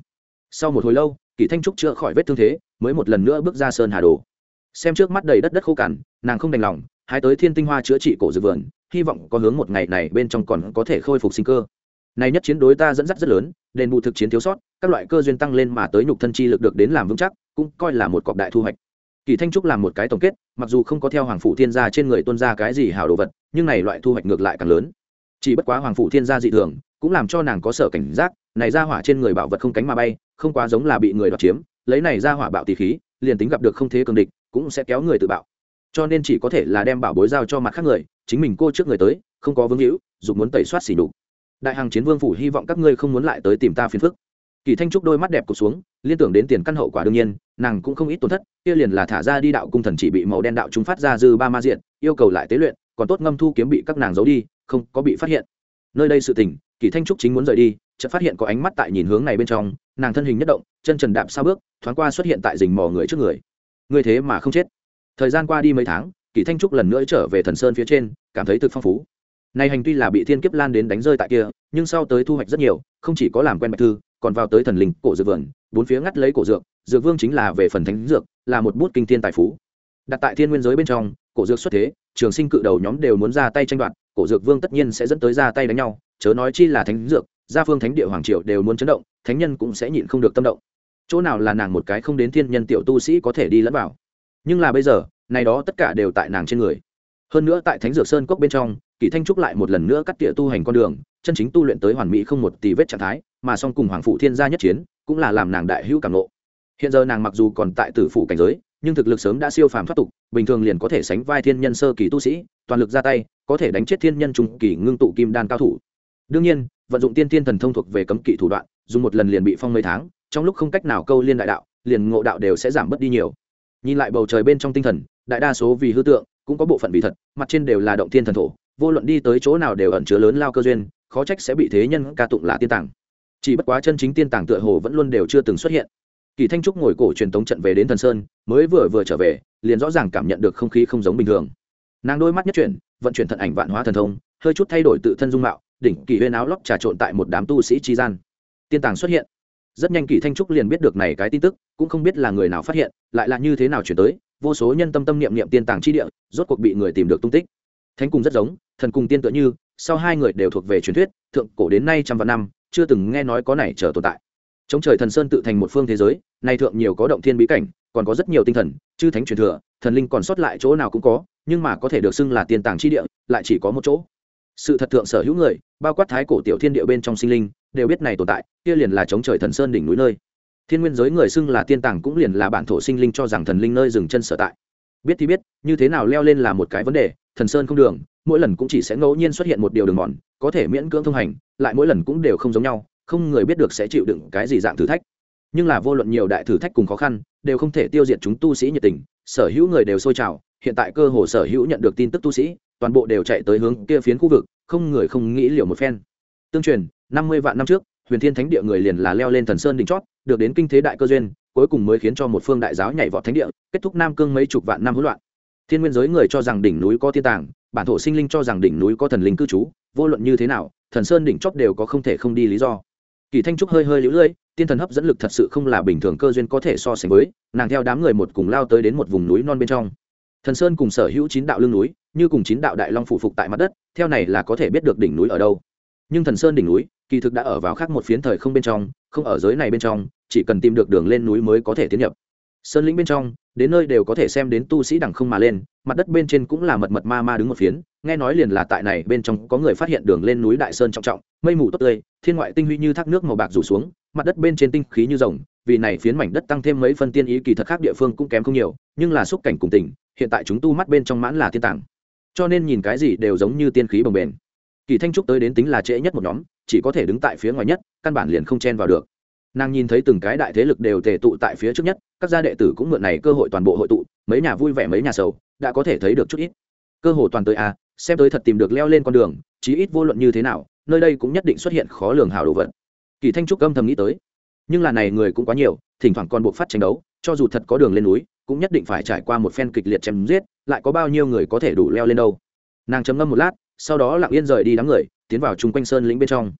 S1: Sau một hồi lâu, kỳ thanh trúc chữa khỏi vết thương thế, mới một lần nữa bước ra sơn hà đồ. Xem trước mắt đầy đất đất khô cằn, nàng không đành lòng hái tới thiên tinh hoa chữa trị cổ dược vườn, hy vọng có hướng một ngày này bên trong còn có thể khôi phục sinh cơ. Này nhất chiến đối ta dẫn dắt rất lớn, đền bù thực chiến thiếu sót, các loại cơ duyên tăng lên mà tới nhục thân chi lực được đến làm vững chắc, cũng coi là một cọc đại thu hoạch. Kỳ thanh trúc làm một cái tổng kết, mặc dù không có theo hoàng phủ thiên gia trên người tuân ra cái gì hảo đồ vật, nhưng này loại thu hoạch ngược lại càng lớn. Chỉ bất quá hoàng phủ thiên gia dị thường, cũng làm cho nàng có sở cảnh giác, này ra hỏa trên người bảo vật không cánh mà bay, không quá giống là bị người đoạt chiếm, lấy này ra hỏa bạo tỷ khí, liền tính gặp được không thế cường địch, cũng sẽ kéo người tự bạo cho nên chỉ có thể là đem bảo bối giao cho mặt khác người, chính mình cô trước người tới, không có vương hữu dùng muốn tẩy soát xỉ đục đại hàng chiến vương phủ hy vọng các ngươi không muốn lại tới tìm ta phiền phức. Kỳ thanh trúc đôi mắt đẹp cụt xuống, liên tưởng đến tiền căn hậu quả đương nhiên, nàng cũng không ít tổn thất, kia liền là thả ra đi đạo cung thần chỉ bị màu đen đạo chúng phát ra dư ba ma diện, yêu cầu lại tế luyện, còn tốt ngâm thu kiếm bị các nàng giấu đi, không có bị phát hiện. Nơi đây sự tình, kỳ thanh trúc chính muốn rời đi, chợt phát hiện có ánh mắt tại nhìn hướng này bên trong, nàng thân hình nhất động, chân trần đạp sao bước, thoáng qua xuất hiện tại rình mò người trước người. Người thế mà không chết thời gian qua đi mấy tháng, kỳ thanh trúc lần nữa trở về thần sơn phía trên, cảm thấy thực phong phú. Này hành tuy là bị thiên kiếp lan đến đánh rơi tại kia, nhưng sau tới thu hoạch rất nhiều, không chỉ có làm quen bạch thư, còn vào tới thần linh cổ dược vườn, bốn phía ngắt lấy cổ dược dược vương chính là về phần thánh dược, là một bút kinh thiên tài phú. Đặt tại thiên nguyên giới bên trong, cổ dược xuất thế, trường sinh cự đầu nhóm đều muốn ra tay tranh đoạt, cổ dược vương tất nhiên sẽ dẫn tới ra tay đánh nhau, chớ nói chi là thánh dược, gia phương thánh địa hoàng triều đều muốn chấn động, thánh nhân cũng sẽ nhịn không được tâm động. Chỗ nào là nàng một cái không đến thiên nhân tiểu tu sĩ có thể đi lẫn vào? Nhưng là bây giờ, này đó tất cả đều tại nàng trên người. Hơn nữa tại thánh dược sơn cốc bên trong kỳ thanh trúc lại một lần nữa cắt tỉa tu hành con đường, chân chính tu luyện tới hoàn mỹ không một tì vết trạng thái, mà song cùng hoàng phụ thiên gia nhất chiến, cũng là làm nàng đại hữu cảm nộ hiện giờ nàng mặc dù còn tại tử phủ cảnh giới, nhưng thực lực sớm đã siêu phàm thoát tục, bình thường liền có thể sánh vai thiên nhân sơ kỳ tu sĩ, toàn lực ra tay, có thể đánh chết thiên nhân trung kỳ ngưng tụ kim đan cao thủ. Đương nhiên, vận dụng tiên tiên thần thông thuộc về cấm kỵ thủ đoạn, dùng một lần liền bị phong mấy tháng, trong lúc không cách nào câu liên đại đạo, liền ngộ đạo đều sẽ giảm bớt đi nhiều nhìn lại bầu trời bên trong tinh thần, đại đa số vì hư tượng, cũng có bộ phận vì thật, mặt trên đều là động thiên thần thổ, vô luận đi tới chỗ nào đều ẩn chứa lớn lao cơ duyên, khó trách sẽ bị thế nhân ca tụng là tiên tàng. Chỉ bất quá chân chính tiên tàng tựa hồ vẫn luôn đều chưa từng xuất hiện. Kỳ thanh trúc ngồi cổ truyền tống trận về đến thần sơn, mới vừa vừa trở về, liền rõ ràng cảm nhận được không khí không giống bình thường. Nàng đôi mắt nhất chuyển, vận chuyển thận ảnh vạn hóa thần thông, hơi chút thay đổi tự thân dung mạo, đỉnh kỳ huyên áo lóc trà trộn tại một đám tu sĩ tri gian. Tiên tàng xuất hiện rất nhanh kỳ thanh trúc liền biết được này cái tin tức, cũng không biết là người nào phát hiện, lại là như thế nào chuyển tới, vô số nhân tâm tâm niệm niệm tiên tàng chi địa, rốt cuộc bị người tìm được tung tích. Thánh cùng rất giống, thần cùng tiên tựa như, sau hai người đều thuộc về truyền thuyết, thượng cổ đến nay trăm vạn năm, chưa từng nghe nói có này trở tồn tại. Chống trời thần sơn tự thành một phương thế giới, nay thượng nhiều có động thiên bí cảnh, còn có rất nhiều tinh thần, chư thánh truyền thừa, thần linh còn sót lại chỗ nào cũng có, nhưng mà có thể được xưng là tiên tàng chi địa, lại chỉ có một chỗ. Sự thật thượng sở hữu người, bao quát thái cổ tiểu thiên địa bên trong sinh linh đều biết này tồn tại, kia liền là chống trời thần sơn đỉnh núi nơi. Thiên nguyên giới người xưng là tiên tàng cũng liền là bản thổ sinh linh cho rằng thần linh nơi dừng chân sở tại. Biết thì biết, như thế nào leo lên là một cái vấn đề, thần sơn không đường, mỗi lần cũng chỉ sẽ ngẫu nhiên xuất hiện một điều đường mòn, có thể miễn cưỡng thông hành, lại mỗi lần cũng đều không giống nhau, không người biết được sẽ chịu đựng cái gì dạng thử thách. Nhưng là vô luận nhiều đại thử thách cùng khó khăn, đều không thể tiêu diệt chúng tu sĩ nhiệt tình, sở hữu người đều sôi trào, hiện tại cơ hồ sở hữu nhận được tin tức tu sĩ, toàn bộ đều chạy tới hướng kia phiến khu vực, không người không nghĩ liệu một phen. Tương truyền năm mươi vạn năm trước, huyền thiên thánh địa người liền là leo lên thần sơn đỉnh chót, được đến kinh thế đại cơ duyên, cuối cùng mới khiến cho một phương đại giáo nhảy vọt thánh địa, kết thúc nam cương mấy chục vạn năm hỗn loạn. Thiên nguyên giới người cho rằng đỉnh núi có thiên tàng, bản thổ sinh linh cho rằng đỉnh núi có thần linh cư trú, vô luận như thế nào, thần sơn đỉnh chót đều có không thể không đi lý do. Kỳ thanh trúc hơi hơi lũ lưỡi, tiên thần hấp dẫn lực thật sự không là bình thường cơ duyên có thể so sánh với, nàng theo đám người một cùng lao tới đến một vùng núi non bên trong. Thần sơn cùng sở hữu chín đạo lưng núi, như cùng chín đạo đại long phủ phục tại mặt đất, theo này là có thể biết được đỉnh núi ở đâu. Nhưng thần sơn đỉnh núi kỳ thực đã ở vào khác một phiến thời không bên trong, không ở giới này bên trong, chỉ cần tìm được đường lên núi mới có thể tiến nhập sơn lĩnh bên trong, đến nơi đều có thể xem đến tu sĩ đẳng không mà lên, mặt đất bên trên cũng là mật mật ma ma đứng một phiến, nghe nói liền là tại này bên trong có người phát hiện đường lên núi đại sơn trọng trọng, mây mù tốt tươi, thiên ngoại tinh huy như thác nước màu bạc rủ xuống, mặt đất bên trên tinh khí như rồng, vì này phiến mảnh đất tăng thêm mấy phân tiên ý kỳ thật khác địa phương cũng kém không nhiều, nhưng là xúc cảnh cùng tỉnh. hiện tại chúng tu mắt bên trong mãn là thiên tảng cho nên nhìn cái gì đều giống như tiên khí bồng bềnh kỳ thanh trúc tới đến tính là trễ nhất một nhóm chỉ có thể đứng tại phía ngoài nhất căn bản liền không chen vào được. Nàng nhìn thấy từng cái đại thế lực đều tề tụ tại phía trước nhất các gia đệ tử cũng mượn này cơ hội toàn bộ hội tụ mấy nhà vui vẻ mấy nhà sầu đã có thể thấy được chút ít. Cơ hội toàn tới a à, xem tới thật tìm được leo lên con đường chí ít vô luận như thế nào nơi đây cũng nhất định xuất hiện khó lường hào đồ vật. Kỳ thanh trúc âm thầm nghĩ tới. Nhưng là này người cũng quá nhiều thỉnh thoảng còn buộc phát tranh đấu cho dù thật có đường lên núi cũng nhất định phải trải qua một phen kịch liệt chém giết lại có bao nhiêu người có thể đủ leo lên đâu. Nàng chấm ngâm một lát sau đó lặng yên rời đi đám người, tiến vào chung quanh sơn lĩnh bên trong.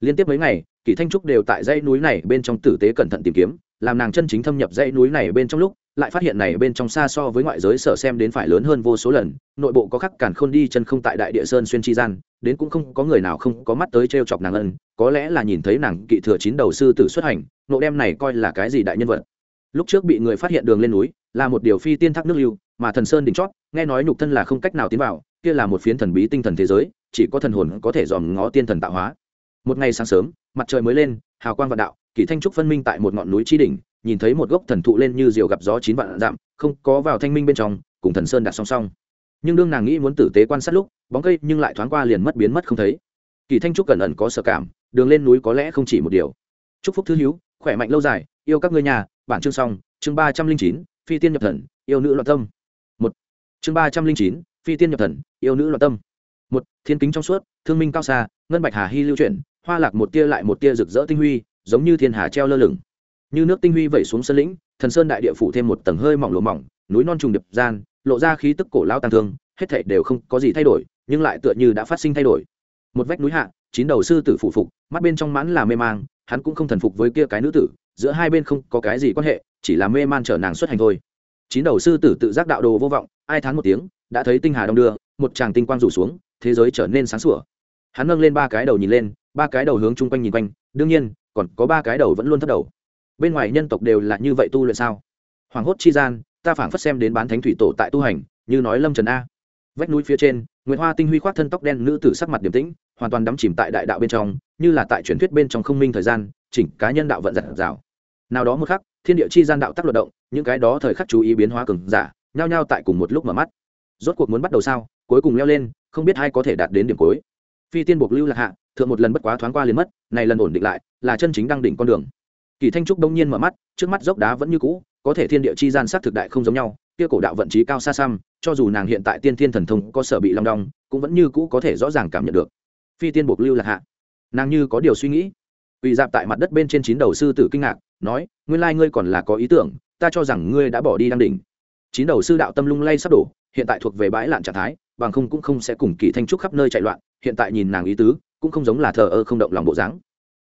S1: Liên tiếp mấy ngày, kỷ thanh trúc đều tại dãy núi này bên trong tử tế cẩn thận tìm kiếm, làm nàng chân chính thâm nhập dãy núi này bên trong lúc, lại phát hiện này bên trong xa so với ngoại giới sở xem đến phải lớn hơn vô số lần, nội bộ có khắc cản khôn đi chân không tại đại địa sơn xuyên chi gian, đến cũng không có người nào không có mắt tới t chọc nàng ân, có lẽ là nhìn thấy nàng kỵ thừa chín đầu sư tử xuất hành, nộ đem này coi là cái gì đại nhân vật. Lúc trước bị người phát hiện đường lên núi, là một điều phi tiên thác nước lưu, mà thần sơn đỉnh chót, nghe nói nhục thân là không cách nào tiến vào kia là một phiến thần bí tinh thần thế giới, chỉ có thần hồn có thể dòm ngó tiên thần tạo hóa. Một ngày sáng sớm, mặt trời mới lên, hào quang vạn đạo kỷ thanh trúc phân minh tại một ngọn núi tri đỉnh, nhìn thấy một gốc thần thụ lên như diều gặp gió chín vạn dặm, không có vào thanh minh bên trong, cùng thần sơn đặt song song. Nhưng đương nàng nghĩ muốn tử tế quan sát lúc, bóng cây nhưng lại thoáng qua liền mất biến mất không thấy. Kỳ thanh trúc cẩn ẩn có sợ cảm, đường lên núi có lẽ không chỉ một điều. Chúc phúc thứ hiếu khỏe mạnh lâu dài, yêu các ngươi nhà, bản chương xong, chương ba trăm linh chín, phi tiên nhập thần, yêu nữ loạn tâm. Một, chương ba trăm linh chín phi tiên nhập thần, yêu nữ loạn tâm. Một, thiên kính trong suốt, thương minh cao xa, ngân bạch hà hy lưu chuyển, hoa lạc một tia lại một tia rực rỡ tinh huy, giống như thiên hà treo lơ lửng. Như nước tinh huy vẩy xuống sân lĩnh, thần sơn đại địa phủ thêm một tầng hơi mỏng lỗ mỏng, núi non trùng điệp gian, lộ ra khí tức cổ lao tăng thương, hết thảy đều không có gì thay đổi, nhưng lại tựa như đã phát sinh thay đổi. Một vách núi hạ, chín đầu sư tử phụ phục, mắt bên trong mãn là mê mang, hắn cũng không thần phục với kia cái nữ tử, giữa hai bên không có cái gì quan hệ, chỉ là mê man trở nàng xuất hành thôi. Chín đầu sư tử tự giác đạo đồ vô vọng, ai thán một tiếng đã thấy tinh hà đông đưa, một tràng tinh quang rủ xuống, thế giới trở nên sáng sủa. Hắn nâng lên ba cái đầu nhìn lên, ba cái đầu hướng chung quanh nhìn quanh, đương nhiên, còn có ba cái đầu vẫn luôn thất đầu. Bên ngoài nhân tộc đều là như vậy tu luyện sao? Hoàng hốt chi gian, ta phảng phất xem đến bán thánh thủy tổ tại tu hành, như nói lâm trần a. Vách núi phía trên nguyễn hoa tinh huy khoác thân tóc đen nữ tử sắc mặt điềm tĩnh, hoàn toàn đắm chìm tại đại đạo bên trong, như là tại truyền thuyết bên trong không minh thời gian, chỉnh cá nhân đạo vận giặt rào. Nào đó một khắc, thiên địa chi gian đạo tác luật động, những cái đó thời khắc chú ý biến hóa cường giả, nhao nhao tại cùng một lúc mở mắt rốt cuộc muốn bắt đầu sao? Cuối cùng leo lên, không biết ai có thể đạt đến điểm cuối. Phi tiên buộc lưu lạc hạ, thượng một lần bất quá thoáng qua liền mất, này lần ổn định lại, là chân chính đang đỉnh con đường. Kỳ thanh trúc đông nhiên mở mắt, trước mắt dốc đá vẫn như cũ, có thể thiên địa chi gian sắc thực đại không giống nhau, kia cổ đạo vận trí cao xa xăm, cho dù nàng hiện tại tiên thiên thần thông có sở bị long đong, cũng vẫn như cũ có thể rõ ràng cảm nhận được. Phi tiên buộc lưu lạc hạ, nàng như có điều suy nghĩ. Ủy dạp tại mặt đất bên trên chín đầu sư tử kinh ngạc, nói, nguyên lai ngươi còn là có ý tưởng, ta cho rằng ngươi đã bỏ đi đang đỉnh chín đầu sư đạo tâm lung lay sắp đổ, hiện tại thuộc về bãi lạn trạng thái, bằng không cũng không sẽ cùng kỳ thanh trúc khắp nơi chạy loạn, hiện tại nhìn nàng ý tứ, cũng không giống là thờ ơ không động lòng bộ dáng.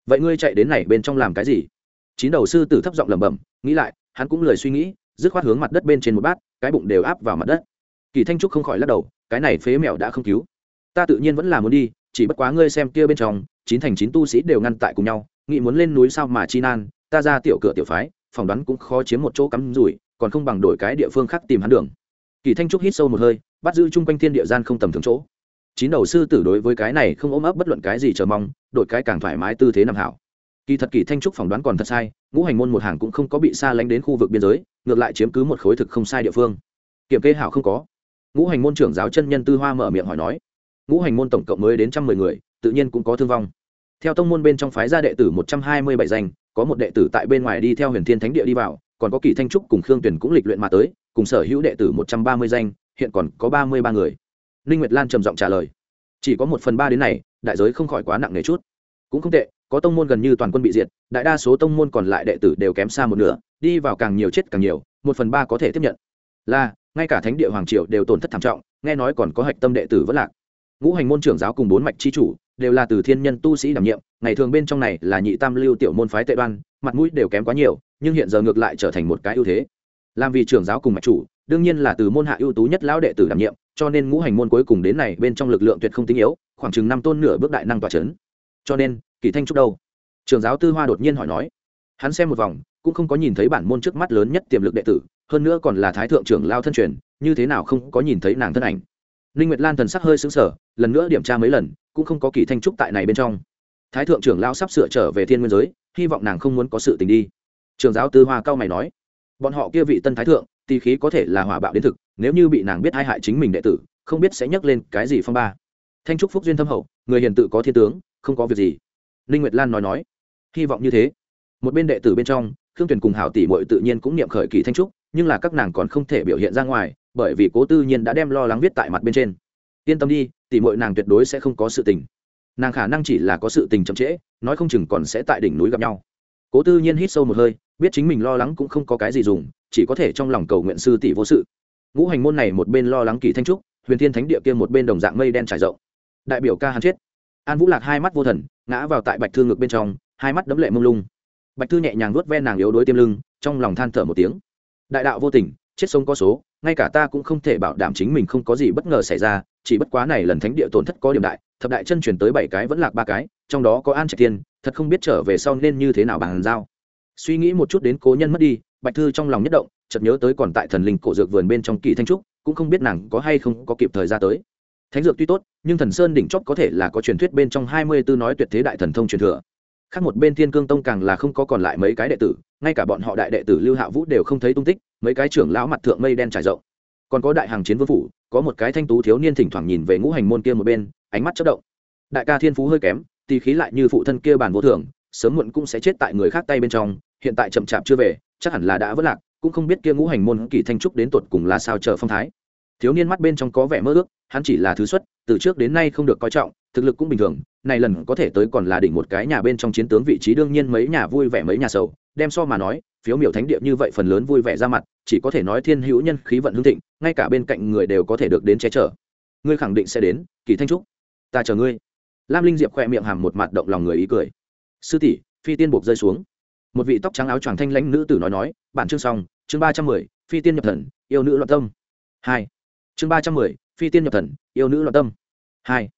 S1: Vậy ngươi chạy đến này bên trong làm cái gì? Chín đầu sư tử thấp giọng lẩm bẩm, nghĩ lại, hắn cũng lời suy nghĩ, dứt khoát hướng mặt đất bên trên một bát, cái bụng đều áp vào mặt đất. Kỳ thanh trúc không khỏi lắc đầu, cái này phế mèo đã không cứu. Ta tự nhiên vẫn là muốn đi, chỉ bất quá ngươi xem kia bên trong, chín thành chín tu sĩ đều ngăn tại cùng nhau, nghĩ muốn lên núi sao mà chi nan, ta ra tiểu cửa tiểu phái, phỏng đoán cũng khó chiếm một chỗ cắm rủi còn không bằng đổi cái địa phương khác tìm hắn đường. Kỳ thanh trúc hít sâu một hơi, bắt giữ chung quanh thiên địa gian không tầm thường chỗ. Chín đầu sư tử đối với cái này không ôm ấp bất luận cái gì chờ mong, đổi cái càng thoải mái tư thế nằm hảo. Kỳ thật kỳ thanh trúc phỏng đoán còn thật sai, ngũ hành môn một hàng cũng không có bị xa lánh đến khu vực biên giới, ngược lại chiếm cứ một khối thực không sai địa phương. Kiểm kê hảo không có. Ngũ hành môn trưởng giáo chân nhân tư hoa mở miệng hỏi nói. Ngũ hành môn tổng cộng mới đến trăm mười người, tự nhiên cũng có thương vong. Theo tông môn bên trong phái gia đệ tử một trăm hai mươi bảy danh, có một đệ tử tại bên ngoài đi theo huyền thiên thánh địa đi vào còn có kỳ thanh trúc cùng khương tuyển cũng lịch luyện mà tới, cùng sở hữu đệ tử một trăm ba mươi danh, hiện còn có ba mươi ba người. Ninh nguyệt lan trầm giọng trả lời, chỉ có một phần ba đến này, đại giới không khỏi quá nặng nề chút. Cũng không tệ, có tông môn gần như toàn quân bị diệt, đại đa số tông môn còn lại đệ tử đều kém xa một nửa, đi vào càng nhiều chết càng nhiều, một phần ba có thể tiếp nhận. Là, ngay cả thánh địa hoàng triều đều tổn thất thảm trọng, nghe nói còn có hạch tâm đệ tử vẫn lạc. Ngũ hành môn trưởng giáo cùng bốn mạch chi chủ đều là từ thiên nhân tu sĩ đảm nhiệm, ngày thường bên trong này là nhị tam lưu tiểu môn phái tệ đoan, mặt mũi đều kém quá nhiều nhưng hiện giờ ngược lại trở thành một cái ưu thế. Làm vì trưởng giáo cùng mạch chủ, đương nhiên là từ môn hạ ưu tú nhất lão đệ tử đảm nhiệm, cho nên ngũ hành môn cuối cùng đến này bên trong lực lượng tuyệt không tinh yếu, khoảng chừng năm tôn nửa bước đại năng tỏa chấn. Cho nên, kỳ thanh trúc đâu? Trường giáo tư hoa đột nhiên hỏi nói. Hắn xem một vòng, cũng không có nhìn thấy bản môn trước mắt lớn nhất tiềm lực đệ tử, hơn nữa còn là thái thượng trưởng lao thân truyền, như thế nào không có nhìn thấy nàng thân ảnh. Ninh nguyệt lan thần sắc hơi sững sờ, lần nữa điểm tra mấy lần, cũng không có kỳ thanh trúc tại này bên trong. Thái thượng trưởng lao sắp sửa trở về thiên nguyên giới, hy vọng nàng không muốn có sự tình đi trường giáo tư hoa cao mày nói, bọn họ kia vị tân thái thượng tỳ khí có thể là hỏa bạo đến thực, nếu như bị nàng biết hai hại chính mình đệ tử, không biết sẽ nhắc lên cái gì phong ba. Thanh trúc phúc duyên thâm hậu, người hiền tự có thiên tướng, không có việc gì. Ninh nguyệt lan nói nói, hy vọng như thế. Một bên đệ tử bên trong, khương tuyển cùng hảo tỷ muội tự nhiên cũng niệm khởi kỳ thanh trúc, nhưng là các nàng còn không thể biểu hiện ra ngoài, bởi vì cố tư nhiên đã đem lo lắng viết tại mặt bên trên. Yên tâm đi, tỷ muội nàng tuyệt đối sẽ không có sự tình. Nàng khả năng chỉ là có sự tình chậm trễ, nói không chừng còn sẽ tại đỉnh núi gặp nhau cố tư nhiên hít sâu một hơi, biết chính mình lo lắng cũng không có cái gì dùng, chỉ có thể trong lòng cầu nguyện sư tỷ vô sự. Ngũ hành môn này một bên lo lắng kỳ thanh trúc, huyền thiên thánh địa kia một bên đồng dạng mây đen trải rộng. Đại biểu ca hắn chết. An vũ lạc hai mắt vô thần, ngã vào tại bạch thư ngực bên trong, hai mắt đấm lệ mông lung. Bạch thư nhẹ nhàng vuốt ve nàng yếu đuối tiêm lưng, trong lòng than thở một tiếng. Đại đạo vô tình, chết sống có số, ngay cả ta cũng không thể bảo đảm chính mình không có gì bất ngờ xảy ra, chỉ bất quá này lần thánh địa tổn thất có điểm đại thập đại chân chuyển tới bảy cái vẫn lạc ba cái, trong đó có an trạch tiên thật không biết trở về sau nên như thế nào bàn giao. Suy nghĩ một chút đến cố nhân mất đi, bạch thư trong lòng nhất động, chợt nhớ tới còn tại thần linh cổ dược vườn bên trong kỳ thanh trúc, cũng không biết nàng có hay không có kịp thời ra tới. Thánh dược tuy tốt, nhưng thần sơn đỉnh chóp có thể là có truyền thuyết bên trong hai mươi tư nói tuyệt thế đại thần thông truyền thừa. Khác một bên thiên cương tông càng là không có còn lại mấy cái đệ tử, ngay cả bọn họ đại đệ tử lưu hạ vũ đều không thấy tung tích, mấy cái trưởng lão mặt thượng mây đen trải rộng còn có đại hàng chiến vương phủ, có một cái thanh tú thiếu niên thỉnh thoảng nhìn về ngũ hành môn kia một bên, ánh mắt chất động. Đại ca thiên phú hơi kém, tì khí lại như phụ thân kia bản vô thường, sớm muộn cũng sẽ chết tại người khác tay bên trong, hiện tại chậm chạp chưa về, chắc hẳn là đã vất lạc, cũng không biết kia ngũ hành môn kỳ thanh trúc đến tột cùng là sao chờ phong thái. Thiếu niên mắt bên trong có vẻ mơ ước, hắn chỉ là thứ xuất, từ trước đến nay không được coi trọng thực lực cũng bình thường, này lần có thể tới còn là đỉnh một cái nhà bên trong chiến tướng vị trí, đương nhiên mấy nhà vui vẻ mấy nhà sầu. Đem so mà nói, phiếu miểu thánh địa như vậy phần lớn vui vẻ ra mặt, chỉ có thể nói thiên hữu nhân khí vận hương thịnh, ngay cả bên cạnh người đều có thể được đến che chở. Ngươi khẳng định sẽ đến, kỳ thanh trúc. Ta chờ ngươi. Lam linh diệp khoe miệng hàm một mặt động lòng người ý cười. Sư tỷ, phi tiên buộc rơi xuống. Một vị tóc trắng áo choàng thanh lãnh nữ tử nói nói, bản chương xong, chương ba trăm mười, phi tiên nhập thần, yêu nữ loạn tâm. Hai. Chương ba trăm mười, phi tiên nhập thần, yêu nữ loạn tâm. Hai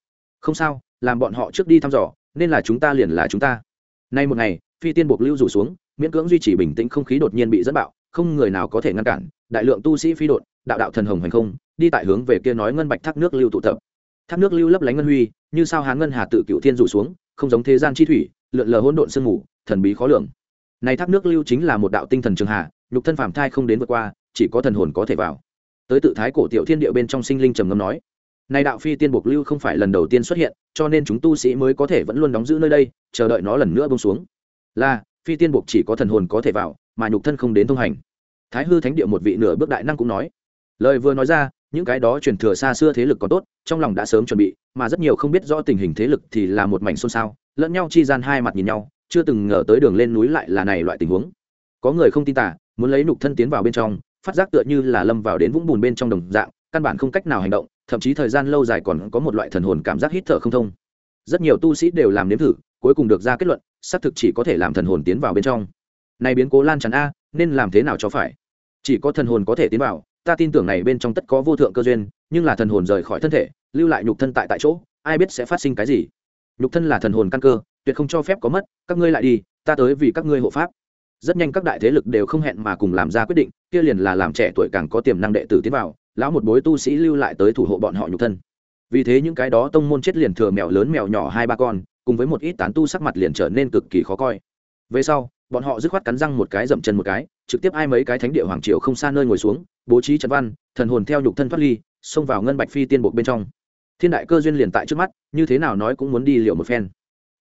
S1: không sao, làm bọn họ trước đi thăm dò, nên là chúng ta liền là chúng ta. Nay một ngày, phi tiên buộc lưu rủ xuống, miễn cưỡng duy trì bình tĩnh không khí đột nhiên bị dẫn bạo, không người nào có thể ngăn cản, đại lượng tu sĩ phi đột đạo đạo thần hồng hành không, đi tại hướng về kia nói ngân bạch thác nước lưu tụ tập. Thác nước lưu lấp lánh ngân huy, như sao hán ngân hà tự cựu thiên rủ xuống, không giống thế gian chi thủy, lượn lờ hỗn độn sương mù, thần bí khó lường. Này thác nước lưu chính là một đạo tinh thần trường hà nhục thân phàm thai không đến vượt qua, chỉ có thần hồn có thể vào. Tới tự thái cổ tiểu thiên địa bên trong sinh linh trầm ngâm nói này đạo phi tiên buộc lưu không phải lần đầu tiên xuất hiện, cho nên chúng tu sĩ mới có thể vẫn luôn đóng giữ nơi đây, chờ đợi nó lần nữa buông xuống. Là, phi tiên buộc chỉ có thần hồn có thể vào, mà nhục thân không đến thông hành. Thái hư thánh địa một vị nửa bước đại năng cũng nói. Lời vừa nói ra, những cái đó truyền thừa xa xưa thế lực có tốt, trong lòng đã sớm chuẩn bị, mà rất nhiều không biết rõ tình hình thế lực thì là một mảnh xôn xao, lẫn nhau chi gian hai mặt nhìn nhau, chưa từng ngờ tới đường lên núi lại là này loại tình huống. Có người không tin tả muốn lấy nhục thân tiến vào bên trong, phát giác tựa như là lâm vào đến vũng bùn bên trong đồng dạng căn bản không cách nào hành động, thậm chí thời gian lâu dài còn có một loại thần hồn cảm giác hít thở không thông. Rất nhiều tu sĩ đều làm nếm thử, cuối cùng được ra kết luận, xác thực chỉ có thể làm thần hồn tiến vào bên trong. Này biến cố lan tràn a, nên làm thế nào cho phải? Chỉ có thần hồn có thể tiến vào, ta tin tưởng này bên trong tất có vô thượng cơ duyên, nhưng là thần hồn rời khỏi thân thể, lưu lại nhục thân tại tại chỗ, ai biết sẽ phát sinh cái gì? Nhục thân là thần hồn căn cơ, tuyệt không cho phép có mất, các ngươi lại đi, ta tới vì các ngươi hộ pháp. Rất nhanh các đại thế lực đều không hẹn mà cùng làm ra quyết định, kia liền là làm trẻ tuổi càng có tiềm năng đệ tử tiến vào lão một bối tu sĩ lưu lại tới thủ hộ bọn họ nhục thân. Vì thế những cái đó tông môn chết liền thừa mèo lớn mèo nhỏ hai ba con, cùng với một ít tán tu sắc mặt liền trở nên cực kỳ khó coi. Về sau, bọn họ dứt khoát cắn răng một cái dậm chân một cái, trực tiếp ai mấy cái thánh địa hoàng triều không xa nơi ngồi xuống, bố trí trận văn, thần hồn theo nhục thân thoát ly, xông vào ngân bạch phi tiên buộc bên trong. Thiên đại cơ duyên liền tại trước mắt, như thế nào nói cũng muốn đi liệu một phen.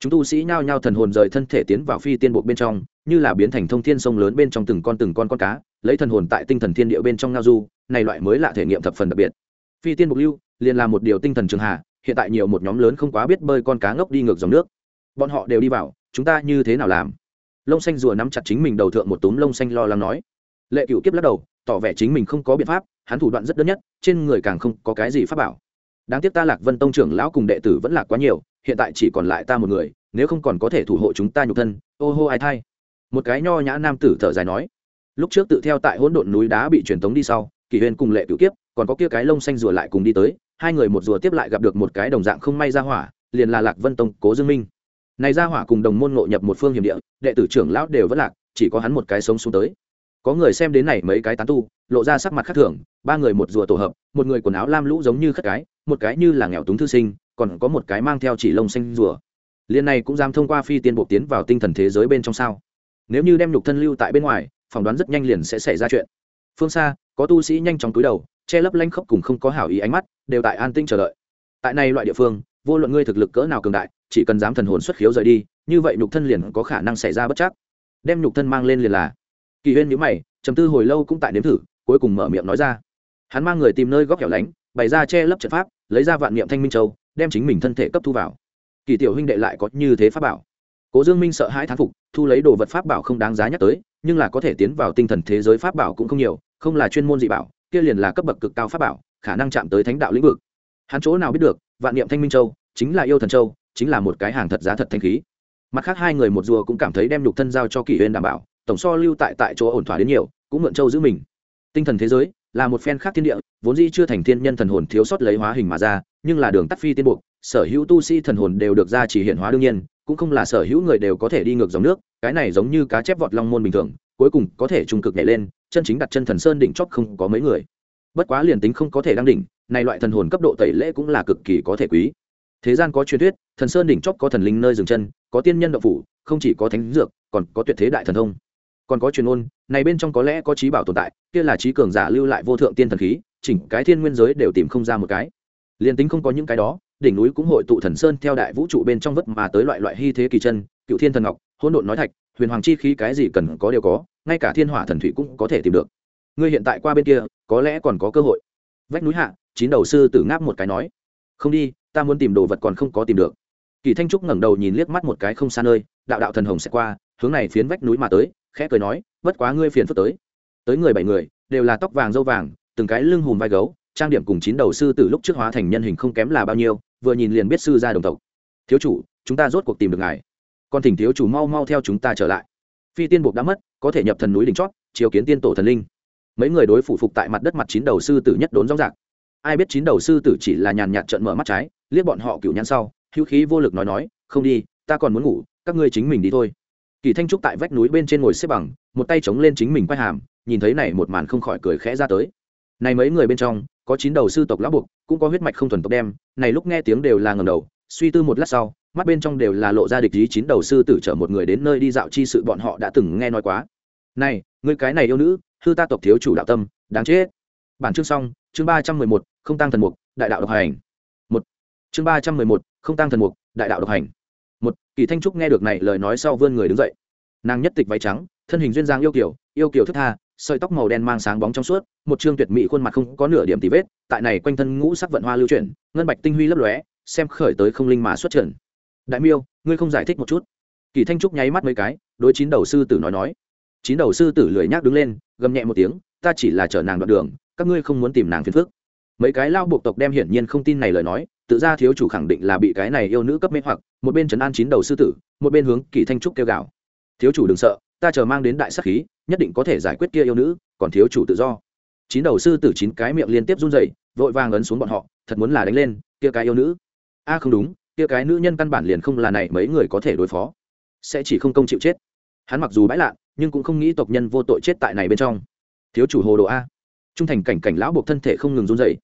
S1: Chúng tu sĩ nhao nhao thần hồn rời thân thể tiến vào phi tiên buộc bên trong như là biến thành thông thiên sông lớn bên trong từng con từng con con cá, lấy thần hồn tại tinh thần thiên địa bên trong ngao du, này loại mới lạ thể nghiệm thập phần đặc biệt. Phi tiên mục lưu, liền là một điều tinh thần trường hạ, hiện tại nhiều một nhóm lớn không quá biết bơi con cá ngốc đi ngược dòng nước. Bọn họ đều đi vào, chúng ta như thế nào làm? Lông xanh rùa nắm chặt chính mình đầu thượng một túm lông xanh lo lắng nói. Lệ cựu kiếp lắc đầu, tỏ vẻ chính mình không có biện pháp, hắn thủ đoạn rất đơn nhất, trên người càng không có cái gì pháp bảo. Đáng tiếc ta lạc vân tông trưởng lão cùng đệ tử vẫn lạc quá nhiều, hiện tại chỉ còn lại ta một người, nếu không còn có thể thủ hộ chúng ta nhục thân, ô hô ai thay một cái nho nhã nam tử thở dài nói, lúc trước tự theo tại hỗn độn núi đá bị truyền tống đi sau kỷ huyền cùng lệ cựu kiếp, còn có kia cái lông xanh rùa lại cùng đi tới, hai người một rùa tiếp lại gặp được một cái đồng dạng không may ra hỏa, liền là lạc vân tông, cố dương minh. Này ra hỏa cùng đồng môn ngộ nhập một phương hiểm địa, đệ tử trưởng lão đều vẫn lạc, chỉ có hắn một cái sống xuống tới. Có người xem đến này mấy cái tán tu, lộ ra sắc mặt khác thường, ba người một rùa tổ hợp, một người quần áo lam lũ giống như khất cái, một cái như là nghèo túng thư sinh, còn có một cái mang theo chỉ lông xanh rùa. Liên này cũng dám thông qua phi tiên bộ tiến vào tinh thần thế giới bên trong sao? Nếu như đem nhục thân lưu tại bên ngoài, phỏng đoán rất nhanh liền sẽ xảy ra chuyện. Phương xa, có tu sĩ nhanh chóng túi đầu, che lấp lanh khóc cùng không có hảo ý ánh mắt, đều tại an tinh chờ đợi. Tại này loại địa phương, vô luận ngươi thực lực cỡ nào cường đại, chỉ cần dám thần hồn xuất khiếu rời đi, như vậy nhục thân liền có khả năng xảy ra bất chắc. Đem nhục thân mang lên liền là. Kỳ huyên nhữ mày, trầm tư hồi lâu cũng tại nếm thử, cuối cùng mở miệng nói ra. Hắn mang người tìm nơi góc hẻo lánh, bày ra che lấp trận pháp, lấy ra vạn niệm thanh minh châu, đem chính mình thân thể cấp thu vào. Kỳ tiểu huynh đệ lại có như thế pháp bảo cố dương minh sợ hãi thán phục, thu lấy đồ vật pháp bảo không đáng giá nhắc tới, nhưng là có thể tiến vào tinh thần thế giới pháp bảo cũng không nhiều, không là chuyên môn dị bảo, kia liền là cấp bậc cực cao pháp bảo, khả năng chạm tới thánh đạo lĩnh vực. Hắn chỗ nào biết được, vạn niệm thanh minh châu, chính là yêu thần châu, chính là một cái hàng thật giá thật thanh khí. Mặt khác hai người một rùa cũng cảm thấy đem nhục thân giao cho kỷ huyên đảm bảo, tổng so lưu tại tại chỗ ổn thỏa đến nhiều, cũng mượn châu giữ mình. Tinh thần thế giới là một phen khác thiên địa, vốn dĩ chưa thành thiên nhân thần hồn thiếu sót lấy hóa hình mà ra, nhưng là đường tắt phi tiên buộc, sở hữu tu sĩ thần hồn đều được ra chỉ hiện hóa đương nhiên cũng không là sở hữu người đều có thể đi ngược dòng nước, cái này giống như cá chép vọt long môn bình thường, cuối cùng có thể trung cực nhảy lên, chân chính đặt chân thần sơn đỉnh chóp không có mấy người. Bất quá liền tính không có thể đăng đỉnh, này loại thần hồn cấp độ tẩy lễ cũng là cực kỳ có thể quý. Thế gian có truyền thuyết, thần sơn đỉnh chóp có thần linh nơi dừng chân, có tiên nhân đậu phủ, không chỉ có thánh dược, còn có tuyệt thế đại thần thông. Còn có truyền ôn, này bên trong có lẽ có trí bảo tồn tại, kia là trí cường giả lưu lại vô thượng tiên thần khí, chỉnh cái thiên nguyên giới đều tìm không ra một cái. Liền tính không có những cái đó đỉnh núi cũng hội tụ thần sơn theo đại vũ trụ bên trong vất mà tới loại loại hy thế kỳ chân, cựu thiên thần ngọc, hỗn độn nói thạch, huyền hoàng chi khí cái gì cần có đều có, ngay cả thiên hỏa thần thủy cũng có thể tìm được. Ngươi hiện tại qua bên kia, có lẽ còn có cơ hội. Vách núi hạ, chín đầu sư tử ngáp một cái nói, không đi, ta muốn tìm đồ vật còn không có tìm được. Kỳ thanh trúc ngẩng đầu nhìn liếc mắt một cái không xa nơi, đạo đạo thần hồng sẽ qua, hướng này phiến vách núi mà tới, khẽ cười nói, bất quá ngươi phiền phức tới. Tới người bảy người, đều là tóc vàng dâu vàng, từng cái lưng hùm vai gấu, trang điểm cùng chín đầu sư tử lúc trước hóa thành nhân hình không kém là bao nhiêu vừa nhìn liền biết sư gia đồng tộc. Thiếu chủ, chúng ta rốt cuộc tìm được ngài. Con thỉnh thiếu chủ mau mau theo chúng ta trở lại. Phi tiên buộc đã mất, có thể nhập thần núi đỉnh chót chiếu kiến tiên tổ thần linh. Mấy người đối phủ phục tại mặt đất mặt chín đầu sư tử nhất đốn rõ rạc. Ai biết chín đầu sư tử chỉ là nhàn nhạt trận mở mắt trái, liếc bọn họ cựu nhãn sau, hữu khí vô lực nói nói, không đi, ta còn muốn ngủ, các ngươi chính mình đi thôi. Kỳ thanh trúc tại vách núi bên trên ngồi xếp bằng, một tay chống lên chính mình quay hàm, nhìn thấy này một màn không khỏi cười khẽ ra tới này mấy người bên trong, có chín đầu sư tộc lão buộc, cũng có huyết mạch không thuần tộc đem, này lúc nghe tiếng đều là ngầm đầu, suy tư một lát sau, mắt bên trong đều là lộ ra địch ý chín đầu sư tử chở một người đến nơi đi dạo chi sự bọn họ đã từng nghe nói quá. Này người cái này yêu nữ, hư ta tộc thiếu chủ đạo tâm, đáng chết. Bản chương xong, chương ba trăm mười một, không tăng thần mục, đại đạo độc hành. Một. Chương ba trăm mười một, không tăng thần mục, đại đạo độc hành. Một. Kỳ thanh trúc nghe được này lời nói sau vươn người đứng dậy. Nàng nhất tịch váy trắng, thân hình duyên dáng yêu kiểu yêu kiểu thức tha sợi tóc màu đen mang sáng bóng trong suốt, một chương tuyệt mỹ khuôn mặt không có nửa điểm tì vết, tại này quanh thân ngũ sắc vận hoa lưu chuyển, ngân bạch tinh huy lấp lóe, xem khởi tới không linh mà xuất trần. Đại miêu, ngươi không giải thích một chút. Kỳ thanh trúc nháy mắt mấy cái, đối chín đầu sư tử nói nói. Chín đầu sư tử lười nhác đứng lên, gầm nhẹ một tiếng, ta chỉ là chở nàng đoạn đường, các ngươi không muốn tìm nàng phiền phức. Mấy cái lao buộc tộc đem hiển nhiên không tin này lời nói, tự ra thiếu chủ khẳng định là bị cái này yêu nữ cấp mê hoặc, một bên trấn an chín đầu sư tử, một bên hướng kỳ thanh trúc kêu gào. Thiếu chủ đừng sợ ta chờ mang đến đại sắc khí, nhất định có thể giải quyết kia yêu nữ, còn thiếu chủ tự do. Chín đầu sư tử chín cái miệng liên tiếp run rẩy, vội vàng ấn xuống bọn họ, thật muốn là đánh lên, kia cái yêu nữ. A, không đúng, kia cái nữ nhân căn bản liền không là này, mấy người có thể đối phó. Sẽ chỉ không công chịu chết. Hắn mặc dù bãi lạ, nhưng cũng không nghĩ tộc nhân vô tội chết tại này bên trong. Thiếu chủ hồ đồ a. Trung thành cảnh cảnh lão buộc thân thể không ngừng run rẩy.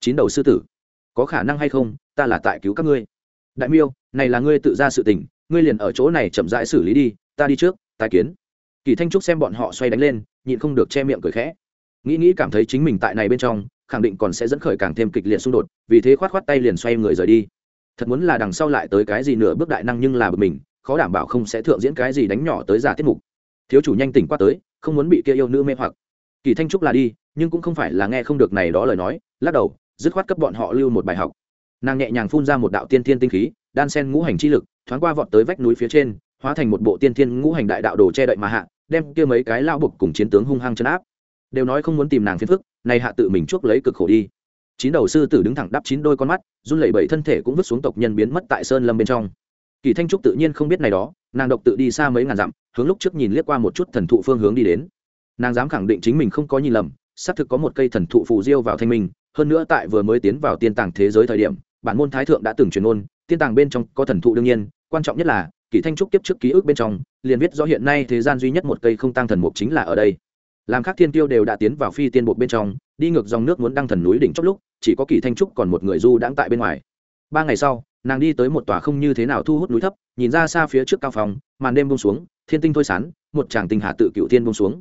S1: Chín đầu sư tử. Có khả năng hay không, ta là tại cứu các ngươi. Đại miêu, này là ngươi tự ra sự tình, ngươi liền ở chỗ này chậm rãi xử lý đi, ta đi trước tài kiến. Kỳ thanh trúc xem bọn họ xoay đánh lên, nhịn không được che miệng cười khẽ. Nghĩ nghĩ cảm thấy chính mình tại này bên trong, khẳng định còn sẽ dẫn khởi càng thêm kịch liệt xung đột, vì thế khoát khoát tay liền xoay người rời đi. Thật muốn là đằng sau lại tới cái gì nửa bước đại năng nhưng là bực mình, khó đảm bảo không sẽ thượng diễn cái gì đánh nhỏ tới giả tiết mục. Thiếu chủ nhanh tỉnh qua tới, không muốn bị kia yêu nữ mê hoặc. Kỳ thanh trúc là đi, nhưng cũng không phải là nghe không được này đó lời nói, lắc đầu, dứt khoát cấp bọn họ lưu một bài học. Nàng nhẹ nhàng phun ra một đạo tiên thiên tinh khí, đan sen ngũ hành chi lực, thoáng qua vọt tới vách núi phía trên hóa thành một bộ tiên thiên ngũ hành đại đạo đồ che đậy mà hạ, đem kia mấy cái lao bục cùng chiến tướng hung hăng chấn áp. Đều nói không muốn tìm nàng phiền phức, này hạ tự mình chuốc lấy cực khổ đi. Chín đầu sư tử đứng thẳng đắp chín đôi con mắt, run lẩy bẩy thân thể cũng vứt xuống tộc nhân biến mất tại sơn lâm bên trong. Kỳ thanh trúc tự nhiên không biết này đó, nàng độc tự đi xa mấy ngàn dặm, hướng lúc trước nhìn liếc qua một chút thần thụ phương hướng đi đến. Nàng dám khẳng định chính mình không có nhìn lầm, xác thực có một cây thần thụ phù diêu vào thanh minh, hơn nữa tại vừa mới tiến vào tiên tàng thế giới thời điểm, bản môn thái thượng đã từng truyền ôn tiên tàng bên trong có thần thụ đương nhiên, quan trọng nhất là kỳ thanh trúc tiếp trước ký ức bên trong, liền viết rõ hiện nay thế gian duy nhất một cây không tăng thần mục chính là ở đây. Làm khác thiên tiêu đều đã tiến vào phi tiên bộ bên trong, đi ngược dòng nước muốn đăng thần núi đỉnh chốc lúc, chỉ có kỳ thanh trúc còn một người du đãng tại bên ngoài. Ba ngày sau, nàng đi tới một tòa không như thế nào thu hút núi thấp, nhìn ra xa phía trước cao phòng, màn đêm bông xuống, thiên tinh thôi sán, một tràng tinh hạ tự cựu thiên bông xuống.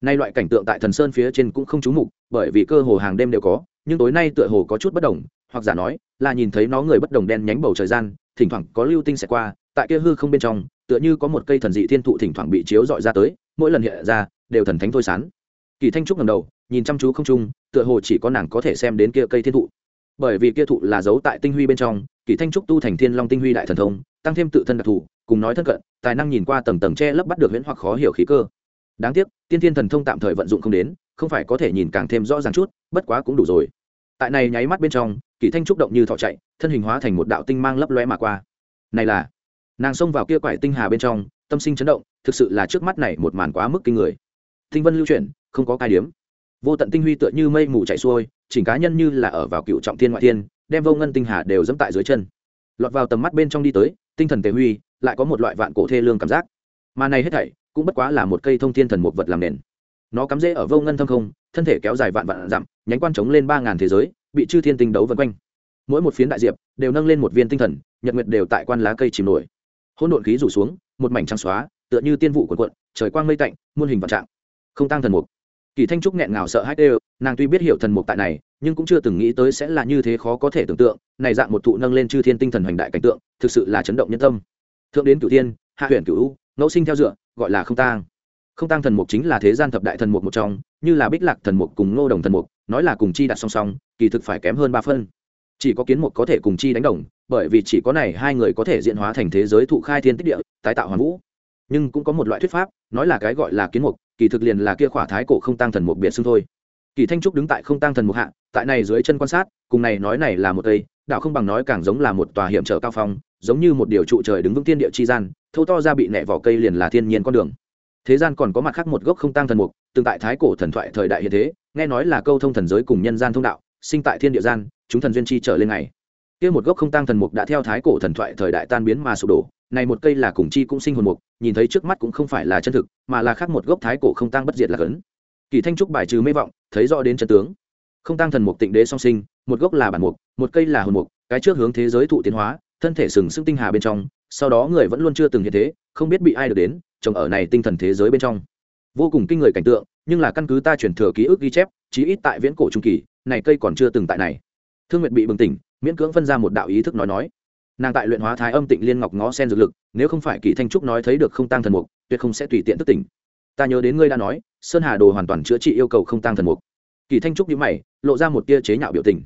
S1: Nay loại cảnh tượng tại thần sơn phía trên cũng không trú mục, bởi vì cơ hồ hàng đêm đều có, nhưng tối nay tựa hồ có chút bất đồng, hoặc giả nói là nhìn thấy nó người bất đồng đen nhánh bầu trời gian, thỉnh thoảng có lưu tinh sẽ qua tại kia hư không bên trong, tựa như có một cây thần dị thiên thụ thỉnh thoảng bị chiếu dọi ra tới, mỗi lần hiện ra, đều thần thánh thôi sán. Kỳ thanh trúc ngầm đầu, nhìn chăm chú không trung, tựa hồ chỉ có nàng có thể xem đến kia cây thiên thụ. Bởi vì kia thụ là giấu tại tinh huy bên trong, kỳ thanh trúc tu thành thiên long tinh huy đại thần thông, tăng thêm tự thân đặc thù, cùng nói thân cận, tài năng nhìn qua tầng tầng che lấp bắt được huyễn hoặc khó hiểu khí cơ. Đáng tiếc, tiên thiên thần thông tạm thời vận dụng không đến, không phải có thể nhìn càng thêm rõ ràng chút, bất quá cũng đủ rồi. Tại này nháy mắt bên trong, kỳ thanh trúc động như thọ chạy, thân hình hóa thành một đạo tinh mang lấp lóe mà qua. Này là nàng xông vào kia quải tinh hà bên trong, tâm sinh chấn động, thực sự là trước mắt này một màn quá mức kinh người. Tinh vân lưu chuyển, không có cai điếm. Vô tận tinh huy tựa như mây mù chạy xuôi, chỉnh cá nhân như là ở vào cựu trọng thiên ngoại thiên, đem vô ngân tinh hà đều dẫm tại dưới chân. Lọt vào tầm mắt bên trong đi tới, tinh thần tề huy, lại có một loại vạn cổ thê lương cảm giác. Mà này hết thảy, cũng bất quá là một cây thông thiên thần một vật làm nền. Nó cắm rễ ở vô ngân thâm không, thân thể kéo dài vạn vạn dặm, nhánh quan trống lên ba ngàn thế giới, bị chư thiên tinh đấu vân quanh. Mỗi một phiến đại diệp, đều nâng lên một viên tinh thần, nhật nguyệt đều tại quan lá cây chìm nổi hỗn độn khí rủ xuống, một mảnh trắng xóa, tựa như tiên vụ của quận trời quang mây tạnh, muôn hình vạn trạng. Không tăng thần mục. Kỳ thanh trúc nghẹn ngào sợ hãi đều nàng tuy biết hiểu thần mục tại này, nhưng cũng chưa từng nghĩ tới sẽ là như thế khó có thể tưởng tượng, này dạng một thụ nâng lên chư thiên tinh thần hoành đại cảnh tượng, thực sự là chấn động nhân tâm. Thượng đến cửu thiên, hạ huyện cửu u, ngẫu sinh theo dựa, gọi là không tang. Không tang thần mục chính là thế gian thập đại thần mục một trong, như là bích lạc thần mục cùng ngô đồng thần mục, nói là cùng chi đặt song song, kỳ thực phải kém hơn ba phân. Chỉ có kiến mục có thể cùng chi đánh đồng bởi vì chỉ có này hai người có thể diễn hóa thành thế giới thụ khai thiên tích địa, tái tạo hoàn vũ. Nhưng cũng có một loại thuyết pháp, nói là cái gọi là kiến mục, kỳ thực liền là kia khỏa thái cổ không tăng thần mục biệt xưng thôi. Kỳ thanh trúc đứng tại không tăng thần mục hạ, tại này dưới chân quan sát, cùng này nói này là một cây đạo không bằng nói càng giống là một tòa hiểm trở cao phong, giống như một điều trụ trời đứng vững thiên địa chi gian, thâu to ra bị nẹ vỏ cây liền là thiên nhiên con đường. Thế gian còn có mặt khác một gốc không tăng thần mục, tương tại thái cổ thần thoại thời đại hiện thế, nghe nói là câu thông thần giới cùng nhân gian thông đạo, sinh tại thiên địa gian, chúng thần duyên chi trở lên ngày kia một gốc không tăng thần mục đã theo thái cổ thần thoại thời đại tan biến mà sụp đổ, này một cây là cùng chi cũng sinh hồn mục, nhìn thấy trước mắt cũng không phải là chân thực, mà là khác một gốc thái cổ không tăng bất diệt là cấn. Kỳ thanh trúc bài trừ mê vọng, thấy rõ đến chân tướng. Không tăng thần mục tịnh đế song sinh, một gốc là bản mục, một cây là hồn mục, cái trước hướng thế giới thụ tiến hóa, thân thể sừng sững tinh hà bên trong, sau đó người vẫn luôn chưa từng hiện thế, không biết bị ai được đến trồng ở này tinh thần thế giới bên trong. Vô cùng kinh người cảnh tượng, nhưng là căn cứ ta chuyển thừa ký ức ghi chép, chí ít tại viễn cổ trung kỳ, này cây còn chưa từng tại này. Thương nguyệt bị bừng tỉnh miễn cưỡng phân ra một đạo ý thức nói nói. Nàng tại luyện hóa thái âm tịnh liên ngọc ngó sen dược lực, nếu không phải kỳ thanh trúc nói thấy được không tăng thần mục, tuyệt không sẽ tùy tiện tức tỉnh. Ta nhớ đến ngươi đã nói, sơn hà đồ hoàn toàn chữa trị yêu cầu không tăng thần mục. Kỳ thanh trúc nhíu mày, lộ ra một tia chế nhạo biểu tình.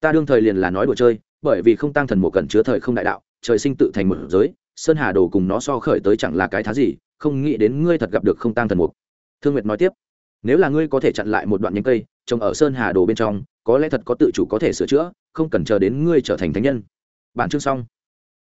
S1: Ta đương thời liền là nói đùa chơi, bởi vì không tăng thần mục cần chứa thời không đại đạo, trời sinh tự thành một giới, sơn hà đồ cùng nó so khởi tới chẳng là cái thá gì, không nghĩ đến ngươi thật gặp được không tăng thần mục. Thương nguyệt nói tiếp, nếu là ngươi có thể chặn lại một đoạn nhánh cây, trồng ở sơn hà đồ bên trong có lẽ thật có tự chủ có thể sửa chữa, không cần chờ đến ngươi trở thành thánh nhân. Bản chương xong.